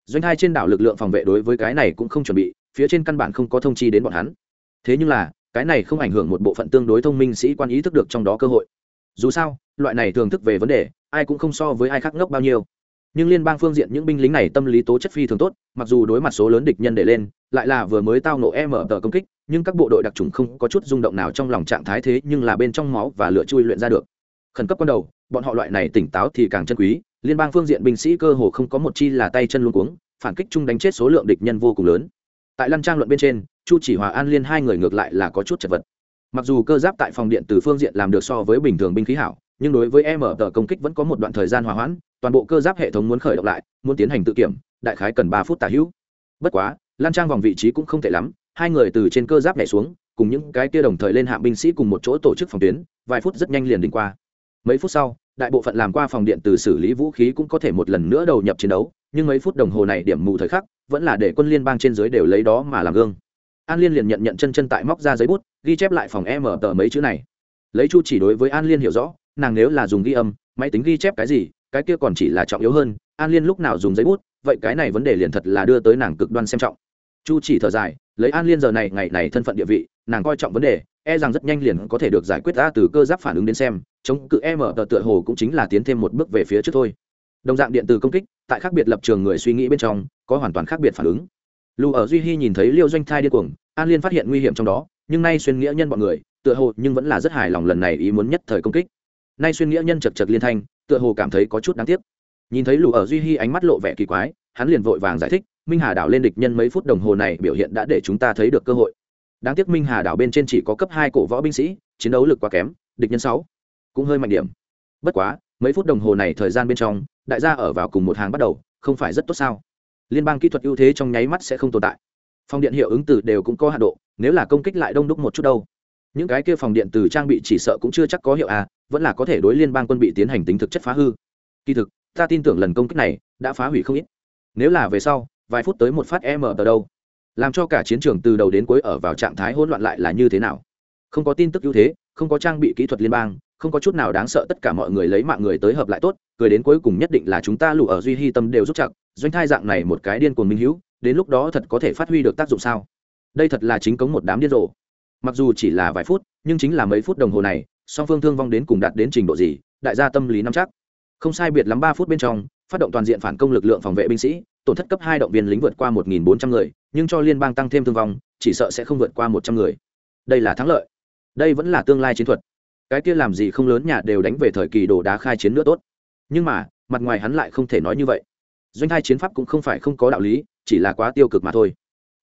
Doanh hai trên đảo lực lượng phòng vệ đối với cái này cũng không chuẩn bị, phía trên căn bản không có thông chi đến bọn hắn. Thế nhưng là, cái này không ảnh hưởng một bộ phận tương đối thông minh sĩ quan ý thức được trong đó cơ hội. Dù sao, loại này thường thức về vấn đề ai cũng không so với ai khác ngốc bao nhiêu. Nhưng liên bang phương diện những binh lính này tâm lý tố chất phi thường tốt, mặc dù đối mặt số lớn địch nhân để lên, lại là vừa mới tao nổ em ở tờ công kích, nhưng các bộ đội đặc trùng không có chút rung động nào trong lòng trạng thái thế nhưng là bên trong máu và lửa chui luyện ra được. Khẩn cấp ban đầu, bọn họ loại này tỉnh táo thì càng chân quý, liên bang phương diện binh sĩ cơ hồ không có một chi là tay chân luôn cuống, phản kích chung đánh chết số lượng địch nhân vô cùng lớn. Tại lăn trang luận bên trên, chu chỉ hòa an liên hai người ngược lại là có chút chật vật. Mặc dù cơ giáp tại phòng điện từ phương diện làm được so với bình thường binh khí hảo nhưng đối với em ở tờ công kích vẫn có một đoạn thời gian hòa hoãn, toàn bộ cơ giáp hệ thống muốn khởi động lại, muốn tiến hành tự kiểm, đại khái cần ba phút tả hữu. Bất quá, lan trang vòng vị trí cũng không tệ lắm, hai người từ trên cơ giáp nhảy xuống, cùng những cái kia đồng thời lên hạng binh sĩ cùng một chỗ tổ chức phòng tuyến, vài phút rất nhanh liền đỉnh qua. Mấy phút sau, đại bộ phận làm qua phòng điện từ xử lý vũ khí cũng có thể một lần nữa đầu nhập chiến đấu, nhưng mấy phút đồng hồ này điểm mù thời khắc, vẫn là để quân liên bang trên dưới đều lấy đó mà làm gương. An liên liền nhận nhận chân chân tại móc ra giấy bút, ghi chép lại phòng em ở tờ mấy chữ này. Lấy chu chỉ đối với an liên hiểu rõ nàng nếu là dùng ghi âm, máy tính ghi chép cái gì, cái kia còn chỉ là trọng yếu hơn, an liên lúc nào dùng giấy bút, vậy cái này vấn đề liền thật là đưa tới nàng cực đoan xem trọng. Chu chỉ thở dài, lấy an liên giờ này, ngày này thân phận địa vị, nàng coi trọng vấn đề e rằng rất nhanh liền có thể được giải quyết ra từ cơ giáp phản ứng đến xem, chống cự em ở tờ tựa hồ cũng chính là tiến thêm một bước về phía trước thôi. Đồng dạng điện từ công kích, tại khác biệt lập trường người suy nghĩ bên trong, có hoàn toàn khác biệt phản ứng. Lù ở duy hy nhìn thấy liêu doanh thai điên cuồng, an liên phát hiện nguy hiểm trong đó, nhưng nay xuyên nghĩa nhân bọn người, tựa hồ nhưng vẫn là rất hài lòng lần này ý muốn nhất thời công kích nay xuyên nghĩa nhân chật chật liên thanh, tựa hồ cảm thấy có chút đáng tiếc. Nhìn thấy lù ở duy hy ánh mắt lộ vẻ kỳ quái, hắn liền vội vàng giải thích, minh hà đảo lên địch nhân mấy phút đồng hồ này biểu hiện đã để chúng ta thấy được cơ hội. Đáng tiếc minh hà đảo bên trên chỉ có cấp hai cổ võ binh sĩ, chiến đấu lực quá kém, địch nhân sáu cũng hơi mạnh điểm. Bất quá, mấy phút đồng hồ này thời gian bên trong, đại gia ở vào cùng một hàng bắt đầu, không phải rất tốt sao? Liên bang kỹ thuật ưu thế trong nháy mắt sẽ không tồn tại. Phong điện hiệu ứng từ đều cũng có hạ độ, nếu là công kích lại đông đúc một chút đâu những cái kia phòng điện từ trang bị chỉ sợ cũng chưa chắc có hiệu à vẫn là có thể đối liên bang quân bị tiến hành tính thực chất phá hư. Kỳ thực, ta tin tưởng lần công kích này đã phá hủy không ít. Nếu là về sau, vài phút tới một phát m tờ đâu? Làm cho cả chiến trường từ đầu đến cuối ở vào trạng thái hỗn loạn lại là như thế nào? Không có tin tức ưu thế, không có trang bị kỹ thuật liên bang, không có chút nào đáng sợ tất cả mọi người lấy mạng người tới hợp lại tốt, cười đến cuối cùng nhất định là chúng ta lụ ở duy hy tâm đều rút chặt, doanh thai dạng này một cái điên cuồng minh hữu, đến lúc đó thật có thể phát huy được tác dụng sao? Đây thật là chính cống một đám điên rồ mặc dù chỉ là vài phút, nhưng chính là mấy phút đồng hồ này, song phương thương vong đến cùng đạt đến trình độ gì, đại gia tâm lý nắm chắc. Không sai biệt lắm ba phút bên trong, phát động toàn diện phản công lực lượng phòng vệ binh sĩ, tổn thất cấp hai động viên lính vượt qua một bốn trăm người, nhưng cho liên bang tăng thêm thương vong, chỉ sợ sẽ không vượt qua một trăm người. Đây là thắng lợi. Đây vẫn là tương lai chiến thuật. Cái kia làm gì không lớn nhà đều đánh về thời kỳ đồ đá khai chiến nữa tốt. Nhưng mà, mặt ngoài hắn lại không thể nói như vậy. Doanh thai chiến pháp cũng không phải không có đạo lý, chỉ là quá tiêu cực mà thôi.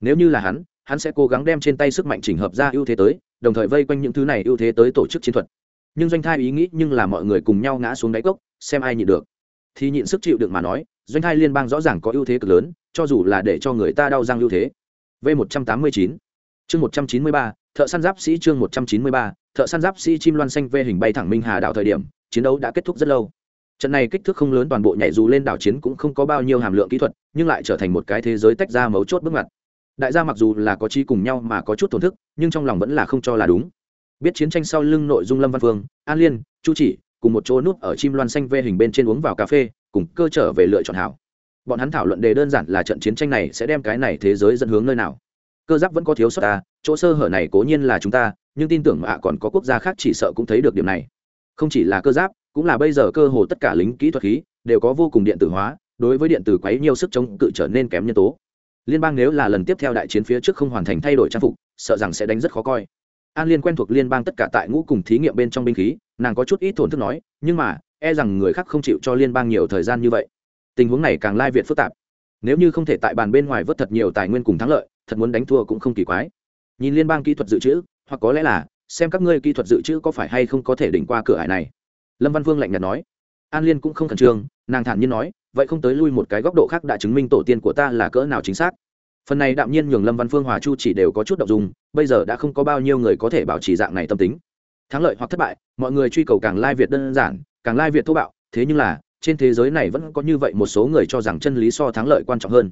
Nếu như là hắn hắn sẽ cố gắng đem trên tay sức mạnh chỉnh hợp ra ưu thế tới, đồng thời vây quanh những thứ này ưu thế tới tổ chức chiến thuật. Nhưng doanh thai ý nghĩ nhưng là mọi người cùng nhau ngã xuống đáy cốc, xem ai nhịn được. Thì nhịn sức chịu được mà nói, doanh thai liên bang rõ ràng có ưu thế cực lớn, cho dù là để cho người ta đau răng ưu thế. V một trăm tám mươi chín, chương một trăm chín mươi ba, thợ săn giáp sĩ chương một trăm chín mươi ba, thợ săn giáp sĩ chim loan xanh vê hình bay thẳng minh hà đảo thời điểm, chiến đấu đã kết thúc rất lâu. Trận này kích thước không lớn toàn bộ nhảy dù lên đảo chiến cũng không có bao nhiêu hàm lượng kỹ thuật, nhưng lại trở thành một cái thế giới tách ra mấu chốt bước ngoặt đại gia mặc dù là có chi cùng nhau mà có chút thổn thức, nhưng trong lòng vẫn là không cho là đúng. Biết chiến tranh sau lưng nội dung lâm văn phương, an liên, chu chỉ, cùng một chỗ núp ở chim loan xanh vê hình bên trên uống vào cà phê, cùng cơ trở về lựa chọn hảo. Bọn hắn thảo luận đề đơn giản là trận chiến tranh này sẽ đem cái này thế giới dẫn hướng nơi nào. Cơ giáp vẫn có thiếu sót ta, chỗ sơ hở này cố nhiên là chúng ta, nhưng tin tưởng ạ còn có quốc gia khác chỉ sợ cũng thấy được điểm này. Không chỉ là cơ giáp, cũng là bây giờ cơ hồ tất cả lính kỹ thuật khí, đều có vô cùng điện tử hóa, đối với điện tử quấy nhiều sức chống cự trở nên kém nhân tố liên bang nếu là lần tiếp theo đại chiến phía trước không hoàn thành thay đổi trang phục, sợ rằng sẽ đánh rất khó coi. An liên quen thuộc liên bang tất cả tại ngũ cùng thí nghiệm bên trong binh khí, nàng có chút ít thổn thức nói, nhưng mà e rằng người khác không chịu cho liên bang nhiều thời gian như vậy. Tình huống này càng lai việt phức tạp. Nếu như không thể tại bàn bên ngoài vớt thật nhiều tài nguyên cùng thắng lợi, thật muốn đánh thua cũng không kỳ quái. Nhìn liên bang kỹ thuật dự trữ, hoặc có lẽ là, xem các ngươi kỹ thuật dự trữ có phải hay không có thể đỉnh qua cửa hải này. Lâm văn vương lạnh nhạt nói. An liên cũng không khẩn trương, nàng thản nhiên nói vậy không tới lui một cái góc độ khác đã chứng minh tổ tiên của ta là cỡ nào chính xác. Phần này đạm nhiên nhường lâm văn phương, hòa chu chỉ đều có chút đ dùng bây giờ đã không có bao nhiêu người có thể bảo trì dạng này tâm tính. Thắng lợi hoặc thất bại, mọi người truy cầu càng lai việt đơn giản, càng lai việt thô bạo, thế nhưng là, trên thế giới này vẫn có như vậy một số người cho rằng chân lý so thắng lợi quan trọng hơn.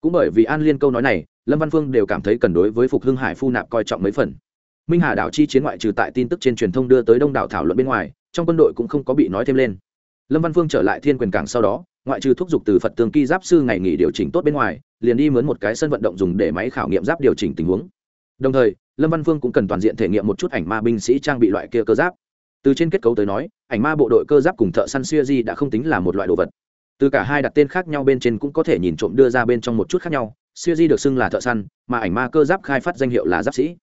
Cũng bởi vì an liên câu nói này, lâm văn phương đều cảm thấy cần đối với phục hưng hải phu nạp coi trọng mấy phần. Minh hà đảo chi chiến ngoại trừ tại tin tức trên truyền thông đưa tới đông đảo thảo luận bên ngoài, trong quân đội cũng không có bị nói thêm lên lâm văn phương trở lại thiên quyền cảng sau đó, ngoại trừ thúc giục từ phật tường kỳ giáp sư ngày nghỉ điều chỉnh tốt bên ngoài, liền đi mướn một cái sân vận động dùng để máy khảo nghiệm giáp điều chỉnh tình huống. Đồng thời, lâm văn phương cũng cần toàn diện thể nghiệm một chút ảnh ma binh sĩ trang bị loại kia cơ giáp. Từ trên kết cấu tới nói, ảnh ma bộ đội cơ giáp cùng thợ săn xuya di đã không tính là một loại đồ vật. Từ cả hai đặt tên khác nhau bên trên cũng có thể nhìn trộm đưa ra bên trong một chút khác nhau xuya di được xưng là thợ săn, mà ảnh ma cơ giáp khai phát danh hiệu là giáp sĩ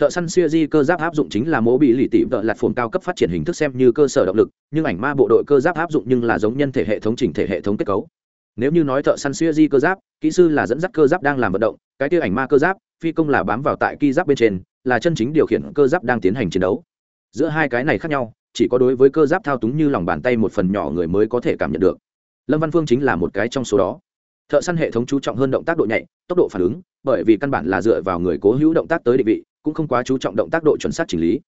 thợ săn siêu di cơ giáp áp dụng chính là mố bị lì tỉ vợ lạt phồn cao cấp phát triển hình thức xem như cơ sở động lực, nhưng ảnh ma bộ đội cơ giáp áp dụng nhưng là giống nhân thể hệ thống chỉnh thể hệ thống kết cấu. Nếu như nói thợ săn siêu di cơ giáp, kỹ sư là dẫn dắt cơ giáp đang làm vận động, cái tiêu ảnh ma cơ giáp, phi công là bám vào tại ki giáp bên trên, là chân chính điều khiển cơ giáp đang tiến hành chiến đấu. Giữa hai cái này khác nhau, chỉ có đối với cơ giáp thao túng như lòng bàn tay một phần nhỏ người mới có thể cảm nhận được. Lâm văn phương chính là một cái trong số đó. Thợ săn hệ thống chú trọng hơn động tác độ nhạy, tốc độ phản ứng, bởi vì căn bản là dựa vào người cố hữu động tác tới định vị cũng không quá chú trọng động tác độ chuẩn xác chỉnh lý.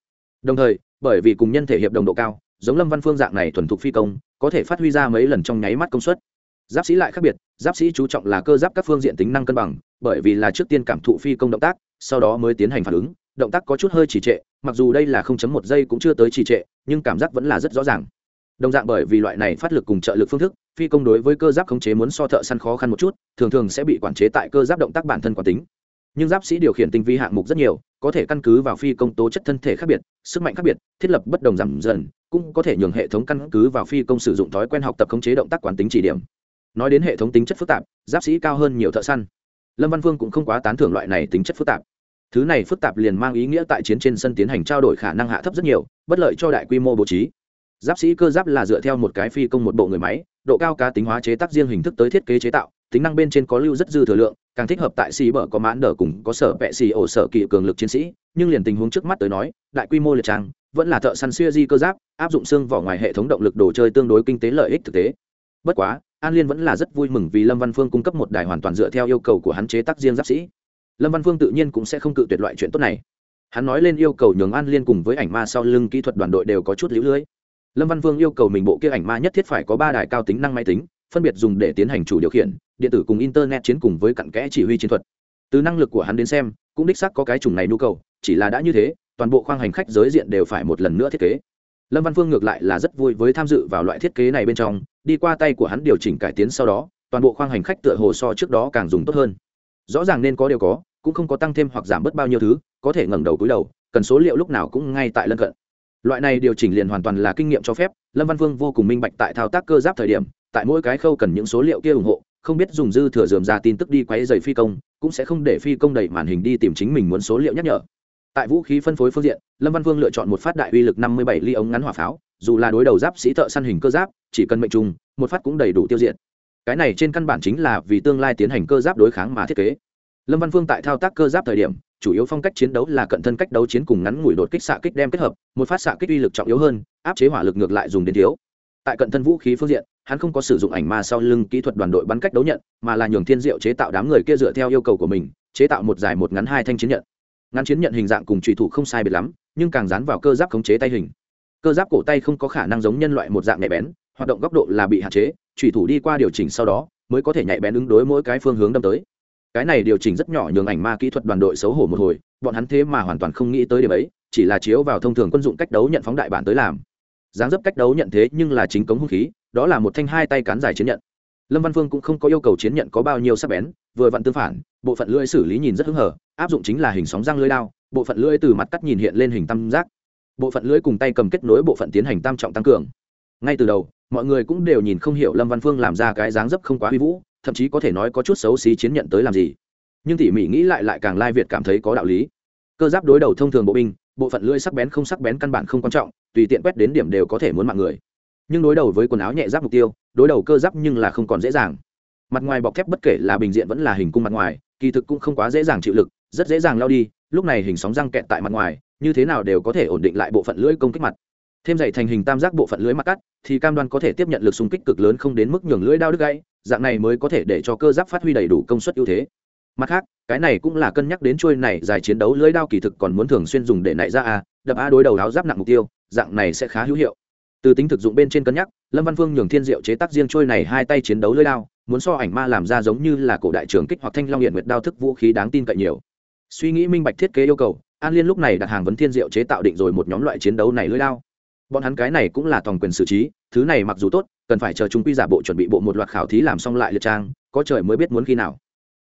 Đồng thời, bởi vì cùng nhân thể hiệp đồng độ cao, giống lâm văn phương dạng này thuần thục phi công, có thể phát huy ra mấy lần trong nháy mắt công suất. Giáp sĩ lại khác biệt, giáp sĩ chú trọng là cơ giáp các phương diện tính năng cân bằng, bởi vì là trước tiên cảm thụ phi công động tác, sau đó mới tiến hành phản ứng, động tác có chút hơi trì trệ, mặc dù đây là 0.1 giây cũng chưa tới trì trệ, nhưng cảm giác vẫn là rất rõ ràng. Đồng dạng bởi vì loại này phát lực cùng trợ lực phương thức, phi công đối với cơ giáp khống chế muốn so thợ săn khó khăn một chút, thường thường sẽ bị quản chế tại cơ giáp động tác bản thân quản tính nhưng giáp sĩ điều khiển tinh vi hạng mục rất nhiều, có thể căn cứ vào phi công tố chất thân thể khác biệt, sức mạnh khác biệt, thiết lập bất đồng giảm dần, cũng có thể nhường hệ thống căn cứ vào phi công sử dụng thói quen học tập khống chế động tác quán tính chỉ điểm. Nói đến hệ thống tính chất phức tạp, giáp sĩ cao hơn nhiều thợ săn. Lâm văn phương cũng không quá tán thưởng loại này tính chất phức tạp. Thứ này phức tạp liền mang ý nghĩa tại chiến trên sân tiến hành trao đổi khả năng hạ thấp rất nhiều, bất lợi cho đại quy mô bố trí. Giáp sĩ cơ giáp là dựa theo một cái phi công một bộ người máy, độ cao cá tính hóa chế tác riêng hình thức tới thiết kế chế tạo tính năng bên trên có lưu rất dư thừa lượng, càng thích hợp tại xì bở có mãn đờ cùng có sở vẹ xì ổ sở kỵ cường lực chiến sĩ, nhưng liền tình huống trước mắt tới nói, đại quy mô liệt trang, vẫn là thợ săn xuya di cơ giáp, áp dụng xương vỏ ngoài hệ thống động lực đồ chơi tương đối kinh tế lợi ích thực tế. Bất quá, an liên vẫn là rất vui mừng vì lâm văn phương cung cấp một đài hoàn toàn dựa theo yêu cầu của hắn chế tác riêng giáp sĩ. Lâm văn phương tự nhiên cũng sẽ không cự tuyệt loại chuyện tốt này. Hắn nói lên yêu cầu nhường an liên cùng với ảnh ma sau lưng kỹ thuật đoàn đội đều có chút lũ lưới. Lâm văn phương yêu cầu mình bộ kia ảnh ma nhất thiết phải có ba đài cao tính năng máy tính, phân biệt dùng để tiến hành chủ điều khiển điện tử cùng internet chiến cùng với cặn kẽ chỉ huy chiến thuật. Từ năng lực của hắn đến xem, cũng đích xác có cái chủng này nhu cầu, chỉ là đã như thế, toàn bộ khoang hành khách giới diện đều phải một lần nữa thiết kế. Lâm văn phương ngược lại là rất vui với tham dự vào loại thiết kế này bên trong, đi qua tay của hắn điều chỉnh cải tiến sau đó, toàn bộ khoang hành khách tựa hồ so trước đó càng dùng tốt hơn. Rõ ràng nên có điều có, cũng không có tăng thêm hoặc giảm bớt bao nhiêu thứ, có thể ngẩng đầu cúi đầu, cần số liệu lúc nào cũng ngay tại lân cận. Loại này điều chỉnh liền hoàn toàn là kinh nghiệm cho phép, lâm văn vương vô cùng minh bạch tại thao tác cơ giáp thời điểm, tại mỗi cái khâu cần những số liệu kia ủng hộ không biết dùng dư thừa dườm ra tin tức đi quấy rầy phi công, cũng sẽ không để phi công đẩy màn hình đi tìm chính mình muốn số liệu nhắc nhở. Tại vũ khí phân phối phương diện, lâm văn vương lựa chọn một phát đại uy lực năm mươi bảy ly ống ngắn hỏa pháo, dù là đối đầu giáp sĩ thợ săn hình cơ giáp, chỉ cần mệnh trùng, một phát cũng đầy đủ tiêu diệt. Cái này trên căn bản chính là vì tương lai tiến hành cơ giáp đối kháng mà thiết kế. Lâm văn Vương tại thao tác cơ giáp thời điểm, chủ yếu phong cách chiến đấu là cận thân cách đấu chiến cùng ngắn ngủi đột kích xạ kích đem kết hợp, một phát xạ kích uy lực trọng yếu hơn, áp chế hỏa lực ngược lại dùng đến thiếu tại cận thân vũ khí phương diện, hắn không có sử dụng ảnh ma sau lưng kỹ thuật đoàn đội bắn cách đấu nhận, mà là nhường thiên diệu chế tạo đám người kia dựa theo yêu cầu của mình, chế tạo một dài một ngắn hai thanh chiến nhận. Ngắn chiến nhận hình dạng cùng trùy thủ không sai biệt lắm, nhưng càng dán vào cơ giáp khống chế tay hình. Cơ giáp cổ tay không có khả năng giống nhân loại một dạng nhạy bén, hoạt động góc độ là bị hạn chế trùy thủ đi qua điều chỉnh sau đó, mới có thể nhạy bén ứng đối mỗi cái phương hướng đâm tới. Cái này điều chỉnh rất nhỏ nhường ảnh ma kỹ thuật đoàn đội xấu hổ một hồi, bọn hắn thế mà hoàn toàn không nghĩ tới điểm ấy, chỉ là chiếu vào thông thường quân dụng cách đấu nhận phóng đại bản tới làm dáng dấp cách đấu nhận thế nhưng là chính cống hung khí, đó là một thanh hai tay cán dài chiến nhận. Lâm văn phương cũng không có yêu cầu chiến nhận có bao nhiêu sắc bén, vừa vặn tương phản, bộ phận lưỡi xử lý nhìn rất hứng hở, áp dụng chính là hình sóng răng lưỡi đao, bộ phận lưỡi từ mặt cắt nhìn hiện lên hình tam giác. Bộ phận lưỡi cùng tay cầm kết nối bộ phận tiến hành tam trọng tăng cường. Ngay từ đầu, mọi người cũng đều nhìn không hiểu lâm văn phương làm ra cái dáng dấp không quá huy vũ, thậm chí có thể nói có chút xấu xí chiến nhận tới làm gì. Nhưng tỉ mỉ nghĩ lại lại càng lai việt cảm thấy có đạo lý. Cơ giáp đối đầu thông thường bộ binh bộ phận lưỡi sắc bén không sắc bén căn bản không quan trọng, tùy tiện quét đến điểm đều có thể muốn mạng người. Nhưng đối đầu với quần áo nhẹ giáp mục tiêu, đối đầu cơ giáp nhưng là không còn dễ dàng. Mặt ngoài bọc thép bất kể là bình diện vẫn là hình cung mặt ngoài, kỳ thực cũng không quá dễ dàng chịu lực, rất dễ dàng lao đi, lúc này hình sóng răng kẹt tại mặt ngoài, như thế nào đều có thể ổn định lại bộ phận lưỡi công kích mặt. Thêm dày thành hình tam giác bộ phận lưới mặt cắt, thì cam đoan có thể tiếp nhận lực xung kích cực lớn không đến mức nhường lưỡi đao đứt gãy, dạng này mới có thể để cho cơ giáp phát huy đầy đủ công suất ưu thế mặt khác, cái này cũng là cân nhắc đến trôi này dài chiến đấu lưỡi đao kỳ thực còn muốn thường xuyên dùng để nảy ra a đập a đối đầu áo giáp nặng mục tiêu, dạng này sẽ khá hữu hiệu. Từ tính thực dụng bên trên cân nhắc, lâm văn phương nhường thiên diệu chế tác riêng trôi này hai tay chiến đấu lưỡi đao, muốn so ảnh ma làm ra giống như là cổ đại trưởng kích hoặc thanh long hiện nguyệt đao thức vũ khí đáng tin cậy nhiều. Suy nghĩ minh bạch thiết kế yêu cầu, an liên lúc này đặt hàng vấn thiên diệu chế tạo định rồi một nhóm loại chiến đấu này lưỡi đao. Bọn hắn cái này cũng là toàn quyền xử trí, thứ này mặc dù tốt, cần phải chờ chúng quy giả bộ chuẩn bị bộ một loạt khảo thí làm xong lại liệt trang, có trời mới biết muốn khi nào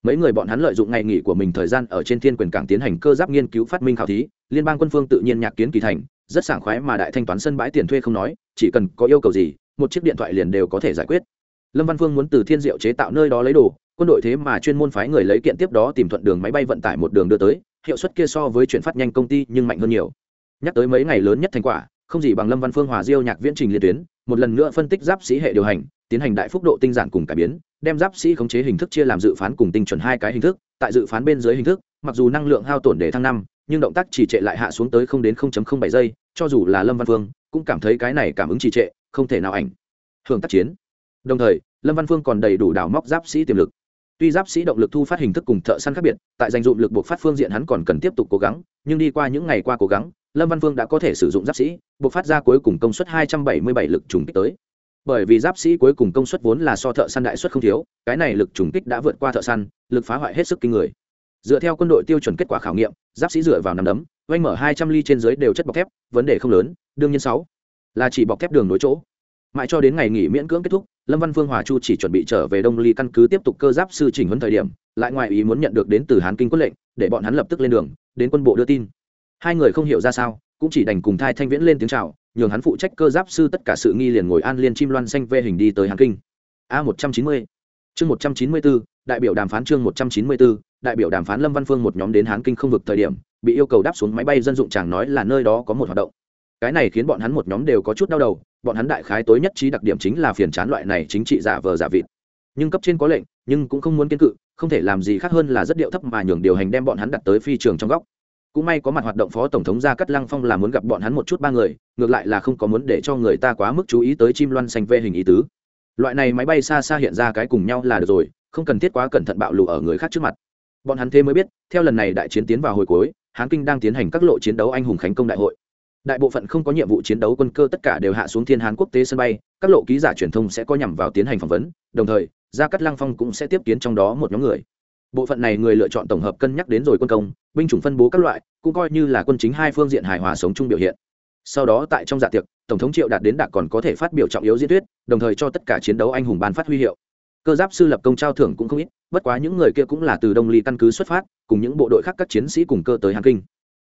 mấy người bọn hắn lợi dụng ngày nghỉ của mình thời gian ở trên thiên quyền cảng tiến hành cơ giáp nghiên cứu phát minh khảo thí, liên bang quân phương tự nhiên nhạc kiến kỳ thành, rất sảng khoái mà đại thanh toán sân bãi tiền thuê không nói, chỉ cần có yêu cầu gì, một chiếc điện thoại liền đều có thể giải quyết. Lâm văn phương muốn từ thiên diệu chế tạo nơi đó lấy đồ, quân đội thế mà chuyên môn phái người lấy kiện tiếp đó tìm thuận đường máy bay vận tải một đường đưa tới, hiệu suất kia so với chuyển phát nhanh công ty nhưng mạnh hơn nhiều. Nhắc tới mấy ngày lớn nhất thành quả, không gì bằng lâm văn phương hòa diêu nhạc viễn trình liên tuyến, một lần nữa phân tích giáp sĩ hệ điều hành tiến hành đại phúc độ tinh giản cùng cải biến, đem giáp sĩ khống chế hình thức chia làm dự phán cùng tinh chuẩn hai cái hình thức, tại dự phán bên dưới hình thức, mặc dù năng lượng hao tổn để thăng năm, nhưng động tác chỉ trệ lại hạ xuống tới không đến 0.07 giây, cho dù là lâm văn phương, cũng cảm thấy cái này cảm ứng trì trệ, không thể nào ảnh hưởng tác chiến. Đồng thời, lâm văn phương còn đầy đủ đào móc giáp sĩ tiềm lực. Tuy giáp sĩ động lực thu phát hình thức cùng thợ săn khác biệt, tại danh dụng lực buộc phát phương diện hắn còn cần tiếp tục cố gắng, nhưng đi qua những ngày qua cố gắng, lâm văn phương đã có thể sử dụng giáp sĩ, buộc phát ra cuối cùng công suất 277 lực trùng kích tới bởi vì giáp sĩ cuối cùng công suất vốn là so thợ săn đại suất không thiếu, cái này lực trùng kích đã vượt qua thợ săn, lực phá hoại hết sức kinh người. Dựa theo quân đội tiêu chuẩn kết quả khảo nghiệm, giáp sĩ dựa vào nằm đấm, oanh mở hai trăm ly trên dưới đều chất bọc thép, vấn đề không lớn, đương nhiên sáu là chỉ bọc thép đường nối chỗ. Mãi cho đến ngày nghỉ miễn cưỡng kết thúc, lâm văn phương, hòa chu chỉ chuẩn bị trở về đông ly căn cứ tiếp tục cơ giáp sư chỉnh huấn thời điểm, lại ngoài ý muốn nhận được đến từ hán kinh quân lệnh, để bọn hắn lập tức lên đường, đến quân bộ đưa tin. Hai người không hiểu ra sao cũng chỉ đành cùng thai thanh viễn lên tiếng chào, nhường hắn phụ trách cơ giáp sư tất cả sự nghi liền ngồi an liên chim loan xanh vê hình đi tới hàn kinh. A một trăm chín mươi. Chương một trăm chín mươi bốn đại biểu đàm phán chương một trăm chín mươi bốn đại biểu đàm phán lâm văn phương một nhóm đến hán kinh không vực thời điểm, bị yêu cầu đáp xuống máy bay dân dụng chàng nói là nơi đó có một hoạt động. Cái này khiến bọn hắn một nhóm đều có chút đau đầu, bọn hắn đại khái tối nhất trí đặc điểm chính là phiền chán loại này chính trị giả vờ giả vịt. Nhưng cấp trên có lệnh, nhưng cũng không muốn kiên cự, không thể làm gì khác hơn là rất điệu thấp mà nhường điều hành đem bọn hắn đặt tới phi trường trong góc cũng may có mặt hoạt động phó tổng thống gia cắt lăng phong là muốn gặp bọn hắn một chút ba người, ngược lại là không có muốn để cho người ta quá mức chú ý tới chim loan xanh vê hình ý tứ. Loại này máy bay xa xa hiện ra cái cùng nhau là được rồi, không cần thiết quá cẩn thận bạo lụ ở người khác trước mặt. Bọn hắn thế mới biết, theo lần này đại chiến tiến vào hồi cuối, hán kinh đang tiến hành các lộ chiến đấu anh hùng khánh công đại hội. Đại bộ phận không có nhiệm vụ chiến đấu quân cơ tất cả đều hạ xuống thiên hán quốc tế sân bay, các lộ ký giả truyền thông sẽ có nhằm vào tiến hành phỏng vấn, đồng thời, gia cát lăng phong cũng sẽ tiếp kiến trong đó một nhóm người bộ phận này người lựa chọn tổng hợp cân nhắc đến rồi quân công, binh chủng phân bố các loại, cũng coi như là quân chính hai phương diện hài hòa sống chung biểu hiện. Sau đó tại trong dạ tiệc, tổng thống triệu đạt đến đạc còn có thể phát biểu trọng yếu diễn thuyết, đồng thời cho tất cả chiến đấu anh hùng ban phát huy hiệu. Cơ giáp sư lập công trao thưởng cũng không ít, bất quá những người kia cũng là từ đông ly căn cứ xuất phát, cùng những bộ đội khác các chiến sĩ cùng cơ tới hàn kinh.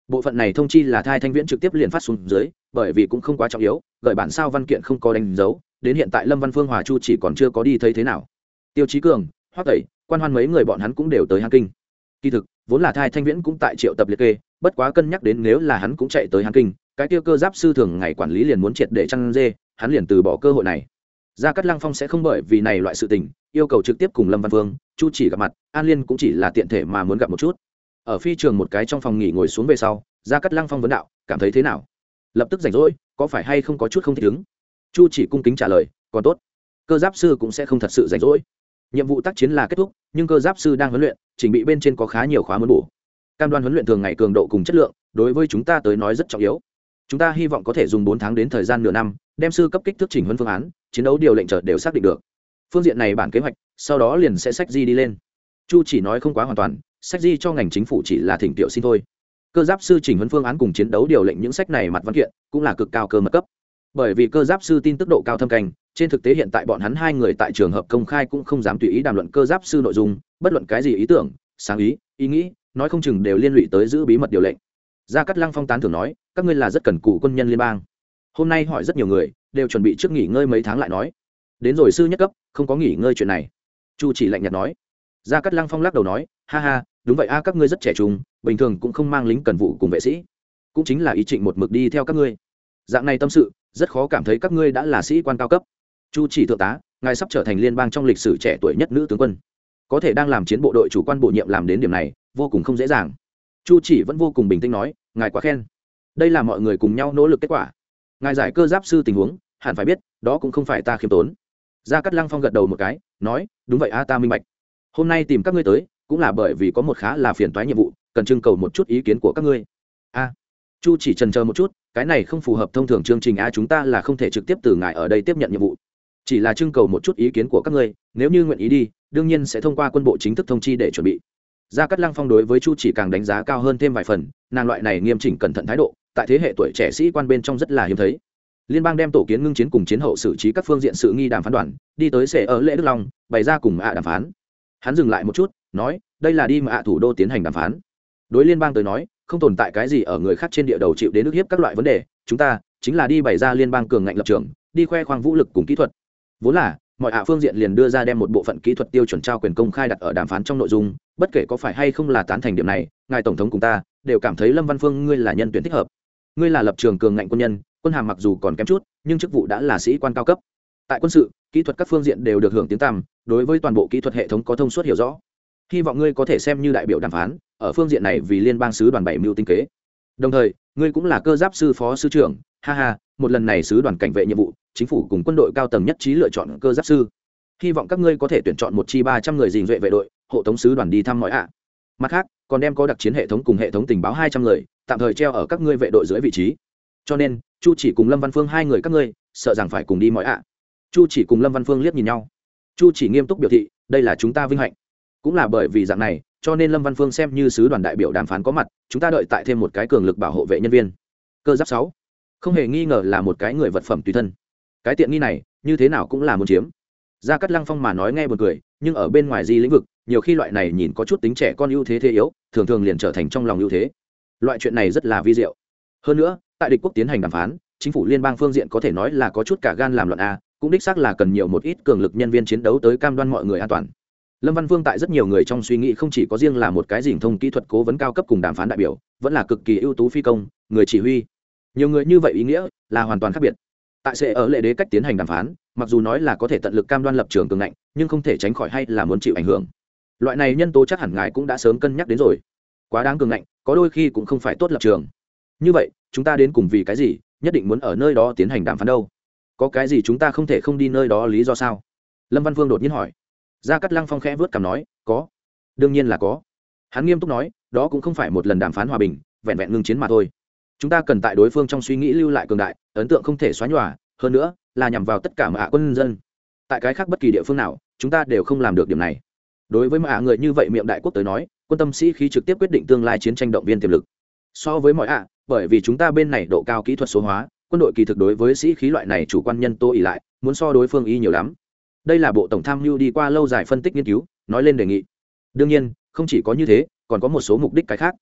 Bộ phận này thông chi là thai thanh viễn trực tiếp liền phát xuống dưới, bởi vì cũng không quá trọng yếu, gợi bản sao văn kiện không có đánh dấu, đến hiện tại lâm văn phương hòa chu chỉ còn chưa có đi thấy thế nào. Tiêu chí cường, hoắc tẩy quan hoan mấy người bọn hắn cũng đều tới hàn kinh. Kỳ thực, vốn là thai thanh viễn cũng tại triệu tập liệt kê, bất quá cân nhắc đến nếu là hắn cũng chạy tới hàn kinh, cái tiêu cơ giáp sư thường ngày quản lý liền muốn triệt để chăn dê, hắn liền từ bỏ cơ hội này. Gia cát lăng phong sẽ không bởi vì này loại sự tình, yêu cầu trực tiếp cùng lâm văn vương, chu chỉ gặp mặt, an liên cũng chỉ là tiện thể mà muốn gặp một chút. Ở phi trường một cái trong phòng nghỉ ngồi xuống về sau, gia cát lăng phong vấn đạo, cảm thấy thế nào? Lập tức rảnh rỗi, có phải hay không có chút không thích ứng chu chỉ cung kính trả lời, còn tốt. Cơ giáp sư cũng sẽ không thật sự rảnh rỗi nhiệm vụ tác chiến là kết thúc, nhưng cơ giáp sư đang huấn luyện, chỉnh bị bên trên có khá nhiều khóa muốn bổ. Cam đoan huấn luyện thường ngày cường độ cùng chất lượng, đối với chúng ta tới nói rất trọng yếu. Chúng ta hy vọng có thể dùng bốn tháng đến thời gian nửa năm, đem sư cấp kích thước chỉnh huấn phương án, chiến đấu điều lệnh chợt đều xác định được. Phương diện này bản kế hoạch, sau đó liền sẽ sách di đi lên. Chu chỉ nói không quá hoàn toàn, sách di cho ngành chính phủ chỉ là thỉnh tiểu xin thôi. Cơ giáp sư chỉnh huấn phương án cùng chiến đấu điều lệnh những sách này mặt văn kiện, cũng là cực cao cơ mật cấp. Bởi vì cơ giáp sư tin tức độ cao thâm canh trên thực tế hiện tại bọn hắn hai người tại trường hợp công khai cũng không dám tùy ý đàm luận cơ giáp sư nội dung, bất luận cái gì ý tưởng, sáng ý ý nghĩ, nói không chừng đều liên lụy tới giữ bí mật điều lệnh. Gia cát lăng phong tán thường nói, các ngươi là rất cần cụ quân nhân liên bang. Hôm nay hỏi rất nhiều người, đều chuẩn bị trước nghỉ ngơi mấy tháng lại nói. Đến rồi sư nhất cấp, không có nghỉ ngơi chuyện này. Chu chỉ lạnh nhạt nói. Gia cát lăng phong lắc đầu nói, ha ha, đúng vậy a, các ngươi rất trẻ trung, bình thường cũng không mang lính cần vụ cùng vệ sĩ. Cũng chính là ý trịnh một mực đi theo các ngươi. Dạng này tâm sự, rất khó cảm thấy các ngươi đã là sĩ quan cao cấp chu chỉ thượng tá, ngài sắp trở thành liên bang trong lịch sử trẻ tuổi nhất nữ tướng quân. Có thể đang làm chiến bộ đội chủ quan bổ nhiệm làm đến điểm này, vô cùng không dễ dàng. Chu chỉ vẫn vô cùng bình tĩnh nói, ngài quá khen. Đây là mọi người cùng nhau nỗ lực kết quả. Ngài giải cơ giáp sư tình huống, hẳn phải biết, đó cũng không phải ta khiêm tốn. Gia cát lăng phong gật đầu một cái, nói, đúng vậy a, ta minh bạch. Hôm nay tìm các ngươi tới, cũng là bởi vì có một khá là phiền toái nhiệm vụ, cần trưng cầu một chút ý kiến của các ngươi. A. Chu chỉ trần chờ một chút, cái này không phù hợp thông thường chương trình a, chúng ta là không thể trực tiếp từ ngài ở đây tiếp nhận nhiệm vụ chỉ là trưng cầu một chút ý kiến của các ngươi, nếu như nguyện ý đi, đương nhiên sẽ thông qua quân bộ chính thức thông chi để chuẩn bị. Gia cát lăng phong đối với chu chỉ càng đánh giá cao hơn thêm vài phần, nàng loại này nghiêm chỉnh cẩn thận thái độ, tại thế hệ tuổi trẻ sĩ quan bên trong rất là hiếm thấy. Liên bang đem tổ kiến ngưng chiến cùng chiến hậu xử trí các phương diện sự nghi đàm phán đoàn, đi tới sẽ ở lễ đức long, bày ra cùng ạ đàm phán. Hắn dừng lại một chút, nói, đây là đi mà ạ thủ đô tiến hành đàm phán. Đối liên bang tới nói, không tồn tại cái gì ở người khác trên địa đầu chịu đến nước hiếp các loại vấn đề, chúng ta chính là đi bày ra liên bang cường ngạnh lập trường, đi khoe khoang vũ lực cùng kỹ thuật vốn là, mọi ạ phương diện liền đưa ra đem một bộ phận kỹ thuật tiêu chuẩn trao quyền công khai đặt ở đàm phán trong nội dung, bất kể có phải hay không là tán thành điểm này, ngài tổng thống cùng ta đều cảm thấy lâm văn phương ngươi là nhân tuyển thích hợp. Ngươi là lập trường cường ngạnh quân nhân, quân hàm mặc dù còn kém chút, nhưng chức vụ đã là sĩ quan cao cấp. Tại quân sự, kỹ thuật các phương diện đều được hưởng tiếng tăm, đối với toàn bộ kỹ thuật hệ thống có thông suốt hiểu rõ. Hy vọng ngươi có thể xem như đại biểu đàm phán, ở phương diện này vì liên bang sứ đoàn bảy mưu tinh kế. Đồng thời, ngươi cũng là cơ giáp sư phó sư trưởng, ha ha một lần này sứ đoàn cảnh vệ nhiệm vụ, chính phủ cùng quân đội cao tầng nhất trí lựa chọn cơ giáp sư. Hy vọng các ngươi có thể tuyển chọn một chi ba trăm người dình duệ vệ đội, hộ tống sứ đoàn đi thăm mọi ạ. Mặt khác, còn đem có đặc chiến hệ thống cùng hệ thống tình báo hai trăm người, tạm thời treo ở các ngươi vệ đội dưới vị trí. Cho nên, chu chỉ cùng lâm văn phương hai người các ngươi, sợ rằng phải cùng đi mọi ạ. Chu chỉ cùng lâm văn phương liếc nhìn nhau. Chu chỉ nghiêm túc biểu thị, đây là chúng ta vinh hạnh. Cũng là bởi vì dạng này, cho nên lâm văn phương xem như sứ đoàn đại biểu đàm phán có mặt, chúng ta đợi tại thêm một cái cường lực bảo hộ vệ nhân viên. Cơ giáp sáu không hề nghi ngờ là một cái người vật phẩm tùy thân. Cái tiện nghi này, như thế nào cũng là muốn chiếm. Gia cắt lăng phong mà nói nghe buồn cười, nhưng ở bên ngoài di lĩnh vực, nhiều khi loại này nhìn có chút tính trẻ con ưu thế thế yếu, thường thường liền trở thành trong lòng ưu thế. Loại chuyện này rất là vi diệu. Hơn nữa, tại địch quốc tiến hành đàm phán, chính phủ liên bang phương diện có thể nói là có chút cả gan làm loạn a, cũng đích xác là cần nhiều một ít cường lực nhân viên chiến đấu tới cam đoan mọi người an toàn. Lâm văn vương tại rất nhiều người trong suy nghĩ không chỉ có riêng là một cái dình thông kỹ thuật cố vấn cao cấp cùng đàm phán đại biểu, vẫn là cực kỳ ưu tú phi công, người chỉ huy nhiều người như vậy ý nghĩa là hoàn toàn khác biệt. Tại sẽ ở lệ đế cách tiến hành đàm phán, mặc dù nói là có thể tận lực cam đoan lập trường cường ngạnh, nhưng không thể tránh khỏi hay là muốn chịu ảnh hưởng. Loại này nhân tố chắc hẳn ngài cũng đã sớm cân nhắc đến rồi. Quá đáng cường ngạnh, có đôi khi cũng không phải tốt lập trường. Như vậy, chúng ta đến cùng vì cái gì, nhất định muốn ở nơi đó tiến hành đàm phán đâu? Có cái gì chúng ta không thể không đi nơi đó lý do sao? Lâm văn vương đột nhiên hỏi. Gia cắt lăng phong khẽ vớt cằm nói, có. Đương nhiên là có. Hắn nghiêm túc nói, đó cũng không phải một lần đàm phán hòa bình, vẹn vẹn ngưng chiến mà thôi chúng ta cần tại đối phương trong suy nghĩ lưu lại cường đại, ấn tượng không thể xóa nhòa, hơn nữa, là nhằm vào tất cả mạ quân dân. Tại cái khác bất kỳ địa phương nào, chúng ta đều không làm được điểm này. Đối với mạ người như vậy miệng đại quốc tới nói, quân tâm sĩ khí trực tiếp quyết định tương lai chiến tranh động viên tiềm lực. So với mọi ạ, bởi vì chúng ta bên này độ cao kỹ thuật số hóa, quân đội kỳ thực đối với sĩ khí loại này chủ quan nhân tô ỉ lại, muốn so đối phương y nhiều lắm. Đây là bộ tổng tham mưu đi qua lâu dài phân tích nghiên cứu, nói lên đề nghị. Đương nhiên, không chỉ có như thế, còn có một số mục đích cái khác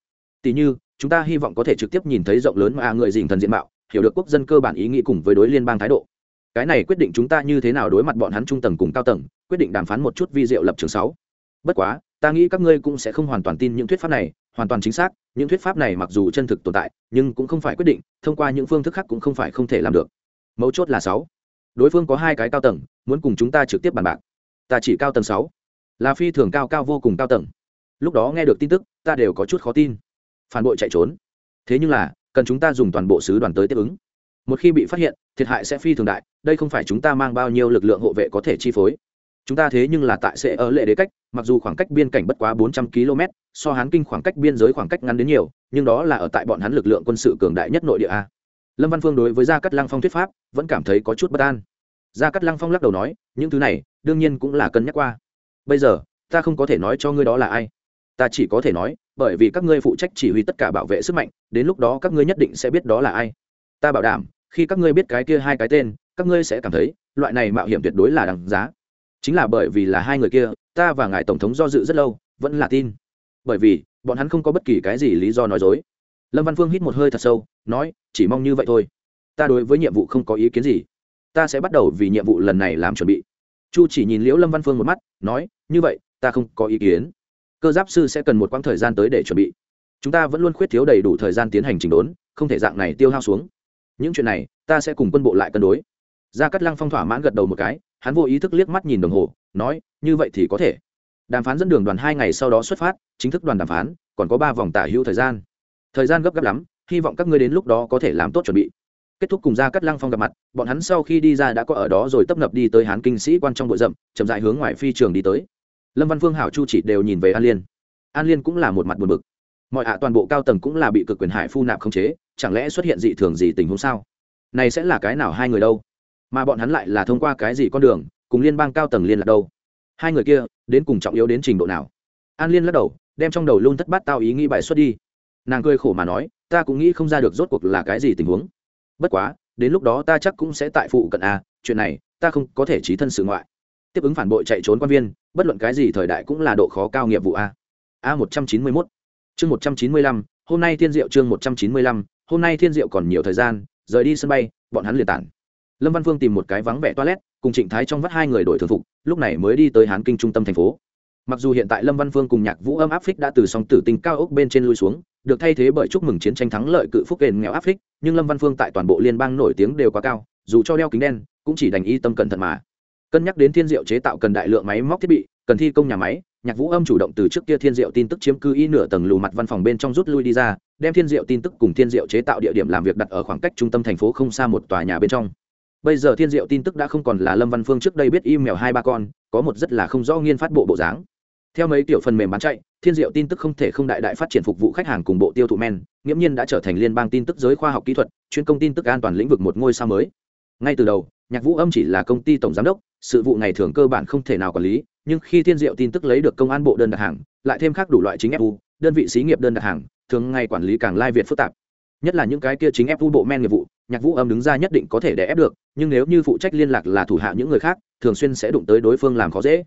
tỷ như, chúng ta hy vọng có thể trực tiếp nhìn thấy rộng lớn mà người dình thần diện mạo, hiểu được quốc dân cơ bản ý nghĩ cùng với đối liên bang thái độ. Cái này quyết định chúng ta như thế nào đối mặt bọn hắn trung tầng cùng cao tầng, quyết định đàm phán một chút vi diệu lập trường sáu. Bất quá, ta nghĩ các ngươi cũng sẽ không hoàn toàn tin những thuyết pháp này, hoàn toàn chính xác, những thuyết pháp này mặc dù chân thực tồn tại, nhưng cũng không phải quyết định, thông qua những phương thức khác cũng không phải không thể làm được. Mấu chốt là sáu. Đối phương có hai cái cao tầng, muốn cùng chúng ta trực tiếp bàn bạc. Ta chỉ cao tầng sáu. Là phi thường cao cao vô cùng cao tầng. Lúc đó nghe được tin tức, ta đều có chút khó tin phản bội chạy trốn. Thế nhưng là, cần chúng ta dùng toàn bộ sứ đoàn tới tiếp ứng. Một khi bị phát hiện, thiệt hại sẽ phi thường đại, đây không phải chúng ta mang bao nhiêu lực lượng hộ vệ có thể chi phối. Chúng ta thế nhưng là tại sẽ ở lệ đế cách, mặc dù khoảng cách biên cảnh bất quá bốn trăm km, so hán kinh khoảng cách biên giới khoảng cách ngắn đến nhiều, nhưng đó là ở tại bọn hắn lực lượng quân sự cường đại nhất nội địa a. Lâm văn phương đối với gia cát lăng phong thuyết pháp, vẫn cảm thấy có chút bất an. Gia cát lăng phong lắc đầu nói, những thứ này, đương nhiên cũng là cân nhắc qua. Bây giờ, ta không có thể nói cho ngươi đó là ai. Ta chỉ có thể nói bởi vì các ngươi phụ trách chỉ huy tất cả bảo vệ sức mạnh, đến lúc đó các ngươi nhất định sẽ biết đó là ai. Ta bảo đảm, khi các ngươi biết cái kia hai cái tên, các ngươi sẽ cảm thấy, loại này mạo hiểm tuyệt đối là đằng giá. Chính là bởi vì là hai người kia, ta và ngài tổng thống do dự rất lâu, vẫn là tin. Bởi vì, bọn hắn không có bất kỳ cái gì lý do nói dối. Lâm văn phương hít một hơi thật sâu, nói, chỉ mong như vậy thôi. Ta đối với nhiệm vụ không có ý kiến gì. Ta sẽ bắt đầu vì nhiệm vụ lần này làm chuẩn bị. Chu chỉ nhìn liễu lâm văn phương một mắt, nói, như vậy, ta không có ý kiến cơ giáp sư sẽ cần một quãng thời gian tới để chuẩn bị. Chúng ta vẫn luôn khuyết thiếu đầy đủ thời gian tiến hành chỉnh đốn, không thể dạng này tiêu hao xuống. Những chuyện này, ta sẽ cùng quân bộ lại cân đối. Gia cát lăng phong thỏa mãn gật đầu một cái, hắn vô ý thức liếc mắt nhìn đồng hồ, nói, như vậy thì có thể. Đàm phán dẫn đường đoàn hai ngày sau đó xuất phát, chính thức đoàn đàm phán, còn có ba vòng tả hữu thời gian. Thời gian gấp gáp lắm, hy vọng các ngươi đến lúc đó có thể làm tốt chuẩn bị. Kết thúc cùng gia cát lăng phong gặp mặt, bọn hắn sau khi đi ra đã có ở đó rồi tấp nập đi tới hán kinh sĩ quan trong bụi rậm, chậm dại hướng ngoài phi trường đi tới lâm văn phương, hảo chu chỉ đều nhìn về an liên. An liên cũng là một mặt buồn bực. Mọi hạ toàn bộ cao tầng cũng là bị cực quyền hải phu nạp khống chế, chẳng lẽ xuất hiện dị thường gì tình huống sao? Này sẽ là cái nào hai người đâu? Mà bọn hắn lại là thông qua cái gì con đường, cùng liên bang cao tầng liên lạc đâu? Hai người kia, đến cùng trọng yếu đến trình độ nào? An liên lắc đầu, đem trong đầu luôn thất bát tao ý nghĩ bài xuất đi. Nàng cười khổ mà nói, ta cũng nghĩ không ra được rốt cuộc là cái gì tình huống. Bất quá, đến lúc đó ta chắc cũng sẽ tại phụ cận a, chuyện này, ta không có thể trí thân sự ngoại tiếp ứng phản bội chạy trốn quan viên, bất luận cái gì thời đại cũng là độ khó cao nghiệp vụ a. A một trăm chín mươi mốt. Chương một trăm chín mươi lăm, hôm nay thiên diệu chương một trăm chín mươi lăm, hôm nay thiên diệu còn nhiều thời gian, rời đi sân bay, bọn hắn liền tản. Lâm văn phương tìm một cái vắng vẻ toilet, cùng trịnh thái trong vắt hai người đổi thường phục, lúc này mới đi tới hán kinh trung tâm thành phố. Mặc dù hiện tại lâm văn phương cùng nhạc vũ âm áp phích đã từ song tử tinh cao ốc bên trên lui xuống, được thay thế bởi chúc mừng chiến tranh thắng lợi cự phúc kền nghèo áp phích, nhưng lâm văn phương tại toàn bộ liên bang nổi tiếng đều quá cao, dù cho đeo kính đen, cũng chỉ đành y tâm cẩn thận mà cân nhắc đến thiên diệu chế tạo cần đại lượng máy móc thiết bị, cần thi công nhà máy, nhạc vũ âm chủ động từ trước kia thiên diệu tin tức chiếm cư y nửa tầng lù mặt văn phòng bên trong rút lui đi ra, đem thiên diệu tin tức cùng thiên diệu chế tạo địa điểm làm việc đặt ở khoảng cách trung tâm thành phố không xa một tòa nhà bên trong. Bây giờ thiên diệu tin tức đã không còn là lâm văn phương trước đây biết im mèo hai ba con, có một rất là không rõ nghiên phát bộ bộ dáng. Theo mấy tiểu phần mềm bán chạy, thiên diệu tin tức không thể không đại đại phát triển phục vụ khách hàng cùng bộ tiêu thụ men, nghiễm nhiên đã trở thành liên bang tin tức giới khoa học kỹ thuật, chuyên công tin tức an toàn lĩnh vực một ngôi sao mới. Ngay từ đầu, nhạc vũ âm chỉ là công ty tổng giám đốc sự vụ ngày thường cơ bản không thể nào quản lý, nhưng khi thiên diệu tin tức lấy được công an bộ đơn đặt hàng, lại thêm khác đủ loại chính fu đơn vị xí nghiệp đơn đặt hàng, thường ngày quản lý càng lai việt phức tạp. Nhất là những cái kia chính fu bộ men nghiệp vụ, nhạc vũ âm đứng ra nhất định có thể để ép được, nhưng nếu như phụ trách liên lạc là thủ hạ những người khác, thường xuyên sẽ đụng tới đối phương làm khó dễ.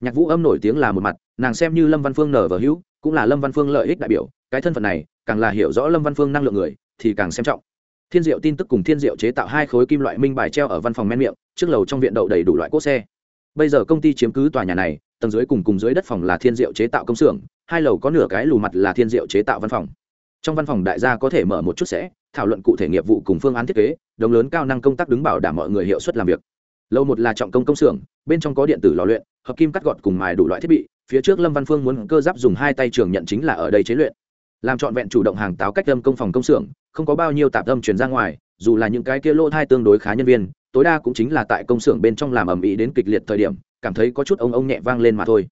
Nhạc vũ âm nổi tiếng là một mặt, nàng xem như lâm văn phương nở vờ hữu, cũng là lâm văn phương lợi ích đại biểu, cái thân phận này, càng là hiểu rõ lâm văn phương năng lượng người, thì càng xem trọng thiên diệu tin tức cùng thiên diệu chế tạo hai khối kim loại minh bài treo ở văn phòng men miệng, trước lầu trong viện đậu đầy đủ loại cốt xe. Bây giờ công ty chiếm cứ tòa nhà này, tầng dưới cùng cùng dưới đất phòng là thiên diệu chế tạo công xưởng, hai lầu có nửa cái lù mặt là thiên diệu chế tạo văn phòng. Trong văn phòng đại gia có thể mở một chút sẽ, thảo luận cụ thể nghiệp vụ cùng phương án thiết kế, đồng lớn cao năng công tác đứng bảo đảm mọi người hiệu suất làm việc. Lầu một là trọng công công xưởng, bên trong có điện tử lò luyện, hợp kim cắt gọt cùng mài đủ loại thiết bị, phía trước lâm văn phương muốn cơ giáp dùng hai tay trường nhận chính là ở đây chế luyện làm trọn vẹn chủ động hàng táo cách âm công phòng công xưởng, không có bao nhiêu tạp âm chuyển ra ngoài, dù là những cái kia lô thai tương đối khá nhân viên, tối đa cũng chính là tại công xưởng bên trong làm ầm ĩ đến kịch liệt thời điểm, cảm thấy có chút ông ông nhẹ vang lên mà thôi.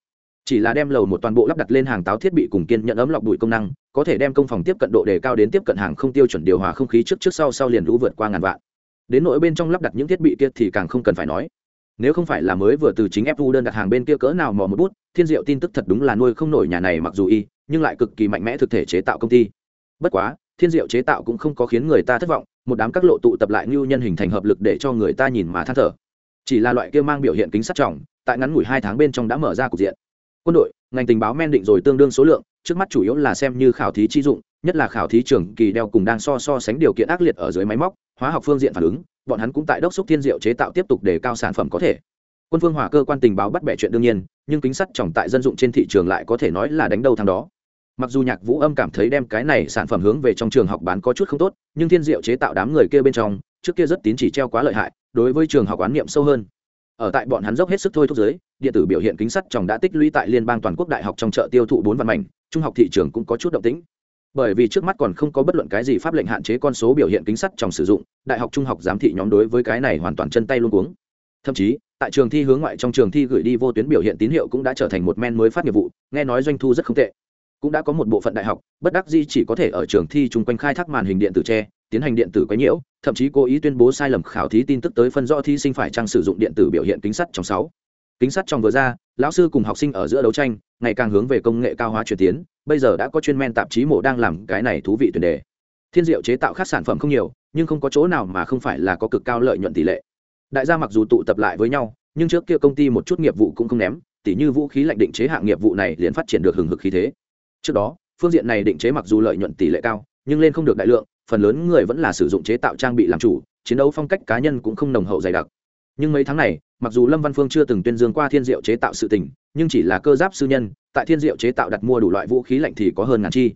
Chỉ là đem lầu một toàn bộ lắp đặt lên hàng táo thiết bị cùng kiên nhận ấm lọc bụi công năng, có thể đem công phòng tiếp cận độ đề cao đến tiếp cận hàng không tiêu chuẩn điều hòa không khí trước trước sau sau liền lũ vượt qua ngàn vạn. Đến nỗi bên trong lắp đặt những thiết bị kia thì càng không cần phải nói. Nếu không phải là mới vừa từ chính fu đơn đặt hàng bên kia cỡ nào mò một bút, thiên diệu tin tức thật đúng là nuôi không nổi nhà này mặc dù y nhưng lại cực kỳ mạnh mẽ thực thể chế tạo công ty. Bất quá, thiên diệu chế tạo cũng không có khiến người ta thất vọng, một đám các lộ tụ tập lại như nhân hình thành hợp lực để cho người ta nhìn mà than thở. Chỉ là loại kia mang biểu hiện kính sắt trọng, tại ngắn ngủi hai tháng bên trong đã mở ra cục diện. Quân đội, ngành tình báo men định rồi tương đương số lượng, trước mắt chủ yếu là xem như khảo thí chi dụng, nhất là khảo thí trường kỳ đeo cùng đang so so sánh điều kiện ác liệt ở dưới máy móc, hóa học phương diện phản ứng, bọn hắn cũng tại đốc xúc thiên diệu chế tạo tiếp tục để cao sản phẩm có thể. Quân phương hỏa cơ quan tình báo bắt bẻ chuyện đương nhiên, nhưng kính sắt trọng tại dân dụng trên thị trường lại có thể nói là đánh đầu thằng đó mặc dù nhạc vũ âm cảm thấy đem cái này sản phẩm hướng về trong trường học bán có chút không tốt, nhưng thiên diệu chế tạo đám người kia bên trong, trước kia rất tín chỉ treo quá lợi hại, đối với trường học quán niệm sâu hơn. Ở tại bọn hắn dốc hết sức thôi thúc giới điện tử biểu hiện kính sắt tròng đã tích lũy tại liên bang toàn quốc đại học trong chợ tiêu thụ bốn văn mảnh, trung học thị trường cũng có chút động tĩnh. Bởi vì trước mắt còn không có bất luận cái gì pháp lệnh hạn chế con số biểu hiện kính sắt trong sử dụng, đại học trung học giám thị nhóm đối với cái này hoàn toàn chân tay luôn cuống. Thậm chí, tại trường thi hướng ngoại trong trường thi gửi đi vô tuyến biểu hiện tín hiệu cũng đã trở thành một men mới phát nghiệp vụ, nghe nói doanh thu rất không tệ cũng đã có một bộ phận đại học, bất đắc di chỉ có thể ở trường thi chung quanh khai thác màn hình điện tử tre tiến hành điện tử quấy nhiễu, thậm chí cố ý tuyên bố sai lầm khảo thí tin tức tới phân rõ thí sinh phải trang sử dụng điện tử biểu hiện kính sắt trong sáu. Kính sắt trong vừa ra, lão sư cùng học sinh ở giữa đấu tranh, ngày càng hướng về công nghệ cao hóa chuyển tiến, bây giờ đã có chuyên men tạp chí mổ đang làm cái này thú vị tuyển đề. Thiên diệu chế tạo các sản phẩm không nhiều, nhưng không có chỗ nào mà không phải là có cực cao lợi nhuận tỷ lệ. Đại gia mặc dù tụ tập lại với nhau, nhưng trước kia công ty một chút nghiệp vụ cũng không ném, tỉ như vũ khí lạnh định chế hạng nghiệp vụ này liền phát triển được hừng hực khí thế trước đó, phương diện này định chế mặc dù lợi nhuận tỷ lệ cao, nhưng lên không được đại lượng, phần lớn người vẫn là sử dụng chế tạo trang bị làm chủ, chiến đấu phong cách cá nhân cũng không nồng hậu dày đặc. Nhưng mấy tháng này, mặc dù lâm văn phương chưa từng tuyên dương qua thiên diệu chế tạo sự tình, nhưng chỉ là cơ giáp sư nhân, tại thiên diệu chế tạo đặt mua đủ loại vũ khí lạnh thì có hơn ngàn chi.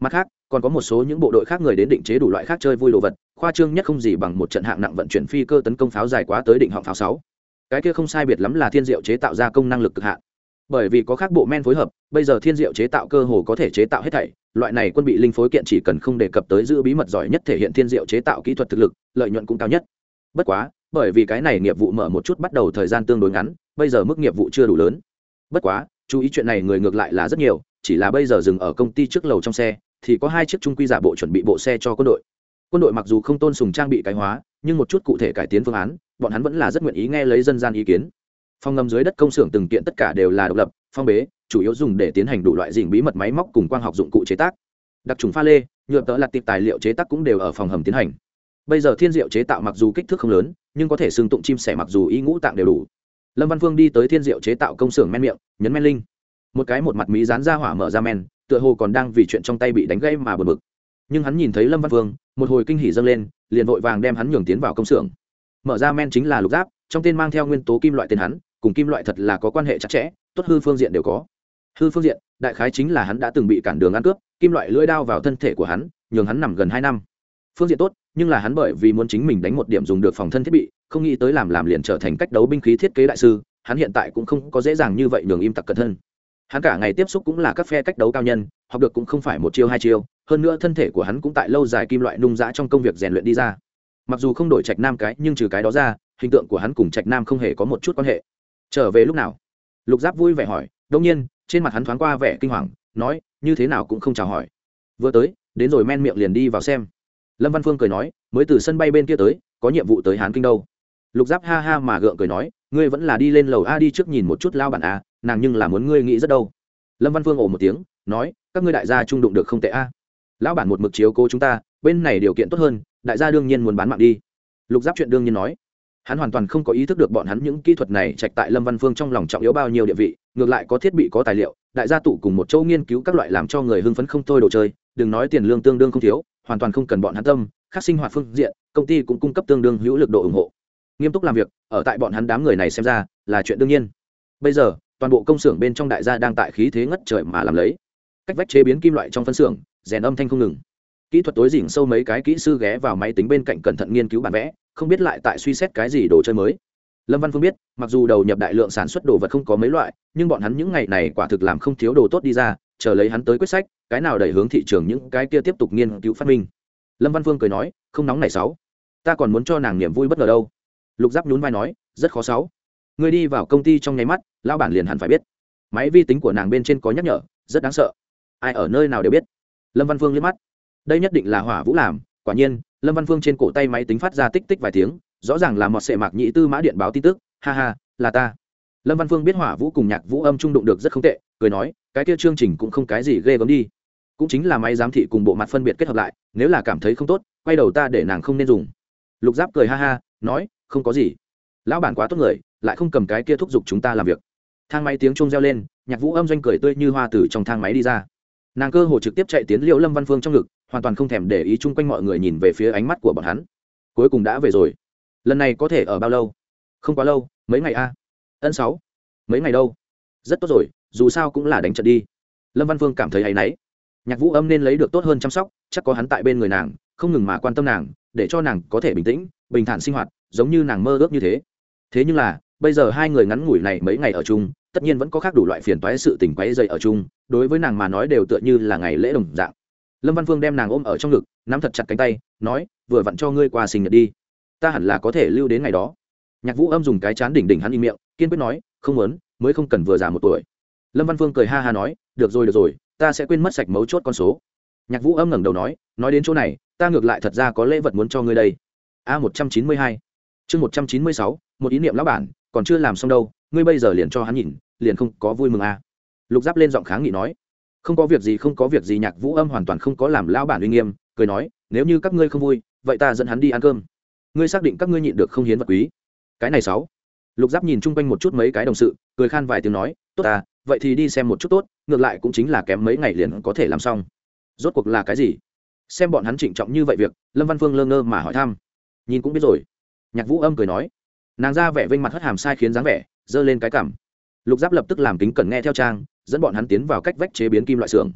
Mặt khác, còn có một số những bộ đội khác người đến định chế đủ loại khác chơi vui đồ vật, khoa trương nhất không gì bằng một trận hạng nặng vận chuyển phi cơ tấn công pháo dài quá tới định họng pháo sáu. Cái kia không sai biệt lắm là thiên diệu chế tạo ra công năng lực cực hạn bởi vì có khác bộ men phối hợp, bây giờ thiên diệu chế tạo cơ hồ có thể chế tạo hết thảy, loại này quân bị linh phối kiện chỉ cần không đề cập tới giữ bí mật giỏi nhất thể hiện thiên diệu chế tạo kỹ thuật thực lực, lợi nhuận cũng cao nhất. Bất quá, bởi vì cái này nghiệp vụ mở một chút bắt đầu thời gian tương đối ngắn, bây giờ mức nghiệp vụ chưa đủ lớn. Bất quá, chú ý chuyện này người ngược lại là rất nhiều, chỉ là bây giờ dừng ở công ty trước lầu trong xe, thì có hai chiếc trung quy giả bộ chuẩn bị bộ xe cho quân đội. Quân đội mặc dù không tôn sùng trang bị cái hóa, nhưng một chút cụ thể cải tiến phương án, bọn hắn vẫn là rất nguyện ý nghe lấy dân gian ý kiến phòng ngầm dưới đất công xưởng từng kiện tất cả đều là độc lập, phong bế, chủ yếu dùng để tiến hành đủ loại dình bí mật máy móc cùng quang học dụng cụ chế tác. Đặc trùng pha lê nhựa tợ lặt tiệp tài liệu chế tác cũng đều ở phòng hầm tiến hành. Bây giờ thiên diệu chế tạo mặc dù kích thước không lớn, nhưng có thể xương tụng chim sẻ mặc dù ý ngũ tạng đều đủ. Lâm văn phương đi tới thiên diệu chế tạo công xưởng men miệng, nhấn men linh. Một cái một mặt mí dán ra hỏa mở ra men, tựa hồ còn đang vì chuyện trong tay bị đánh gây mà bật mực nhưng hắn nhìn thấy lâm văn phương, một hồi kinh hỉ dâng lên, liền vội vàng đem hắn nhường tiến vào công xưởng. Mở ra men chính là lục giáp trong tên mang theo nguyên tố kim loại tên hắn, cùng kim loại thật là có quan hệ chặt chẽ, tốt hư phương diện đều có. Hư phương diện, đại khái chính là hắn đã từng bị cản đường ăn cướp, kim loại lưỡi đao vào thân thể của hắn, nhường hắn nằm gần hai năm. Phương diện tốt, nhưng là hắn bởi vì muốn chính mình đánh một điểm dùng được phòng thân thiết bị, không nghĩ tới làm làm liền trở thành cách đấu binh khí thiết kế đại sư, hắn hiện tại cũng không có dễ dàng như vậy nhường im tặc cẩn thân. Hắn cả ngày tiếp xúc cũng là các phe cách đấu cao nhân, học được cũng không phải một chiêu hai chiêu, hơn nữa thân thể của hắn cũng tại lâu dài kim loại nung giã trong công việc rèn luyện đi ra mặc dù không đổi trạch nam cái, nhưng trừ cái đó ra, hình tượng của hắn cùng trạch nam không hề có một chút quan hệ. Trở về lúc nào? Lục giáp vui vẻ hỏi. Đông nhiên, trên mặt hắn thoáng qua vẻ kinh hoàng, nói, như thế nào cũng không chào hỏi. Vừa tới, đến rồi men miệng liền đi vào xem. Lâm văn phương cười nói, mới từ sân bay bên kia tới, có nhiệm vụ tới hán kinh đâu. Lục giáp ha ha mà gượng cười nói, ngươi vẫn là đi lên lầu a đi trước nhìn một chút lao bản a, nàng nhưng là muốn ngươi nghĩ rất đâu. Lâm văn phương ồ một tiếng, nói, các ngươi đại gia trung đụng được không tệ a. Lão bản một mực chiếu cố chúng ta, bên này điều kiện tốt hơn đại gia đương nhiên muốn bán mạng đi. Lục giáp chuyện đương nhiên nói. Hắn hoàn toàn không có ý thức được bọn hắn những kỹ thuật này trạch tại lâm văn phương trong lòng trọng yếu bao nhiêu địa vị, ngược lại có thiết bị, có tài liệu, đại gia tụ cùng một châu nghiên cứu các loại làm cho người hưng phấn không thôi đồ chơi, đừng nói tiền lương tương đương không thiếu, hoàn toàn không cần bọn hắn tâm, khác sinh hoạt phương diện, công ty cũng cung cấp tương đương hữu lực độ ủng hộ. Nghiêm túc làm việc, ở tại bọn hắn đám người này xem ra là chuyện đương nhiên. Bây giờ, toàn bộ công xưởng bên trong đại gia đang tại khí thế ngất trời mà làm lấy. Cách vách chế biến kim loại trong phân xưởng, rèn âm thanh không ngừng kỹ thuật tối dỉnh sâu mấy cái kỹ sư ghé vào máy tính bên cạnh cẩn thận nghiên cứu bản vẽ, không biết lại tại suy xét cái gì đồ chơi mới. Lâm văn phương biết, mặc dù đầu nhập đại lượng sản xuất đồ vật không có mấy loại, nhưng bọn hắn những ngày này quả thực làm không thiếu đồ tốt đi ra, chờ lấy hắn tới quyết sách, cái nào đẩy hướng thị trường những cái kia tiếp tục nghiên cứu phát minh. Lâm văn phương cười nói, không nóng này sáu, ta còn muốn cho nàng niềm vui bất ngờ đâu. Lục giáp nhún vai nói, rất khó sáu người đi vào công ty trong nháy mắt, lão bản liền hẳn phải biết. Máy vi tính của nàng bên trên có nhắc nhở, rất đáng sợ, ai ở nơi nào đều biết. Lâm văn phương liếc mắt đây nhất định là hỏa vũ làm, quả nhiên, lâm văn phương trên cổ tay máy tính phát ra tích tích vài tiếng, rõ ràng là một sệ mạc nhị tư mã điện báo tin tức, ha ha, là ta. Lâm văn phương biết hỏa vũ cùng nhạc vũ âm trung đụng được rất không tệ, cười nói, cái kia chương trình cũng không cái gì ghê gớm đi. Cũng chính là máy giám thị cùng bộ mặt phân biệt kết hợp lại, nếu là cảm thấy không tốt, quay đầu ta để nàng không nên dùng. Lục giáp cười ha ha, nói, không có gì. Lão bản quá tốt người, lại không cầm cái kia thúc giục chúng ta làm việc. Thang máy tiếng chuông reo lên, nhạc vũ âm doanh cười tươi như hoa từ trong thang máy đi ra. Nàng cơ hồ trực tiếp chạy tiến liệu lâm văn phương trong ngực hoàn toàn không thèm để ý chung quanh mọi người nhìn về phía ánh mắt của bọn hắn. Cuối cùng đã về rồi. Lần này có thể ở bao lâu? Không quá lâu, mấy ngày a? Ân sáu. Mấy ngày đâu? Rất tốt rồi, dù sao cũng là đánh trận đi. Lâm văn phương cảm thấy hay náy. Nhạc vũ âm nên lấy được tốt hơn chăm sóc, chắc có hắn tại bên người nàng, không ngừng mà quan tâm nàng, để cho nàng có thể bình tĩnh, bình thản sinh hoạt, giống như nàng mơ ước như thế. Thế nhưng là, bây giờ hai người ngắn ngủi này mấy ngày ở chung, tất nhiên vẫn có khác đủ loại phiền toái sự tình quấy dày ở chung, đối với nàng mà nói đều tựa như là ngày lễ đồng dạng lâm văn phương đem nàng ôm ở trong ngực, nắm thật chặt cánh tay, nói, vừa vặn cho ngươi qua sinh nhật đi. Ta hẳn là có thể lưu đến ngày đó. Nhạc vũ âm dùng cái chán đỉnh đỉnh hắn im miệng, kiên quyết nói, không muốn, mới không cần vừa già một tuổi. Lâm văn phương cười ha ha nói, được rồi được rồi, ta sẽ quên mất sạch mấu chốt con số. Nhạc vũ âm ngẩng đầu nói nói đến chỗ này, ta ngược lại thật ra có lễ vật muốn cho ngươi đây. A một trăm chín mươi hai. Chương một trăm chín mươi sáu, một ý niệm lão bản, còn chưa làm xong đâu, ngươi bây giờ liền cho hắn nhìn, liền không có vui mừng a lục giáp lên giọng kháng nghị nói không có việc gì, không có việc gì, nhạc vũ âm hoàn toàn không có làm lão bản uy nghiêm, cười nói, nếu như các ngươi không vui, vậy ta dẫn hắn đi ăn cơm. Ngươi xác định các ngươi nhịn được không hiến vật quý. Cái này sáu. Lục giáp nhìn chung quanh một chút mấy cái đồng sự, cười khan vài tiếng nói, tốt à vậy thì đi xem một chút tốt, ngược lại cũng chính là kém mấy ngày liền có thể làm xong. Rốt cuộc là cái gì? Xem bọn hắn trịnh trọng như vậy việc, lâm văn phương lơ ngơ mà hỏi thăm. Nhìn cũng biết rồi. Nhạc vũ âm cười nói. Nàng ra vẻ vênh mặt hất hàm sai khiến dáng vẻ, giơ lên cái cảm lục giáp lập tức làm kính cẩn nghe theo trang dẫn bọn hắn tiến vào cách vách chế biến kim loại xưởng.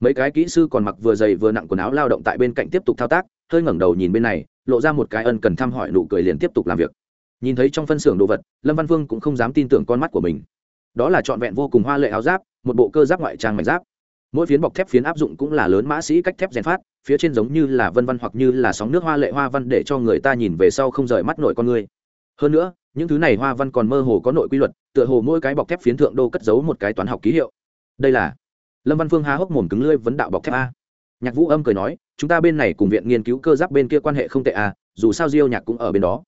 Mấy cái kỹ sư còn mặc vừa dày vừa nặng quần áo lao động tại bên cạnh tiếp tục thao tác, hơi ngẩng đầu nhìn bên này, lộ ra một cái ân cần thăm hỏi nụ cười liền tiếp tục làm việc. Nhìn thấy trong phân xưởng đồ vật, lâm văn vương cũng không dám tin tưởng con mắt của mình. Đó là trọn vẹn vô cùng hoa lệ áo giáp, một bộ cơ giáp ngoại trang mảnh giáp. Mỗi phiến bọc thép phiến áp dụng cũng là lớn mã sĩ cách thép rèn phát, phía trên giống như là vân văn hoặc như là sóng nước hoa lệ hoa văn để cho người ta nhìn về sau không rời mắt nổi con người. Hơn nữa những thứ này hoa văn còn mơ hồ có nội quy luật, tựa hồ mỗi cái bọc thép phiến thượng đô cất giấu một cái toán học ký hiệu. Đây là lâm văn phương há hốc mồm cứng lưỡi vấn đạo bọc thép a. Nhạc vũ âm cười nói, chúng ta bên này cùng viện nghiên cứu cơ giáp bên kia quan hệ không tệ a dù sao diêu nhạc cũng ở bên đó.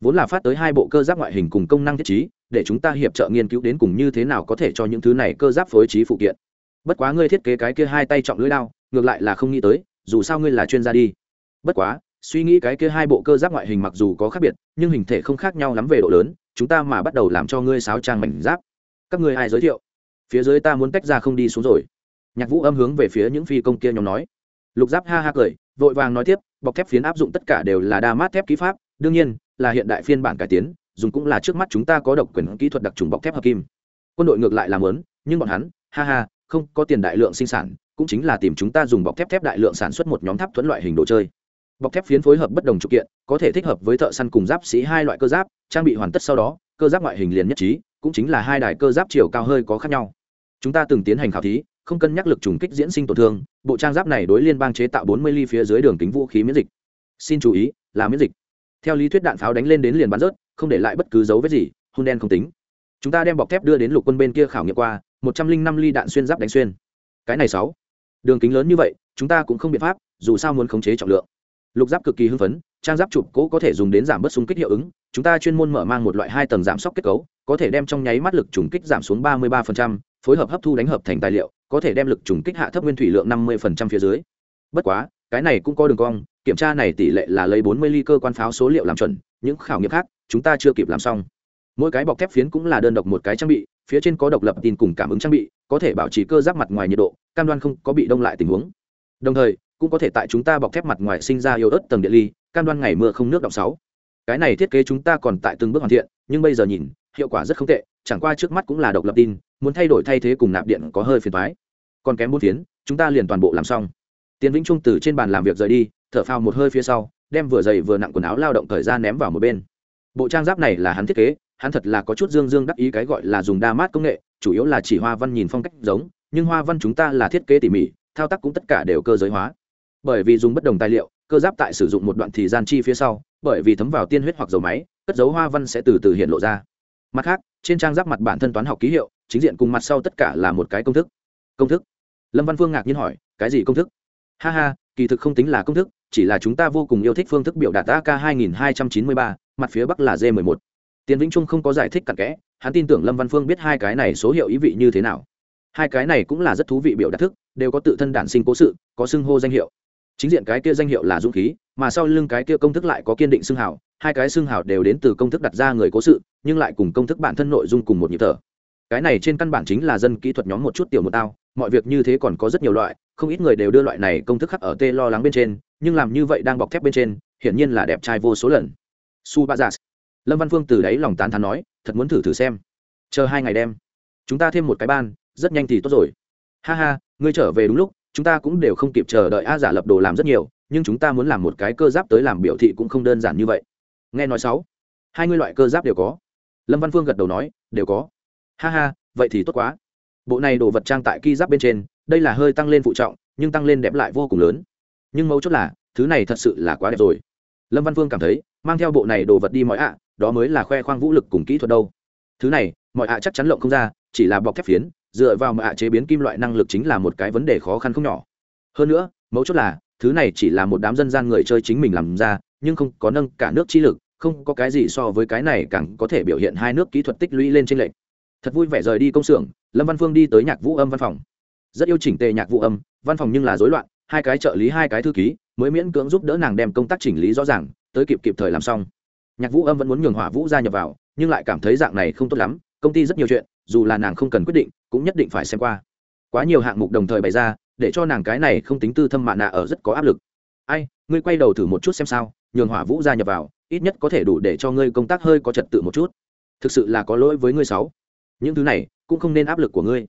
Vốn là phát tới hai bộ cơ giáp ngoại hình cùng công năng thiết trí, để chúng ta hiệp trợ nghiên cứu đến cùng như thế nào có thể cho những thứ này cơ giáp phối trí phụ kiện. Bất quá ngươi thiết kế cái kia hai tay trọng lưỡi lao ngược lại là không nghĩ tới, dù sao ngươi là chuyên gia đi. Bất quá suy nghĩ cái kia hai bộ cơ giáp ngoại hình mặc dù có khác biệt, nhưng hình thể không khác nhau lắm về độ lớn, chúng ta mà bắt đầu làm cho ngươi sáo trang mảnh giáp. Các ngươi ai giới thiệu? Phía dưới ta muốn tách ra không đi xuống rồi. Nhạc vũ âm hướng về phía những phi công kia nhóm nói. Lục giáp ha ha cười, vội vàng nói tiếp, bọc thép phiến áp dụng tất cả đều là đa mát thép ký pháp, đương nhiên, là hiện đại phiên bản cải tiến, dùng cũng là trước mắt chúng ta có độc quyền kỹ thuật đặc trùng bọc thép hợp kim. Quân đội ngược lại làm lớn, nhưng bọn hắn, ha ha, không có tiền đại lượng sinh sản, cũng chính là tìm chúng ta dùng bọc thép thép đại lượng sản xuất một nhóm tháp thuẫn loại hình đồ chơi bọc thép phiến phối hợp bất đồng trục kiện, có thể thích hợp với thợ săn cùng giáp sĩ hai loại cơ giáp, trang bị hoàn tất sau đó, cơ giáp ngoại hình liền nhất trí, cũng chính là hai đài cơ giáp chiều cao hơi có khác nhau. Chúng ta từng tiến hành khảo thí, không cân nhắc lực trùng kích diễn sinh tổn thương, bộ trang giáp này đối liên bang chế tạo 40 ly phía dưới đường kính vũ khí miễn dịch. Xin chú ý, là miễn dịch. Theo lý thuyết đạn pháo đánh lên đến liền bắn rớt, không để lại bất cứ dấu vết gì, hôn đen không tính. Chúng ta đem bọc thép đưa đến lục quân bên kia khảo nghiệm qua, một trăm linh năm ly đạn xuyên giáp đánh xuyên. Cái này sáu. Đường kính lớn như vậy, chúng ta cũng không biện pháp, dù sao muốn khống chế trọng lượng lục giáp cực kỳ hưng phấn trang giáp chụp cố có thể dùng đến giảm bớt súng kích hiệu ứng chúng ta chuyên môn mở mang một loại hai tầng giảm sốc kết cấu có thể đem trong nháy mắt lực trùng kích giảm xuống ba mươi 33%, phối hợp hấp thu đánh hợp thành tài liệu có thể đem lực trùng kích hạ thấp nguyên thủy lượng năm 50% phía dưới. Bất quá cái này cũng có đường cong kiểm tra này tỷ lệ là lấy bốn mươi ly cơ quan pháo số liệu làm chuẩn những khảo nghiệm khác chúng ta chưa kịp làm xong. Mỗi cái bọc thép phiến cũng là đơn độc một cái trang bị phía trên có độc lập tin cùng cảm ứng trang bị có thể bảo trì cơ giáp mặt ngoài nhiệt độ cam đoan không có bị đông lại tình huống. Đồng thời cũng có thể tại chúng ta bọc thép mặt ngoài sinh ra yếu ớt tầng địa ly, cam đoan ngày mưa không nước động sáu. Cái này thiết kế chúng ta còn tại từng bước hoàn thiện, nhưng bây giờ nhìn, hiệu quả rất không tệ, chẳng qua trước mắt cũng là độc lập tin, muốn thay đổi thay thế cùng nạp điện có hơi phiền thoái còn kém bốn phiến, chúng ta liền toàn bộ làm xong. Tiến vĩnh trung từ trên bàn làm việc rời đi, thở phào một hơi phía sau, đem vừa dày vừa nặng quần áo lao động thời gian ném vào một bên. Bộ trang giáp này là hắn thiết kế, hắn thật là có chút dương dương đắc ý cái gọi là dùng đa mát công nghệ, chủ yếu là chỉ hoa văn nhìn phong cách giống, nhưng hoa văn chúng ta là thiết kế tỉ mỉ, thao tác cũng tất cả đều cơ giới hóa bởi vì dùng bất đồng tài liệu cơ giáp tại sử dụng một đoạn thời gian chi phía sau bởi vì thấm vào tiên huyết hoặc dầu máy cất dấu hoa văn sẽ từ từ hiện lộ ra. Mặt khác trên trang giáp mặt bản thân toán học ký hiệu chính diện cùng mặt sau tất cả là một cái công thức. Công thức? Lâm văn phương ngạc nhiên hỏi cái gì công thức? Ha ha kỳ thực không tính là công thức chỉ là chúng ta vô cùng yêu thích phương thức biểu đạt ak 2293, mặt phía bắc là d 11 tiền vĩnh trung không có giải thích cặn kẽ hắn tin tưởng lâm văn phương biết hai cái này số hiệu ý vị như thế nào. Hai cái này cũng là rất thú vị biểu đạt thức đều có tự thân đản sinh cố sự có xưng hô danh hiệu chính diện cái kia danh hiệu là dũng khí, mà sau lưng cái kia công thức lại có kiên định xưng hào, hai cái xưng hào đều đến từ công thức đặt ra người cố sự, nhưng lại cùng công thức bản thân nội dung cùng một nhịp thở. Cái này trên căn bản chính là dân kỹ thuật nhóm một chút tiểu một tao, mọi việc như thế còn có rất nhiều loại, không ít người đều đưa loại này công thức khắc ở tê lo lắng bên trên, nhưng làm như vậy đang bọc thép bên trên, hiển nhiên là đẹp trai vô số lần. Su ba giả lâm văn phương từ đáy lòng tán thán nói, thật muốn thử thử xem. Chờ hai ngày đem. Chúng ta thêm một cái ban, rất nhanh thì tốt rồi. Ha ha, ngươi trở về đúng lúc chúng ta cũng đều không kịp chờ đợi a giả lập đồ làm rất nhiều, nhưng chúng ta muốn làm một cái cơ giáp tới làm biểu thị cũng không đơn giản như vậy. Nghe nói sáu, hai mươi loại cơ giáp đều có. Lâm văn phương gật đầu nói, đều có. Ha ha, vậy thì tốt quá. Bộ này đồ vật trang tại ki giáp bên trên, đây là hơi tăng lên phụ trọng, nhưng tăng lên đẹp lại vô cùng lớn. Nhưng mấu chốt là, thứ này thật sự là quá đẹp rồi. Lâm văn phương cảm thấy, mang theo bộ này đồ vật đi mọi ạ, đó mới là khoe khoang vũ lực cùng kỹ thuật đâu. Thứ này, mọi ạ chắc chắn lộng không ra, chỉ là bọc thép phiến dựa vào mà ạ chế biến kim loại năng lực chính là một cái vấn đề khó khăn không nhỏ. Hơn nữa, mấu chốt là, thứ này chỉ là một đám dân gian người chơi chính mình làm ra, nhưng không có nâng cả nước chi lực, không có cái gì so với cái này càng có thể biểu hiện hai nước kỹ thuật tích lũy lên trên lệnh thật vui vẻ rời đi công xưởng, lâm văn phương đi tới nhạc vũ âm văn phòng. Rất yêu chỉnh tề nhạc vũ âm, văn phòng nhưng là rối loạn, hai cái trợ lý, hai cái thư ký, mới miễn cưỡng giúp đỡ nàng đem công tác chỉnh lý rõ ràng, tới kịp kịp thời làm xong. Nhạc vũ âm vẫn muốn nhường hỏa vũ gia nhập vào, nhưng lại cảm thấy dạng này không tốt lắm, công ty rất nhiều chuyện dù là nàng không cần quyết định, cũng nhất định phải xem qua. Quá nhiều hạng mục đồng thời bày ra, để cho nàng cái này không tính tư thâm mạ nạ ở rất có áp lực. Ai, ngươi quay đầu thử một chút xem sao, nhường hỏa vũ gia nhập vào, ít nhất có thể đủ để cho ngươi công tác hơi có trật tự một chút. Thực sự là có lỗi với ngươi sáu. Những thứ này, cũng không nên áp lực của ngươi.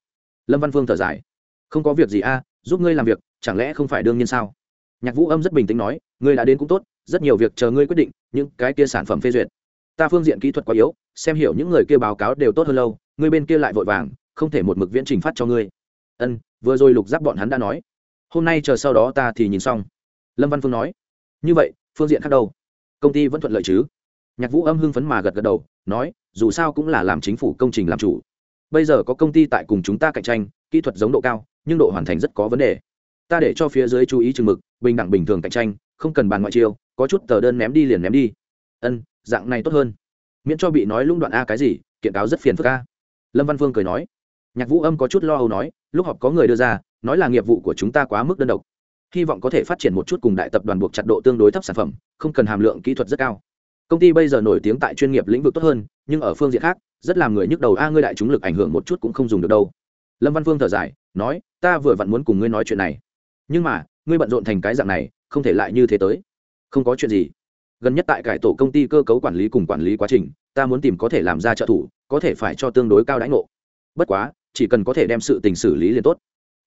Lâm văn phương thở dài. Không có việc gì a, giúp ngươi làm việc, chẳng lẽ không phải đương nhiên sao? Nhạc vũ âm rất bình tĩnh nói, ngươi đã đến cũng tốt, rất nhiều việc chờ ngươi quyết định, những cái kia sản phẩm phê duyệt. Ta phương diện kỹ thuật quá yếu, xem hiểu những người kia báo cáo đều tốt hơn lâu ngươi bên kia lại vội vàng, không thể một mực viễn trình phát cho ngươi. Ân, vừa rồi lục giáp bọn hắn đã nói. Hôm nay chờ sau đó ta thì nhìn xong. Lâm văn phương nói. Như vậy, phương diện khác đâu? Công ty vẫn thuận lợi chứ? Nhạc vũ âm hưng phấn mà gật gật đầu, nói, dù sao cũng là làm chính phủ công trình làm chủ. Bây giờ có công ty tại cùng chúng ta cạnh tranh, kỹ thuật giống độ cao, nhưng độ hoàn thành rất có vấn đề. Ta để cho phía dưới chú ý chừng mực, bình đẳng bình thường cạnh tranh, không cần bàn ngoại chiêu, có chút tờ đơn ném đi liền ném đi. Ân, dạng này tốt hơn. Miễn cho bị nói lung đoạn a cái gì, kiện cáo rất phiền phức a lâm văn phương cười nói. Nhạc vũ âm có chút lo âu nói, lúc họp có người đưa ra, nói là nghiệp vụ của chúng ta quá mức đơn độc. Hy vọng có thể phát triển một chút cùng đại tập đoàn buộc chặt độ tương đối thấp sản phẩm, không cần hàm lượng kỹ thuật rất cao. Công ty bây giờ nổi tiếng tại chuyên nghiệp lĩnh vực tốt hơn, nhưng ở phương diện khác, rất làm người nhức đầu, a, ngươi đại chúng lực ảnh hưởng một chút cũng không dùng được đâu. Lâm văn phương thở dài, nói, ta vừa vặn muốn cùng ngươi nói chuyện này. Nhưng mà, ngươi bận rộn thành cái dạng này, không thể lại như thế tới. Không có chuyện gì. Gần nhất tại cải tổ công ty cơ cấu quản lý cùng quản lý quá trình, ta muốn tìm có thể làm ra trợ thủ có thể phải cho tương đối cao đãi ngộ. Bất quá, chỉ cần có thể đem sự tình xử lý liền tốt.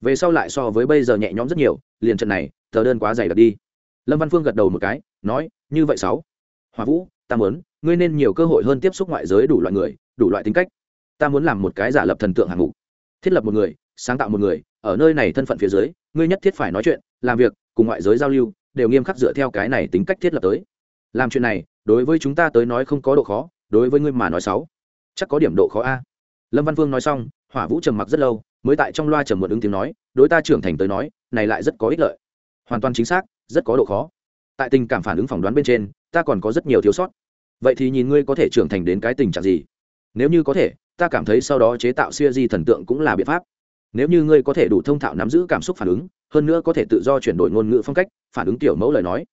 Về sau lại so với bây giờ nhẹ nhõm rất nhiều, liền trận này, tờ đơn quá dày đặc đi. Lâm văn phương gật đầu một cái, nói, như vậy sáu. Hòa vũ, ta muốn, ngươi nên nhiều cơ hội hơn tiếp xúc ngoại giới đủ loại người, đủ loại tính cách. Ta muốn làm một cái giả lập thần tượng hạng mục. Thiết lập một người, sáng tạo một người, ở nơi này thân phận phía dưới, ngươi nhất thiết phải nói chuyện, làm việc, cùng ngoại giới giao lưu, đều nghiêm khắc dựa theo cái này tính cách thiết lập tới. Làm chuyện này, đối với chúng ta tới nói không có độ khó, đối với ngươi mà nói sáu chắc có điểm độ khó a. Lâm văn vương nói xong, hỏa vũ trầm mặc rất lâu, mới tại trong loa trầm một ứng tiếng nói, đối ta trưởng thành tới nói, này lại rất có ích lợi. Hoàn toàn chính xác, rất có độ khó. Tại tình cảm phản ứng phỏng đoán bên trên, ta còn có rất nhiều thiếu sót. Vậy thì nhìn ngươi có thể trưởng thành đến cái tình trạng gì? Nếu như có thể, ta cảm thấy sau đó chế tạo siêu di thần tượng cũng là biện pháp. Nếu như ngươi có thể đủ thông thạo nắm giữ cảm xúc phản ứng, hơn nữa có thể tự do chuyển đổi ngôn ngữ phong cách, phản ứng tiểu mẫu lời nói,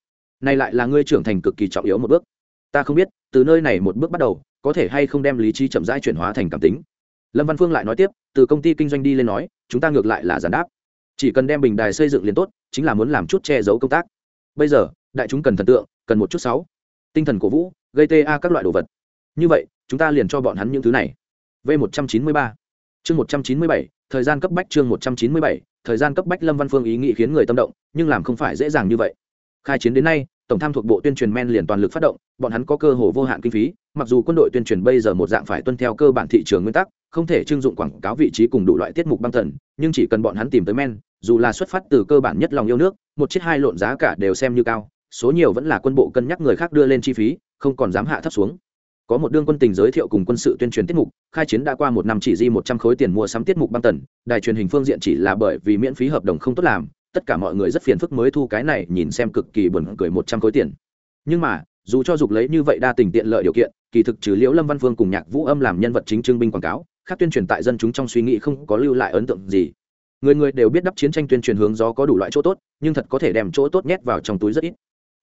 này lại là ngươi trưởng thành cực kỳ trọng yếu một bước ta không biết, từ nơi này một bước bắt đầu, có thể hay không đem lý trí chậm rãi chuyển hóa thành cảm tính. Lâm văn phương lại nói tiếp, từ công ty kinh doanh đi lên nói, chúng ta ngược lại là giàn đáp. Chỉ cần đem bình đài xây dựng liền tốt, chính là muốn làm chút che giấu công tác. Bây giờ, đại chúng cần thần tượng, cần một chút sáu. Tinh thần cổ vũ, gây ta các loại đồ vật. Như vậy, chúng ta liền cho bọn hắn những thứ này. V một trăm chín mươi ba. Chương một trăm chín mươi bảy, thời gian cấp bách chương một trăm chín mươi bảy, thời gian cấp bách lâm văn phương ý nghĩ khiến người tâm động, nhưng làm không phải dễ dàng như vậy. Khai chiến đến nay tổng tham thuộc bộ tuyên truyền men liền toàn lực phát động, bọn hắn có cơ hồ vô hạn kinh phí, mặc dù quân đội tuyên truyền bây giờ một dạng phải tuân theo cơ bản thị trường nguyên tắc, không thể trưng dụng quảng cáo vị trí cùng đủ loại tiết mục băng thần, nhưng chỉ cần bọn hắn tìm tới men, dù là xuất phát từ cơ bản nhất lòng yêu nước, một chiếc hai lộn giá cả đều xem như cao, số nhiều vẫn là quân bộ cân nhắc người khác đưa lên chi phí, không còn dám hạ thấp xuống. Có một đương quân tình giới thiệu cùng quân sự tuyên truyền tiết mục, khai chiến đã qua một năm chỉ di một trăm khối tiền mua sắm tiết mục băng tần, đài truyền hình phương diện chỉ là bởi vì miễn phí hợp đồng không tốt làm tất cả mọi người rất phiền phức mới thu cái này nhìn xem cực kỳ buồn cười một trăm khối tiền. Nhưng mà, dù cho dục lấy như vậy đa tình tiện lợi điều kiện, kỳ thực trừ liễu lâm văn phương cùng nhạc vũ âm làm nhân vật chính trưng binh quảng cáo khác tuyên truyền tại dân chúng trong suy nghĩ không có lưu lại ấn tượng gì. Người người đều biết đắp chiến tranh tuyên truyền hướng gió có đủ loại chỗ tốt, nhưng thật có thể đem chỗ tốt nhét vào trong túi rất ít.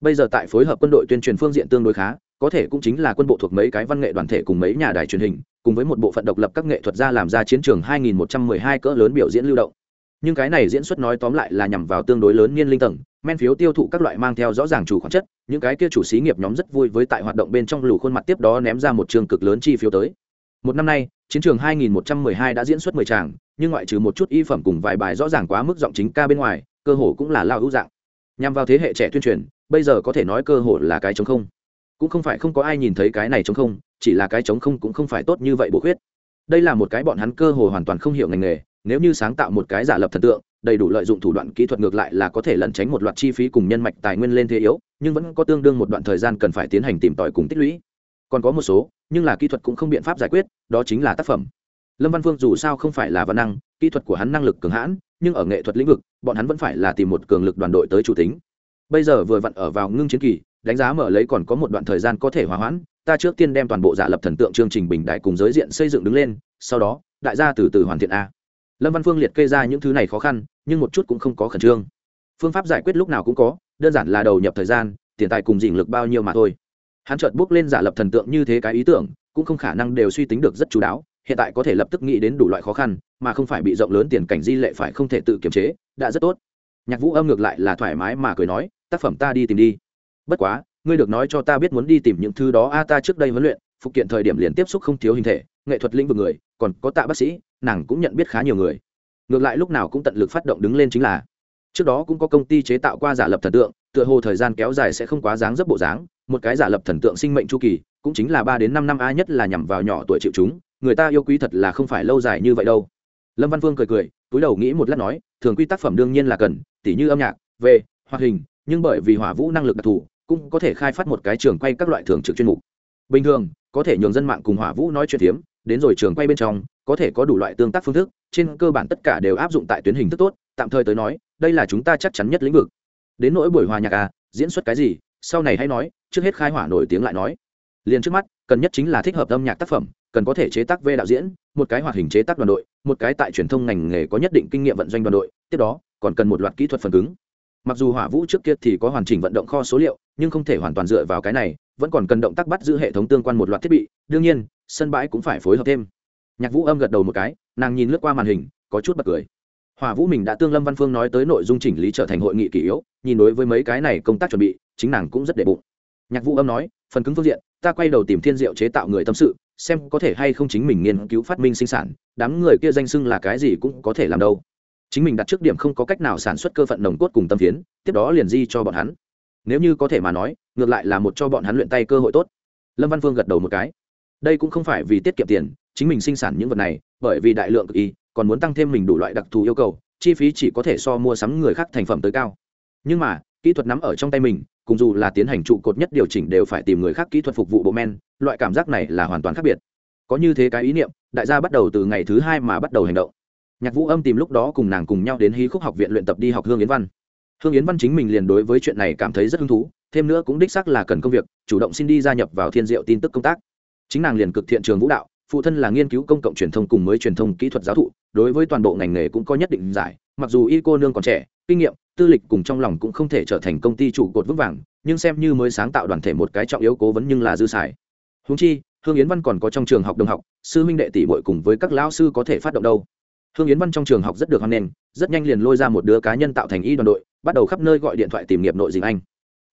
Bây giờ tại phối hợp quân đội tuyên truyền phương diện tương đối khá, có thể cũng chính là quân bộ thuộc mấy cái văn nghệ đoàn thể cùng mấy nhà đài truyền hình, cùng với một bộ phận độc lập các nghệ thuật gia làm ra chiến trường 2112 cỡ lớn biểu diễn lưu động nhưng cái này diễn xuất nói tóm lại là nhằm vào tương đối lớn niên linh tầng, men phiếu tiêu thụ các loại mang theo rõ ràng chủ khoản chất, những cái kia chủ xí nghiệp nhóm rất vui với tại hoạt động bên trong lù khuôn mặt tiếp đó ném ra một trường cực lớn chi phiếu tới. Một năm nay, chiến trường 2112 đã diễn xuất 10 tràng, nhưng ngoại trừ một chút y phẩm cùng vài bài rõ ràng quá mức giọng chính ca bên ngoài, cơ hồ cũng là lao hữu dạng. Nhằm vào thế hệ trẻ tuyên truyền, bây giờ có thể nói cơ hội là cái chống không. Cũng không phải không có ai nhìn thấy cái này chống không, chỉ là cái chống không cũng không phải tốt như vậy bộ khuyết. Đây là một cái bọn hắn cơ hội hoàn toàn không hiểu ngành nghề nếu như sáng tạo một cái giả lập thần tượng, đầy đủ lợi dụng thủ đoạn kỹ thuật ngược lại là có thể lẩn tránh một loạt chi phí cùng nhân mạch tài nguyên lên thế yếu, nhưng vẫn có tương đương một đoạn thời gian cần phải tiến hành tìm tòi cùng tích lũy. Còn có một số, nhưng là kỹ thuật cũng không biện pháp giải quyết, đó chính là tác phẩm. Lâm văn phương dù sao không phải là văn năng, kỹ thuật của hắn năng lực cường hãn, nhưng ở nghệ thuật lĩnh vực, bọn hắn vẫn phải là tìm một cường lực đoàn đội tới chủ tính. Bây giờ vừa vặn ở vào ngưng chiến kỳ, đánh giá mở lấy còn có một đoạn thời gian có thể hòa hoãn, ta trước tiên đem toàn bộ giả lập thần tượng chương trình bình đại cùng giới diện xây dựng đứng lên, sau đó, đại gia từ từ hoàn thiện a lâm văn phương liệt kê ra những thứ này khó khăn, nhưng một chút cũng không có khẩn trương. Phương pháp giải quyết lúc nào cũng có, đơn giản là đầu nhập thời gian, tiền tài cùng dình lực bao nhiêu mà thôi. Hắn chợt bước lên giả lập thần tượng như thế cái ý tưởng, cũng không khả năng đều suy tính được rất chú đáo, hiện tại có thể lập tức nghĩ đến đủ loại khó khăn, mà không phải bị rộng lớn tiền cảnh di lệ phải không thể tự kiềm chế, đã rất tốt. Nhạc vũ âm ngược lại là thoải mái mà cười nói, tác phẩm ta đi tìm đi. Bất quá, ngươi được nói cho ta biết muốn đi tìm những thứ đó, a, ta trước đây huấn luyện, phục kiện thời điểm liền tiếp xúc không thiếu hình thể, nghệ thuật lĩnh vực người, còn có tạ bác sĩ nàng cũng nhận biết khá nhiều người. Ngược lại lúc nào cũng tận lực phát động đứng lên chính là. Trước đó cũng có công ty chế tạo qua giả lập thần tượng, tựa hồ thời gian kéo dài sẽ không quá dáng dấp bộ dáng, một cái giả lập thần tượng sinh mệnh chu kỳ, cũng chính là ba đến năm năm a nhất là nhằm vào nhỏ tuổi chịu chúng, người ta yêu quý thật là không phải lâu dài như vậy đâu. Lâm văn vương cười cười, túi đầu nghĩ một lát nói, thường quy tác phẩm đương nhiên là cần, tỉ như âm nhạc, về, hoạt hình, nhưng bởi vì hỏa vũ năng lực đặc thù, cũng có thể khai phát một cái trường quay các loại thường trực chuyên mục. Bình thường, có thể nhường dân mạng cùng hỏa vũ nói chuyện tiếm đến rồi trường quay bên trong, có thể có đủ loại tương tác phương thức, trên cơ bản tất cả đều áp dụng tại tuyến hình thức tốt, tạm thời tới nói, đây là chúng ta chắc chắn nhất lĩnh vực. Đến nỗi buổi hòa nhạc à diễn xuất cái gì, sau này hãy nói, trước hết khai hỏa nổi tiếng lại nói. Liền trước mắt, cần nhất chính là thích hợp âm nhạc tác phẩm, cần có thể chế tác về đạo diễn, một cái hoạt hình chế tác đoàn đội, một cái tại truyền thông ngành nghề có nhất định kinh nghiệm vận doanh đoàn đội, tiếp đó, còn cần một loạt kỹ thuật phần cứng. Mặc dù hỏa vũ trước kia thì có hoàn chỉnh vận động kho số liệu, nhưng không thể hoàn toàn dựa vào cái này, vẫn còn cần động tác bắt giữ hệ thống tương quan một loạt thiết bị, đương nhiên sân bãi cũng phải phối hợp thêm. Nhạc vũ âm gật đầu một cái, nàng nhìn lướt qua màn hình, có chút bật cười. Hỏa vũ mình đã tương lâm văn phương nói tới nội dung chỉnh lý trở thành hội nghị kỷ yếu, nhìn đối với mấy cái này công tác chuẩn bị, chính nàng cũng rất đệ bụng. Nhạc vũ âm nói, phần cứng phương diện, ta quay đầu tìm thiên diệu chế tạo người tâm sự, xem có thể hay không chính mình nghiên cứu phát minh sinh sản, đám người kia danh xưng là cái gì cũng có thể làm đâu. Chính mình đặt trước điểm không có cách nào sản xuất cơ phận nồng cốt cùng tâm phiến, tiếp đó liền di cho bọn hắn. Nếu như có thể mà nói, ngược lại là một cho bọn hắn luyện tay cơ hội tốt. Lâm văn phương gật đầu một cái đây cũng không phải vì tiết kiệm tiền, chính mình sinh sản những vật này, bởi vì đại lượng cực y, còn muốn tăng thêm mình đủ loại đặc thù yêu cầu, chi phí chỉ có thể so mua sắm người khác thành phẩm tới cao. Nhưng mà, kỹ thuật nắm ở trong tay mình, cùng dù là tiến hành trụ cột nhất điều chỉnh đều phải tìm người khác kỹ thuật phục vụ bộ men, loại cảm giác này là hoàn toàn khác biệt. Có như thế cái ý niệm, đại gia bắt đầu từ ngày thứ hai mà bắt đầu hành động. Nhạc vũ âm tìm lúc đó cùng nàng cùng nhau đến hí khúc học viện luyện tập đi học hương yến văn. Hương yến văn chính mình liền đối với chuyện này cảm thấy rất hứng thú, thêm nữa cũng đích xác là cần công việc, chủ động xin đi gia nhập vào thiên diệu tin tức công tác chính nàng liền cực thiện trường vũ đạo, phụ thân là nghiên cứu công cộng truyền thông cùng mới truyền thông kỹ thuật giáo thụ, đối với toàn bộ ngành nghề cũng có nhất định giải, mặc dù y cô nương còn trẻ, kinh nghiệm, tư lịch cùng trong lòng cũng không thể trở thành công ty trụ cột vững vàng, nhưng xem như mới sáng tạo đoàn thể một cái trọng yếu cố vấn nhưng là dư xài. Húng chi, hương yến văn còn có trong trường học đồng học, sư minh đệ tỷ bội cùng với các lão sư có thể phát động đâu. Hương yến văn trong trường học rất được hoan nghênh, rất nhanh liền lôi ra một đứa cá nhân tạo thành y đoàn đội, bắt đầu khắp nơi gọi điện thoại tìm nghiệp nội dịch anh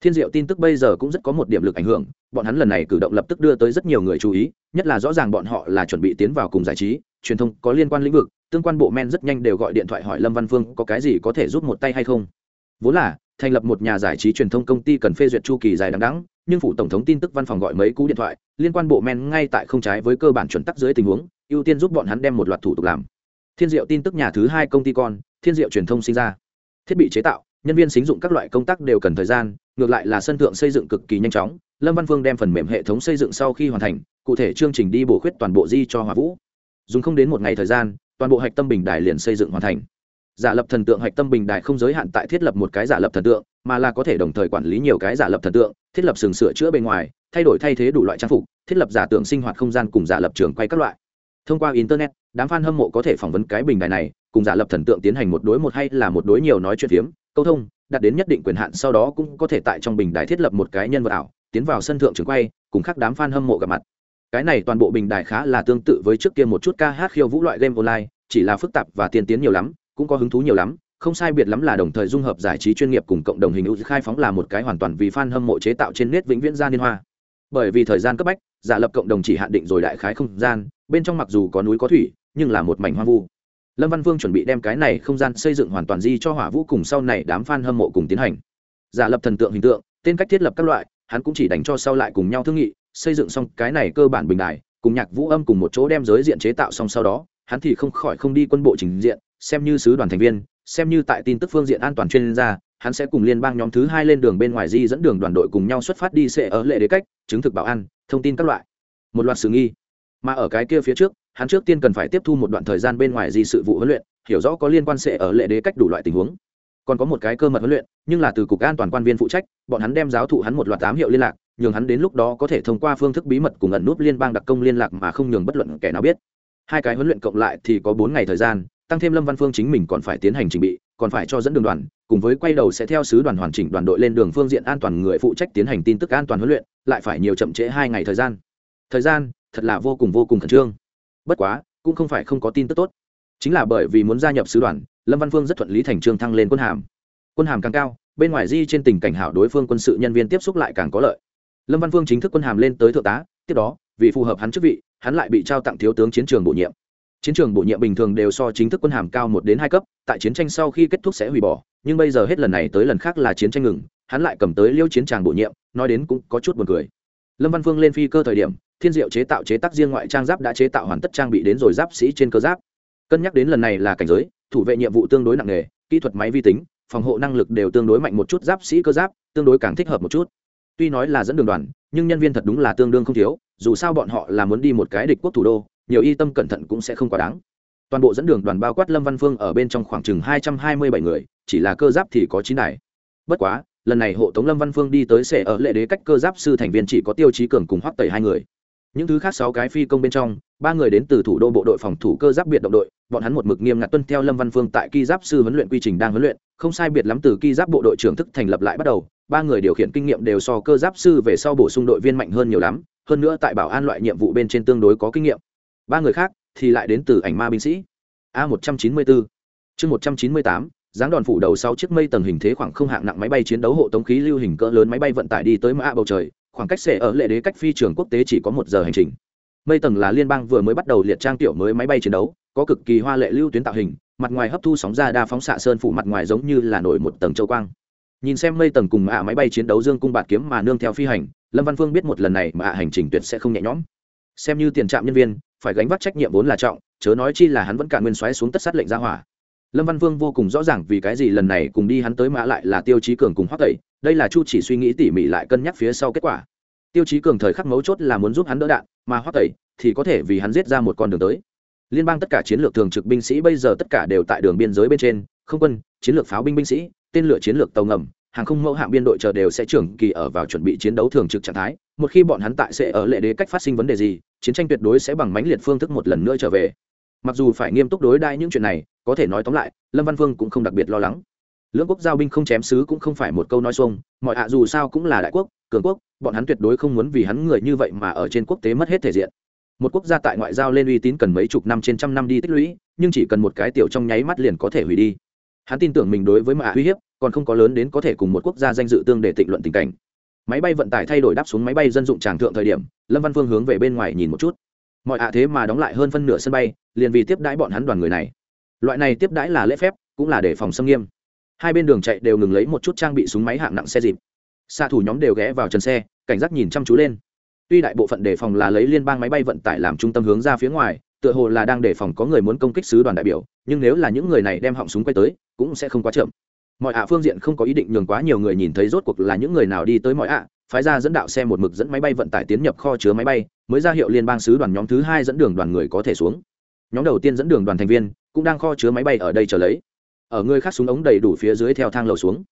thiên diệu tin tức bây giờ cũng rất có một điểm lực ảnh hưởng, bọn hắn lần này cử động lập tức đưa tới rất nhiều người chú ý, nhất là rõ ràng bọn họ là chuẩn bị tiến vào cùng giải trí, truyền thông có liên quan lĩnh vực, tương quan bộ men rất nhanh đều gọi điện thoại hỏi lâm văn phương có cái gì có thể giúp một tay hay không. Vốn là, thành lập một nhà giải trí truyền thông công ty cần phê duyệt chu kỳ dài đằng đẵng, nhưng phủ tổng thống tin tức văn phòng gọi mấy cú điện thoại, liên quan bộ men ngay tại không trái với cơ bản chuẩn tắc dưới tình huống, ưu tiên giúp bọn hắn đem một loạt thủ tục làm. Thiên diệu tin tức nhà thứ hai công ty con, thiên diệu truyền thông sinh ra. Thiết bị chế tạo nhân viên xính dụng các loại công tác đều cần thời gian, ngược lại là sân thượng xây dựng cực kỳ nhanh chóng. Lâm văn phương đem phần mềm hệ thống xây dựng sau khi hoàn thành, cụ thể chương trình đi bổ khuyết toàn bộ di cho hòa vũ. Dùng không đến một ngày thời gian, toàn bộ hạch tâm bình đài liền xây dựng hoàn thành. Giả lập thần tượng hạch tâm bình đài không giới hạn tại thiết lập một cái giả lập thần tượng, mà là có thể đồng thời quản lý nhiều cái giả lập thần tượng, thiết lập sừng sửa chữa bên ngoài, thay đổi thay thế đủ loại trang phục, thiết lập giả tượng sinh hoạt không gian cùng giả lập trường quay các loại. Thông qua internet, đám f a n hâm mộ có thể phỏng vấn cái bình đài này, cùng giả lập thần tượng tiến hành một đối một hay là một đối nhiều nói chuyện phiếm câu thông, đạt đến nhất định quyền hạn, sau đó cũng có thể tại trong bình đài thiết lập một cái nhân vật ảo, tiến vào sân thượng trường quay, cùng các đám f a n hâm mộ gặp mặt. Cái này toàn bộ bình đài khá là tương tự với trước kia một chút ca hát khiêu vũ loại game online, chỉ là phức tạp và tiên tiến nhiều lắm, cũng có hứng thú nhiều lắm, không sai biệt lắm là đồng thời dung hợp giải trí chuyên nghiệp cùng cộng đồng hình ưu khai phóng là một cái hoàn toàn vì f a n hâm mộ chế tạo trên nét vĩnh viễn gia liên hoa. Bởi vì thời gian cấp bách, giả lập cộng đồng chỉ hạn định rồi đại khái không gian, bên trong mặc dù có núi có thủy, nhưng là một mảnh hoang vu lâm văn vương chuẩn bị đem cái này không gian xây dựng hoàn toàn di cho hỏa vũ cùng sau này đám f a n hâm mộ cùng tiến hành. Giả lập thần tượng hình tượng, tên cách thiết lập các loại, hắn cũng chỉ đánh cho sau lại cùng nhau thương nghị, xây dựng xong cái này cơ bản bình đài, cùng nhạc vũ âm cùng một chỗ đem giới diện chế tạo xong sau đó, hắn thì không khỏi không đi quân bộ trình diện, xem như sứ đoàn thành viên, xem như tại tin tức phương diện an toàn chuyên gia, hắn sẽ cùng liên bang nhóm thứ hai lên đường bên ngoài di dẫn đường đoàn đội cùng nhau xuất phát đi sẽ ở lệ đế cách, chứng thực bảo an, thông tin các loại. Một loạt sự nghi. Mà ở cái kia phía trước hắn trước tiên cần phải tiếp thu một đoạn thời gian bên ngoài gì sự vụ huấn luyện, hiểu rõ có liên quan sẽ ở lệ đế cách đủ loại tình huống. Còn có một cái cơ mật huấn luyện, nhưng là từ cục an toàn quan viên phụ trách, bọn hắn đem giáo thụ hắn một loạt tám hiệu liên lạc, nhường hắn đến lúc đó có thể thông qua phương thức bí mật cùng ẩn nút liên bang đặc công liên lạc mà không nhường bất luận kẻ nào biết. Hai cái huấn luyện cộng lại thì có bốn ngày thời gian, tăng thêm lâm văn phương chính mình còn phải tiến hành trình bị, còn phải cho dẫn đường đoàn, cùng với quay đầu sẽ theo sứ đoàn hoàn chỉnh đoàn đội lên đường phương diện an toàn người phụ trách tiến hành tin tức an toàn huấn luyện, lại phải nhiều chậm trễ hai ngày thời gian. Thời gian, thật là vô cùng vô cùng khẩn trương bất quá, cũng không phải không có tin tức tốt. Chính là bởi vì muốn gia nhập sứ đoàn, lâm văn phương rất thuận lý thành trương thăng lên quân hàm. Quân hàm càng cao, bên ngoài di trên tình cảnh hảo đối phương quân sự nhân viên tiếp xúc lại càng có lợi. Lâm văn phương chính thức quân hàm lên tới thượng tá, tiếp đó, vì phù hợp hắn chức vị, hắn lại bị trao tặng thiếu tướng chiến trường bổ nhiệm. Chiến trường bổ nhiệm bình thường đều so chính thức quân hàm cao một đến hai cấp, tại chiến tranh sau khi kết thúc sẽ hủy bỏ, nhưng bây giờ hết lần này tới lần khác là chiến tranh ngừng, hắn lại cầm tới liêu chiến tràng bổ nhiệm, nói đến cũng có chút buồn cười. Lâm văn phương lên phi cơ thời điểm thiên diệu chế tạo chế tác riêng ngoại trang giáp đã chế tạo hoàn tất trang bị đến rồi giáp sĩ trên cơ giáp. Cân nhắc đến lần này là cảnh giới, thủ vệ nhiệm vụ tương đối nặng nề, kỹ thuật máy vi tính, phòng hộ năng lực đều tương đối mạnh một chút, giáp sĩ cơ giáp tương đối càng thích hợp một chút. Tuy nói là dẫn đường đoàn, nhưng nhân viên thật đúng là tương đương không thiếu, dù sao bọn họ là muốn đi một cái địch quốc thủ đô, nhiều y tâm cẩn thận cũng sẽ không quá đáng. Toàn bộ dẫn đường đoàn bao quát lâm văn phương ở bên trong khoảng chừng hai trăm hai mươi bảy người, chỉ là cơ giáp thì có chín đài. Bất quá, lần này hộ tống lâm văn phương đi tới sẽ ở lệ đế cách cơ giáp sư thành viên chỉ có tiêu chí cường cùng hoắc tẩy hai người những thứ khác sáu cái phi công bên trong, ba người đến từ thủ đô bộ đội phòng thủ cơ giáp biệt động đội, bọn hắn một mực nghiêm ngặt tuân theo lâm văn phương tại ki giáp sư huấn luyện quy trình đang huấn luyện, không sai biệt lắm từ ki giáp bộ đội trưởng thức thành lập lại bắt đầu, ba người điều khiển kinh nghiệm đều so cơ giáp sư về sau bổ sung đội viên mạnh hơn nhiều lắm, hơn nữa tại bảo an loại nhiệm vụ bên trên tương đối có kinh nghiệm. Ba người khác thì lại đến từ ảnh ma binh sĩ. A một trăm chín mươi bốn chương một trăm chín mươi tám, dáng đòn phủ đầu sau chiếc mây tầng hình thế khoảng không hạng nặng máy bay chiến đấu hộ tống khí lưu hình cỡ lớn máy bay vận tải đi tới mã bầu trời khoảng cách sẽ ở lệ đế cách phi trường quốc tế chỉ có một giờ hành trình. Mây tầng là liên bang vừa mới bắt đầu liệt trang tiểu mới máy bay chiến đấu, có cực kỳ hoa lệ lưu tuyến tạo hình, mặt ngoài hấp thu sóng ra đa phóng xạ sơn phủ mặt ngoài giống như là nổi một tầng châu quang. Nhìn xem mây tầng cùng ạ máy bay chiến đấu dương cung bạt kiếm mà nương theo phi hành, lâm văn phương biết một lần này mà ạ hành trình tuyệt sẽ không nhẹ nhõm. Xem như tiền trạm nhân viên, phải gánh vác trách nhiệm vốn là trọng, chớ nói chi là hắn vẫn cả nguyên xoáy xuống tất sát lệnh ra hỏa lâm văn vương vô cùng rõ ràng vì cái gì lần này cùng đi hắn tới mã lại là tiêu chí cường cùng hoắc tẩy, đây là chu chỉ suy nghĩ tỉ mỉ lại cân nhắc phía sau kết quả. Tiêu chí cường thời khắc mấu chốt là muốn giúp hắn đỡ đạn, mà hoắc tẩy thì có thể vì hắn giết ra một con đường tới. Liên bang tất cả chiến lược thường trực binh sĩ bây giờ tất cả đều tại đường biên giới bên trên, không quân, chiến lược pháo binh binh sĩ, tên lửa chiến lược tàu ngầm, hàng không mẫu hạng biên đội chờ đều sẽ trưởng kỳ ở vào chuẩn bị chiến đấu thường trực trạng thái, một khi bọn hắn tại sẽ ở lệ đế cách phát sinh vấn đề gì, chiến tranh tuyệt đối sẽ bằng mãnh liệt phương thức một lần nữa trở về mặc dù phải nghiêm túc đối đãi những chuyện này, có thể nói tóm lại, lâm văn phương cũng không đặc biệt lo lắng. Lưỡng quốc giao binh không chém sứ cũng không phải một câu nói xuông, mọi ạ dù sao cũng là đại quốc, cường quốc, bọn hắn tuyệt đối không muốn vì hắn người như vậy mà ở trên quốc tế mất hết thể diện. Một quốc gia tại ngoại giao lên uy tín cần mấy chục năm trên trăm năm đi tích lũy, nhưng chỉ cần một cái tiểu trong nháy mắt liền có thể hủy đi. Hắn tin tưởng mình đối với mạ uy hiếp, còn không có lớn đến có thể cùng một quốc gia danh dự tương để tịnh luận tình cảnh. Máy bay vận tải thay đổi đáp xuống máy bay dân dụng tràng thượng thời điểm, lâm văn phương hướng về bên ngoài nhìn một chút mọi ạ thế mà đóng lại hơn phân nửa sân bay, liền vì tiếp đãi bọn hắn đoàn người này. Loại này tiếp đãi là lễ phép, cũng là để phòng xâm nghiêm. Hai bên đường chạy đều ngừng lấy một chút trang bị súng máy hạng nặng xe dịp. Xạ thủ nhóm đều ghé vào trần xe, cảnh giác nhìn chăm chú lên. Tuy đại bộ phận đề phòng là lấy liên bang máy bay vận tải làm trung tâm hướng ra phía ngoài, tựa hồ là đang đề phòng có người muốn công kích sứ đoàn đại biểu, nhưng nếu là những người này đem họng súng quay tới, cũng sẽ không quá chậm. Mọi ạ phương diện không có ý định nhường quá nhiều người nhìn thấy rốt cuộc là những người nào đi tới mọi ạ phái ra dẫn đạo xe một mực dẫn máy bay vận tải tiến nhập kho chứa máy bay, mới ra hiệu liên bang sứ đoàn nhóm thứ hai dẫn đường đoàn người có thể xuống. Nhóm đầu tiên dẫn đường đoàn thành viên cũng đang kho chứa máy bay ở đây chờ lấy. Ở người khác súng ống đầy đủ phía dưới theo thang lầu xuống.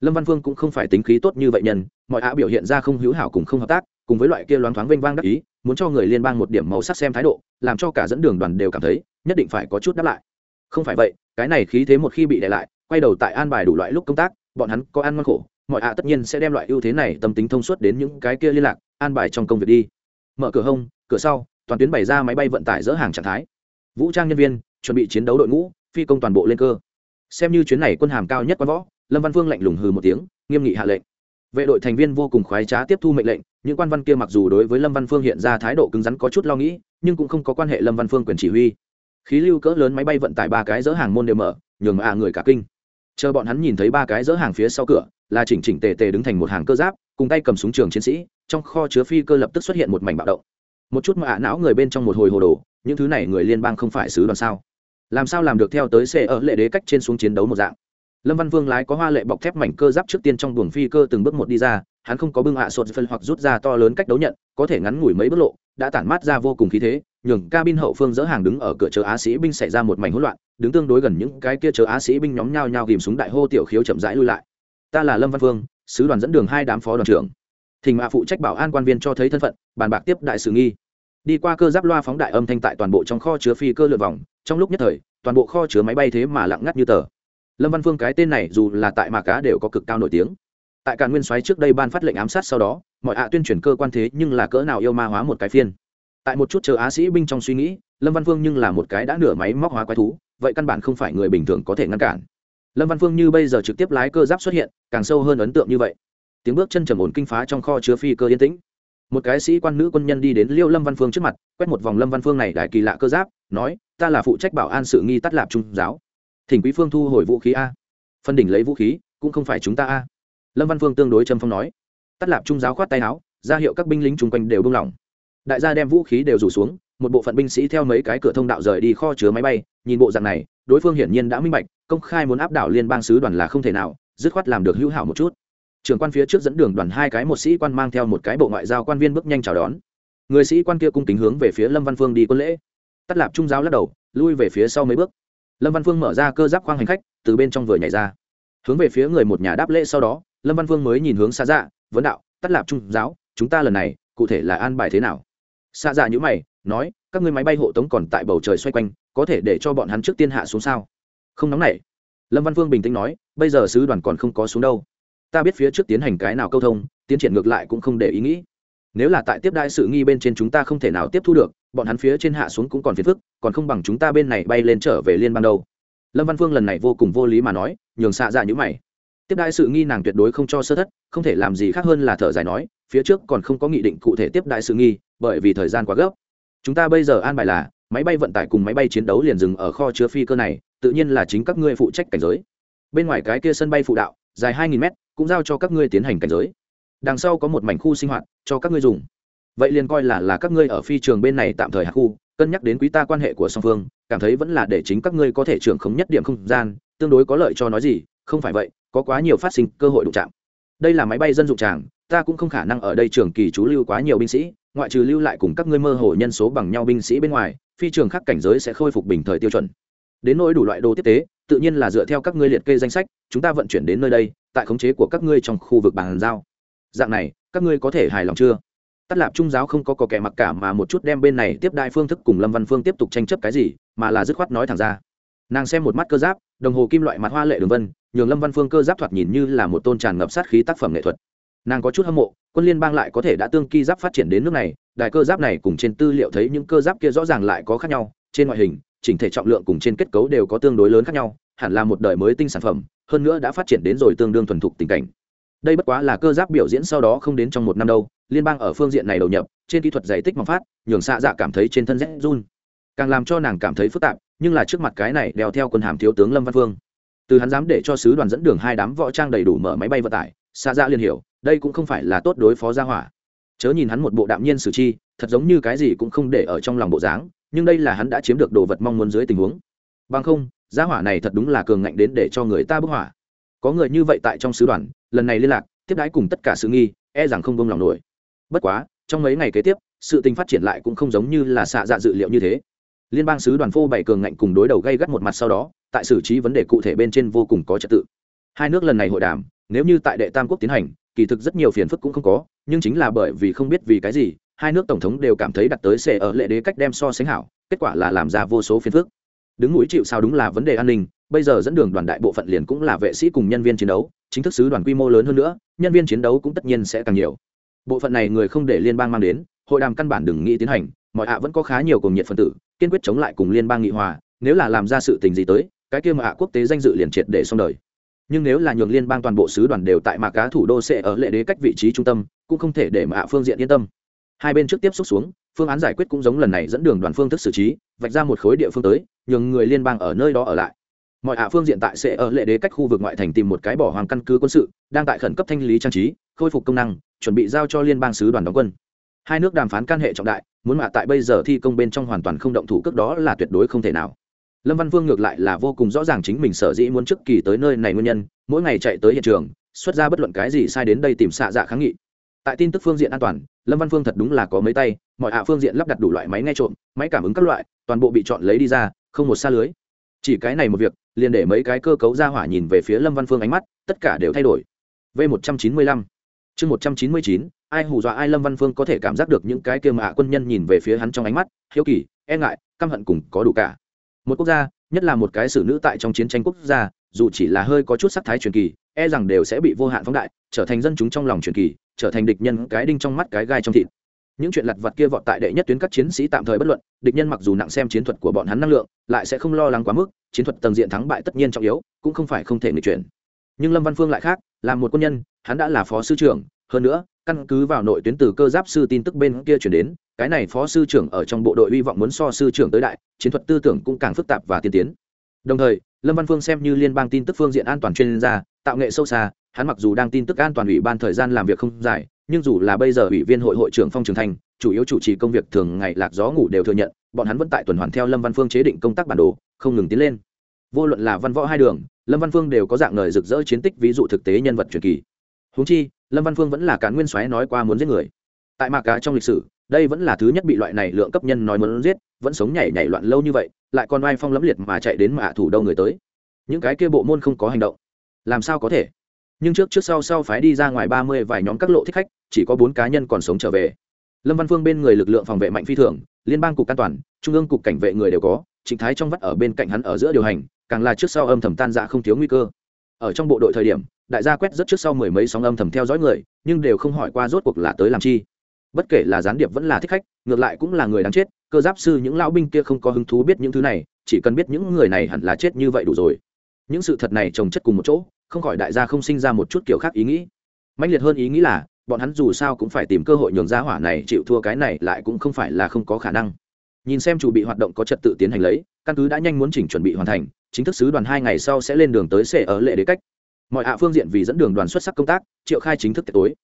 Lâm văn phương cũng không phải tính khí tốt như vậy nhân, mọi ạ biểu hiện ra không hữu hảo cùng không hợp tác, cùng với loại kia loáng thoáng vênh vang đắc ý, muốn cho người liên bang một điểm màu sắc xem thái độ, làm cho cả dẫn đường đoàn đều cảm thấy nhất định phải có chút đáp lại. Không phải vậy, cái này khí thế một khi bị đè lại, quay đầu tại an bài đủ loại lúc công tác, bọn hắn có ăn ngon khổ mọi ạ tất nhiên sẽ đem loại ưu thế này tâm tính thông suốt đến những cái kia liên lạc, an bài trong công việc đi. Mở cửa hông, cửa sau, toàn tuyến bày ra máy bay vận tải dỡ hàng trạng thái. Vũ trang nhân viên, chuẩn bị chiến đấu đội ngũ, phi công toàn bộ lên cơ. Xem như chuyến này quân hàm cao nhất quan võ, lâm văn Vương lạnh lùng hừ một tiếng, nghiêm nghị hạ lệnh. Vệ đội thành viên vô cùng khoái trá tiếp thu mệnh lệnh, những quan văn kia mặc dù đối với lâm văn phương hiện ra thái độ cứng rắn có chút lo nghĩ, nhưng cũng không có quan hệ lâm văn phương quyền chỉ huy. Khí lưu cỡ lớn máy bay vận tải ba cái dỡ hàng môn đều mở, nhường à người cả kinh. Chờ bọn hắn nhìn thấy ba cái dỡ hàng phía sau cửa là chỉnh chỉnh tề tề đứng thành một hàng cơ giáp, cùng tay cầm súng trường chiến sĩ, trong kho chứa phi cơ lập tức xuất hiện một mảnh bạo động. Một chút mà não người bên trong một hồi hồ đồ, những thứ này người liên bang không phải sứ đoàn sao? Làm sao làm được theo tới xe ở lệ đế cách trên xuống chiến đấu một dạng? Lâm văn vương lái có hoa lệ bọc thép mảnh cơ giáp trước tiên trong buồng phi cơ từng bước một đi ra, hắn không có bưng hạ sột phân hoặc rút ra to lớn cách đấu nhận, có thể ngắn ngủi mấy bước lộ, đã tản mát ra vô cùng khí thế, nhường cabin hậu phương dỡ hàng đứng ở cửa chờ á sĩ binh xảy ra một mảnh hỗn loạn, đứng tương đối gần những cái kia chờ á sĩ binh nhóm nhau nhau ghìm súng đại hô tiểu khiếu chậm rãi lui lại ta là lâm văn phương sứ đoàn dẫn đường hai đám phó đoàn trưởng thỉnh mạ phụ trách bảo an quan viên cho thấy thân phận bàn bạc tiếp đại sự nghi đi qua cơ giáp loa phóng đại âm thanh tại toàn bộ trong kho chứa phi cơ lượt vòng trong lúc nhất thời toàn bộ kho chứa máy bay thế mà lặng ngắt như tờ lâm văn phương cái tên này dù là tại mạ cá đều có cực cao nổi tiếng tại càn nguyên soái trước đây ban phát lệnh ám sát sau đó mọi ạ tuyên truyền cơ quan thế nhưng là cỡ nào yêu ma hóa một cái phiên tại một chút chờ á sĩ binh trong suy nghĩ lâm văn phương nhưng là một cái đã nửa máy móc hóa quái thú vậy căn bản không phải người bình thường có thể ngăn cản lâm văn phương như bây giờ trực tiếp lái cơ giáp xuất hiện, càng sâu hơn ấn tượng như vậy. Tiếng bước chân trầm ổn kinh phá trong kho chứa phi cơ yên tĩnh. Một cái sĩ quan nữ quân nhân đi đến liêu lâm văn phương trước mặt, quét một vòng lâm văn phương này đại kỳ lạ cơ giáp, nói, ta là phụ trách bảo an sự nghi tắt lạp trung giáo. Thỉnh quý phương thu hồi vũ khí a. Phân đỉnh lấy vũ khí, cũng không phải chúng ta a. Lâm văn phương tương đối trầm phong nói. Tắt lạp trung giáo khoát tay áo, ra hiệu các binh lính chung quanh đều buông lỏng. Đại gia đem vũ khí đều rủ xuống, một bộ phận binh sĩ theo mấy cái cửa thông đạo rời đi kho chứa máy bay, nhìn bộ dạng này, đối phương hiển nhiên đã minh bạch công khai muốn áp đảo liên bang sứ đoàn là không thể nào, dứt khoát làm được hữu hảo một chút. Trưởng quan phía trước dẫn đường đoàn hai cái một sĩ quan mang theo một cái bộ ngoại giao quan viên bước nhanh chào đón. Người sĩ quan kia cung kính hướng về phía lâm văn phương đi quân lễ. Tắt lạp trung giáo lắc đầu, lui về phía sau mấy bước. Lâm văn phương mở ra cơ giáp khoang hành khách, từ bên trong vừa nhảy ra. Hướng về phía người một nhà đáp lễ sau đó, lâm văn phương mới nhìn hướng xa dạ vấn đạo, tắt lạp trung giáo, chúng ta lần này, cụ thể là an bài thế nào? Xa dạ nhữ mày, nói, các ngươi máy bay hộ tống còn tại bầu trời xoay quanh, có thể để cho bọn hắn trước tiên hạ xuống sao? Không nóng nảy. Lâm văn phương bình tĩnh nói, bây giờ sứ đoàn còn không có xuống đâu. Ta biết phía trước tiến hành cái nào câu thông, tiến triển ngược lại cũng không để ý nghĩ. Nếu là tại tiếp Đại sự nghi bên trên chúng ta không thể nào tiếp thu được, bọn hắn phía trên hạ xuống cũng còn phiền phức, còn không bằng chúng ta bên này bay lên trở về liên bang đâu. Lâm văn phương lần này vô cùng vô lý mà nói, nhường xạ dạ nhữ mày. Tiếp Đại sự nghi nàng tuyệt đối không cho sơ thất, không thể làm gì khác hơn là thở dài nói, phía trước còn không có nghị định cụ thể tiếp đại sự nghi, bởi vì thời gian quá gấp. Chúng ta bây giờ an bài là máy bay vận tải cùng máy bay chiến đấu liền dừng ở kho chứa phi cơ này, tự nhiên là chính các ngươi phụ trách cảnh giới. Bên ngoài cái kia sân bay phụ đạo, dài hai nghìn mét, cũng giao cho các ngươi tiến hành cảnh giới. Đằng sau có một mảnh khu sinh hoạt, cho các ngươi dùng. Vậy liền coi là là các ngươi ở phi trường bên này tạm thời hạ khu, cân nhắc đến quý ta quan hệ của song phương, cảm thấy vẫn là để chính các ngươi có thể trưởng khống nhất điểm không gian, tương đối có lợi cho nói gì, không phải vậy, có quá nhiều phát sinh cơ hội đụng chạm. Đây là máy bay dân dụng tràng, ta cũng không khả năng ở đây trường kỳ trú lưu quá nhiều binh sĩ, ngoại trừ lưu lại cùng các ngươi mơ hồ nhân số bằng nhau binh sĩ bên ngoài phi trường khác cảnh giới sẽ khôi phục bình thời tiêu chuẩn. Đến nỗi đủ loại đồ tiếp tế, tự nhiên là dựa theo các ngươi liệt kê danh sách, chúng ta vận chuyển đến nơi đây, tại khống chế của các ngươi trong khu vực bàn giao. Dạng này, các ngươi có thể hài lòng chưa? Tắt lạp trung giáo không có có kẻ mặc cả mà một chút đem bên này tiếp đại phương thức cùng lâm văn phương tiếp tục tranh chấp cái gì, mà là dứt khoát nói thẳng ra. Nàng xem một mắt cơ giáp, đồng hồ kim loại mặt hoa lệ đường vân, nhường lâm văn phương cơ giáp thoạt nhìn như là một tôn tràn ngập sát khí tác phẩm nghệ thuật nàng có chút hâm mộ, quân liên bang lại có thể đã tương ki giáp phát triển đến nước này, đài cơ giáp này cùng trên tư liệu thấy những cơ giáp kia rõ ràng lại có khác nhau, trên ngoại hình, chỉnh thể trọng lượng cùng trên kết cấu đều có tương đối lớn khác nhau, hẳn là một đời mới tinh sản phẩm, hơn nữa đã phát triển đến rồi tương đương thuần thục tình cảnh. Đây bất quá là cơ giáp biểu diễn sau đó không đến trong một năm đâu, liên bang ở phương diện này đầu nhập, trên kỹ thuật giải tích mỏng phát, nhường xạ dạ cảm thấy trên thân rét run. Càng làm cho nàng cảm thấy phức tạp, nhưng là trước mặt cái này đeo theo quân hàm thiếu tướng lâm văn phương. Từ hắn dám để cho sứ đoàn dẫn đường hai đám võ trang đầy đủ mở máy bay vận tải, xạ dạ liền hiểu đây cũng không phải là tốt đối phó gia hỏa. Chớ nhìn hắn một bộ đạm nhiên xử chi, thật giống như cái gì cũng không để ở trong lòng bộ dáng, nhưng đây là hắn đã chiếm được đồ vật mong muốn dưới tình huống. Bằng không, gia hỏa này thật đúng là cường ngạnh đến để cho người ta bức hỏa có người như vậy tại trong sứ đoàn, lần này liên lạc, tiếp đái cùng tất cả sự nghi e rằng không bông lòng nổi. Bất quá, trong mấy ngày kế tiếp, sự tình phát triển lại cũng không giống như là xạ dạ dự liệu như thế. Liên bang sứ đoàn phô bày cường ngạnh cùng đối đầu gây gắt một mặt sau đó, tại xử trí vấn đề cụ thể bên trên vô cùng có trật tự. Hai nước lần này hội đàm, nếu như tại đệ tam quốc tiến hành kỳ thực rất nhiều phiền phức cũng không có, nhưng chính là bởi vì không biết vì cái gì, hai nước tổng thống đều cảm thấy đặt tới sẽ ở lệ đế cách đem so sánh hảo, kết quả là làm ra vô số phiền phức. Đứng mũi chịu sao đúng là vấn đề an ninh, bây giờ dẫn đường đoàn đại bộ phận liền cũng là vệ sĩ cùng nhân viên chiến đấu, chính thức sứ đoàn quy mô lớn hơn nữa, nhân viên chiến đấu cũng tất nhiên sẽ càng nhiều. Bộ phận này người không để liên bang mang đến, hội đàm căn bản đừng nghĩ tiến hành, mọi ạ vẫn có khá nhiều cùng nhiệt phân tử, kiên quyết chống lại cùng liên bang nghị hòa, nếu là làm ra sự tình gì tới, cái kia mà ạ quốc tế danh dự liền triệt để xong đời nhưng nếu là nhường liên bang toàn bộ sứ đoàn đều tại mạc cá thủ đô sẽ ở lệ đế cách vị trí trung tâm, cũng không thể để mà phương diện yên tâm. Hai bên trước tiếp xúc xuống, phương án giải quyết cũng giống lần này dẫn đường đoàn phương thức xử trí, vạch ra một khối địa phương tới, nhường người liên bang ở nơi đó ở lại. Mọi hạ phương diện tại sẽ ở lệ đế cách khu vực ngoại thành tìm một cái bỏ hoàng căn cứ quân sự, đang tại khẩn cấp thanh lý trang trí, khôi phục công năng, chuẩn bị giao cho liên bang sứ đoàn đóng quân. Hai nước đàm phán can hệ trọng đại, muốn mạ tại bây giờ thi công bên trong hoàn toàn không động thủ cước đó là tuyệt đối không thể nào lâm văn vương ngược lại là vô cùng rõ ràng chính mình sở dĩ muốn trước kỳ tới nơi này nguyên nhân, mỗi ngày chạy tới hiện trường, xuất ra bất luận cái gì sai đến đây tìm xạ dạ kháng nghị. Tại tin tức phương diện an toàn, lâm văn phương thật đúng là có mấy tay, mọi hạ phương diện lắp đặt đủ loại máy nghe trộm, máy cảm ứng các loại, toàn bộ bị chọn lấy đi ra, không một xa lưới. Chỉ cái này một việc, liền để mấy cái cơ cấu ra hỏa nhìn về phía lâm văn phương ánh mắt, tất cả đều thay đổi. V một trăm chín mươi lăm. Chương một trăm chín mươi chín, ai hù dọa ai lâm văn phương có thể cảm giác được những cái kia mà quân nhân nhìn về phía hắn trong ánh mắt, hiếu kỳ e ngại, căm hận cùng có đủ cả một quốc gia, nhất là một cái xử nữ tại trong chiến tranh quốc gia, dù chỉ là hơi có chút sắc thái truyền kỳ e rằng đều sẽ bị vô hạn phóng đại, trở thành dân chúng trong lòng truyền kỳ, trở thành địch nhân cái đinh trong mắt, cái gai trong thịt. Những chuyện lặt vặt kia vọt tại đệ nhất tuyến các chiến sĩ tạm thời bất luận, địch nhân mặc dù nặng xem chiến thuật của bọn hắn năng lượng, lại sẽ không lo lắng quá mức, chiến thuật tầng diện thắng bại tất nhiên trọng yếu, cũng không phải không thể người chuyển. Nhưng lâm văn phương lại khác, là một quân nhân, hắn đã là phó sư trưởng, hơn nữa căn cứ vào nội tuyến từ cơ giáp sư tin tức bên kia chuyển đến, cái này phó sư trưởng ở trong bộ đội hy vọng muốn so sư trưởng tới đại, chiến thuật tư tưởng cũng càng phức tạp và tiên tiến. Đồng thời, lâm văn phương xem như liên bang tin tức phương diện an toàn chuyên gia, tạo nghệ sâu xa, hắn mặc dù đang tin tức an toàn ủy ban thời gian làm việc không dài, nhưng dù là bây giờ ủy viên hội hội trưởng phong trường thành, chủ yếu chủ trì công việc thường ngày lạc gió ngủ đều thừa nhận, bọn hắn vẫn tại tuần hoàn theo lâm văn phương chế định công tác bản đồ, không ngừng tiến lên. Vô luận là văn võ hai đường, lâm văn phương đều có dạng lời rực rỡ chiến tích ví dụ thực tế nhân vật truyền kỳ. Húng chi lâm văn phương vẫn là cán nguyên soái nói qua muốn giết người. Tại mạc cá trong lịch sử, đây vẫn là thứ nhất bị loại này lượng cấp nhân nói muốn giết, vẫn sống nhảy nhảy loạn lâu như vậy, lại còn oai phong lẫm liệt mà chạy đến mạ thủ đâu người tới. Những cái kia bộ môn không có hành động. Làm sao có thể? Nhưng trước trước sau sau phái đi ra ngoài ba mươi vài nhóm các lộ thích khách, chỉ có bốn cá nhân còn sống trở về. Lâm văn phương bên người lực lượng phòng vệ mạnh phi thường, liên bang cục an toàn, trung ương cục cảnh vệ người đều có, trịnh thái trong vắt ở bên cạnh hắn ở giữa điều hành, càng là trước sau âm thầm tan dạ không thiếu nguy cơ. Ở trong bộ đội thời điểm đại gia quét rất trước sau mười mấy sóng âm thầm theo dõi người, nhưng đều không hỏi qua rốt cuộc là tới làm chi. Bất kể là gián điệp vẫn là thích khách, ngược lại cũng là người đáng chết, cơ giáp sư những lão binh kia không có hứng thú biết những thứ này, chỉ cần biết những người này hẳn là chết như vậy đủ rồi. Những sự thật này trồng chất cùng một chỗ, không khỏi đại gia không sinh ra một chút kiểu khác ý nghĩ. Mạnh liệt hơn ý nghĩ là, bọn hắn dù sao cũng phải tìm cơ hội nhường ra hỏa này chịu thua cái này lại cũng không phải là không có khả năng. Nhìn xem chủ bị hoạt động có trật tự tiến hành lấy, căn cứ đã nhanh muốn chỉnh chuẩn bị hoàn thành, chính thức sứ đoàn hai ngày sau sẽ lên đường tới sệ ở lệ đế cách mọi hạ phương diện vì dẫn đường đoàn xuất sắc công tác, triệu khai chính thức tiệc tối.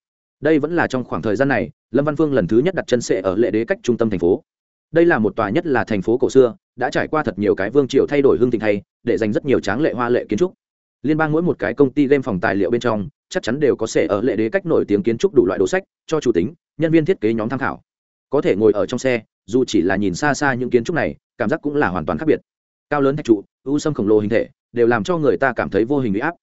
Đây vẫn là trong khoảng thời gian này, lâm văn phương lần thứ nhất đặt chân sệ ở lệ đế cách trung tâm thành phố. Đây là một tòa nhất là thành phố cổ xưa, đã trải qua thật nhiều cái vương triều thay đổi hương thịnh thay, để dành rất nhiều tráng lệ hoa lệ kiến trúc. Liên bang mỗi một cái công ty game phòng tài liệu bên trong, chắc chắn đều có sệ ở lệ đế cách nổi tiếng kiến trúc đủ loại đồ sách, cho chủ tính, nhân viên thiết kế nhóm tham khảo. Có thể ngồi ở trong xe, dù chỉ là nhìn xa xa những kiến trúc này, cảm giác cũng là hoàn toàn khác biệt. Cao lớn thạch trụ u sâm khổng lồ hình thể, đều làm cho người ta cảm thấy vô hình bị áp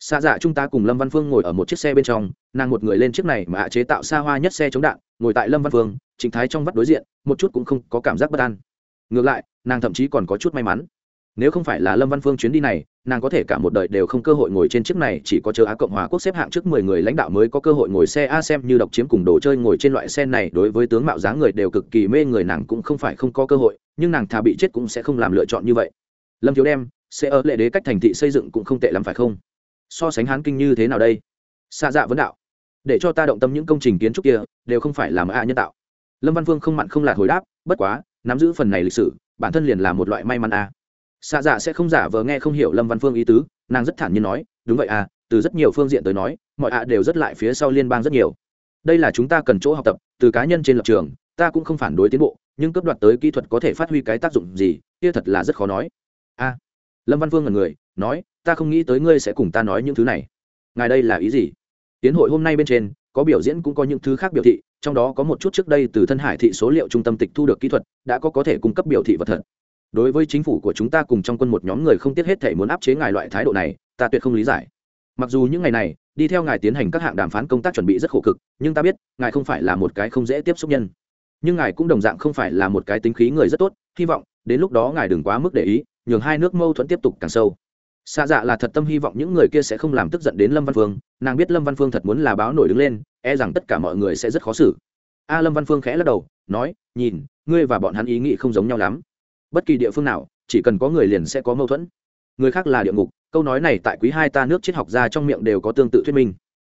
xa dạ chúng ta cùng lâm văn phương ngồi ở một chiếc xe bên trong, nàng một người lên chiếc này mà chế tạo xa hoa nhất xe chống đạn, ngồi tại lâm văn phương chính thái trong vắt đối diện, một chút cũng không có cảm giác bất an. Ngược lại, nàng thậm chí còn có chút may mắn. Nếu không phải là lâm văn phương chuyến đi này, nàng có thể cả một đời đều không cơ hội ngồi trên chiếc này, chỉ có chờ á cộng hòa quốc xếp hạng trước mười người lãnh đạo mới có cơ hội ngồi xe a xem như độc chiếm cùng đồ chơi ngồi trên loại xe này, đối với tướng mạo dáng người đều cực kỳ mê người nàng cũng không phải không có cơ hội, nhưng nàng thà bị chết cũng sẽ không làm lựa chọn như vậy. Lâm thiếu đem xe ở lệ đế cách thành thị xây dựng cũng không tệ lắm phải không? So sánh hán kinh như thế nào đây? Xa dạ vấn đạo. Để cho ta động tâm những công trình kiến trúc kia, đều không phải là mà a nhân tạo. Lâm văn Vương không mặn không lạt hồi đáp, bất quá, nắm giữ phần này lịch sử, bản thân liền là một loại may mắn a. Xa dạ sẽ không giả vờ nghe không hiểu lâm văn phương ý tứ, nàng rất thản nhiên nói, đúng vậy à từ rất nhiều phương diện tới nói, mọi ạ đều rất lại phía sau liên bang rất nhiều. Đây là chúng ta cần chỗ học tập, từ cá nhân trên lập trường, ta cũng không phản đối tiến bộ, nhưng cấp đoạt tới kỹ thuật có thể phát huy cái tác dụng gì, kia thật là rất khó nói. A. Lâm văn phương là người nói, ta không nghĩ tới ngươi sẽ cùng ta nói những thứ này. Ngài đây là ý gì? Tiến hội hôm nay bên trên, có biểu diễn cũng có những thứ khác biểu thị, trong đó có một chút trước đây từ thân hải thị số liệu trung tâm tịch thu được kỹ thuật, đã có có thể cung cấp biểu thị vật thật. Đối với chính phủ của chúng ta cùng trong quân một nhóm người không tiếc hết thể muốn áp chế ngài loại thái độ này, ta tuyệt không lý giải. Mặc dù những ngày này, đi theo ngài tiến hành các hạng đàm phán công tác chuẩn bị rất khổ cực, nhưng ta biết, ngài không phải là một cái không dễ tiếp xúc nhân. Nhưng ngài cũng đồng dạng không phải là một cái tính khí người rất tốt, hy vọng, đến lúc đó ngài đừng quá mức để ý, nhường hai nước mâu thuẫn tiếp tục càng sâu xa dạ là thật tâm hy vọng những người kia sẽ không làm tức giận đến lâm văn phương. Nàng biết lâm văn phương thật muốn là báo nổi đứng lên e rằng tất cả mọi người sẽ rất khó xử. A lâm văn phương khẽ lắc đầu, nói, nhìn, ngươi và bọn hắn ý nghĩ không giống nhau lắm. Bất kỳ địa phương nào, chỉ cần có người liền sẽ có mâu thuẫn. Người khác là địa ngục, câu nói này tại quý hai ta nước triết học ra trong miệng đều có tương tự thuyết minh.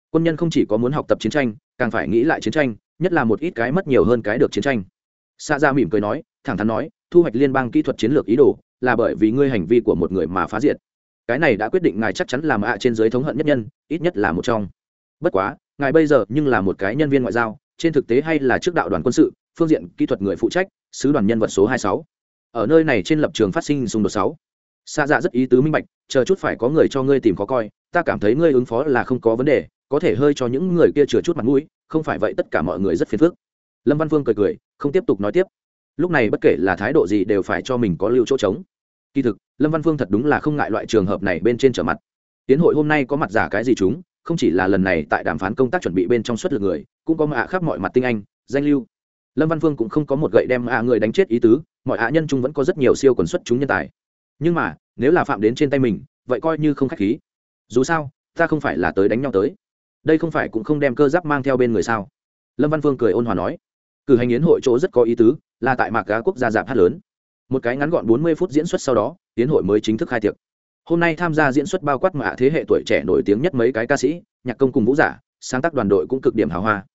Quân nhân không chỉ có muốn học tập chiến tranh, càng phải nghĩ lại chiến tranh, nhất là một ít cái mất nhiều hơn cái được chiến tranh. Xa ra dạ mỉm cười nói, thẳng thắn nói, thu hoạch liên bang kỹ thuật chiến lược ý đồ là bởi vì ngươi hành vi của một người mà phá diệt cái này đã quyết định ngài chắc chắn làm ạ trên giới thống hận nhất nhân, ít nhất là một trong. Bất quá, ngài bây giờ nhưng là một cái nhân viên ngoại giao, trên thực tế hay là trước đạo đoàn quân sự, phương diện kỹ thuật người phụ trách, sứ đoàn nhân vật số hai sáu. Ở nơi này trên lập trường phát sinh xung đột sáu. Xa dạ rất ý tứ minh bạch, chờ chút phải có người cho ngươi tìm khó coi, ta cảm thấy ngươi ứng phó là không có vấn đề, có thể hơi cho những người kia chừa chút mặt mũi, không phải vậy tất cả mọi người rất phiền phức. Lâm văn phương cười cười, không tiếp tục nói tiếp. Lúc này bất kể là thái độ gì đều phải cho mình có lưu chỗ trống kỳ thực, lâm văn phương thật đúng là không ngại loại trường hợp này bên trên trở mặt. Tiến hội hôm nay có mặt giả cái gì chúng, không chỉ là lần này tại đàm phán công tác chuẩn bị bên trong suất lực người, cũng có mạ khắp mọi mặt tinh anh, danh lưu. Lâm văn phương cũng không có một gậy đem ạ người đánh chết ý tứ, mọi ạ nhân chúng vẫn có rất nhiều siêu quần xuất chúng nhân tài. Nhưng mà, nếu là phạm đến trên tay mình, vậy coi như không k h á c h khí. Dù sao, ta không phải là tới đánh nhau tới. Đây không phải cũng không đem cơ giáp mang theo bên người sao? Lâm văn phương cười ôn hòa nói. Cử hành yến hội chỗ rất có ý tứ, là tại mạc cá quốc gia giảm hát lớn một cái ngắn gọn bốn mươi phút diễn xuất sau đó tiến hội mới chính thức khai tiệc hôm nay tham gia diễn xuất bao quát mạ thế hệ tuổi trẻ nổi tiếng nhất mấy cái ca sĩ nhạc công cùng vũ giả sáng tác đoàn đội cũng cực điểm hào hoa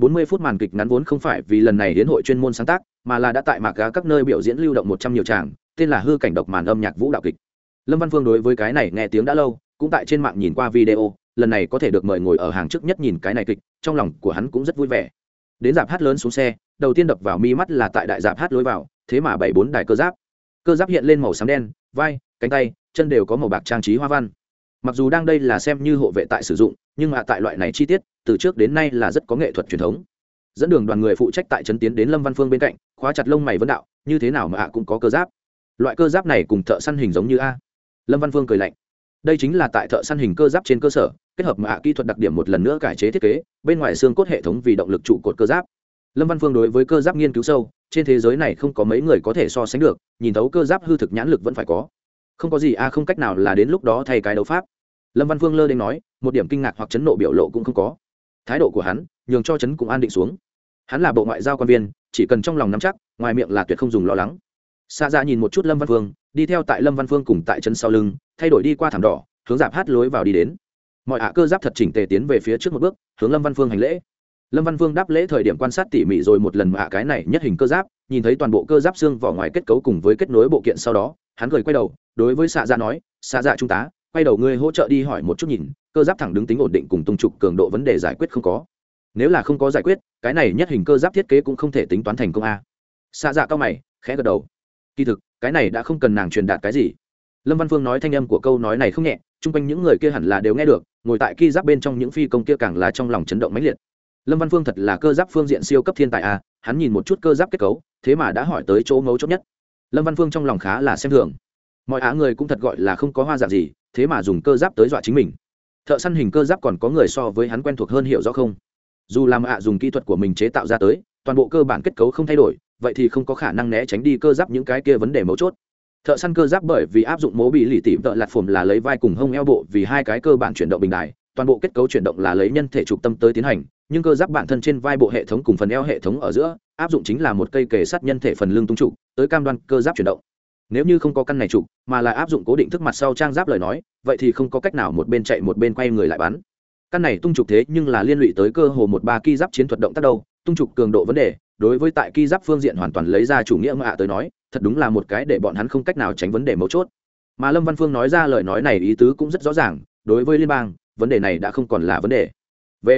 40 phút màn kịch ngắn vốn không phải vì lần này đến hội chuyên môn sáng tác, mà là đã tại mạc gá các nơi biểu diễn lưu động một trăm nhiều tràng, tên là hư cảnh độc màn âm nhạc vũ đạo kịch. Lâm Văn Phương đối với cái này nghe tiếng đã lâu, cũng tại trên mạng nhìn qua video, lần này có thể được mời ngồi ở hàng trước nhất nhìn cái này kịch, trong lòng của hắn cũng rất vui vẻ. Đến dạp hát lớn xuống xe, đầu tiên đập vào mi mắt là tại đại dạp hát lối vào, thế mà bảy bốn đài cơ giáp. Cơ giáp hiện lên màu xám đen, vai, cánh tay, chân đều có màu bạc trang trí hoa văn. Mặc dù đang đây là xem như hộ vệ tại sử dụng, nhưng mà tại loại này chi tiết, từ trước đến nay là rất có nghệ thuật truyền thống. Dẫn đường đoàn người phụ trách tại trấn tiến đến lâm văn phương bên cạnh khóa chặt lông mày vân đạo như thế nào mà ạ cũng có cơ giáp? Loại cơ giáp này cùng thợ săn hình giống như a? Lâm văn phương cười lạnh. Đây chính là tại thợ săn hình cơ giáp trên cơ sở kết hợp mà ạ kỹ thuật đặc điểm một lần nữa cải chế thiết kế bên ngoài xương cốt hệ thống vì động lực trụ cột cơ giáp lâm văn phương đối với cơ giáp nghiên cứu sâu, trên thế giới này không có mấy người có thể so sánh được, nhìn thấu cơ giáp hư thực nhãn lực vẫn phải có. Không có gì a không cách nào là đến lúc đó thay cái đấu pháp. Lâm văn phương lơ đến nói, một điểm kinh ngạc hoặc chấn nộ biểu lộ cũng không có. Thái độ của hắn, nhường cho chấn cũng an định xuống. Hắn là bộ ngoại giao quan viên, chỉ cần trong lòng nắm chắc, ngoài miệng là tuyệt không dùng lo lắng. Xa ra dạ nhìn một chút lâm văn phương, đi theo tại lâm văn phương cùng tại chân sau lưng, thay đổi đi qua thảm đỏ, hướng dạp hát lối vào đi đến. Mọi ạ cơ giáp thật chỉnh tề tiến về phía trước một bước, hướng lâm văn phương hành lễ lâm văn vương đáp lễ thời điểm quan sát tỉ mỉ rồi một lần hạ cái này nhất hình cơ giáp, nhìn thấy toàn bộ cơ giáp xương vỏ ngoài kết cấu cùng với kết nối bộ kiện sau đó, hắn cười quay đầu, đối với xạ dạ nói xạ dạ trung tá quay đầu ngươi hỗ trợ đi hỏi một chút nhìn, cơ giáp thẳng đứng tính ổn định cùng tung trục cường độ vấn đề giải quyết không có. Nếu là không có giải quyết, cái này nhất hình cơ giáp thiết kế cũng không thể tính toán thành công a. Xạ dạ cao mày, khẽ gật đầu. Kỳ thực, cái này đã không cần nàng truyền đạt cái gì. Lâm văn phương nói thanh âm của câu nói này không nhẹ, chung quanh những người kia hẳn là đều nghe được, ngồi tại ki giáp bên trong những phi công kia càng là trong lòng chấn động mãnh liệt lâm văn phương thật là cơ giáp phương diện siêu cấp thiên tài a hắn nhìn một chút cơ giáp kết cấu, thế mà đã hỏi tới chỗ ngấu chốt nhất. Lâm văn phương trong lòng khá là xem thường. Mọi á người cũng thật gọi là không có hoa dạng gì, thế mà dùng cơ giáp tới dọa chính mình. Thợ săn hình cơ giáp còn có người so với hắn quen thuộc hơn hiểu rõ không? Dù làm ạ dùng kỹ thuật của mình chế tạo ra tới, toàn bộ cơ bản kết cấu không thay đổi, vậy thì không có khả năng né tránh đi cơ giáp những cái kia vấn đề mấu chốt. Thợ săn cơ giáp bởi vì áp dụng mố bị lì tỉ tợ lạt phồm là lấy vai cùng hông eo bộ vì hai cái cơ bản chuyển động bình đại toàn bộ kết cấu chuyển động là lấy nhân thể trục tâm tới tiến hành, nhưng cơ giáp bản thân trên vai bộ hệ thống cùng phần eo hệ thống ở giữa, áp dụng chính là một cây kề sắt nhân thể phần lưng tung trụ, tới cam đoan cơ giáp chuyển động. Nếu như không có căn này trục, mà là áp dụng cố định thức mặt sau trang giáp lời nói, vậy thì không có cách nào một bên chạy một bên quay người lại bắn. Căn này tung trục thế nhưng là liên lụy tới cơ hồ một ba ki giáp chiến thuật động tác đâu, tung trục cường độ vấn đề, đối với tại ki giáp phương diện hoàn toàn lấy ra chủ nghĩa mạ tới nói, thật đúng là một cái để bọn hắn không cách nào tránh vấn đề mấu chốt. Mà lâm văn phương nói ra lời nói này ý tứ cũng rất rõ ràng, đối với liên bang vấn đề này đã không còn là vấn đề. V.